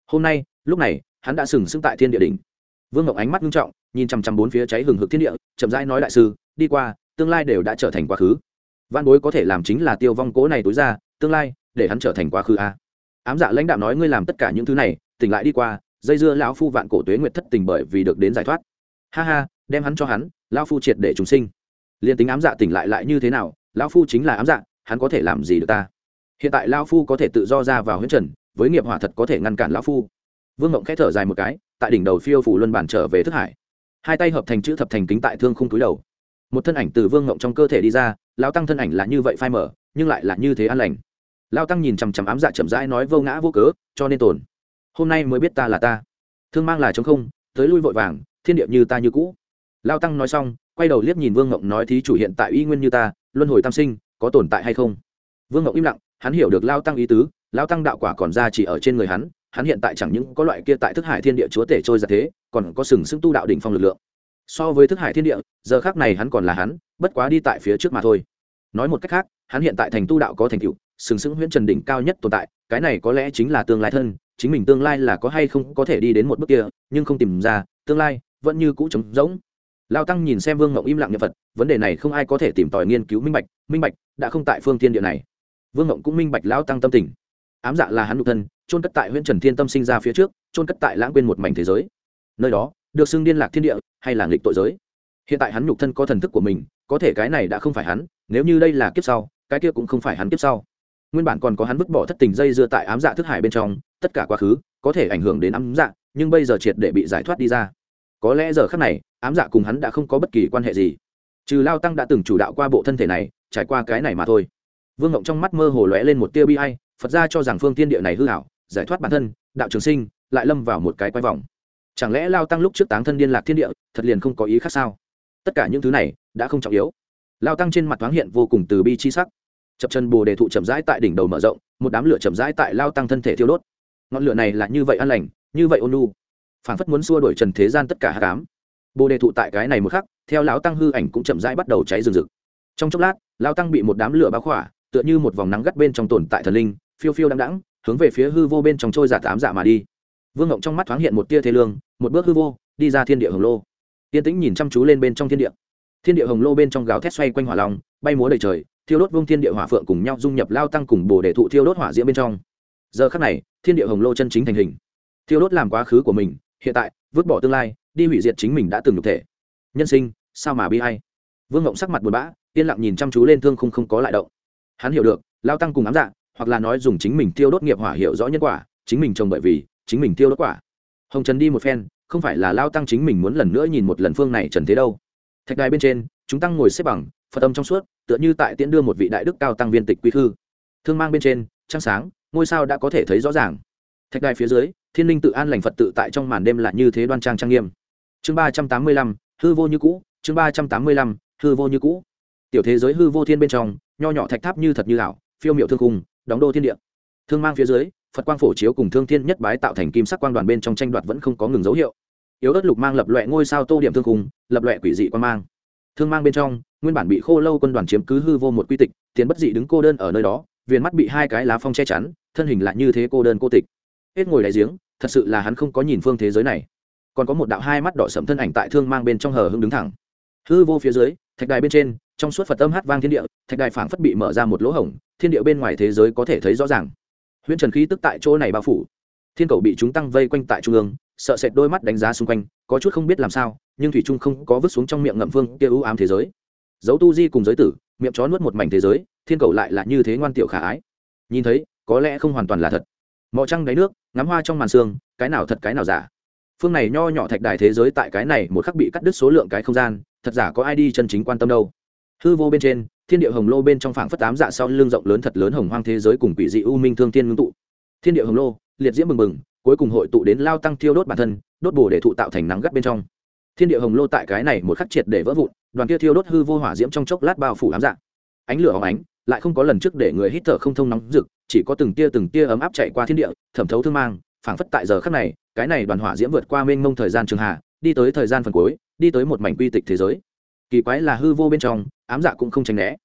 Hôm nay, lúc này, hắn đã sừng sững tại thiên địa đỉnh. Vương ngộng ánh mắt nghiêm trọng, nhìn chằm chằm bốn phía cháy hừng hực thiên địa, chậm rãi nói đại sư, đi qua, tương lai đều đã trở thành quá khứ. Văn bối có thể làm chính là tiêu vong cố này tối ra, tương lai, để hắn trở thành quá khứ a. Ám dạ lãnh đạo nói ngươi làm tất cả những thứ này, tỉnh lại đi qua, dây dưa lão phu vạn cổ tuế nguyệt thất tình bởi vì được đến giải thoát. Ha ha, đem hắn cho hắn, lão phu triệt để chúng sinh liền tính ám dạ tỉnh lại lại như thế nào, lão phu chính là ám dạ hắn có thể làm gì được ta? Hiện tại lão phu có thể tự do ra vào huyết trần, với nghiệp hỏa thật có thể ngăn cản lão phu. Vương ngộng khẽ thở dài một cái, tại đỉnh đầu phiêu phủ luân bản trở về thức hải. Hai tay hợp thành chữ thập thành kính tại thương khung túi đầu. Một thân ảnh từ vương ngộng trong cơ thể đi ra lao tăng thân ảnh là như vậy phai mở nhưng lại là như thế an lành. Lao tăng nhìn chằm chằm ám dạ chậm rãi nói vô ngã vô cớ, cho nên tồn. Hôm nay mới biết ta là ta. Thương mang là chống không, tới lui vội vàng, thiên điệp như ta như cũ. Lao tăng nói xong quay đầu liếc nhìn vương ngộng nói, thí chủ hiện tại y nguyên như ta, luân hồi tam sinh, có tồn tại hay không? Vương ngộng im lặng, hắn hiểu được lao tăng ý tứ, lao tăng đạo quả còn ra chỉ ở trên người hắn hắn hiện tại chẳng những có loại kia tại thức hải thiên địa chúa tể trôi ra thế, còn có sừng sững tu đạo đỉnh phong lực lượng. So với thức hải thiên địa, giờ khác này hắn còn là hắn, bất quá đi tại phía trước mà thôi. Nói một cách khác, hắn hiện tại thành tu đạo có thành tựu, sừng sững huyễn trần đỉnh cao nhất tồn tại, cái này có lẽ chính là tương lai thân, chính mình tương lai là có hay không có thể đi đến một bước kia, nhưng không tìm ra, tương lai vẫn như cũ trống rỗng lao tăng nhìn xem vương ngộng im lặng nhập phật, vấn đề này không ai có thể tìm tòi nghiên cứu minh bạch minh bạch đã không tại phương thiên địa này. Vương ngộng cũng minh bạch lao tăng tâm tình. Ám dạ là hắn nhục thân trôn cất tại huyện trần thiên tâm sinh ra phía trước trôn cất tại lãng quên một mảnh thế giới. Nơi đó, được xưng liên lạc thiên địa hay là nghịch tội giới. Hiện tại hắn nhục thân có thần thức của mình, có thể cái này đã không phải hắn, nếu như đây là kiếp sau, cái kia cũng không phải hắn kiếp sau. Nguyên bản còn có hắn vứt bỏ thất tình dây dưa tại ám dạ thức hải bên trong, tất cả quá khứ có thể ảnh hưởng đến ám dạ nhưng bây giờ triệt để bị giải thoát đi ra. Có lẽ giờ khác này ám dạ cùng hắn đã không có bất kỳ quan hệ gì. Trừ lao tăng đã từng chủ đạo qua bộ thân thể này, trải qua cái này mà thôi. Vương ngộng trong mắt mơ hồ lóe lên một tia bi hay phật ra cho rằng phương tiên địa này hư hảo giải thoát bản thân, đạo trường sinh, lại lâm vào một cái quay vòng chẳng lẽ lao tăng lúc trước táng thân liên lạc thiên địa, thật liền không có ý khác sao? Tất cả những thứ này đã không trọng yếu. Lao tăng trên mặt thoáng hiện vô cùng từ bi chi sắc. Chập chân bồ đề thụ chậm rãi tại đỉnh đầu mở rộng, một đám lửa chậm rãi tại lao tăng thân thể thiêu đốt. Ngọn lửa này là như vậy an lành, như vậy ôn lu phản phất muốn xua đổi trần thế gian tất cả hạ cám bồ đề thụ tại cái này một khắc, theo lão tăng hư ảnh cũng chậm rãi bắt đầu cháy rừng rực. Trong chốc lát lao tăng bị một đám lửa báo khỏa, tựa như một vòng nắng gắt bên trong tồn tại thần linh, phiêu phiêu đăng đẳng hướng về phía hư vô bên trong trôi giả tám dạ mà đi. Vương ngộng trong mắt thoáng hiện một tia thế lương, một bước hư vô, đi ra thiên địa hồng lô. Tiên tĩnh nhìn chăm chú lên bên trong thiên địa. Thiên địa hồng lô bên trong gào thét xoay quanh hỏa long, bay múa đầy trời, thiêu đốt vương thiên địa hỏa phượng cùng nhau dung nhập lao tăng cùng bồ để thụ thiêu đốt hỏa diễm bên trong. Giờ khắc này, thiên địa hồng lô chân chính thành hình. Thiêu đốt làm quá khứ của mình, hiện tại, vứt bỏ tương lai đi hủy diệt chính mình đã từng nhục thể. Nhân sinh, sao mà bi hay vương ngộng sắc mặt buồn bã, yên lặng nhìn chăm chú lên thương không không có lại động. Hắn hiểu được, lao tăng cùng ám dạ hoặc là nói dùng chính mình tiêu đốt nghiệp hỏa hiểu rõ nhân quả, chính mình trồng bởi vì, chính mình tiêu đốt quả. Hồng trần đi một phen, không phải là lao tăng chính mình muốn lần nữa nhìn một lần phương này trần thế đâu. Thạch đài bên trên, chúng tăng ngồi xếp bằng, phật tâm trong suốt, tựa như tại tiễn đưa một vị đại đức cao tăng viên tịch quy khư. Thương mang bên trên, trăng sáng, ngôi sao đã có thể thấy rõ ràng. Thạch đài phía dưới, thiên linh tự an lành phật tự tại trong màn đêm là như thế đoan trang trang nghiêm chương ba trăm tám mươi lăm, hư vô như cũ, chương ba trăm tám mươi lăm, hư vô như cũ. Tiểu thế giới hư vô thiên bên trong, nho nhỏ thạch tháp như thật như ảo, phiêu miệu thương khung, đóng đô thiên địa. Thương mang phía dưới, phật quang phổ chiếu cùng thương thiên nhất bái tạo thành kim sắc quang đoàn bên trong tranh đoạt vẫn không có ngừng dấu hiệu. Yếu ớt lục mang lập loại ngôi sao tô điểm thương khung, lập loại quỷ dị quan mang. Thương mang bên trong, nguyên bản bị khô lâu quân đoàn chiếm cứ hư vô một quy tịch tiến bất dị đứng cô đơn ở nơi đó, viền mắt bị hai cái lá phong che chắn, thân hình lại như thế cô đơn cô tịch. Hết ngồi đại giếng, thật sự là hắn không có nhìn phương thế giới này còn có một đạo hai mắt đỏ sẫm thân ảnh tại thương mang bên trong hờ hưng đứng thẳng. Hư vô phía dưới, thạch đài bên trên, trong suốt phật âm hát vang thiên địa, thạch đài phảng phất bị mở ra một lỗ hổng, thiên địa bên ngoài thế giới có thể thấy rõ ràng. Huyễn trần khí tức tại chỗ này bao phủ. Thiên cầu bị chúng tăng vây quanh tại trung ương, sợ sệt đôi mắt đánh giá xung quanh, có chút không biết làm sao, nhưng thủy trung không có vứt xuống trong miệng ngậm phương kia ưu ám thế giới. Dấu tu di cùng giới tử, miệng chó nuốt một mảnh thế giới, thiên cầu lại là như thế ngoan tiểu khả ái. Nhìn thấy, có lẽ không hoàn toàn là thật. Mò trăng đáy nước, ngắm hoa trong màn xương cái nào thật cái nào giả phương này nho nhỏ thạch đài thế giới tại cái này một khắc bị cắt đứt số lượng cái không gian, thật giả có ai đi chân chính quan tâm đâu. Hư vô bên trên, thiên địa hồng lô bên trong phảng phất tám dạ sau lưng rộng lớn thật lớn hồng hoang thế giới cùng quỷ dị u minh thương thiên ngưng tụ. Thiên địa hồng lô, liệt diễm mừng mừng cuối cùng hội tụ đến lao tăng thiêu đốt bản thân, đốt bổ để thụ tạo thành nắng gắt bên trong. Thiên địa hồng lô tại cái này một khắc triệt để vỡ vụn, đoàn kia thiêu đốt hư vô hỏa diễm trong chốc lát bao phủ ám dạng ánh lửa hóng ánh, lại không có lần trước để người hít thở không thông nóng rực, chỉ có từng tia từng tia ấm áp chạy qua thiên địa, thẩm thấu thương mang phảng phất tại giờ khắc này, cái này đoàn hỏa diễm vượt qua mênh mông thời gian trường hạ, đi tới thời gian phần cuối, đi tới một mảnh quy tịch thế giới. Kỳ quái là hư vô bên trong, ám dạ cũng không tránh né.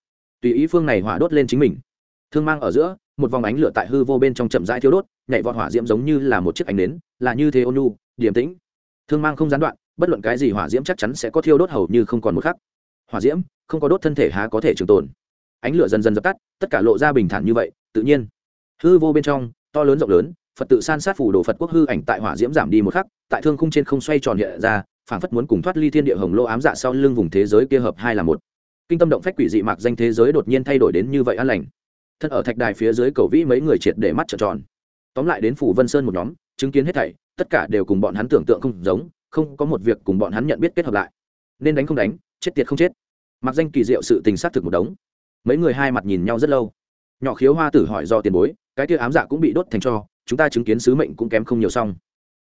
Tùy ý phương này hỏa đốt lên chính mình. Thương mang ở giữa, một vòng ánh lửa tại hư vô bên trong chậm rãi thiếu đốt, nhảy vọt hỏa diễm giống như là một chiếc ánh nến, là như thế ôn nhu, điềm tĩnh. Thương mang không gián đoạn, bất luận cái gì hỏa diễm chắc chắn sẽ có thiêu đốt hầu như không còn một khắc. Hỏa diễm, không có đốt thân thể há có thể trường tồn. Ánh lửa dần dần dập tắt, tất cả lộ ra bình thản như vậy, tự nhiên. Hư vô bên trong, to lớn rộng lớn phật tự san sát phủ đồ phật quốc hư ảnh tại hỏa diễm giảm đi một khắc, tại thương khung trên không xoay tròn hiện ra, phảng phất muốn cùng thoát ly thiên địa hồng lô ám dạ sau lưng vùng thế giới kia hợp hai là một. Kinh tâm động phách quỷ dị mạc danh thế giới đột nhiên thay đổi đến như vậy an lành. Thân ở thạch đài phía dưới cầu vĩ mấy người triệt để mắt trợn tròn. Tóm lại đến phủ vân sơn một nhóm, chứng kiến hết thảy, tất cả đều cùng bọn hắn tưởng tượng không giống, không có một việc cùng bọn hắn nhận biết kết hợp lại. Nên đánh không đánh, chết tiệt không chết. Mặc danh kỳ diệu sự tình xác thực một đống. Mấy người hai mặt nhìn nhau rất lâu. Nhỏ khiếu hoa tử hỏi do tiền bối, cái kia ám dạ cũng bị đốt thành cho chúng ta chứng kiến sứ mệnh cũng kém không nhiều xong.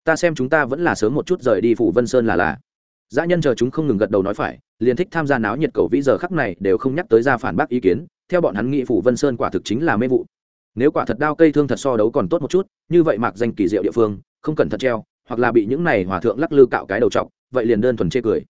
Ta xem chúng ta vẫn là sớm một chút rời đi phủ vân sơn là là. Dã nhân chờ chúng không ngừng gật đầu nói phải, liền thích tham gia náo nhiệt cầu vĩ giờ khắc này đều không nhắc tới ra phản bác ý kiến, theo bọn hắn nghĩ phủ vân sơn quả thực chính là mê vụ. Nếu quả thật đao cây thương thật so đấu còn tốt một chút, như vậy mặc danh kỳ diệu địa phương, không cần thật treo, hoặc là bị những này hòa thượng lắc lư cạo cái đầu trọc vậy liền đơn thuần chê cười.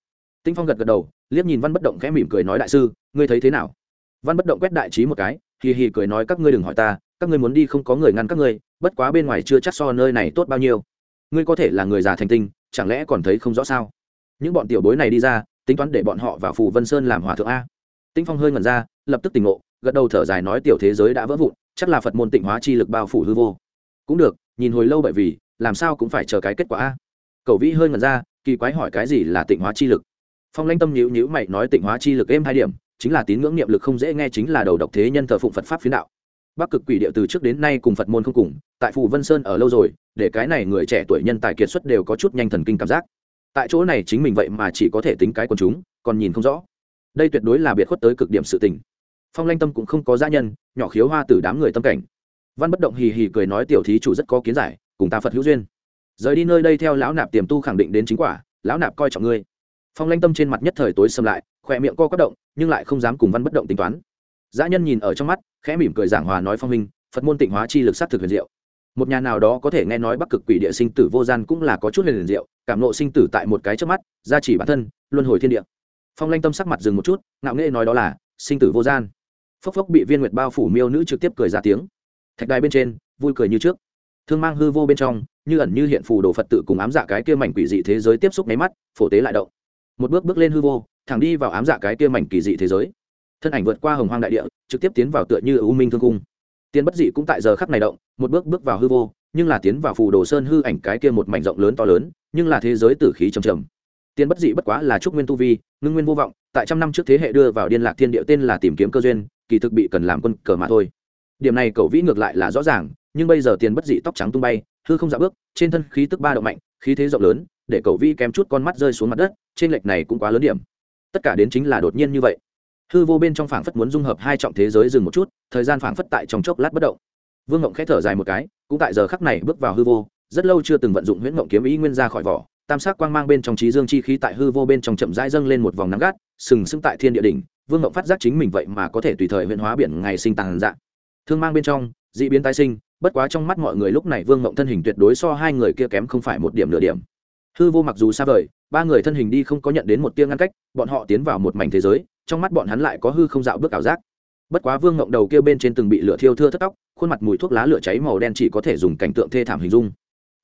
Tinh phong gật gật đầu, liếc nhìn văn bất động khẽ mỉm cười nói đại sư, ngươi thấy thế nào? Văn bất động quét đại trí một cái, hì hì cười nói các ngươi đừng hỏi ta các ngươi muốn đi không có người ngăn các ngươi, bất quá bên ngoài chưa chắc so nơi này tốt bao nhiêu. Ngươi có thể là người già thành tinh, chẳng lẽ còn thấy không rõ sao? Những bọn tiểu bối này đi ra, tính toán để bọn họ vào phù vân sơn làm hòa thượng a. Tinh phong hơi ngẩn ra, lập tức tỉnh ngộ, gật đầu thở dài nói tiểu thế giới đã vỡ vụn, chắc là phật môn tịnh hóa chi lực bao phủ hư vô. Cũng được, nhìn hồi lâu bởi vì, làm sao cũng phải chờ cái kết quả a. Cầu vĩ hơi ngẩn ra, kỳ quái hỏi cái gì là tịnh hóa chi lực? Phong lanh tâm nhíu nhíu mày nói tịnh hóa chi lực êm hai điểm, chính là tín ngưỡng niệm lực không dễ nghe chính là đầu độc thế nhân thờ phụng phật pháp phiến đạo bắc cực quỷ địa từ trước đến nay cùng phật môn không cùng, tại phù vân sơn ở lâu rồi, để cái này người trẻ tuổi nhân tài kiệt xuất đều có chút nhanh thần kinh cảm giác. Tại chỗ này chính mình vậy mà chỉ có thể tính cái quần chúng, còn nhìn không rõ. Đây tuyệt đối là biệt khuất tới cực điểm sự tình. Phong lanh tâm cũng không có gia nhân, nhỏ khiếu hoa từ đám người tâm cảnh. Văn bất động hì hì cười nói tiểu thí chủ rất có kiến giải, cùng ta phật hữu duyên. Rời đi nơi đây theo lão nạp tiềm tu khẳng định đến chính quả, lão nạp coi trọng ngươi. Phong lanh tâm trên mặt nhất thời tối xâm lại, khỏe miệng co quất động, nhưng lại không dám cùng văn bất động tính toán dã nhân nhìn ở trong mắt, khẽ mỉm cười giảng hòa nói phong minh phật môn tịnh hóa chi lực sát thực huyền diệu. Một nhà nào đó có thể nghe nói bắc cực quỷ địa sinh tử vô gian cũng là có chút huyền diệu, cảm nộ sinh tử tại một cái trước mắt, gia chỉ bản thân, luân hồi thiên địa. Phong lanh tâm sắc mặt dừng một chút, ngạo nghễ nói đó là, sinh tử vô gian. Phốc phốc bị viên nguyệt bao phủ miêu nữ trực tiếp cười ra tiếng. Thạch đài bên trên, vui cười như trước. Thương mang hư vô bên trong, như ẩn như hiện phù đồ phật tự cùng ám dạ cái kia mảnh quỷ dị thế giới tiếp xúc máy mắt, phổ tế lại động. Một bước bước lên hư vô, thẳng đi vào ám dạ cái kia mảnh kỳ dị thế giới thân ảnh vượt qua hồng hoang đại địa, trực tiếp tiến vào tựa như u minh thương cung. Tiên bất dị cũng tại giờ khắc này động, một bước bước vào hư vô, nhưng là tiến vào phù đồ sơn hư ảnh cái kia một mảnh rộng lớn to lớn, nhưng là thế giới tử khí trầm trầm. Tiên bất dị bất quá là trúc nguyên tu vi, ngưng nguyên vô vọng, tại trăm năm trước thế hệ đưa vào điên lạc thiên địa tên là tìm kiếm cơ duyên, kỳ thực bị cần làm quân cờ mà thôi. Điểm này cầu vĩ ngược lại là rõ ràng, nhưng bây giờ tiền bất dị tóc trắng tung bay, hư không dạ bước, trên thân khí tức ba động mạnh, khí thế rộng lớn, để cầu vĩ kém chút con mắt rơi xuống mặt đất, trên lệch này cũng quá lớn điểm. Tất cả đến chính là đột nhiên như vậy hư vô bên trong phảng phất muốn dung hợp hai trọng thế giới dừng một chút, thời gian phảng phất tại trong chốc lát bất động. Vương ngộng khẽ thở dài một cái, cũng tại giờ khắc này bước vào hư vô, rất lâu chưa từng vận dụng huyễn ngộng kiếm ý nguyên ra khỏi vỏ, tam sắc quang mang bên trong trí dương chi khí tại hư vô bên trong chậm rãi dâng lên một vòng nắng gắt, sừng sững tại thiên địa đỉnh, vương ngộng phát giác chính mình vậy mà có thể tùy thời huyễn hóa biển ngày sinh tàn dạng thương mang bên trong, dị biến tái sinh, bất quá trong mắt mọi người lúc này vương ngộng thân hình tuyệt đối so hai người kia kém không phải một điểm nửa điểm. Hư vô mặc dù xa vời, ba người thân hình đi không có nhận đến một tia ngăn cách, bọn họ tiến vào một mảnh thế giới trong mắt bọn hắn lại có hư không dạo bước ảo giác. Bất quá vương ngộng đầu kia bên trên từng bị lửa thiêu thưa thất tóc, khuôn mặt mùi thuốc lá lửa cháy màu đen chỉ có thể dùng cảnh tượng thê thảm hình dung.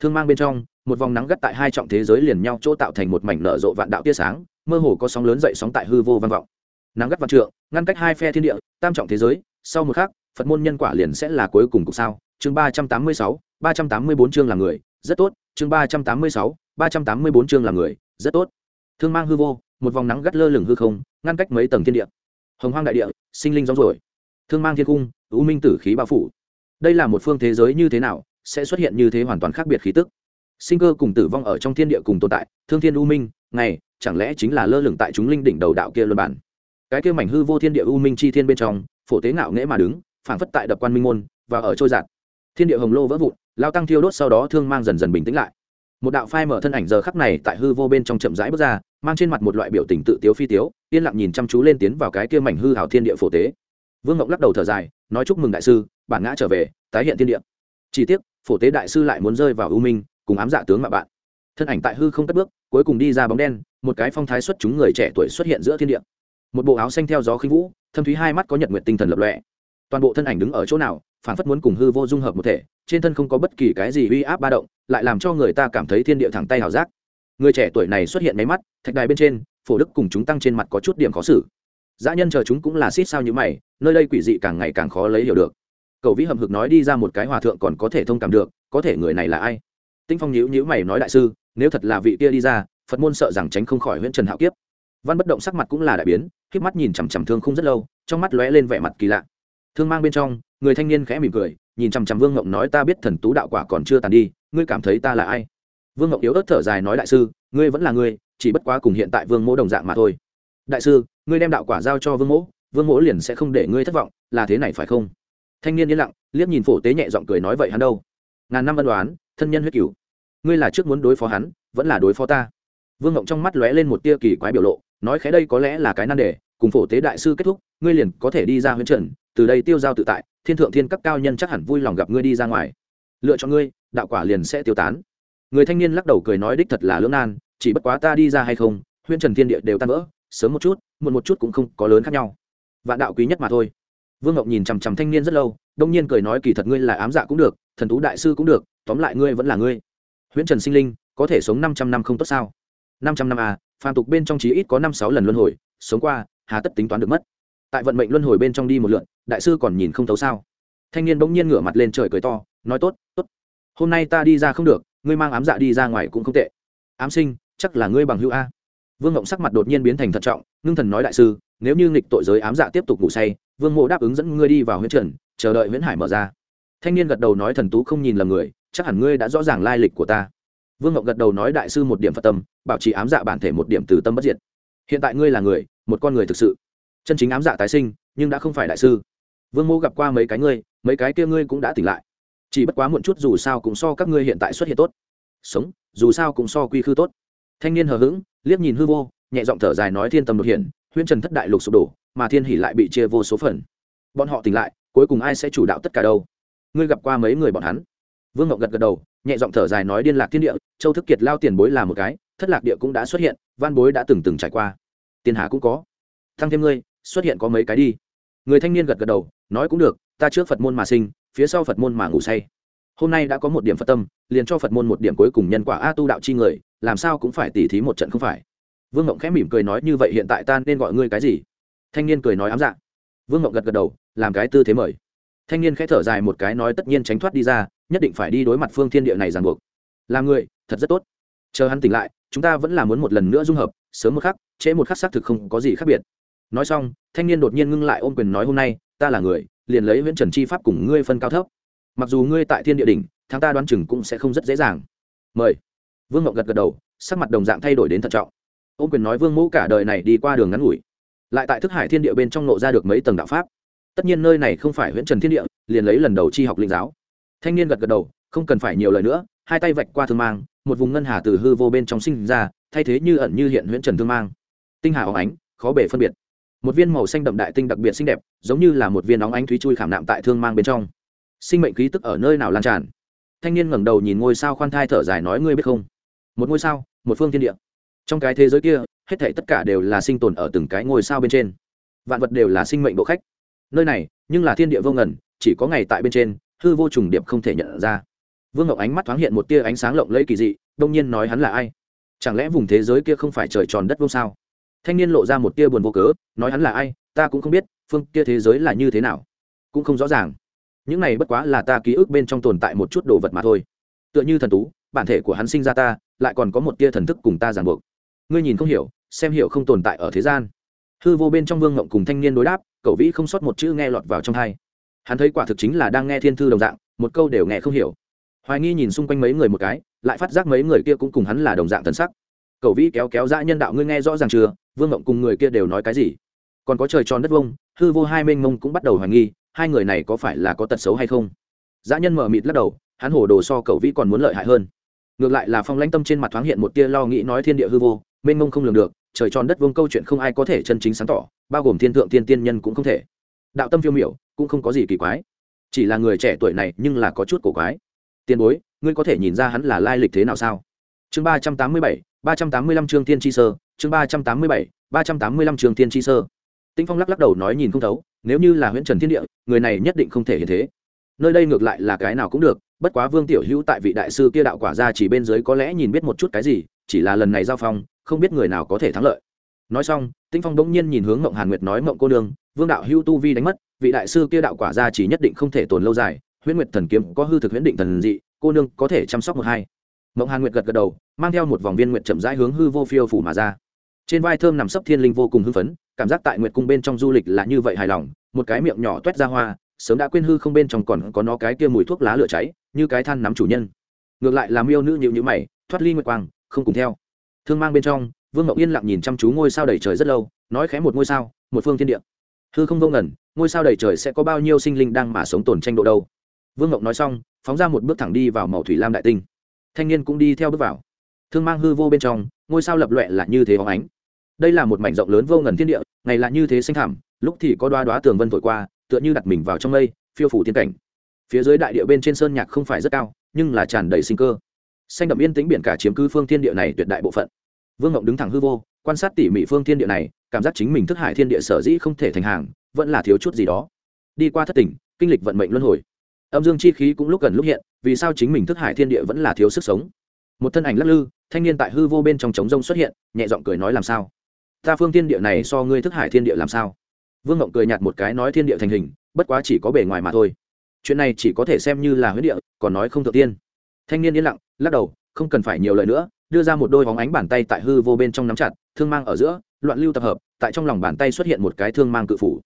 Thương mang bên trong, một vòng nắng gắt tại hai trọng thế giới liền nhau chỗ tạo thành một mảnh nở rộ vạn đạo tia sáng, mơ hồ có sóng lớn dậy sóng tại hư vô văn vọng. Nắng gắt vạn trượng, ngăn cách hai phe thiên địa, tam trọng thế giới, sau một khắc, phật môn nhân quả liền sẽ là cuối cùng cục sao. Chương ba trăm tám mươi sáu, ba trăm tám mươi bốn chương là người, rất tốt. Chương ba trăm tám mươi sáu, ba trăm tám mươi bốn chương là người, rất tốt. Thương mang hư vô một vòng nắng gắt lơ lửng hư không, ngăn cách mấy tầng thiên địa. Hồng hoang đại địa, sinh linh rong rồi thương mang thiên cung ưu minh tử khí bao phủ. Đây là một phương thế giới như thế nào, sẽ xuất hiện như thế hoàn toàn khác biệt khí tức. Sinh cơ cùng tử vong ở trong thiên địa cùng tồn tại, thương thiên u minh này chẳng lẽ chính là lơ lửng tại chúng linh đỉnh đầu đạo kia luân bản? Cái kia mảnh hư vô thiên địa u minh chi thiên bên trong, phổ tế ngạo nghễ mà đứng, phảng phất tại đập quan minh môn, và ở trôi giạt. Thiên địa hồng lô vỡ vụn, lao tăng thiêu đốt sau đó thương mang dần dần bình tĩnh lại. Một đạo phai mở thân ảnh giờ khắc này tại hư vô bên trong chậm rãi bước ra mang trên mặt một loại biểu tình tự tiếu phi tiếu, yên lặng nhìn chăm chú lên tiến vào cái kia mảnh hư hảo thiên địa phổ tế. Vương ngọc lắc đầu thở dài, nói chúc mừng đại sư, bản ngã trở về, tái hiện thiên địa. Chỉ tiếc, phổ tế đại sư lại muốn rơi vào ưu minh, cùng ám dạ tướng mà bạn. Thân ảnh tại hư không cất bước, cuối cùng đi ra bóng đen, một cái phong thái xuất chúng người trẻ tuổi xuất hiện giữa thiên địa. Một bộ áo xanh theo gió khinh vũ, thâm thúy hai mắt có nhật nguyện tinh thần lập lọe toàn bộ thân ảnh đứng ở chỗ nào, phản phất muốn cùng hư vô dung hợp một thể, trên thân không có bất kỳ cái gì uy áp ba động, lại làm cho người ta cảm thấy thiên địa thẳng tay hào giác người trẻ tuổi này xuất hiện máy mắt, thạch đài bên trên, phổ đức cùng chúng tăng trên mặt có chút điểm khó xử. Dã nhân chờ chúng cũng là xít sao như mày, nơi đây quỷ dị càng ngày càng khó lấy hiểu được. Cậu vĩ hầm hực nói đi ra một cái hòa thượng còn có thể thông cảm được, có thể người này là ai? Tinh phong nhíu nhíu mày nói đại sư, nếu thật là vị kia đi ra, phật môn sợ rằng tránh không khỏi huyện trần hạo kiếp. Văn bất động sắc mặt cũng là đại biến k mắt nhìn chằm chằm thương không rất lâu, trong mắt lóe lên vẻ mặt kỳ lạ. Thương mang bên trong, người thanh niên khẽ mỉm cười, nhìn chằm chằm vương ngộng nói ta biết thần tú đạo quả còn chưa tàn đi, ngươi cảm thấy ta là ai? Vương Ngọc yếu ớt thở dài nói đại sư, ngươi vẫn là ngươi, chỉ bất quá cùng hiện tại vương mỗ đồng dạng mà thôi. Đại sư, ngươi đem đạo quả giao cho vương mỗ vương mỗ liền sẽ không để ngươi thất vọng, là thế này phải không? Thanh niên yên lặng, liếc nhìn phổ tế nhẹ giọng cười nói vậy hắn đâu? Ngàn năm ân đoán thân nhân huyết cửu. Ngươi là trước muốn đối phó hắn, vẫn là đối phó ta? Vương ngộng trong mắt lóe lên một tia kỳ quái biểu lộ, nói khẽ đây có lẽ là cái nan đề, cùng phổ tế đại sư kết thúc, ngươi liền có thể đi ra huyễn trần từ đây tiêu giao tự tại, thiên thượng thiên cấp cao nhân chắc hẳn vui lòng gặp ngươi đi ra ngoài. Lựa chọn ngươi, đạo quả liền sẽ tiêu tán người thanh niên lắc đầu cười nói đích thật là lưỡng nan, chỉ bất quá ta đi ra hay không Huyên trần thiên địa đều tan vỡ, sớm một chút, muộn một chút cũng không có lớn khác nhau. Vạn đạo quý nhất mà thôi. Vương ngọc nhìn chằm chằm thanh niên rất lâu, đông nhiên cười nói kỳ thật ngươi là ám dạ cũng được, thần tú đại sư cũng được, tóm lại ngươi vẫn là ngươi. Huyễn trần sinh linh, có thể sống năm trăm năm không tốt sao? Năm trăm năm à phàm tục bên trong chí ít có năm sáu lần luân hồi, sống qua, hà tất tính toán được mất. Tại vận mệnh luân hồi bên trong đi một lượn, đại sư còn nhìn không thấu sao? Thanh niên bỗng nhiên ngửa mặt lên trời cười to, nói tốt tốt. Hôm nay ta đi ra không được ngươi mang ám dạ đi ra ngoài cũng không tệ. Ám sinh, chắc là ngươi bằng hữu a. Vương ngộng sắc mặt đột nhiên biến thành thận trọng, ngưng thần nói đại sư, nếu như nghịch tội giới ám dạ tiếp tục ngủ say, vương mộ đáp ứng dẫn ngươi đi vào huyễn trần, chờ đợi huyễn hải mở ra. Thanh niên gật đầu nói thần tú không nhìn lầm người, chắc hẳn ngươi đã rõ ràng lai lịch của ta. Vương ngộng gật đầu nói đại sư một điểm phật tâm, bảo trì ám dạ bản thể một điểm từ tâm bất diệt. Hiện tại ngươi là người, một con người thực sự. Chân chính ám dạ tái sinh, nhưng đã không phải đại sư. Vương mô gặp qua mấy cái ngươi, mấy cái kia ngươi cũng đã tỉnh lại chỉ bất quá muộn chút dù sao cũng so các ngươi hiện tại xuất hiện tốt. Sống, dù sao cũng so quy khư tốt. Thanh niên hờ hững, liếc nhìn hư vô, nhẹ giọng thở dài nói thiên tâm đột hiện huyên trần thất đại lục sụp đổ, mà thiên hỉ lại bị chia vô số phần. Bọn họ tỉnh lại, cuối cùng ai sẽ chủ đạo tất cả đâu? Ngươi gặp qua mấy người bọn hắn? Vương ngọc gật gật đầu, nhẹ giọng thở dài nói điên lạc thiên địa, châu thức kiệt lao tiền bối là một cái, thất lạc địa cũng đã xuất hiện, văn bối đã từng từng trải qua. Tiền hà cũng có. Thăng thêm ngươi, xuất hiện có mấy cái đi. Người thanh niên gật gật đầu, nói cũng được, ta trước phật môn mà sinh phía sau phật môn mà ngủ say. Hôm nay đã có một điểm phật tâm, liền cho phật môn một điểm cuối cùng nhân quả a tu đạo chi người, làm sao cũng phải tỉ thí một trận không phải? Vương ngộng khẽ mỉm cười nói, như vậy hiện tại ta nên gọi ngươi cái gì? Thanh niên cười nói, ám dạ. Vương ngộng gật gật đầu, làm cái tư thế mời. Thanh niên khẽ thở dài một cái nói, tất nhiên tránh thoát đi ra, nhất định phải đi đối mặt phương thiên địa này ràng buộc. Làm người, thật rất tốt. Chờ hắn tỉnh lại, chúng ta vẫn là muốn một lần nữa dung hợp, sớm một khắc, trễ một khắc xác thực không có gì khác biệt. Nói xong, thanh niên đột nhiên ngưng lại ôm quyền nói, hôm nay, ta là người liền lấy viễn trần chi pháp cùng ngươi phân cao thấp. Mặc dù ngươi tại thiên địa đỉnh thằng ta đoán chừng cũng sẽ không rất dễ dàng. Mời. Vương ngọc gật gật đầu, sắc mặt đồng dạng thay đổi đến thận trọng. Ôm quyền nói vương mẫu cả đời này đi qua đường ngắn ngủi, lại tại thức hải thiên địa bên trong nộ ra được mấy tầng đạo pháp. Tất nhiên nơi này không phải huyễn trần thiên địa, liền lấy lần đầu chi học linh giáo. Thanh niên gật gật đầu, không cần phải nhiều lời nữa, hai tay vạch qua thương mang, một vùng ngân hà từ hư vô bên trong sinh ra, thay thế như ẩn như hiện huyễn trần thương mang. Tinh hà óng ánh, khó bể phân biệt một viên màu xanh đậm đại tinh đặc biệt xinh đẹp, giống như là một viên óng ánh thúy chui khảm nạm tại thương mang bên trong. Sinh mệnh khí tức ở nơi nào lan tràn? Thanh niên ngẩng đầu nhìn ngôi sao khoan thai thở dài nói, ngươi biết không? Một ngôi sao, một phương thiên địa. Trong cái thế giới kia, hết thảy tất cả đều là sinh tồn ở từng cái ngôi sao bên trên. Vạn vật đều là sinh mệnh bộ khách. Nơi này, nhưng là thiên địa vô ngần, chỉ có ngày tại bên trên, hư vô trùng điệp không thể nhận ra. Vương ngọc ánh mắt thoáng hiện một tia ánh sáng lộng lẫy kỳ dị, đông nhiên nói, hắn là ai? Chẳng lẽ vùng thế giới kia không phải trời tròn đất vô sao? Thanh niên lộ ra một tia buồn vô cớ, nói hắn là ai, ta cũng không biết, phương kia thế giới là như thế nào. Cũng không rõ ràng. Những này bất quá là ta ký ức bên trong tồn tại một chút đồ vật mà thôi. Tựa như thần tú, bản thể của hắn sinh ra ta, lại còn có một tia thần thức cùng ta ràng buộc. Ngươi nhìn không hiểu, xem hiểu không tồn tại ở thế gian. Hư vô bên trong vương ngộng cùng thanh niên đối đáp, cậu vĩ không sót một chữ nghe lọt vào trong hai hắn thấy quả thực chính là đang nghe thiên thư đồng dạng, một câu đều nghe không hiểu. Hoài nghi nhìn xung quanh mấy người một cái, lại phát giác mấy người kia cũng cùng hắn là đồng dạng thần sắc. Cậu vĩ kéo kéo dã nhân đạo, ngươi nghe rõ ràng chưa? Vương ngộng cùng người kia đều nói cái gì? Còn có trời tròn đất vông hư vô hai mênh mông cũng bắt đầu hoài nghi, hai người này có phải là có tật xấu hay không? Dã nhân mở mịt lắc đầu, hắn hổ đồ so cầu vĩ còn muốn lợi hại hơn. Ngược lại là phong lãnh tâm trên mặt thoáng hiện một tia lo nghĩ nói thiên địa hư vô, mênh mông không lường được, trời tròn đất vông câu chuyện không ai có thể chân chính sáng tỏ, bao gồm thiên thượng thiên tiên nhân cũng không thể. Đạo tâm phiêu miểu, cũng không có gì kỳ quái. Chỉ là người trẻ tuổi này nhưng là có chút cổ quái. Tiền bối, ngươi có thể nhìn ra hắn là lai lịch thế nào sao? Chương ba trăm tám mươi bảy, ba trăm tám mươi lăm chương tiên tri sơ chương ba trăm tám mươi bảy, ba trăm tám mươi lăm trường tiên tri sơ. Tinh phong lắc lắc đầu nói nhìn không thấu, nếu như là huyện trần thiên địa, người này nhất định không thể hiện thế. Nơi đây ngược lại là cái nào cũng được, bất quá vương tiểu hữu tại vị đại sư kia đạo quả ra chỉ bên dưới có lẽ nhìn biết một chút cái gì, chỉ là lần này giao phong, không biết người nào có thể thắng lợi. Nói xong tinh phong bỗng nhiên nhìn hướng mộng hàn nguyệt nói mộng cô đương vương đạo hữu tu vi đánh mất, vị đại sư kia đạo quả ra chỉ nhất định không thể tồn lâu dài, huyễn nguyệt thần kiếm có hư thực huyễn định thần dị, cô nương có thể chăm sóc một hai. Mộng hàn nguyệt gật gật đầu, mang theo một vòng viên nguyệt chậm rãi hướng hư vô phiêu phủ mà ra trên vai thơm nằm sấp thiên linh vô cùng hưng phấn, cảm giác tại nguyệt cung bên trong du lịch là như vậy hài lòng, một cái miệng nhỏ toét ra hoa, sớm đã quên hư không bên trong còn có nó cái kia mùi thuốc lá lửa cháy, như cái than nắm chủ nhân. Ngược lại làm yêu nữ nhịu nhữ mày, thoát ly nguyệt quang, không cùng theo. Thương mang bên trong, vương ngậu yên lặng nhìn chăm chú ngôi sao đầy trời rất lâu, nói khẽ một ngôi sao, một phương thiên địa. Hư không vô ngẩn ngôi sao đầy trời sẽ có bao nhiêu sinh linh đang mà sống tồn tranh độ đâu? Vương ngậu nói xong, phóng ra một bước thẳng đi vào màu thủy lam đại tinh. Thanh niên cũng đi theo bước vào thương mang hư vô bên trong, ngôi sao lập loẹ là như thế hóng ánh. Đây là một mảnh rộng lớn vô ngần thiên địa, ngày là như thế xanh thảm lúc thì có đoá đoá tường vân thổi qua, tựa như đặt mình vào trong mây, phiêu phủ thiên cảnh. Phía dưới đại địa bên trên sơn nhạc không phải rất cao, nhưng là tràn đầy sinh cơ. Xanh đậm yên tĩnh biển cả chiếm cứ phương thiên địa này tuyệt đại bộ phận. Vương ngộng đứng thẳng hư vô, quan sát tỉ mỉ phương thiên địa này, cảm giác chính mình thức hải thiên địa sở dĩ không thể thành hàng, vẫn là thiếu chút gì đó. Đi qua thất tình kinh lịch vận mệnh luân hồi. Âm dương chi khí cũng lúc gần lúc hiện, vì sao chính mình thức hải thiên địa vẫn là thiếu sức sống? Một thân ảnh lắc lư thanh niên tại hư vô bên trong trống rông xuất hiện, nhẹ giọng cười nói làm sao? Ta phương thiên địa này so ngươi thức hải thiên địa làm sao? Vương ngộng cười nhạt một cái nói thiên địa thành hình, bất quá chỉ có bề ngoài mà thôi. Chuyện này chỉ có thể xem như là huyết địa, còn nói không thượng tiên. Thanh niên yên lặng, lắc đầu, không cần phải nhiều lời nữa, đưa ra một đôi bóng ánh bàn tay tại hư vô bên trong nắm chặt, thương mang ở giữa, loạn lưu tập hợp, tại trong lòng bàn tay xuất hiện một cái thương mang cự phủ.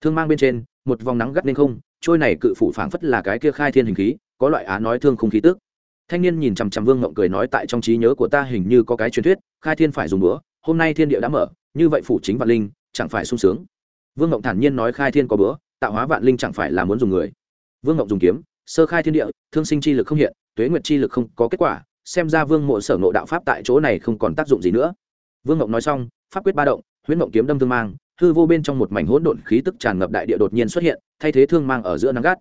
Thương mang bên trên, một vòng nắng gắt lên không, trôi này cự phủ phảng phất là cái kia khai thiên hình khí, có loại á nói thương không khí tước thanh niên nhìn chằm chằm vương ngộng cười nói tại trong trí nhớ của ta hình như có cái truyền thuyết, khai thiên phải dùng bữa hôm nay thiên địa đã mở, như vậy phủ chính vạn linh, chẳng phải sung sướng. Vương ngộng thản nhiên nói khai thiên có bữa tạo hóa vạn linh chẳng phải là muốn dùng người. Vương ngộng dùng kiếm, sơ khai thiên địa, thương sinh chi lực không hiện, tuế nguyệt chi lực không có kết quả, xem ra vương mộ sở nộ đạo pháp tại chỗ này không còn tác dụng gì nữa. Vương ngộng nói xong, pháp quyết ba động, huyễn ngộng kiếm đâm thương mang, hư vô bên trong một mảnh hỗn độn khí tức tràn ngập đại địa đột nhiên xuất hiện, thay thế thương mang ở giữa nắng gắt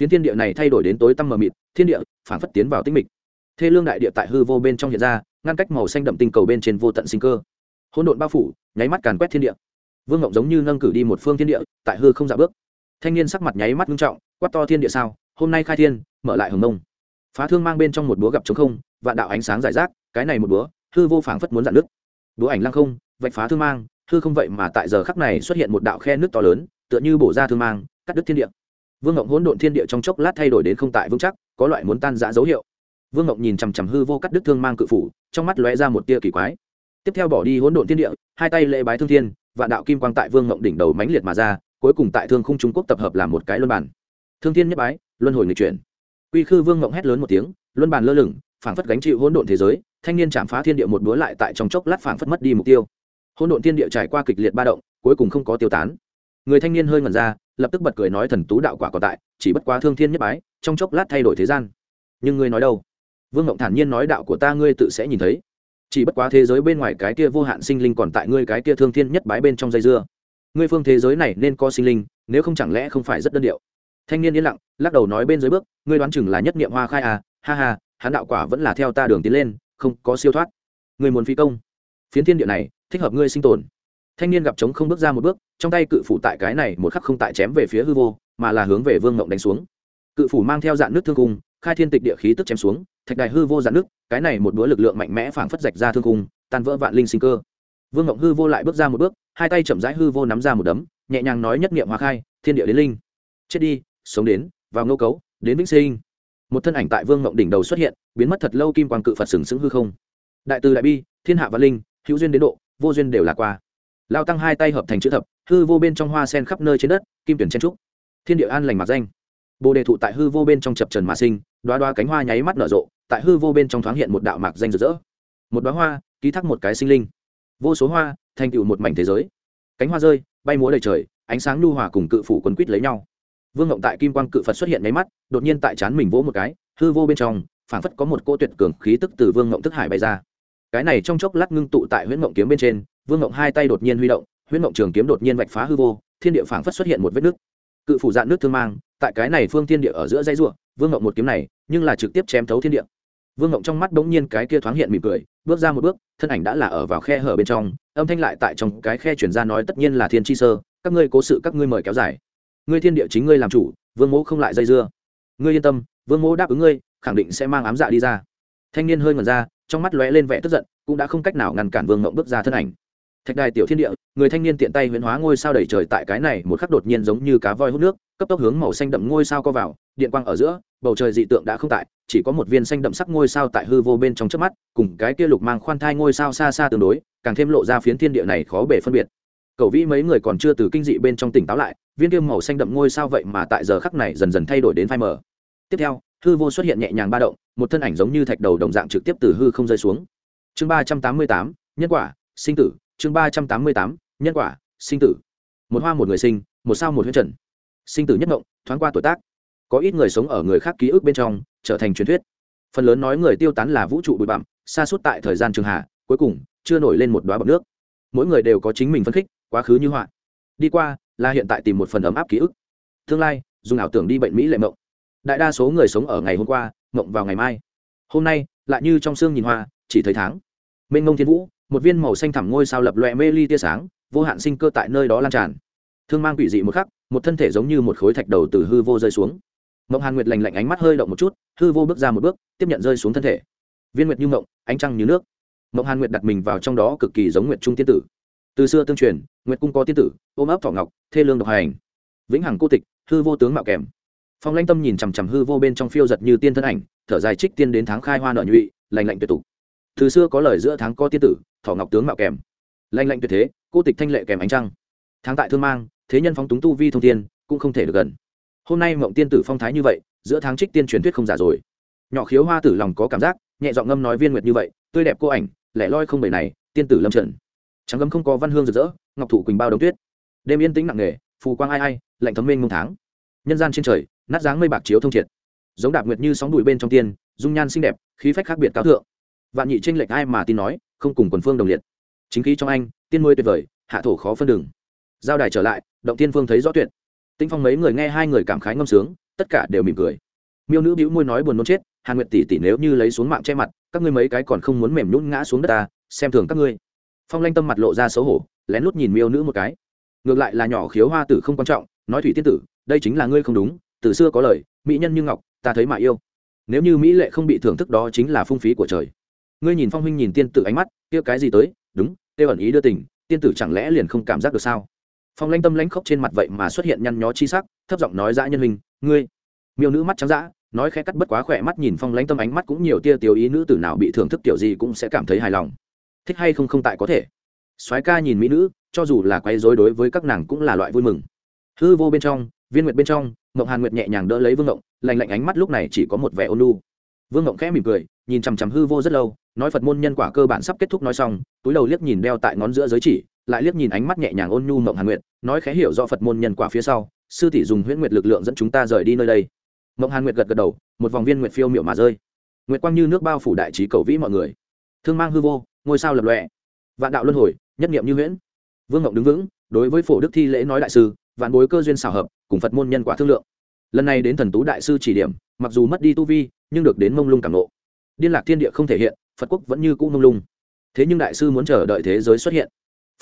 phiến thiên địa này thay đổi đến tối tăm mờ mịt, thiên địa phản phất tiến vào tinh mịch. Thê lương đại địa tại hư vô bên trong hiện ra, ngăn cách màu xanh đậm tinh cầu bên trên vô tận sinh cơ. Hỗn độn bao phủ, nháy mắt càn quét thiên địa. Vương ngộng giống như nâng cử đi một phương thiên địa, tại hư không dạ bước. Thanh niên sắc mặt nháy mắt nghiêm trọng, quát to thiên địa sao, hôm nay khai thiên, mở lại hồng nông phá thương mang bên trong một búa gặp trống không, vạn đạo ánh sáng giải rác, cái này một búa, hư vô phảng phất muốn dạn nước búa ảnh lăng không, vạch phá thương mang, hư không vậy mà tại giờ khắc này xuất hiện một đạo khe nước to lớn, tựa như bổ ra thương mang, cắt đứt thiên địa vương ngộng hỗn độn thiên địa trong chốc lát thay đổi đến không tại vững chắc, có loại muốn tan rã dấu hiệu. Vương ngộng nhìn chằm chằm hư vô cắt đứt thương mang cự phủ, trong mắt lóe ra một tia kỳ quái. Tiếp theo bỏ đi hỗn độn thiên địa, hai tay lễ bái thương thiên, vạn đạo kim quang tại vương ngộng đỉnh đầu mãnh liệt mà ra, cuối cùng tại thương khung trung quốc tập hợp làm một cái luân bản thương thiên nhất bái, luân hồi người chuyển. Quy khư vương ngộng hét lớn một tiếng, luân bản lơ lửng, phảng phất gánh chịu hỗn độn thế giới, thanh niên chạm phá thiên địa một búa lại tại trong chốc lát phảng phất mất đi mục tiêu. Hỗn độn thiên địa trải qua kịch liệt ba động, cuối cùng không có tiêu tán người thanh niên hơi ngẩn ra, lập tức bật cười nói thần tú đạo quả còn tại, chỉ bất quá thương thiên nhất bái, trong chốc lát thay đổi thế gian. Nhưng ngươi nói đâu? Vương ngộng thản nhiên nói đạo của ta ngươi tự sẽ nhìn thấy. Chỉ bất quá thế giới bên ngoài cái kia vô hạn sinh linh còn tại ngươi cái kia thương thiên nhất bái bên trong dây dưa. Ngươi phương thế giới này nên có sinh linh, nếu không chẳng lẽ không phải rất đơn điệu? Thanh niên yên lặng, lắc đầu nói bên dưới bước, ngươi đoán chừng là nhất niệm hoa khai à? Ha ha, hắn đạo quả vẫn là theo ta đường tiến lên, không có siêu thoát. Ngươi muốn phi công? Phiến thiên địa này, thích hợp ngươi sinh tồn thanh niên gặp trống không bước ra một bước, trong tay cự phủ tại cái này một khắc không tại chém về phía hư vô, mà là hướng về vương mộng đánh xuống. Cự phủ mang theo dạng nước thương cung, khai thiên tịch địa khí tức chém xuống, thạch đài hư vô dạng nước, cái này một đũa lực lượng mạnh mẽ phảng phất rạch ra thương cung, tan vỡ vạn linh sinh cơ. Vương mộng hư vô lại bước ra một bước, hai tay chậm rãi hư vô nắm ra một đấm, nhẹ nhàng nói nhất niệm hoa khai, thiên địa đến linh. Chết đi, sống đến, vào nô cấu, đến vĩnh sinh. Một thân ảnh tại vương mộng đỉnh đầu xuất hiện, biến mất thật lâu kim quang cự phật sừng sững hư không. Đại từ đại bi, thiên hạ văn linh, hữu duyên đến độ, vô duyên đều là qua lao tăng hai tay hợp thành chữ thập, hư vô bên trong hoa sen khắp nơi trên đất, kim tuyển chen trúc. Thiên địa an lành mặt danh. Bồ đề thụ tại hư vô bên trong chập trần mà sinh đoá đoá cánh hoa nháy mắt nở rộ, tại hư vô bên trong thoáng hiện một đạo mạc danh rực rỡ. Một đoá hoa, ký thác một cái sinh linh. Vô số hoa, thành tựu một mảnh thế giới. Cánh hoa rơi, bay múa đầy trời, ánh sáng nhu hòa cùng cự phủ quấn quýt lấy nhau. Vương ngộng tại kim quang cự phật xuất hiện nháy mắt, đột nhiên tại chán mình vỗ một cái, hư vô bên trong, phảng phất có một cô tuyệt cường khí tức từ vương ngộng thức hải bay ra. Cái này trong chốc lát ngưng tụ tại huyễn ngộng kiếm bên trên vương ngộng hai tay đột nhiên huy động, huyễn ngộng trường kiếm đột nhiên vạch phá hư vô, thiên địa phảng phất xuất hiện một vết nước cự phủ dạn nước thương mang, tại cái này phương thiên địa ở giữa dây ruộng vương ngộng một kiếm này, nhưng là trực tiếp chém thấu thiên địa. Vương ngộng trong mắt bỗng nhiên cái kia thoáng hiện mỉm cười, bước ra một bước, thân ảnh đã là ở vào khe hở bên trong, âm thanh lại tại trong cái khe chuyển ra nói tất nhiên là thiên chi sơ, các ngươi cố sự các ngươi mời kéo dài. Ngươi thiên địa chính ngươi làm chủ, vương mỗ không lại dây dưa. Ngươi yên tâm, vương mỗ đáp ứng ngươi, khẳng định sẽ mang ám dạ đi ra. Thanh niên hơi ngần ra, trong mắt lóe lên vẻ tức giận, cũng đã không cách nào ngăn cản vương ngộng bước ra thân ảnh thạch đài tiểu thiên địa, người thanh niên tiện tay huyễn hóa ngôi sao đầy trời tại cái này một khắc đột nhiên giống như cá voi hút nước, cấp tốc hướng màu xanh đậm ngôi sao co vào, điện quang ở giữa, bầu trời dị tượng đã không tại, chỉ có một viên xanh đậm sắc ngôi sao tại hư vô bên trong trước mắt, cùng cái kia lục mang khoan thai ngôi sao xa xa tương đối, càng thêm lộ ra phiến thiên địa này khó bể phân biệt. Cầu vĩ mấy người còn chưa từ kinh dị bên trong tỉnh táo lại, viên kim màu xanh đậm ngôi sao vậy mà tại giờ khắc này dần dần thay đổi đến phai mờ. Tiếp theo, hư vô xuất hiện nhẹ nhàng ba động, một thân ảnh giống như thạch đầu đồng dạng trực tiếp từ hư không rơi xuống. Chương ba trăm tám mươi tám, nhân quả, sinh tử chương ba trăm tám mươi tám, nhân quả, sinh tử. Một hoa một người sinh, một sao một huyết trần. Sinh tử nhất ngộng, thoáng qua tuổi tác. Có ít người sống ở người khác ký ức bên trong, trở thành truyền thuyết. Phần lớn nói người tiêu tán là vũ trụ bụi bặm xa suốt tại thời gian trường hạ, cuối cùng, chưa nổi lên một đoá bọc nước. Mỗi người đều có chính mình phân khích, quá khứ như họa. Đi qua, là hiện tại tìm một phần ấm áp ký ức. Tương lai, dùng ảo tưởng đi bệnh mỹ lệ mộng. Đại đa số người sống ở ngày hôm qua, mộng vào ngày mai. Hôm nay, lại như trong sương nhìn hoa, chỉ thấy tháng. Mênh ngông thiên vũ một viên màu xanh thẳm ngôi sao lập loè mê ly tia sáng, vô hạn sinh cơ tại nơi đó lan tràn. Thương mang quỷ dị một khắc, một thân thể giống như một khối thạch đầu từ hư vô rơi xuống. Mộng hàn nguyệt lành lạnh ánh mắt hơi động một chút, hư vô bước ra một bước, tiếp nhận rơi xuống thân thể. Viên nguyệt như mộng, ánh trăng như nước. Mộng hàn nguyệt đặt mình vào trong đó cực kỳ giống nguyệt trung tiên tử. Từ xưa tương truyền, nguyệt cung có tiên tử, ôm ấp thọ ngọc, thê lương độc hành. Vĩnh hằng cô tịch, hư vô tướng mạo kèm. Phong lanh tâm nhìn chằm chằm hư vô bên trong phiêu giật như tiên thân ảnh, thở dài trích tiên đến tháng khai hoa nợ nhụy lành lạnh tuyệt tục từ xưa có lời giữa tháng có tiên tử thọ ngọc tướng mạo kèm. Lanh lạnh tuyệt thế, cô tịch thanh lệ kèm ánh trăng. Tháng tại thương mang, thế nhân phóng túng tu vi thông tiên cũng không thể được gần. Hôm nay mộng tiên tử phong thái như vậy, giữa tháng trích tiên truyền thuyết không giả rồi. Nhỏ khiếu hoa tử lòng có cảm giác, nhẹ giọng ngâm nói viên nguyệt như vậy, tươi đẹp cô ảnh, lẻ loi không bầy này, tiên tử lâm trần trắng gấm không có văn hương rực rỡ, ngọc thủ quỳnh bao đống tuyết. Đêm yên tĩnh nặng nề, phù quang ai ai, lạnh thấm mênh mông tháng. Nhân gian trên trời, nát dáng mây bạc chiếu thông triệt. Giống đạp nguyệt như sóng đùi bên trong tiên, dung nhan xinh đẹp, khí phách khác biệt cao thượng vạn nhị tranh lệch ai mà tin nói, không cùng quần phương đồng liệt. Chính khí trong anh, tiên môi tuyệt vời, hạ thổ khó phân đường. Giao đài trở lại, động tiên phương thấy rõ tuyệt. Tinh phong mấy người nghe hai người cảm khái ngâm sướng, tất cả đều mỉm cười. Miêu nữ bĩu môi nói buồn nôn chết, hàn nguyệt tỷ tỷ nếu như lấy xuống mạng che mặt, các ngươi mấy cái còn không muốn mềm nhún ngã xuống đất ta, xem thường các ngươi. Phong lanh tâm mặt lộ ra xấu hổ, lén lút nhìn miêu nữ một cái. Ngược lại là nhỏ khiếu hoa tử không quan trọng, nói thủy tiên tử, đây chính là ngươi không đúng, từ xưa có lời, mỹ nhân như ngọc, ta thấy mà yêu. Nếu như mỹ lệ không bị thưởng thức đó chính là phung phí của trời ngươi nhìn phong huynh nhìn tiên tử ánh mắt, kia cái gì tới? Đúng tiêu ẩn ý đưa tình, tiên tử chẳng lẽ liền không cảm giác được sao? Phong lanh tâm lãnh khóc trên mặt vậy mà xuất hiện nhăn nhó chi sắc, thấp giọng nói dã nhân huynh, ngươi. Miêu nữ mắt trắng dã, nói khẽ cắt bất quá khỏe mắt nhìn phong lanh tâm ánh mắt cũng nhiều tia tiểu ý nữ tử nào bị thưởng thức kiểu gì cũng sẽ cảm thấy hài lòng. Thích hay không không tại có thể. Soái ca nhìn mỹ nữ, cho dù là quay rối đối với các nàng cũng là loại vui mừng. Hư vô bên trong, viên nguyệt bên trong ngộng hàn nguyệt nhẹ nhàng đỡ lấy vương ngộng lành lạnh ánh mắt lúc này chỉ có một vẻ ôn lu vương ngộng khẽ mỉm cười, nhìn chằm chằm hư vô rất lâu nói phật môn nhân quả cơ bản sắp kết thúc nói xong, túi đầu liếc nhìn đeo tại ngón giữa giới chỉ, lại liếc nhìn ánh mắt nhẹ nhàng ôn nhu mộng hàn nguyệt, nói khẽ hiểu do phật môn nhân quả phía sau, sư tỷ dùng huyễn nguyệt lực lượng dẫn chúng ta rời đi nơi đây. Mộng hàn nguyệt gật gật đầu, một vòng viên nguyệt phiêu miệu mà rơi. Nguyệt quang như nước bao phủ đại trí cầu vĩ mọi người. Thương mang hư vô, ngôi sao lập lọe vạn đạo luân hồi, nhất niệm như huyễn. Vương ngộng đứng vững, đối với phổ đức thi lễ nói đại sư, vạn bối cơ duyên xảo hợp, cùng phật môn nhân quả thương lượng. Lần này đến thần tú đại sư chỉ điểm, mặc dù mất đi tu vi, nhưng được đến mông lung cảm nộ điên lạc thiên địa không thể hiện phật quốc vẫn như cũ mông lung. Thế nhưng đại sư muốn chờ đợi thế giới xuất hiện.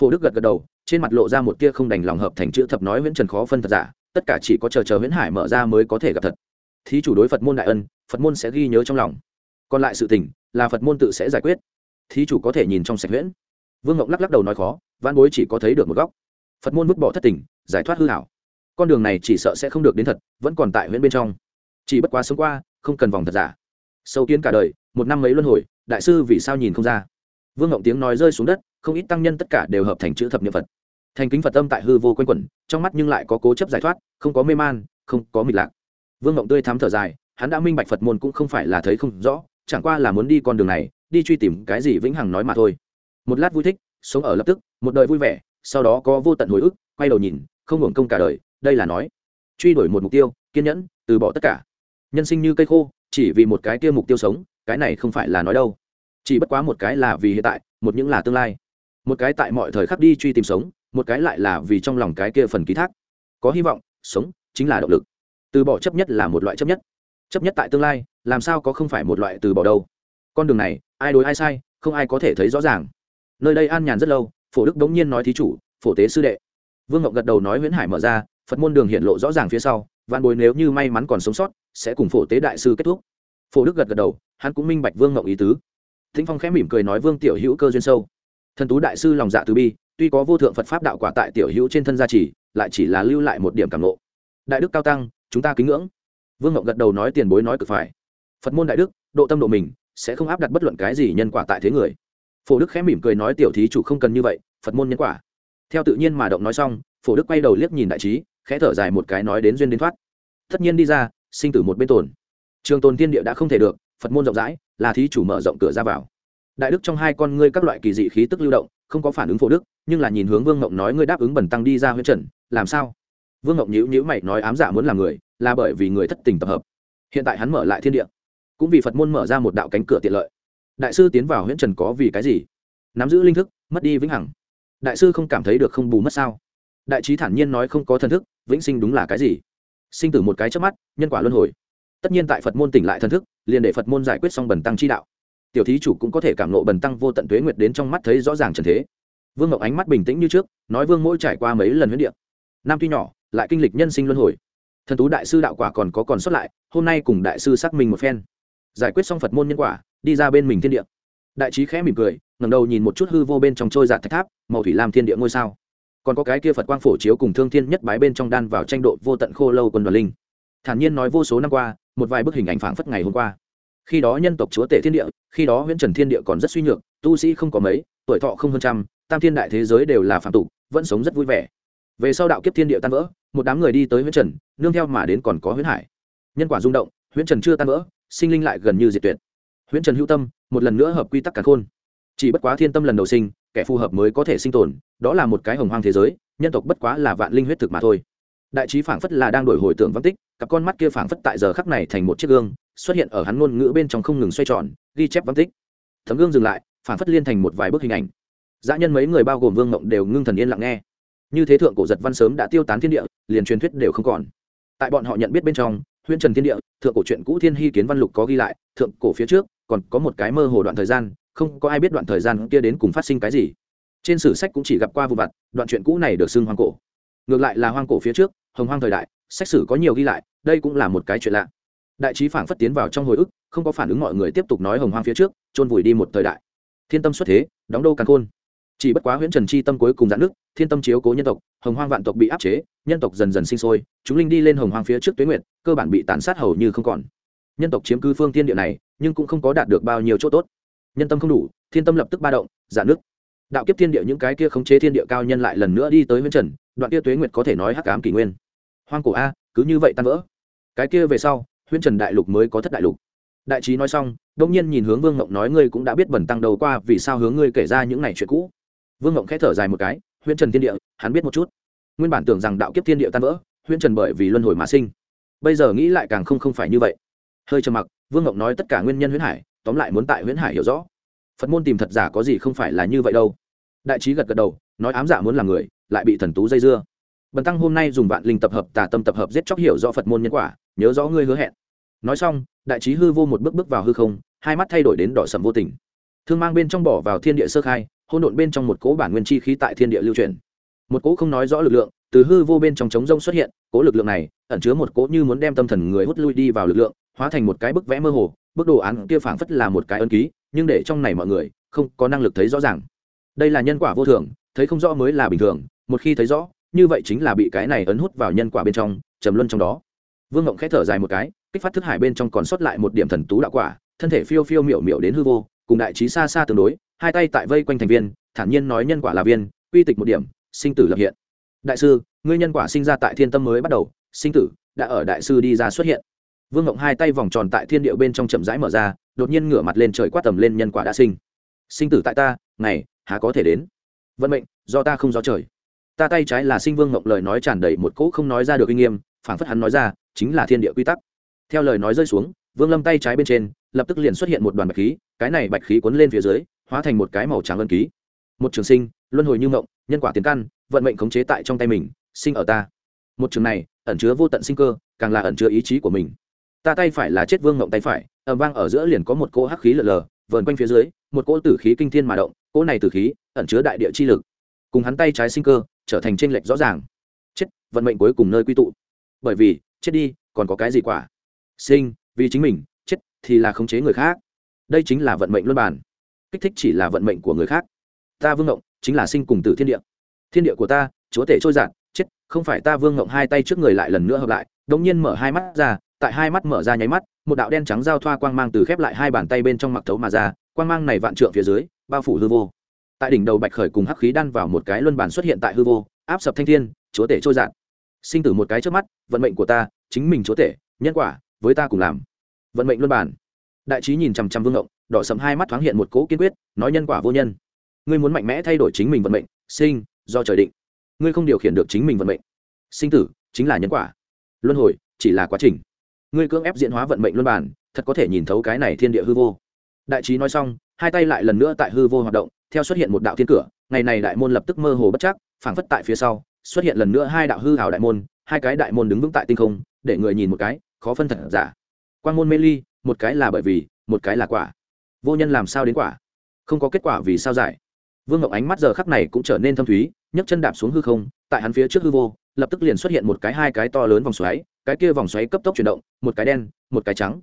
Phổ đức gật gật đầu, trên mặt lộ ra một tia không đành lòng hợp thành chữ thập nói nguyễn trần khó phân thật giả, tất cả chỉ có chờ chờ nguyễn hải mở ra mới có thể gặp thật. Thí chủ đối phật môn đại ân, phật môn sẽ ghi nhớ trong lòng. Còn lại sự tình, là phật môn tự sẽ giải quyết. Thí chủ có thể nhìn trong sạch huyễn. Vương ngọc lắc lắc đầu nói khó văn bối chỉ có thấy được một góc. Phật môn vứt bỏ thất tình, giải thoát hư hảo con đường này chỉ sợ sẽ không được đến thật, vẫn còn tại nguyễn bên trong. Chỉ bất quá sống qua, không cần vòng thật giả. Sâu kiến cả đời, một năm mấy luân hồi đại sư vì sao nhìn không ra? Vương ngộng tiếng nói rơi xuống đất, không ít tăng nhân tất cả đều hợp thành chữ thập niệm phật. Thành kính phật tâm tại hư vô quanh quẩn, trong mắt nhưng lại có cố chấp giải thoát, không có mê man, không có mịt lạc. Vương ngộng tươi thắm thở dài, hắn đã minh bạch phật môn cũng không phải là thấy không rõ, chẳng qua là muốn đi con đường này, đi truy tìm cái gì vĩnh hằng nói mà thôi. Một lát vui thích, sống ở lập tức, một đời vui vẻ, sau đó có vô tận hồi ức, quay đầu nhìn, không hưởng công cả đời, đây là nói. Truy đuổi một mục tiêu, kiên nhẫn, từ bỏ tất cả. Nhân sinh như cây khô, chỉ vì một cái tiêu mục tiêu sống cái này không phải là nói đâu. Chỉ bất quá một cái là vì hiện tại, một những là tương lai. Một cái tại mọi thời khắc đi truy tìm sống, một cái lại là vì trong lòng cái kia phần ký thác. Có hy vọng, sống chính là động lực. Từ bỏ chấp nhất là một loại chấp nhất. Chấp nhất tại tương lai, làm sao có không phải một loại từ bỏ đâu. Con đường này, ai đối ai sai, không ai có thể thấy rõ ràng. Nơi đây an nhàn rất lâu, phổ đức đống nhiên nói thí chủ, phổ tế sư đệ. Vương ngọc gật đầu nói nguyễn hải mở ra, phật môn đường hiện lộ rõ ràng phía sau văn bối nếu như may mắn còn sống sót, sẽ cùng phổ tế đại sư kết thúc phổ đức gật gật đầu, hắn cũng minh bạch vương ngộng ý tứ. Thính phong khẽ mỉm cười nói vương tiểu hữu cơ duyên sâu. Thần tú đại sư lòng dạ từ bi, tuy có vô thượng phật pháp đạo quả tại tiểu hữu trên thân gia trì, lại chỉ là lưu lại một điểm cảm lộ đại đức cao tăng, chúng ta kính ngưỡng. Vương ngộng gật đầu nói tiền bối nói cực phải. Phật môn đại đức, độ tâm độ mình, sẽ không áp đặt bất luận cái gì nhân quả tại thế người. Phổ đức khẽ mỉm cười nói tiểu thí chủ không cần như vậy, phật môn nhân quả. Theo tự nhiên mà động nói xong, phổ đức quay đầu liếc nhìn đại trí, khẽ thở dài một cái nói đến duyên đến thoát. Tất nhiên đi ra, sinh tử một bên tồn trường tồn thiên địa đã không thể được, phật môn rộng rãi, là thí chủ mở rộng cửa ra vào. Đại đức trong hai con ngươi các loại kỳ dị khí tức lưu động, không có phản ứng phổ đức, nhưng là nhìn hướng vương ngộng nói ngươi đáp ứng bẩn tăng đi ra huyết trần, làm sao? Vương ngộng nhữ nhữ mày nói ám giả muốn làm người, là bởi vì người thất tình tập hợp. Hiện tại hắn mở lại thiên địa, cũng vì phật môn mở ra một đạo cánh cửa tiện lợi. Đại sư tiến vào huyễn trần có vì cái gì? Nắm giữ linh thức, mất đi vĩnh hằng. Đại sư không cảm thấy được không bù mất sao? Đại trí thản nhiên nói không có thần thức, vĩnh sinh đúng là cái gì? Sinh tử một cái trước mắt, nhân quả luân hồi tất nhiên tại phật môn tỉnh lại thần thức, liền để phật môn giải quyết xong bần tăng chi đạo. Tiểu thí chủ cũng có thể cảm nộ bần tăng vô tận tuế nguyệt đến trong mắt thấy rõ ràng trần thế. Vương ngọc ánh mắt bình tĩnh như trước, nói vương mỗi trải qua mấy lần huyết điện nam tuy nhỏ, lại kinh lịch nhân sinh luân hồi. Thần tú đại sư đạo quả còn có còn xuất lại, hôm nay cùng đại sư xác minh một phen. Giải quyết xong phật môn nhân quả, đi ra bên mình thiên địa. Đại trí khẽ mỉm cười ngầm đầu nhìn một chút hư vô bên trong trôi giạt thạch tháp, màu thủy lam thiên địa ngôi sao. Còn có cái kia phật quang phổ chiếu cùng thương thiên nhất bái bên trong đan vào tranh độ vô tận khô lâu quân đoàn linh. Thản nhiên nói vô số năm qua một vài bức hình ảnh phảng phất ngày hôm qua. Khi đó nhân tộc chúa tể thiên địa, khi đó huyễn trần thiên địa còn rất suy nhược, tu sĩ không có mấy, tuổi thọ không hơn trăm, tam thiên đại thế giới đều là phạm tục, vẫn sống rất vui vẻ. Về sau đạo kiếp thiên địa tan vỡ, một đám người đi tới huyễn trần, nương theo mà đến còn có huyễn hải. Nhân quả rung động, huyễn trần chưa tan vỡ, sinh linh lại gần như diệt tuyệt. Huyễn trần hữu tâm, một lần nữa hợp quy tắc cả khôn. Chỉ bất quá thiên tâm lần đầu sinh, kẻ phù hợp mới có thể sinh tồn, đó là một cái hồng hoang thế giới, nhân tộc bất quá là vạn linh huyết thực mà thôi đại trí phảng phất là đang đổi hồi tưởng văn tích, cặp con mắt kia phảng phất tại giờ khắc này thành một chiếc gương, xuất hiện ở hắn ngôn ngữ bên trong không ngừng xoay tròn, ghi chép văn tích. Thấm gương dừng lại, phảng phất liên thành một vài bức hình ảnh. Dã nhân mấy người bao gồm vương mộng đều ngưng thần yên lặng nghe. Như thế thượng cổ giật văn sớm đã tiêu tán thiên địa, liền truyền thuyết đều không còn. Tại bọn họ nhận biết bên trong, huyễn trần thiên địa, thượng cổ truyện cũ thiên hy kiến văn lục có ghi lại, thượng cổ phía trước, còn có một cái mơ hồ đoạn thời gian, không có ai biết đoạn thời gian kia đến cùng phát sinh cái gì. Trên sử sách cũng chỉ gặp qua vụ vặt, đoạn chuyện cũ này được xưng hoang cổ ngược lại là hoang cổ phía trước, hồng hoang thời đại, sách sử có nhiều ghi lại, đây cũng là một cái chuyện lạ. Đại trí phảng phất tiến vào trong hồi ức, không có phản ứng mọi người tiếp tục nói hồng hoang phía trước, chôn vùi đi một thời đại. Thiên tâm xuất thế, đóng đô càng khôn. Chỉ bất quá huyễn trần chi tâm cuối cùng giãn nước, thiên tâm chiếu cố nhân tộc, hồng hoang vạn tộc bị áp chế, nhân tộc dần dần sinh sôi, chúng linh đi lên hồng hoang phía trước tuyến nguyện cơ bản bị tàn sát hầu như không còn. Nhân tộc chiếm cư phương thiên địa này, nhưng cũng không có đạt được bao nhiêu chỗ tốt. Nhân tâm không đủ, thiên tâm lập tức ba động giãn nước. Đạo kiếp thiên địa những cái kia khống chế thiên địa cao nhân lại lần nữa đi tới huyễn trần đoạn kia tuế nguyệt có thể nói hắc ám kỷ nguyên. Hoang cổ a, cứ như vậy tan vỡ. Cái kia về sau, huyễn trần đại lục mới có thất đại lục. Đại trí nói xong, đông nhiên nhìn hướng vương ngộng nói ngươi cũng đã biết bẩn tăng đầu qua, vì sao hướng ngươi kể ra những này chuyện cũ. Vương ngộng khẽ thở dài một cái, huyễn trần thiên địa, hắn biết một chút. Nguyên bản tưởng rằng đạo kiếp thiên địa tan vỡ, huyễn trần bởi vì luân hồi mà sinh. Bây giờ nghĩ lại càng không không phải như vậy. Hơi trầm mặc, vương ngộng nói tất cả nguyên nhân huyễn hải, tóm lại muốn tại huyễn hải hiểu rõ. Phật môn tìm thật giả có gì không phải là như vậy đâu. Đại trí gật gật đầu, nói ám giả muốn làm người lại bị thần tú dây dưa. Bần tăng hôm nay dùng vạn linh tập hợp, tà tâm tập hợp giết chóc hiểu rõ phật môn nhân quả, nhớ rõ ngươi hứa hẹn. Nói xong, đại trí hư vô một bước bước vào hư không, hai mắt thay đổi đến đỏ sầm vô tình. Thương mang bên trong bỏ vào thiên địa sơ khai hôn độn bên trong một cỗ bản nguyên chi khí tại thiên địa lưu truyền một cỗ không nói rõ lực lượng, từ hư vô bên trong trống rông xuất hiện, cỗ lực lượng này ẩn chứa một cỗ như muốn đem tâm thần người hút lui đi vào lực lượng, hóa thành một cái bức vẽ mơ hồ, bức đồ án kia phảng phất là một cái ân ký, nhưng để trong này mọi người không có năng lực thấy rõ ràng. Đây là nhân quả vô thường, thấy không rõ mới là bình thường một khi thấy rõ, như vậy chính là bị cái này ấn hút vào nhân quả bên trong, trầm luân trong đó. Vương ngộng khẽ thở dài một cái, kích phát thức hải bên trong còn sót lại một điểm thần tú đạo quả, thân thể phiêu phiêu miểu miểu đến hư vô, cùng đại trí xa xa tương đối, hai tay tại vây quanh thành viên, thản nhiên nói nhân quả là viên uy tịch một điểm, sinh tử lập hiện. Đại sư, ngươi nhân quả sinh ra tại thiên tâm mới bắt đầu, sinh tử đã ở đại sư đi ra xuất hiện. Vương ngộng hai tay vòng tròn tại thiên điệu bên trong chậm rãi mở ra, đột nhiên ngửa mặt lên trời quát tầm lên nhân quả đã sinh. Sinh tử tại ta, ngày, há có thể đến? Vận mệnh, do ta không do trời ta tay trái là sinh vương ngọc lời nói tràn đầy một cỗ không nói ra được uy nghiêm, phảng phất hắn nói ra, chính là thiên địa quy tắc. Theo lời nói rơi xuống, vương lâm tay trái bên trên, lập tức liền xuất hiện một đoàn bạch khí, cái này bạch khí cuốn lên phía dưới, hóa thành một cái màu trắng ân ký. Một trường sinh, luân hồi như ngộng nhân quả tiến căn, vận mệnh khống chế tại trong tay mình, sinh ở ta. Một trường này, ẩn chứa vô tận sinh cơ, càng là ẩn chứa ý chí của mình. Ta tay phải là chết vương ngộng tay phải ẩm vang ở giữa liền có một cỗ hắc khí lờ lờ, vờn quanh phía dưới, một cỗ tử khí kinh thiên mà động, cỗ này tử khí, ẩn chứa đại địa chi lực. Cùng hắn tay trái sinh cơ trở thành tranh lệch rõ ràng. Chết, vận mệnh cuối cùng nơi quy tụ. Bởi vì, chết đi, còn có cái gì quả? Sinh, vì chính mình, chết thì là khống chế người khác. Đây chính là vận mệnh luân bản kích thích chỉ là vận mệnh của người khác. Ta vương ngộng chính là sinh cùng tử thiên địa. Thiên địa của ta, chúa tể trôi giạt, chết, không phải ta vương ngộng hai tay trước người lại lần nữa hợp lại, đống nhiên mở hai mắt ra, tại hai mắt mở ra nháy mắt, một đạo đen trắng giao thoa quang mang từ khép lại hai bàn tay bên trong mặc thấu mà ra, quang mang này vạn trượng phía dưới, bao phủ hư vô tại đỉnh đầu bạch khởi cùng hắc khí đan vào một cái luân bản xuất hiện tại hư vô, áp sập thanh thiên, chúa tể trôi dạt. Sinh tử một cái trước mắt, vận mệnh của ta, chính mình chúa tể, nhân quả, với ta cùng làm. Vận mệnh luân bản. Đại trí nhìn chằm chằm vương ngộng, đỏ sầm hai mắt thoáng hiện một cỗ kiên quyết, nói nhân quả vô nhân. Ngươi muốn mạnh mẽ thay đổi chính mình vận mệnh, sinh, do trời định. Ngươi không điều khiển được chính mình vận mệnh. Sinh tử, chính là nhân quả. Luân hồi, chỉ là quá trình. Ngươi cưỡng ép diễn hóa vận mệnh luân bản, thật có thể nhìn thấu cái này thiên địa hư vô. Đại trí nói xong, hai tay lại lần nữa tại hư vô hoạt động theo xuất hiện một đạo thiên cửa, ngày này đại môn lập tức mơ hồ bất chắc, phảng phất tại phía sau, xuất hiện lần nữa hai đạo hư hảo đại môn, hai cái đại môn đứng vững tại tinh không, để người nhìn một cái, khó phân thật giả. Quan môn mê ly, một cái là bởi vì, một cái là quả. Vô nhân làm sao đến quả? Không có kết quả vì sao giải? Vương ngọc ánh mắt giờ khắc này cũng trở nên thâm thúy, nhấc chân đạp xuống hư không, tại hắn phía trước hư vô, lập tức liền xuất hiện một cái hai cái to lớn vòng xoáy, cái kia vòng xoáy cấp tốc chuyển động, một cái đen, một cái trắng.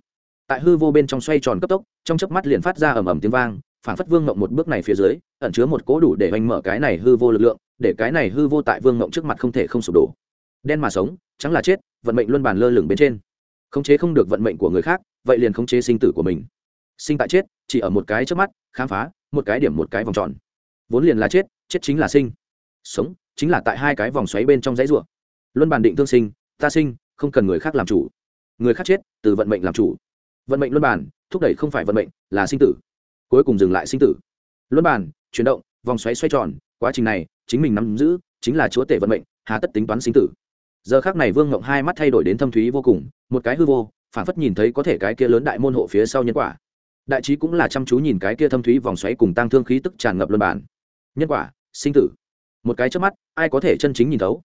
Tại hư vô bên trong xoay tròn cấp tốc, trong chớp mắt liền phát ra ầm ầm tiếng vang phản phất vương mộng một bước này phía dưới, ẩn chứa một cố đủ để oanh mở cái này hư vô lực lượng, để cái này hư vô tại vương mộng trước mặt không thể không sụp đổ. Đen mà sống, trắng là chết, vận mệnh luân bàn lơ lửng bên trên. Khống chế không được vận mệnh của người khác, vậy liền khống chế sinh tử của mình. Sinh tại chết, chỉ ở một cái trước mắt, khám phá, một cái điểm một cái vòng tròn. Vốn liền là chết chết chính là sinh. Sống, chính là tại hai cái vòng xoáy bên trong dãy ruộng. luân bàn định tương sinh, ta sinh, không cần người khác làm chủ. Người khác chết, từ vận mệnh làm chủ. Vận mệnh luân bản thúc đẩy không phải vận mệnh, là sinh tử cuối cùng dừng lại sinh tử. Luân bản chuyển động, vòng xoáy xoay tròn, quá trình này, chính mình nắm giữ, chính là chúa tể vận mệnh, hà tất tính toán sinh tử. Giờ khác này vương ngộng hai mắt thay đổi đến thâm thúy vô cùng, một cái hư vô phản phất nhìn thấy có thể cái kia lớn đại môn hộ phía sau nhân quả. Đại trí cũng là chăm chú nhìn cái kia thâm thúy vòng xoáy cùng tăng thương khí tức tràn ngập luân bản nhân quả, sinh tử. Một cái trước mắt, ai có thể chân chính nhìn thấu?